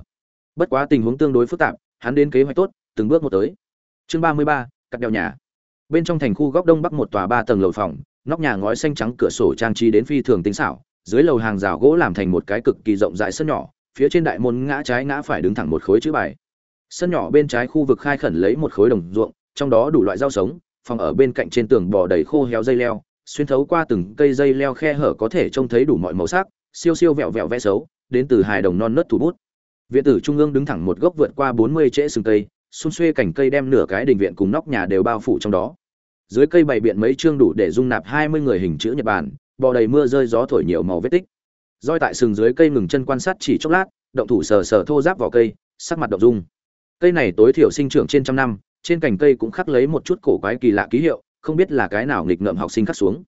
bất quá tình huống tương đối phức tạp, hắn đến kế hoạch tốt, từng bước một tới. Chương ba mươi ba, cắt đeo nhà. Bên trong thành khu góc đông bắc một tòa ba tầng lầu phòng, nóc nhà ngói xanh trắng cửa sổ trang trí đến phi thường tinh xảo, dưới lầu hàng rào gỗ làm thành một cái cực kỳ rộng rãi sân nhỏ, phía trên đại môn ngã trái ngã phải đứng thẳng một khối chữ bài. Sân nhỏ bên trái khu vực khai khẩn lấy một khối đồng ruộng, trong đó đủ loại rau sống, phòng ở bên cạnh trên tường bò đầy khô héo dây leo xuyên thấu qua từng cây dây leo khe hở có thể trông thấy đủ mọi màu sắc, siêu siêu vẹo vẹo vẽ xấu, đến từ hài đồng non nớt thủ bút. Viện tử trung ương đứng thẳng một gốc vượt qua bốn mươi trễ sừng cây, xung xuê cảnh cây đem nửa cái đình viện cùng nóc nhà đều bao phủ trong đó. Dưới cây bày biện mấy chương đủ để dung nạp hai mươi người hình chữ nhật bản, bò đầy mưa rơi gió thổi nhiều màu vết tích. Roi tại sừng dưới cây ngừng chân quan sát chỉ chốc lát, động thủ sờ sờ thô giáp vào cây, sắc mặt động dung. Cây này tối thiểu sinh trưởng trên trăm năm, trên cành cây cũng khắc lấy một chút cổ quái kỳ lạ ký hiệu không biết là cái nào nghịch ngợm học sinh khắc xuống.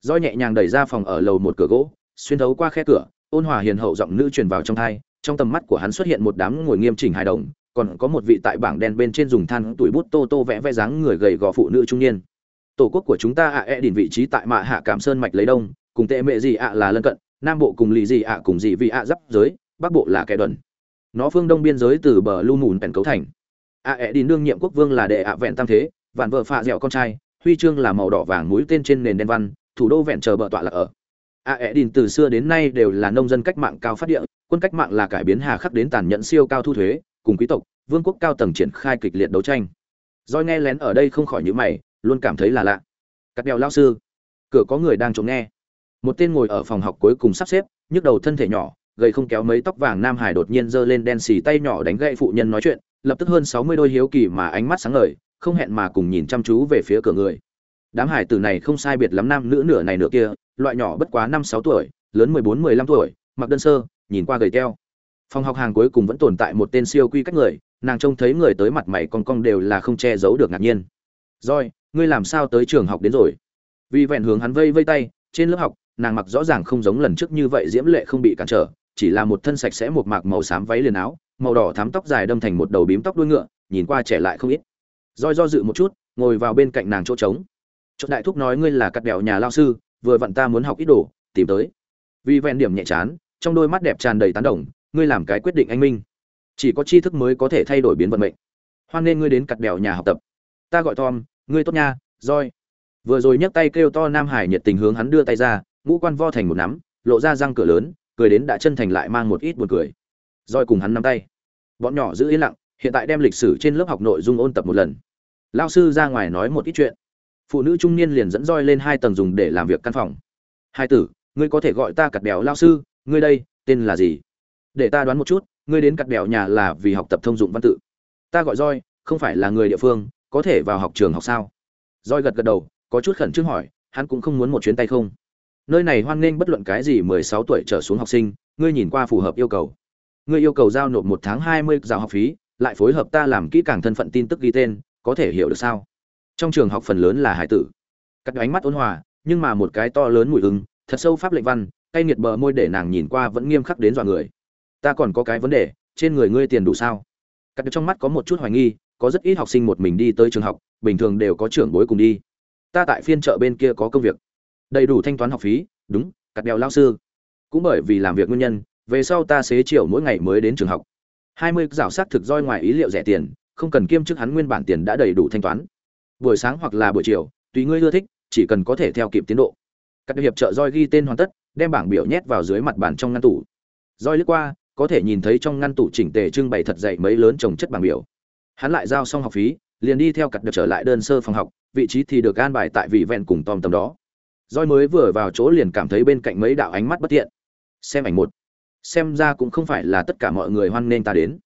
Roi nhẹ nhàng đẩy ra phòng ở lầu một cửa gỗ, xuyên thấu qua khe cửa, ôn hòa hiền hậu giọng nữ truyền vào trong thai, trong tầm mắt của hắn xuất hiện một đám ngồi nghiêm chỉnh hài đồng, còn có một vị tại bảng đen bên trên dùng than tuổi bút tô tô vẽ vẽ dáng người gầy gò phụ nữ trung niên. Tổ quốc của chúng ta ạ à e đỉnh vị trí tại mạ hạ cảm sơn mạch lấy đông, cùng tệ mệ gì ạ là lân cận, nam bộ cùng lì gì ạ cùng dị vị ạ giáp giới, bắc bộ là kẻ đần. Nó phương đông biên giới từ bờ lu mùn bèn cấu thành. Ạ e đỉnh đương nhiệm quốc vương là đệ ạ vẹn tam thế, vạn vợ phạ dẻo con trai huy chương là màu đỏ vàng mũi tên trên nền đen văn, thủ đô vẹn chờ bờ tọa là ở. A à e đỉnh từ xưa đến nay đều là nông dân cách mạng cao phát địa, quân cách mạng là cải biến hà khắc đến tàn nhẫn siêu cao thu thuế, cùng quý tộc, vương quốc cao tầng triển khai kịch liệt đấu tranh. Doi nghe lén ở đây không khỏi những mày, luôn cảm thấy là lạ. Cắt đèo lao sư, cửa có người đang trộm nghe. Một tên ngồi ở phòng học cuối cùng sắp xếp, nhức đầu thân thể nhỏ, gầy không kéo mấy tóc vàng nam hải đột nhiên giơ lên đen xì tay nhỏ đánh gậy phụ nhân nói chuyện, lập tức hơn sáu mươi đôi hiếu kỳ mà ánh mắt sáng ngời không hẹn mà cùng nhìn chăm chú về phía cửa người. Đám hải tử này không sai biệt lắm nam nữ nửa này nửa kia, loại nhỏ bất quá năm sáu tuổi, lớn mười bốn mười lăm tuổi, mặc đơn sơ, nhìn qua gầy teo. Phòng học hàng cuối cùng vẫn tồn tại một tên siêu quy cách người, nàng trông thấy người tới mặt mày con cong đều là không che giấu được ngạc nhiên. Rồi, ngươi làm sao tới trường học đến rồi? Vì vẹn hướng hắn vây vây tay, trên lớp học, nàng mặc rõ ràng không giống lần trước như vậy diễm lệ không bị cản trở, chỉ là một thân sạch sẽ một mạc màu xám váy liền áo, màu đỏ thắm tóc dài đâm thành một đầu bím tóc đuôi ngựa, nhìn qua trẻ lại không ít roi do dự một chút, ngồi vào bên cạnh nàng chỗ trống. Chốt đại thúc nói ngươi là cắt đèo nhà lao sư, vừa vặn ta muốn học ít đồ, tìm tới. Vì vẹn điểm nhẹ chán, trong đôi mắt đẹp tràn đầy tán đồng, ngươi làm cái quyết định anh minh. Chỉ có tri thức mới có thể thay đổi biến vận mệnh. Hoan nên ngươi đến cắt bèo nhà học tập. Ta gọi tom, ngươi tốt nha roi vừa rồi nhấc tay kêu to nam hải nhiệt tình hướng hắn đưa tay ra, ngũ quan vo thành một nắm, lộ ra răng cửa lớn, cười đến đã chân thành lại mang một ít buồn cười. Roi cùng hắn nắm tay. Bọn nhỏ giữ yên lặng hiện tại đem lịch sử trên lớp học nội dung ôn tập một lần. Lao sư ra ngoài nói một ít chuyện. Phụ nữ trung niên liền dẫn roi lên hai tầng dùng để làm việc căn phòng. Hai tử, ngươi có thể gọi ta cặt bèo lao sư, ngươi đây, tên là gì? Để ta đoán một chút, ngươi đến cặt bèo nhà là vì học tập thông dụng văn tự. Ta gọi roi, không phải là người địa phương, có thể vào học trường học sao? Roi gật gật đầu, có chút khẩn trương hỏi, hắn cũng không muốn một chuyến tay không. Nơi này hoan nghênh bất luận cái gì mười sáu tuổi trở xuống học sinh, ngươi nhìn qua phù hợp yêu cầu. Ngươi yêu cầu giao nộp một tháng hai mươi giáo học phí lại phối hợp ta làm kỹ càng thân phận tin tức ghi tên, có thể hiểu được sao? Trong trường học phần lớn là hải tử. Cắt ánh mắt ôn hòa, nhưng mà một cái to lớn mùi ưng thật sâu pháp lệnh văn, cay nghiệt bờ môi để nàng nhìn qua vẫn nghiêm khắc đến dọa người. Ta còn có cái vấn đề, trên người ngươi tiền đủ sao? Cắt trong mắt có một chút hoài nghi, có rất ít học sinh một mình đi tới trường học, bình thường đều có trưởng bối cùng đi. Ta tại phiên chợ bên kia có công việc. Đầy đủ thanh toán học phí, đúng, cắt đèo lao sư. Cũng bởi vì làm việc nguyên nhân, về sau ta xế chiều mỗi ngày mới đến trường học hai mươi rào sát thực roi ngoài ý liệu rẻ tiền, không cần kiêm chức hắn nguyên bản tiền đã đầy đủ thanh toán. Buổi sáng hoặc là buổi chiều, tùy ngươi ưa thích, chỉ cần có thể theo kịp tiến độ. Các hiệp trợ roi ghi tên hoàn tất, đem bảng biểu nhét vào dưới mặt bàn trong ngăn tủ. Roi lướt qua, có thể nhìn thấy trong ngăn tủ chỉnh tề trưng bày thật dày mấy lớn trồng chất bảng biểu. Hắn lại giao xong học phí, liền đi theo cặp đập trở lại đơn sơ phòng học, vị trí thì được an bài tại vị vẹn cùng tom tầm đó. Roi mới vừa vào chỗ liền cảm thấy bên cạnh mấy đạo ánh mắt bất tiện. Xem ảnh một xem ra cũng không phải là tất cả mọi người hoan nghênh ta đến.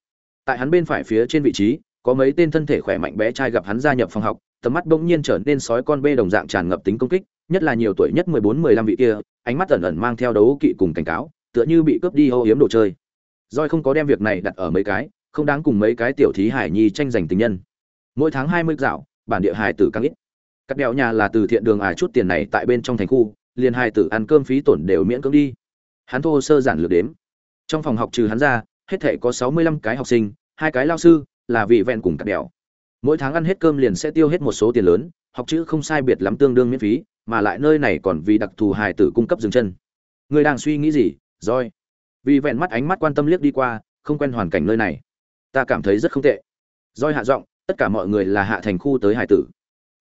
Tại hắn bên phải phía trên vị trí, có mấy tên thân thể khỏe mạnh bé trai gặp hắn gia nhập phòng học, tầm mắt bỗng nhiên trở nên sói con bê đồng dạng tràn ngập tính công kích, nhất là nhiều tuổi nhất mười bốn, mười lăm vị kia, ánh mắt ẩn ẩn mang theo đấu kỵ cùng cảnh cáo, tựa như bị cướp đi âu hiếm đồ chơi. Roi không có đem việc này đặt ở mấy cái, không đáng cùng mấy cái tiểu thí hải nhi tranh giành tình nhân. Mỗi tháng hai mươi dạo, bản địa hải tử càng ít. Cắt đèo nhà là từ thiện đường ải chút tiền này tại bên trong thành khu, liền hải tử ăn cơm phí tổn đều miễn cưỡng đi. Hắn thô sơ giản lược đếm trong phòng học trừ hắn ra, hết thể có sáu mươi lăm cái học sinh, hai cái lao sư, là vị vẹn cùng cắt đèo. Mỗi tháng ăn hết cơm liền sẽ tiêu hết một số tiền lớn, học chữ không sai biệt lắm tương đương miễn phí, mà lại nơi này còn vì đặc thù hài tử cung cấp dừng chân. Người đang suy nghĩ gì roi vì vẹn mắt ánh mắt quan tâm liếc đi qua, không quen hoàn cảnh nơi này. Ta cảm thấy rất không tệ. Roi hạ giọng, tất cả mọi người là hạ thành khu tới hải tử.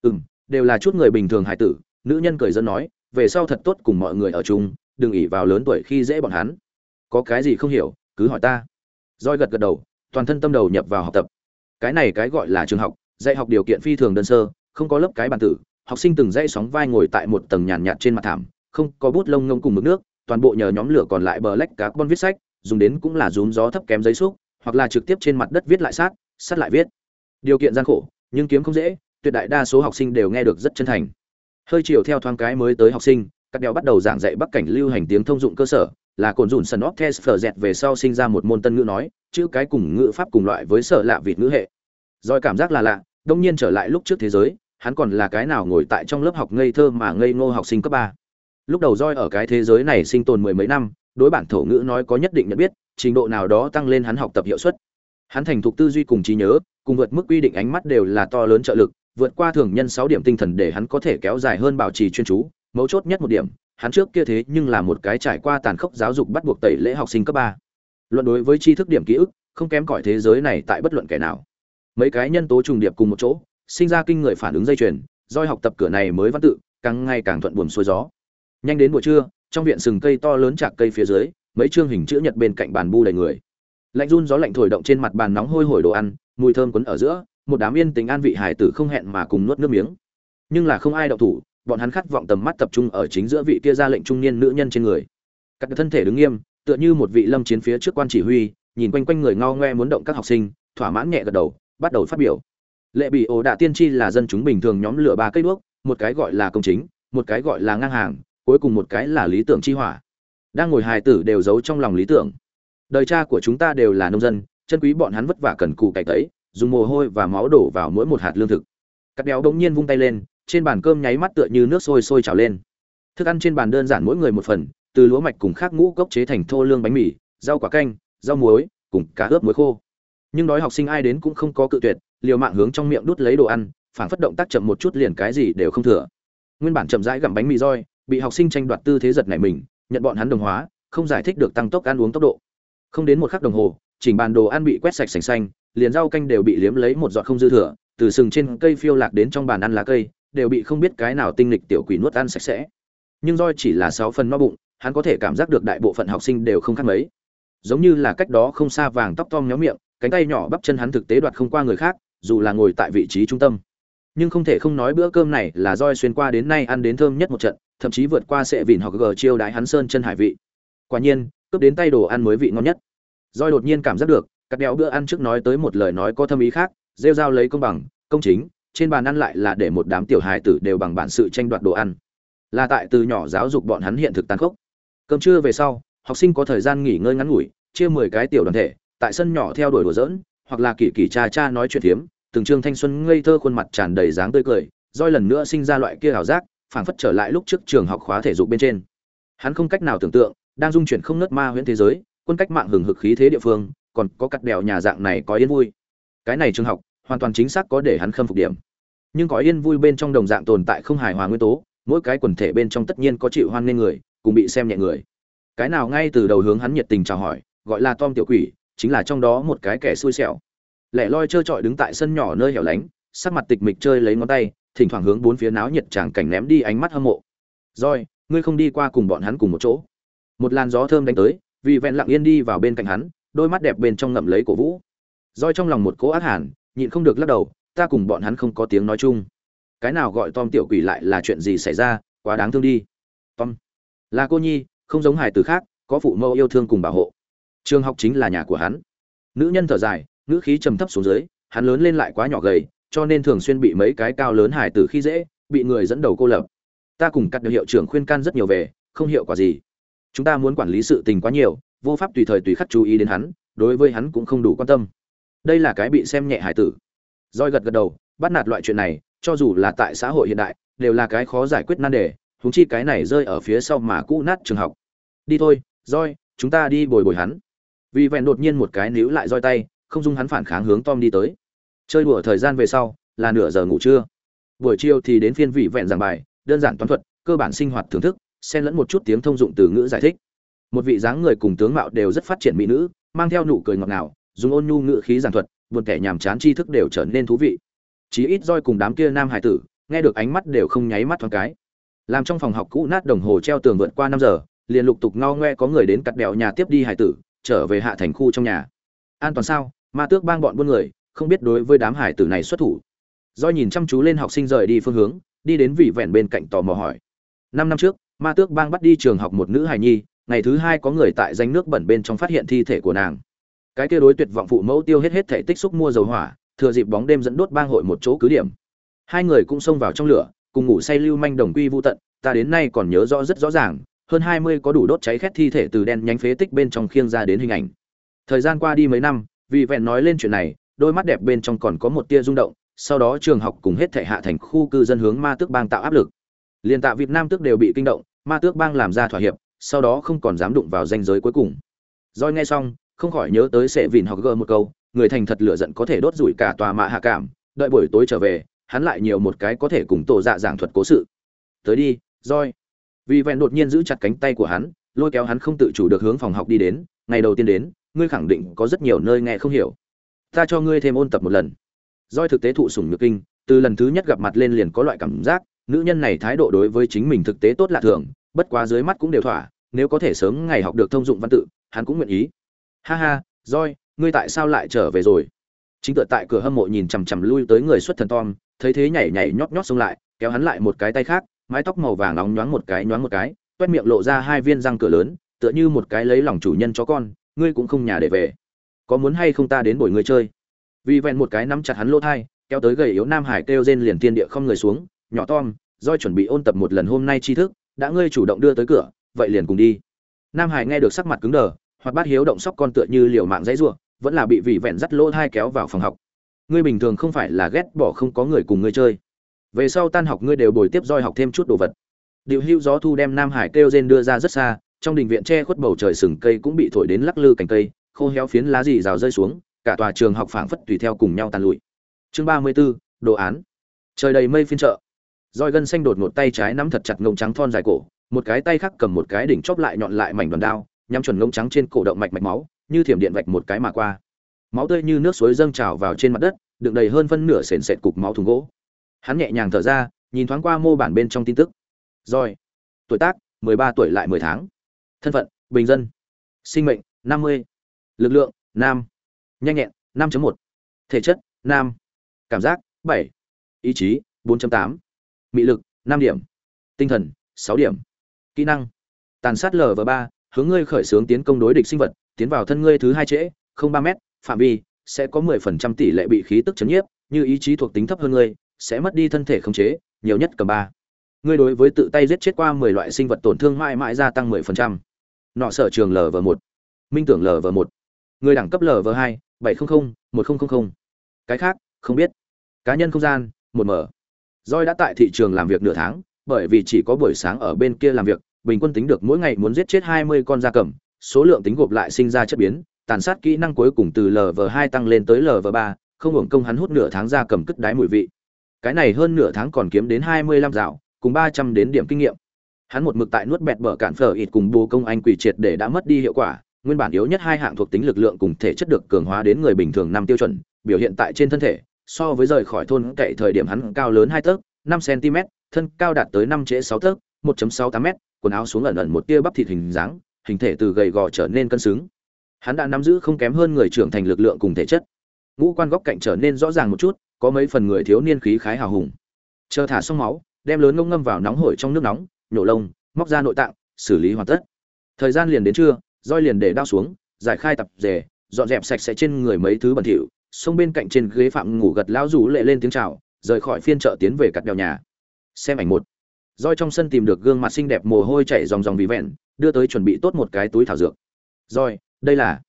Ừ m đều là chút người bình thường hải tử, nữ nhân cười dân nói, về sau thật tốt cùng mọi người ở chung, đừng ỉ vào lớn tuổi khi dễ bọn hắn có cái gì không hiểu, cứ hỏi ta. Roi gật gật đầu, toàn thân tâm đầu nhập vào học tập. Cái này cái gọi là trường học, dạy học điều kiện phi thường đơn sơ, không có lớp cái bàn tử, học sinh từng dãy sóng vai ngồi tại một tầng nhàn nhạt trên mặt thảm, không có bút lông ngông cùng mực nước, toàn bộ nhờ nhóm lửa còn lại bờ lách cá con viết sách, dùng đến cũng là rúm gió thấp kém giấy xúc, hoặc là trực tiếp trên mặt đất viết lại sát sát lại viết. Điều kiện gian khổ, nhưng kiếm không dễ, tuyệt đại đa số học sinh đều nghe được rất chân thành. Hơi chiều theo thoáng cái mới tới học sinh các đèo bắt đầu giảng dạy bắc cảnh lưu hành tiếng thông dụng cơ sở, là cồn dùn sần óc test phở dẹt về sau sinh ra một môn tân ngữ nói, chữ cái cùng ngữ pháp cùng loại với sở lạ vịt ngữ hệ. Rồi cảm giác là lạ, đông nhiên trở lại lúc trước thế giới, hắn còn là cái nào ngồi tại trong lớp học ngây thơ mà ngây ngô học sinh cấp ba. Lúc đầu roi ở cái thế giới này sinh tồn mười mấy năm, đối bản thổ ngữ nói có nhất định nhận biết, trình độ nào đó tăng lên hắn học tập hiệu suất. Hắn thành thục tư duy cùng trí nhớ, cùng vượt mức quy định ánh mắt đều là to lớn trợ lực, vượt qua thường nhân sáu điểm tinh thần để hắn có thể kéo dài hơn bảo trì chuyên chú mấu chốt nhất một điểm, hắn trước kia thế nhưng là một cái trải qua tàn khốc giáo dục bắt buộc tẩy lễ học sinh cấp ba. Luận đối với tri thức điểm ký ức, không kém cỏi thế giới này tại bất luận kẻ nào. Mấy cái nhân tố trùng điệp cùng một chỗ, sinh ra kinh người phản ứng dây chuyền doi học tập cửa này mới văn tự, càng ngày càng thuận buồm xuôi gió. Nhanh đến buổi trưa, trong viện sừng cây to lớn chạc cây phía dưới, mấy chương hình chữ nhật bên cạnh bàn bu đầy người. Lạnh run gió lạnh thổi động trên mặt bàn nóng hôi hổi đồ ăn, mùi thơm quấn ở giữa, một đám yên tính an vị hải tử không hẹn mà cùng nuốt nước miếng. Nhưng là không ai đậu thủ bọn hắn khát vọng tầm mắt tập trung ở chính giữa vị kia ra lệnh trung niên nữ nhân trên người. Các thân thể đứng nghiêm, tựa như một vị lâm chiến phía trước quan chỉ huy, nhìn quanh quanh người ngao ngoe muốn động các học sinh, thỏa mãn nhẹ gật đầu, bắt đầu phát biểu. Lệ bị ổ đạ tiên tri là dân chúng bình thường nhóm lửa ba cây đuốc, một cái gọi là công chính, một cái gọi là ngang hàng, cuối cùng một cái là lý tưởng chi hỏa. Đang ngồi hài tử đều giấu trong lòng lý tưởng. Đời cha của chúng ta đều là nông dân, chân quý bọn hắn vất vả cần cù cày tấy, dùng mồ hôi và máu đổ vào mỗi một hạt lương thực. Cắt béo đống nhiên vung tay lên trên bàn cơm nháy mắt tựa như nước sôi sôi trào lên. Thức ăn trên bàn đơn giản mỗi người một phần, từ lúa mạch cùng khác ngũ cốc chế thành thô lương bánh mì, rau quả canh, rau muối, cùng cá ướp muối khô. Nhưng đói học sinh ai đến cũng không có cự tuyệt, liều mạng hướng trong miệng đút lấy đồ ăn, phản phất động tác chậm một chút liền cái gì đều không thừa. Nguyên bản chậm rãi gặm bánh mì roi, bị học sinh tranh đoạt tư thế giật này mình, nhận bọn hắn đồng hóa, không giải thích được tăng tốc ăn uống tốc độ. Không đến một khắc đồng hồ, chỉnh bàn đồ ăn bị quét sạch sành xanh, liền rau canh đều bị liếm lấy một giọt không dư thừa, từ sừng trên cây phiêu lạc đến trong bàn ăn lá cây đều bị không biết cái nào tinh lịch tiểu quỷ nuốt ăn sạch sẽ. Nhưng roi chỉ là sáu phần no bụng, hắn có thể cảm giác được đại bộ phận học sinh đều không khác mấy. Giống như là cách đó không xa vàng tóc tom nhóm miệng, cánh tay nhỏ bắp chân hắn thực tế đoạt không qua người khác, dù là ngồi tại vị trí trung tâm. Nhưng không thể không nói bữa cơm này là roi xuyên qua đến nay ăn đến thơm nhất một trận, thậm chí vượt qua sẽ vỉn hoặc gờ chiêu đái hắn sơn chân hải vị. Quả nhiên, cướp đến tay đồ ăn mới vị ngon nhất. Roi đột nhiên cảm giác được, cắt đéo bữa ăn trước nói tới một lời nói có thâm ý khác, rêu rao lấy công bằng, công chính trên bàn ăn lại là để một đám tiểu hài tử đều bằng bản sự tranh đoạt đồ ăn. Là tại từ nhỏ giáo dục bọn hắn hiện thực tàn khốc. Cơm trưa về sau, học sinh có thời gian nghỉ ngơi ngắn ngủi, chia mười cái tiểu đoàn thể, tại sân nhỏ theo đuổi đùa giỡn, hoặc là kỳ kỳ cha cha nói chuyện thiếm từng trương thanh xuân ngây thơ khuôn mặt tràn đầy dáng tươi cười doi lần nữa sinh ra loại kia ảo giác, phảng phất trở lại lúc trước trường học khóa thể dục bên trên. Hắn không cách nào tưởng tượng, đang dung chuyển không ngớt ma huyễn thế giới, quân cách mạng hừng hực khí thế địa phương, còn có cắt đèo nhà dạng này có yên vui. Cái này trường học, hoàn toàn chính xác có để hắn khâm phục điểm nhưng có yên vui bên trong đồng dạng tồn tại không hài hòa nguyên tố, mỗi cái quần thể bên trong tất nhiên có chịu hoan nghênh người, cùng bị xem nhẹ người. Cái nào ngay từ đầu hướng hắn nhiệt tình chào hỏi, gọi là tom tiểu quỷ, chính là trong đó một cái kẻ xui xẻo. Lẻ loi trơ trọi đứng tại sân nhỏ nơi hẻo lánh, sắc mặt tịch mịch chơi lấy ngón tay, thỉnh thoảng hướng bốn phía náo nhiệt tràng cảnh ném đi ánh mắt hâm mộ. Rồi, ngươi không đi qua cùng bọn hắn cùng một chỗ. Một làn gió thơm đánh tới, vì vẹn lặng yên đi vào bên cạnh hắn, đôi mắt đẹp bên trong ngậm lấy cổ vũ. Roi trong lòng một cỗ ác hàn, nhịn không được lắc đầu ta cùng bọn hắn không có tiếng nói chung. Cái nào gọi tom tiểu quỷ lại là chuyện gì xảy ra, quá đáng thương đi. Tom. Là cô nhi, không giống hài từ khác, có phụ mẫu yêu thương cùng bảo hộ. Trường học chính là nhà của hắn. Nữ nhân thở dài, ngữ khí trầm thấp xuống dưới, hắn lớn lên lại quá nhỏ gầy, cho nên thường xuyên bị mấy cái cao lớn hài từ khi dễ, bị người dẫn đầu cô lập. Ta cùng cắt được hiệu trưởng khuyên can rất nhiều về, không hiệu quả gì. Chúng ta muốn quản lý sự tình quá nhiều, vô pháp tùy thời tùy khắc chú ý đến hắn, đối với hắn cũng không đủ quan tâm. Đây là cái bị xem nhẹ hải tử roi gật gật đầu, bắt nạt loại chuyện này, cho dù là tại xã hội hiện đại, đều là cái khó giải quyết nan đề húng chi cái này rơi ở phía sau mà cũ nát trường học. Đi thôi roi chúng ta đi bồi bồi hắn. Vì vẹn đột nhiên một cái níu lại roi tay, không dung hắn phản kháng hướng tom đi tới. Chơi đùa thời gian về sau, là nửa giờ ngủ trưa. Buổi chiều thì đến phiên vị vẹn giảng bài, đơn giản toán thuật, cơ bản sinh hoạt thưởng thức, xen lẫn một chút tiếng thông dụng từ ngữ giải thích. Một vị dáng người cùng tướng mạo đều rất phát triển mỹ nữ, mang theo nụ cười ngọt ngào, dùng ôn nhu ngữ khí giảng thuật buồn kẻ nhàm chán tri thức đều trở nên thú vị. Chí ít roi cùng đám kia nam hải tử, nghe được ánh mắt đều không nháy mắt thoáng cái. Làm trong phòng học cũ nát đồng hồ treo tường vượt qua năm giờ, liền lục tục ngao ngoe có người đến cặt bèo nhà tiếp đi hải tử, trở về hạ thành khu trong nhà. An toàn sao? Ma tước bang bọn buôn người, không biết đối với đám hải tử này xuất thủ. Do nhìn chăm chú lên học sinh rời đi phương hướng, đi đến vị vẹn bên cạnh tò mò hỏi. Năm năm trước, ma tước bang bắt đi trường học một nữ hài nhi, ngày thứ hai có người tại danh nước bẩn bên trong phát hiện thi thể của nàng cái kia đối tuyệt vọng phụ mẫu tiêu hết hết thể tích xúc mua dầu hỏa, thừa dịp bóng đêm dẫn đốt bang hội một chỗ cứ điểm. Hai người cũng xông vào trong lửa, cùng ngủ say lưu manh đồng quy vô tận, ta đến nay còn nhớ rõ rất rõ ràng, hơn hai mươi có đủ đốt cháy khét thi thể từ đen nhánh phế tích bên trong khiêng ra đến hình ảnh. Thời gian qua đi mấy năm, vì vẹn nói lên chuyện này, đôi mắt đẹp bên trong còn có một tia rung động, sau đó trường học cùng hết thể hạ thành khu cư dân hướng ma tước bang tạo áp lực. Liên tạ việt nam tước đều bị kinh động, ma tước bang làm ra thỏa hiệp, sau đó không còn dám đụng vào danh giới cuối cùng. Rồi nghe xong không khỏi nhớ tới sẽ vìn học gơ một câu, người thành thật lửa giận có thể đốt rủi cả tòa mạ hạ cảm, đợi buổi tối trở về, hắn lại nhiều một cái có thể cùng tổ dạ giảng thuật cố sự. Tới đi roi vì vẹn đột nhiên giữ chặt cánh tay của hắn, lôi kéo hắn không tự chủ được hướng phòng học đi đến, ngày đầu tiên đến, ngươi khẳng định có rất nhiều nơi nghe không hiểu. Ta cho ngươi thêm ôn tập một lần. Roi thực tế thụ sủng nhược kinh, từ lần thứ nhất gặp mặt lên liền có loại cảm giác, nữ nhân này thái độ đối với chính mình thực tế tốt lạ thường, bất quá dưới mắt cũng đều thỏa, nếu có thể sớm ngày học được thông dụng văn tự, hắn cũng nguyện ý ha ha roi ngươi tại sao lại trở về rồi? Chính tựa tại cửa hâm mộ nhìn chằm chằm lui tới người xuất thần tom, thấy thế nhảy nhảy nhót nhót xông lại, kéo hắn lại một cái tay khác, mái tóc màu vàng nóng nhoáng một cái nhoáng một cái, toét miệng lộ ra hai viên răng cửa lớn, tựa như một cái lấy lòng chủ nhân chó con, ngươi cũng không nhà để về. Có muốn hay không ta đến bồi ngươi chơi? Vì vẹn một cái nắm chặt hắn lỗ thai, kéo tới gầy yếu nam hải kêu rên liền tiên địa không người xuống, nhỏ tom do chuẩn bị ôn tập một lần hôm nay tri thức, đã ngươi chủ động đưa tới cửa, vậy liền cùng đi. Nam hải nghe được sắc mặt cứng đờ hoặc bát hiếu động sóc con tựa như liều mạng dãy rủa vẫn là bị vị vẹn dắt lỗ thai kéo vào phòng học. Ngươi bình thường không phải là ghét bỏ không có người cùng ngươi chơi. Về sau tan học ngươi đều bồi tiếp roi học thêm chút đồ vật. Điều hưu gió thu đem nam hải kêu rên đưa ra rất xa trong đình viện che khuất bầu trời sừng cây cũng bị thổi đến lắc lư cành cây khô héo phiến lá dì rào rơi xuống cả tòa trường học phảng phất tùy theo cùng nhau tàn lụi. Chương ba mươi 34, đồ án. Trời đầy mây phiên chợ. Roi gân xanh đột ngột tay trái nắm thật chặt ngông trắng thon dài cổ một cái tay khác cầm một cái đỉnh chóp lại nhọn lại mảnh đoàn đao nhắm chuẩn lông trắng trên cổ động mạch mạch máu, như thiểm điện vạch một cái mà qua. Máu tươi như nước suối dâng trào vào trên mặt đất, đựng đầy hơn phân nửa sền sệt cục máu thùng gỗ. Hắn nhẹ nhàng thở ra, nhìn thoáng qua mô bản bên trong tin tức. Rồi. Tuổi tác, mười ba tuổi lại mười tháng. Thân phận, bình dân. Sinh mệnh, năm mươi. Lực lượng, nam. Nhanh nhẹn 5 một. Thể chất, nam. Cảm giác, bảy. Ý chí 4 tám. Mị lực, năm điểm. Tinh thần, sáu điểm. Kỹ năng, tàn sát lv ba hướng ngươi khởi xướng tiến công đối địch sinh vật, tiến vào thân ngươi thứ hai trễ, không ba m phạm vi sẽ có 10% tỷ lệ bị khí tức chấn nhiếp, như ý chí thuộc tính thấp hơn ngươi, sẽ mất đi thân thể khống chế, nhiều nhất cầm ba. Ngươi đối với tự tay giết chết qua 10 loại sinh vật tổn thương mãi mãi gia tăng 10%. nọ sở trường lv một, minh tưởng lv một. Ngươi đẳng cấp lv hai, bảy trăm linh một nghìn cái khác, không biết. Cá nhân không gian, một mở. Roi đã tại thị trường làm việc nửa tháng, bởi vì chỉ có buổi sáng ở bên kia làm việc bình quân tính được mỗi ngày muốn giết chết hai mươi con gia cầm, số lượng tính gộp lại sinh ra chất biến, tàn sát kỹ năng cuối cùng từ lv hai tăng lên tới lv ba, không hưởng công hắn hút nửa tháng gia cầm cất đái mùi vị. Cái này hơn nửa tháng còn kiếm đến hai mươi lăm dạo, cùng ba trăm đến điểm kinh nghiệm. Hắn một mực tại nuốt bẹt bở cản phở ít cùng bù công anh quỷ triệt để đã mất đi hiệu quả, nguyên bản yếu nhất hai hạng thuộc tính lực lượng cùng thể chất được cường hóa đến người bình thường năm tiêu chuẩn, biểu hiện tại trên thân thể, so với rời khỏi thôn cậy thời điểm hắn cao lớn hai tấc, năm cm thân cao đạt tới năm chế sáu tấc, một sáu tám m quần áo xuống ẩn ẩn một tia bắp thịt hình dáng, hình thể từ gầy gò trở nên cân xứng. Hắn đã nắm giữ không kém hơn người trưởng thành lực lượng cùng thể chất. Ngũ quan góc cạnh trở nên rõ ràng một chút, có mấy phần người thiếu niên khí khái hào hùng. Chờ thả xong máu, đem lớn ngông ngâm vào nóng hổi trong nước nóng, nhổ lông, móc ra nội tạng, xử lý hoàn tất. Thời gian liền đến trưa, roi liền để đao xuống, giải khai tập rề dọn dẹp sạch sẽ trên người mấy thứ bẩn thỉu, xông bên cạnh trên ghế phạm ngủ gật lão rủ lệ lên tiếng chào, rời khỏi phiên chợ tiến về cặt đèo nhà. Xem ảnh một roi trong sân tìm được gương mặt xinh đẹp mồ hôi chảy ròng ròng vì vẹn, đưa tới chuẩn bị tốt một cái túi thảo dược. Roi, đây là.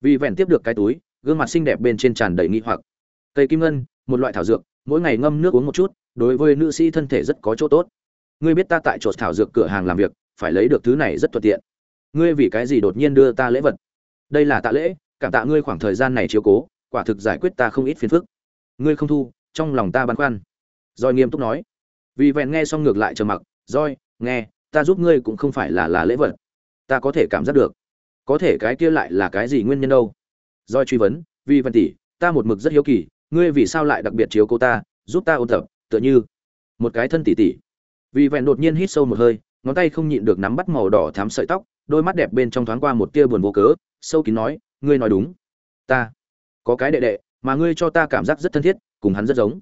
Vì vẹn tiếp được cái túi, gương mặt xinh đẹp bên trên tràn đầy nghi hoặc. Cây kim ngân, một loại thảo dược, mỗi ngày ngâm nước uống một chút, đối với nữ sĩ thân thể rất có chỗ tốt. Ngươi biết ta tại chỗ thảo dược cửa hàng làm việc, phải lấy được thứ này rất thuận tiện. Ngươi vì cái gì đột nhiên đưa ta lễ vật? Đây là tạ lễ, cảm tạ ngươi khoảng thời gian này chiếu cố, quả thực giải quyết ta không ít phiền phức. Ngươi không thu, trong lòng ta băn khoăn. Roi nghiêm túc nói vì vẹn nghe xong ngược lại trầm mặc roi nghe, ta giúp ngươi cũng không phải là là lễ vật. Ta có thể cảm giác được. Có thể cái kia lại là cái gì nguyên nhân đâu? Roi truy vấn, vì vẹn tỷ, ta một mực rất hiếu kỳ, ngươi vì sao lại đặc biệt chiếu cô ta, giúp ta ôn tập, tựa như một cái thân tỷ tỷ? Vì vẹn đột nhiên hít sâu một hơi, ngón tay không nhịn được nắm bắt màu đỏ thắm sợi tóc, đôi mắt đẹp bên trong thoáng qua một tia buồn vô cớ, sâu kín nói, ngươi nói đúng. Ta có cái đệ đệ, mà ngươi cho ta cảm giác rất thân thiết, cùng hắn rất giống.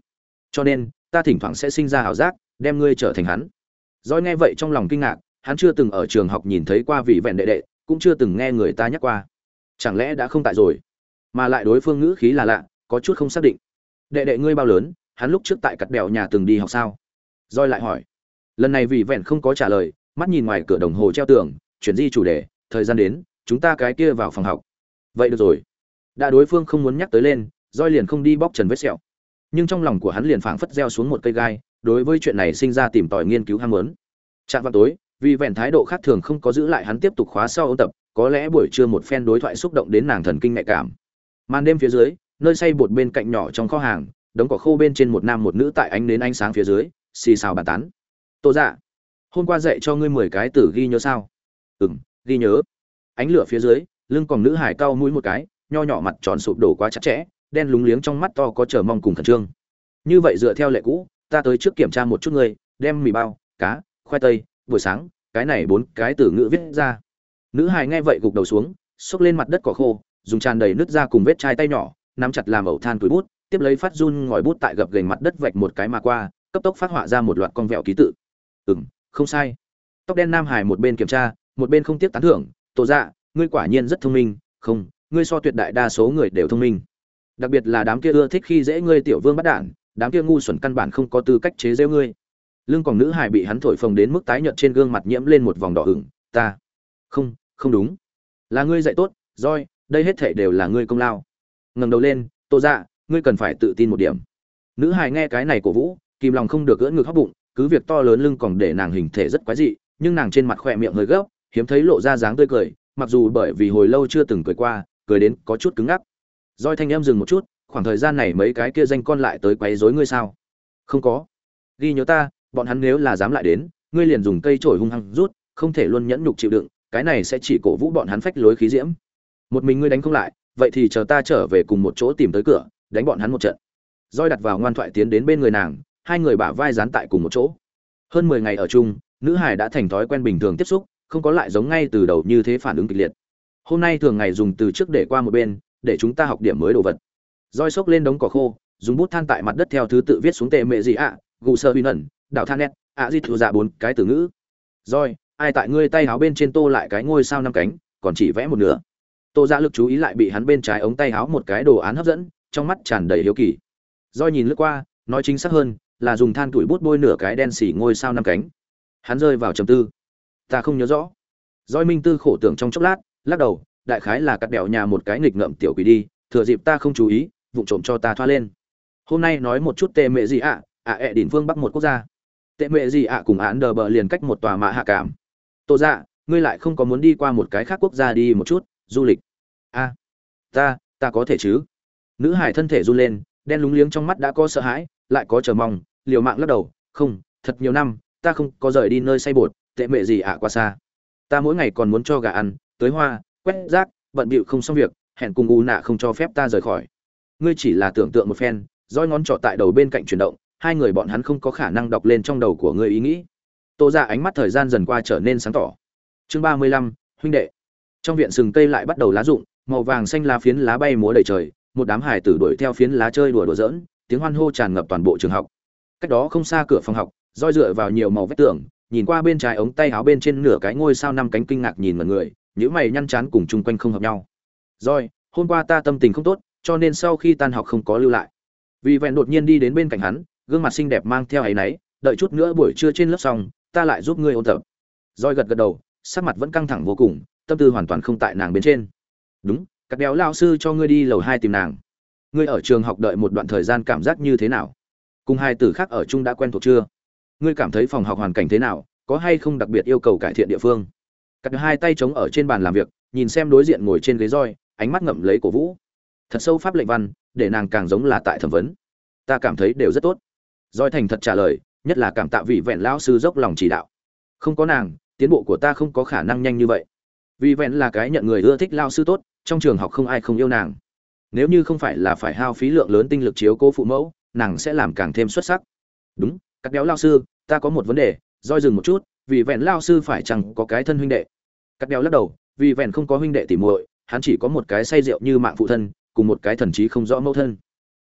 Cho nên ta thỉnh thoảng sẽ sinh ra ảo giác, đem ngươi trở thành hắn. Doi nghe vậy trong lòng kinh ngạc, hắn chưa từng ở trường học nhìn thấy qua vị vẹn đệ đệ, cũng chưa từng nghe người ta nhắc qua. Chẳng lẽ đã không tại rồi? Mà lại đối phương ngữ khí là lạ, có chút không xác định. Đệ đệ ngươi bao lớn, hắn lúc trước tại cật bèo nhà từng đi học sao? Doi lại hỏi. Lần này vị vẹn không có trả lời, mắt nhìn ngoài cửa đồng hồ treo tường, chuyển di chủ đề, thời gian đến, chúng ta cái kia vào phòng học. Vậy được rồi. Đã đối phương không muốn nhắc tới lên, Rồi liền không đi bóc trần vết sẹo nhưng trong lòng của hắn liền phảng phất gieo xuống một cây gai, đối với chuyện này sinh ra tìm tòi nghiên cứu ham muốn. Trạng vào tối, vì vẹn thái độ khác thường không có giữ lại hắn tiếp tục khóa sau ôn tập, có lẽ buổi trưa một phen đối thoại xúc động đến nàng thần kinh nhạy cảm. Màn đêm phía dưới, nơi xây bột bên cạnh nhỏ trong kho hàng, đống cỏ khô bên trên một nam một nữ tại ánh đến ánh sáng phía dưới, xì xào bàn tán. Tô dạ hôm qua dạy cho ngươi mười cái từ ghi nhớ sao? Ừm, ghi nhớ. Ánh lửa phía dưới, lưng còn nữ hải cao mũi một cái, nho nhỏ mặt tròn sụp đổ quá chặt chẽ đen lúng liếng trong mắt to có chờ mong cùng khẩn trương. Như vậy dựa theo lệ cũ, ta tới trước kiểm tra một chút người đem mì bao, cá, khoai tây, buổi sáng, cái này bốn cái từ ngữ viết ra. Nữ hài nghe vậy gục đầu xuống, xốc lên mặt đất cỏ khô, dùng tràn đầy nước ra cùng vết chai tay nhỏ, nắm chặt làm ẩu than túi bút, tiếp lấy phát run ngòi bút tại gập gành mặt đất vạch một cái mà qua, cấp tốc phát họa ra một loạt con vẹo ký tự. Ừ không sai. Tóc đen nam hải một bên kiểm tra, một bên không tiếc tán thưởng tổ dạ ngươi quả nhiên rất thông minh, không, ngươi so tuyệt đại đa số người đều thông minh đặc biệt là đám kia ưa thích khi dễ ngươi tiểu vương bắt đản, đám kia ngu xuẩn căn bản không có tư cách chế giễu ngươi. Lưng còn nữ hải bị hắn thổi phồng đến mức tái nhợt trên gương mặt nhiễm lên một vòng đỏ ửng, ta. Không không đúng. Là ngươi dạy tốt, roi, đây hết thể đều là ngươi công lao. Ngẩng đầu lên, tô dạ ngươi cần phải tự tin một điểm. Nữ hải nghe cái này cổ vũ, kìm lòng không được gỡ ngực hóc bụng, cứ việc to lớn lưng còn để nàng hình thể rất quái dị, nhưng nàng trên mặt khỏe miệng hơi gấp, hiếm thấy lộ ra dáng tươi cười, mặc dù bởi vì hồi lâu chưa từng cười qua, cười đến có chút cứng ngắc. Doi thanh em dừng một chút, khoảng thời gian này mấy cái kia danh con lại tới quấy rối ngươi sao? Không có. Ghi nhớ ta, bọn hắn nếu là dám lại đến, ngươi liền dùng cây chổi hung hăng rút, không thể luôn nhẫn nhục chịu đựng, cái này sẽ chỉ cổ vũ bọn hắn phách lối khí diễm. Một mình ngươi đánh không lại, vậy thì chờ ta trở về cùng một chỗ tìm tới cửa, đánh bọn hắn một trận. Doi đặt vào ngoan thoại tiến đến bên người nàng, hai người bả vai dán tại cùng một chỗ. Hơn mười ngày ở chung, nữ hải đã thành thói quen bình thường tiếp xúc, không có lại giống ngay từ đầu như thế phản ứng kịch liệt. Hôm nay thường ngày dùng từ trước để qua một bên để chúng ta học điểm mới đồ vật. Roi xốc lên đống cỏ khô, dùng bút than tại mặt đất theo thứ tự viết xuống tệ mệ gì ạ, gù sơ huy nẩn đảo than nét, ạ di thụ dạ bốn cái từ ngữ. Roi, ai tại ngươi tay háo bên trên tô lại cái ngôi sao năm cánh, còn chỉ vẽ một nửa. Tô dạ lực chú ý lại bị hắn bên trái ống tay háo một cái đồ án hấp dẫn, trong mắt tràn đầy hiếu kỳ. Roi nhìn lướt qua, nói chính xác hơn, là dùng than tuổi bút bôi nửa cái đen xỉ ngôi sao năm cánh. Hắn rơi vào trầm tư. Ta không nhớ rõ. Roi minh tư khổ tưởng trong chốc lát, lắc đầu đại khái là cắt đèo nhà một cái nghịch ngợm tiểu quỷ đi, thừa dịp ta không chú ý, vụng trộm cho ta thoa lên. Hôm nay nói một chút tệ mệ gì ạ? Ạ ẹ đỉnh phương bắc một quốc gia. Tệ mệ gì ạ? Cùng án đờ bờ liền cách một tòa mạ hạ cảm. Tô dạ ngươi lại không có muốn đi qua một cái khác quốc gia đi một chút, du lịch. A ta ta có thể chứ. Nữ hải thân thể run lên, đen lúng liếng trong mắt đã có sợ hãi, lại có chờ mong, liều mạng lắc đầu, không, thật nhiều năm, ta không có rời đi nơi say bột, tệ mệ gì ạ? Qua xa. Ta mỗi ngày còn muốn cho gà ăn, tới hoa quét rác, bận bịu không xong việc, hẹn cùng u nạ không cho phép ta rời khỏi. Ngươi chỉ là tưởng tượng một phen, roi ngón trọ tại đầu bên cạnh chuyển động, hai người bọn hắn không có khả năng đọc lên trong đầu của ngươi ý nghĩ. Tô ra ánh mắt thời gian dần qua trở nên sáng tỏ. Chương ba mươi lăm, huynh đệ. Trong viện sừng cây lại bắt đầu lá rụng, màu vàng xanh lá phiến lá bay múa đầy trời, một đám hải tử đuổi theo phiến lá chơi đùa đùa giỡn, tiếng hoan hô tràn ngập toàn bộ trường học. Cách đó không xa cửa phòng học, roi dựa vào nhiều màu vách tường, nhìn qua bên trái ống tay áo bên trên nửa cái ngôi sao năm cánh kinh ngạc nhìn mọi người những mày nhăn chán cùng chung quanh không hợp nhau. Rồi, hôm qua ta tâm tình không tốt cho nên sau khi tan học không có lưu lại. Vì vẹn đột nhiên đi đến bên cạnh hắn gương mặt xinh đẹp mang theo áy náy đợi chút nữa buổi trưa trên lớp xong ta lại giúp ngươi ôn tập. Roi gật gật đầu sắc mặt vẫn căng thẳng vô cùng tâm tư hoàn toàn không tại nàng bên trên. Đúng các béo lao sư cho ngươi đi lầu hai tìm nàng. Ngươi ở trường học đợi một đoạn thời gian cảm giác như thế nào? Cùng hai tử khác ở chung đã quen thuộc chưa? Ngươi cảm thấy phòng học hoàn cảnh thế nào? Có hay không đặc biệt yêu cầu cải thiện địa phương? Cặp hai tay chống ở trên bàn làm việc, nhìn xem đối diện ngồi trên ghế roi, ánh mắt ngậm lấy cổ vũ. Thật sâu pháp lệnh văn, để nàng càng giống là tại thẩm vấn. Ta cảm thấy đều rất tốt. Roi thành thật trả lời, nhất là cảm tạ vị vẹn lão sư dốc lòng chỉ đạo. Không có nàng, tiến bộ của ta không có khả năng nhanh như vậy. Vì vẹn là cái nhận người ưa thích lao sư tốt, trong trường học không ai không yêu nàng. Nếu như không phải là phải hao phí lượng lớn tinh lực chiếu cố phụ mẫu, nàng sẽ làm càng thêm xuất sắc. Đúng các béo lao sư, ta có một vấn đề, roi dừng một chút vì vẹn lao sư phải chẳng có cái thân huynh đệ. Cắt đeo lắc đầu, vì vẹn không có huynh đệ tỉ muội, hắn chỉ có một cái say rượu như mạng phụ thân, cùng một cái thần trí không rõ mẫu thân.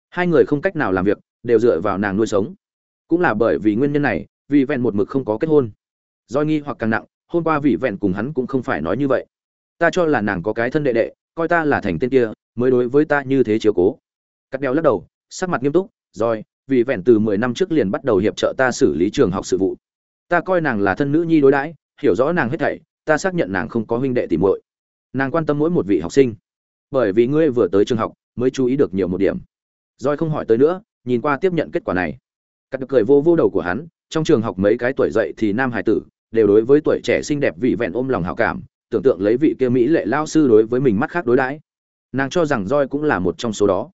Hai người không cách nào làm việc, đều dựa vào nàng nuôi sống. Cũng là bởi vì nguyên nhân này, vì vẹn một mực không có kết hôn. Do nghi hoặc càng nặng, hôm qua vì vẹn cùng hắn cũng không phải nói như vậy. Ta cho là nàng có cái thân đệ đệ, coi ta là thành tên kia, mới đối với ta như thế chiếu cố. Cắt đeo lắc đầu, sắc mặt nghiêm túc, rồi, vì vẹn từ mười năm trước liền bắt đầu hiệp trợ ta xử lý trường học sự vụ ta coi nàng là thân nữ nhi đối đãi, hiểu rõ nàng hết thảy, ta xác nhận nàng không có huynh đệ tìm muội. Nàng quan tâm mỗi một vị học sinh. Bởi vì ngươi vừa tới trường học, mới chú ý được nhiều một điểm. Roi không hỏi tới nữa, nhìn qua tiếp nhận kết quả này. Cắt cười vô vô đầu của hắn, trong trường học mấy cái tuổi dậy thì nam hải tử, đều đối với tuổi trẻ xinh đẹp vị vẹn ôm lòng hảo cảm, tưởng tượng lấy vị kia mỹ lệ lao sư đối với mình mắt khác đối đãi. Nàng cho rằng roi cũng là một trong số đó.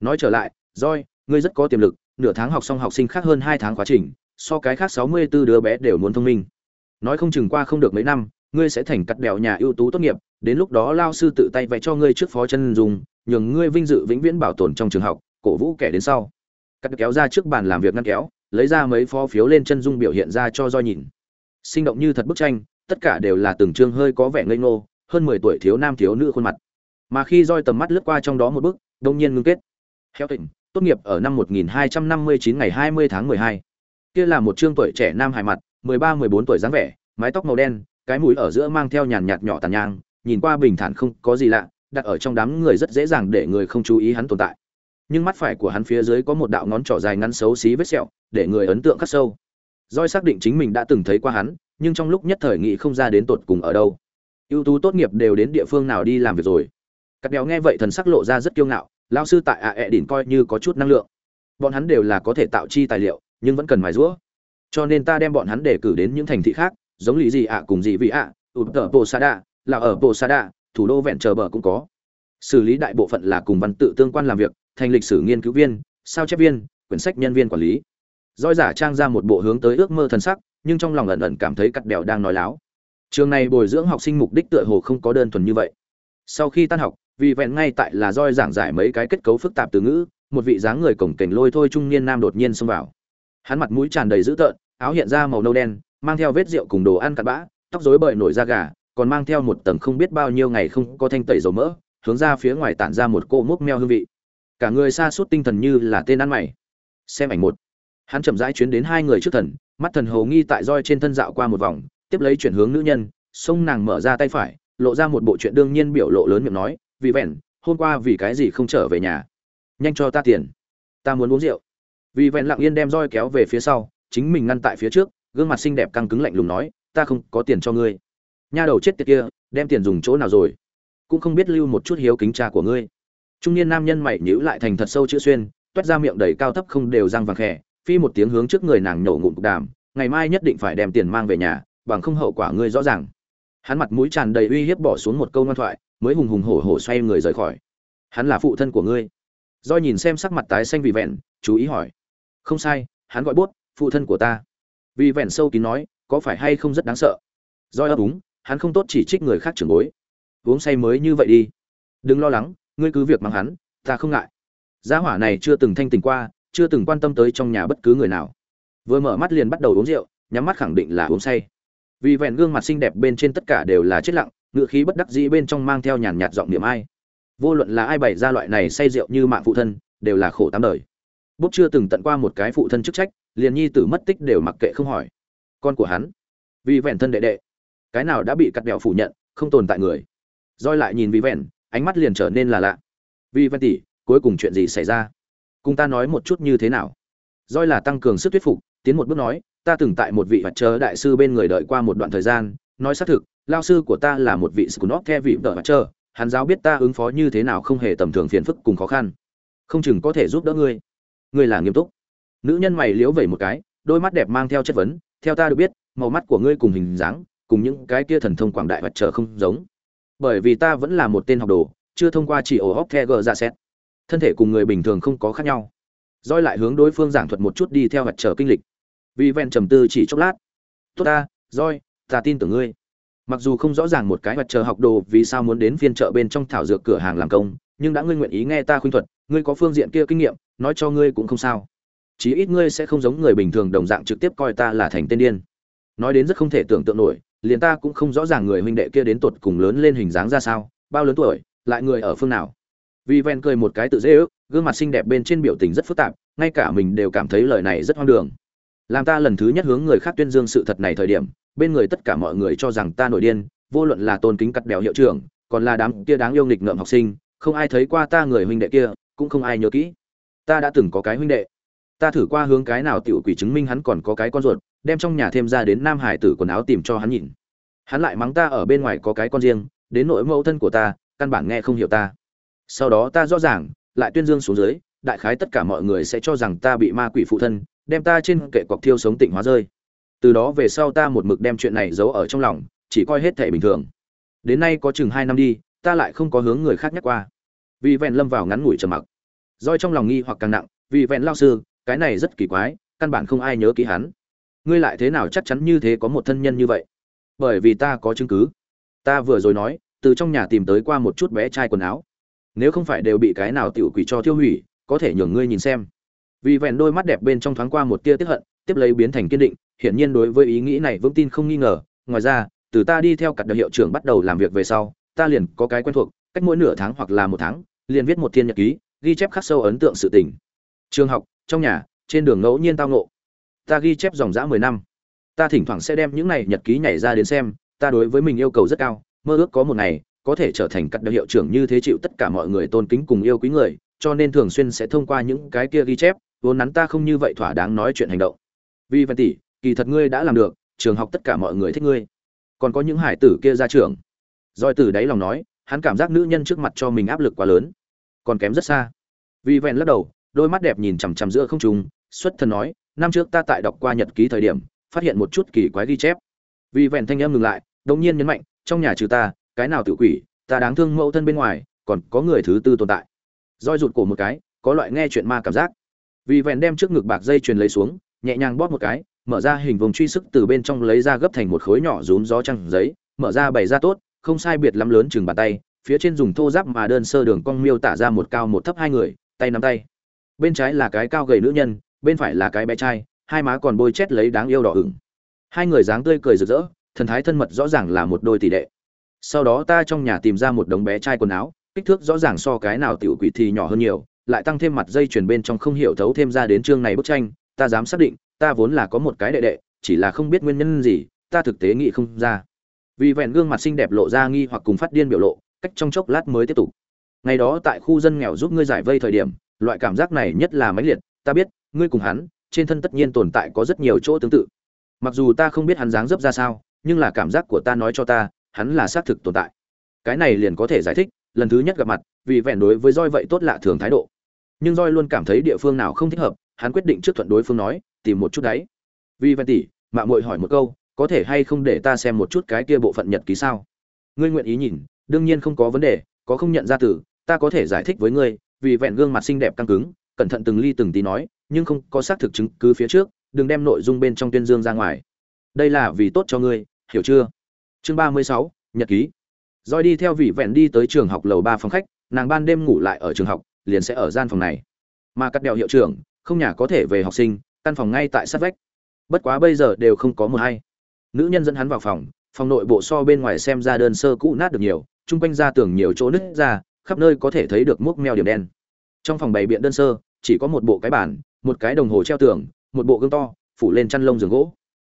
Nói trở lại roi ngươi rất có tiềm lực, nửa tháng học xong học sinh khác hơn hai tháng quá trình so cái khác sáu mươi 64 đứa bé đều muốn thông minh. Nói không chừng qua không được mấy năm, ngươi sẽ thành cắt đèo nhà ưu tú tốt nghiệp, đến lúc đó lao sư tự tay vẽ cho ngươi trước phó chân dùng nhường ngươi vinh dự vĩnh viễn bảo tồn trong trường học, cổ vũ kẻ đến sau. Cắt kéo ra trước bàn làm việc ngăn kéo, lấy ra mấy phó phiếu lên chân dung biểu hiện ra cho roi nhìn. Sinh động như thật bức tranh, tất cả đều là từng chương hơi có vẻ ngây ngô, hơn mười tuổi thiếu nam thiếu nữ khuôn mặt. Mà khi roi tầm mắt lướt qua trong đó một bức, đông nhiên ngưng kết. Theo tỉnh, tốt nghiệp ở năm 1259 ngày 20 tháng 12 kia là một trương tuổi trẻ nam hài mặt 13-14 tuổi dáng vẻ, mái tóc màu đen, cái mũi ở giữa mang theo nhàn nhạt nhỏ tàn nhang, nhìn qua bình thản không có gì lạ, đặt ở trong đám người rất dễ dàng để người không chú ý hắn tồn tại. Nhưng mắt phải của hắn phía dưới có một đạo ngón trỏ dài ngắn xấu xí vết sẹo, để người ấn tượng khắc sâu. Doi xác định chính mình đã từng thấy qua hắn, nhưng trong lúc nhất thời nghĩ không ra đến tột cùng ở đâu. Ưu tú tốt nghiệp đều đến địa phương nào đi làm việc rồi. Các đèo nghe vậy thần sắc lộ ra rất kiêu ngạo, lão sư tại ạ ẹ đỉnh coi như có chút năng lượng. Bọn hắn đều là có thể tạo chi tài liệu nhưng vẫn cần mài rũa. Cho nên ta đem bọn hắn để cử đến những thành thị khác, giống lý gì ạ, cùng gì vị ạ, ụt tờ bộ sa đa là ở Bồ sa đa thủ đô vẹn chờ bờ cũng có. Xử lý đại bộ phận là cùng văn tự tương quan làm việc, thành lịch sử nghiên cứu viên, sao chép viên, quyển sách nhân viên quản lý. Roi giả trang ra một bộ hướng tới ước mơ thần sắc, nhưng trong lòng ẩn ẩn cảm thấy cắt bèo đang nói láo. Trường này bồi dưỡng học sinh mục đích tựa hồ không có đơn thuần như vậy. Sau khi tan học, vì vẹn ngay tại là roi giảng giải mấy cái kết cấu phức tạp từ ngữ, một vị dáng người cổng kềnh lôi thôi trung niên nam đột nhiên xông vào hắn mặt mũi tràn đầy dữ tợn, áo hiện ra màu nâu đen, mang theo vết rượu cùng đồ ăn cặn bã, tóc rối bời nổi da gà, còn mang theo một tầng không biết bao nhiêu ngày không có thanh tẩy dầu mỡ, hướng ra phía ngoài tản ra một cô mốc meo hương vị. Cả người xa suốt tinh thần như là tên ăn mày. Xem ảnh một. Hắn chậm rãi chuyến đến hai người trước thần, mắt thần hầu nghi tại roi trên thân dạo qua một vòng, tiếp lấy chuyển hướng nữ nhân, xông nàng mở ra tay phải, lộ ra một bộ chuyện đương nhiên biểu lộ lớn miệng nói, vì vẹn, hôm qua vì cái gì không trở về nhà? Nhanh cho ta tiền. Ta muốn uống rượu vì vẹn lặng yên đem roi kéo về phía sau, chính mình ngăn tại phía trước, gương mặt xinh đẹp căng cứng lạnh lùng nói, ta không có tiền cho ngươi. Nha đầu chết tiệt kia, đem tiền dùng chỗ nào rồi? Cũng không biết lưu một chút hiếu kính cha của ngươi. Trung niên nam nhân mày nhữ lại thành thật sâu chữ xuyên toét ra miệng đầy cao thấp không đều răng vàng khẽ, phi một tiếng hướng trước người nàng nhổ ngụm đàm, ngày mai nhất định phải đem tiền mang về nhà, bằng không hậu quả ngươi rõ ràng. Hắn mặt mũi tràn đầy uy hiếp bỏ xuống một câu ngoan thoại, mới hùng hùng hổ hổ xoay người rời khỏi. Hắn là phụ thân của ngươi. Do nhìn xem sắc mặt tái xanh vì vẹn, chú ý hỏi không sai, hắn gọi bốt, phụ thân của ta. Vì vẹn sâu kín nói, có phải hay không rất đáng sợ? Do ấp úng, hắn không tốt chỉ trích người khác trưởng bối. Uống say mới như vậy đi. Đừng lo lắng, ngươi cứ việc mang hắn, ta không ngại. Gia hỏa này chưa từng thanh tình qua, chưa từng quan tâm tới trong nhà bất cứ người nào. Vừa mở mắt liền bắt đầu uống rượu, nhắm mắt khẳng định là uống say. Vì vẹn gương mặt xinh đẹp bên trên tất cả đều là chết lặng, ngựa khí bất đắc dĩ bên trong mang theo nhàn nhạt giọng niệm ai. Vô luận là ai bày ra loại này say rượu như mạng phụ thân, đều là khổ tám đời bút chưa từng tận qua một cái phụ thân chức trách, liền nhi tử mất tích đều mặc kệ không hỏi. Con của hắn, vì vẹn thân đệ đệ, cái nào đã bị cắt đẹo phủ nhận, không tồn tại người. Roi lại nhìn vì vẹn, ánh mắt liền trở nên là lạ. Vì vẹn tỷ, cuối cùng chuyện gì xảy ra? Cùng ta nói một chút như thế nào? Roi là tăng cường sức thuyết phục, tiến một bước nói, ta từng tại một vị vật chờ đại sư bên người đợi qua một đoạn thời gian, nói xác thực, lao sư của ta là một vị scunop theo vị đợi vật chờ hắn giáo biết ta ứng phó như thế nào không hề tầm thường phiền phức cùng khó khăn. Không chừng có thể giúp đỡ ngươi ngươi là nghiêm túc. Nữ nhân mày liếu vẩy một cái, đôi mắt đẹp mang theo chất vấn, theo ta được biết, màu mắt của ngươi cùng hình dáng, cùng những cái kia thần thông quảng đại vật trở không giống. Bởi vì ta vẫn là một tên học đồ, chưa thông qua chỉ ổ hóc the ra xét. Thân thể cùng người bình thường không có khác nhau. Roi lại hướng đối phương giảng thuật một chút đi theo vật trở kinh lịch. Vì ven trầm tư chỉ chốc lát. Tốt ta roi ta tin tưởng ngươi. Mặc dù không rõ ràng một cái vật chờ học đồ vì sao muốn đến phiên chợ bên trong thảo dược cửa hàng làm công nhưng đã ngươi nguyện ý nghe ta khuyên thuật, ngươi có phương diện kia kinh nghiệm, nói cho ngươi cũng không sao. Chí ít ngươi sẽ không giống người bình thường đồng dạng trực tiếp coi ta là thành tên điên. Nói đến rất không thể tưởng tượng nổi, liền ta cũng không rõ ràng người huynh đệ kia đến tột cùng lớn lên hình dáng ra sao, bao lớn tuổi, lại người ở phương nào. Vì ven cười một cái tự dễ ước, gương mặt xinh đẹp bên trên biểu tình rất phức tạp, ngay cả mình đều cảm thấy lời này rất hoang đường. Làm ta lần thứ nhất hướng người khác tuyên dương sự thật này thời điểm, bên người tất cả mọi người cho rằng ta nổi điên, vô luận là tôn kính cắt bèo hiệu trưởng, còn là đám kia đáng yêu nghịch ngợm học sinh không ai thấy qua ta người huynh đệ kia, cũng không ai nhớ kỹ. Ta đã từng có cái huynh đệ. Ta thử qua hướng cái nào tiểu quỷ chứng minh hắn còn có cái con ruột, đem trong nhà thêm ra đến nam hải tử quần áo tìm cho hắn nhìn. Hắn lại mắng ta ở bên ngoài có cái con riêng, đến nỗi mẫu thân của ta, căn bản nghe không hiểu ta. Sau đó ta rõ ràng, lại tuyên dương xuống dưới, đại khái tất cả mọi người sẽ cho rằng ta bị ma quỷ phụ thân, đem ta trên kệ cọc thiêu sống tịnh hóa rơi. Từ đó về sau ta một mực đem chuyện này giấu ở trong lòng, chỉ coi hết thể bình thường. Đến nay có chừng hai năm đi ta lại không có hướng người khác nhắc qua. Vì vẹn lâm vào ngắn ngủi trầm mặc. Roi trong lòng nghi hoặc càng nặng, vì vẹn lao sư, cái này rất kỳ quái, căn bản không ai nhớ ký hắn. Ngươi lại thế nào chắc chắn như thế có một thân nhân như vậy? Bởi vì ta có chứng cứ. Ta vừa rồi nói, từ trong nhà tìm tới qua một chút bé trai quần áo. Nếu không phải đều bị cái nào tiểu quỷ cho tiêu hủy, có thể nhường ngươi nhìn xem. Vì vẹn đôi mắt đẹp bên trong thoáng qua một tia tiếp hận, tiếp lấy biến thành kiên định, hiển nhiên đối với ý nghĩ này vững tin không nghi ngờ. Ngoài ra, từ ta đi theo cặp đặc hiệu trưởng bắt đầu làm việc về sau ta liền có cái quen thuộc, cách mỗi nửa tháng hoặc là một tháng, liền viết một thiên nhật ký, ghi chép khắc sâu ấn tượng sự tình. Trường học, trong nhà, trên đường ngẫu nhiên tao ngộ. Ta ghi chép dòng dã mười năm. Ta thỉnh thoảng sẽ đem những này nhật ký nhảy ra đến xem, ta đối với mình yêu cầu rất cao, mơ ước có một ngày, có thể trở thành cặp đặc hiệu trưởng như thế chịu tất cả mọi người tôn kính cùng yêu quý người, cho nên thường xuyên sẽ thông qua những cái kia ghi chép, vốn nắn ta không như vậy thỏa đáng nói chuyện hành động. Vì văn tỷ, kỳ thật ngươi đã làm được, trường học tất cả mọi người thích ngươi. Còn có những hải tử kia ra trường. Rồi từ đáy lòng nói, hắn cảm giác nữ nhân trước mặt cho mình áp lực quá lớn. Còn kém rất xa. Vì vẹn lắc đầu, đôi mắt đẹp nhìn chằm chằm giữa không trung, xuất thần nói, năm trước ta tại đọc qua nhật ký thời điểm, phát hiện một chút kỳ quái ghi chép. Vì vẹn thanh âm ngừng lại đột nhiên nhấn mạnh, trong nhà trừ ta, cái nào tự quỷ, ta đáng thương mẫu thân bên ngoài, còn có người thứ tư tồn tại. Rồi rụt cổ một cái, có loại nghe chuyện ma cảm giác. Vì vẹn đem trước ngực bạc dây truyền lấy xuống, nhẹ nhàng bóp một cái, mở ra hình vùng truy sức từ bên trong lấy ra gấp thành một khối nhỏ rúm gió trăng giấy, mở ra bày ra tốt không sai biệt lắm lớn chừng bàn tay, phía trên dùng thô giáp mà đơn sơ đường cong miêu tả ra một cao một thấp hai người, tay nắm tay. Bên trái là cái cao gầy nữ nhân, bên phải là cái bé trai, hai má còn bôi chét lấy đáng yêu đỏ ửng. Hai người dáng tươi cười rực rỡ, thần thái thân mật rõ ràng là một đôi tỷ đệ. Sau đó ta trong nhà tìm ra một đống bé trai quần áo, kích thước rõ ràng so cái nào tiểu quỷ thì nhỏ hơn nhiều, lại tăng thêm mặt dây chuyền bên trong không hiểu thấu thêm ra đến chương này bức tranh, ta dám xác định, ta vốn là có một cái đệ đệ, chỉ là không biết nguyên nhân gì, ta thực tế nghĩ không ra vì vẹn gương mặt xinh đẹp lộ ra nghi hoặc cùng phát điên biểu lộ, cách trong chốc lát mới tiếp tục. Ngày đó tại khu dân nghèo giúp ngươi giải vây thời điểm, loại cảm giác này nhất là mãnh liệt, ta biết, ngươi cùng hắn, trên thân tất nhiên tồn tại có rất nhiều chỗ tương tự. Mặc dù ta không biết hắn dáng dấp ra sao, nhưng là cảm giác của ta nói cho ta, hắn là xác thực tồn tại. Cái này liền có thể giải thích, lần thứ nhất gặp mặt, vì vẹn đối với roi vậy tốt lạ thường thái độ. Nhưng roi luôn cảm thấy địa phương nào không thích hợp, hắn quyết định trước thuận đối phương nói, tìm một chút đấy. Vì vẹn tỷ mạng muội hỏi một câu có thể hay không để ta xem một chút cái kia bộ phận nhật ký sao? Ngươi nguyện ý nhìn, đương nhiên không có vấn đề, có không nhận ra từ, ta có thể giải thích với ngươi, vì vẹn gương mặt xinh đẹp căng cứng, cẩn thận từng ly từng tí nói, nhưng không có xác thực chứng cứ phía trước, đừng đem nội dung bên trong tuyên dương ra ngoài. Đây là vì tốt cho ngươi, hiểu chưa? Chương ba mươi sáu, nhật ký. Rồi đi theo vị vẹn đi tới trường học lầu ba phòng khách, nàng ban đêm ngủ lại ở trường học, liền sẽ ở gian phòng này. Mà cắt đèo hiệu trưởng, không nhà có thể về học sinh, căn phòng ngay tại sát vách. Bất quá bây giờ đều không có một hay nữ nhân dẫn hắn vào phòng phòng nội bộ so bên ngoài xem ra đơn sơ cũ nát được nhiều, chung quanh ra tường nhiều chỗ nứt ra, khắp nơi có thể thấy được múc meo điểm đen. Trong phòng bày biện đơn sơ, chỉ có một bộ cái bàn, một cái đồng hồ treo tường, một bộ gương to, phủ lên chăn lông giường gỗ.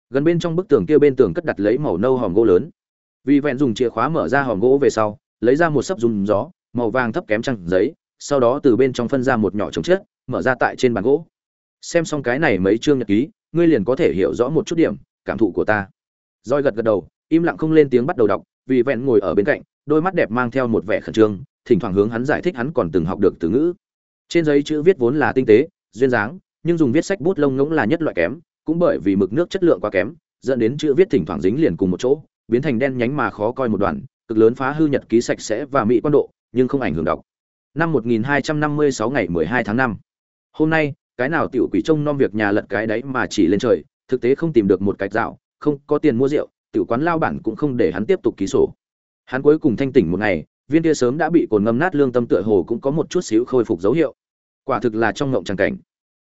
Gần bên trong bức tường kia bên tường cất đặt lấy màu nâu hòm gỗ lớn. Vì vẹn dùng chìa khóa mở ra hòm gỗ về sau, lấy ra một sấp dùng gió, màu vàng thấp kém trăng giấy, sau đó từ bên trong phân ra một nhỏ trồng chết mở ra tại trên bàn gỗ. Xem xong cái này mấy chương nhật ký, ngươi liền có thể hiểu rõ một chút điểm, cảm thụ của ta roi gật gật đầu, im lặng không lên tiếng bắt đầu đọc, vì vẹn ngồi ở bên cạnh, đôi mắt đẹp mang theo một vẻ khẩn trương, thỉnh thoảng hướng hắn giải thích hắn còn từng học được từ ngữ trên giấy chữ viết vốn là tinh tế, duyên dáng, nhưng dùng viết sách bút lông ngỗng là nhất loại kém, cũng bởi vì mực nước chất lượng quá kém, dẫn đến chữ viết thỉnh thoảng dính liền cùng một chỗ, biến thành đen nhánh mà khó coi một đoạn, cực lớn phá hư nhật ký sạch sẽ và mỹ quan độ, nhưng không ảnh hưởng đọc năm 1256 ngày 12 tháng 5. hôm nay, cái nào tiểu quỷ trông nom việc nhà lật cái đấy mà chỉ lên trời, thực tế không tìm được một cái dạo không có tiền mua rượu, tiểu quán lao bản cũng không để hắn tiếp tục ký sổ. Hắn cuối cùng thanh tỉnh một ngày, viên kia sớm đã bị cồn ngâm nát lương tâm tựa hồ cũng có một chút xíu khôi phục dấu hiệu. Quả thực là trong ngộng tràng cảnh.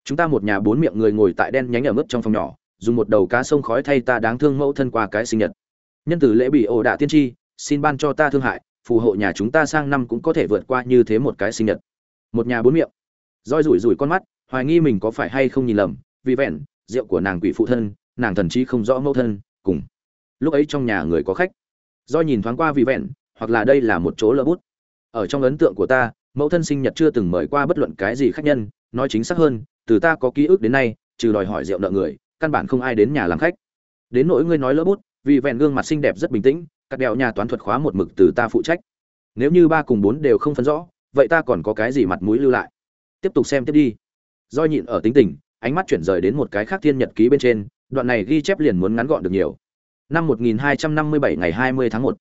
Chúng ta một nhà bốn miệng người ngồi tại đen nhánh ở mức trong phòng nhỏ, dùng một đầu cá sông khói thay ta đáng thương mẫu thân qua cái sinh nhật. Nhân từ lễ bị ổ đạ tiên tri, xin ban cho ta thương hại, phù hộ nhà chúng ta sang năm cũng có thể vượt qua như thế một cái sinh nhật. Một nhà bốn miệng. Roi rủi rủi con mắt, hoài nghi mình có phải hay không nhìn lầm, vì vẹn, rượu của nàng quỷ phụ thân nàng thần chí không rõ mẫu thân, cùng. Lúc ấy trong nhà người có khách. Do nhìn thoáng qua vì vẹn, hoặc là đây là một chỗ lỡ bút. Ở trong ấn tượng của ta, mẫu thân sinh nhật chưa từng mời qua bất luận cái gì khách nhân, nói chính xác hơn, từ ta có ký ức đến nay, trừ đòi hỏi rượu nợ người, căn bản không ai đến nhà làm khách. Đến nỗi ngươi nói lỡ bút vì vẹn gương mặt xinh đẹp rất bình tĩnh các đèo nhà toán thuật khóa một mực từ ta phụ trách. Nếu như ba cùng bốn đều không phân rõ, vậy ta còn có cái gì mặt mũi lưu lại? Tiếp tục xem tiếp đi. Do nhịn ở tính tình, ánh mắt chuyển rời đến một cái khác thiên nhật ký bên trên đoạn này ghi chép liền muốn ngắn gọn được nhiều. Năm 1257 ngày 20 tháng 1.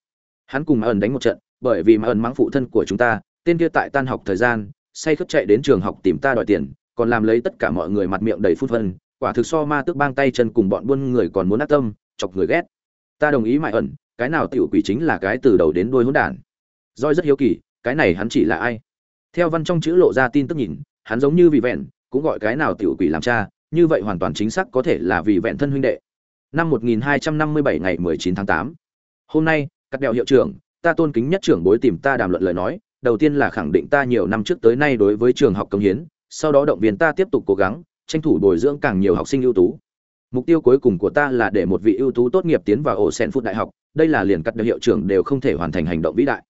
hắn cùng ẩn đánh một trận, bởi vì mà ẩn mắng phụ thân của chúng ta, tên kia tại tan học thời gian, say khướt chạy đến trường học tìm ta đòi tiền, còn làm lấy tất cả mọi người mặt miệng đầy phút phân quả thực so ma tức bang tay chân cùng bọn buôn người còn muốn ác tâm, chọc người ghét. Ta đồng ý mại ẩn, cái nào tiểu quỷ chính là cái từ đầu đến đuôi hỗn đản. Joy rất hiếu kỳ, cái này hắn chỉ là ai? Theo văn trong chữ lộ ra tin tức nhìn, hắn giống như vị vẹn, cũng gọi cái nào tiểu quỷ làm cha như vậy hoàn toàn chính xác có thể là vì vẹn thân huynh đệ. Năm 1257 ngày 19 tháng 8. hôm nay các đèo hiệu trưởng, ta tôn kính nhất trưởng bối tìm ta đàm luận lời nói, đầu tiên là khẳng định ta nhiều năm trước tới nay đối với trường học công hiến, sau đó động viên ta tiếp tục cố gắng, tranh thủ bồi dưỡng càng nhiều học sinh ưu tú. Mục tiêu cuối cùng của ta là để một vị ưu tú tốt nghiệp tiến vào ổ sen phút đại học, đây là liền các đèo hiệu trưởng đều không thể hoàn thành hành động vĩ đại.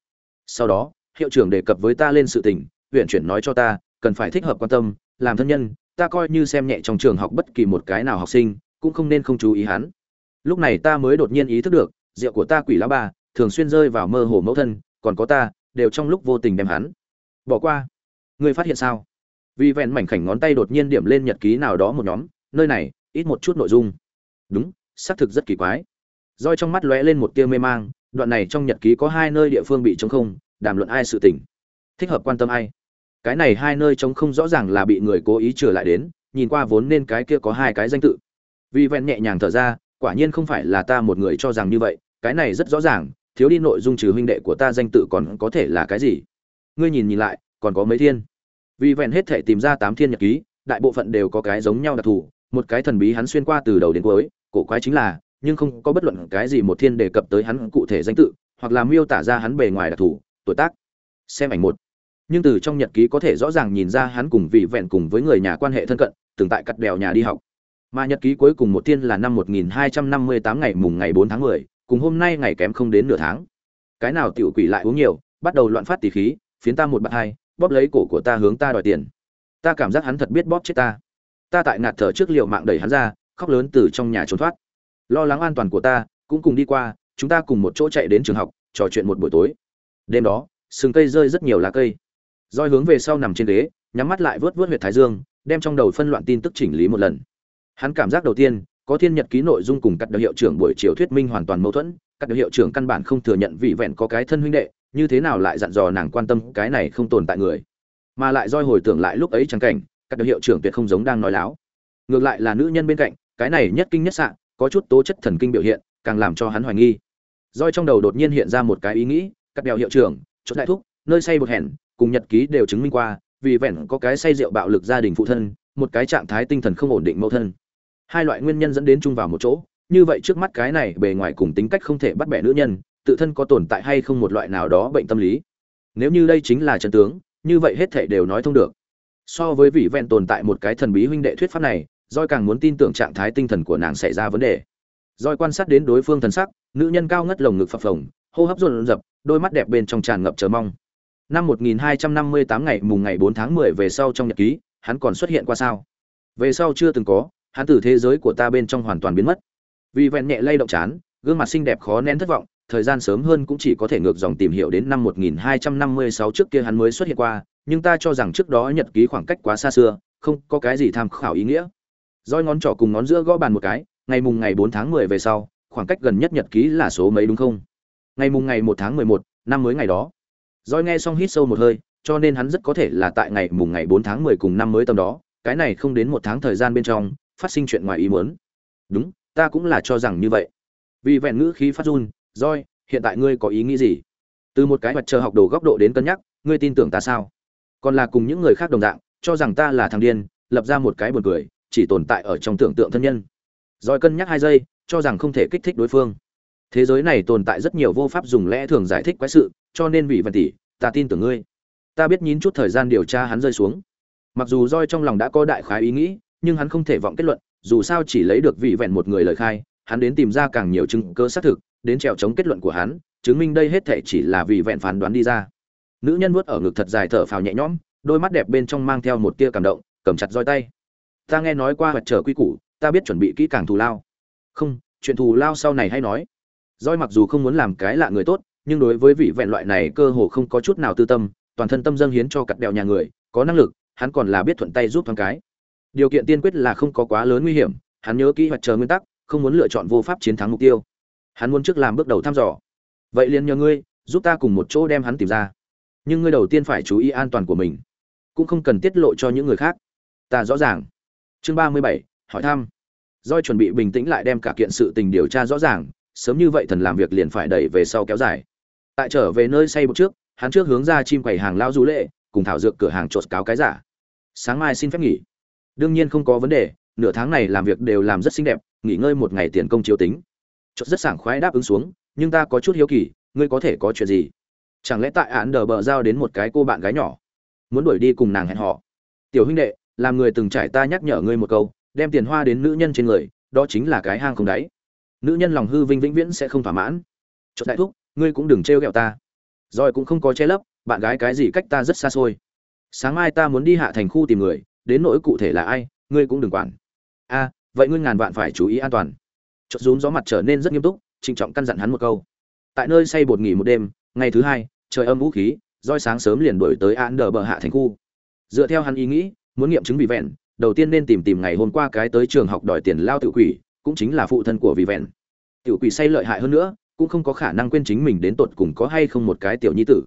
Sau đó, hiệu trưởng đề cập với ta lên sự tình, huyện chuyển nói cho ta, cần phải thích hợp quan tâm, làm thân nhân ta coi như xem nhẹ trong trường học bất kỳ một cái nào học sinh, cũng không nên không chú ý hắn. Lúc này ta mới đột nhiên ý thức được, rượu của ta quỷ lão ba, thường xuyên rơi vào mơ hồ mẫu thân, còn có ta, đều trong lúc vô tình đem hắn. Bỏ qua. Ngươi phát hiện sao? Vì vẹn mảnh khảnh ngón tay đột nhiên điểm lên nhật ký nào đó một nhóm, nơi này, ít một chút nội dung. Đúng, xác thực rất kỳ quái. Roi trong mắt lóe lên một tia mê mang, đoạn này trong nhật ký có hai nơi địa phương bị trống không, đàm luận ai sự tình. Thích hợp quan tâm ai? Cái này hai nơi trống không rõ ràng là bị người cố ý trở lại đến, nhìn qua vốn nên cái kia có hai cái danh tự. Vì vẹn nhẹ nhàng thở ra, quả nhiên không phải là ta một người cho rằng như vậy, cái này rất rõ ràng, thiếu đi nội dung trừ huynh đệ của ta danh tự còn có thể là cái gì? Ngươi nhìn nhìn lại, còn có mấy thiên? Vì vẹn hết thể tìm ra tám thiên nhật ký, đại bộ phận đều có cái giống nhau đặc thù, một cái thần bí hắn xuyên qua từ đầu đến cuối, cổ quái chính là, nhưng không có bất luận cái gì một thiên đề cập tới hắn cụ thể danh tự, hoặc là miêu tả ra hắn bề ngoài đặc thù, tuổi tác. Xem ảnh một nhưng từ trong nhật ký có thể rõ ràng nhìn ra hắn cùng vị vẹn cùng với người nhà quan hệ thân cận từng tại cắt đèo nhà đi học. Mà nhật ký cuối cùng một tiên là năm 1258 ngày mùng ngày 4 tháng 10, cùng hôm nay ngày kém không đến nửa tháng. Cái nào tiểu quỷ lại uống nhiều bắt đầu loạn phát tỉ khí phiến ta một bạt hai bóp lấy cổ của ta hướng ta đòi tiền. Ta cảm giác hắn thật biết bóp chết ta. Ta tại ngạt thở trước liệu mạng đẩy hắn ra khóc lớn từ trong nhà trốn thoát. Lo lắng an toàn của ta cũng cùng đi qua chúng ta cùng một chỗ chạy đến trường học trò chuyện một buổi tối. Đêm đó sừng cây rơi rất nhiều lá cây roi hướng về sau nằm trên ghế, nhắm mắt lại vớt vớt huyệt thái dương, đem trong đầu phân loạn tin tức chỉnh lý một lần. Hắn cảm giác đầu tiên, có thiên nhật ký nội dung cùng các đặc hiệu trưởng buổi chiều thuyết minh hoàn toàn mâu thuẫn, các đặc hiệu trưởng căn bản không thừa nhận vị vẹn có cái thân huynh đệ, như thế nào lại dặn dò nàng quan tâm cái này không tồn tại người. Mà lại roi hồi tưởng lại lúc ấy chẳng cảnh, các đặc hiệu trưởng tuyệt không giống đang nói láo. Ngược lại là nữ nhân bên cạnh, cái này nhất kinh nhất sạng có chút tố chất thần kinh biểu hiện, càng làm cho hắn hoài nghi. Roi trong đầu đột nhiên hiện ra một cái ý nghĩ, các đèo hiệu trưởng, chốt đại thúc, nơi say bột hẻn cùng nhật ký đều chứng minh qua vì vẹn có cái say rượu bạo lực gia đình phụ thân một cái trạng thái tinh thần không ổn định mẫu thân hai loại nguyên nhân dẫn đến chung vào một chỗ như vậy trước mắt cái này bề ngoài cùng tính cách không thể bắt bẻ nữ nhân tự thân có tồn tại hay không một loại nào đó bệnh tâm lý nếu như đây chính là chân tướng như vậy hết thảy đều nói thông được so với vị vẹn tồn tại một cái thần bí huynh đệ thuyết pháp này Doi càng muốn tin tưởng trạng thái tinh thần của nàng xảy ra vấn đề. Doi quan sát đến đối phương thần sắc, nữ nhân cao ngất lồng ngực phập phồng, hô hấp rộn rập đôi mắt đẹp bên trong tràn ngập chờ mong. Năm 1258 ngày mùng ngày 4 tháng 10 về sau trong nhật ký, hắn còn xuất hiện qua sao? Về sau chưa từng có, hắn từ thế giới của ta bên trong hoàn toàn biến mất. Vì vẹn nhẹ lay động chán, gương mặt xinh đẹp khó nén thất vọng, thời gian sớm hơn cũng chỉ có thể ngược dòng tìm hiểu đến năm 1256 trước kia hắn mới xuất hiện qua, nhưng ta cho rằng trước đó nhật ký khoảng cách quá xa xưa, không có cái gì tham khảo ý nghĩa Rồi ngón trỏ cùng ngón giữa gõ bàn một cái ngày mùng ngày 4 tháng mười về sau khoảng cách gần nhất nhật ký là số mấy đúng không ngày mùng ngày 1 tháng mười một năm mới ngày đó Doi nghe xong hít sâu một hơi cho nên hắn rất có thể là tại ngày mùng ngày bốn tháng mười cùng năm mới tầm đó cái này không đến một tháng thời gian bên trong phát sinh chuyện ngoài ý muốn. Đúng ta cũng là cho rằng như vậy. Vì vẹn ngữ khí phát run Doi, hiện tại ngươi có ý nghĩ gì? Từ một cái mặt chờ học đồ góc độ đến cân nhắc ngươi tin tưởng ta sao? Còn là cùng những người khác đồng dạng cho rằng ta là thằng điên lập ra một cái buồn cười chỉ tồn tại ở trong tưởng tượng thân nhân. Rồi cân nhắc hai giây cho rằng không thể kích thích đối phương. Thế giới này tồn tại rất nhiều vô pháp dùng lẽ thường giải thích quái sự cho nên vị vần tỷ, ta tin tưởng ngươi. Ta biết nhín chút thời gian điều tra hắn rơi xuống. Mặc dù roi trong lòng đã có đại khái ý nghĩ, nhưng hắn không thể vọng kết luận, dù sao chỉ lấy được vị vẹn một người lời khai, hắn đến tìm ra càng nhiều chứng cứ xác thực, đến trèo chống kết luận của hắn, chứng minh đây hết thể chỉ là vị vẹn phán đoán đi ra. Nữ nhân vuốt ở ngực thật dài thở phào nhẹ nhõm, đôi mắt đẹp bên trong mang theo một tia cảm động, cầm chặt roi tay. Ta nghe nói qua vật trở quy củ, ta biết chuẩn bị kỹ càng thù lao. Không, chuyện thù lao sau này hay nói. Roi mặc dù không muốn làm cái lạ người tốt nhưng đối với vị vẹn loại này cơ hồ không có chút nào tư tâm, toàn thân tâm dâng hiến cho cặt đèo nhà người, có năng lực, hắn còn là biết thuận tay giúp thoáng cái. Điều kiện tiên quyết là không có quá lớn nguy hiểm, hắn nhớ kỹ hoạch chờ nguyên tắc, không muốn lựa chọn vô pháp chiến thắng mục tiêu. Hắn muốn trước làm bước đầu thăm dò. Vậy liền nhờ ngươi, giúp ta cùng một chỗ đem hắn tìm ra. Nhưng ngươi đầu tiên phải chú ý an toàn của mình. Cũng không cần tiết lộ cho những người khác. Ta rõ ràng. Chương ba mươi bảy, hỏi thăm. Doi chuẩn bị bình tĩnh lại đem cả kiện sự tình điều tra rõ ràng, sớm như vậy thần làm việc liền phải đẩy về sau kéo dài tại trở về nơi xây bột trước, hắn trước hướng ra chim quầy hàng lao du lệ, cùng thảo dược cửa hàng trột cáo cái giả. Sáng mai xin phép nghỉ. Đương nhiên không có vấn đề, nửa tháng này làm việc đều làm rất xinh đẹp, nghỉ ngơi một ngày tiền công chiếu tính. Chốt rất sảng khoái đáp ứng xuống, nhưng ta có chút hiếu kỳ, ngươi có thể có chuyện gì? Chẳng lẽ tại án đờ bờ giao đến một cái cô bạn gái nhỏ? Muốn đuổi đi cùng nàng hẹn họ tiểu huynh đệ, làm người từng trải ta nhắc nhở ngươi một câu, đem tiền hoa đến nữ nhân trên người, đó chính là cái hang không đáy. Nữ nhân lòng hư vinh vĩnh viễn sẽ không thỏa mãn. Chốt đại thúc ngươi cũng đừng trêu ghẹo ta. Rồi cũng không có che lấp, bạn gái cái gì cách ta rất xa xôi. Sáng mai ta muốn đi hạ thành khu tìm người, đến nỗi cụ thể là ai, ngươi cũng đừng quản. A, vậy ngươi ngàn vạn phải chú ý an toàn. Chốt rún gió mặt trở nên rất nghiêm túc, trịnh trọng căn dặn hắn một câu. Tại nơi say bột nghỉ một đêm, ngày thứ hai, trời âm vũ khí, roi sáng sớm liền đuổi tới an đờ bờ hạ thành khu. Dựa theo hắn ý nghĩ, muốn nghiệm chứng vì vẹn, đầu tiên nên tìm tìm ngày hôm qua cái tới trường học đòi tiền lao tự quỷ, cũng chính là phụ thân của vị vẹn. Tiểu quỷ say lợi hại hơn nữa cũng không có khả năng quên chính mình đến tột cùng có hay không một cái tiểu nhi tử.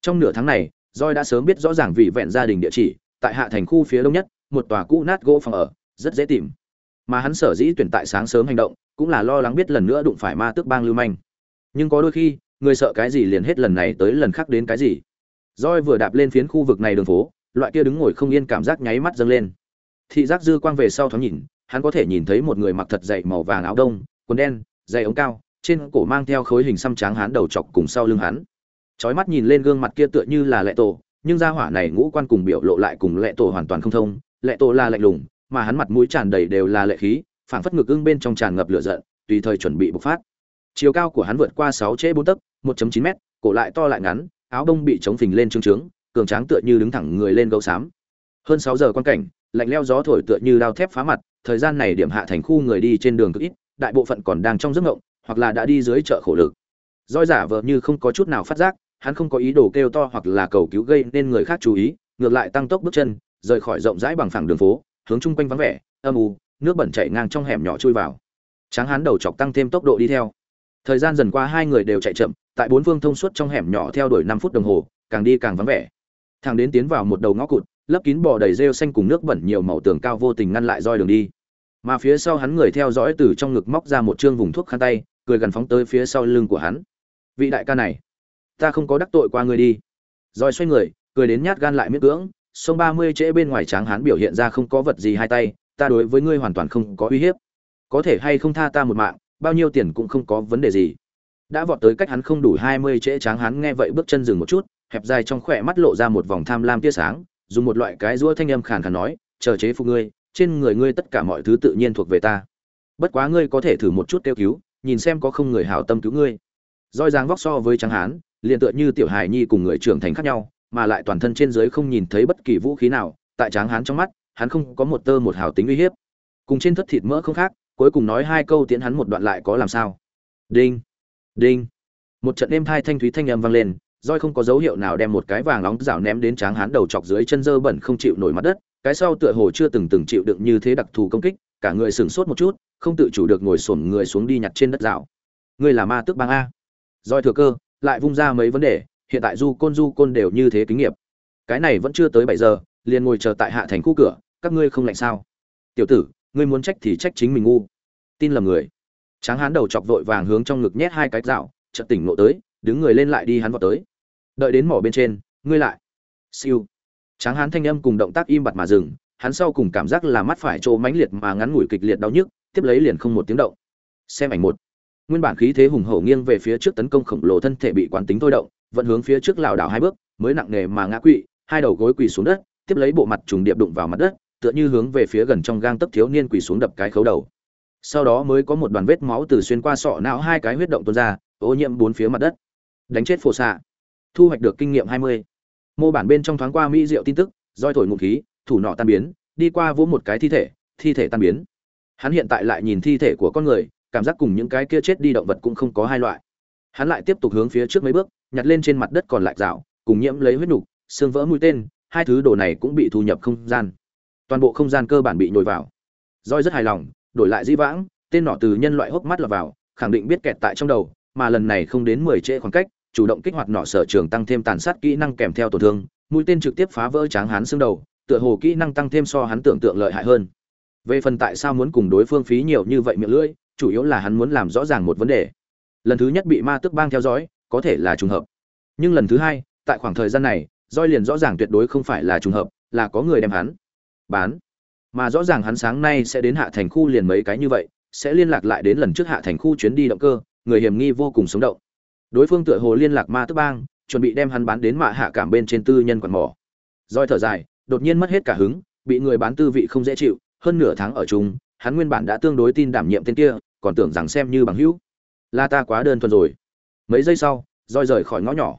Trong nửa tháng này roi đã sớm biết rõ ràng vị vẹn gia đình địa chỉ, tại hạ thành khu phía đông nhất, một tòa cũ nát gỗ phòng ở, rất dễ tìm. Mà hắn sở dĩ tuyển tại sáng sớm hành động, cũng là lo lắng biết lần nữa đụng phải ma tước bang lưu manh. Nhưng có đôi khi, người sợ cái gì liền hết lần này tới lần khác đến cái gì. Roi vừa đạp lên phiến khu vực này đường phố, loại kia đứng ngồi không yên cảm giác nháy mắt dâng lên. Thị giác dư quang về sau thoáng nhìn, hắn có thể nhìn thấy một người mặc thật dày màu vàng áo đông, quần đen, dày ống cao trên cổ mang theo khối hình xăm tráng hán đầu chọc cùng sau lưng hắn. Chói mắt nhìn lên gương mặt kia tựa như là lệ tổ, nhưng gia hỏa này ngũ quan cùng biểu lộ lại cùng lệ tổ hoàn toàn không thông. Lệ tổ là lạnh lùng, mà hắn mặt mũi tràn đầy đều là lệ khí, phảng phất ngực ưng bên trong tràn ngập lửa giận, tùy thời chuẩn bị bộc phát. Chiều cao của hắn vượt qua sáu trễ bốn tấc 1.9 mét, cổ lại to lại ngắn, áo đông bị chống phình lên trương trướng, cường tráng tựa như đứng thẳng người lên gấu xám. Hơn sáu giờ quan cảnh, lạnh leo gió thổi tựa như dao thép phá mặt, thời gian này điểm hạ thành khu người đi trên đường cực ít, đại bộ phận còn đang trong giấc ngộng hoặc là đã đi dưới chợ khổ lực. Roi giả vờ như không có chút nào phát giác, hắn không có ý đồ kêu to hoặc là cầu cứu gây nên người khác chú ý, ngược lại tăng tốc bước chân, rời khỏi rộng rãi bằng phẳng đường phố, hướng chung quanh vắng vẻ, âm u, nước bẩn chảy ngang trong hẻm nhỏ chui vào. Tráng hắn đầu chọc tăng thêm tốc độ đi theo. Thời gian dần qua hai người đều chạy chậm, tại bốn phương thông suốt trong hẻm nhỏ theo đuổi năm phút đồng hồ, càng đi càng vắng vẻ. Thằng đến tiến vào một đầu ngõ cụt, lấp kín bò đầy rêu xanh cùng nước bẩn nhiều màu tường cao vô tình ngăn lại roi đường đi. Mà phía sau hắn người theo dõi từ trong ngực móc ra một chương vùng thuốc khăn tay cười gần phóng tới phía sau lưng của hắn. Vị đại ca này, ta không có đắc tội qua ngươi đi. Rồi xoay người, cười đến nhát gan lại miết cưỡng, sông ba mươi trễ bên ngoài tráng hắn biểu hiện ra không có vật gì hai tay, ta đối với ngươi hoàn toàn không có uy hiếp. Có thể hay không tha ta một mạng, bao nhiêu tiền cũng không có vấn đề gì. Đã vọt tới cách hắn không đủ hai mươi trễ tráng hắn nghe vậy bước chân dừng một chút, hẹp dài trong khỏe mắt lộ ra một vòng tham lam tia sáng, dùng một loại cái rũa thanh âm khàn khàn nói, chờ chế phục ngươi, trên người ngươi tất cả mọi thứ tự nhiên thuộc về ta. Bất quá ngươi có thể thử một chút kêu cứu nhìn xem có không người hảo tâm cứu ngươi. Roi dáng vóc so với tráng hán, liền tựa như tiểu hài nhi cùng người trưởng thành khác nhau, mà lại toàn thân trên dưới không nhìn thấy bất kỳ vũ khí nào, tại tráng hán trong mắt, hắn không có một tơ một hào tính uy hiếp. Cùng trên thất thịt mỡ không khác, cuối cùng nói hai câu tiễn hắn một đoạn lại có làm sao. Đinh đinh. Một trận êm thai thanh thúy thanh âm vang lên, roi không có dấu hiệu nào đem một cái vàng nóng rảo ném đến tráng hán đầu chọc dưới chân dơ bẩn không chịu nổi mặt đất, cái sau tựa hồ chưa từng từng chịu đựng như thế đặc thù công kích, cả người sửng sốt một chút không tự chủ được ngồi xổm người xuống đi nhặt trên đất rào. Ngươi là ma tước bang a. Roi thừa cơ, lại vung ra mấy vấn đề, hiện tại du côn du côn đều như thế kinh nghiệm cái này vẫn chưa tới bảy giờ, liền ngồi chờ tại hạ thành khu cửa, các ngươi không lạnh sao? Tiểu tử, ngươi muốn trách thì trách chính mình ngu. Tin lầm người. Tráng hán đầu chọc vội vàng hướng trong ngực nhét hai cái dạo chợt tỉnh nộ tới, đứng người lên lại đi hắn vào tới. Đợi đến mỏ bên trên, ngươi lại. Siêu. Tráng hán thanh âm cùng động tác im bặt mà dừng, hắn sau cùng cảm giác là mắt phải chỗ mãnh liệt mà ngắn ngủi kịch liệt đau nhức tiếp lấy liền không một tiếng động. Xem ảnh một. Nguyên bản khí thế hùng hổ nghiêng về phía trước tấn công khổng lồ thân thể bị quán tính thôi động vẫn hướng phía trước lảo đảo hai bước, mới nặng nề mà ngã quỵ, hai đầu gối quỳ xuống đất, tiếp lấy bộ mặt trùng điệp đụng vào mặt đất, tựa như hướng về phía gần trong gang tấc thiếu niên quỳ xuống đập cái khấu đầu. Sau đó mới có một đoàn vết máu từ xuyên qua sọ não hai cái huyết động tuôn ra, ô nhiễm bốn phía mặt đất. Đánh chết phổ xạ. Thu hoạch được kinh nghiệm hai mươi. Mô bản bên trong thoáng qua mỹ diệu tin tức, roi thổi ngụm khí, thủ nọ tan biến, đi qua vỗ một cái thi thể thi thể tan biến hắn hiện tại lại nhìn thi thể của con người, cảm giác cùng những cái kia chết đi động vật cũng không có hai loại. Hắn lại tiếp tục hướng phía trước mấy bước, nhặt lên trên mặt đất còn lại rào, cùng nhiễm lấy huyết nục, xương vỡ mũi tên, hai thứ đồ này cũng bị thu nhập không gian. Toàn bộ không gian cơ bản bị nhồi vào. Roi rất hài lòng, đổi lại di vãng, tên nọ từ nhân loại hốc mắt lọt vào, khẳng định biết kẹt tại trong đầu, mà lần này không đến mười trễ khoảng cách, chủ động kích hoạt nọ sở trường tăng thêm tàn sát kỹ năng kèm theo tổn thương, mũi tên trực tiếp phá vỡ tráng hán xương đầu, tựa hồ kỹ năng tăng thêm so hắn tưởng tượng lợi hại hơn về phần tại sao muốn cùng đối phương phí nhiều như vậy miệng lưỡi, chủ yếu là hắn muốn làm rõ ràng một vấn đề. Lần thứ nhất bị ma tức bang theo dõi, có thể là trùng hợp. Nhưng lần thứ hai, tại khoảng thời gian này roi liền rõ ràng tuyệt đối không phải là trùng hợp, là có người đem hắn bán. Mà rõ ràng hắn sáng nay sẽ đến hạ thành khu liền mấy cái như vậy, sẽ liên lạc lại đến lần trước hạ thành khu chuyến đi động cơ, người hiểm nghi vô cùng sống động. Đối phương tựa hồ liên lạc ma tức bang, chuẩn bị đem hắn bán đến mạ hạ cảm bên trên tư nhân quạt mỏ. Roi thở dài, đột nhiên mất hết cả hứng, bị người bán tư vị không dễ chịu hơn nửa tháng ở chung, hắn nguyên bản đã tương đối tin đảm nhiệm tên kia, còn tưởng rằng xem như bằng hữu. Là ta quá đơn thuần rồi. Mấy giây sau, roi rời khỏi ngõ nhỏ.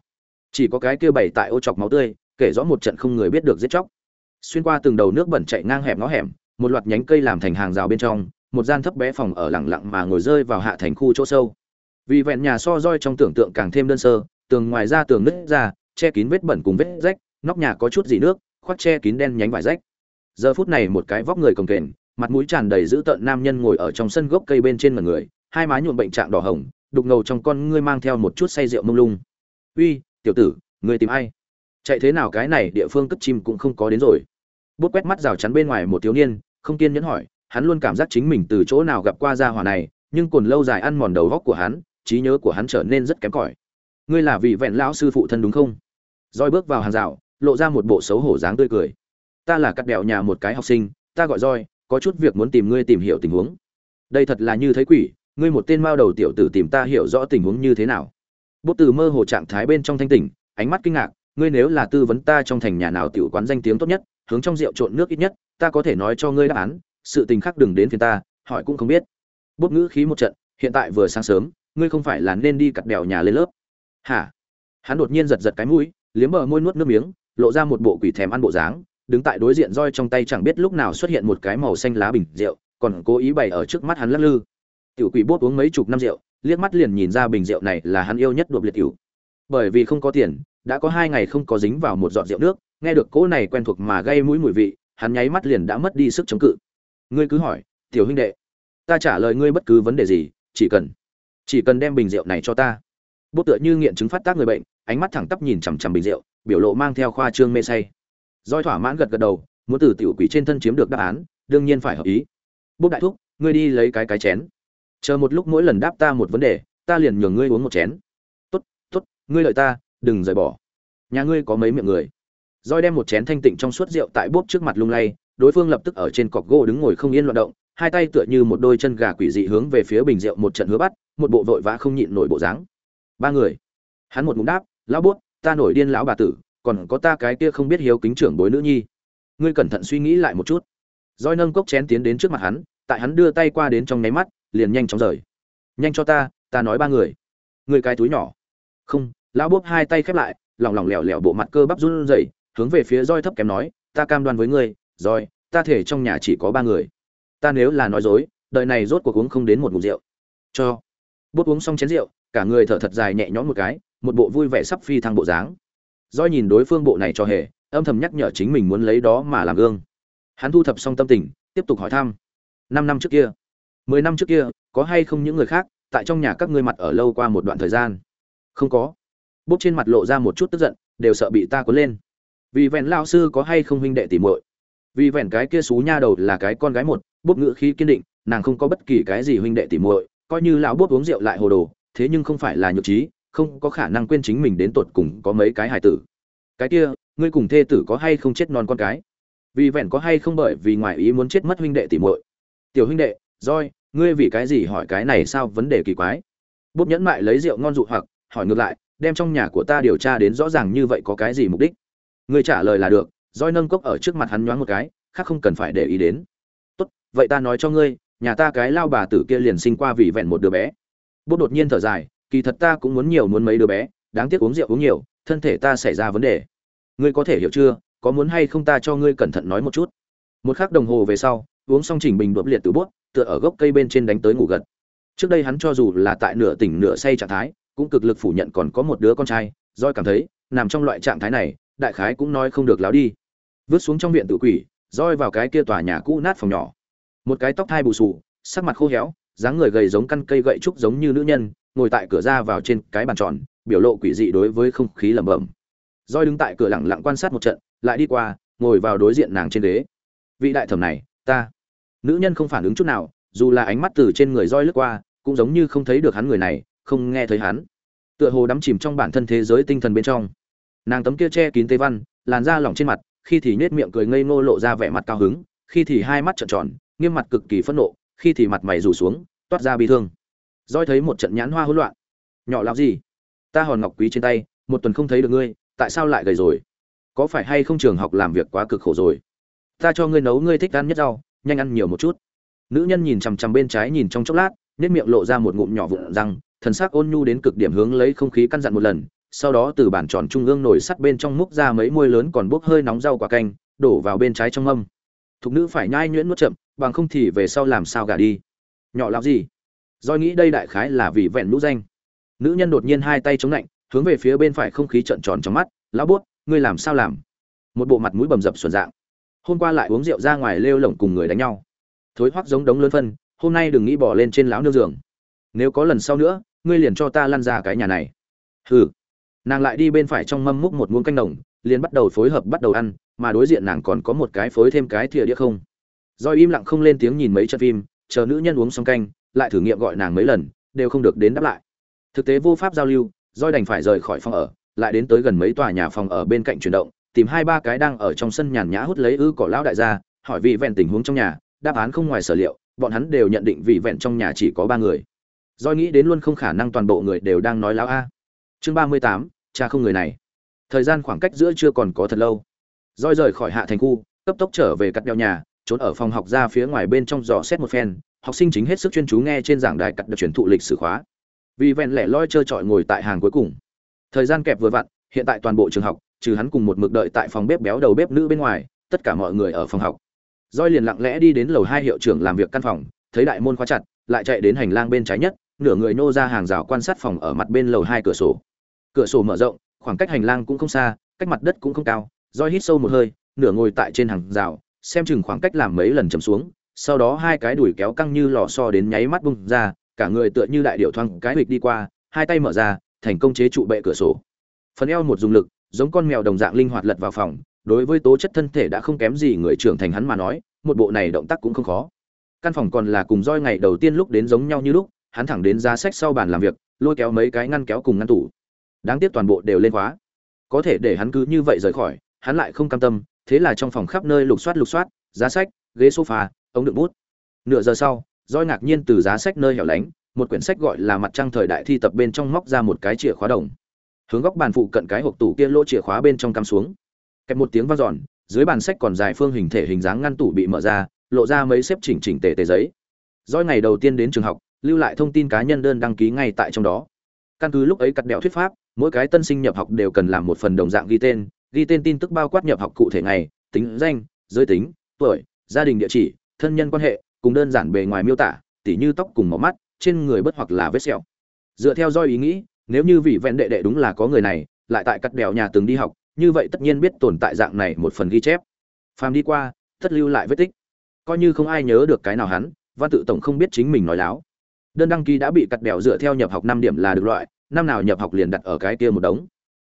Chỉ có cái kia bày tại ô chọc máu tươi, kể rõ một trận không người biết được giết chóc. Xuyên qua từng đầu nước bẩn chạy ngang hẻm ngõ hẻm, một loạt nhánh cây làm thành hàng rào bên trong, một gian thấp bé phòng ở lẳng lặng mà ngồi rơi vào hạ thành khu chỗ sâu. Vì vẹn nhà so roi trong tưởng tượng càng thêm đơn sơ, tường ngoài ra tường nứt ra, che kín vết bẩn cùng vết rách, nóc nhà có chút gì nước, khoác che kín đen nhánh vải rách giờ phút này một cái vóc người cồng kềnh, mặt mũi tràn đầy dữ tợn nam nhân ngồi ở trong sân gốc cây bên trên mặt người, hai má nhuộm bệnh trạng đỏ hồng, đục ngầu trong con ngươi mang theo một chút say rượu mông lung. Uy, tiểu tử, ngươi tìm ai? Chạy thế nào cái này địa phương cất chim cũng không có đến rồi. Bút quét mắt rào chắn bên ngoài một thiếu niên, không kiên nhẫn hỏi, hắn luôn cảm giác chính mình từ chỗ nào gặp qua gia hỏa này, nhưng còn lâu dài ăn mòn đầu góc của hắn, trí nhớ của hắn trở nên rất kém cỏi. Ngươi là vị vẹn lão sư phụ thân đúng không? Roi bước vào hàng rào, lộ ra một bộ xấu hổ dáng tươi cười ta là cắt bèo nhà một cái học sinh, ta gọi roi có chút việc muốn tìm ngươi tìm hiểu tình huống. Đây thật là như thấy quỷ, ngươi một tên mao đầu tiểu tử tìm ta hiểu rõ tình huống như thế nào. Bút từ mơ hồ trạng thái bên trong thanh tỉnh, ánh mắt kinh ngạc, ngươi nếu là tư vấn ta trong thành nhà nào tiểu quán danh tiếng tốt nhất, hướng trong rượu trộn nước ít nhất, ta có thể nói cho ngươi đáp án, sự tình khác đừng đến phiền ta, hỏi cũng không biết. Bút ngữ khí một trận, hiện tại vừa sáng sớm, ngươi không phải là nên đi cặt đèo nhà lên lớp. Hả? Hắn đột nhiên giật giật cái mũi, liếm bờ môi nuốt nước miếng, lộ ra một bộ quỷ thèm ăn bộ dáng đứng tại đối diện roi trong tay chẳng biết lúc nào xuất hiện một cái màu xanh lá bình rượu, còn cố ý bày ở trước mắt hắn lắc lư. Tiểu quỷ bốt uống mấy chục năm rượu, liếc mắt liền nhìn ra bình rượu này là hắn yêu nhất đột liệt tiểu. Bởi vì không có tiền, đã có hai ngày không có dính vào một giọt rượu nước, nghe được cỗ này quen thuộc mà gây mũi mùi vị, hắn nháy mắt liền đã mất đi sức chống cự. Ngươi cứ hỏi, tiểu huynh đệ, ta trả lời ngươi bất cứ vấn đề gì, chỉ cần chỉ cần đem bình rượu này cho ta. Bút tựa như nghiện chứng phát tác người bệnh, ánh mắt thẳng tắp nhìn chằm chằm bình rượu, biểu lộ mang theo khoa trương mê say doi thỏa mãn gật gật đầu, muốn từ tiểu quỷ trên thân chiếm được đáp án, đương nhiên phải hợp ý. Bút đại thúc, ngươi đi lấy cái cái chén. Chờ một lúc mỗi lần đáp ta một vấn đề, ta liền nhường ngươi uống một chén. Tốt tốt, ngươi lợi ta, đừng rời bỏ. Nhà ngươi có mấy miệng người? Roi đem một chén thanh tịnh trong suốt rượu tại bốp trước mặt lung lay, đối phương lập tức ở trên cọc gỗ đứng ngồi không yên loạn động, hai tay tựa như một đôi chân gà quỷ dị hướng về phía bình rượu một trận hứa bắt, một bộ vội vã không nhịn nổi bộ dáng. Ba người. Hắn một ngụm đáp, lão bút ta nổi điên lão bà tử còn có ta cái kia không biết hiếu kính trưởng bối nữ nhi. Ngươi cẩn thận suy nghĩ lại một chút. Roi nâng cốc chén tiến đến trước mặt hắn, tại hắn đưa tay qua đến trong nháy mắt, liền nhanh chóng rời. Nhanh cho ta ta nói ba người. Người cái túi nhỏ. Không, lão bốp hai tay khép lại, lỏng lỏng lẻo lẻo bộ mặt cơ bắp run rẩy, hướng về phía roi thấp kém nói, ta cam đoan với ngươi roi ta thể trong nhà chỉ có ba người. Ta nếu là nói dối đợi này rốt cuộc uống không đến một ngụm rượu. Cho. Bốt uống xong chén rượu, cả người thở thật dài nhẹ nhõm một cái, một bộ vui vẻ sắp phi thăng bộ dáng doi nhìn đối phương bộ này cho hề, âm thầm nhắc nhở chính mình muốn lấy đó mà làm gương. Hắn thu thập xong tâm tình, tiếp tục hỏi thăm. Năm năm trước kia, mười năm trước kia, có hay không những người khác, tại trong nhà các ngươi mặt ở lâu qua một đoạn thời gian? Không có. Bốc trên mặt lộ ra một chút tức giận, đều sợ bị ta cuốn lên. Vì vẹn lao sư có hay không huynh đệ tỉ muội? Vì vẹn cái kia xú nha đầu là cái con gái một bốc ngữ khí kiên định, nàng không có bất kỳ cái gì huynh đệ tỉ muội, coi như lão bốc uống rượu lại hồ đồ, thế nhưng không phải là nhược trí không có khả năng quên chính mình đến tột cùng có mấy cái hài tử. Cái kia, ngươi cùng thê tử có hay không chết non con cái? Vì vẹn có hay không bởi vì ngoài ý muốn chết mất huynh đệ tỉ muội? Tiểu huynh đệ roi ngươi vì cái gì hỏi cái này sao vấn đề kỳ quái? Bốp nhẫn mại lấy rượu ngon dụ hoặc, hỏi ngược lại, đem trong nhà của ta điều tra đến rõ ràng như vậy có cái gì mục đích? Ngươi trả lời là được roi nâng cốc ở trước mặt hắn nhoáng một cái, khác không cần phải để ý đến. Tốt, vậy ta nói cho ngươi, nhà ta cái lao bà tử kia liền sinh qua vì vẹn một đứa bé. Bốp đột nhiên thở dài kỳ thật ta cũng muốn nhiều muốn mấy đứa bé, đáng tiếc uống rượu uống nhiều, thân thể ta xảy ra vấn đề. Ngươi có thể hiểu chưa, có muốn hay không ta cho ngươi cẩn thận nói một chút. Một khắc đồng hồ về sau, uống xong chỉnh bình đột liệt từ bút, tựa ở gốc cây bên trên đánh tới ngủ gật. Trước đây hắn cho dù là tại nửa tỉnh nửa say trạng thái, cũng cực lực phủ nhận còn có một đứa con trai doi cảm thấy, nằm trong loại trạng thái này, đại khái cũng nói không được láo đi. Vứt xuống trong viện tự quỷ, roi vào cái kia tòa nhà cũ nát phòng nhỏ. Một cái tóc thai bù sù sắc mặt khô héo dáng người gầy giống căn cây gậy trúc giống như nữ nhân, ngồi tại cửa ra vào trên cái bàn tròn, biểu lộ quỷ dị đối với không khí lẩm bẩm. Roi đứng tại cửa lặng lặng quan sát một trận, lại đi qua, ngồi vào đối diện nàng trên ghế. Vị đại thẩm này, ta. Nữ nhân không phản ứng chút nào, dù là ánh mắt từ trên người roi lướt qua, cũng giống như không thấy được hắn người này, không nghe thấy hắn. Tựa hồ đắm chìm trong bản thân thế giới tinh thần bên trong. Nàng tấm kia che kín tê văn, làn da lỏng trên mặt, khi thì nhếch miệng cười ngây ngô lộ ra vẻ mặt cao hứng, khi thì hai mắt trợn tròn, nghiêm mặt cực kỳ phẫn nộ khi thì mặt mày rủ xuống, toát ra bi thương. Roi thấy một trận nhãn hoa hỗn loạn. Nhỏ làm gì? Ta hòn ngọc quý trên tay, một tuần không thấy được ngươi, tại sao lại gầy rồi? Có phải hay không trường học làm việc quá cực khổ rồi? Ta cho ngươi nấu, ngươi thích ăn nhất rau, nhanh ăn nhiều một chút. Nữ nhân nhìn chằm chằm bên trái nhìn trong chốc lát nếp miệng lộ ra một ngụm nhỏ vụn răng, thần sắc ôn nhu đến cực điểm hướng lấy không khí căn dặn một lần, sau đó từ bản tròn trung ương nổi sắt bên trong múc ra mấy môi lớn còn bốc hơi nóng rau quả canh, đổ vào bên trái trong âm thục nữ phải nhai nhuyễn nuốt chậm, bằng không thì về sau làm sao gả đi. Nhỏ lão gì? Doi nghĩ đây đại khái là vì vẹn lũ danh. Nữ nhân đột nhiên hai tay chống lạnh, hướng về phía bên phải không khí trợn tròn trong mắt, lão bút ngươi làm sao làm? Một bộ mặt mũi bầm dập xuẩn dạng. Hôm qua lại uống rượu ra ngoài lêu lỏng cùng người đánh nhau. Thối hoắc giống đống lớn phân, hôm nay đừng nghĩ bỏ lên trên lão nương giường. Nếu có lần sau nữa, ngươi liền cho ta lăn ra cái nhà này. Hừ. Nàng lại đi bên phải trong mâm múc một muỗng canh đồng liền bắt đầu phối hợp bắt đầu ăn mà đối diện nàng còn có một cái phối thêm cái thìa đĩa không. Do im lặng không lên tiếng nhìn mấy trận phim, chờ nữ nhân uống xong canh, lại thử nghiệm gọi nàng mấy lần, đều không được đến đáp lại. Thực tế vô pháp giao lưu doi đành phải rời khỏi phòng ở, lại đến tới gần mấy tòa nhà phòng ở bên cạnh chuyển động, tìm hai ba cái đang ở trong sân nhàn nhã hút lấy ư cỏ lão đại gia, hỏi vị vẹn tình huống trong nhà, đáp án không ngoài sở liệu, bọn hắn đều nhận định vị vẹn trong nhà chỉ có ba người. Doi nghĩ đến luôn không khả năng toàn bộ người đều đang nói láo a. Chương ba mươi tám, cha không người này. Thời gian khoảng cách giữa chưa còn có thật lâu roi rời khỏi hạ thành khu, cấp tốc trở về cắt đeo nhà, trốn ở phòng học ra phía ngoài bên trong dò xét một phen. Học sinh chính hết sức chuyên chú nghe trên giảng đài cắt được truyền thụ lịch sử khóa. Vì vẹn lẻ loi trơ trọi ngồi tại hàng cuối cùng. Thời gian kẹp vừa vặn, hiện tại toàn bộ trường học, trừ hắn cùng một mực đợi tại phòng bếp béo đầu bếp nữ bên ngoài, tất cả mọi người ở phòng học. Roi liền lặng lẽ đi đến lầu hai hiệu trưởng làm việc căn phòng, thấy đại môn khóa chặt, lại chạy đến hành lang bên trái nhất, nửa người nô ra hàng rào quan sát phòng ở mặt bên lầu hai cửa sổ. Cửa sổ mở rộng, khoảng cách hành lang cũng không xa, cách mặt đất cũng không cao roi hít sâu một hơi, nửa ngồi tại trên hàng rào, xem chừng khoảng cách làm mấy lần chầm xuống, sau đó hai cái đùi kéo căng như lò xo đến nháy mắt bung ra, cả người tựa như đại điệu thoang cái hịch đi qua, hai tay mở ra, thành công chế trụ bệ cửa sổ. Phần eo một dùng lực, giống con mèo đồng dạng linh hoạt lật vào phòng, đối với tố chất thân thể đã không kém gì người trưởng thành hắn mà nói, một bộ này động tác cũng không khó. Căn phòng còn là cùng roi ngày đầu tiên lúc đến giống nhau như lúc, hắn thẳng đến giá sách sau bàn làm việc, lôi kéo mấy cái ngăn kéo cùng ngăn tủ. Đáng tiếc toàn bộ đều lên khóa. Có thể để hắn cứ như vậy rời khỏi hắn lại không cam tâm, thế là trong phòng khắp nơi lục soát lục soát, giá sách, ghế sofa, ống đựng bút. Nửa giờ sau, Joy ngạc nhiên từ giá sách nơi hẻo lánh, một quyển sách gọi là mặt trăng thời đại thi tập bên trong móc ra một cái chìa khóa đồng. Hướng góc bàn phụ cận cái hộp tủ kia lỗ chìa khóa bên trong cắm xuống. Kẹp một tiếng vang dọn, dưới bàn sách còn dài phương hình thể hình dáng ngăn tủ bị mở ra, lộ ra mấy xếp chỉnh chỉnh tề tề giấy. Joy ngày đầu tiên đến trường học, lưu lại thông tin cá nhân đơn đăng ký ngay tại trong đó. Căn cứ lúc ấy cắt đẹo thuyết pháp, mỗi cái tân sinh nhập học đều cần làm một phần đồng dạng ghi tên ghi tên tin tức bao quát nhập học cụ thể ngày, tính danh, giới tính, tuổi, gia đình địa chỉ, thân nhân quan hệ, cùng đơn giản bề ngoài miêu tả, tỉ như tóc cùng màu mắt, trên người bất hoặc là vết sẹo. Dựa theo do ý nghĩ, nếu như vị vẹn đệ đệ đúng là có người này, lại tại cắt đèo nhà từng đi học, như vậy tất nhiên biết tồn tại dạng này một phần ghi chép. Phàm đi qua tất lưu lại vết tích. Coi như không ai nhớ được cái nào hắn, văn tự tổng không biết chính mình nói láo. Đơn đăng ký đã bị cắt đèo dựa theo nhập học năm điểm là được loại, năm nào nhập học liền đặt ở cái kia một đống.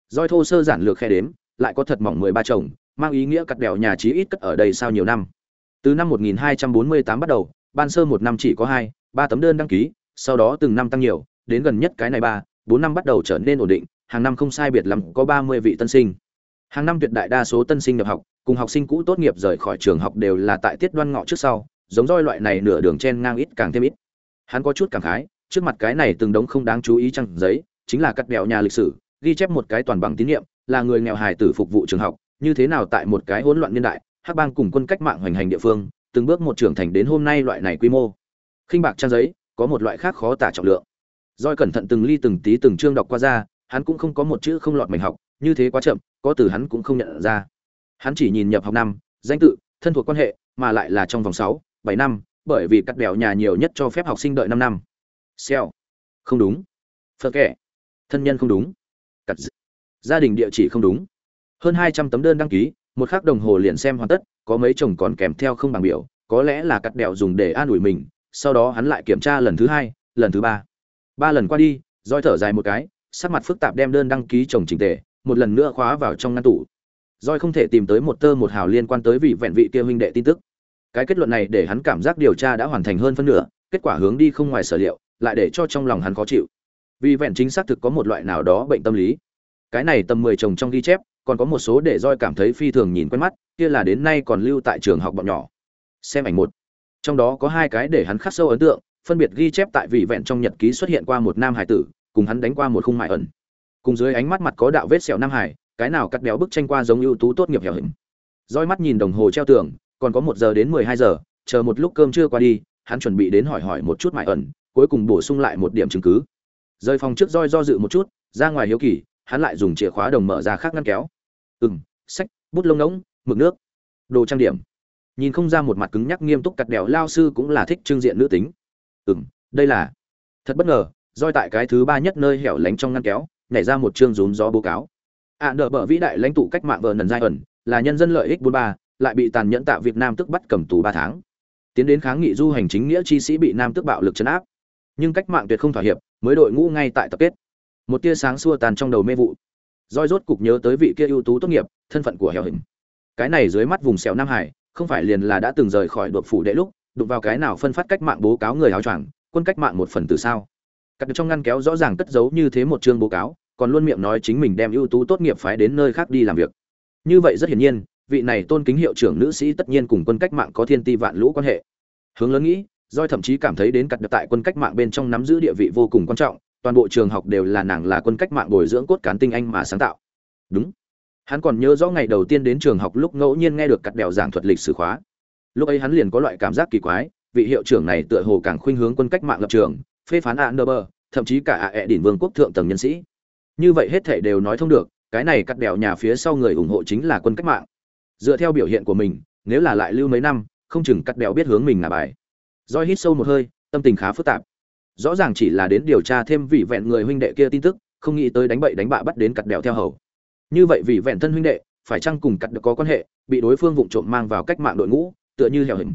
Roi thô sơ giản lược khe đếm lại có thật mỏng mười ba chồng, mang ý nghĩa cắt đèo nhà trí ít cất ở đây sau nhiều năm. Từ năm 1248 bắt đầu, ban sơ một năm chỉ có hai, ba tấm đơn đăng ký, sau đó từng năm tăng nhiều, đến gần nhất cái này ba, bốn năm bắt đầu trở nên ổn định, hàng năm không sai biệt lắm có ba mươi vị tân sinh. Hàng năm tuyệt đại đa số tân sinh nhập học, cùng học sinh cũ tốt nghiệp rời khỏi trường học đều là tại tiết đoan ngọ trước sau, giống roi loại này nửa đường chen ngang ít càng thêm ít. Hắn có chút cảm khái, trước mặt cái này từng đống không đáng chú ý trang giấy, chính là cắt bèo nhà lịch sử, ghi chép một cái toàn bằng tín nhiệm là người nghèo hài tử phục vụ trường học như thế nào tại một cái hỗn loạn niên đại hắc bang cùng quân cách mạng hoành hành địa phương từng bước một trưởng thành đến hôm nay loại này quy mô khinh bạc trang giấy có một loại khác khó tả trọng lượng Doi cẩn thận từng ly từng tí từng chương đọc qua ra, hắn cũng không có một chữ không lọt mảnh học, như thế quá chậm, có từ hắn cũng không nhận ra. Hắn chỉ nhìn nhập học năm, danh tự, thân thuộc quan hệ, mà lại là trong vòng 6, 7 năm, bởi vì cắt đèo nhà nhiều nhất cho phép học sinh đợi 5 năm. Xèo. Không đúng. Phật kẻ. Thân nhân không đúng. Cắt dự. Gia đình địa chỉ không đúng. Hơn 200 tấm đơn đăng ký, một khắc đồng hồ liền xem hoàn tất, có mấy chồng còn kèm theo không bằng biểu, có lẽ là cắt đẹo dùng để an ủi mình, sau đó hắn lại kiểm tra lần thứ hai, lần thứ ba. Ba lần qua đi roi thở dài một cái sắc mặt phức tạp đem đơn đăng ký chồng trình tề một lần nữa khóa vào trong ngăn tủ. Roi không thể tìm tới một tơ một hào liên quan tới vị vẹn vị kia huynh đệ tin tức. Cái kết luận này để hắn cảm giác điều tra đã hoàn thành hơn phân nửa kết quả hướng đi không ngoài sở liệu lại để cho trong lòng hắn khó chịu. Vì vẹn chính xác thực có một loại nào đó bệnh tâm lý cái này tầm mười chồng trong ghi chép, còn có một số để roi cảm thấy phi thường nhìn quen mắt, kia là đến nay còn lưu tại trường học bọn nhỏ. Xem ảnh một. Trong đó có hai cái để hắn khắc sâu ấn tượng, phân biệt ghi chép tại vị vẹn trong nhật ký xuất hiện qua một nam hải tử, cùng hắn đánh qua một khung mại ẩn. Cùng dưới ánh mắt mặt có đạo vết sẹo nam hải, cái nào cắt béo bức tranh qua giống ưu tú tốt nghiệp hẻo hình roi mắt nhìn đồng hồ treo tường, còn có một giờ đến mười hai giờ, chờ một lúc cơm trưa qua đi, hắn chuẩn bị đến hỏi hỏi một chút mại ẩn, cuối cùng bổ sung lại một điểm chứng cứ. Rời phòng trước roi do dự một chút, ra ngoài hiếu kỳ hắn lại dùng chìa khóa đồng mở ra khác ngăn kéo. Ừm sách bút lông ngỗng mực nước đồ trang điểm. Nhìn không ra một mặt cứng nhắc nghiêm túc cặt đèo lao sư cũng là thích trương diện nữ tính. Ừm đây là. Thật bất ngờ roi tại cái thứ ba nhất nơi hẻo lánh trong ngăn kéo nhảy ra một chương rúm gió báo cáo. Ạ à, nợ bờ vĩ đại lãnh tụ cách mạng vợ nần giai ẩn là nhân dân lợi ích bốn ba lại bị tàn nhẫn tạo việt nam tức bắt cầm tù ba tháng. Tiến đến kháng nghị du hành chính nghĩa chi sĩ bị nam tức bạo lực chấn áp. Nhưng cách mạng tuyệt không thỏa hiệp mới đội ngũ ngay tại tập kết một tia sáng xua tàn trong đầu mê vụ. Roi rốt cục nhớ tới vị kia ưu tú tốt nghiệp thân phận của hẻo hình. Cái này dưới mắt vùng sẹo nam hải không phải liền là đã từng rời khỏi đột phủ đệ lúc đụng vào cái nào phân phát cách mạng bố cáo người áo choàng quân cách mạng một phần từ sao. Cắt trong ngăn kéo rõ ràng cất giấu như thế một chương bố cáo còn luôn miệng nói chính mình đem ưu tú tốt nghiệp phái đến nơi khác đi làm việc. Như vậy rất hiển nhiên vị này tôn kính hiệu trưởng nữ sĩ tất nhiên cùng quân cách mạng có thiên ti vạn lũ quan hệ. Hướng lớn nghĩ Doi thậm chí cảm thấy đến cặt tại quân cách mạng bên trong nắm giữ địa vị vô cùng quan trọng, toàn bộ trường học đều là nàng là quân cách mạng bồi dưỡng cốt cán tinh anh mà sáng tạo. Đúng. Hắn còn nhớ rõ ngày đầu tiên đến trường học lúc ngẫu nhiên nghe được cắt đèo giảng thuật lịch sử khóa. Lúc ấy hắn liền có loại cảm giác kỳ quái, vị hiệu trưởng này tựa hồ càng khuynh hướng quân cách mạng lập trường, phê phán Anderber, thậm chí cả a ẹ đỉnh vương quốc thượng tầng nhân sĩ. Như vậy hết thảy đều nói thông được, cái này cắt đèo nhà phía sau người ủng hộ chính là quân cách mạng. Dựa theo biểu hiện của mình, nếu là lại lưu mấy năm, không chừng cắt đèo biết hướng mình là bài. Doi hít sâu một hơi, tâm tình khá phức tạp. Rõ ràng chỉ là đến điều tra thêm vị vẹn người huynh đệ kia tin tức, không nghĩ tới đánh bậy đánh bạ bắt đến cặt đèo theo hầu. Như vậy vị vẹn thân huynh đệ, phải chăng cùng cắt có quan hệ, bị đối phương vụng trộm mang vào cách mạng đội ngũ, tựa như hẻo hình.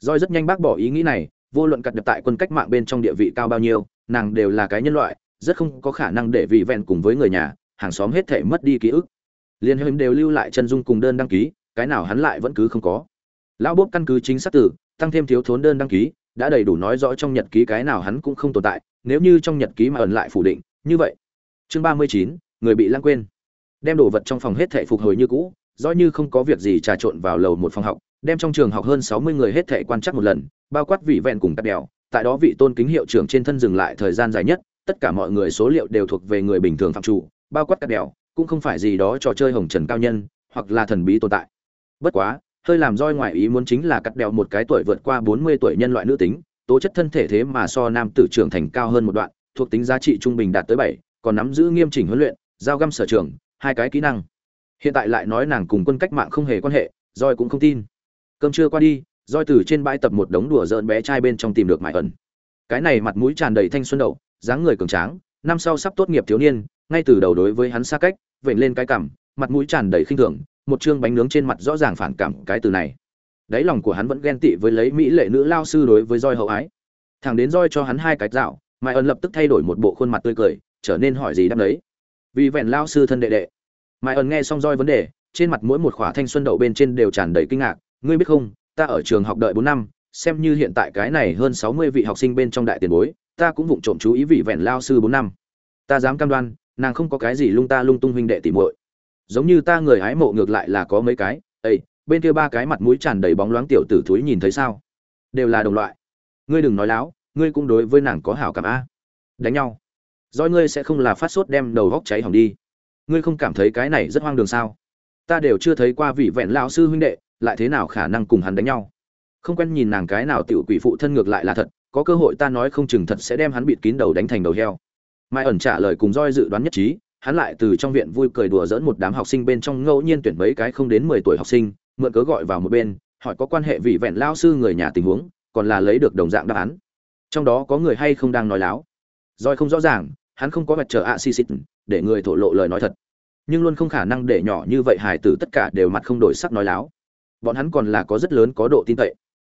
Doi rất nhanh bác bỏ ý nghĩ này, vô luận cặt được tại quân cách mạng bên trong địa vị cao bao nhiêu, nàng đều là cái nhân loại, rất không có khả năng để vị vẹn cùng với người nhà, hàng xóm hết thể mất đi ký ức. Liên hình đều lưu lại chân dung cùng đơn đăng ký, cái nào hắn lại vẫn cứ không có. Lão Bốp căn cứ chính xác tử, tăng thêm thiếu thốn đơn đăng ký, đã đầy đủ nói rõ trong nhật ký cái nào hắn cũng không tồn tại, nếu như trong nhật ký mà ẩn lại phủ định, như vậy. Chương ba mươi chín người bị lãng quên. Đem đồ vật trong phòng hết thể phục hồi như cũ, rõ như không có việc gì trà trộn vào lầu một phòng học, đem trong trường học hơn sáu mươi người hết thể quan trắc một lần, bao quát vị vẹn cùng các đèo, tại đó vị tôn kính hiệu trưởng trên thân dừng lại thời gian dài nhất, tất cả mọi người số liệu đều thuộc về người bình thường phạm chủ, bao quát các đèo, cũng không phải gì đó trò chơi hồng trần cao nhân, hoặc là thần bí tồn tại. Bất quá, hơi làm roi ngoài ý muốn chính là cắt đèo một cái tuổi vượt qua bốn mươi tuổi nhân loại nữ tính, tố chất thân thể thế mà so nam tử trưởng thành cao hơn một đoạn, thuộc tính giá trị trung bình đạt tới bảy, còn nắm giữ nghiêm chỉnh huấn luyện, giao găm sở trường, hai cái kỹ năng. Hiện tại lại nói nàng cùng quân cách mạng không hề quan hệ, roi cũng không tin. Cơm trưa qua đi, roi từ trên bãi tập một đống đùa giỡn bé trai bên trong tìm được mại ẩn. Cái này mặt mũi tràn đầy thanh xuân đậu, dáng người cường tráng, năm sau sắp tốt nghiệp thiếu niên, ngay từ đầu đối với hắn xa cách, vểnh lên cái cằm, mặt mũi tràn đầy khinh thường, một chương bánh nướng trên mặt rõ ràng phản cảm cái từ này. Đáy lòng của hắn vẫn ghen tị với lấy mỹ lệ nữ lao sư đối với roi hậu ái. Thằng đến roi cho hắn hai cái dạo, mai ân lập tức thay đổi một bộ khuôn mặt tươi cười, trở nên hỏi gì đáp đấy vì vẹn lao sư thân đệ đệ. Mai ân nghe xong roi vấn đề, trên mặt mỗi một khỏa thanh xuân đậu bên trên đều tràn đầy kinh ngạc. Ngươi biết không, ta ở trường học đợi bốn năm, xem như hiện tại cái này hơn sáu mươi vị học sinh bên trong đại tiền bối, ta cũng vụng trộm chú ý vị vẹn lao sư bốn năm. Ta dám cam đoan, nàng không có cái gì lung ta lung tung huynh đệ tỉ muội giống như ta người hái mộ ngược lại là có mấy cái. Ây bên kia ba cái mặt mũi tràn đầy bóng loáng tiểu tử thúi nhìn thấy sao? Đều là đồng loại. Ngươi đừng nói láo, ngươi cũng đối với nàng có hảo cảm a. Đánh nhau. Do ngươi sẽ không là phát sốt đem đầu góc cháy hỏng đi. Ngươi không cảm thấy cái này rất hoang đường sao? Ta đều chưa thấy qua vị vẹn lão sư huynh đệ, lại thế nào khả năng cùng hắn đánh nhau? Không quen nhìn nàng cái nào tiểu quỷ phụ thân ngược lại là thật, có cơ hội ta nói không chừng thật sẽ đem hắn bịt kín đầu đánh thành đầu heo. Mai ẩn trả lời cùng roi dự đoán nhất trí hắn lại từ trong viện vui cười đùa dỡn một đám học sinh bên trong ngẫu nhiên tuyển mấy cái không đến mười tuổi học sinh, mượn cớ gọi vào một bên, hỏi có quan hệ vị vẹn lao sư người nhà tình huống, còn là lấy được đồng dạng đáp án. Trong đó có người hay không đang nói láo. Rồi không rõ ràng, hắn không có mặt trở ạ xì xịt, để người thổ lộ lời nói thật. Nhưng luôn không khả năng để nhỏ như vậy hài tử tất cả đều mặt không đổi sắc nói láo. Bọn hắn còn là có rất lớn có độ tin cậy.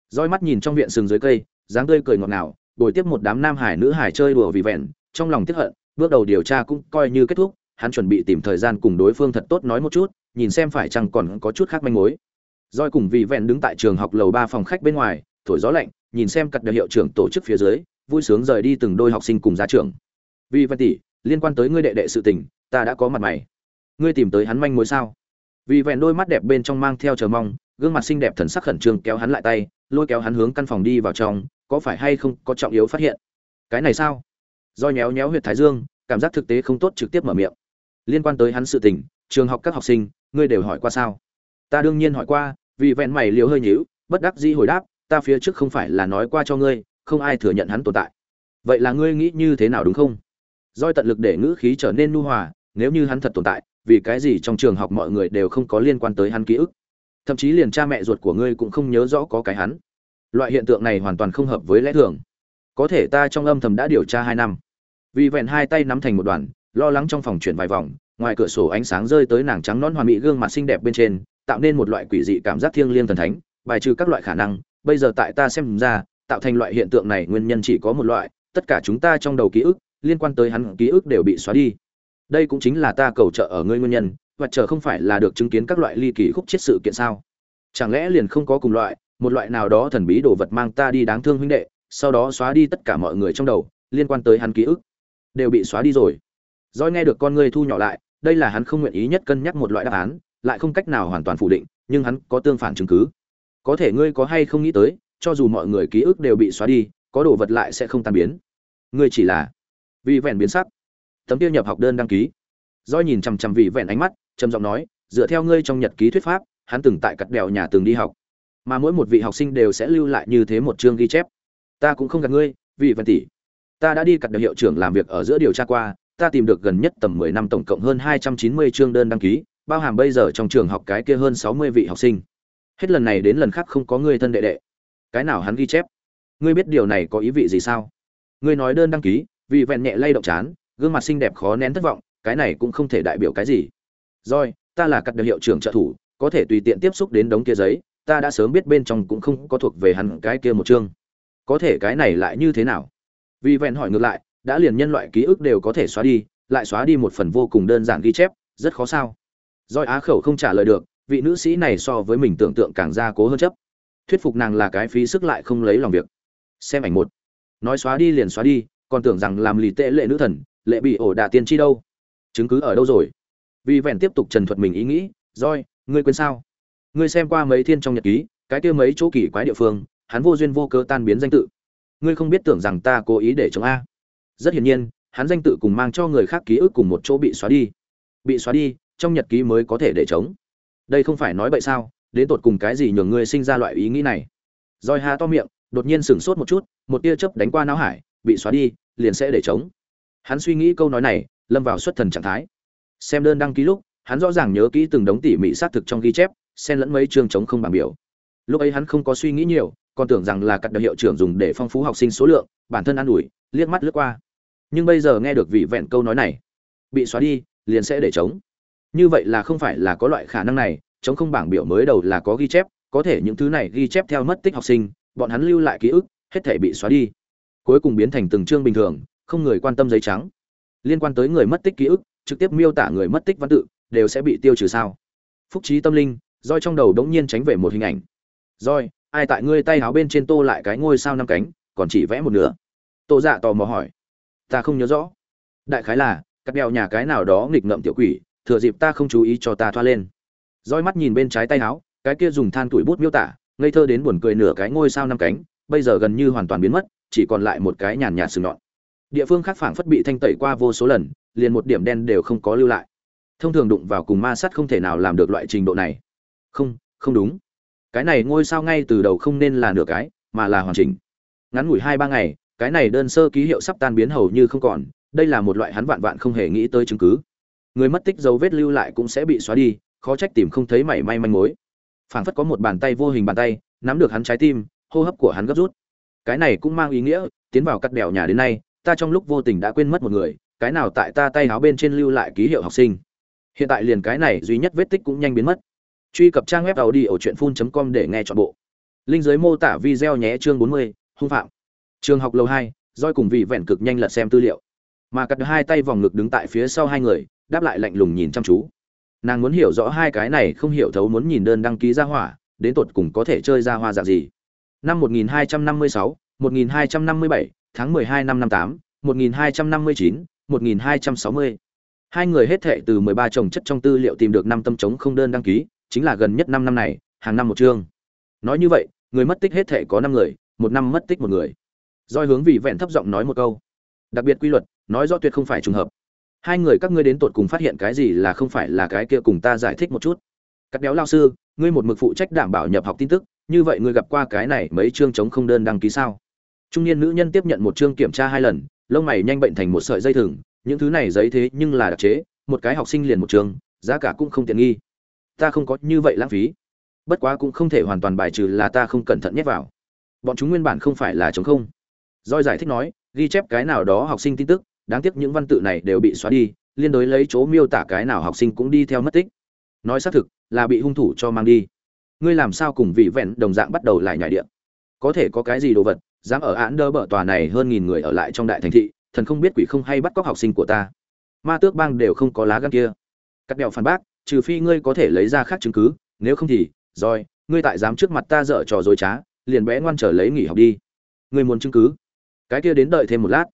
Rồi mắt nhìn trong viện sừng dưới cây, dáng tươi cười ngọt ngào, bồi tiếp một đám nam hải nữ hải chơi đùa vì vẹn, trong lòng tiếc hận, bước đầu điều tra cũng coi như kết thúc, hắn chuẩn bị tìm thời gian cùng đối phương thật tốt nói một chút nhìn xem phải chăng còn có chút khác manh mối. Roi cùng vị vẹn đứng tại trường học lầu ba phòng khách bên ngoài thổi gió lạnh nhìn xem cặp đặc hiệu trưởng tổ chức phía dưới vui sướng rời đi từng đôi học sinh cùng ra trường vì vẹn tỷ liên quan tới ngươi đệ đệ sự tình ta đã có mặt mày. Ngươi tìm tới hắn manh mối sao? Vì vẹn đôi mắt đẹp bên trong mang theo chờ mong gương mặt xinh đẹp thần sắc khẩn trương kéo hắn lại tay lôi kéo hắn hướng căn phòng đi vào trong có phải hay không có trọng yếu phát hiện? Cái này sao? Do nhéo nhéo huyệt thái dương, cảm giác thực tế không tốt trực tiếp mở miệng. Liên quan tới hắn sự tình, trường học các học sinh, ngươi đều hỏi qua sao? Ta đương nhiên hỏi qua, vì vẹn mày liều hơi nhíu, bất đắc dĩ hồi đáp, ta phía trước không phải là nói qua cho ngươi, không ai thừa nhận hắn tồn tại. Vậy là ngươi nghĩ như thế nào đúng không? Doi tận lực để ngữ khí trở nên nu hòa, nếu như hắn thật tồn tại, vì cái gì trong trường học mọi người đều không có liên quan tới hắn ký ức? Thậm chí liền cha mẹ ruột của ngươi cũng không nhớ rõ có cái hắn. Loại hiện tượng này hoàn toàn không hợp với lẽ thường. Có thể ta trong âm thầm đã điều tra hai năm vì vẹn hai tay nắm thành một đoàn, lo lắng trong phòng chuyển vài vòng, ngoài cửa sổ ánh sáng rơi tới nàng trắng non hoa mỹ gương mặt xinh đẹp bên trên, tạo nên một loại quỷ dị cảm giác thiêng liêng thần thánh, bài trừ các loại khả năng, bây giờ tại ta xem ra, tạo thành loại hiện tượng này nguyên nhân chỉ có một loại, tất cả chúng ta trong đầu ký ức, liên quan tới hắn ký ức đều bị xóa đi. Đây cũng chính là ta cầu trợ ở ngươi nguyên nhân, và chờ không phải là được chứng kiến các loại ly kỳ khúc chết sự kiện sao? Chẳng lẽ liền không có cùng loại, một loại nào đó thần bí đồ vật mang ta đi đáng thương huynh đệ, sau đó xóa đi tất cả mọi người trong đầu, liên quan tới hắn ký ức? Đều bị xóa đi rồi. Doi nghe được con ngươi thu nhỏ lại, đây là hắn không nguyện ý nhất cân nhắc một loại đáp án, lại không cách nào hoàn toàn phủ định, nhưng hắn có tương phản chứng cứ. Có thể ngươi có hay không nghĩ tới, cho dù mọi người ký ức đều bị xóa đi có đồ vật lại sẽ không tan biến. Ngươi chỉ là vì vẹn biến sắc. Tấm tiêu nhập học đơn đăng ký. Doi nhìn chằm chằm vì vẹn ánh mắt trầm giọng nói dựa theo ngươi trong nhật ký thuyết pháp hắn từng tại cật đèo nhà từng đi học. Mà mỗi một vị học sinh đều sẽ lưu lại như thế một chương ghi chép. Ta cũng không gạt ngươi vì vẹn tỷ ta đã đi cắt đèo hiệu trưởng làm việc ở giữa điều tra qua, ta tìm được gần nhất tầm 10 năm tổng cộng hơn 290 chương đơn đăng ký, bao hàm bây giờ trong trường học cái kia hơn 60 vị học sinh. Hết lần này đến lần khác không có người thân đệ đệ. Cái nào hắn ghi chép? Ngươi biết điều này có ý vị gì sao? Ngươi nói đơn đăng ký, vì vẹn nhẹ lay động chán, gương mặt xinh đẹp khó nén thất vọng, cái này cũng không thể đại biểu cái gì. Rồi, ta là cắt được hiệu trưởng trợ thủ, có thể tùy tiện tiếp xúc đến đống kia giấy, ta đã sớm biết bên trong cũng không có thuộc về hắn cái kia một chương. Có thể cái này lại như thế nào? Vì vẹn hỏi ngược lại, đã liền nhân loại ký ức đều có thể xóa đi, lại xóa đi một phần vô cùng đơn giản ghi chép, rất khó sao? Doi á khẩu không trả lời được, vị nữ sĩ này so với mình tưởng tượng càng ra cố hơn chấp. Thuyết phục nàng là cái phí sức lại không lấy lòng việc. Xem ảnh một. Nói xóa đi liền xóa đi, còn tưởng rằng làm lì tệ lệ nữ thần, lệ bị ổ đà tiên tri đâu? Chứng cứ ở đâu rồi? Vì vẹn tiếp tục trần thuật mình ý nghĩ roi ngươi quên sao? Ngươi xem qua mấy thiên trong nhật ký, cái kia mấy chỗ kỳ quái địa phương, hắn vô duyên vô cớ tan biến danh tự ngươi không biết tưởng rằng ta cố ý để chống a. Rất hiển nhiên, hắn danh tự cùng mang cho người khác ký ức cùng một chỗ bị xóa đi. Bị xóa đi, trong nhật ký mới có thể để chống. Đây không phải nói bậy sao, đến tột cùng cái gì nhường ngươi sinh ra loại ý nghĩ này? Roi hà to miệng, đột nhiên sửng sốt một chút, một tia chớp đánh qua não hải, bị xóa đi, liền sẽ để chống. Hắn suy nghĩ câu nói này, lâm vào xuất thần trạng thái. Xem đơn đăng ký lúc, hắn rõ ràng nhớ kỹ từng đống tỉ mỉ xác thực trong ghi chép, xen lẫn mấy chương chống không bảng biểu. Lúc ấy hắn không có suy nghĩ nhiều còn tưởng rằng là cặp đầu hiệu trưởng dùng để phong phú học sinh số lượng, bản thân an ủi, liếc mắt lướt qua. Nhưng bây giờ nghe được vị vẹn câu nói này, bị xóa đi, liền sẽ để chống như vậy là không phải là có loại khả năng này chống không bảng biểu mới đầu là có ghi chép, có thể những thứ này ghi chép theo mất tích học sinh, bọn hắn lưu lại ký ức, hết thể bị xóa đi. Cuối cùng biến thành từng chương bình thường, không người quan tâm giấy trắng. Liên quan tới người mất tích ký ức, trực tiếp miêu tả người mất tích văn tự, đều sẽ bị tiêu trừ sao? Phúc trí tâm linh, roi trong đầu đống nhiên tránh về một hình ảnh. Roi ai tại ngươi tay háo bên trên tô lại cái ngôi sao năm cánh còn chỉ vẽ một nửa. Tô dạ tò mò hỏi. Ta không nhớ rõ. Đại khái là cắt đèo nhà cái nào đó nghịch ngợm tiểu quỷ thừa dịp ta không chú ý cho ta thoa lên. Roi mắt nhìn bên trái tay háo, cái kia dùng than tuổi bút miêu tả ngây thơ đến buồn cười nửa cái ngôi sao năm cánh bây giờ gần như hoàn toàn biến mất chỉ còn lại một cái nhàn nhạt sừng nhọn. Địa phương khác phảng phất bị thanh tẩy qua vô số lần liền một điểm đen đều không có lưu lại. Thông thường đụng vào cùng ma sắt không thể nào làm được loại trình độ này. Không không đúng cái này ngôi sao ngay từ đầu không nên là nửa cái, mà là hoàn chỉnh. Ngắn ngủi hai ba ngày, cái này đơn sơ ký hiệu sắp tan biến hầu như không còn, đây là một loại hắn vạn vạn không hề nghĩ tới chứng cứ. Người mất tích dấu vết lưu lại cũng sẽ bị xóa đi, khó trách tìm không thấy mảy may manh mối. Phảng phất có một bàn tay vô hình bàn tay, nắm được hắn trái tim, hô hấp của hắn gấp rút. Cái này cũng mang ý nghĩa, tiến vào cắt đèo nhà đến nay, ta trong lúc vô tình đã quên mất một người, cái nào tại ta tay áo bên trên lưu lại ký hiệu học sinh. Hiện tại liền cái này duy nhất vết tích cũng nhanh biến mất truy cập trang web tàu đi ở truyện phun com để nghe chọn bộ. Linh giới mô tả video nhé chương 40, hung phạm. Trường học lầu hai roi cùng vị vẹn cực nhanh lật xem tư liệu. Mà cắt hai tay vòng ngực đứng tại phía sau hai người đáp lại lạnh lùng nhìn chăm chú. Nàng muốn hiểu rõ hai cái này không hiểu thấu muốn nhìn đơn đăng ký ra hỏa đến tột cùng có thể chơi ra hoa dạng gì. Năm 1256, 1257, tháng 12 năm 58, 1259, 1260. Hai người hết thệ từ 13 chồng chất trong tư liệu tìm được năm tâm chống không đơn đăng ký, chính là gần nhất 5 năm này, hàng năm một chương. Nói như vậy, người mất tích hết thể có 5 người, một năm mất tích một người. Doi hướng vị vẹn thấp giọng nói một câu. Đặc biệt quy luật, nói rõ tuyệt không phải trùng hợp. Hai người các ngươi đến tột cùng phát hiện cái gì là không phải là cái kia cùng ta giải thích một chút. Cắt béo lao sư, ngươi một mực phụ trách đảm bảo nhập học tin tức, như vậy ngươi gặp qua cái này mấy chương chống không đơn đăng ký sao? Trung niên nữ nhân tiếp nhận một chương kiểm tra hai lần, lông mày nhanh bệnh thành một sợi dây thừng, những thứ này giấy thế nhưng là đặc chế, một cái học sinh liền một chương, giá cả cũng không tiện nghi. Ta không có như vậy lãng phí. Bất quá cũng không thể hoàn toàn bài trừ là ta không cẩn thận nhét vào. Bọn chúng nguyên bản không phải là chống không. Doi giải thích nói, ghi chép cái nào đó học sinh tin tức, đáng tiếc những văn tự này đều bị xóa đi, liên đối lấy chỗ miêu tả cái nào học sinh cũng đi theo mất tích. Nói xác thực, là bị hung thủ cho mang đi. Ngươi làm sao cùng vị vẹn đồng dạng bắt đầu lại nhảy điện? Có thể có cái gì đồ vật, dám ở án đơ bờ tòa này hơn nghìn người ở lại trong đại thành thị thần không biết quỷ không hay bắt cóc học sinh của ta ma tước bang đều không có lá gan kia cắt đèo phản bác trừ phi ngươi có thể lấy ra khác chứng cứ nếu không thì rồi ngươi tại dám trước mặt ta dở trò dối trá liền bé ngoan trở lấy nghỉ học đi. Ngươi muốn chứng cứ? Cái kia đến đợi thêm một lát.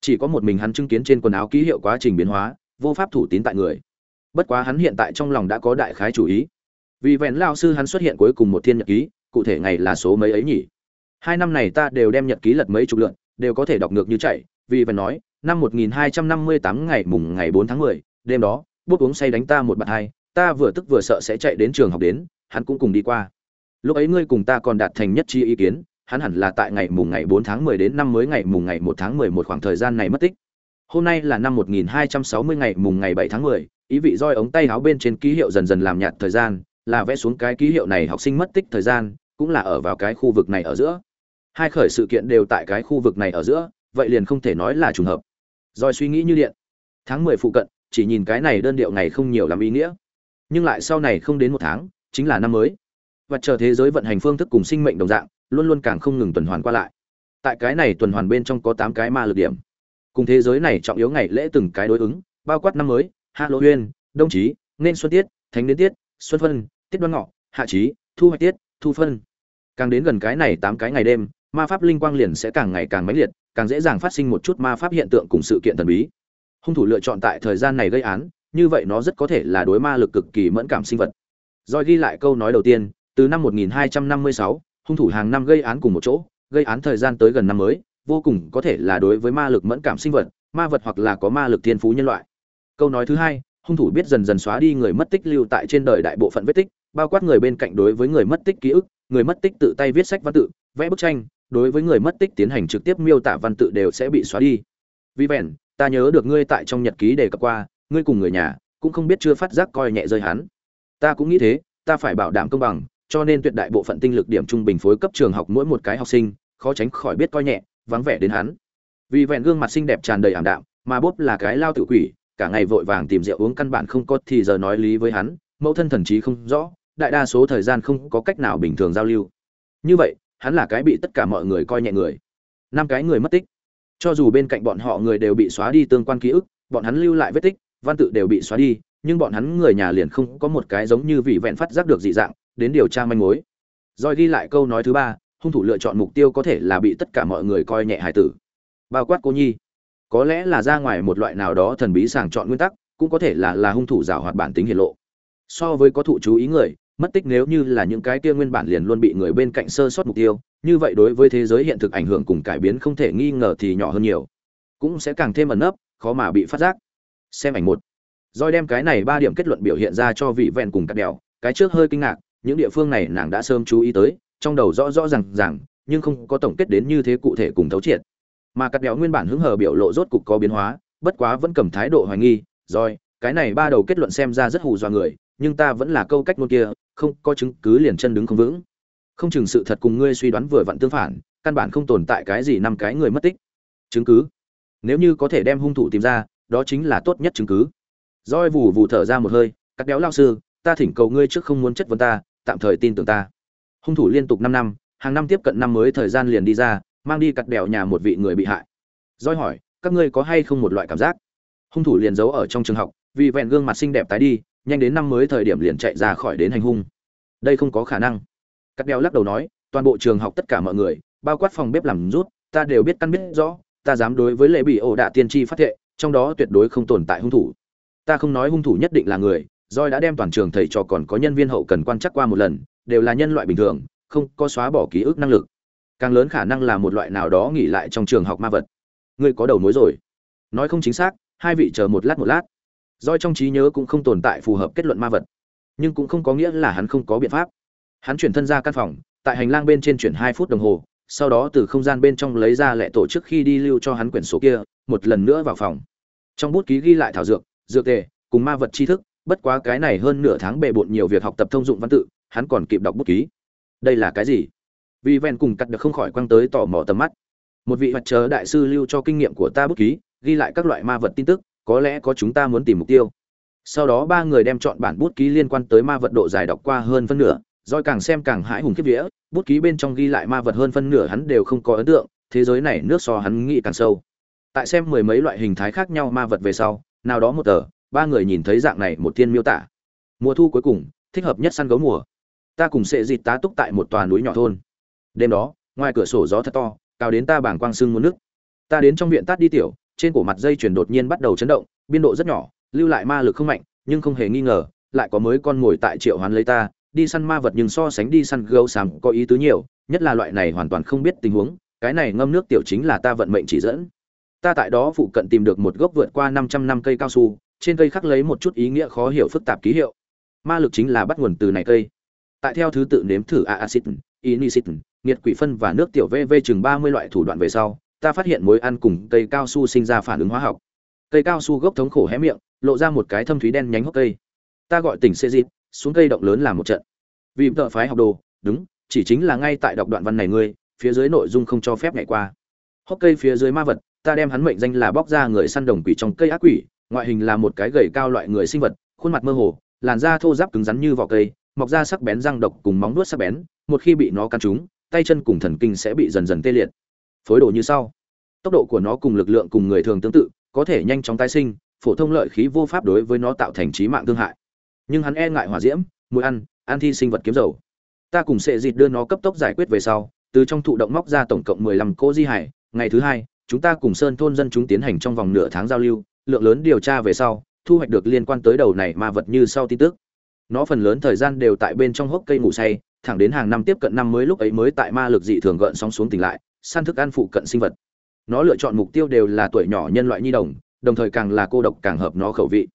Chỉ có một mình hắn chứng kiến trên quần áo ký hiệu quá trình biến hóa vô pháp thủ tín tại người. Bất quá hắn hiện tại trong lòng đã có đại khái chủ ý. Vì vẹn lao sư hắn xuất hiện cuối cùng một thiên nhật ký cụ thể ngày là số mấy ấy nhỉ? Hai năm này ta đều đem nhật ký lật mấy chục lượt đều có thể đọc ngược như chạy. Vì vẹn nói năm 1258 ngày mùng ngày 4 tháng 10, đêm đó bút uống say đánh ta một bạn hai ta vừa tức vừa sợ sẽ chạy đến trường học đến hắn cũng cùng đi qua. Lúc ấy ngươi cùng ta còn đạt thành nhất chi ý kiến hắn hẳn là tại ngày mùng ngày 4 tháng 10 đến năm mới ngày mùng ngày 1 tháng 11 khoảng thời gian này mất tích. Hôm nay là năm 1260 ngày mùng ngày 7 tháng 10, ý vị roi ống tay áo bên trên ký hiệu dần dần làm nhạt thời gian là vẽ xuống cái ký hiệu này học sinh mất tích thời gian cũng là ở vào cái khu vực này ở giữa. Hai khởi sự kiện đều tại cái khu vực này ở giữa vậy liền không thể nói là trùng hợp. Roi suy nghĩ như điện. Tháng mười phụ cận chỉ nhìn cái này đơn điệu ngày không nhiều làm ý nghĩa nhưng lại sau này không đến một tháng, chính là năm mới. Và chờ thế giới vận hành phương thức cùng sinh mệnh đồng dạng, luôn luôn càng không ngừng tuần hoàn qua lại. Tại cái này tuần hoàn bên trong có tám cái ma lực điểm. Cùng thế giới này trọng yếu ngày lễ từng cái đối ứng, bao quát năm mới halloween đông chí, nên xuân tiết, thánh đến tiết, xuân phân, tiết đoan ngọ, hạ chí, thu hoạch tiết, thu phân. Càng đến gần cái này tám cái ngày đêm, ma pháp linh quang liền sẽ càng ngày càng mãnh liệt, càng dễ dàng phát sinh một chút ma pháp hiện tượng cùng sự kiện thần bí. Hung thủ lựa chọn tại thời gian này gây án như vậy nó rất có thể là đối ma lực cực kỳ mẫn cảm sinh vật. Rồi ghi lại câu nói đầu tiên từ năm 1256, hung thủ hàng năm gây án cùng một chỗ gây án thời gian tới gần năm mới vô cùng có thể là đối với ma lực mẫn cảm sinh vật ma vật hoặc là có ma lực thiên phú nhân loại. Câu nói thứ hai hung thủ biết dần dần xóa đi người mất tích lưu tại trên đời đại bộ phận vết tích bao quát người bên cạnh đối với người mất tích ký ức người mất tích tự tay viết sách văn tự vẽ bức tranh đối với người mất tích tiến hành trực tiếp miêu tả văn tự đều sẽ bị xóa đi. Vì vẹn ta nhớ được ngươi tại trong nhật ký đề cập qua ngươi cùng người nhà cũng không biết chưa phát giác coi nhẹ rơi hắn. Ta cũng nghĩ thế, ta phải bảo đảm công bằng, cho nên tuyệt đại bộ phận tinh lực điểm trung bình phối cấp trường học mỗi một cái học sinh, khó tránh khỏi biết coi nhẹ, vắng vẻ đến hắn. Vì vẹn gương mặt xinh đẹp tràn đầy ảm đạm, mà bốp là cái lao tự quỷ, cả ngày vội vàng tìm rượu uống căn bản không có thì giờ nói lý với hắn, mẫu thân thần trí không rõ, đại đa số thời gian không có cách nào bình thường giao lưu. Như vậy, hắn là cái bị tất cả mọi người coi nhẹ người. Năm cái người mất tích. Cho dù bên cạnh bọn họ người đều bị xóa đi tương quan ký ức, bọn hắn lưu lại vết tích văn tự đều bị xóa đi, nhưng bọn hắn người nhà liền không có một cái giống như vị vẹn phát giác được dị dạng, đến điều tra manh mối. Rồi ghi lại câu nói thứ ba, hung thủ lựa chọn mục tiêu có thể là bị tất cả mọi người coi nhẹ hải tử. Bao quát cô nhi. Có lẽ là ra ngoài một loại nào đó thần bí sàng chọn nguyên tắc, cũng có thể là là hung thủ giảo hoạt bản tính hiển lộ. So với có thụ chú ý người, mất tích nếu như là những cái kia nguyên bản liền luôn bị người bên cạnh sơ sót mục tiêu, như vậy đối với thế giới hiện thực ảnh hưởng cùng cải biến không thể nghi ngờ thì nhỏ hơn nhiều. Cũng sẽ càng thêm ẩn nấp, khó mà bị phát giác xem ảnh một. Rồi đem cái này ba điểm kết luận biểu hiện ra cho vị vẹn cùng cắt đèo, cái trước hơi kinh ngạc, những địa phương này nàng đã sớm chú ý tới, trong đầu rõ rõ ràng ràng, nhưng không có tổng kết đến như thế cụ thể cùng thấu triệt. Mà cắt đèo nguyên bản hứng hờ biểu lộ rốt cục có biến hóa, bất quá vẫn cầm thái độ hoài nghi, rồi, cái này ba đầu kết luận xem ra rất hù dọa người, nhưng ta vẫn là câu cách ngôn kia, không có chứng cứ liền chân đứng không vững. Không chừng sự thật cùng ngươi suy đoán vừa vặn tương phản, căn bản không tồn tại cái gì năm cái người mất tích. Chứng cứ? Nếu như có thể đem hung thủ tìm ra đó chính là tốt nhất chứng cứ. Roi vù vù thở ra một hơi, cắt béo lao sư, ta thỉnh cầu ngươi trước không muốn chất vấn ta, tạm thời tin tưởng ta. Hung thủ liên tục năm năm, hàng năm tiếp cận năm mới thời gian liền đi ra, mang đi cắt đèo nhà một vị người bị hại. Roi hỏi, các ngươi có hay không một loại cảm giác? Hung thủ liền giấu ở trong trường học, vì vẹn gương mặt xinh đẹp tái đi, nhanh đến năm mới thời điểm liền chạy ra khỏi đến hành hung. Đây không có khả năng. Cắt đeo lắc đầu nói, toàn bộ trường học tất cả mọi người, bao quát phòng bếp làm rút, ta đều biết căn biết rõ, ta dám đối với lệ bị ổ đạ tiên tri phát thệ trong đó tuyệt đối không tồn tại hung thủ. Ta không nói hung thủ nhất định là người roi đã đem toàn trường thầy trò còn có nhân viên hậu cần quan chắc qua một lần, đều là nhân loại bình thường, không có xóa bỏ ký ức năng lực. Càng lớn khả năng là một loại nào đó nghỉ lại trong trường học ma vật. Ngươi có đầu mối rồi. Nói không chính xác, hai vị chờ một lát một lát. Roi trong trí nhớ cũng không tồn tại phù hợp kết luận ma vật, nhưng cũng không có nghĩa là hắn không có biện pháp. Hắn chuyển thân ra căn phòng, tại hành lang bên trên chuyển hai phút đồng hồ sau đó từ không gian bên trong lấy ra lệ tổ trước khi đi lưu cho hắn quyển số kia, một lần nữa vào phòng. Trong bút ký ghi lại thảo dược dược tề, cùng ma vật tri thức, bất quá cái này hơn nửa tháng bề bộn nhiều việc học tập thông dụng văn tự, hắn còn kịp đọc bút ký. Đây là cái gì? Vì ven cùng cắt được không khỏi quăng tới tò mò tầm mắt. Một vị vật chớ đại sư lưu cho kinh nghiệm của ta bút ký, ghi lại các loại ma vật tin tức, có lẽ có chúng ta muốn tìm mục tiêu. Sau đó ba người đem chọn bản bút ký liên quan tới ma vật độ dài đọc qua hơn phân nửa rồi càng xem càng hãi hùng kiếp vía, bút ký bên trong ghi lại ma vật hơn phân nửa hắn đều không có ấn tượng, thế giới này nước so hắn nghĩ càng sâu. Tại xem mười mấy loại hình thái khác nhau ma vật về sau, nào đó một tờ, ba người nhìn thấy dạng này một thiên miêu tả. Mùa thu cuối cùng, thích hợp nhất săn gấu mùa. Ta cùng sệ dịt tá túc tại một tòa núi nhỏ thôn. Đêm đó, ngoài cửa sổ gió thật to, cao đến ta bảng quang sưng muốn nước ta đến trong viện tát đi tiểu, trên cổ mặt dây chuyển đột nhiên bắt đầu chấn động, biên độ rất nhỏ, lưu lại ma lực không mạnh, nhưng không hề nghi ngờ, lại có mới con ngồi tại triệu hoán lấy ta đi săn ma vật nhưng so sánh đi săn gấu sáng có ý tứ nhiều, nhất là loại này hoàn toàn không biết tình huống, cái này ngâm nước tiểu chính là ta vận mệnh chỉ dẫn. Ta tại đó phụ cận tìm được một gốc vượt qua 500 năm cây cao su, trên cây khắc lấy một chút ý nghĩa khó hiểu phức tạp ký hiệu. Ma lực chính là bắt nguồn từ này cây. Tại theo thứ tự nếm thử acid inisit nghiệt quỷ phân và nước tiểu vv chừng 30 loại thủ đoạn về sau, ta phát hiện mối ăn cùng cây cao su sinh ra phản ứng hóa học. Cây cao su gốc thống khổ hé miệng, lộ ra một cái thâm thúy đen nhánh hốc cây. Ta gọi tỉnh xê dịp xuống cây động lớn làm một trận. Vì tợ phái học đồ, đúng, chỉ chính là ngay tại đọc đoạn văn này ngươi, phía dưới nội dung không cho phép nhảy qua. Hốc cây phía dưới ma vật, ta đem hắn mệnh danh là bóc ra người săn đồng quỷ trong cây ác quỷ, ngoại hình là một cái gầy cao loại người sinh vật, khuôn mặt mơ hồ, làn da thô ráp cứng rắn như vỏ cây, mọc ra sắc bén răng độc cùng móng vuốt sắc bén, một khi bị nó cắn trúng, tay chân cùng thần kinh sẽ bị dần dần tê liệt. Phối đồ như sau. Tốc độ của nó cùng lực lượng cùng người thường tương tự, có thể nhanh chóng tái sinh, phổ thông lợi khí vô pháp đối với nó tạo thành trí mạng thương hại nhưng hắn e ngại hỏa diễm, mùi ăn ăn thi sinh vật kiếm dầu. Ta cùng sệ dịt đưa nó cấp tốc giải quyết về sau, từ trong thụ động móc ra tổng cộng mười lăm cỗ di hải, ngày thứ hai, chúng ta cùng sơn thôn dân chúng tiến hành trong vòng nửa tháng giao lưu, lượng lớn điều tra về sau, thu hoạch được liên quan tới đầu này ma vật như sau tin tức. Nó phần lớn thời gian đều tại bên trong hốc cây ngủ say, thẳng đến hàng năm tiếp cận năm mới lúc ấy mới tại ma lực dị thường gợn sóng xuống tỉnh lại, săn thức ăn phụ cận sinh vật. Nó lựa chọn mục tiêu đều là tuổi nhỏ nhân loại nhi đồng đồng thời càng là cô độc càng hợp nó khẩu vị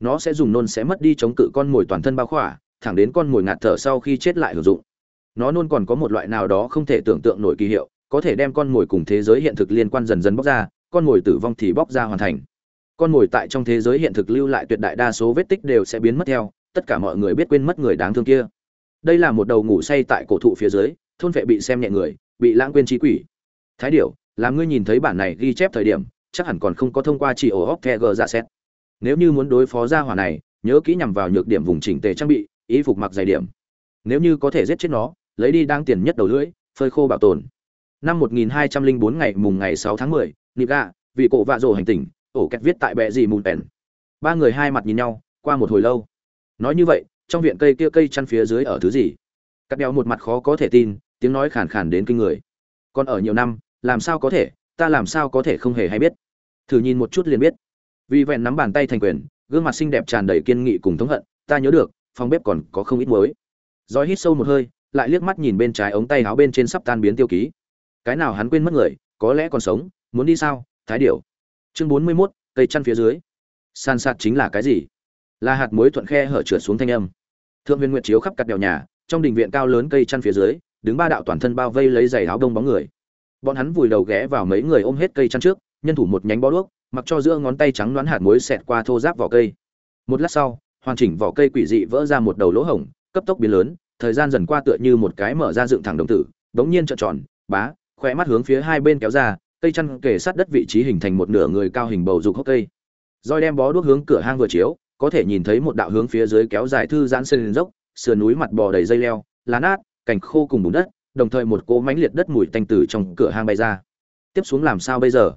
nó sẽ dùng nôn sẽ mất đi chống cự con mồi toàn thân bao khỏa, thẳng đến con mồi ngạt thở sau khi chết lại hữu dụng. Nó nôn còn có một loại nào đó không thể tưởng tượng nổi kỳ hiệu, có thể đem con mồi cùng thế giới hiện thực liên quan dần dần bóc ra, con mồi tử vong thì bóc ra hoàn thành. Con mồi tại trong thế giới hiện thực lưu lại tuyệt đại đa số vết tích đều sẽ biến mất theo, tất cả mọi người biết quên mất người đáng thương kia. Đây là một đầu ngủ say tại cổ thụ phía dưới, thôn vệ bị xem nhẹ người, bị lãng quên trí quỷ. Thái điểu, làm ngươi nhìn thấy bản này ghi chép thời điểm, chắc hẳn còn không có thông qua chỉ ổ hóc the g ra xét nếu như muốn đối phó ra hỏa này nhớ kỹ nhằm vào nhược điểm vùng chỉnh tề trang bị ý phục mặc dày điểm. Nếu như có thể giết chết nó lấy đi đang tiền nhất đầu lưỡi phơi khô bảo tồn. Năm 1204 ngày mùng ngày 6 tháng 10, nịp gà vị cổ vạ rồ hành tỉnh ổ kẹt viết tại bệ gì mùn pèn. Ba người hai mặt nhìn nhau qua một hồi lâu. Nói như vậy trong viện cây kia cây chăn phía dưới ở thứ gì? Cắt đeo một mặt khó có thể tin tiếng nói khàn khàn đến kinh người. Còn ở nhiều năm làm sao có thể ta làm sao có thể không hề hay biết. Thử nhìn một chút liền biết vì vẹn nắm bàn tay thành quyền gương mặt xinh đẹp tràn đầy kiên nghị cùng thống hận ta nhớ được phòng bếp còn có không ít muối. Roi hít sâu một hơi lại liếc mắt nhìn bên trái ống tay áo bên trên sắp tan biến tiêu ký. Cái nào hắn quên mất người có lẽ còn sống muốn đi sao? Thái điểu. Chương bốn mươi 41, cây chăn phía dưới. San sạt chính là cái gì? Là hạt muối thuận khe hở trượt xuống thanh âm. Thượng huyền nguyệt chiếu khắp cát đèo nhà trong đình viện cao lớn cây chăn phía dưới đứng ba đạo toàn thân bao vây lấy giày áo đông bóng người. Bọn hắn vùi đầu ghé vào mấy người ôm hết cây chăn trước nhân thủ một nhánh bó đuốc mặc cho giữa ngón tay trắng đoán hạt muối xẹt qua thô giáp vỏ cây. Một lát sau, hoàn chỉnh vỏ cây quỷ dị vỡ ra một đầu lỗ hổng, cấp tốc biến lớn, thời gian dần qua tựa như một cái mở ra dựng thẳng đồng tử, bỗng nhiên trợn tròn, bá khỏe mắt hướng phía hai bên kéo ra, cây chăn kề sát đất vị trí hình thành một nửa người cao hình bầu dục hốc cây. Roi đem bó đuốc hướng cửa hang vừa chiếu, có thể nhìn thấy một đạo hướng phía dưới kéo dài thư giãn sân dốc, sườn núi mặt bò đầy dây leo, lá nát, cành khô cùng bùn đất, đồng thời một cỗ mánh liệt đất mùi tanh tử trong cửa hang bay ra. Tiếp xuống làm sao bây giờ?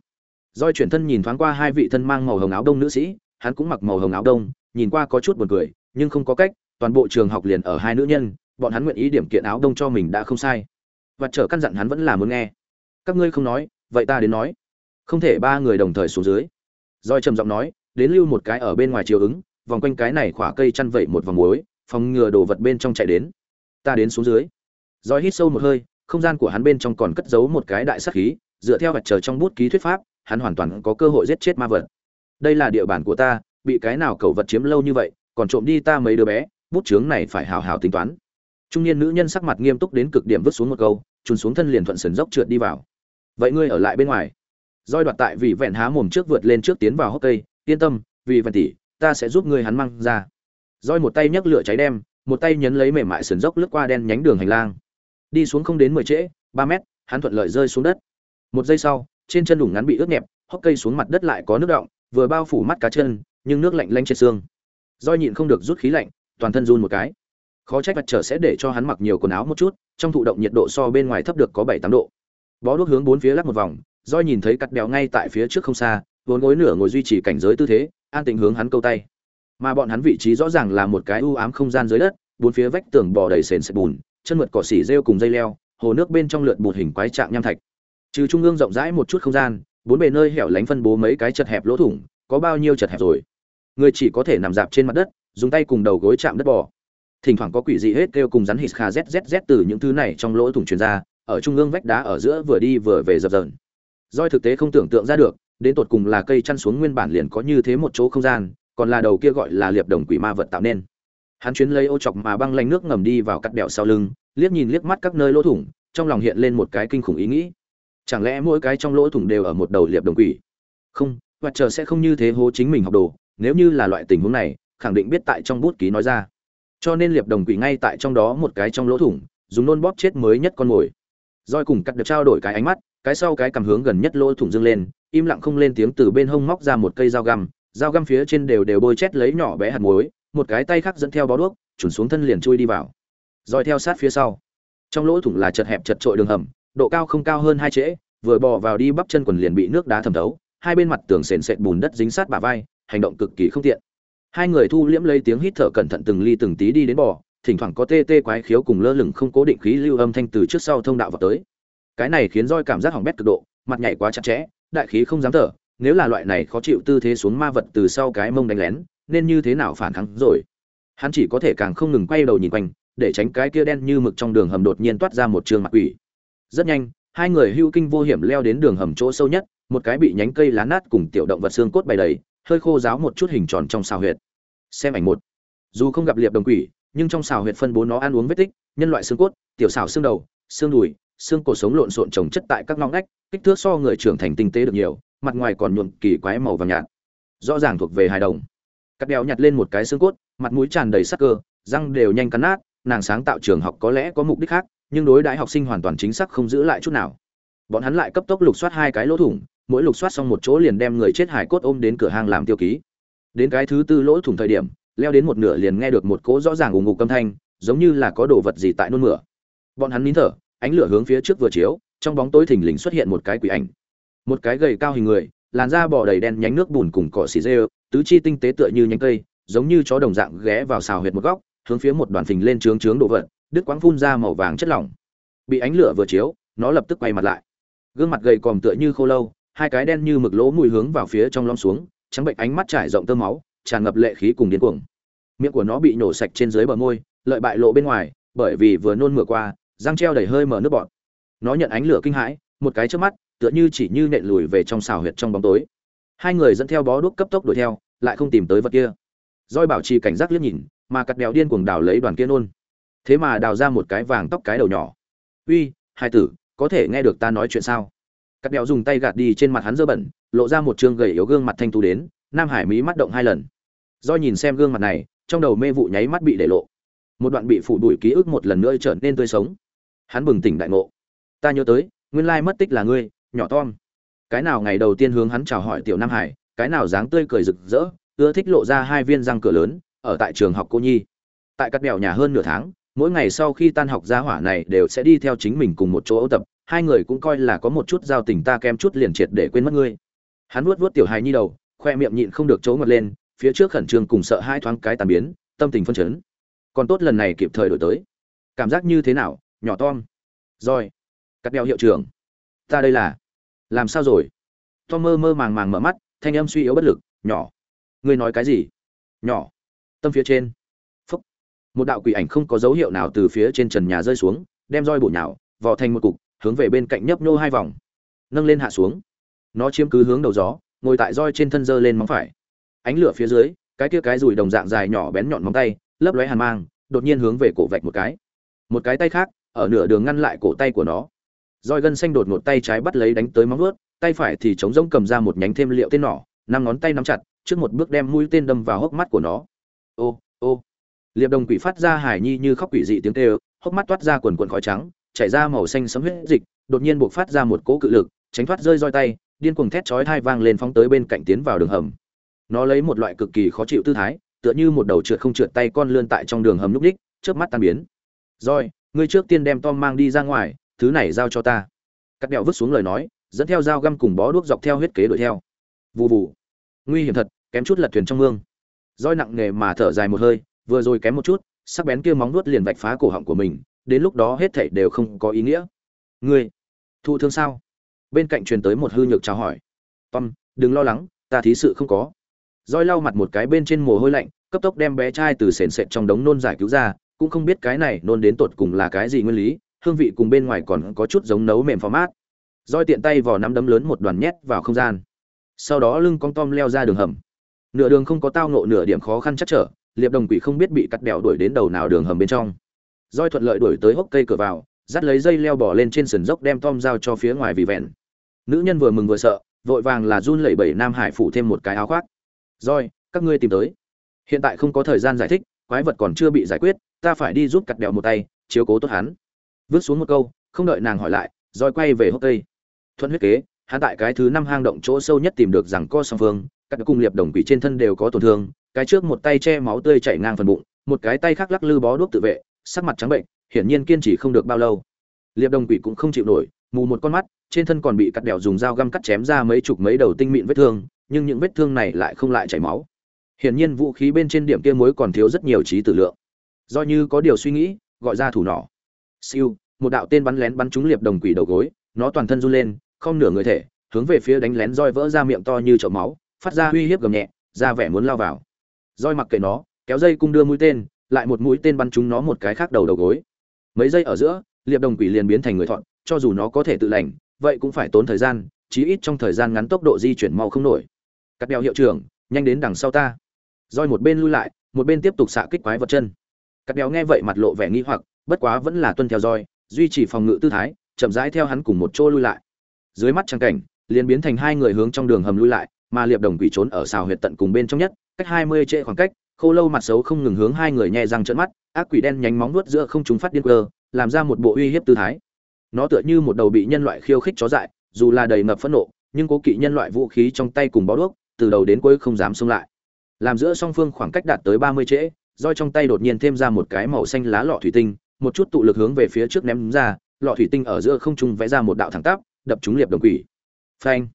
Doi chuyển thân nhìn thoáng qua hai vị thân mang màu hồng áo đông nữ sĩ, hắn cũng mặc màu hồng áo đông, nhìn qua có chút buồn cười, nhưng không có cách, toàn bộ trường học liền ở hai nữ nhân, bọn hắn nguyện ý điểm kiện áo đông cho mình đã không sai. Vật trở căn dặn hắn vẫn là muốn nghe. Các ngươi không nói, vậy ta đến nói. Không thể ba người đồng thời xuống dưới. Doi trầm giọng nói, đến lưu một cái ở bên ngoài chiều ứng, vòng quanh cái này khỏa cây chăn vẩy một vòng muối, phòng ngừa đồ vật bên trong chạy đến. Ta đến xuống dưới. Doi hít sâu một hơi, không gian của hắn bên trong còn cất giấu một cái đại sát khí, dựa theo vật trở trong bút ký thuyết pháp, hắn hoàn toàn có cơ hội giết chết ma vật. Đây là địa bàn của ta, bị cái nào cầu vật chiếm lâu như vậy, còn trộm đi ta mấy đứa bé, bút chướng này phải hào hào tính toán. Trung niên nữ nhân sắc mặt nghiêm túc đến cực điểm vứt xuống một câu trùn xuống thân liền thuận sườn dốc trượt đi vào. Vậy ngươi ở lại bên ngoài. Roi đoạt tại vì vẹn há mồm trước vượt lên trước tiến vào hốc cây, yên tâm, vì vẹn tỷ, ta sẽ giúp ngươi hắn mang ra. Roi một tay nhấc lửa cháy đem một tay nhấn lấy mềm mại sườn dốc lướt qua đen nhánh đường hành lang. Đi xuống không đến mười trễ, ba mét, hắn thuận lợi rơi xuống đất. Một giây sau trên chân đủng ngắn bị ướt nhẹp, hốc cây xuống mặt đất lại có nước động vừa bao phủ mắt cá chân, nhưng nước lạnh lanh trên xương. Doi nhịn không được rút khí lạnh, toàn thân run một cái. Khó trách vật trở sẽ để cho hắn mặc nhiều quần áo một chút, trong thụ động nhiệt độ so bên ngoài thấp được có bảy tám độ. Bó đuốc hướng bốn phía lắc một vòng Doi nhìn thấy cắt đèo ngay tại phía trước không xa, vốn gối nửa ngồi duy trì cảnh giới tư thế, an tình hướng hắn câu tay. Mà bọn hắn vị trí rõ ràng là một cái u ám không gian dưới đất, bốn phía vách tường bò đầy sền sệt bùn, chân mượt cỏ xỉ rêu cùng dây leo, hồ nước bên trong lượn bụt hình quái trạng nham thạch trừ trung ương rộng rãi một chút không gian, bốn bề nơi hẻo lánh phân bố mấy cái chật hẹp lỗ thủng, có bao nhiêu chật hẹp rồi? Người chỉ có thể nằm dạp trên mặt đất, dùng tay cùng đầu gối chạm đất bò. Thỉnh thoảng có quỷ dị hết kêu cùng rắn hít kha zzz từ những thứ này trong lỗ thủng truyền ra, ở trung ương vách đá ở giữa vừa đi vừa về dập dờn. Doi thực tế không tưởng tượng ra được, đến tột cùng là cây chăn xuống nguyên bản liền có như thế một chỗ không gian, còn là đầu kia gọi là liệp đồng quỷ ma vật tạo nên. Hắn chuyến lấy ô chọc mà băng lanh nước ngầm đi vào cắt bẹo sau lưng, liếc nhìn liếc mắt các nơi lỗ thủng, trong lòng hiện lên một cái kinh khủng ý nghĩ chẳng lẽ mỗi cái trong lỗ thủng đều ở một đầu liệp đồng quỷ? Không, và chờ sẽ không như thế hố chính mình học đồ, nếu như là loại tình huống này, khẳng định biết tại trong bút ký nói ra. Cho nên liệp đồng quỷ ngay tại trong đó một cái trong lỗ thủng, dùng nôn bóp chết mới nhất con mồi. Roi cùng cắt được trao đổi cái ánh mắt, cái sau cái cầm hướng gần nhất lỗ thủng dương lên, im lặng không lên tiếng từ bên hông móc ra một cây dao găm dao găm phía trên đều đều bôi chét lấy nhỏ bé hạt muối, một cái tay khác dẫn theo bó đuốc, chuẩn xuống thân liền chui đi vào. Roi theo sát phía sau. Trong lỗ thủng là chật hẹp chật trội đường hầm độ cao không cao hơn hai trễ, vừa bò vào đi bắp chân quần liền bị nước đá thẩm thấu, hai bên mặt tường sền sệt bùn đất dính sát bả vai, hành động cực kỳ không tiện. Hai người thu liễm lấy tiếng hít thở cẩn thận từng ly từng tí đi đến bò, thỉnh thoảng có tê tê quái khiếu cùng lơ lửng không cố định khí lưu âm thanh từ trước sau thông đạo vào tới. Cái này khiến roi cảm giác hỏng bét cực độ, mặt nhảy quá chặt chẽ, đại khí không dám thở, nếu là loại này khó chịu tư thế xuống ma vật từ sau cái mông đánh lén, nên như thế nào phản kháng rồi? Hắn chỉ có thể càng không ngừng quay đầu nhìn quanh, để tránh cái kia đen như mực trong đường hầm đột nhiên toát ra một trường mặt quỷ rất nhanh, hai người hưu kinh vô hiểm leo đến đường hầm chỗ sâu nhất, một cái bị nhánh cây lá nát cùng tiểu động vật xương cốt bày đầy, hơi khô ráo một chút hình tròn trong xào huyệt. Xem ảnh một. Dù không gặp liệp đồng quỷ, nhưng trong xào huyệt phân bố nó ăn uống vết tích, nhân loại xương cốt, tiểu xào xương đầu, xương đùi, xương cổ sống lộn xộn trồng chất tại các ngõ ngách, kích thước so người trưởng thành tinh tế được nhiều, mặt ngoài còn nhuộm kỳ quái màu vàng nhạt. Rõ ràng thuộc về hài đồng. Cắt đèo nhặt lên một cái xương cốt, mặt mũi tràn đầy sắc cơ, răng đều nhanh cắn nát, nàng sáng tạo trường học có lẽ có mục đích khác nhưng đối đãi học sinh hoàn toàn chính xác không giữ lại chút nào. Bọn hắn lại cấp tốc lục soát hai cái lỗ thủng, mỗi lục soát xong một chỗ liền đem người chết hải cốt ôm đến cửa hàng làm tiêu ký. Đến cái thứ tư lỗ thủng thời điểm, leo đến một nửa liền nghe được một cỗ rõ ràng ù ngục âm thanh, giống như là có đồ vật gì tại nôn mửa. Bọn hắn nín thở, ánh lửa hướng phía trước vừa chiếu, trong bóng tối thình lình xuất hiện một cái quỷ ảnh. Một cái gầy cao hình người, làn da bò đầy đen nhánh nước bùn cùng cỏ xì dê tứ chi tinh tế tựa như nhánh cây, giống như chó đồng dạng ghé vào xào huyệt một góc, hướng phía một đoàn phình lên trướng trướng đồ vật đứt quãng phun ra màu vàng chất lỏng. Bị ánh lửa vừa chiếu, nó lập tức quay mặt lại. Gương mặt gầy còm tựa như khô lâu, hai cái đen như mực lỗ mùi hướng vào phía trong lom xuống, trắng bệnh ánh mắt trải rộng tơ máu, tràn ngập lệ khí cùng điên cuồng. Miệng của nó bị nổ sạch trên dưới bờ môi, lợi bại lộ bên ngoài, bởi vì vừa nôn mửa qua, răng treo đầy hơi mở nước bọt. Nó nhận ánh lửa kinh hãi, một cái trước mắt, tựa như chỉ như nện lùi về trong xào huyệt trong bóng tối. Hai người dẫn theo bó đuốc cấp tốc đuổi theo, lại không tìm tới vật kia. Roi bảo trì cảnh giác liếc nhìn, mà cắt béo điên cuồng đào lấy đoàn kia nôn thế mà đào ra một cái vàng tóc cái đầu nhỏ. Uy hai tử, có thể nghe được ta nói chuyện sao? Cắt đèo dùng tay gạt đi trên mặt hắn dơ bẩn, lộ ra một trương gầy yếu gương mặt thanh tú đến, nam hải mí mắt động hai lần. Do nhìn xem gương mặt này, trong đầu mê vụ nháy mắt bị để lộ. Một đoạn bị phủ đuổi ký ức một lần nữa trở nên tươi sống. Hắn bừng tỉnh đại ngộ. Ta nhớ tới, nguyên lai mất tích là ngươi, nhỏ tom. Cái nào ngày đầu tiên hướng hắn chào hỏi tiểu nam hải, cái nào dáng tươi cười rực rỡ, ưa thích lộ ra hai viên răng cửa lớn, ở tại trường học cô nhi. Tại cắt đèo nhà hơn nửa tháng mỗi ngày sau khi tan học gia hỏa này đều sẽ đi theo chính mình cùng một chỗ ấu tập, hai người cũng coi là có một chút giao tình ta kem chút liền triệt để quên mất ngươi. Hắn vuốt vuốt tiểu hài nhi đầu, khoe miệng nhịn không được trố ngật lên, phía trước khẩn trương cùng sợ hai thoáng cái tàn biến, tâm tình phân chấn. Còn tốt lần này kịp thời đổi tới. Cảm giác như thế nào, nhỏ tom? Rồi. Cắt đeo hiệu trưởng. Ta đây là. Làm sao rồi? Tom mơ mơ màng màng mở mắt, thanh âm suy yếu bất lực, nhỏ. Ngươi nói cái gì? Nhỏ. Tâm phía trên một đạo quỷ ảnh không có dấu hiệu nào từ phía trên trần nhà rơi xuống, đem roi bổ nhào, vò thành một cục, hướng về bên cạnh nhấp nhô hai vòng. Nâng lên hạ xuống. Nó chiếm cứ hướng đầu gió, ngồi tại roi trên thân dơ lên móng phải. Ánh lửa phía dưới, cái kia cái rùi đồng dạng dài nhỏ bén nhọn móng tay, lấp lóe hàn mang, đột nhiên hướng về cổ vạch một cái. Một cái tay khác, ở nửa đường ngăn lại cổ tay của nó. Roi gân xanh đột một tay trái bắt lấy đánh tới móng vuốt, tay phải thì chống rỗng cầm ra một nhánh thêm liệu tên nỏ, năm ngón tay nắm chặt, trước một bước đem mũi tên đâm vào hốc mắt của nó. Ô ô liệp đồng quỷ phát ra hải nhi như khóc quỷ dị tiếng kêu, hốc mắt toát ra quần quần khói trắng, chảy ra màu xanh sấm huyết dịch, đột nhiên buộc phát ra một cỗ cự lực, tránh thoát rơi roi tay, điên cuồng thét chói thai vang lên phóng tới bên cạnh tiến vào đường hầm. Nó lấy một loại cực kỳ khó chịu tư thái, tựa như một đầu trượt không trượt tay con lươn tại trong đường hầm lúc đích trước mắt tan biến. Roi ngươi trước tiên đem tom mang đi ra ngoài, thứ này giao cho ta. Cắt đẹo vứt xuống lời nói, dẫn theo dao găm cùng bó đuốc dọc theo huyết kế đuổi theo. Vù vù. Nguy hiểm thật, kém chút lật thuyền trong mương. Roi nặng nghề mà thở dài một hơi vừa rồi kém một chút, sắc bén kia móng nuốt liền vạch phá cổ họng của mình, đến lúc đó hết thảy đều không có ý nghĩa. Ngươi, thụ thương sao? Bên cạnh truyền tới một hư nhược chào hỏi. Tom, đừng lo lắng, ta thí sự không có. Roi lau mặt một cái bên trên mồ hôi lạnh, cấp tốc đem bé trai từ sền sệt trong đống nôn giải cứu ra, cũng không biết cái này nôn đến tột cùng là cái gì nguyên lý, hương vị cùng bên ngoài còn có chút giống nấu mềm mát roi tiện tay vào nắm đấm lớn một đoàn nhét vào không gian. Sau đó lưng con tom leo ra đường hầm. Nửa đường không có tao nộ nửa điểm khó khăn chắc trở liệp đồng quỷ không biết bị cắt đèo đuổi đến đầu nào đường hầm bên trong. Roi thuận lợi đuổi tới hốc cây cửa vào, dắt lấy dây leo bỏ lên trên sườn dốc đem tom giao cho phía ngoài vì vẹn. Nữ nhân vừa mừng vừa sợ, vội vàng là run lẩy bẩy nam hải phủ thêm một cái áo khoác. Roi các ngươi tìm tới. Hiện tại không có thời gian giải thích, quái vật còn chưa bị giải quyết, ta phải đi giúp cắt đèo một tay, chiếu cố tốt hắn. Vứt xuống một câu, không đợi nàng hỏi lại roi quay về hốc cây. Thuận huyết kế, hắn tại cái thứ năm hang động chỗ sâu nhất tìm được rằng co song phương các cung liệp đồng quỷ trên thân đều có tổn thương cái trước một tay che máu tươi chảy ngang phần bụng, một cái tay khác lắc lư bó đuốc tự vệ, sắc mặt trắng bệnh, hiển nhiên kiên trì không được bao lâu. Liệp đồng quỷ cũng không chịu nổi, mù một con mắt, trên thân còn bị cắt đèo dùng dao găm cắt chém ra mấy chục mấy đầu tinh mịn vết thương, nhưng những vết thương này lại không lại chảy máu. Hiển nhiên vũ khí bên trên điểm kia muối còn thiếu rất nhiều trí tử lượng. Do như có điều suy nghĩ, gọi ra thủ nỏ. Siêu, một đạo tên bắn lén bắn trúng liệp đồng quỷ đầu gối, nó toàn thân run lên, không nửa người thể, hướng về phía đánh lén roi vỡ ra miệng to như chậu máu, phát ra uy hiếp gầm nhẹ ra vẻ muốn lao vào roi mặc kệ nó, kéo dây cung đưa mũi tên, lại một mũi tên bắn trúng nó một cái khác đầu đầu gối. Mấy giây ở giữa, liệp đồng quỷ liền biến thành người thọn, cho dù nó có thể tự lành, vậy cũng phải tốn thời gian, chí ít trong thời gian ngắn tốc độ di chuyển mau không nổi. Cắt đeo hiệu trưởng, nhanh đến đằng sau ta. Roi một bên lui lại, một bên tiếp tục xạ kích quái vật chân. Cắt đeo nghe vậy mặt lộ vẻ nghi hoặc, bất quá vẫn là tuân theo roi, duy trì phòng ngự tư thái, chậm rãi theo hắn cùng một chỗ lui lại. Dưới mắt trang cảnh, liền biến thành hai người hướng trong đường hầm lui lại, mà liệp đồng quỷ trốn ở xào huyệt tận cùng bên trong nhất cách hai mươi trệ khoảng cách, khô lâu mặt xấu không ngừng hướng hai người nhẹ răng trợn mắt, ác quỷ đen nhánh móng nuốt giữa không chúng phát điên cơ làm ra một bộ uy hiếp tư thái. Nó tựa như một đầu bị nhân loại khiêu khích chó dại, dù là đầy ngập phẫn nộ, nhưng cố kỵ nhân loại vũ khí trong tay cùng bó đuốc, từ đầu đến cuối không dám xông lại. Làm giữa song phương khoảng cách đạt tới ba mươi trễ, roi trong tay đột nhiên thêm ra một cái màu xanh lá lọ thủy tinh, một chút tụ lực hướng về phía trước ném ra, lọ thủy tinh ở giữa không trung vẽ ra một đạo thẳng tắp, đập trúng liệp đồng quỷ. Phanh.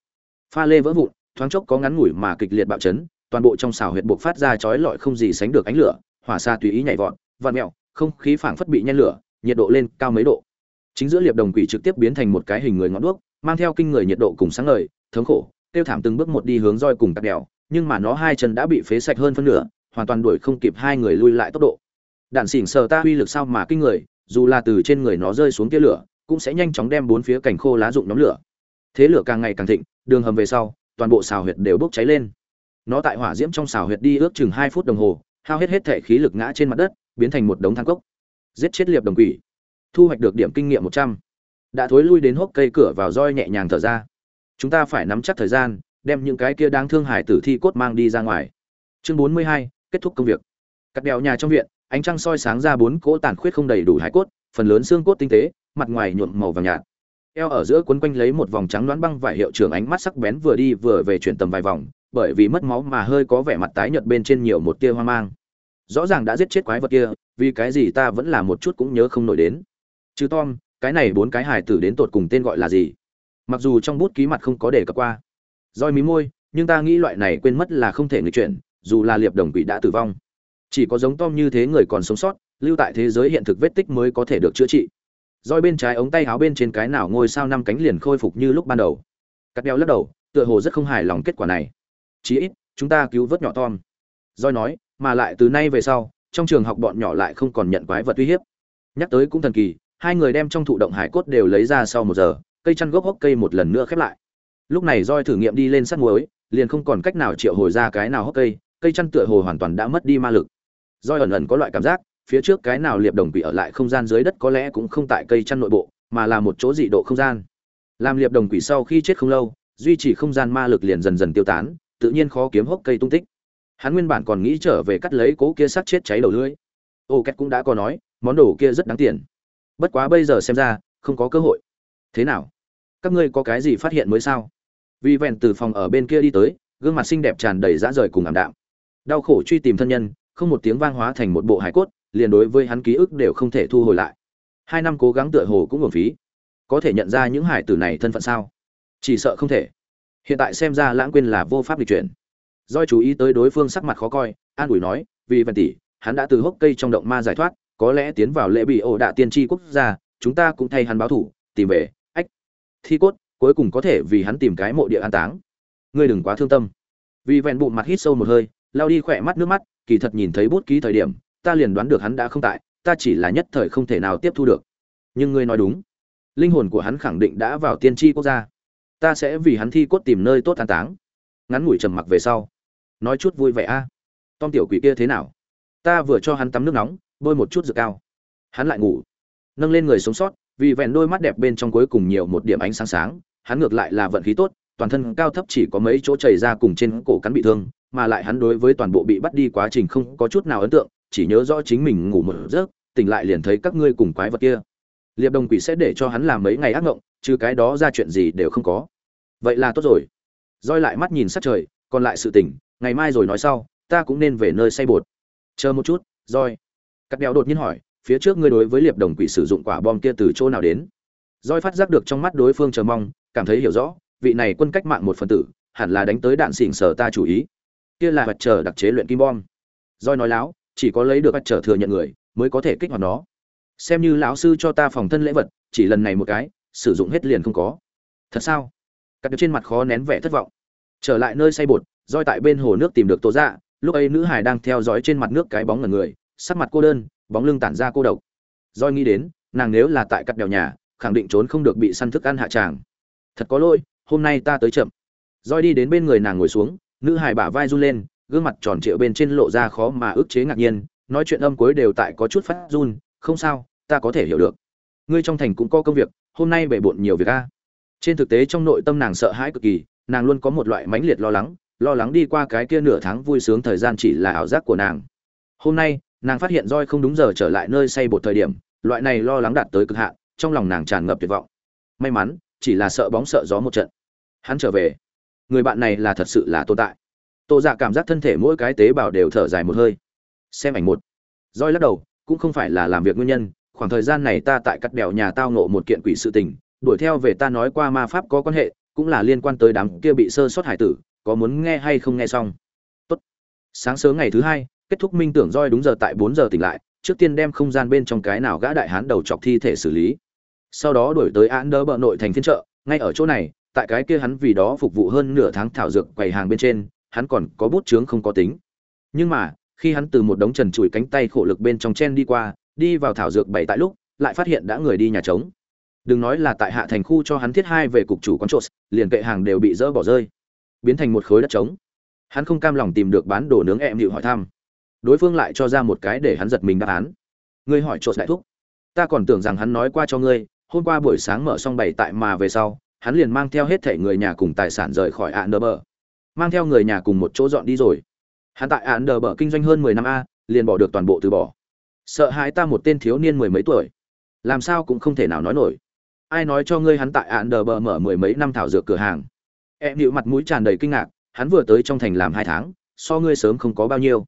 Pha lê vỡ vụn, thoáng chốc có ngắn ngủi mà kịch liệt bạo chấn toàn bộ trong xào huyệt buộc phát ra chói lọi không gì sánh được ánh lửa, hỏa xa tùy ý nhảy vọt, vặn mẹo, không khí phảng phất bị nhen lửa, nhiệt độ lên cao mấy độ. Chính giữa liệp đồng quỷ trực tiếp biến thành một cái hình người ngọn đuốc, mang theo kinh người nhiệt độ cùng sáng ngời, thống khổ, tiêu thảm từng bước một đi hướng roi cùng tắc đèo, nhưng mà nó hai chân đã bị phế sạch hơn phân nửa, hoàn toàn đuổi không kịp hai người lui lại tốc độ. Đạn xỉn sờ ta uy lực sao mà kinh người, dù là từ trên người nó rơi xuống tia lửa, cũng sẽ nhanh chóng đem bốn phía cảnh khô lá rụng nhóm lửa. Thế lửa càng ngày càng thịnh, đường hầm về sau, toàn bộ xào huyệt đều bốc cháy lên nó tại hỏa diễm trong xào huyệt đi ước chừng hai phút đồng hồ, hao hết hết thể khí lực ngã trên mặt đất, biến thành một đống than cốc. Giết chết liệp đồng quỷ. Thu hoạch được điểm kinh nghiệm một trăm. Đã thối lui đến hốc cây cửa vào roi nhẹ nhàng thở ra. Chúng ta phải nắm chắc thời gian, đem những cái kia đáng thương hải tử thi cốt mang đi ra ngoài. Chương bốn mươi hai, kết thúc công việc. Cắt đèo nhà trong viện, ánh trăng soi sáng ra bốn cỗ tàn khuyết không đầy đủ hải cốt, phần lớn xương cốt tinh tế, mặt ngoài nhuộm màu vàng nhạt. Eo ở giữa quấn quanh lấy một vòng trắng đoán băng vải hiệu trưởng ánh mắt sắc bén vừa đi vừa về chuyển tầm vài vòng bởi vì mất máu mà hơi có vẻ mặt tái nhợt bên trên nhiều một tia hoang mang. Rõ ràng đã giết chết quái vật kia, vì cái gì ta vẫn là một chút cũng nhớ không nổi đến. Chứ tom, cái này bốn cái hài tử đến tột cùng tên gọi là gì? Mặc dù trong bút ký mặt không có đề cập qua. Roi mí môi, nhưng ta nghĩ loại này quên mất là không thể người chuyển, dù là liệp đồng quỷ đã tử vong. Chỉ có giống tom như thế người còn sống sót, lưu tại thế giới hiện thực vết tích mới có thể được chữa trị. Roi bên trái ống tay áo bên trên cái nào ngôi sao năm cánh liền khôi phục như lúc ban đầu. Cắt đeo lắc đầu, tựa hồ rất không hài lòng kết quả này chí ít, chúng ta cứu vớt nhỏ tom. Roi nói, mà lại từ nay về sau, trong trường học bọn nhỏ lại không còn nhận quái vật uy hiếp. Nhắc tới cũng thần kỳ, hai người đem trong thụ động hải cốt đều lấy ra sau một giờ, cây chăn gốc hốc cây một lần nữa khép lại. Lúc này roi thử nghiệm đi lên sắt muối, liền không còn cách nào triệu hồi ra cái nào hốc cây cây chăn tựa hồ hoàn toàn đã mất đi ma lực. Roi ẩn ẩn có loại cảm giác, phía trước cái nào liệp đồng quỷ ở lại không gian dưới đất có lẽ cũng không tại cây chăn nội bộ, mà là một chỗ dị độ không gian. Làm liệp đồng quỷ sau khi chết không lâu, duy trì không gian ma lực liền dần dần tiêu tán tự nhiên khó kiếm hốc cây tung tích. Hắn nguyên bản còn nghĩ trở về cắt lấy cố kia sát chết cháy đầu lưỡi. Ô két cũng đã có nói, món đồ kia rất đáng tiền. Bất quá bây giờ xem ra, không có cơ hội. Thế nào? Các ngươi có cái gì phát hiện mới sao? Vì vẹn từ phòng ở bên kia đi tới, gương mặt xinh đẹp tràn đầy dã rời cùng ảm đạm. Đau khổ truy tìm thân nhân, không một tiếng vang hóa thành một bộ hải cốt, liền đối với hắn ký ức đều không thể thu hồi lại. Hai năm cố gắng tựa hồ cũng uổng phí. Có thể nhận ra những hải tử này thân phận sao? Chỉ sợ không thể hiện tại xem ra lãng quên là vô pháp lịch chuyển. Doi chú ý tới đối phương sắc mặt khó coi, an ủi nói, vì vần tỷ, hắn đã từ hốc cây trong động ma giải thoát, có lẽ tiến vào lễ bị ổ đạ tiên tri quốc gia, chúng ta cũng thay hắn báo thủ, tìm về, ách, thi cốt, cuối cùng có thể vì hắn tìm cái mộ địa an táng. Ngươi đừng quá thương tâm. Vì vẹn bụng mặt hít sâu một hơi, lao đi khỏe mắt nước mắt, kỳ thật nhìn thấy bút ký thời điểm, ta liền đoán được hắn đã không tại, ta chỉ là nhất thời không thể nào tiếp thu được. Nhưng ngươi nói đúng. Linh hồn của hắn khẳng định đã vào tiên tri quốc gia ta sẽ vì hắn thi cốt tìm nơi tốt an táng. Ngắn ngủi trầm mặc về sau, nói chút vui vẻ a. À. tom tiểu quỷ kia thế nào? Ta vừa cho hắn tắm nước nóng, bôi một chút dược cao. Hắn lại ngủ. Nâng lên người sống sót, vì vẹn đôi mắt đẹp bên trong cuối cùng nhiều một điểm ánh sáng sáng, hắn ngược lại là vận khí tốt, toàn thân cao thấp chỉ có mấy chỗ chảy ra cùng trên cổ cắn bị thương, mà lại hắn đối với toàn bộ bị bắt đi quá trình không có chút nào ấn tượng, chỉ nhớ rõ chính mình ngủ một giấc, tỉnh lại liền thấy các ngươi cùng quái vật kia. Liệp đồng quỷ sẽ để cho hắn làm mấy ngày ác ngộng chứ cái đó ra chuyện gì đều không có vậy là tốt rồi. Roi lại mắt nhìn sát trời, còn lại sự tỉnh, ngày mai rồi nói sau, ta cũng nên về nơi say bột. Chờ một chút, roi. Cắt đeo đột nhiên hỏi, phía trước ngươi đối với liệp đồng quỷ sử dụng quả bom kia từ chỗ nào đến? Roi phát giác được trong mắt đối phương chờ mong, cảm thấy hiểu rõ, vị này quân cách mạng một phần tử, hẳn là đánh tới đạn xỉn sở ta chủ ý. Kia là vật chờ đặc chế luyện kim bom. Roi nói láo, chỉ có lấy được vật chờ thừa nhận người, mới có thể kích hoạt nó. Xem như lão sư cho ta phòng thân lễ vật, chỉ lần này một cái, sử dụng hết liền không có. Thật sao? Cắt trên mặt khó nén vẻ thất vọng. Trở lại nơi say bột, roi tại bên hồ nước tìm được tố dạ lúc ấy nữ hải đang theo dõi trên mặt nước cái bóng ngần người, sắc mặt cô đơn, bóng lưng tản ra cô độc. Roi nghĩ đến, nàng nếu là tại cắt đèo nhà, khẳng định trốn không được bị săn thức ăn hạ tràng. Thật có lỗi, hôm nay ta tới chậm. Roi đi đến bên người nàng ngồi xuống, nữ hải bả vai run lên, gương mặt tròn trịa bên trên lộ ra khó mà ức chế ngạc nhiên, nói chuyện âm cuối đều tại có chút phát run, không sao, ta có thể hiểu được. Ngươi trong thành cũng có công việc, hôm nay bể bộn nhiều việc a trên thực tế trong nội tâm nàng sợ hãi cực kỳ, nàng luôn có một loại mãnh liệt lo lắng lo lắng đi qua cái kia nửa tháng vui sướng thời gian chỉ là ảo giác của nàng. Hôm nay, nàng phát hiện roi không đúng giờ trở lại nơi say bột thời điểm, loại này lo lắng đạt tới cực hạn, trong lòng nàng tràn ngập tuyệt vọng. May mắn, chỉ là sợ bóng sợ gió một trận. Hắn trở về. Người bạn này là thật sự là tồn tại. Tô dạ cảm giác thân thể mỗi cái tế bào đều thở dài một hơi. Xem ảnh một. Roi lắc đầu, cũng không phải là làm việc nguyên nhân, khoảng thời gian này ta tại cắt đèo nhà tao nộ một kiện quỷ sự tình đuổi theo về ta nói qua ma pháp có quan hệ, cũng là liên quan tới đám kia bị sơ sót hải tử, có muốn nghe hay không nghe xong. Tốt. Sáng sớm ngày thứ hai, kết thúc minh tưởng roi đúng giờ tại bốn giờ tỉnh lại, trước tiên đem không gian bên trong cái nào gã đại hán đầu chọc thi thể xử lý. Sau đó đổi tới án đỡ bờ nội thành phiên chợ, ngay ở chỗ này, tại cái kia hắn vì đó phục vụ hơn nửa tháng thảo dược quầy hàng bên trên, hắn còn có bút chướng không có tính. Nhưng mà, khi hắn từ một đống trần trụi cánh tay khổ lực bên trong chen đi qua, đi vào thảo dược bày tại lúc, lại phát hiện đã người đi nhà trống đừng nói là tại hạ thành khu cho hắn thiết hai về cục chủ quán trộn liền kệ hàng đều bị dỡ bỏ rơi. Biến thành một khối đất trống. Hắn không cam lòng tìm được bán đồ nướng em hiệu hỏi thăm. Đối phương lại cho ra một cái để hắn giật mình đáp án. Ngươi hỏi trộn đại thúc. Ta còn tưởng rằng hắn nói qua cho ngươi, hôm qua buổi sáng mở xong bảy tại mà về sau, hắn liền mang theo hết thể người nhà cùng tài sản rời khỏi ạn đờ bờ mang theo người nhà cùng một chỗ dọn đi rồi. Hắn tại ạn đờ bờ kinh doanh hơn mười năm a, liền bỏ được toàn bộ từ bỏ. Sợ hãi ta một tên thiếu niên mười mấy tuổi. Làm sao cũng không thể nào nói nổi ai nói cho ngươi hắn tại ạn đờ bờ mở mười mấy năm thảo dược cửa hàng? Em điệu mặt mũi tràn đầy kinh ngạc, hắn vừa tới trong thành làm hai tháng, so ngươi sớm không có bao nhiêu.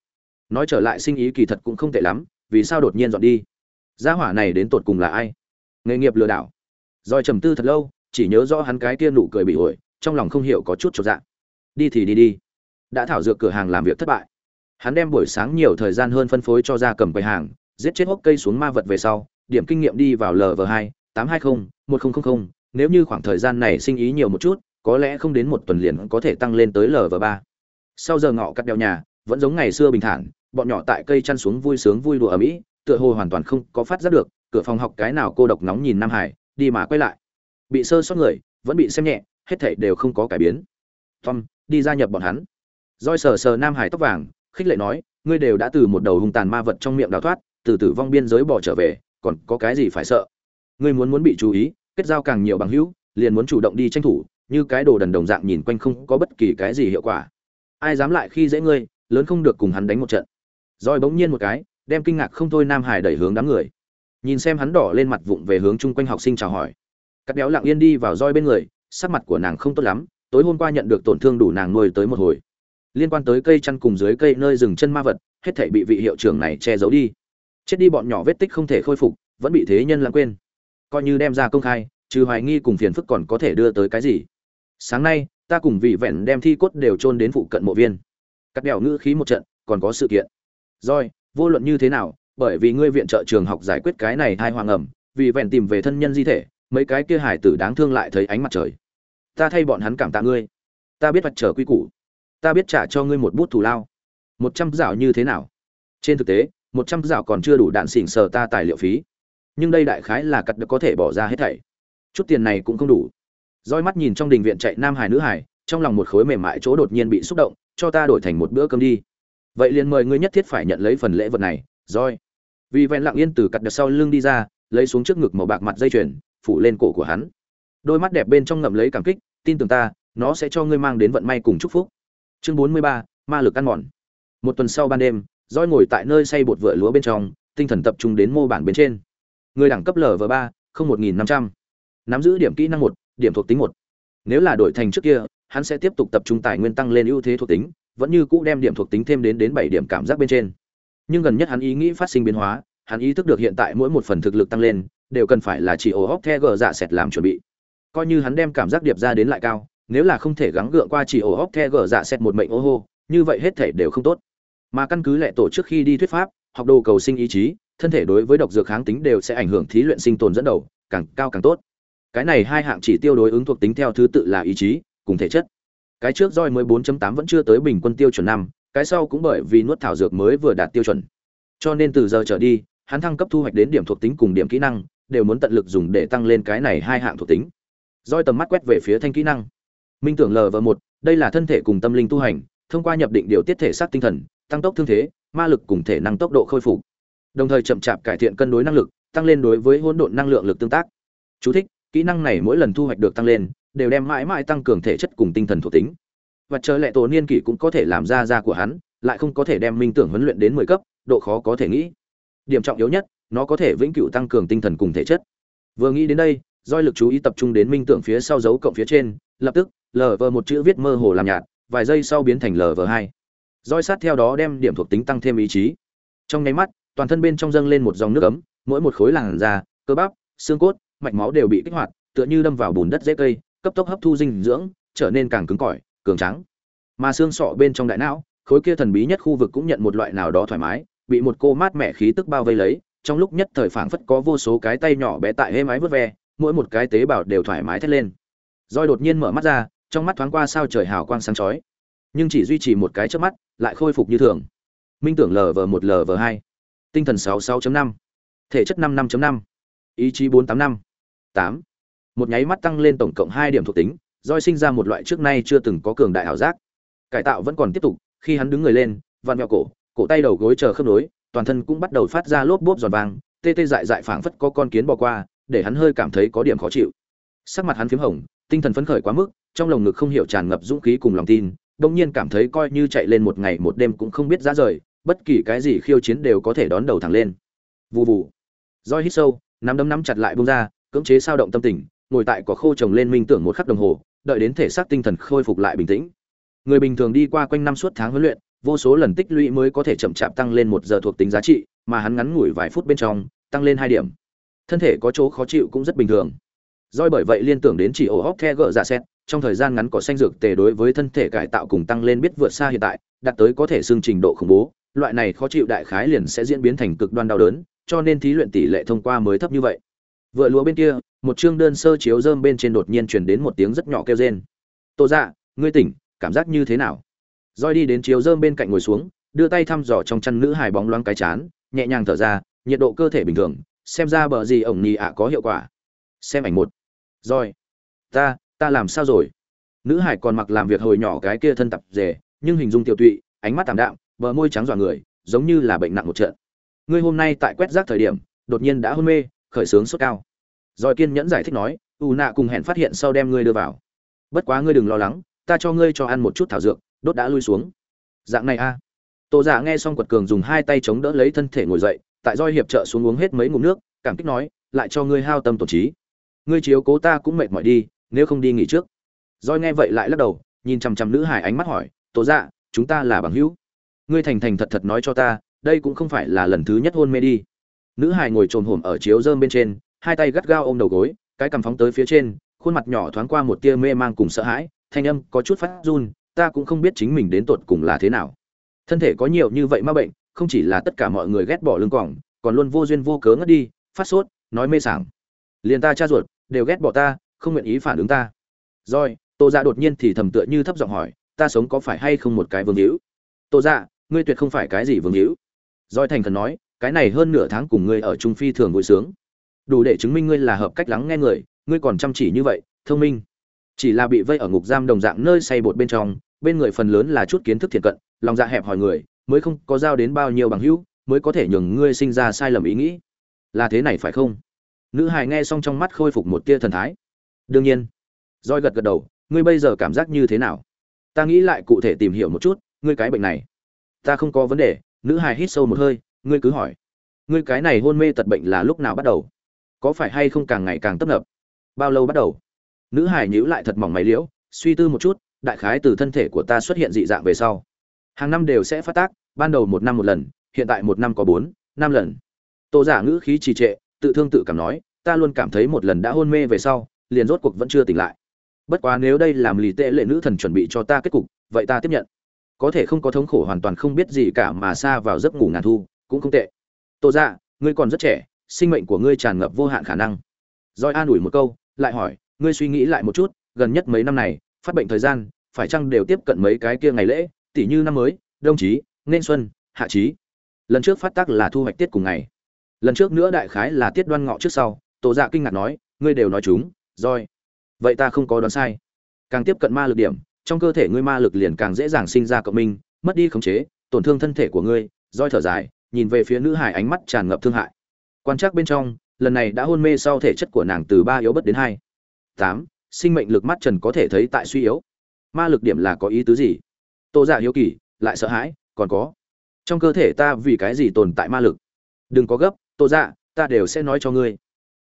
Nói trở lại sinh ý kỳ thật cũng không tệ lắm, vì sao đột nhiên dọn đi? Gia hỏa này đến tột cùng là ai? Nghề nghiệp lừa đảo. Rồi trầm tư thật lâu, chỉ nhớ rõ hắn cái kia nụ cười bị ổi, trong lòng không hiểu có chút chột dạ. Đi thì đi đi. Đã thảo dược cửa hàng làm việc thất bại. Hắn đem buổi sáng nhiều thời gian hơn phân phối cho gia cầm quầy hàng, giết chết hốc cây xuống ma vật về sau, điểm kinh nghiệm đi vào lv hai tám hai mươi một không, nếu như khoảng thời gian này sinh ý nhiều một chút có lẽ không đến một tuần liền có thể tăng lên tới lv ba. Sau giờ ngọ cắt đeo nhà vẫn giống ngày xưa bình thản bọn nhỏ tại cây chăn xuống vui sướng vui đùa ở mỹ tựa hồ hoàn toàn không có phát giác được cửa phòng học cái nào cô độc nóng nhìn nam hải đi mà quay lại. Bị sơ sót người vẫn bị xem nhẹ hết thảy đều không có cải biến. Tom đi gia nhập bọn hắn. Roi sờ sờ nam hải tóc vàng khích lệ nói ngươi đều đã từ một đầu hung tàn ma vật trong miệng đào thoát từ tử vong biên giới bỏ trở về còn có cái gì phải sợ? Ngươi muốn muốn bị chú ý, kết giao càng nhiều bằng hữu, liền muốn chủ động đi tranh thủ, như cái đồ đần đồng dạng nhìn quanh không có bất kỳ cái gì hiệu quả. Ai dám lại khi dễ ngươi, lớn không được cùng hắn đánh một trận. Rồi bỗng nhiên một cái, đem kinh ngạc không thôi nam hải đẩy hướng đám người. Nhìn xem hắn đỏ lên mặt vụng về hướng chung quanh học sinh chào hỏi. Cắt béo lặng yên đi vào roi bên người, sắc mặt của nàng không tốt lắm, tối hôm qua nhận được tổn thương đủ nàng nuôi tới một hồi. Liên quan tới cây chăn cùng dưới cây nơi dừng chân ma vật, hết thảy bị vị hiệu trưởng này che giấu đi. Chết đi bọn nhỏ vết tích không thể khôi phục, vẫn bị thế nhân lãng quên coi như đem ra công khai, trừ hoài nghi cùng phiền phức còn có thể đưa tới cái gì. Sáng nay, ta cùng vị vẹn đem thi cốt đều chôn đến phụ cận mộ viên. Cắt đèo ngữ khí một trận, còn có sự kiện. Rồi, vô luận như thế nào, bởi vì ngươi viện trợ trường học giải quyết cái này hai hoàng ẩm, vì vẹn tìm về thân nhân di thể, mấy cái kia hải tử đáng thương lại thấy ánh mặt trời. Ta thay bọn hắn cảm tạ ngươi. Ta biết vạch trở quy củ. Ta biết trả cho ngươi một bút thù lao. Một trăm dạo như thế nào? Trên thực tế, một trăm dạo còn chưa đủ đạn xỉn sờ ta tài liệu phí nhưng đây đại khái là cặt được có thể bỏ ra hết thảy. Chút tiền này cũng không đủ. Roi mắt nhìn trong đình viện chạy nam hải nữ hải, trong lòng một khối mềm mại chỗ đột nhiên bị xúc động, cho ta đổi thành một bữa cơm đi. Vậy liền mời ngươi nhất thiết phải nhận lấy phần lễ vật này, roi. Vì vẹn lặng yên từ cặt được sau lưng đi ra, lấy xuống trước ngực màu bạc mặt dây chuyền, phủ lên cổ của hắn. Đôi mắt đẹp bên trong ngậm lấy cảm kích, tin tưởng ta, nó sẽ cho ngươi mang đến vận may cùng chúc phúc. Chương bốn mươi ba, ma lực ăn mòn. Một tuần sau ban đêm, roi ngồi tại nơi xây bột vựa lúa bên trong, tinh thần tập trung đến mô bản bên trên người đẳng cấp lv ba, không một nghìn năm trăm. Nắm giữ điểm kỹ năng một, điểm thuộc tính một. Nếu là đổi thành trước kia, hắn sẽ tiếp tục tập trung tài nguyên tăng lên ưu thế thuộc tính, vẫn như cũ đem điểm thuộc tính thêm đến đến bảy điểm cảm giác bên trên. Nhưng gần nhất hắn ý nghĩ phát sinh biến hóa, hắn ý thức được hiện tại mỗi một phần thực lực tăng lên, đều cần phải là chỉ ổ hóc the gờ dạ sẹt làm chuẩn bị. Coi như hắn đem cảm giác điệp ra đến lại cao, nếu là không thể gắng gượng qua chỉ ổ hóc the gờ dạ sẹt một mệnh ô hô, như vậy hết thể đều không tốt. Mà căn cứ lệ tổ trước khi đi thuyết pháp, học đồ cầu sinh ý chí thân thể đối với độc dược kháng tính đều sẽ ảnh hưởng thí luyện sinh tồn dẫn đầu, càng cao càng tốt. Cái này hai hạng chỉ tiêu đối ứng thuộc tính theo thứ tự là ý chí, cùng thể chất. Cái trước roi mới 4.8 vẫn chưa tới bình quân tiêu chuẩn năm, cái sau cũng bởi vì nuốt thảo dược mới vừa đạt tiêu chuẩn. Cho nên từ giờ trở đi, hắn thăng cấp thu hoạch đến điểm thuộc tính cùng điểm kỹ năng, đều muốn tận lực dùng để tăng lên cái này hai hạng thuộc tính. Roi tầm mắt quét về phía thanh kỹ năng. Minh tưởng lv một, đây là thân thể cùng tâm linh tu hành, thông qua nhập định điều tiết thể xác tinh thần, tăng tốc thương thế, ma lực cùng thể năng tốc độ khôi phục đồng thời chậm chạp cải thiện cân đối năng lực, tăng lên đối với hỗn độn năng lượng lực tương tác. Chú thích: kỹ năng này mỗi lần thu hoạch được tăng lên, đều đem mãi mãi tăng cường thể chất cùng tinh thần thuộc tính. Và chờ lệ tổ niên kỷ cũng có thể làm ra ra của hắn, lại không có thể đem minh tưởng huấn luyện đến mười cấp, độ khó có thể nghĩ. Điểm trọng yếu nhất, nó có thể vĩnh cửu tăng cường tinh thần cùng thể chất. Vừa nghĩ đến đây doi lực chú ý tập trung đến minh tưởng phía sau dấu cộng phía trên, lập tức lờ vờ một chữ viết mơ hồ làm nhạt, vài giây sau biến thành lờ vờ hai. Roi sát theo đó đem điểm thuộc tính tăng thêm ý chí. Trong nháy mắt toàn thân bên trong dâng lên một dòng nước ấm, mỗi một khối làn da, cơ bắp, xương cốt, mạch máu đều bị kích hoạt, tựa như đâm vào bùn đất dễ cây, cấp tốc hấp thu dinh dưỡng, trở nên càng cứng cỏi, cường tráng. mà xương sọ bên trong đại não, khối kia thần bí nhất khu vực cũng nhận một loại nào đó thoải mái, bị một cô mát mẻ khí tức bao vây lấy, trong lúc nhất thời phảng phất có vô số cái tay nhỏ bé tại êm ái vớt ve, mỗi một cái tế bào đều thoải mái thét lên. Rồi đột nhiên mở mắt ra, trong mắt thoáng qua sao trời hào quang sáng chói, nhưng chỉ duy trì một cái chớp mắt, lại khôi phục như thường. Minh tưởng lờ vờ một vờ hai tinh thần sáu sáu năm, thể chất năm năm năm, ý chí bốn tám năm, tám. Một nháy mắt tăng lên tổng cộng hai điểm thuộc tính Joy sinh ra một loại trước nay chưa từng có cường đại ảo giác. Cải tạo vẫn còn tiếp tục, khi hắn đứng người lên, vặn vẹo cổ cổ tay đầu gối chờ khớp nối, toàn thân cũng bắt đầu phát ra lốp bốp giòn vàng, tê tê dại dại phảng phất có con kiến bò qua, để hắn hơi cảm thấy có điểm khó chịu. Sắc mặt hắn phím hồng, tinh thần phấn khởi quá mức, trong lồng ngực không hiểu tràn ngập dũng khí cùng lòng tin, đột nhiên cảm thấy coi như chạy lên một ngày một đêm cũng không biết ra rời bất kỳ cái gì khiêu chiến đều có thể đón đầu thẳng lên. Vù vù. Roi hít sâu nắm đấm nắm chặt lại bông ra cưỡng chế sao động tâm tình ngồi tại cỏ khô trồng lên minh tưởng một khắc đồng hồ đợi đến thể xác tinh thần khôi phục lại bình tĩnh. Người bình thường đi qua quanh năm suốt tháng huấn luyện vô số lần tích lũy mới có thể chậm chạp tăng lên một giờ thuộc tính giá trị mà hắn ngắn ngủi vài phút bên trong tăng lên hai điểm. Thân thể có chỗ khó chịu cũng rất bình thường. Doi bởi vậy liên tưởng đến chỉ ổ hóc the gỡ dạ xét, trong thời gian ngắn có xanh dược tề đối với thân thể cải tạo cùng tăng lên biết vượt xa hiện tại, đạt tới có thể xương trình độ khủng bố, loại này khó chịu đại khái liền sẽ diễn biến thành cực đoan đau đớn, cho nên thí luyện tỷ lệ thông qua mới thấp như vậy. Vừa lúa bên kia, một chương đơn sơ chiếu rơm bên trên đột nhiên truyền đến một tiếng rất nhỏ kêu rên. "Tô dạ, ngươi tỉnh, cảm giác như thế nào?" Rồi đi đến chiếu rơm bên cạnh ngồi xuống, đưa tay thăm dò trong chăn nữ hài bóng loáng cái chán, nhẹ nhàng thở ra, nhiệt độ cơ thể bình thường, xem ra bờ gì ổng nhì ạ có hiệu quả. Xem ảnh một rồi ta ta làm sao rồi nữ hải còn mặc làm việc hồi nhỏ cái kia thân tập dề, nhưng hình dung tiểu tụy ánh mắt tạm đạm bờ môi trắng dọa người, giống như là bệnh nặng một trận. Ngươi hôm nay tại quét rác thời điểm, đột nhiên đã hôn mê, khởi sướng sốt cao. Rồi kiên nhẫn giải thích nói, u nạ cùng hẹn phát hiện sau đem ngươi đưa vào. Bất quá ngươi đừng lo lắng, ta cho ngươi cho ăn một chút thảo dược, đốt đã lui xuống. Dạng này a. À. tổ giả nghe xong quật cường dùng hai tay chống đỡ lấy thân thể ngồi dậy, tại roi hiệp trợ xuống uống hết mấy ngụm nước, cảm kích nói, lại cho ngươi hao tâm tổn trí. Ngươi chiếu cố ta cũng mệt mỏi đi, nếu không đi nghỉ trước. Roi nghe vậy lại lắc đầu, nhìn chằm chằm nữ hải ánh mắt hỏi tố dạ chúng ta là bằng hữu? Ngươi thành thành thật thật nói cho ta, đây cũng không phải là lần thứ nhất hôn mê đi. Nữ hài ngồi trồn hổm ở chiếu dơm bên trên, hai tay gắt gao ôm đầu gối, cái cằm phóng tới phía trên, khuôn mặt nhỏ thoáng qua một tia mê mang cùng sợ hãi, thanh âm có chút phát run, ta cũng không biết chính mình đến tột cùng là thế nào. Thân thể có nhiều như vậy mà bệnh, không chỉ là tất cả mọi người ghét bỏ lưng cỏng còn luôn vô duyên vô cớ ngất đi, phát sốt, nói mê sảng. Liền ta cha ruột, đều ghét bỏ ta, không nguyện ý phản ứng ta. Rồi, tô dạ đột nhiên thì thầm tựa như thấp giọng hỏi, ta sống có phải hay không một cái vương hữu? Tô dạ ngươi tuyệt không phải cái gì vương hữu. Doi thành thần nói, cái này hơn nửa tháng cùng ngươi ở trung phi thường vui sướng. Đủ để chứng minh ngươi là hợp cách lắng nghe người, ngươi còn chăm chỉ như vậy, thông minh. Chỉ là bị vây ở ngục giam đồng dạng nơi say bột bên trong, bên người phần lớn là chút kiến thức thiện cận, lòng dạ hẹp hỏi người, mới không có giao đến bao nhiêu bằng hữu, mới có thể nhường ngươi sinh ra sai lầm ý nghĩ. Là thế này phải không? Nữ hài nghe xong trong mắt khôi phục một tia thần thái. Đương nhiên. Roi gật gật đầu, ngươi bây giờ cảm giác như thế nào? Ta nghĩ lại cụ thể tìm hiểu một chút, ngươi cái bệnh này ta không có vấn đề, nữ hài hít sâu một hơi, ngươi cứ hỏi. Ngươi cái này hôn mê tật bệnh là lúc nào bắt đầu? Có phải hay không càng ngày càng tấp nập? Bao lâu bắt đầu? Nữ hài nhíu lại thật mỏng máy liễu, suy tư một chút, đại khái từ thân thể của ta xuất hiện dị dạng về sau. Hàng năm đều sẽ phát tác, ban đầu một năm một lần, hiện tại một năm có bốn, năm lần. Tô giả ngữ khí trì trệ, tự thương tự cảm nói, ta luôn cảm thấy một lần đã hôn mê về sau, liền rốt cuộc vẫn chưa tỉnh lại. Bất quá nếu đây làm lì tệ lệ nữ thần chuẩn bị cho ta kết cục, vậy ta tiếp nhận có thể không có thống khổ hoàn toàn không biết gì cả mà xa vào giấc ngủ ngàn thu, cũng không tệ. Tô dạ ngươi còn rất trẻ, sinh mệnh của ngươi tràn ngập vô hạn khả năng. Roi an ủi một câu, lại hỏi, ngươi suy nghĩ lại một chút, gần nhất mấy năm này, phát bệnh thời gian, phải chăng đều tiếp cận mấy cái kia ngày lễ tỷ như năm mới, đông chí, nên xuân, hạ chí. Lần trước phát tác là thu hoạch tiết cùng ngày. Lần trước nữa đại khái là tiết đoan ngọ trước sau tổ dạ kinh ngạc nói, ngươi đều nói chúng roi vậy ta không có đoán sai. Càng tiếp cận ma lực điểm trong cơ thể ngươi ma lực liền càng dễ dàng sinh ra cộng minh, mất đi khống chế, tổn thương thân thể của ngươi, roi thở dài, nhìn về phía nữ hải ánh mắt tràn ngập thương hại. Quan trắc bên trong, lần này đã hôn mê sau thể chất của nàng từ ba yếu bất đến hai. Tám, sinh mệnh lực mắt trần có thể thấy tại suy yếu. Ma lực điểm là có ý tứ gì? Tô giả dạ hiếu kỳ, lại sợ hãi, còn có. Trong cơ thể ta vì cái gì tồn tại ma lực? Đừng có gấp, tô dạ ta đều sẽ nói cho ngươi.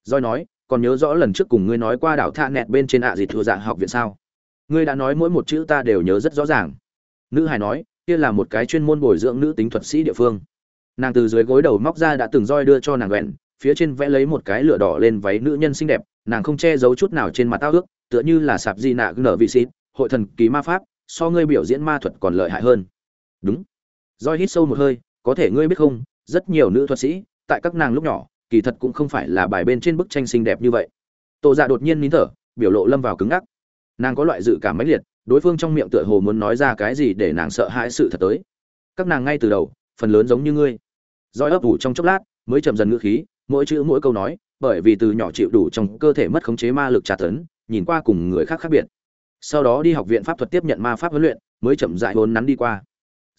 Roi nói, còn nhớ rõ lần trước cùng ngươi nói qua đảo tha nẹt bên trên ạ à gì thừa dạ học viện sao? Ngươi đã nói mỗi một chữ ta đều nhớ rất rõ ràng. Nữ hài nói, kia là một cái chuyên môn bồi dưỡng nữ tính thuật sĩ địa phương. Nàng từ dưới gối đầu móc ra đã từng roi đưa cho nàng vẹn, phía trên vẽ lấy một cái lửa đỏ lên váy nữ nhân xinh đẹp, nàng không che giấu chút nào trên mặt tao ước, tựa như là sạp di nạ nở vị xịt, hội thần ký ma pháp, so ngươi biểu diễn ma thuật còn lợi hại hơn. Đúng. Roi hít sâu một hơi, có thể ngươi biết không, rất nhiều nữ thuật sĩ, tại các nàng lúc nhỏ, kỳ thật cũng không phải là bài bên trên bức tranh xinh đẹp như vậy. Tổ dạ đột nhiên nín thở, biểu lộ lâm vào cứng ngắc nàng có loại dự cảm mãnh liệt đối phương trong miệng tựa hồ muốn nói ra cái gì để nàng sợ hãi sự thật tới các nàng ngay từ đầu phần lớn giống như ngươi roi ấp ủ trong chốc lát mới chậm dần ngữ khí mỗi chữ mỗi câu nói bởi vì từ nhỏ chịu đủ trong cơ thể mất khống chế ma lực trà tấn nhìn qua cùng người khác khác biệt sau đó đi học viện pháp thuật tiếp nhận ma pháp huấn luyện mới chậm dại vốn nắn đi qua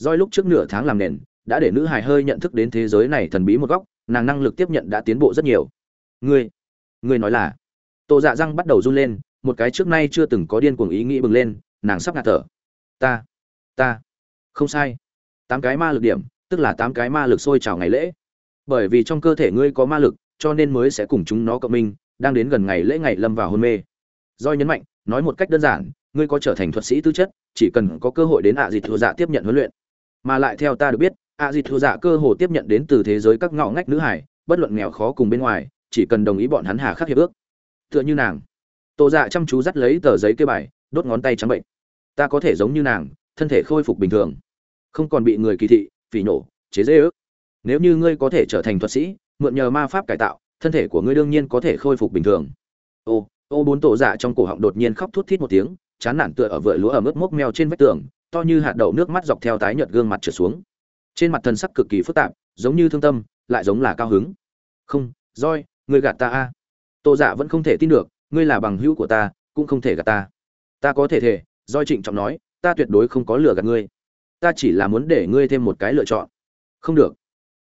Doi lúc trước nửa tháng làm nền, đã để nữ hài hơi nhận thức đến thế giới này thần bí một góc, nàng năng lực tiếp nhận đã tiến bộ rất nhiều. Ngươi, ngươi nói là? Tô Dạ răng bắt đầu run lên, một cái trước nay chưa từng có điên cuồng ý nghĩ bừng lên, nàng sắp ngạt thở. Ta, ta, không sai. Tám cái ma lực điểm, tức là tám cái ma lực sôi trào ngày lễ. Bởi vì trong cơ thể ngươi có ma lực, cho nên mới sẽ cùng chúng nó cộng minh, đang đến gần ngày lễ ngày lâm vào hôn mê. Do nhấn mạnh, nói một cách đơn giản, ngươi có trở thành thuật sĩ tư chất, chỉ cần có cơ hội đến ạ à dịch thua dạ tiếp nhận huấn luyện mà lại theo ta được biết a di thua dạ cơ hồ tiếp nhận đến từ thế giới các ngõ ngách nữ hải bất luận nghèo khó cùng bên ngoài chỉ cần đồng ý bọn hắn hà khắc hiệp ước tựa như nàng tô dạ chăm chú dắt lấy tờ giấy kê bài, đốt ngón tay trắng bệnh. Ta có thể giống như nàng, thân thể khôi phục bình thường. Không còn bị người kỳ thị, phỉ nổ, chế giễu. nếu như ngươi có thể trở thành thuật sĩ, mượn nhờ ma pháp cải tạo, thân thể của ngươi đương nhiên có thể khôi phục bình thường. Ô ô bốn tổ dạ trong cổ họng đột nhiên khóc thút thít một tiếng, chán nản tựa ở vựa lúa ở mức mốc meo trên vách tường, to như hạt đậu nước mắt dọc theo tái nhợt gương mặt trở xuống. Trên mặt thần sắc cực kỳ phức tạp, giống như thương tâm, lại giống là cao hứng. Không roi ngươi gạt ta a. Tô dạ vẫn không thể tin được ngươi là bằng hữu của ta, cũng không thể gạt ta. Ta có thể thể do trịnh trọng nói, ta tuyệt đối không có lừa gạt ngươi. Ta chỉ là muốn để ngươi thêm một cái lựa chọn. Không được.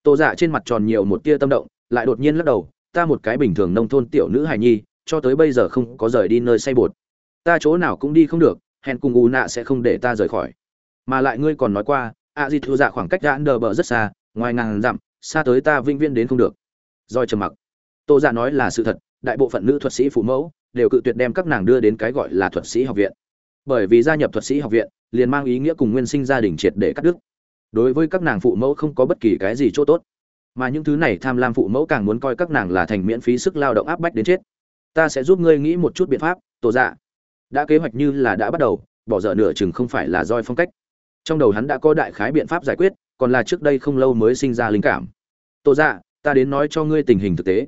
Tô dạ trên mặt tròn nhiều một tia tâm động, lại đột nhiên lắc đầu, ta một cái bình thường nông thôn tiểu nữ hài nhi, cho tới bây giờ không có rời đi nơi say bột. Ta chỗ nào cũng đi không được, hẹn cùng u nạ sẽ không để ta rời khỏi. Mà lại ngươi còn nói qua, a di thu dạ khoảng cách đã đờ bờ rất xa, ngoài ngàn dặm, xa tới ta vĩnh viễn đến không được. Doi trầm mặc. Tô dạ nói là sự thật đại bộ phận nữ thuật sĩ phụ mẫu đều cự tuyệt đem các nàng đưa đến cái gọi là thuật sĩ học viện. Bởi vì gia nhập thuật sĩ học viện liền mang ý nghĩa cùng nguyên sinh gia đình triệt để cắt đứt. Đối với các nàng phụ mẫu không có bất kỳ cái gì chỗ tốt. Mà những thứ này tham lam phụ mẫu càng muốn coi các nàng là thành miễn phí sức lao động áp bách đến chết. Ta sẽ giúp ngươi nghĩ một chút biện pháp tổ dạ. Đã kế hoạch như là đã bắt đầu, bỏ dở nửa chừng không phải là roi phong cách. Trong đầu hắn đã có đại khái biện pháp giải quyết, còn là trước đây không lâu mới sinh ra linh cảm. Tô dạ ta đến nói cho ngươi tình hình thực tế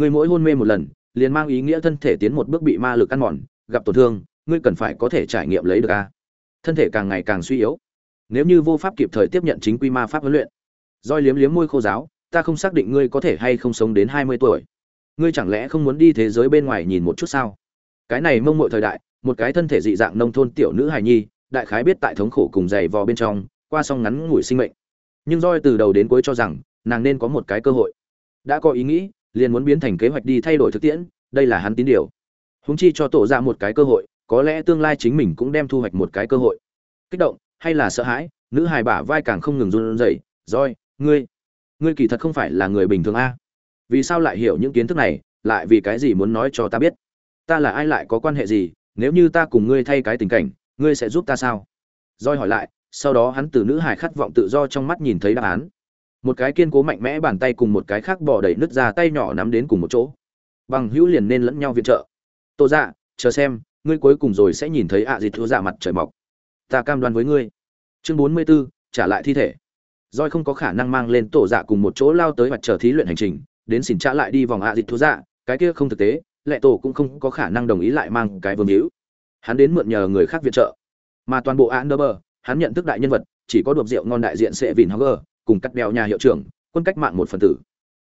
ngươi mỗi hôn mê một lần, liền mang ý nghĩa thân thể tiến một bước bị ma lực ăn mòn, gặp tổn thương, ngươi cần phải có thể trải nghiệm lấy được a. Thân thể càng ngày càng suy yếu. Nếu như vô pháp kịp thời tiếp nhận chính quy ma pháp huấn luyện, roi liếm liếm môi khô giáo, ta không xác định ngươi có thể hay không sống đến hai mươi tuổi. Ngươi chẳng lẽ không muốn đi thế giới bên ngoài nhìn một chút sao? Cái này mông muội thời đại, một cái thân thể dị dạng nông thôn tiểu nữ hài nhi, đại khái biết tại thống khổ cùng dày vò bên trong, qua xong ngắn ngủi sinh mệnh. Nhưng roi từ đầu đến cuối cho rằng, nàng nên có một cái cơ hội. Đã có ý nghĩ liền muốn biến thành kế hoạch đi thay đổi thực tiễn, đây là hắn tín điều. Húng chi cho tổ ra một cái cơ hội, có lẽ tương lai chính mình cũng đem thu hoạch một cái cơ hội. Kích động, hay là sợ hãi, nữ hài bả vai càng không ngừng run rẩy roi ngươi ngươi kỳ thật không phải là người bình thường a. Vì sao lại hiểu những kiến thức này, lại vì cái gì muốn nói cho ta biết? Ta là ai lại có quan hệ gì, nếu như ta cùng ngươi thay cái tình cảnh, ngươi sẽ giúp ta sao? Roi hỏi lại, sau đó hắn từ nữ hài khát vọng tự do trong mắt nhìn thấy đáp án một cái kiên cố mạnh mẽ bàn tay cùng một cái khác bỏ đẩy nứt ra tay nhỏ nắm đến cùng một chỗ. Bằng hữu liền nên lẫn nhau viện trợ. Tô dạ chờ xem ngươi cuối cùng rồi sẽ nhìn thấy ạ à dịt thua dạ mặt trời mọc. Ta cam đoan với ngươi. Chương bốn mươi 44, trả lại thi thể. Roi không có khả năng mang lên tổ dạ cùng một chỗ lao tới mặt trời thí luyện hành trình đến xỉn trả lại đi vòng ạ à dịt thua dạ. Cái kia không thực tế lệ tổ cũng không có khả năng đồng ý lại mang cái vương hữu. Hắn đến mượn nhờ người khác viện trợ. Mà toàn bộ án đơ bờ hắn nhận thức đại nhân vật chỉ có đột rượu ngon đại diện sẽ vìn hogger cùng cắt đeo nhà hiệu trưởng, quân cách mạng một phần tử.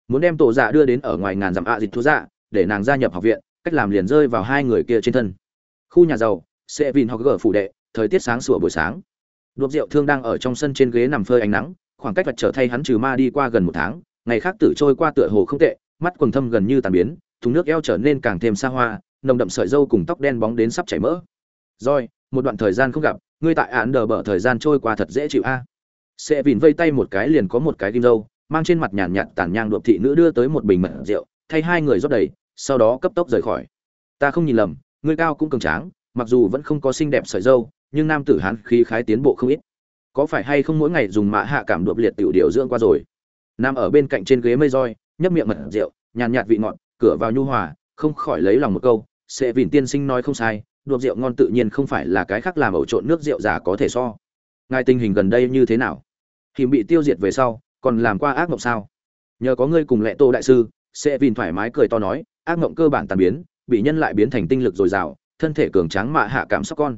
Muốn đem tổ dạ đưa đến ở ngoài ngàn dặm ạ à dịch thú dạ để nàng gia nhập học viện, cách làm liền rơi vào hai người kia trên thân. Khu nhà giàu, sẽ vìn hogger phủ đệ, thời tiết sáng sủa buổi sáng. Đột rượu thương đang ở trong sân trên ghế nằm phơi ánh nắng, khoảng cách vật trở thay hắn trừ ma đi qua gần một tháng, ngày khác tử trôi qua tựa hồ không tệ, mắt quần thâm gần như tàn biến, thùng nước eo trở nên càng thêm xa hoa, nồng đậm sợi dâu cùng tóc đen bóng đến sắp chảy mỡ. Rồi, một đoạn thời gian không gặp, ngươi tại án đờ bở thời gian trôi qua thật dễ chịu a sẽ vìn vây tay một cái liền có một cái kim dâu mang trên mặt nhàn nhạt tàn nhang đột thị nữ đưa tới một bình mật rượu, thay hai người rót đầy, sau đó cấp tốc rời khỏi. Ta không nhìn lầm, người cao cũng cường tráng, mặc dù vẫn không có xinh đẹp sợi dâu nhưng nam tử hán khí khái tiến bộ không ít. Có phải hay không mỗi ngày dùng mạ hạ cảm đột liệt tiểu điều dưỡng qua rồi? Nam ở bên cạnh trên ghế mây roi, nhấp miệng mật rượu, nhàn nhạt vị ngọt, cửa vào nhu hòa, không khỏi lấy lòng một câu, sẽ vìn tiên sinh nói không sai đột rượu ngon tự nhiên không phải là cái khác làm ẩu trộn nước rượu già có thể so. Ngài tình hình gần đây như thế nào? Hiểm bị tiêu diệt về sau, còn làm qua ác mộng sao? Nhờ có ngươi cùng lệ tô đại sư, sẽ vìn thoải mái cười to nói, ác mộng cơ bản tàn biến, bị nhân lại biến thành tinh lực dồi dào, thân thể cường tráng mạ hạ cảm sóc con.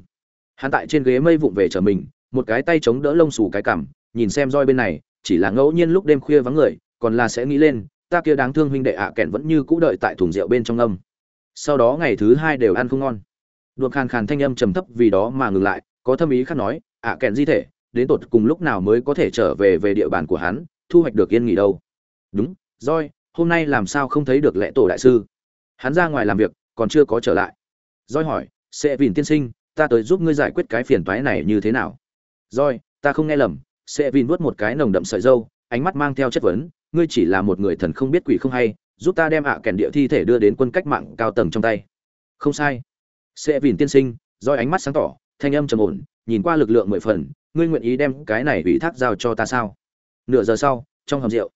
Hắn tại trên ghế mây vụng về trở mình, một cái tay chống đỡ lông xù cái cằm, nhìn xem roi bên này, chỉ là ngẫu nhiên lúc đêm khuya vắng người, còn là sẽ nghĩ lên, ta kia đáng thương huynh đệ ạ kẹn vẫn như cũ đợi tại thùng rượu bên trong âm. Sau đó ngày thứ hai đều ăn không ngon. Đột khàn khàn thanh âm trầm thấp vì đó mà ngừng lại, có thâm ý khác nói, ạ kẹn di thể đến tột cùng lúc nào mới có thể trở về về địa bàn của hắn, thu hoạch được yên nghỉ đâu. Đúng roi hôm nay làm sao không thấy được lệ tổ đại sư? Hắn ra ngoài làm việc, còn chưa có trở lại. Roi hỏi, sẽ vìn tiên sinh, ta tới giúp ngươi giải quyết cái phiền toái này như thế nào? Roi ta không nghe lầm, sẽ vìn vuốt một cái nồng đậm sợi dâu, ánh mắt mang theo chất vấn, ngươi chỉ là một người thần không biết quỷ không hay, giúp ta đem ạ kèn địa thi thể đưa đến quân cách mạng cao tầng trong tay. Không sai. Sẽ vìn tiên sinh roi ánh mắt sáng tỏ, thanh âm trầm ổn, nhìn qua lực lượng mười phần ngươi nguyện ý đem cái này ủy thác giao cho ta sao? Nửa giờ sau, trong hầm rượu,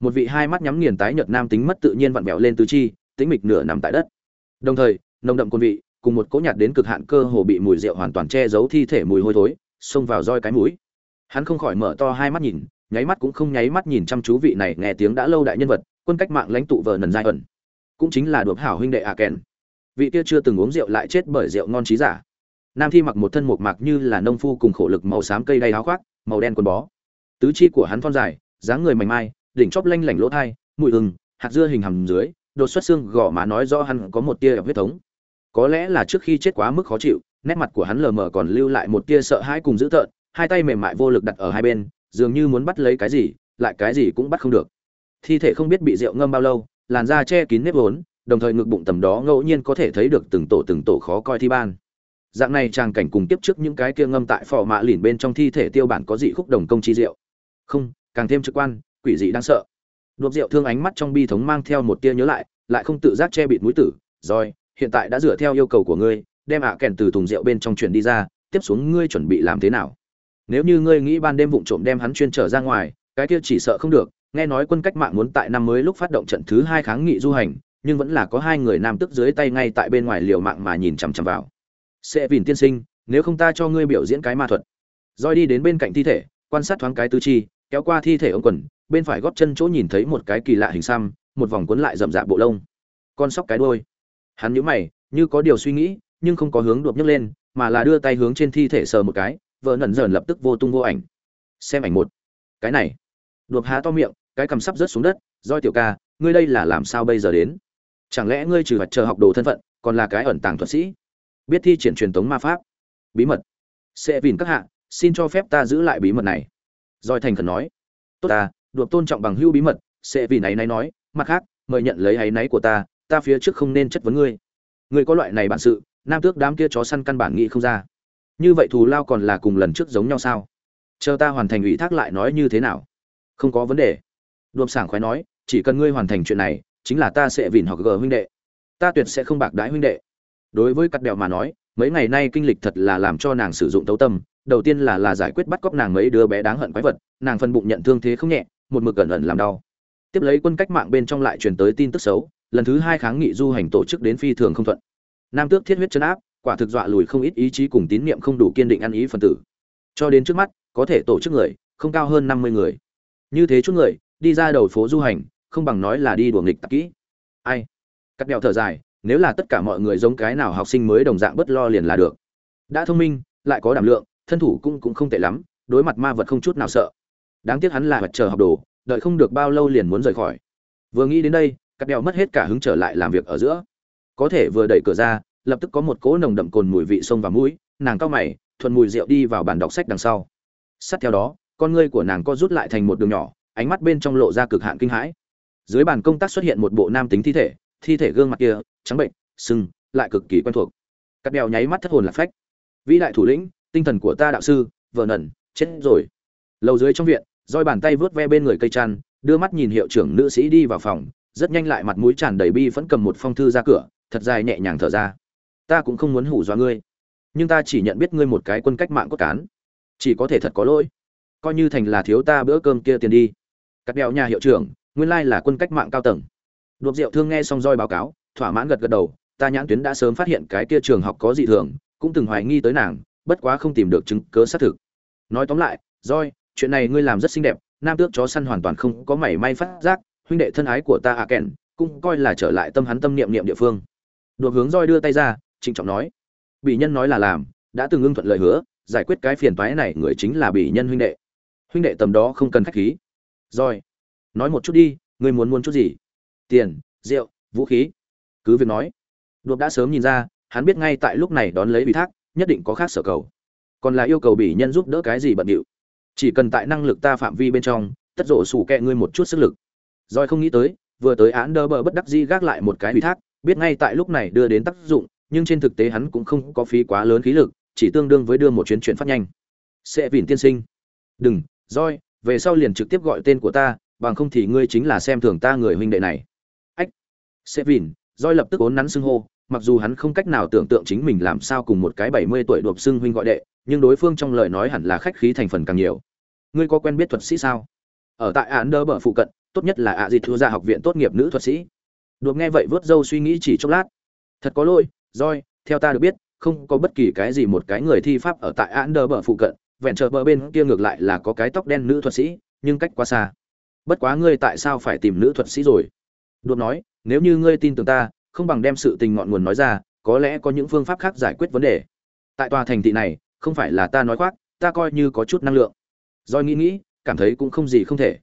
một vị hai mắt nhắm nghiền tái nhợt nam tính mất tự nhiên vặn vẹo lên tứ chi tính mịch nửa nằm tại đất. Đồng thời, nồng đậm quân vị, cùng một cỗ nhạt đến cực hạn cơ hồ bị mùi rượu hoàn toàn che giấu thi thể mùi hôi thối, xông vào roi cái mũi. Hắn không khỏi mở to hai mắt nhìn, nháy mắt cũng không nháy mắt nhìn chăm chú vị này nghe tiếng đã lâu đại nhân vật, quân cách mạng lãnh tụ vợ nần giai ẩn. Cũng chính là đột hảo huynh đệ à kèn. Vị kia chưa từng uống rượu lại chết bởi rượu ngon trí giả nam thi mặc một thân mộc mạc như là nông phu cùng khổ lực màu xám cây đay áo khoác, màu đen quần bó. Tứ chi của hắn thon dài, dáng người mảnh mai, đỉnh chóp lanh lảnh lỗ thai, mùi ừng hạt dưa hình hầm dưới, đột xuất xương gò má nói rõ hắn có một tia huyết thống. Có lẽ là trước khi chết quá mức khó chịu, nét mặt của hắn lờ mờ còn lưu lại một tia sợ hãi cùng dữ tợn, hai tay mềm mại vô lực đặt ở hai bên, dường như muốn bắt lấy cái gì, lại cái gì cũng bắt không được. Thi thể không biết bị rượu ngâm bao lâu, làn da che kín nếp vốn, đồng thời ngực bụng tầm đó ngẫu nhiên có thể thấy được từng tổ từng tổ khó coi thi ban dạng này tràng cảnh cùng tiếp trước những cái kia ngâm tại phò mạ lìn bên trong thi thể tiêu bản có dị khúc đồng công chi rượu không, càng thêm trực quan, quỷ dị đáng sợ. Đột rượu thương ánh mắt trong bi thống mang theo một tia nhớ lại lại không tự giác che bịt mũi tử, rồi, hiện tại đã dựa theo yêu cầu của ngươi, đem ạ à kèn từ thùng rượu bên trong chuyển đi ra, tiếp xuống ngươi chuẩn bị làm thế nào? Nếu như ngươi nghĩ ban đêm vụng trộm đem hắn chuyên trở ra ngoài, cái kia chỉ sợ không được, nghe nói quân cách mạng muốn tại năm mới lúc phát động trận thứ hai kháng nghị du hành, nhưng vẫn là có hai người nam tức dưới tay ngay tại bên ngoài liều mạng mà nhìn chằm chằm vào sẽ vìn tiên sinh, nếu không ta cho ngươi biểu diễn cái ma thuật. Roi đi đến bên cạnh thi thể, quan sát thoáng cái tứ chi, kéo qua thi thể ông quần, bên phải góp chân chỗ nhìn thấy một cái kỳ lạ hình xăm, một vòng cuốn lại rậm rạp bộ lông. Con sóc cái đôi. hắn nhíu mày, như có điều suy nghĩ, nhưng không có hướng đột nhấc lên, mà là đưa tay hướng trên thi thể sờ một cái, vợ nẩn dần lập tức vô tung vô ảnh. Xem ảnh một. Cái này. Đột há to miệng, cái cầm sắp rớt xuống đất roi tiểu ca, ngươi đây là làm sao bây giờ đến? Chẳng lẽ ngươi trừ vật chờ học đồ thân phận, còn là cái ẩn tàng thuật sĩ? Biết thi triển truyền tống ma pháp. Bí mật. Sẽ vìn các hạ, xin cho phép ta giữ lại bí mật này. Doi thành khẩn nói. Tốt ta, được tôn trọng bằng hưu bí mật, sẽ vì náy náy nói, mặt khác, mời nhận lấy áy náy của ta ta phía trước không nên chất vấn ngươi. Ngươi có loại này bản sự, nam tước đám kia chó săn căn bản nghĩ không ra. Như vậy thù lao còn là cùng lần trước giống nhau sao? Chờ ta hoàn thành ủy thác lại nói như thế nào? Không có vấn đề. Đuộm sảng khoái nói, chỉ cần ngươi hoàn thành chuyện này, chính là ta sẽ vìn hoặc gờ huynh đệ. Ta tuyệt sẽ không bạc đái huynh đệ đối với cắt đèo mà nói, mấy ngày nay kinh lịch thật là làm cho nàng sử dụng tấu tâm. Đầu tiên là là giải quyết bắt cóc nàng mấy đứa bé đáng hận quái vật, nàng phân bụng nhận thương thế không nhẹ, một mực cẩn ẩn làm đau. Tiếp lấy quân cách mạng bên trong lại truyền tới tin tức xấu, lần thứ hai kháng nghị du hành tổ chức đến phi thường không thuận. Nam tước thiết huyết chấn áp, quả thực dọa lùi không ít ý chí cùng tín niệm không đủ kiên định ăn ý phần tử. Cho đến trước mắt, có thể tổ chức người, không cao hơn năm mươi người. Như thế chút người, đi ra đầu phố du hành, không bằng nói là đi đùa nghịch tặc kỹ. Ai? Cắt đèo thở dài nếu là tất cả mọi người giống cái nào học sinh mới đồng dạng bất lo liền là được. Đã thông minh, lại có đảm lượng, thân thủ cũng cũng không tệ lắm, đối mặt ma vật không chút nào sợ. Đáng tiếc hắn là vật chờ học đồ, đợi không được bao lâu liền muốn rời khỏi. Vừa nghĩ đến đây, cắt đèo mất hết cả hứng trở lại làm việc ở giữa. Có thể vừa đẩy cửa ra, lập tức có một cỗ nồng đậm cồn mùi vị sông và mũi, nàng cao mày thuần mùi rượu đi vào bàn đọc sách đằng sau. Sát theo đó, con ngươi của nàng co rút lại thành một đường nhỏ, ánh mắt bên trong lộ ra cực hạn kinh hãi. Dưới bàn công tác xuất hiện một bộ nam tính thi thể thi thể gương mặt kia, trắng bệnh, sưng, lại cực kỳ quen thuộc. Cắt đèo nháy mắt thất hồn lạc phách. Vĩ đại thủ lĩnh, tinh thần của ta đạo sư vợ nẩn chết rồi. Lầu dưới trong viện, roi bàn tay vớt ve bên người cây chăn, đưa mắt nhìn hiệu trưởng nữ sĩ đi vào phòng, rất nhanh lại mặt mũi tràn đầy bi vẫn cầm một phong thư ra cửa, thật dài nhẹ nhàng thở ra. Ta cũng không muốn hủ dọa ngươi, nhưng ta chỉ nhận biết ngươi một cái quân cách mạng cốt cán. Chỉ có thể thật có lỗi. Coi như thành là thiếu ta bữa cơm kia tiền đi. Cắt Đèo nhà hiệu trưởng, nguyên lai là quân cách mạng cao tầng đột rượu thương nghe xong roi báo cáo, thỏa mãn gật gật đầu, ta nhãn tuyến đã sớm phát hiện cái kia trường học có dị thường, cũng từng hoài nghi tới nàng, bất quá không tìm được chứng cứ xác thực. Nói tóm lại, roi, chuyện này ngươi làm rất xinh đẹp, nam tước chó săn hoàn toàn không có mảy may phát giác, huynh đệ thân ái của ta à kèn cũng coi là trở lại tâm hắn tâm niệm niệm địa phương. Đột hướng roi đưa tay ra, trịnh trọng nói bị nhân nói là làm, đã từng ưng thuận lời hứa, giải quyết cái phiền toái này người chính là bị nhân huynh đệ. Huynh đệ tầm đó không cần khách khí. Roi, nói một chút đi, ngươi muốn muốn chút gì? Tiền, rượu, vũ khí. Cứ việc nói, đột đã sớm nhìn ra, hắn biết ngay tại lúc này đón lấy ủy thác, nhất định có khác sở cầu. Còn là yêu cầu bị nhân giúp đỡ cái gì bận điệu. Chỉ cần tại năng lực ta phạm vi bên trong, tất rộ sủ kẹ ngươi một chút sức lực. Rồi không nghĩ tới, vừa tới án đơ bờ bất đắc di gác lại một cái ủy thác, biết ngay tại lúc này đưa đến tác dụng, nhưng trên thực tế hắn cũng không có phí quá lớn khí lực, chỉ tương đương với đưa một chuyến chuyển phát nhanh. Sẽ vỉn tiên sinh. Đừng roi về sau liền trực tiếp gọi tên của ta, bằng không thì ngươi chính là xem thường ta người huynh đệ này. Sevin, Joy roi lập tức ốn nắn xưng hô mặc dù hắn không cách nào tưởng tượng chính mình làm sao cùng một cái bảy mươi tuổi đột xưng huynh gọi đệ nhưng đối phương trong lời nói hẳn là khách khí thành phần càng nhiều. Ngươi có quen biết thuật sĩ sao? Ở tại án đỡ bờ phụ cận tốt nhất là ạ à thua ra học viện tốt nghiệp nữ thuật sĩ. Đột nghe vậy vớt dâu suy nghĩ chỉ chốc lát. Thật có lỗi roi theo ta được biết không có bất kỳ cái gì một cái người thi pháp ở tại án đỡ bờ phụ cận vẹn chờ bờ bên kia ngược lại là có cái tóc đen nữ thuật sĩ nhưng cách quá xa. Bất quá ngươi tại sao phải tìm nữ thuật sĩ rồi? Đột nói nếu như ngươi tin tưởng ta, không bằng đem sự tình ngọn nguồn nói ra, có lẽ có những phương pháp khác giải quyết vấn đề. Tại tòa thành thị này, không phải là ta nói khoác, ta coi như có chút năng lượng. Doi nghĩ nghĩ, cảm thấy cũng không gì không thể.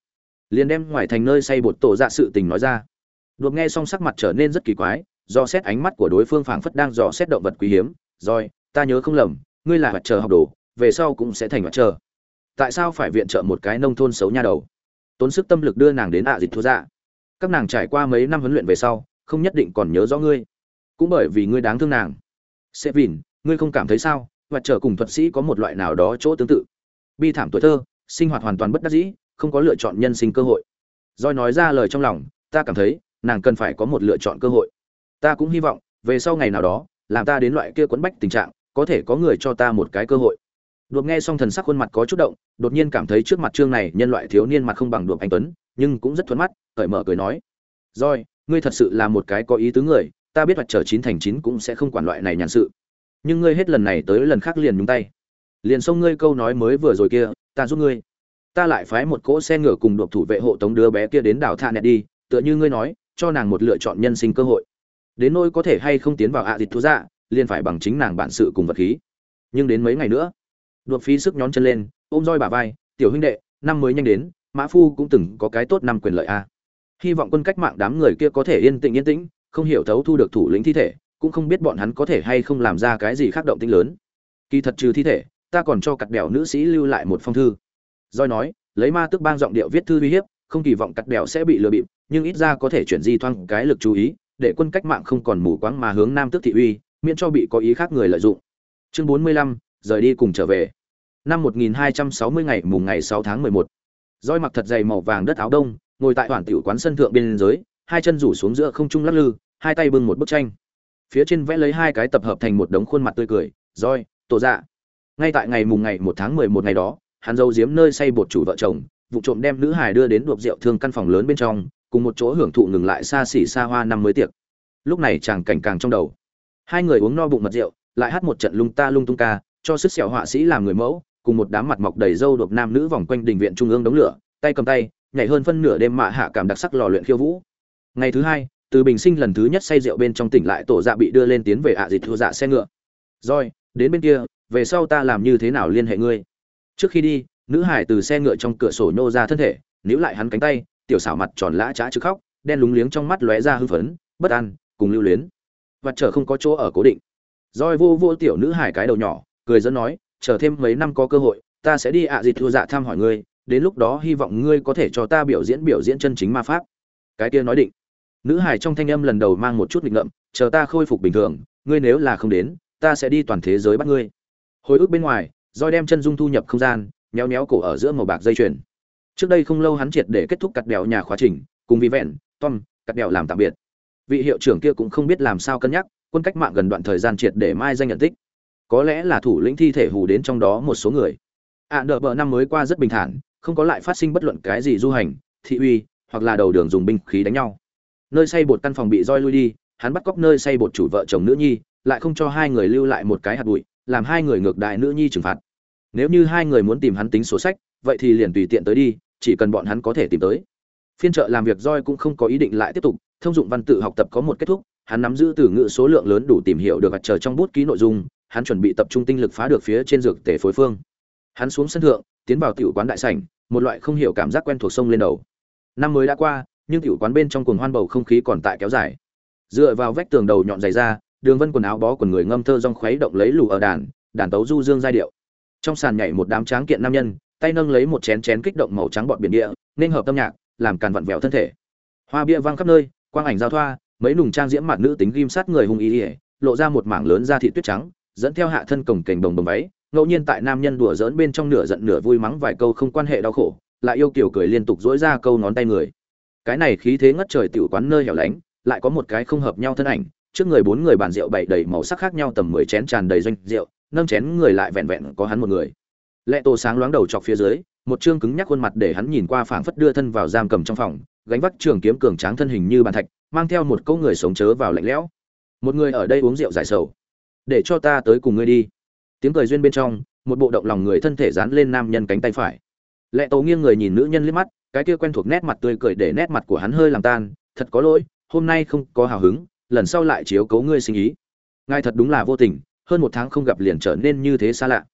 Liền đem ngoài thành nơi xây bột tổ dạ sự tình nói ra. Đột nghe xong sắc mặt trở nên rất kỳ quái, do xét ánh mắt của đối phương phảng phất đang dò xét động vật quý hiếm. Rồi, ta nhớ không lầm, ngươi là mặt chờ học đồ, về sau cũng sẽ thành mặt chờ. Tại sao phải viện trợ một cái nông thôn xấu nha đầu? Tốn sức tâm lực đưa nàng đến ạ dịch thua dạ các nàng trải qua mấy năm huấn luyện về sau, không nhất định còn nhớ rõ ngươi. Cũng bởi vì ngươi đáng thương nàng. Sẽ vìn ngươi không cảm thấy sao? Và trở cùng thuật sĩ có một loại nào đó chỗ tương tự. Bi thảm tuổi thơ, sinh hoạt hoàn toàn bất đắc dĩ, không có lựa chọn nhân sinh cơ hội. Doi nói ra lời trong lòng, ta cảm thấy, nàng cần phải có một lựa chọn cơ hội. Ta cũng hy vọng, về sau ngày nào đó, làm ta đến loại kia quấn bách tình trạng, có thể có người cho ta một cái cơ hội. Đột nghe xong thần sắc khuôn mặt có chút động, đột nhiên cảm thấy trước mặt trương này nhân loại thiếu niên mặt không bằng đột anh tuấn, nhưng cũng rất thuấn mắt cởi mở cười nói roi, ngươi thật sự là một cái có ý tứ người ta biết mặt trở chín thành chín cũng sẽ không quản loại này nhàn sự. Nhưng ngươi hết lần này tới lần khác liền nhúng tay. Liền xông ngươi câu nói mới vừa rồi kia ta giúp ngươi. Ta lại phái một cỗ xe ngựa cùng đột thủ vệ hộ tống đứa bé kia đến đảo tha nẹt đi tựa như ngươi nói cho nàng một lựa chọn nhân sinh cơ hội. Đến nỗi có thể hay không tiến vào ạ à thú dạ liền phải bằng chính nàng bản sự cùng vật khí. Nhưng đến mấy ngày nữa đột phí sức nhón chân lên ôm roi bà vai tiểu huynh đệ năm mới nhanh đến mã phu cũng từng có cái tốt năm quyền lợi a hy vọng quân cách mạng đám người kia có thể yên tĩnh yên tĩnh, không hiểu thấu thu được thủ lĩnh thi thể, cũng không biết bọn hắn có thể hay không làm ra cái gì khác động tinh lớn. Kỳ thật trừ thi thể, ta còn cho cặt đèo nữ sĩ lưu lại một phong thư. Doi nói, lấy ma tức bang giọng điệu viết thư uy hiếp, không kỳ vọng cặt đèo sẽ bị lừa bịp, nhưng ít ra có thể chuyển di thoang cái lực chú ý, để quân cách mạng không còn mù quáng mà hướng nam tức thị uy, miễn cho bị có ý khác người lợi dụng. Chương bốn mươi lăm, rời đi cùng trở về. Năm một nghìn hai trăm sáu mươi ngày mùng ngày sáu tháng mười một. Roi mặc thật dày màu vàng đất áo đông ngồi tại hoàn tiểu quán sân thượng bên dưới hai chân rủ xuống giữa không trung lắc lư hai tay bưng một bức tranh. Phía trên vẽ lấy hai cái tập hợp thành một đống khuôn mặt tươi cười Rồi, tổ dạ. Ngay tại ngày mùng ngày một tháng mười một ngày đó hắn dâu diếm nơi say bột chủ vợ chồng vụ trộm đem nữ hài đưa đến đột rượu thương căn phòng lớn bên trong cùng một chỗ hưởng thụ ngừng lại xa xỉ xa hoa năm mới tiệc. Lúc này chàng cảnh càng trong đầu. Hai người uống no bụng mật rượu lại hát một trận lung ta lung tung ca cho sức sẹo họa sĩ làm người mẫu cùng một đám mặt mọc đầy râu đột nam nữ vòng quanh đình viện trung ương đống lửa tay cầm tay nhảy hơn phân nửa đêm mạ hạ cảm đặc sắc lò luyện khiêu vũ. Ngày thứ hai, từ bình sinh lần thứ nhất say rượu bên trong tỉnh lại tổ dạ bị đưa lên tiến về ạ à dịch thua dạ xe ngựa. Rồi, đến bên kia, về sau ta làm như thế nào liên hệ ngươi? Trước khi đi, nữ hải từ xe ngựa trong cửa sổ nhô ra thân thể, níu lại hắn cánh tay, tiểu xảo mặt tròn lã trá chứ khóc, đen lúng liếng trong mắt lóe ra hư phấn, bất an, cùng lưu luyến. Và chờ không có chỗ ở cố định. Roi vô vô tiểu nữ hải cái đầu nhỏ, cười dẫn nói, chờ thêm mấy năm có cơ hội, ta sẽ đi ạ à dịch thua dạ thăm hỏi ngươi đến lúc đó hy vọng ngươi có thể cho ta biểu diễn biểu diễn chân chính ma pháp. Cái kia nói định. Nữ hải trong thanh âm lần đầu mang một chút nghịch ngợm chờ ta khôi phục bình thường ngươi nếu là không đến ta sẽ đi toàn thế giới bắt ngươi. Hồi ức bên ngoài roi đem chân dung thu nhập không gian méo méo cổ ở giữa màu bạc dây chuyền. Trước đây không lâu hắn triệt để kết thúc cặt đèo nhà khóa trình cùng vì vẹn tom cặt đèo làm tạm biệt. Vị hiệu trưởng kia cũng không biết làm sao cân nhắc quân cách mạng gần đoạn thời gian triệt để mai danh nhận tích. Có lẽ là thủ lĩnh thi thể hù đến trong đó một số người. Ạ à, bờ năm mới qua rất bình thản không có lại phát sinh bất luận cái gì du hành, thị uy, hoặc là đầu đường dùng binh khí đánh nhau. Nơi xây bột căn phòng bị roi lui đi, hắn bắt cóc nơi xây bột chủ vợ chồng nữ nhi, lại không cho hai người lưu lại một cái hạt bụi, làm hai người ngược đại nữ nhi trừng phạt. Nếu như hai người muốn tìm hắn tính số sách, vậy thì liền tùy tiện tới đi, chỉ cần bọn hắn có thể tìm tới. Phiên trợ làm việc roi cũng không có ý định lại tiếp tục, thông dụng văn tự học tập có một kết thúc, hắn nắm giữ từ ngữ số lượng lớn đủ tìm hiểu được vật chờ trong bút ký nội dung, hắn chuẩn bị tập trung tinh lực phá được phía trên dược tể phối phương. Hắn xuống sân thượng tiến vào tiểu quán đại sảnh, một loại không hiểu cảm giác quen thuộc sông lên đầu. Năm mới đã qua, nhưng tiểu quán bên trong cuồng hoan bầu không khí còn tại kéo dài. Dựa vào vách tường đầu nhọn dày ra, đường vân quần áo bó quần người ngâm thơ rong khuấy động lấy lù ở đàn đàn tấu du dương giai điệu. Trong sàn nhảy một đám tráng kiện nam nhân, tay nâng lấy một chén chén kích động màu trắng bọt biển địa, nên hợp tâm nhạc, làm càn vặn vẹo thân thể. Hoa bia vang khắp nơi, quang ảnh giao thoa, mấy nùng trang diễm mặt nữ tính ghim sát người hung ý ý lộ ra một mảng lớn da thị tuyết trắng, dẫn theo hạ thân cổng kềnh đồng bồng váy ngẫu nhiên tại nam nhân đùa giỡn bên trong nửa giận nửa vui mắng vài câu không quan hệ đau khổ, lại yêu kiểu cười liên tục dỗi ra câu ngón tay người. Cái này khí thế ngất trời tiểu quán nơi hẻo lánh, lại có một cái không hợp nhau thân ảnh, trước người bốn người bàn rượu bày đầy màu sắc khác nhau tầm mười chén tràn đầy doanh rượu, nâng chén người lại vẹn vẹn có hắn một người. Lệ tô sáng loáng đầu chọc phía dưới, một trương cứng nhắc khuôn mặt để hắn nhìn qua phảng phất đưa thân vào giam cầm trong phòng, gánh vác trường kiếm cường tráng thân hình như bàn thạch, mang theo một câu người sống chớ vào lạnh lẽo. Một người ở đây uống rượu giải sầu. Để cho ta tới cùng ngươi đi tiếng cười duyên bên trong, một bộ động lòng người thân thể dán lên nam nhân cánh tay phải. Lệ tô nghiêng người nhìn nữ nhân liếc mắt, cái kia quen thuộc nét mặt tươi cười để nét mặt của hắn hơi làm tan, thật có lỗi, hôm nay không có hào hứng, lần sau lại chiếu cấu ngươi sinh ý. Ngài thật đúng là vô tình, hơn một tháng không gặp liền trở nên như thế xa lạ.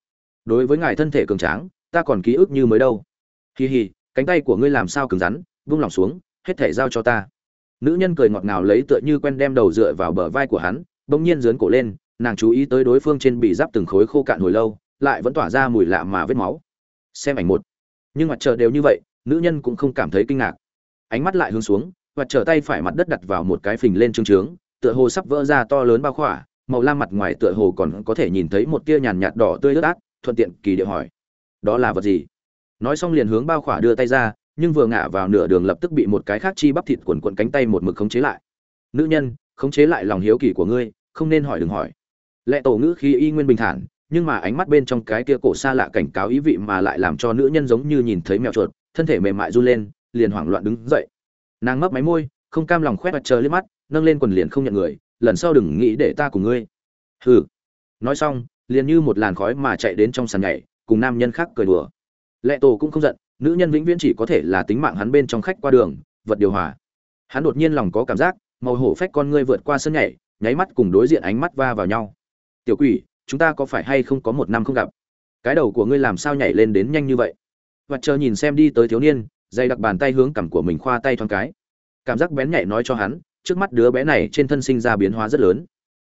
Đối với ngài thân thể cường tráng, ta còn ký ức như mới đâu. Hì hì cánh tay của ngươi làm sao cứng rắn, vung lòng xuống, hết thể giao cho ta. Nữ nhân cười ngọt ngào lấy tựa như quen đem đầu dựa vào bờ vai của hắn, bỗng nhiên dướn cổ lên nàng chú ý tới đối phương trên bị giáp từng khối khô cạn hồi lâu, lại vẫn tỏa ra mùi lạ mà vết máu. Xem ảnh một. Nhưng mặt trời đều như vậy, nữ nhân cũng không cảm thấy kinh ngạc. Ánh mắt lại hướng xuống và trở tay phải mặt đất đặt vào một cái phình lên trương trướng, tựa hồ sắp vỡ ra to lớn bao khỏa, màu lam mặt ngoài tựa hồ còn có thể nhìn thấy một tia nhàn nhạt đỏ tươi ướt át, thuận tiện kỳ điệu hỏi, đó là vật gì? Nói xong liền hướng bao khỏa đưa tay ra, nhưng vừa ngả vào nửa đường lập tức bị một cái khác chi bắp thịt quần quần cánh tay một mực khống chế lại. Nữ nhân, khống chế lại lòng hiếu kỳ của ngươi, không nên hỏi đừng hỏi lệ tổ ngữ khí y nguyên bình thản, nhưng mà ánh mắt bên trong cái kia cổ xa lạ cảnh cáo ý vị mà lại làm cho nữ nhân giống như nhìn thấy mèo chuột, thân thể mềm mại run lên, liền hoảng loạn đứng dậy. Nàng mấp máy môi, không cam lòng khoét mặt trời liếc mắt, nâng lên quần liền không nhận người, lần sau đừng nghĩ để ta cùng ngươi. Hừ. Nói xong, liền như một làn khói mà chạy đến trong sàn nhảy, cùng nam nhân khác cười đùa. Lệ tổ cũng không giận, nữ nhân vĩnh viễn chỉ có thể là tính mạng hắn bên trong khách qua đường, vật điều hòa. Hắn đột nhiên lòng có cảm giác, màu hổ phách con ngươi vượt qua sân nhảy, nháy mắt cùng đối diện ánh mắt va vào nhau tiểu quỷ, chúng ta có phải hay không có một năm không gặp? Cái đầu của ngươi làm sao nhảy lên đến nhanh như vậy? Và chờ nhìn xem đi tới thiếu niên dây đặc bàn tay hướng cằm của mình khoa tay thoáng cái. Cảm giác bén nhạy nói cho hắn, trước mắt đứa bé này trên thân sinh ra biến hóa rất lớn.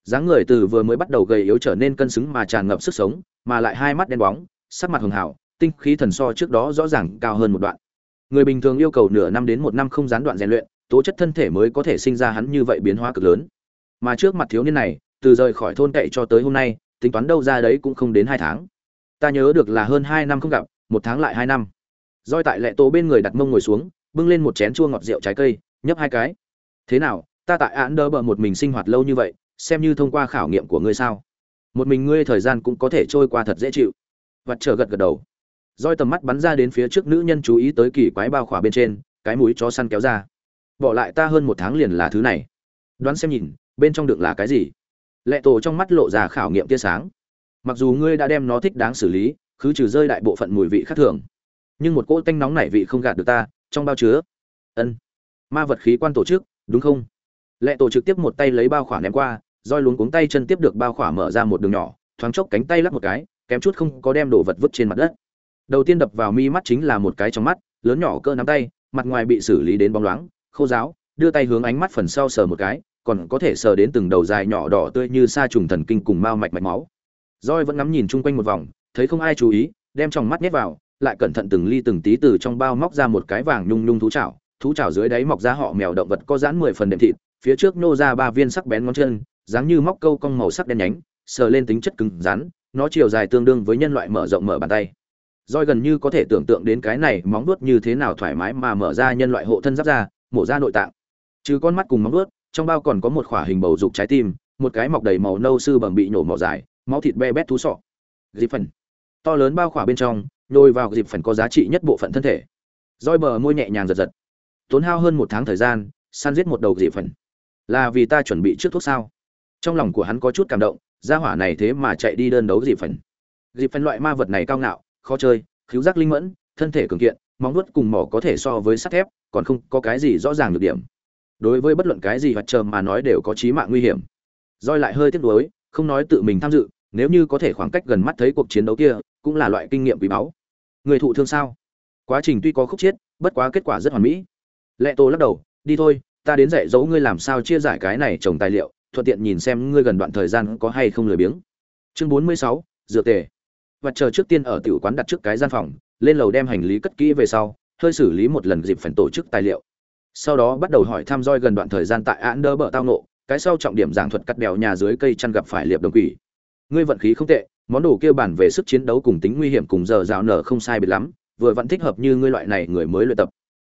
Dáng người từ vừa mới bắt đầu gầy yếu trở nên cân xứng mà tràn ngập sức sống, mà lại hai mắt đen bóng, sắc mặt hường hảo tinh khí thần so trước đó rõ ràng cao hơn một đoạn. Người bình thường yêu cầu nửa năm đến một năm không gián đoạn rèn luyện, tố chất thân thể mới có thể sinh ra hắn như vậy biến hóa cực lớn. Mà trước mặt thiếu niên này từ rời khỏi thôn cậy cho tới hôm nay, tính toán đâu ra đấy cũng không đến hai tháng. Ta nhớ được là hơn hai năm không gặp, một tháng lại hai năm. Roi tại lệ tố bên người đặt mông ngồi xuống, bưng lên một chén chua ngọt rượu trái cây, nhấp hai cái. Thế nào, ta tại án đỡ bờ một mình sinh hoạt lâu như vậy, xem như thông qua khảo nghiệm của ngươi sao? Một mình ngươi thời gian cũng có thể trôi qua thật dễ chịu. Vặt chờ gật gật đầu. Roi tầm mắt bắn ra đến phía trước nữ nhân chú ý tới kỳ quái bao khỏa bên trên, cái mũi chó săn kéo ra. Bỏ lại ta hơn một tháng liền là thứ này. Đoán xem nhìn, bên trong đựng là cái gì? Lệ tổ trong mắt lộ ra khảo nghiệm tia sáng. Mặc dù ngươi đã đem nó thích đáng xử lý, khứ trừ rơi đại bộ phận mùi vị khác thường, nhưng một cỗ tanh nóng nảy vị không gạt được ta, trong bao chứa. Ân. Ma vật khí quan tổ chức, đúng không? Lệ tổ trực tiếp một tay lấy bao khỏa ném qua, roi luống cuống tay chân tiếp được bao khỏa mở ra một đường nhỏ, thoáng chốc cánh tay lắc một cái, kém chút không có đem đồ vật vứt trên mặt đất. Đầu tiên đập vào mi mắt chính là một cái trong mắt, lớn nhỏ cỡ nắm tay, mặt ngoài bị xử lý đến bóng loáng, khô giáo đưa tay hướng ánh mắt phần sau sờ một cái còn có thể sờ đến từng đầu dài nhỏ đỏ tươi như sa trùng thần kinh cùng mao mạch mạch máu. Roi vẫn ngắm nhìn chung quanh một vòng, thấy không ai chú ý, đem trong mắt nhét vào, lại cẩn thận từng ly từng tí từ trong bao móc ra một cái vàng nhung nhung thú chảo. Thú chảo dưới đáy mọc ra họ mèo động vật có dán mười phần đệm thịt, phía trước nô ra ba viên sắc bén ngón chân, dáng như móc câu cong màu sắc đen nhánh, sờ lên tính chất cứng rắn, nó chiều dài tương đương với nhân loại mở rộng mở bàn tay. Roi gần như có thể tưởng tượng đến cái này móng vuốt như thế nào thoải mái mà mở ra nhân loại hộ thân giáp ra mổ ra nội tạng. Trừ con mắt cùng móng vuốt trong bao còn có một khỏa hình bầu dục trái tim, một cái mọc đầy màu nâu sư bẩm bị nhổ mỏ dài, máu thịt be bét thú sọ. Dịp phần. To lớn bao khỏa bên trong, nhồi vào dịp phần có giá trị nhất bộ phận thân thể. Roi bờ môi nhẹ nhàng giật giật. Tốn hao hơn một tháng thời gian, săn giết một đầu dịp phần. Là vì ta chuẩn bị trước thuốc sao? Trong lòng của hắn có chút cảm động, gia hỏa này thế mà chạy đi đơn đấu dịp phần. Dịp phần loại ma vật này cao ngạo, khó chơi, khiếu giác linh mẫn, thân thể cường kiện, móng nuốt cùng mỏ có thể so với sắt thép, còn không có cái gì rõ ràng được điểm đối với bất luận cái gì vật chờ mà nói đều có chí mạng nguy hiểm. Roi lại hơi tiếc nuối, không nói tự mình tham dự, nếu như có thể khoảng cách gần mắt thấy cuộc chiến đấu kia, cũng là loại kinh nghiệm quý báu. Người thụ thương sao? Quá trình tuy có khúc chiết bất quá kết quả rất hoàn mỹ. Lệ tô lắc đầu, đi thôi, ta đến dạy dỗ ngươi làm sao chia giải cái này trồng tài liệu, thuận tiện nhìn xem ngươi gần đoạn thời gian có hay không lười biếng. Chương bốn mươi sáu, dược tề. Và chờ trước tiên ở tiểu quán đặt trước cái gian phòng, lên lầu đem hành lý cất kỹ về sau, hơi xử lý một lần dịp phần tổ chức tài liệu sau đó bắt đầu hỏi thăm roi gần đoạn thời gian tại án đơ bờ tao nộ cái sau trọng điểm giảng thuật cắt đèo nhà dưới cây chăn gặp phải liệp đồng quỷ. Ngươi vận khí không tệ, món đồ kia bản về sức chiến đấu cùng tính nguy hiểm cùng giờ rào nở không sai biệt lắm, vừa vẫn thích hợp như ngươi loại này người mới luyện tập.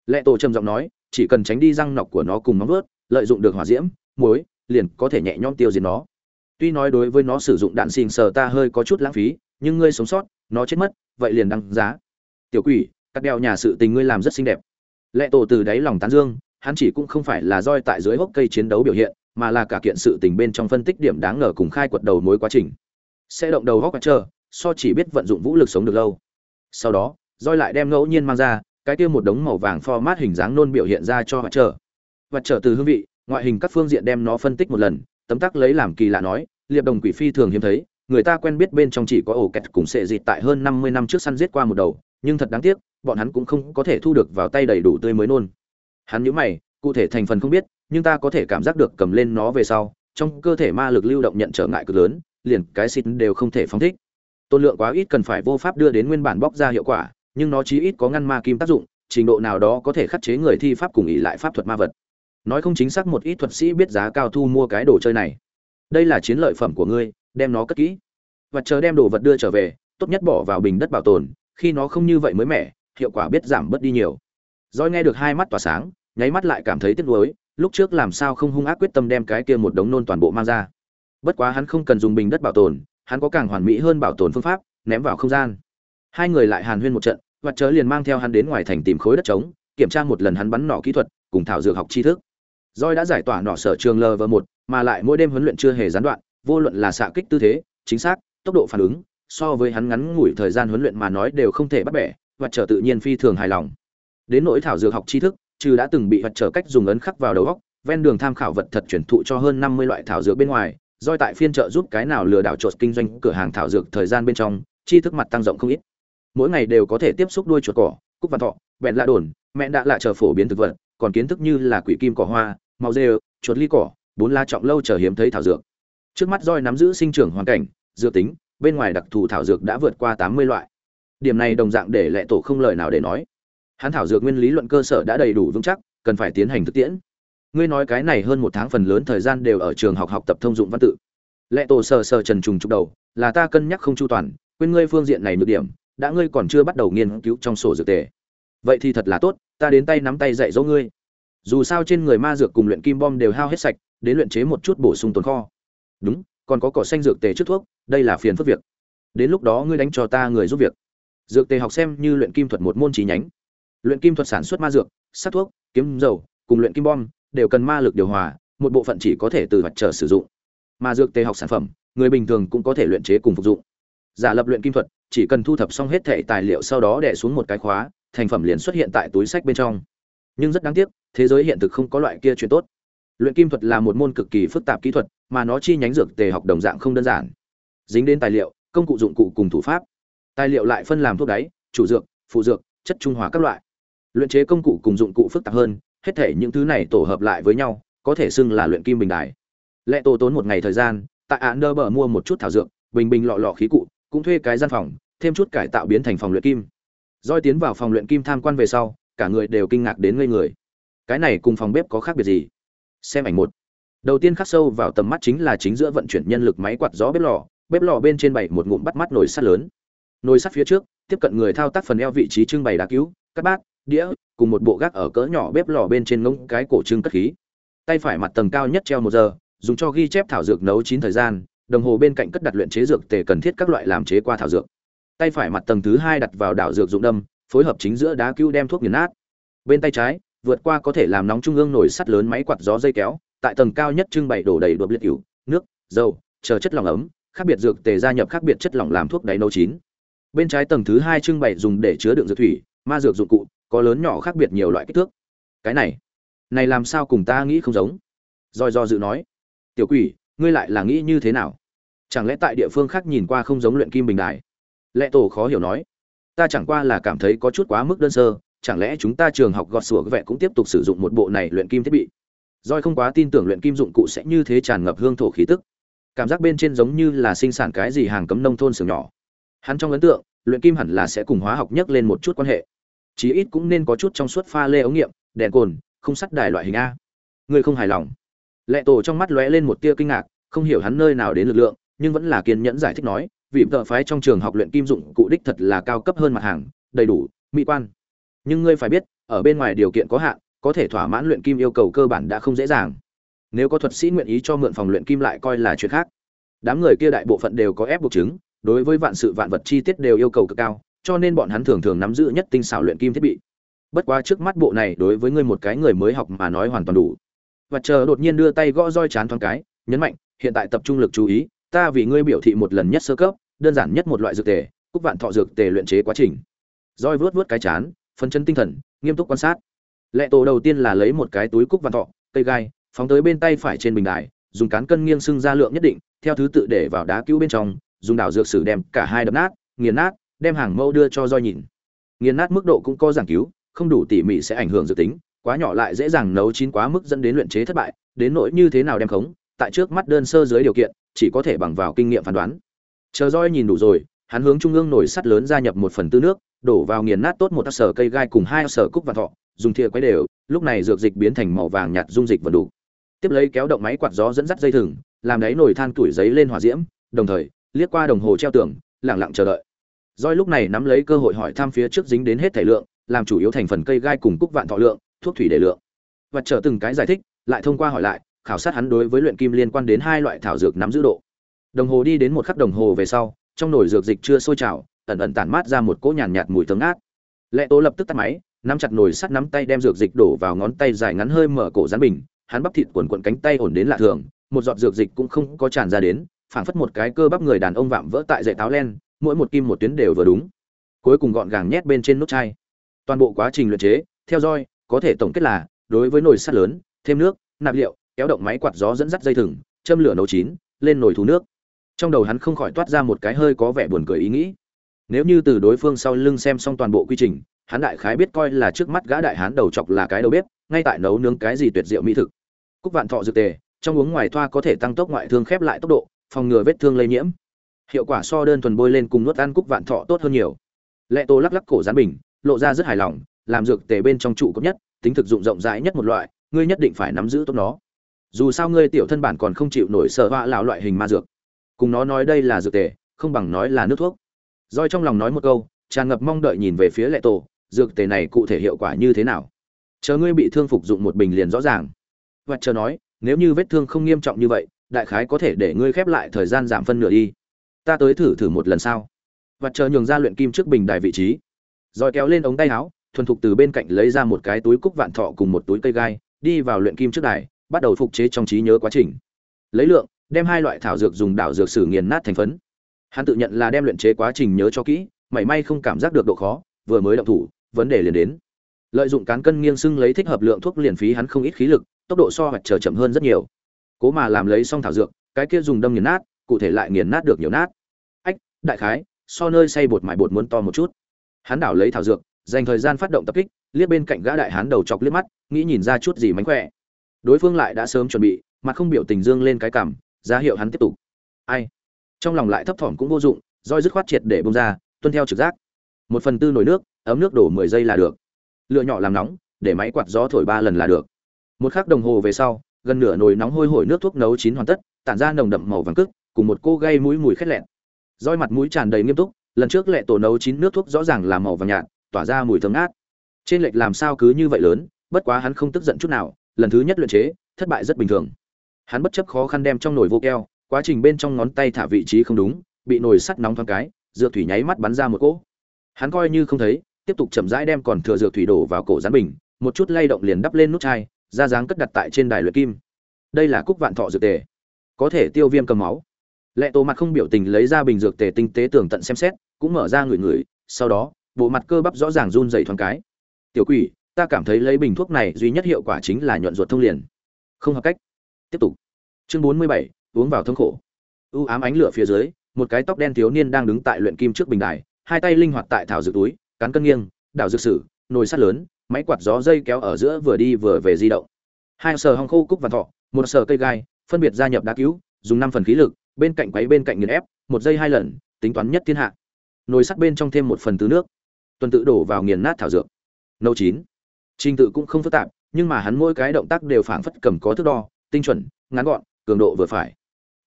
Lệ tổ trầm giọng nói, chỉ cần tránh đi răng nọc của nó cùng móng vớt lợi dụng được hỏa diễm, muối, liền có thể nhẹ nhõm tiêu diệt nó. Tuy nói đối với nó sử dụng đạn xìn sờ ta hơi có chút lãng phí, nhưng ngươi sống sót, nó chết mất, vậy liền đăng giá. Tiểu quỷ, cắt đeo nhà sự tình ngươi làm rất xinh đẹp lệ tổ từ đáy lòng tán dương, hắn chỉ cũng không phải là roi tại dưới hốc cây chiến đấu biểu hiện, mà là cả kiện sự tình bên trong phân tích điểm đáng ngờ cùng khai quật đầu mối quá trình. Sẽ động đầu góc chờ, so chỉ biết vận dụng vũ lực sống được lâu. Sau đó, roi lại đem ngẫu nhiên mang ra, cái kia một đống màu vàng format hình dáng nôn biểu hiện ra cho mặt chờ. Và chờ từ hương vị, ngoại hình các phương diện đem nó phân tích một lần, tấm tắc lấy làm kỳ lạ nói, liệp đồng quỷ phi thường hiếm thấy, người ta quen biết bên trong chỉ có ổ kẹt cùng sệ dịt tại hơn năm mươi năm trước săn giết qua một đầu nhưng thật đáng tiếc, bọn hắn cũng không có thể thu được vào tay đầy đủ tươi mới nôn. Hắn nhíu mày, cụ thể thành phần không biết, nhưng ta có thể cảm giác được cầm lên nó về sau, trong cơ thể ma lực lưu động nhận trở ngại cực lớn, liền cái xịt đều không thể phóng thích. Tôn lượng quá ít cần phải vô pháp đưa đến nguyên bản bóc ra hiệu quả, nhưng nó chí ít có ngăn ma kim tác dụng, trình độ nào đó có thể khắc chế người thi pháp cùng ý lại pháp thuật ma vật. Nói không chính xác một ít thuật sĩ biết giá cao thu mua cái đồ chơi này. Đây là chiến lợi phẩm của ngươi, đem nó cất kỹ. Và chờ đem đồ vật đưa trở về, tốt nhất bỏ vào bình đất bảo tồn khi nó không như vậy mới mẻ, hiệu quả biết giảm bớt đi nhiều. Doi nghe được hai mắt tỏa sáng, nháy mắt lại cảm thấy tiếc nuối, lúc trước làm sao không hung ác quyết tâm đem cái kia một đống nôn toàn bộ mang ra. Bất quá hắn không cần dùng bình đất bảo tồn, hắn có càng hoàn mỹ hơn bảo tồn phương pháp, ném vào không gian. Hai người lại hàn huyên một trận và chớ liền mang theo hắn đến ngoài thành tìm khối đất trống, kiểm tra một lần hắn bắn nỏ kỹ thuật, cùng thảo dược học tri thức. Doi đã giải tỏa nỏ sở trường lv một, mà lại mỗi đêm huấn luyện chưa hề gián đoạn, vô luận là xạ kích tư thế, chính xác, tốc độ phản ứng so với hắn ngắn ngủi thời gian huấn luyện mà nói đều không thể bắt bẻ, và trở tự nhiên phi thường hài lòng. Đến nỗi thảo dược học tri thức, trừ đã từng bị vật trở cách dùng ấn khắc vào đầu góc ven đường tham khảo vật thật chuyển thụ cho hơn năm mươi loại thảo dược bên ngoài doi tại phiên trợ giúp cái nào lừa đảo chuột kinh doanh cửa hàng thảo dược thời gian bên trong, tri thức mặt tăng rộng không ít. Mỗi ngày đều có thể tiếp xúc đuôi chuột cỏ, cúc văn thọ, bẹn lạ đồn mẹ đã lạ chờ phổ biến thực vật, còn kiến thức như là quỷ kim cỏ hoa, màu dê chuột ly cỏ, bốn la trọng lâu chờ hiếm thấy thảo dược. Trước mắt roi nắm giữ sinh trưởng hoàn cảnh, dược tính bên ngoài đặc thù thảo dược đã vượt qua tám mươi loại. Điểm này đồng dạng để lệ tổ không lời nào để nói. Hắn thảo dược nguyên lý luận cơ sở đã đầy đủ vững chắc, cần phải tiến hành thực tiễn. Ngươi nói cái này hơn một tháng phần lớn thời gian đều ở trường học học tập thông dụng văn tự. Lệ tổ sờ sờ trần trùng trục đầu, là ta cân nhắc không chu toàn, quên ngươi phương diện này nhược điểm, đã ngươi còn chưa bắt đầu nghiên cứu trong sổ dược tề. Vậy thì thật là tốt, ta đến tay nắm tay dạy dỗ ngươi. Dù sao trên người ma dược cùng luyện kim bom đều hao hết sạch, đến luyện chế một chút bổ sung tồn kho. Đúng còn có cỏ xanh dược tề trước thuốc, đây là phiền phức việc. Đến lúc đó ngươi đánh cho ta người giúp việc. Dược tề học xem như luyện kim thuật một môn trí nhánh. Luyện kim thuật sản xuất ma dược sát thuốc, kiếm dầu, cùng luyện kim bom, đều cần ma lực điều hòa, một bộ phận chỉ có thể từ vật trở sử dụng. Mà dược tề học sản phẩm, người bình thường cũng có thể luyện chế cùng phục dụng. Giả lập luyện kim thuật, chỉ cần thu thập xong hết thể tài liệu sau đó đẻ xuống một cái khóa, thành phẩm liền xuất hiện tại túi sách bên trong. Nhưng rất đáng tiếc, thế giới hiện thực không có loại kia chuyện tốt. Luyện kim thuật là một môn cực kỳ phức tạp kỹ thuật mà nó chi nhánh dược tề học đồng dạng không đơn giản. Dính đến tài liệu, công cụ dụng cụ cùng thủ pháp. Tài liệu lại phân làm thuốc đáy, chủ dược, phụ dược, chất trung hòa các loại. Luyện chế công cụ cùng dụng cụ phức tạp hơn, hết thể những thứ này tổ hợp lại với nhau, có thể xưng là luyện kim bình đài. Lệ tổ tốn một ngày thời gian, tại án đơ bờ mua một chút thảo dược, bình bình lọ lọ khí cụ, cũng thuê cái gian phòng, thêm chút cải tạo biến thành phòng luyện kim. Doi tiến vào phòng luyện kim tham quan về sau, cả người đều kinh ngạc đến ngây người. Cái này cùng phòng bếp có khác biệt gì? Xem ảnh một đầu tiên khắc sâu vào tầm mắt chính là chính giữa vận chuyển nhân lực máy quạt gió bếp lò bếp lò bên trên bảy một ngụm bắt mắt nồi sắt lớn. Nồi sắt phía trước, tiếp cận người thao tác phần eo vị trí trưng bày đá cứu các bát, đĩa, cùng một bộ gác ở cỡ nhỏ bếp lò bên trên ngông cái cổ trưng cất khí. Tay phải mặt tầng cao nhất treo một giờ, dùng cho ghi chép thảo dược nấu chín thời gian, đồng hồ bên cạnh cất đặt luyện chế dược tề cần thiết các loại làm chế qua thảo dược. Tay phải mặt tầng thứ hai đặt vào đảo dược dụng đâm, phối hợp chính giữa đá cứu đem thuốc nghiền nát. Bên tay trái, vượt qua có thể làm nóng trung ương nổi sắt lớn máy quạt gió dây kéo tại tầng cao nhất trưng bày đổ đầy đột liệt ỉu nước, dầu, chờ chất lỏng ấm, khác biệt dược tề gia nhập khác biệt chất lỏng làm thuốc đáy nấu chín. Bên trái tầng thứ hai trưng bày dùng để chứa đựng dược thủy, ma dược dụng cụ, có lớn nhỏ khác biệt nhiều loại kích thước. Cái này này làm sao cùng ta nghĩ không giống? Roi do dự nói, tiểu quỷ, ngươi lại là nghĩ như thế nào? Chẳng lẽ tại địa phương khác nhìn qua không giống luyện kim bình đại? lệ tổ khó hiểu nói, ta chẳng qua là cảm thấy có chút quá mức đơn sơ, chẳng lẽ chúng ta trường học gọt sủa vẹn cũng tiếp tục sử dụng một bộ này luyện kim thiết bị? Roi không quá tin tưởng luyện kim dụng cụ sẽ như thế tràn ngập hương thổ khí tức. Cảm giác bên trên giống như là sinh sản cái gì hàng cấm nông thôn xưởng nhỏ. Hắn trong ấn tượng, luyện kim hẳn là sẽ cùng hóa học nhắc lên một chút quan hệ. Chí ít cũng nên có chút trong suốt pha lê ống nghiệm, đèn cồn không sắt đài loại hình a. Ngươi không hài lòng. Lệ tổ trong mắt lóe lên một tia kinh ngạc, không hiểu hắn nơi nào đến lực lượng, nhưng vẫn là kiên nhẫn giải thích nói vì tờ phái trong trường học luyện kim dụng cụ đích thật là cao cấp hơn mặt hàng, đầy đủ, mỹ quan. Nhưng ngươi phải biết, ở bên ngoài điều kiện có hạn có thể thỏa mãn luyện kim yêu cầu cơ bản đã không dễ dàng. Nếu có thuật sĩ nguyện ý cho mượn phòng luyện kim lại coi là chuyện khác. Đám người kia đại bộ phận đều có ép buộc chứng, đối với vạn sự vạn vật chi tiết đều yêu cầu cực cao, cho nên bọn hắn thường thường nắm giữ nhất tinh xảo luyện kim thiết bị. Bất quá trước mắt bộ này đối với ngươi một cái người mới học mà nói hoàn toàn đủ. Và chờ đột nhiên đưa tay gõ roi chán thoáng cái, nhấn mạnh, hiện tại tập trung lực chú ý, ta vì ngươi biểu thị một lần nhất sơ cấp, đơn giản nhất một loại dược tề, cúc vạn thọ dược tề luyện chế quá trình. Roi vớt vớt cái chán phấn chân tinh thần, nghiêm túc quan sát lệ tổ đầu tiên là lấy một cái túi cúc vạn thọ, cây gai, phóng tới bên tay phải trên bình đài, dùng cán cân nghiêng xưng ra lượng nhất định, theo thứ tự để vào đá cứu bên trong, dùng đảo dược sử đem cả hai đập nát, nghiền nát, đem hàng mẫu đưa cho roi nhìn. Nghiền nát mức độ cũng có giảng cứu, không đủ tỉ mỉ sẽ ảnh hưởng dự tính, quá nhỏ lại dễ dàng nấu chín quá mức dẫn đến luyện chế thất bại, đến nỗi như thế nào đem khống, tại trước mắt đơn sơ dưới điều kiện, chỉ có thể bằng vào kinh nghiệm phán đoán. Chờ roi nhìn đủ rồi, hắn hướng trung ương nổi sắt lớn gia nhập một phần tư nước, đổ vào nghiền nát tốt một sở cây gai cùng hai sở cúc và thọ dùng thìa quấy đều lúc này dược dịch biến thành màu vàng nhạt dung dịch vẫn đủ tiếp lấy kéo động máy quạt gió dẫn dắt dây thừng làm đáy nồi than tuổi giấy lên hỏa diễm đồng thời liếc qua đồng hồ treo tường lặng lặng chờ đợi Doi lúc này nắm lấy cơ hội hỏi thăm phía trước dính đến hết thể lượng, làm chủ yếu thành phần cây gai cùng cúc vạn thọ lượng, thuốc thủy để lượng. Và chờ từng cái giải thích, lại thông qua hỏi lại, khảo sát hắn đối với luyện kim liên quan đến hai loại thảo dược nắm giữ độ. Đồng hồ đi đến một khắc đồng hồ về sau, trong nồi dược dịch chưa sôi trào, ẩn ẩn tản mát ra một cỗ nhàn nhạt, mùi thơm ngát. Lệ Tố lập tức tắt máy, nắm chặt nồi sắt nắm tay đem dược dịch đổ vào ngón tay dài ngắn hơi mở cổ rắn bình, hắn bắp thịt quần quần cánh tay ổn đến lạ thường, một giọt dược dịch cũng không có tràn ra đến, phảng phất một cái cơ bắp người đàn ông vạm vỡ tại dậy táo len, mỗi một kim một tuyến đều vừa đúng. Cuối cùng gọn gàng nhét bên trên nút chai. Toàn bộ quá trình luyện chế theo dõi có thể tổng kết là đối với nồi sắt lớn thêm nước nạp liệu kéo động máy quạt gió dẫn dắt dây thừng châm lửa nấu chín lên nồi thú nước. Trong đầu hắn không khỏi toát ra một cái hơi có vẻ buồn cười ý nghĩ. Nếu như từ đối phương sau lưng xem xong toàn bộ quy trình hắn đại khái biết coi là trước mắt gã đại hán đầu chọc là cái đầu bếp, ngay tại nấu nướng cái gì tuyệt diệu mỹ thực. Cúc vạn thọ dược tề, trong uống ngoài thoa có thể tăng tốc ngoại thương khép lại tốc độ, phòng ngừa vết thương lây nhiễm. Hiệu quả so đơn thuần bôi lên cùng nuốt ăn cúc vạn thọ tốt hơn nhiều. Lệ tô lắc lắc cổ gián bình, lộ ra rất hài lòng, làm dược tề bên trong trụ cấp nhất, tính thực dụng rộng rãi nhất một loại, ngươi nhất định phải nắm giữ tốt nó. Dù sao ngươi tiểu thân bản còn không chịu nổi sợ họa lão loại hình ma dược. Cùng nó nói đây là dược tề, không bằng nói là nước thuốc. Rồi trong lòng nói một câu, tràn ngập mong đợi nhìn về phía lệ tổ dược tề này cụ thể hiệu quả như thế nào? Chờ ngươi bị thương phục dụng một bình liền rõ ràng. Và chờ nói, nếu như vết thương không nghiêm trọng như vậy, đại khái có thể để ngươi khép lại thời gian giảm phân nửa đi. Ta tới thử thử một lần sau và chờ nhường ra luyện kim trước bình đài vị trí. Rồi kéo lên ống tay áo, thuần thục từ bên cạnh lấy ra một cái túi cúc vạn thọ cùng một túi cây gai, đi vào luyện kim trước đài, bắt đầu phục chế trong trí nhớ quá trình. Lấy lượng, đem hai loại thảo dược dùng đảo dược sử nghiền nát thành phấn. Hắn tự nhận là đem luyện chế quá trình nhớ cho kỹ, mảy may không cảm giác được độ khó, vừa mới động thủ vấn đề liền đến. Lợi dụng cán cân nghiêng xưng lấy thích hợp lượng thuốc liền phí hắn không ít khí lực, tốc độ so hoạch chờ chậm hơn rất nhiều. Cố mà làm lấy xong thảo dược, cái kia dùng đâm nghiền nát, cụ thể lại nghiền nát được nhiều nát. Ách, đại khái, so nơi xay bột mải bột muốn to một chút. Hắn đảo lấy thảo dược, dành thời gian phát động tập kích, liếc bên cạnh gã đại hán đầu chọc liếc mắt, nghĩ nhìn ra chút gì mánh khỏe. Đối phương lại đã sớm chuẩn bị, mà không biểu tình dương lên cái cảm ra hiệu hắn tiếp tục. Ai? Trong lòng lại thấp thỏm cũng vô dụng, roi dứt khoát triệt để bông ra, tuân theo trực giác. Một phần tư nồi nước ấm nước đổ mười giây là được. Lựa nhỏ làm nóng, để máy quạt gió thổi ba lần là được. Một khắc đồng hồ về sau, gần nửa nồi nóng hôi hổi nước thuốc nấu chín hoàn tất, tản ra nồng đậm màu vàng cức cùng một cô gây mũi mùi khét lẹn. Roi mặt mũi tràn đầy nghiêm túc, lần trước lệ tổ nấu chín nước thuốc rõ ràng là màu vàng nhạt, tỏa ra mùi thơm ngát. Trên lệch làm sao cứ như vậy lớn, bất quá hắn không tức giận chút nào, lần thứ nhất luyện chế, thất bại rất bình thường. Hắn bất chấp khó khăn đem trong nồi vô keo, quá trình bên trong ngón tay thả vị trí không đúng, bị nồi sắt nóng thoáng cái dược thủy nháy mắt bắn ra một cỗ. Hắn coi như không thấy tiếp tục chậm rãi đem còn thừa dược thủy đổ vào cổ rắn bình, một chút lay động liền đắp lên nút chai, ra dáng cất đặt tại trên đài luyện kim. Đây là cúc vạn thọ dược tề. Có thể tiêu viêm cầm máu. Lệ tổ mặt không biểu tình lấy ra bình dược tề tinh tế tường tận xem xét, cũng mở ra người người sau đó, bộ mặt cơ bắp rõ ràng run rẩy thoáng cái. Tiểu quỷ, ta cảm thấy lấy bình thuốc này duy nhất hiệu quả chính là nhuận ruột thông liền. Không hợp cách. Tiếp tục. Chương bốn mươi bảy, uống vào thống khổ. U ám ánh lửa phía dưới, một cái tóc đen thiếu niên đang đứng tại luyện kim trước bình đài, hai tay linh hoạt tại thảo dược túi cán cân nghiêng, đảo dược sử, nồi sắt lớn, máy quạt gió dây kéo ở giữa vừa đi vừa về di động. Hai sờ hong khô cúc và thọ, một sờ cây gai, phân biệt gia nhập đá cứu, dùng năm phần khí lực, bên cạnh quấy bên cạnh nghiền ép, một giây hai lần, tính toán nhất thiên hạ. Nồi sắt bên trong thêm một phần tứ nước, tuần tự đổ vào nghiền nát thảo dược. Nấu chín. Trình tự cũng không phức tạp, nhưng mà hắn mỗi cái động tác đều phảng phất cầm có thước đo, tinh chuẩn, ngắn gọn, cường độ vừa phải.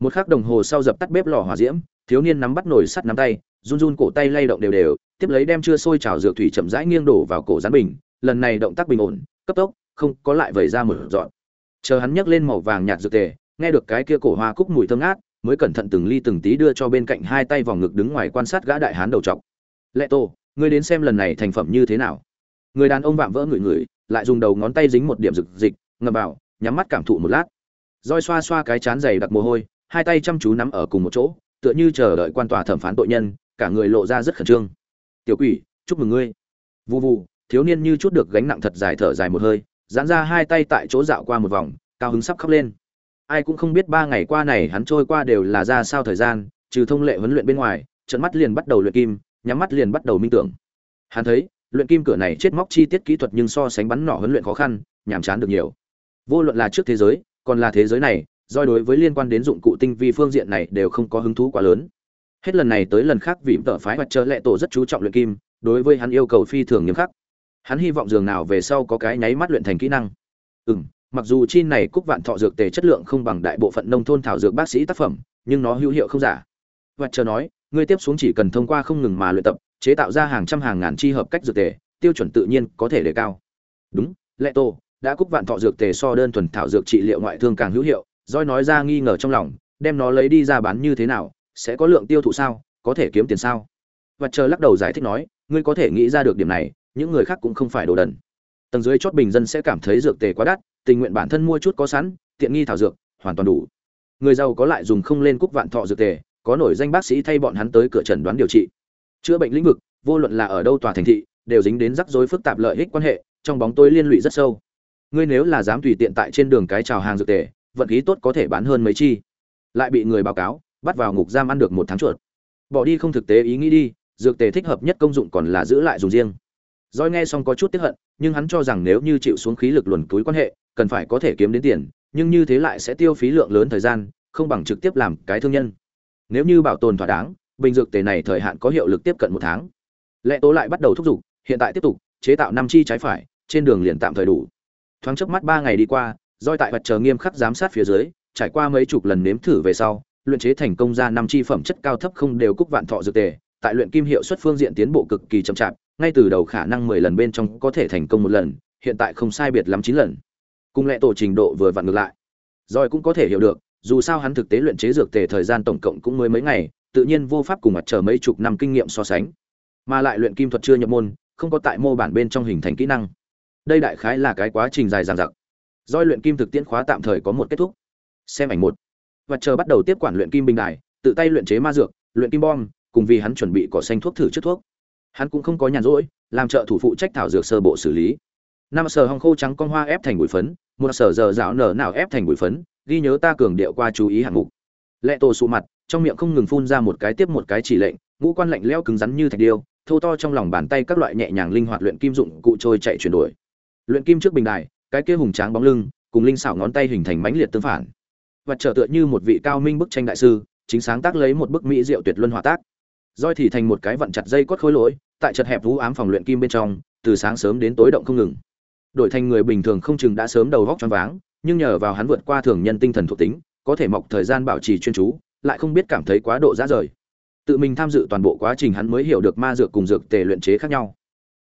Một khắc đồng hồ sau dập tắt bếp lò hỏa diễm, thiếu niên nắm bắt nồi sắt nắm tay, run run cổ tay lay động đều đều tiếp lấy đem chưa sôi trào dược thủy chậm rãi nghiêng đổ vào cổ rán bình, lần này động tác bình ổn, cấp tốc, không có lại vẩy ra một dọn. Chờ hắn nhấc lên màu vàng nhạt dược tề, nghe được cái kia cổ hoa cúc mùi thơm ngát, mới cẩn thận từng ly từng tí đưa cho bên cạnh hai tay vòng ngực đứng ngoài quan sát gã đại hán đầu trọc. Lệ tô, ngươi đến xem lần này thành phẩm như thế nào? Người đàn ông vạm vỡ người người lại dùng đầu ngón tay dính một điểm rực dịch, ngậm vào, nhắm mắt cảm thụ một lát. Roi xoa xoa cái chán dày đặc mồ hôi, hai tay chăm chú nắm ở cùng một chỗ, tựa như chờ đợi quan tòa thẩm phán tội nhân, cả người lộ ra rất khẩn trương tiểu quỷ, chúc mừng ngươi. Vụ vụ thiếu niên như chút được gánh nặng thật dài thở dài một hơi dán ra hai tay tại chỗ dạo qua một vòng, cao hứng sắp khóc lên. Ai cũng không biết ba ngày qua này hắn trôi qua đều là ra sao thời gian, trừ thông lệ huấn luyện bên ngoài, trận mắt liền bắt đầu luyện kim, nhắm mắt liền bắt đầu minh tưởng. Hắn thấy, luyện kim cửa này chết móc chi tiết kỹ thuật nhưng so sánh bắn nỏ huấn luyện khó khăn, nhàm chán được nhiều. Vô luận là trước thế giới, còn là thế giới này, do đối với liên quan đến dụng cụ tinh vi phương diện này đều không có hứng thú quá lớn hết lần này tới lần khác vì tợ phái mặt trời lệ tổ rất chú trọng luyện kim, đối với hắn yêu cầu phi thường nghiêm khắc. Hắn hy vọng dường nào về sau có cái nháy mắt luyện thành kỹ năng. Ừ mặc dù chi này cúc vạn thọ dược tề chất lượng không bằng đại bộ phận nông thôn thảo dược bác sĩ tác phẩm, nhưng nó hữu hiệu không giả. Và chờ nói, ngươi tiếp xuống chỉ cần thông qua không ngừng mà luyện tập, chế tạo ra hàng trăm hàng ngàn chi hợp cách dược tề, tiêu chuẩn tự nhiên có thể đề cao. Đúng, lệ tô đã cúc vạn thọ dược tề so đơn thuần thảo dược trị liệu ngoại thương càng hữu hiệu. Doi nói ra nghi ngờ trong lòng, đem nó lấy đi ra bán như thế nào sẽ có lượng tiêu thụ sao? Có thể kiếm tiền sao? Và chờ lắc đầu giải thích nói, ngươi có thể nghĩ ra được điểm này, những người khác cũng không phải đồ đần. Tầng dưới chót bình dân sẽ cảm thấy dược tề quá đắt, tình nguyện bản thân mua chút có sẵn, tiện nghi thảo dược, hoàn toàn đủ. Người giàu có lại dùng không lên cúc vạn thọ dược tề, có nổi danh bác sĩ thay bọn hắn tới cửa trần đoán điều trị. Chữa bệnh lĩnh vực, vô luận là ở đâu tòa thành thị, đều dính đến rắc rối phức tạp lợi ích quan hệ, trong bóng tối liên lụy rất sâu. Ngươi nếu là dám tùy tiện tại trên đường cái chào hàng dược tề, vận khí tốt có thể bán hơn mấy chi. Lại bị người báo cáo bắt vào ngục giam ăn được một tháng chuột. Bỏ đi không thực tế ý nghĩ đi dược tề thích hợp nhất công dụng còn là giữ lại dùng riêng. Doi nghe xong có chút tiếc hận, nhưng hắn cho rằng nếu như chịu xuống khí lực luồn túi quan hệ, cần phải có thể kiếm đến tiền, nhưng như thế lại sẽ tiêu phí lượng lớn thời gian không bằng trực tiếp làm cái thương nhân. Nếu như bảo tồn thỏa đáng bình dược tề này thời hạn có hiệu lực tiếp cận một tháng. Lệ tố lại bắt đầu thúc giục hiện tại tiếp tục chế tạo năm chi trái phải trên đường liền tạm thời đủ. Thoáng chớp mắt ba ngày đi qua doi tại vật chờ nghiêm khắc giám sát phía dưới trải qua mấy chục lần nếm thử về sau luyện chế thành công ra năm chi phẩm chất cao thấp không đều cúc vạn thọ dược tề, tại luyện kim hiệu suất phương diện tiến bộ cực kỳ chậm chạp, ngay từ đầu khả năng mười lần bên trong có thể thành công một lần, hiện tại không sai biệt lắm chín lần. Cùng lệ tổ trình độ vừa vặn ngược lại. Rồi cũng có thể hiểu được, dù sao hắn thực tế luyện chế dược tề thời gian tổng cộng cũng mới mấy ngày, tự nhiên vô pháp cùng mặt trời mấy chục năm kinh nghiệm so sánh. Mà lại luyện kim thuật chưa nhập môn, không có tại mô bản bên trong hình thành kỹ năng. Đây đại khái là cái quá trình dài dằng dặc. Rồi luyện kim thực tiễn khóa tạm thời có một kết thúc. Xem ảnh một và chờ bắt đầu tiếp quản luyện kim bình đài, tự tay luyện chế ma dược, luyện kim bom, cùng vì hắn chuẩn bị cỏ xanh thuốc thử trước thuốc. Hắn cũng không có nhàn rỗi, làm trợ thủ phụ trách thảo dược sơ bộ xử lý. Năm sở hồng khô trắng con hoa ép thành bụi phấn, một sở giờ dạo nở nào ép thành bụi phấn, ghi nhớ ta cường điệu qua chú ý hạng mục. Lệ tổ sụ mặt, trong miệng không ngừng phun ra một cái tiếp một cái chỉ lệnh, ngũ quan lạnh lẽo cứng rắn như thạch điêu, thô to trong lòng bàn tay các loại nhẹ nhàng linh hoạt luyện kim dụng cụ trôi chạy chuyển đổi. Luyện kim trước bình đài, cái kia hùng tráng bóng lưng, cùng linh xảo ngón tay hình thành mãnh liệt tương phản và trở tựa như một vị cao minh bức tranh đại sư, chính sáng tác lấy một bức mỹ diệu tuyệt luân hòa tác. Roi thì thành một cái vận chặt dây cốt khối lỗi, tại chật hẹp vũ ám phòng luyện kim bên trong, từ sáng sớm đến tối động không ngừng. Đổi thành người bình thường không chừng đã sớm đầu góc choáng váng, nhưng nhờ vào hắn vượt qua thường nhân tinh thần thuộc tính, có thể mọc thời gian bảo trì chuyên chú, lại không biết cảm thấy quá độ ra rời. Tự mình tham dự toàn bộ quá trình hắn mới hiểu được ma dược cùng dược tề luyện chế khác nhau.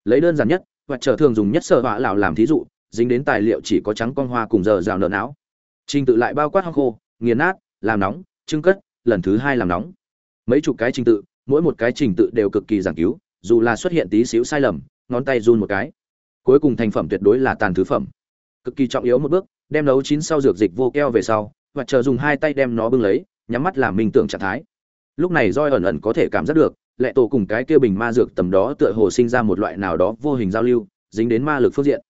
Lấy đơn giản nhất, và trở thường dùng nhất sở họa lào làm thí dụ, dính đến tài liệu chỉ có trắng con hoa cùng giờ rào nợ não trình tự lại bao quát hong khô, nghiền nát, làm nóng, trưng cất, lần thứ hai làm nóng. Mấy chục cái trình tự, mỗi một cái trình tự đều cực kỳ giảng cứu, dù là xuất hiện tí xíu sai lầm, ngón tay run một cái. Cuối cùng thành phẩm tuyệt đối là tàn thứ phẩm. Cực kỳ trọng yếu một bước, đem nấu chín sau dược dịch vô keo về sau, và chờ dùng hai tay đem nó bưng lấy, nhắm mắt làm minh tưởng trạng thái. Lúc này roi ẩn ẩn có thể cảm giác được, lệ tổ cùng cái kia bình ma dược tầm đó tựa hồ sinh ra một loại nào đó vô hình giao lưu, dính đến ma lực phương diện.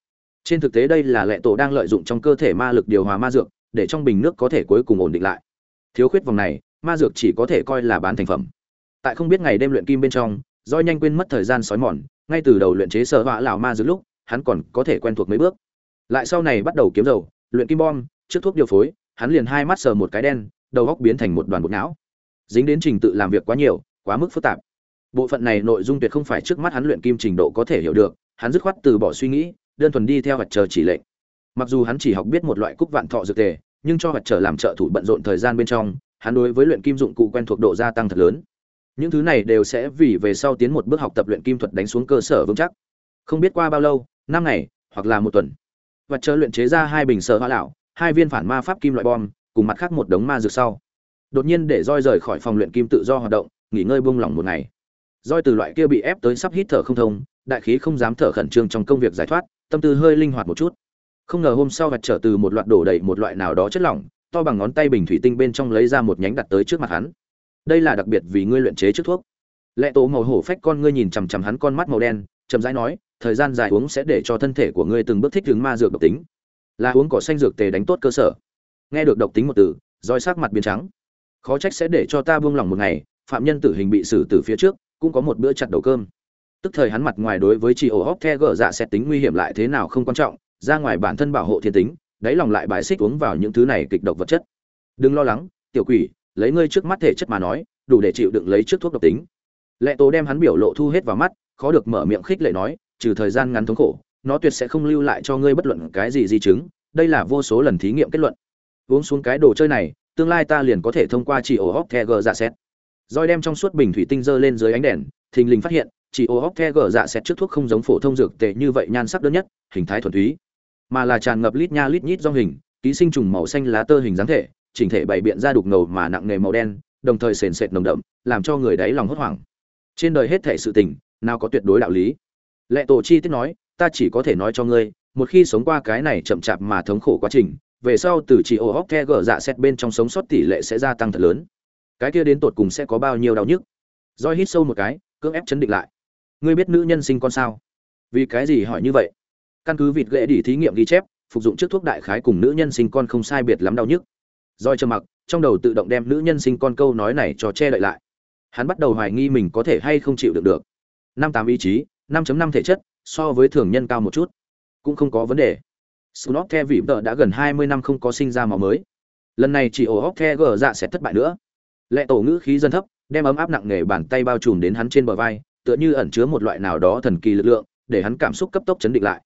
Trên thực tế đây là lệ tổ đang lợi dụng trong cơ thể ma lực điều hòa ma dược để trong bình nước có thể cuối cùng ổn định lại. Thiếu khuyết vòng này, ma dược chỉ có thể coi là bán thành phẩm. Tại không biết ngày đêm luyện kim bên trong doi nhanh quên mất thời gian sói mòn, ngay từ đầu luyện chế sở họa lão ma dược lúc, hắn còn có thể quen thuộc mấy bước. Lại sau này bắt đầu kiếm dầu, luyện kim bom, trước thuốc điều phối, hắn liền hai mắt sờ một cái đen, đầu góc biến thành một đoàn bột não. Dính đến trình tự làm việc quá nhiều, quá mức phức tạp. Bộ phận này nội dung tuyệt không phải trước mắt hắn luyện kim trình độ có thể hiểu được, hắn dứt khoát từ bỏ suy nghĩ, đơn thuần đi theo vật chờ chỉ lệnh. Mặc dù hắn chỉ học biết một loại cúc vạn thọ dược tề nhưng cho vật trở làm trợ thủ bận rộn thời gian bên trong, hắn đối với luyện kim dụng cụ quen thuộc độ gia tăng thật lớn. Những thứ này đều sẽ vì về sau tiến một bước học tập luyện kim thuật đánh xuống cơ sở vững chắc. Không biết qua bao lâu, năm ngày, hoặc là một tuần. Vật trở luyện chế ra hai bình sở hoa lão, hai viên phản ma pháp kim loại bom, cùng mặt khác một đống ma dược sau. Đột nhiên để roi rời khỏi phòng luyện kim tự do hoạt động, nghỉ ngơi buông lỏng một ngày. Roi từ loại kia bị ép tới sắp hít thở không thông, đại khí không dám thở khẩn trương trong công việc giải thoát, tâm tư hơi linh hoạt một chút không ngờ hôm sau vật trở từ một loạt đổ đầy một loại nào đó chất lỏng, to bằng ngón tay bình thủy tinh bên trong lấy ra một nhánh đặt tới trước mặt hắn. Đây là đặc biệt vì ngươi luyện chế trước thuốc. Lệ tổ màu hổ phách con ngươi nhìn chằm chằm hắn con mắt màu đen, chậm rãi nói, thời gian dài uống sẽ để cho thân thể của ngươi từng bước thích ứng ma dược độc tính. Là uống cỏ xanh dược tề đánh tốt cơ sở. Nghe được độc tính một từ, roi sắc mặt biến trắng. Khó trách sẽ để cho ta buông lòng một ngày, phạm nhân tử hình bị xử từ phía trước, cũng có một bữa chặt đầu cơm. Tức thời hắn mặt ngoài đối với chị ổ hóc the gở dạ xét tính nguy hiểm lại thế nào không quan trọng ra ngoài bản thân bảo hộ thiên tính, đáy lòng lại bài xích uống vào những thứ này kịch độc vật chất. Đừng lo lắng, tiểu quỷ, lấy ngươi trước mắt thể chất mà nói, đủ để chịu đựng lấy trước thuốc độc tính. Lệ tố đem hắn biểu lộ thu hết vào mắt, khó được mở miệng khích lệ nói, trừ thời gian ngắn thống khổ, nó tuyệt sẽ không lưu lại cho ngươi bất luận cái gì di chứng, đây là vô số lần thí nghiệm kết luận. Uống xuống cái đồ chơi này, tương lai ta liền có thể thông qua chỉ ổ hóc the gờ dạ xét roi đem trong suốt bình thủy tinh dơ lên dưới ánh đèn, thình lình phát hiện chỉ ổ hóc the gờ dạ xét trước thuốc không giống phổ thông dược tệ như vậy nhan sắc đơn nhất, hình thái thuần túy mà là tràn ngập lít nha lít nhít do hình, ký sinh trùng màu xanh lá tơ hình dáng thể, chỉnh thể bày biện ra đục ngầu mà nặng nghề màu đen, đồng thời sền sệt nồng đậm, làm cho người đáy lòng hốt hoảng. Trên đời hết thể sự tình, nào có tuyệt đối đạo lý. Lệ tổ chi tiết nói, ta chỉ có thể nói cho ngươi, một khi sống qua cái này chậm chạp mà thống khổ quá trình, về sau từ chỉ ô hóc the gở dạ xét bên trong sống sót tỷ lệ sẽ gia tăng thật lớn. Cái kia đến tột cùng sẽ có bao nhiêu đau nhức? Roi hít sâu một cái, cưỡng ép chấn định lại. Ngươi biết nữ nhân sinh con sao? Vì cái gì hỏi như vậy? Căn cứ vịt ghệ đỉ thí nghiệm ghi chép phục dụng trước thuốc đại khái cùng nữ nhân sinh con không sai biệt lắm đau nhức roi trầm mặc trong đầu tự động đem nữ nhân sinh con câu nói này cho che đậy lại hắn bắt đầu hoài nghi mình có thể hay không chịu được được năm tám ý chí năm năm thể chất so với thường nhân cao một chút cũng không có vấn đề Snot The vị tợ đã gần 20 năm không có sinh ra máu mới. Lần này chỉ ổ hốc The gờ dạ sẽ thất bại nữa. Lệ tổ ngữ khí dân thấp, đem ấm áp nặng nề bàn tay bao trùm đến hắn trên bờ vai, tựa như ẩn chứa một loại nào đó thần kỳ lực lượng, để hắn cảm xúc cấp tốc chấn định lại.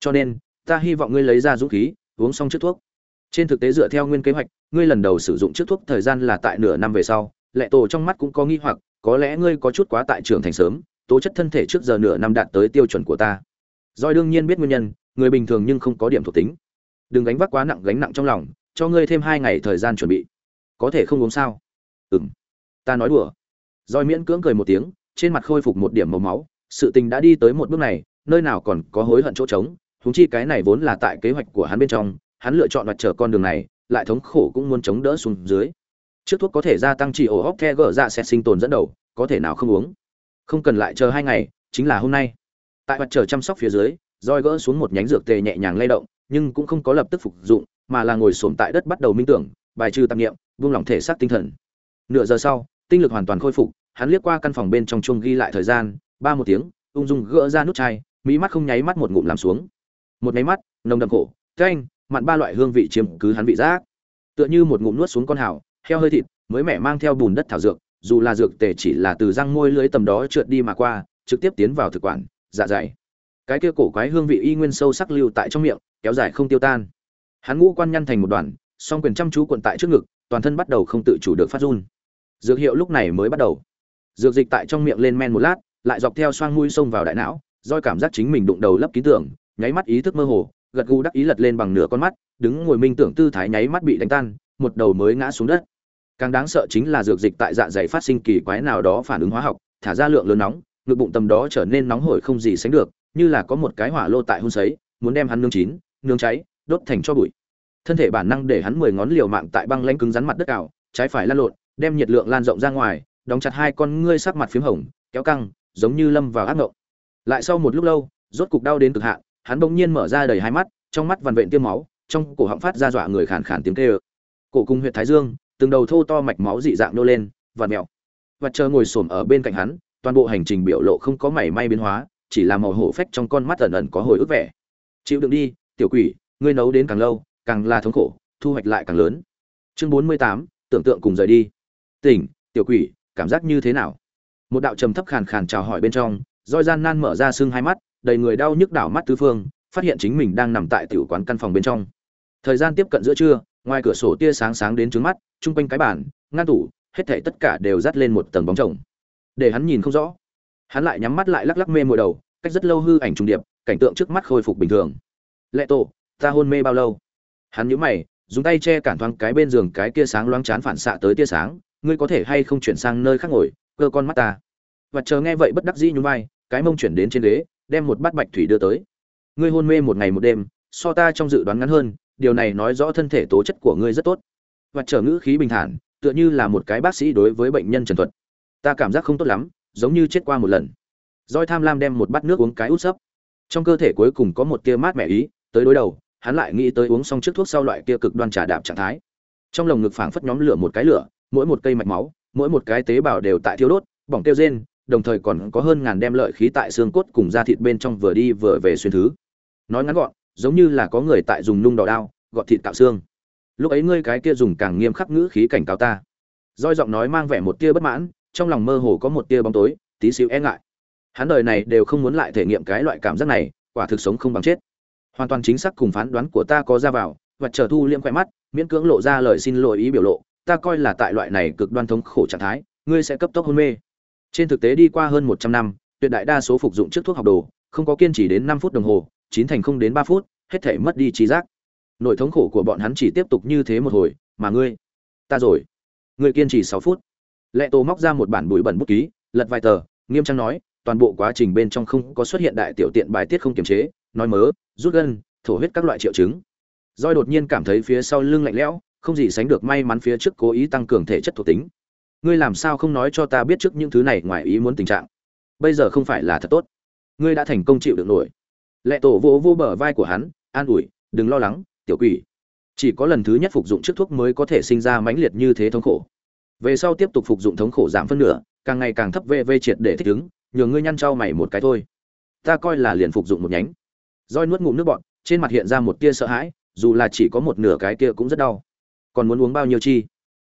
Cho nên, ta hy vọng ngươi lấy ra dũng khí, uống xong chiếc thuốc. Trên thực tế dựa theo nguyên kế hoạch, ngươi lần đầu sử dụng chiếc thuốc thời gian là tại nửa năm về sau, lệ tổ trong mắt cũng có nghi hoặc, có lẽ ngươi có chút quá tại trường thành sớm, tố chất thân thể trước giờ nửa năm đạt tới tiêu chuẩn của ta. Doi đương nhiên biết nguyên nhân, người bình thường nhưng không có điểm thuộc tính. Đừng gánh vác quá nặng gánh nặng trong lòng, cho ngươi thêm hai ngày thời gian chuẩn bị. Có thể không uống sao? Ừm. Ta nói đùa. Doi miễn cưỡng cười một tiếng, trên mặt khôi phục một điểm màu máu, sự tình đã đi tới một bước này, nơi nào còn có hối hận chỗ trống, huống chi cái này vốn là tại kế hoạch của hắn bên trong, hắn lựa chọn mặt trở con đường này, lại thống khổ cũng muốn chống đỡ xuống dưới. Trước thuốc có thể gia tăng chỉ ổ hốc the gở dạ sẽ sinh tồn dẫn đầu, có thể nào không uống. Không cần lại chờ hai ngày, chính là hôm nay. Tại mặt trở chăm sóc phía dưới, roi gỡ xuống một nhánh dược tề nhẹ nhàng lay động, nhưng cũng không có lập tức phục dụng, mà là ngồi xổm tại đất bắt đầu minh tưởng, bài trừ tạp niệm, buông lỏng thể xác tinh thần. Nửa giờ sau, tinh lực hoàn toàn khôi phục, hắn liếc qua căn phòng bên trong chuông ghi lại thời gian, ba một tiếng, ung dung gỡ ra nút chai, mỹ mắt không nháy mắt một ngụm làm xuống. Một máy mắt, nồng đậm khổ, canh, mặn ba loại hương vị chiếm cứ hắn vị giác. Tựa như một ngụm nuốt xuống con hào, heo hơi thịt, mới mẻ mang theo bùn đất thảo dược, dù là dược tề chỉ là từ răng môi lưới tầm đó trượt đi mà qua, trực tiếp tiến vào thực quản, dạ dày. Cái kia cổ quái hương vị y nguyên sâu sắc lưu tại trong miệng, kéo dài không tiêu tan. Hắn ngũ quan nhăn thành một đoàn, song quyền chăm chú cuộn tại trước ngực, toàn thân bắt đầu không tự chủ được phát run. Dược hiệu lúc này mới bắt đầu. Dược dịch tại trong miệng lên men một lát, lại dọc theo xoang mũi xông vào đại não, doi cảm giác chính mình đụng đầu lấp ký tưởng, nháy mắt ý thức mơ hồ, gật gù đắc ý lật lên bằng nửa con mắt, đứng ngồi minh tưởng tư thái nháy mắt bị đánh tan, một đầu mới ngã xuống đất. Càng đáng sợ chính là dược dịch tại dạ dày phát sinh kỳ quái nào đó phản ứng hóa học, thả ra lượng lớn nóng, ngực bụng tầm đó trở nên nóng hổi không gì sánh được, như là có một cái hỏa lô tại hun sấy, muốn đem hắn nướng chín, nướng cháy, đốt thành cho bụi. Thân thể bản năng để hắn mười ngón liều mạng tại băng lãnh cứng rắn mặt đất ảo, trái phải lăn lộn, đem nhiệt lượng lan rộng ra ngoài, đóng chặt hai con ngươi sắc mặt phím hồng, kéo căng, giống như lâm vào ác ngộng. Lại sau một lúc lâu, rốt cục đau đến cực hạn, hắn bỗng nhiên mở ra đầy hai mắt, trong mắt vằn vện tiêm máu, trong cổ họng phát ra dọa người khàn khàn tiếng kêu. Cổ cung huyệt thái dương, từng đầu thô to mạch máu dị dạng nô lên, và mèo. Vật chờ ngồi xổm ở bên cạnh hắn, toàn bộ hành trình biểu lộ không có mảy may biến hóa, chỉ là màu hổ phách trong con mắt ẩn ẩn có hồi ức vẻ. Chịu đựng đi, tiểu quỷ, ngươi nấu đến càng lâu, càng là thống khổ, thu hoạch lại càng lớn. Chương 48, tưởng tượng cùng rời đi. Tỉnh, tiểu quỷ, cảm giác như thế nào? Một đạo trầm thấp khàn khàn chào hỏi bên trong, Doi gian nan mở ra xương hai mắt, đầy người đau nhức đảo mắt tứ phương, phát hiện chính mình đang nằm tại tiểu quán căn phòng bên trong. Thời gian tiếp cận giữa trưa, ngoài cửa sổ tia sáng sáng đến trước mắt, trung quanh cái bàn, ngăn tủ, hết thảy tất cả đều dắt lên một tầng bóng chồng. Để hắn nhìn không rõ. Hắn lại nhắm mắt lại lắc lắc mê mùi đầu, cách rất lâu hư ảnh trùng điệp, cảnh tượng trước mắt khôi phục bình thường. Lệ tổ, ta hôn mê bao lâu? Hắn nhíu mày, dùng tay che cản thoáng cái bên giường cái kia sáng loáng chán phản xạ tới tia sáng, ngươi có thể hay không chuyển sang nơi khác ngồi, cơ con mắt ta. Và chờ nghe vậy bất đắc dĩ nhún vai, cái mông chuyển đến trên ghế, đem một bát bạch thủy đưa tới. Ngươi hôn mê một ngày một đêm, so ta trong dự đoán ngắn hơn, điều này nói rõ thân thể tố chất của ngươi rất tốt. Và trở ngữ khí bình thản, tựa như là một cái bác sĩ đối với bệnh nhân trần thuật. Ta cảm giác không tốt lắm, giống như chết qua một lần. roi tham lam đem một bát nước uống cái út sấp. Trong cơ thể cuối cùng có một tia mát mẻ ý, tới đối đầu, hắn lại nghĩ tới uống xong trước thuốc sau loại kia cực đoan trà đạp trạng thái. Trong lồng ngực phảng phất nhóm lửa một cái lửa, mỗi một cây mạch máu, mỗi một cái tế bào đều tại thiêu đốt, bỏng tiêu rên, đồng thời còn có hơn ngàn đem lợi khí tại xương cốt cùng da thịt bên trong vừa đi vừa về xuyên thứ. Nói ngắn gọn, giống như là có người tại dùng nung đỏ đao, gọt thịt tạo xương. Lúc ấy ngươi cái kia dùng càng nghiêm khắc ngữ khí cảnh cáo ta. Doi giọng nói mang vẻ một tia bất mãn, trong lòng mơ hồ có một tia bóng tối, tí xíu e ngại. Hắn đời này đều không muốn lại thể nghiệm cái loại cảm giác này, quả thực sống không bằng chết. Hoàn toàn chính xác cùng phán đoán của ta có ra vào, và chờ thu liêm khỏe mắt, miễn cưỡng lộ ra lời xin lỗi ý biểu lộ, ta coi là tại loại này cực đoan thống khổ trạng thái, ngươi sẽ cấp tốc hôn mê. Trên thực tế đi qua hơn 100 năm, tuyệt đại đa số phục dụng trước thuốc học đồ, không có kiên trì đến 5 phút đồng hồ, chín thành không đến 3 phút, hết thể mất đi trí giác. Nội thống khổ của bọn hắn chỉ tiếp tục như thế một hồi, mà ngươi, ta rồi. Ngươi kiên trì 6 phút. Lệ Tô móc ra một bản bụi bẩn bút ký, lật vài tờ, nghiêm trang nói, toàn bộ quá trình bên trong không có xuất hiện đại tiểu tiện bài tiết không kiềm chế, nói mớ, rút gân, thổ huyết các loại triệu chứng. Doi đột nhiên cảm thấy phía sau lưng lạnh lẽo, không gì sánh được may mắn phía trước cố ý tăng cường thể chất thuộc tính. Ngươi làm sao không nói cho ta biết trước những thứ này ngoài ý muốn tình trạng? Bây giờ không phải là thật tốt. Ngươi đã thành công chịu được nổi. Lệ tổ vỗ vô bờ vai của hắn, an ủi, đừng lo lắng, tiểu quỷ. Chỉ có lần thứ nhất phục dụng trước thuốc mới có thể sinh ra mãnh liệt như thế thống khổ. Về sau tiếp tục phục dụng thống khổ giảm phân nửa, càng ngày càng thấp VV triệt để thích ứng, nhường ngươi nhăn trao mày một cái thôi. Ta coi là liền phục dụng một nhánh. Roi nuốt ngụm nước bọt, trên mặt hiện ra một tia sợ hãi dù là chỉ có một nửa cái kia cũng rất đau còn muốn uống bao nhiêu chi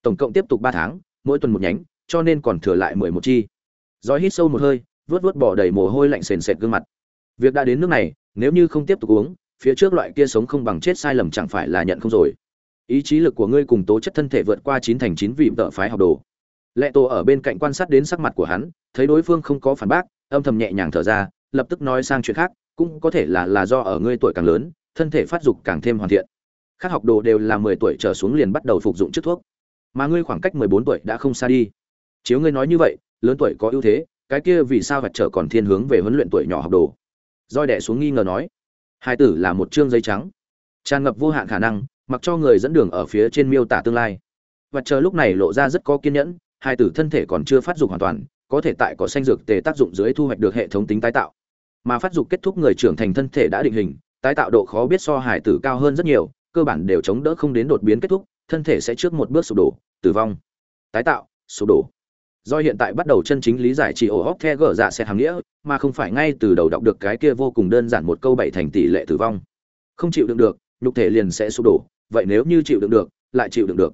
tổng cộng tiếp tục ba tháng mỗi tuần một nhánh, cho nên còn thừa lại mười một chi. Giói hít sâu một hơi, vớt vớt bỏ đầy mồ hôi lạnh sền sệt gương mặt. Việc đã đến nước này, nếu như không tiếp tục uống, phía trước loại kia sống không bằng chết sai lầm chẳng phải là nhận không rồi. Ý chí lực của ngươi cùng tố chất thân thể vượt qua chín thành chín vị tợ phái học đồ. Lệ tổ ở bên cạnh quan sát đến sắc mặt của hắn, thấy đối phương không có phản bác, âm thầm nhẹ nhàng thở ra, lập tức nói sang chuyện khác, cũng có thể là là do ở ngươi tuổi càng lớn, thân thể phát dục càng thêm hoàn thiện. Các học đồ đều là mười tuổi trở xuống liền bắt đầu phục dụng chất thuốc mà ngươi khoảng cách mười bốn tuổi đã không xa đi. Chiếu ngươi nói như vậy, lớn tuổi có ưu thế, cái kia vì sao vạch trở còn thiên hướng về huấn luyện tuổi nhỏ học đồ? Roi đẻ xuống nghi ngờ nói. Hai tử là một chương giấy trắng. Tràn ngập vô hạn khả năng, mặc cho người dẫn đường ở phía trên miêu tả tương lai. Và trở lúc này lộ ra rất có kiên nhẫn, hai tử thân thể còn chưa phát dục hoàn toàn, có thể tại có xanh dược tề tác dụng dưới thu hoạch được hệ thống tính tái tạo. Mà phát dục kết thúc người trưởng thành thân thể đã định hình, tái tạo độ khó biết so hải tử cao hơn rất nhiều, cơ bản đều chống đỡ không đến đột biến kết thúc thân thể sẽ trước một bước sụp đổ tử vong. Tái tạo sụp đổ. Do hiện tại bắt đầu chân chính lý giải chỉ ổ hóc the gở dạ sẽ hàm nghĩa mà không phải ngay từ đầu đọc được cái kia vô cùng đơn giản một câu bảy thành tỷ lệ tử vong. Không chịu đựng được nhục thể liền sẽ sụp đổ. Vậy nếu như chịu đựng được lại chịu đựng được.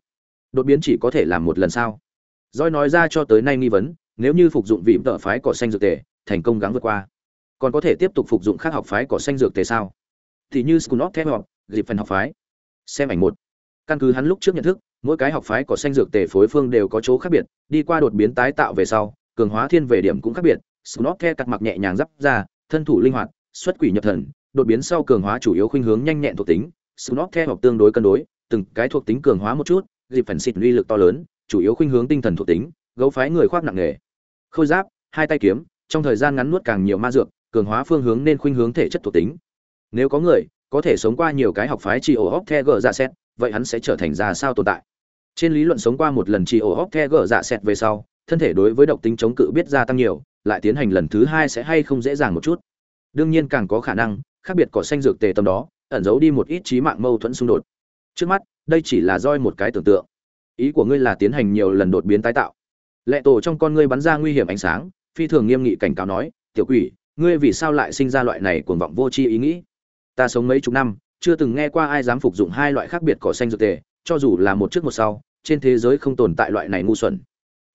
Đột biến chỉ có thể làm một lần sao? Doi nói ra cho tới nay nghi vấn, nếu như phục dụng vị tợ phái cỏ xanh dược tề, thành công gắng vượt qua, còn có thể tiếp tục phục dụng khác học phái cỏ xanh dược tề sao? Thì như Skunot Thép học, dịp phần học phái. Xem ảnh một. Căn cứ hắn lúc trước nhận thức, mỗi cái học phái có xanh dược tề phối phương đều có chỗ khác biệt, đi qua đột biến tái tạo về sau, cường hóa thiên về điểm cũng khác biệt. snob Thép cặt mặc nhẹ nhàng giáp ra, thân thủ linh hoạt, xuất quỷ nhập thần, đột biến sau cường hóa chủ yếu khuynh hướng nhanh nhẹn thuộc tính. snob Thép học tương đối cân đối, từng cái thuộc tính cường hóa một chút, dịp phần xịt uy lực to lớn, chủ yếu khuynh hướng tinh thần thuộc tính gấu phái người khoác nặng nghề khôi giáp hai tay kiếm trong thời gian ngắn nuốt càng nhiều ma dược cường hóa phương hướng nên khuynh hướng thể chất thuộc tính nếu có người có thể sống qua nhiều cái học phái chỉ ổ hóc the gờ ra xét vậy hắn sẽ trở thành ra sao tồn tại? Trên lý luận sống qua một lần chỉ ổ hóc the gờ dạ xẹt về sau, thân thể đối với độc tính chống cự biết gia tăng nhiều, lại tiến hành lần thứ hai sẽ hay không dễ dàng một chút? Đương nhiên càng có khả năng, khác biệt cỏ xanh dược tề tâm đó, ẩn giấu đi một ít trí mạng mâu thuẫn xung đột. Trước mắt, đây chỉ là roi một cái tưởng tượng. Ý của ngươi là tiến hành nhiều lần đột biến tái tạo. Lệ tổ trong con ngươi bắn ra nguy hiểm ánh sáng, phi thường nghiêm nghị cảnh cáo nói, tiểu quỷ, ngươi vì sao lại sinh ra loại này cuồng vọng vô tri ý nghĩ? Ta sống mấy chục năm chưa từng nghe qua ai dám phục dụng hai loại khác biệt cỏ xanh dược tề, cho dù là một trước một sau, trên thế giới không tồn tại loại này ngu xuẩn.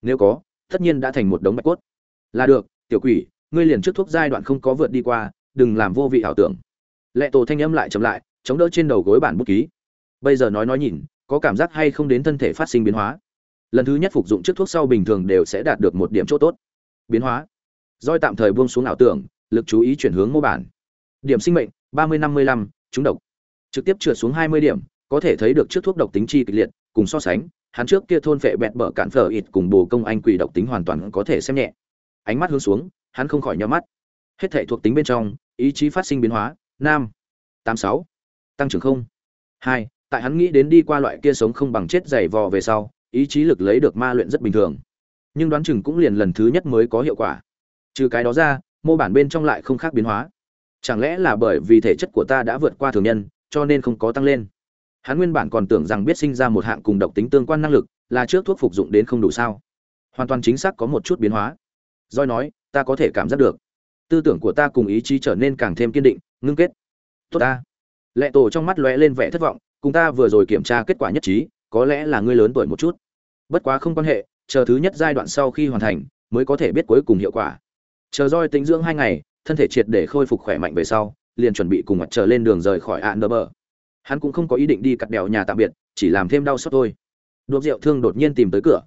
Nếu có, tất nhiên đã thành một đống bạch cốt. Là được, tiểu quỷ, ngươi liền trước thuốc giai đoạn không có vượt đi qua, đừng làm vô vị ảo tưởng. Lệ tổ thanh âm lại chậm lại, chống đỡ trên đầu gối bản bút ký. Bây giờ nói nói nhìn, có cảm giác hay không đến thân thể phát sinh biến hóa? Lần thứ nhất phục dụng trước thuốc sau bình thường đều sẽ đạt được một điểm chỗ tốt. Biến hóa. Doi tạm thời buông xuống ảo tưởng, lực chú ý chuyển hướng mô bản. Điểm sinh mệnh, ba mươi năm mươi lăm, trúng độc trực tiếp trượt xuống hai mươi điểm, có thể thấy được trước thuốc độc tính chi kịch liệt, cùng so sánh, hắn trước kia thôn phệ bẹt bở cạn phở ít cùng bổ công anh quỷ độc tính hoàn toàn có thể xem nhẹ. Ánh mắt hướng xuống, hắn không khỏi nhắm mắt. Hết thể thuộc tính bên trong, ý chí phát sinh biến hóa, nam, tám sáu, tăng trưởng không, hai, tại hắn nghĩ đến đi qua loại kia sống không bằng chết dày vò về sau, ý chí lực lấy được ma luyện rất bình thường. Nhưng đoán chừng cũng liền lần thứ nhất mới có hiệu quả. Trừ cái đó ra, mô bản bên trong lại không khác biến hóa. Chẳng lẽ là bởi vì thể chất của ta đã vượt qua thường nhân cho nên không có tăng lên. Hắn nguyên bản còn tưởng rằng biết sinh ra một hạng cùng độc tính tương quan năng lực là trước thuốc phục dụng đến không đủ sao. Hoàn toàn chính xác có một chút biến hóa. Doi nói, ta có thể cảm giác được. Tư tưởng của ta cùng ý chí trở nên càng thêm kiên định, ngưng kết. Tốt ta. Lệ tổ trong mắt lóe lên vẻ thất vọng, cùng ta vừa rồi kiểm tra kết quả nhất trí, có lẽ là ngươi lớn tuổi một chút. Bất quá không quan hệ, chờ thứ nhất giai đoạn sau khi hoàn thành, mới có thể biết cuối cùng hiệu quả. Chờ roi tính dưỡng hai ngày, thân thể triệt để khôi phục khỏe mạnh về sau liền chuẩn bị cùng mặt trở lên đường rời khỏi ạn đờ bờ hắn cũng không có ý định đi cặt đèo nhà tạm biệt, chỉ làm thêm đau xót thôi. Đột rượu thương đột nhiên tìm tới cửa.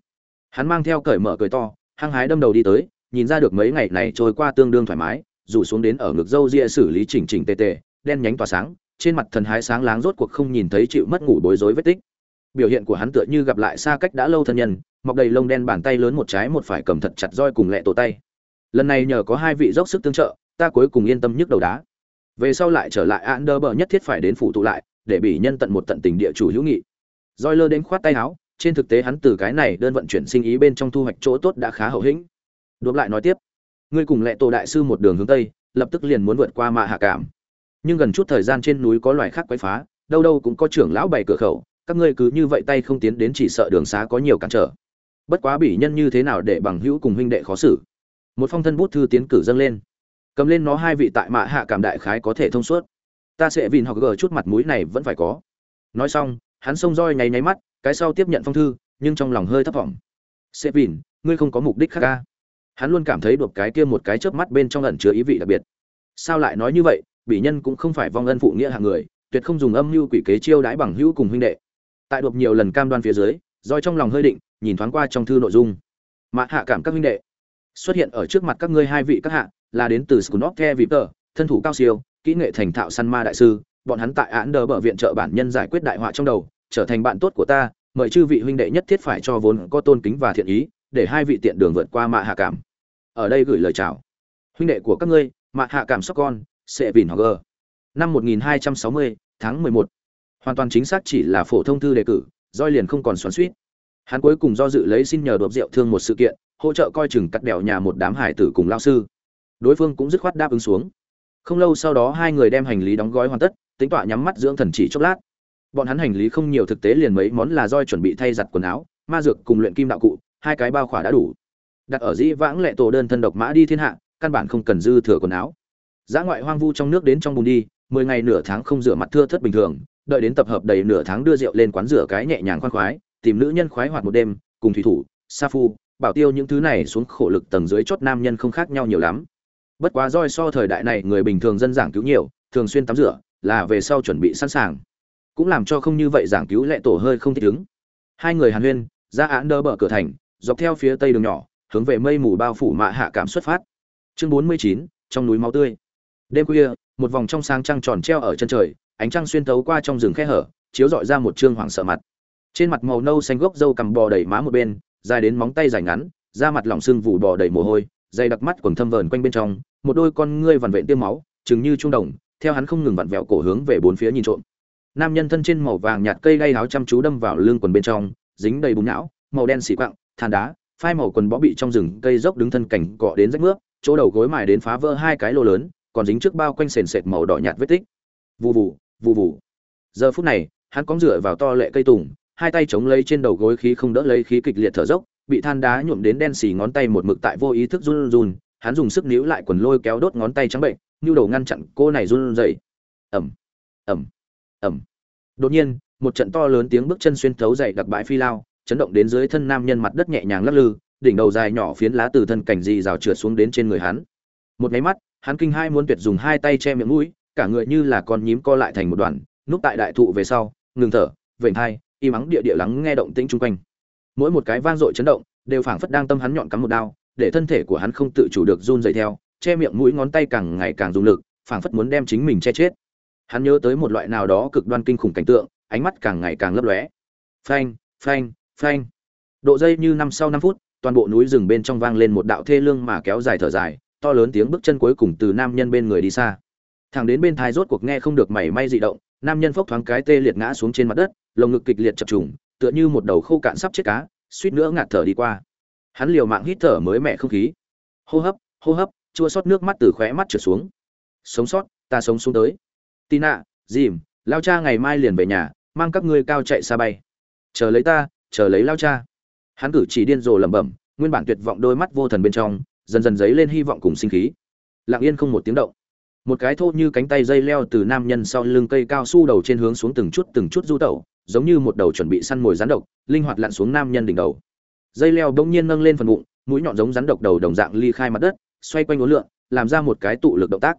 Hắn mang theo cởi mở cười to, hăng hái đâm đầu đi tới, nhìn ra được mấy ngày này trôi qua tương đương thoải mái, rủ xuống đến ở ngực dâu ria xử lý chỉnh chỉnh tề tề, đen nhánh tỏa sáng, trên mặt thần hái sáng láng rốt cuộc không nhìn thấy chịu mất ngủ bối rối vết tích. Biểu hiện của hắn tựa như gặp lại xa cách đã lâu thân nhân, mọc đầy lông đen bàn tay lớn một trái một phải cầm thật chặt roi cùng lẹ tổ tay. Lần này nhờ có hai vị dốc sức tương trợ, ta cuối cùng yên tâm nhức đầu đá về sau lại trở lại an đơ bờ nhất thiết phải đến phụ tụ lại, để bị nhân tận một tận tình địa chủ hữu nghị. Roi lơ đến khoát tay áo, trên thực tế hắn từ cái này đơn vận chuyển sinh ý bên trong thu hoạch chỗ tốt đã khá hậu hĩnh. Đột lại nói tiếp, ngươi cùng lệ tổ đại sư một đường hướng tây, lập tức liền muốn vượt qua mạ hạ cảm. Nhưng gần chút thời gian trên núi có loài khác quấy phá, đâu đâu cũng có trưởng lão bày cửa khẩu, các ngươi cứ như vậy tay không tiến đến chỉ sợ đường xá có nhiều cản trở. Bất quá bỉ nhân như thế nào để bằng hữu cùng huynh đệ khó xử? Một phong thân bút thư tiến cử dâng lên cầm lên nó hai vị tại mạ hạ cảm đại khái có thể thông suốt. Ta sẽ vìn hoặc gờ chút mặt mũi này vẫn phải có. Nói xong, hắn xông roi nháy nháy mắt, cái sau tiếp nhận phong thư, nhưng trong lòng hơi thấp vọng. Sẽ vìn ngươi không có mục đích khác ca hắn luôn cảm thấy đột cái kia một cái chớp mắt bên trong ẩn chứa ý vị đặc biệt. Sao lại nói như vậy? Bị nhân cũng không phải vong ân phụ nghĩa hạng người, tuyệt không dùng âm mưu quỷ kế chiêu đãi bằng hữu cùng huynh đệ. Tại đột nhiều lần cam đoan phía dưới, roi trong lòng hơi định, nhìn thoáng qua trong thư nội dung. Mạ hạ cảm các huynh đệ, xuất hiện ở trước mặt các ngươi hai vị các hạ là đến từ Skunok The Viper, thân thủ cao siêu, kỹ nghệ thành thạo săn ma đại sư, bọn hắn tại án đờ bờ viện trợ bản nhân giải quyết đại họa trong đầu, trở thành bạn tốt của ta, mời chư vị huynh đệ nhất thiết phải cho vốn có tôn kính và thiện ý, để hai vị tiện đường vượt qua mạ hạ cảm. Ở đây gửi lời chào. Huynh đệ của các ngươi, mạ hạ cảm sóc con, sẽ vỉn Hogger. Năm 1260, tháng 11. Hoàn toàn chính xác chỉ là phổ thông thư đề cử, roi liền không còn xoắn xuýt. Hắn cuối cùng do dự lấy xin nhờ đột rượu thương một sự kiện, hỗ trợ coi chừng cắt đèo nhà một đám hải tử cùng lao sư đối phương cũng dứt khoát đáp ứng xuống. Không lâu sau đó hai người đem hành lý đóng gói hoàn tất, tính tọa nhắm mắt dưỡng thần chỉ chốc lát. Bọn hắn hành lý không nhiều thực tế liền mấy món là roi chuẩn bị thay giặt quần áo, ma dược cùng luyện kim đạo cụ, hai cái bao khỏa đã đủ. Đặt ở dĩ vãng lệ tổ đơn thân độc mã đi thiên hạ, căn bản không cần dư thừa quần áo. Giá ngoại hoang vu trong nước đến trong bùn đi, mười ngày nửa tháng không rửa mặt thưa thất bình thường, đợi đến tập hợp đầy nửa tháng đưa rượu lên quán rửa cái nhẹ nhàng khoan khoái, tìm nữ nhân khoái hoạt một đêm, cùng thủy thủ, sa phu, bảo tiêu những thứ này xuống khổ lực tầng dưới chót nam nhân không khác nhau nhiều lắm bất quá roi so thời đại này người bình thường dân giảng cứu nhiều, thường xuyên tắm rửa, là về sau chuẩn bị sẵn sàng. Cũng làm cho không như vậy giảng cứu lệ tổ hơi không thích ứng. Hai người hàn huyên, ra án đỡ bờ cửa thành, dọc theo phía tây đường nhỏ, hướng về mây mù bao phủ mạ hạ cảm xuất phát. Chương bốn mươi chín, trong núi máu tươi. Đêm khuya, một vòng trong sáng trăng tròn treo ở chân trời, ánh trăng xuyên tấu qua trong rừng khe hở, chiếu dọi ra một trương hoàng sợ mặt. Trên mặt màu nâu xanh gốc dâu cằm bò đầy má một bên, dài đến móng tay dài ngắn, da mặt lỏng xương vụ bò đầy mồ hôi dày đặc mắt quầng thâm vờn quanh bên trong, một đôi con ngươi vằn vện tiêm máu, chừng như trung đồng, theo hắn không ngừng vặn vẹo cổ hướng về bốn phía nhìn trộm. Nam nhân thân trên màu vàng nhạt cây gai áo chăm chú đâm vào lưng quần bên trong, dính đầy bùn não, màu đen xỉ quặng than đá, phai màu quần bó bị trong rừng cây dốc đứng thân cảnh cọ đến rách nước chỗ đầu gối mài đến phá vỡ hai cái lô lớn, còn dính trước bao quanh sền sệt màu đỏ nhạt vết tích. Vù vù vù vù. Giờ phút này, hắn cóng rửa vào to lệ cây tùng, hai tay chống lấy trên đầu gối khí không đỡ lấy khí kịch liệt thở dốc bị than đá nhuộm đến đen xì ngón tay một mực tại vô ý thức run run, hắn dùng sức níu lại quần lôi kéo đốt ngón tay trắng bệnh như đầu ngăn chặn cô này run rẩy. Ẩm ẩm ẩm đột nhiên, một trận to lớn tiếng bước chân xuyên thấu dậy đặc bãi phi lao, chấn động đến dưới thân nam nhân mặt đất nhẹ nhàng lắc lư, đỉnh đầu dài nhỏ phiến lá từ thân cảnh dì rào trượt xuống đến trên người hắn. Một máy mắt, hắn kinh hai muốn tuyệt dùng hai tay che miệng mũi, cả người như là con nhím co lại thành một đoàn, núp tại đại thụ về sau, ngừng thở, vểnh hai im ắng địa địa lắng nghe động tĩnh chung quanh mỗi một cái vang dội chấn động, đều phảng phất đang tâm hắn nhọn cắm một đao, để thân thể của hắn không tự chủ được run rẩy theo, che miệng mũi ngón tay càng ngày càng dùng lực, phảng phất muốn đem chính mình che chết. Hắn nhớ tới một loại nào đó cực đoan kinh khủng cảnh tượng, ánh mắt càng ngày càng lấp lóe. Phanh phanh phanh. Độ dây như năm sau năm phút, toàn bộ núi rừng bên trong vang lên một đạo thê lương mà kéo dài thở dài, to lớn tiếng bước chân cuối cùng từ nam nhân bên người đi xa. Thằng đến bên thai rốt cuộc nghe không được mảy may dị động, nam nhân phốc thoáng cái tê liệt ngã xuống trên mặt đất, lồng ngực kịch liệt chập trùng tựa như một đầu khô cạn sắp chết cá, suýt nữa ngạt thở đi qua. Hắn liều mạng hít thở mới mẹ không khí. Hô hấp hô hấp, chua xót nước mắt từ khóe mắt trượt xuống. Sống sót, ta sống xuống tới. Tina, dìm, lao cha ngày mai liền về nhà, mang các ngươi cao chạy xa bay. Chờ lấy ta, chờ lấy lao cha. Hắn cử chỉ điên rồ lẩm bẩm, nguyên bản tuyệt vọng đôi mắt vô thần bên trong, dần dần dấy lên hy vọng cùng sinh khí. Lặng yên không một tiếng động. Một cái thô như cánh tay dây leo từ nam nhân sau lưng cây cao su đầu trên hướng xuống từng chút từng chút du tẩu giống như một đầu chuẩn bị săn mồi rắn độc, linh hoạt lặn xuống nam nhân đỉnh đầu. Dây leo bỗng nhiên nâng lên phần bụng, mũi nhọn giống rắn độc đầu đồng dạng ly khai mặt đất, xoay quanh uốn lượn, làm ra một cái tụ lực động tác.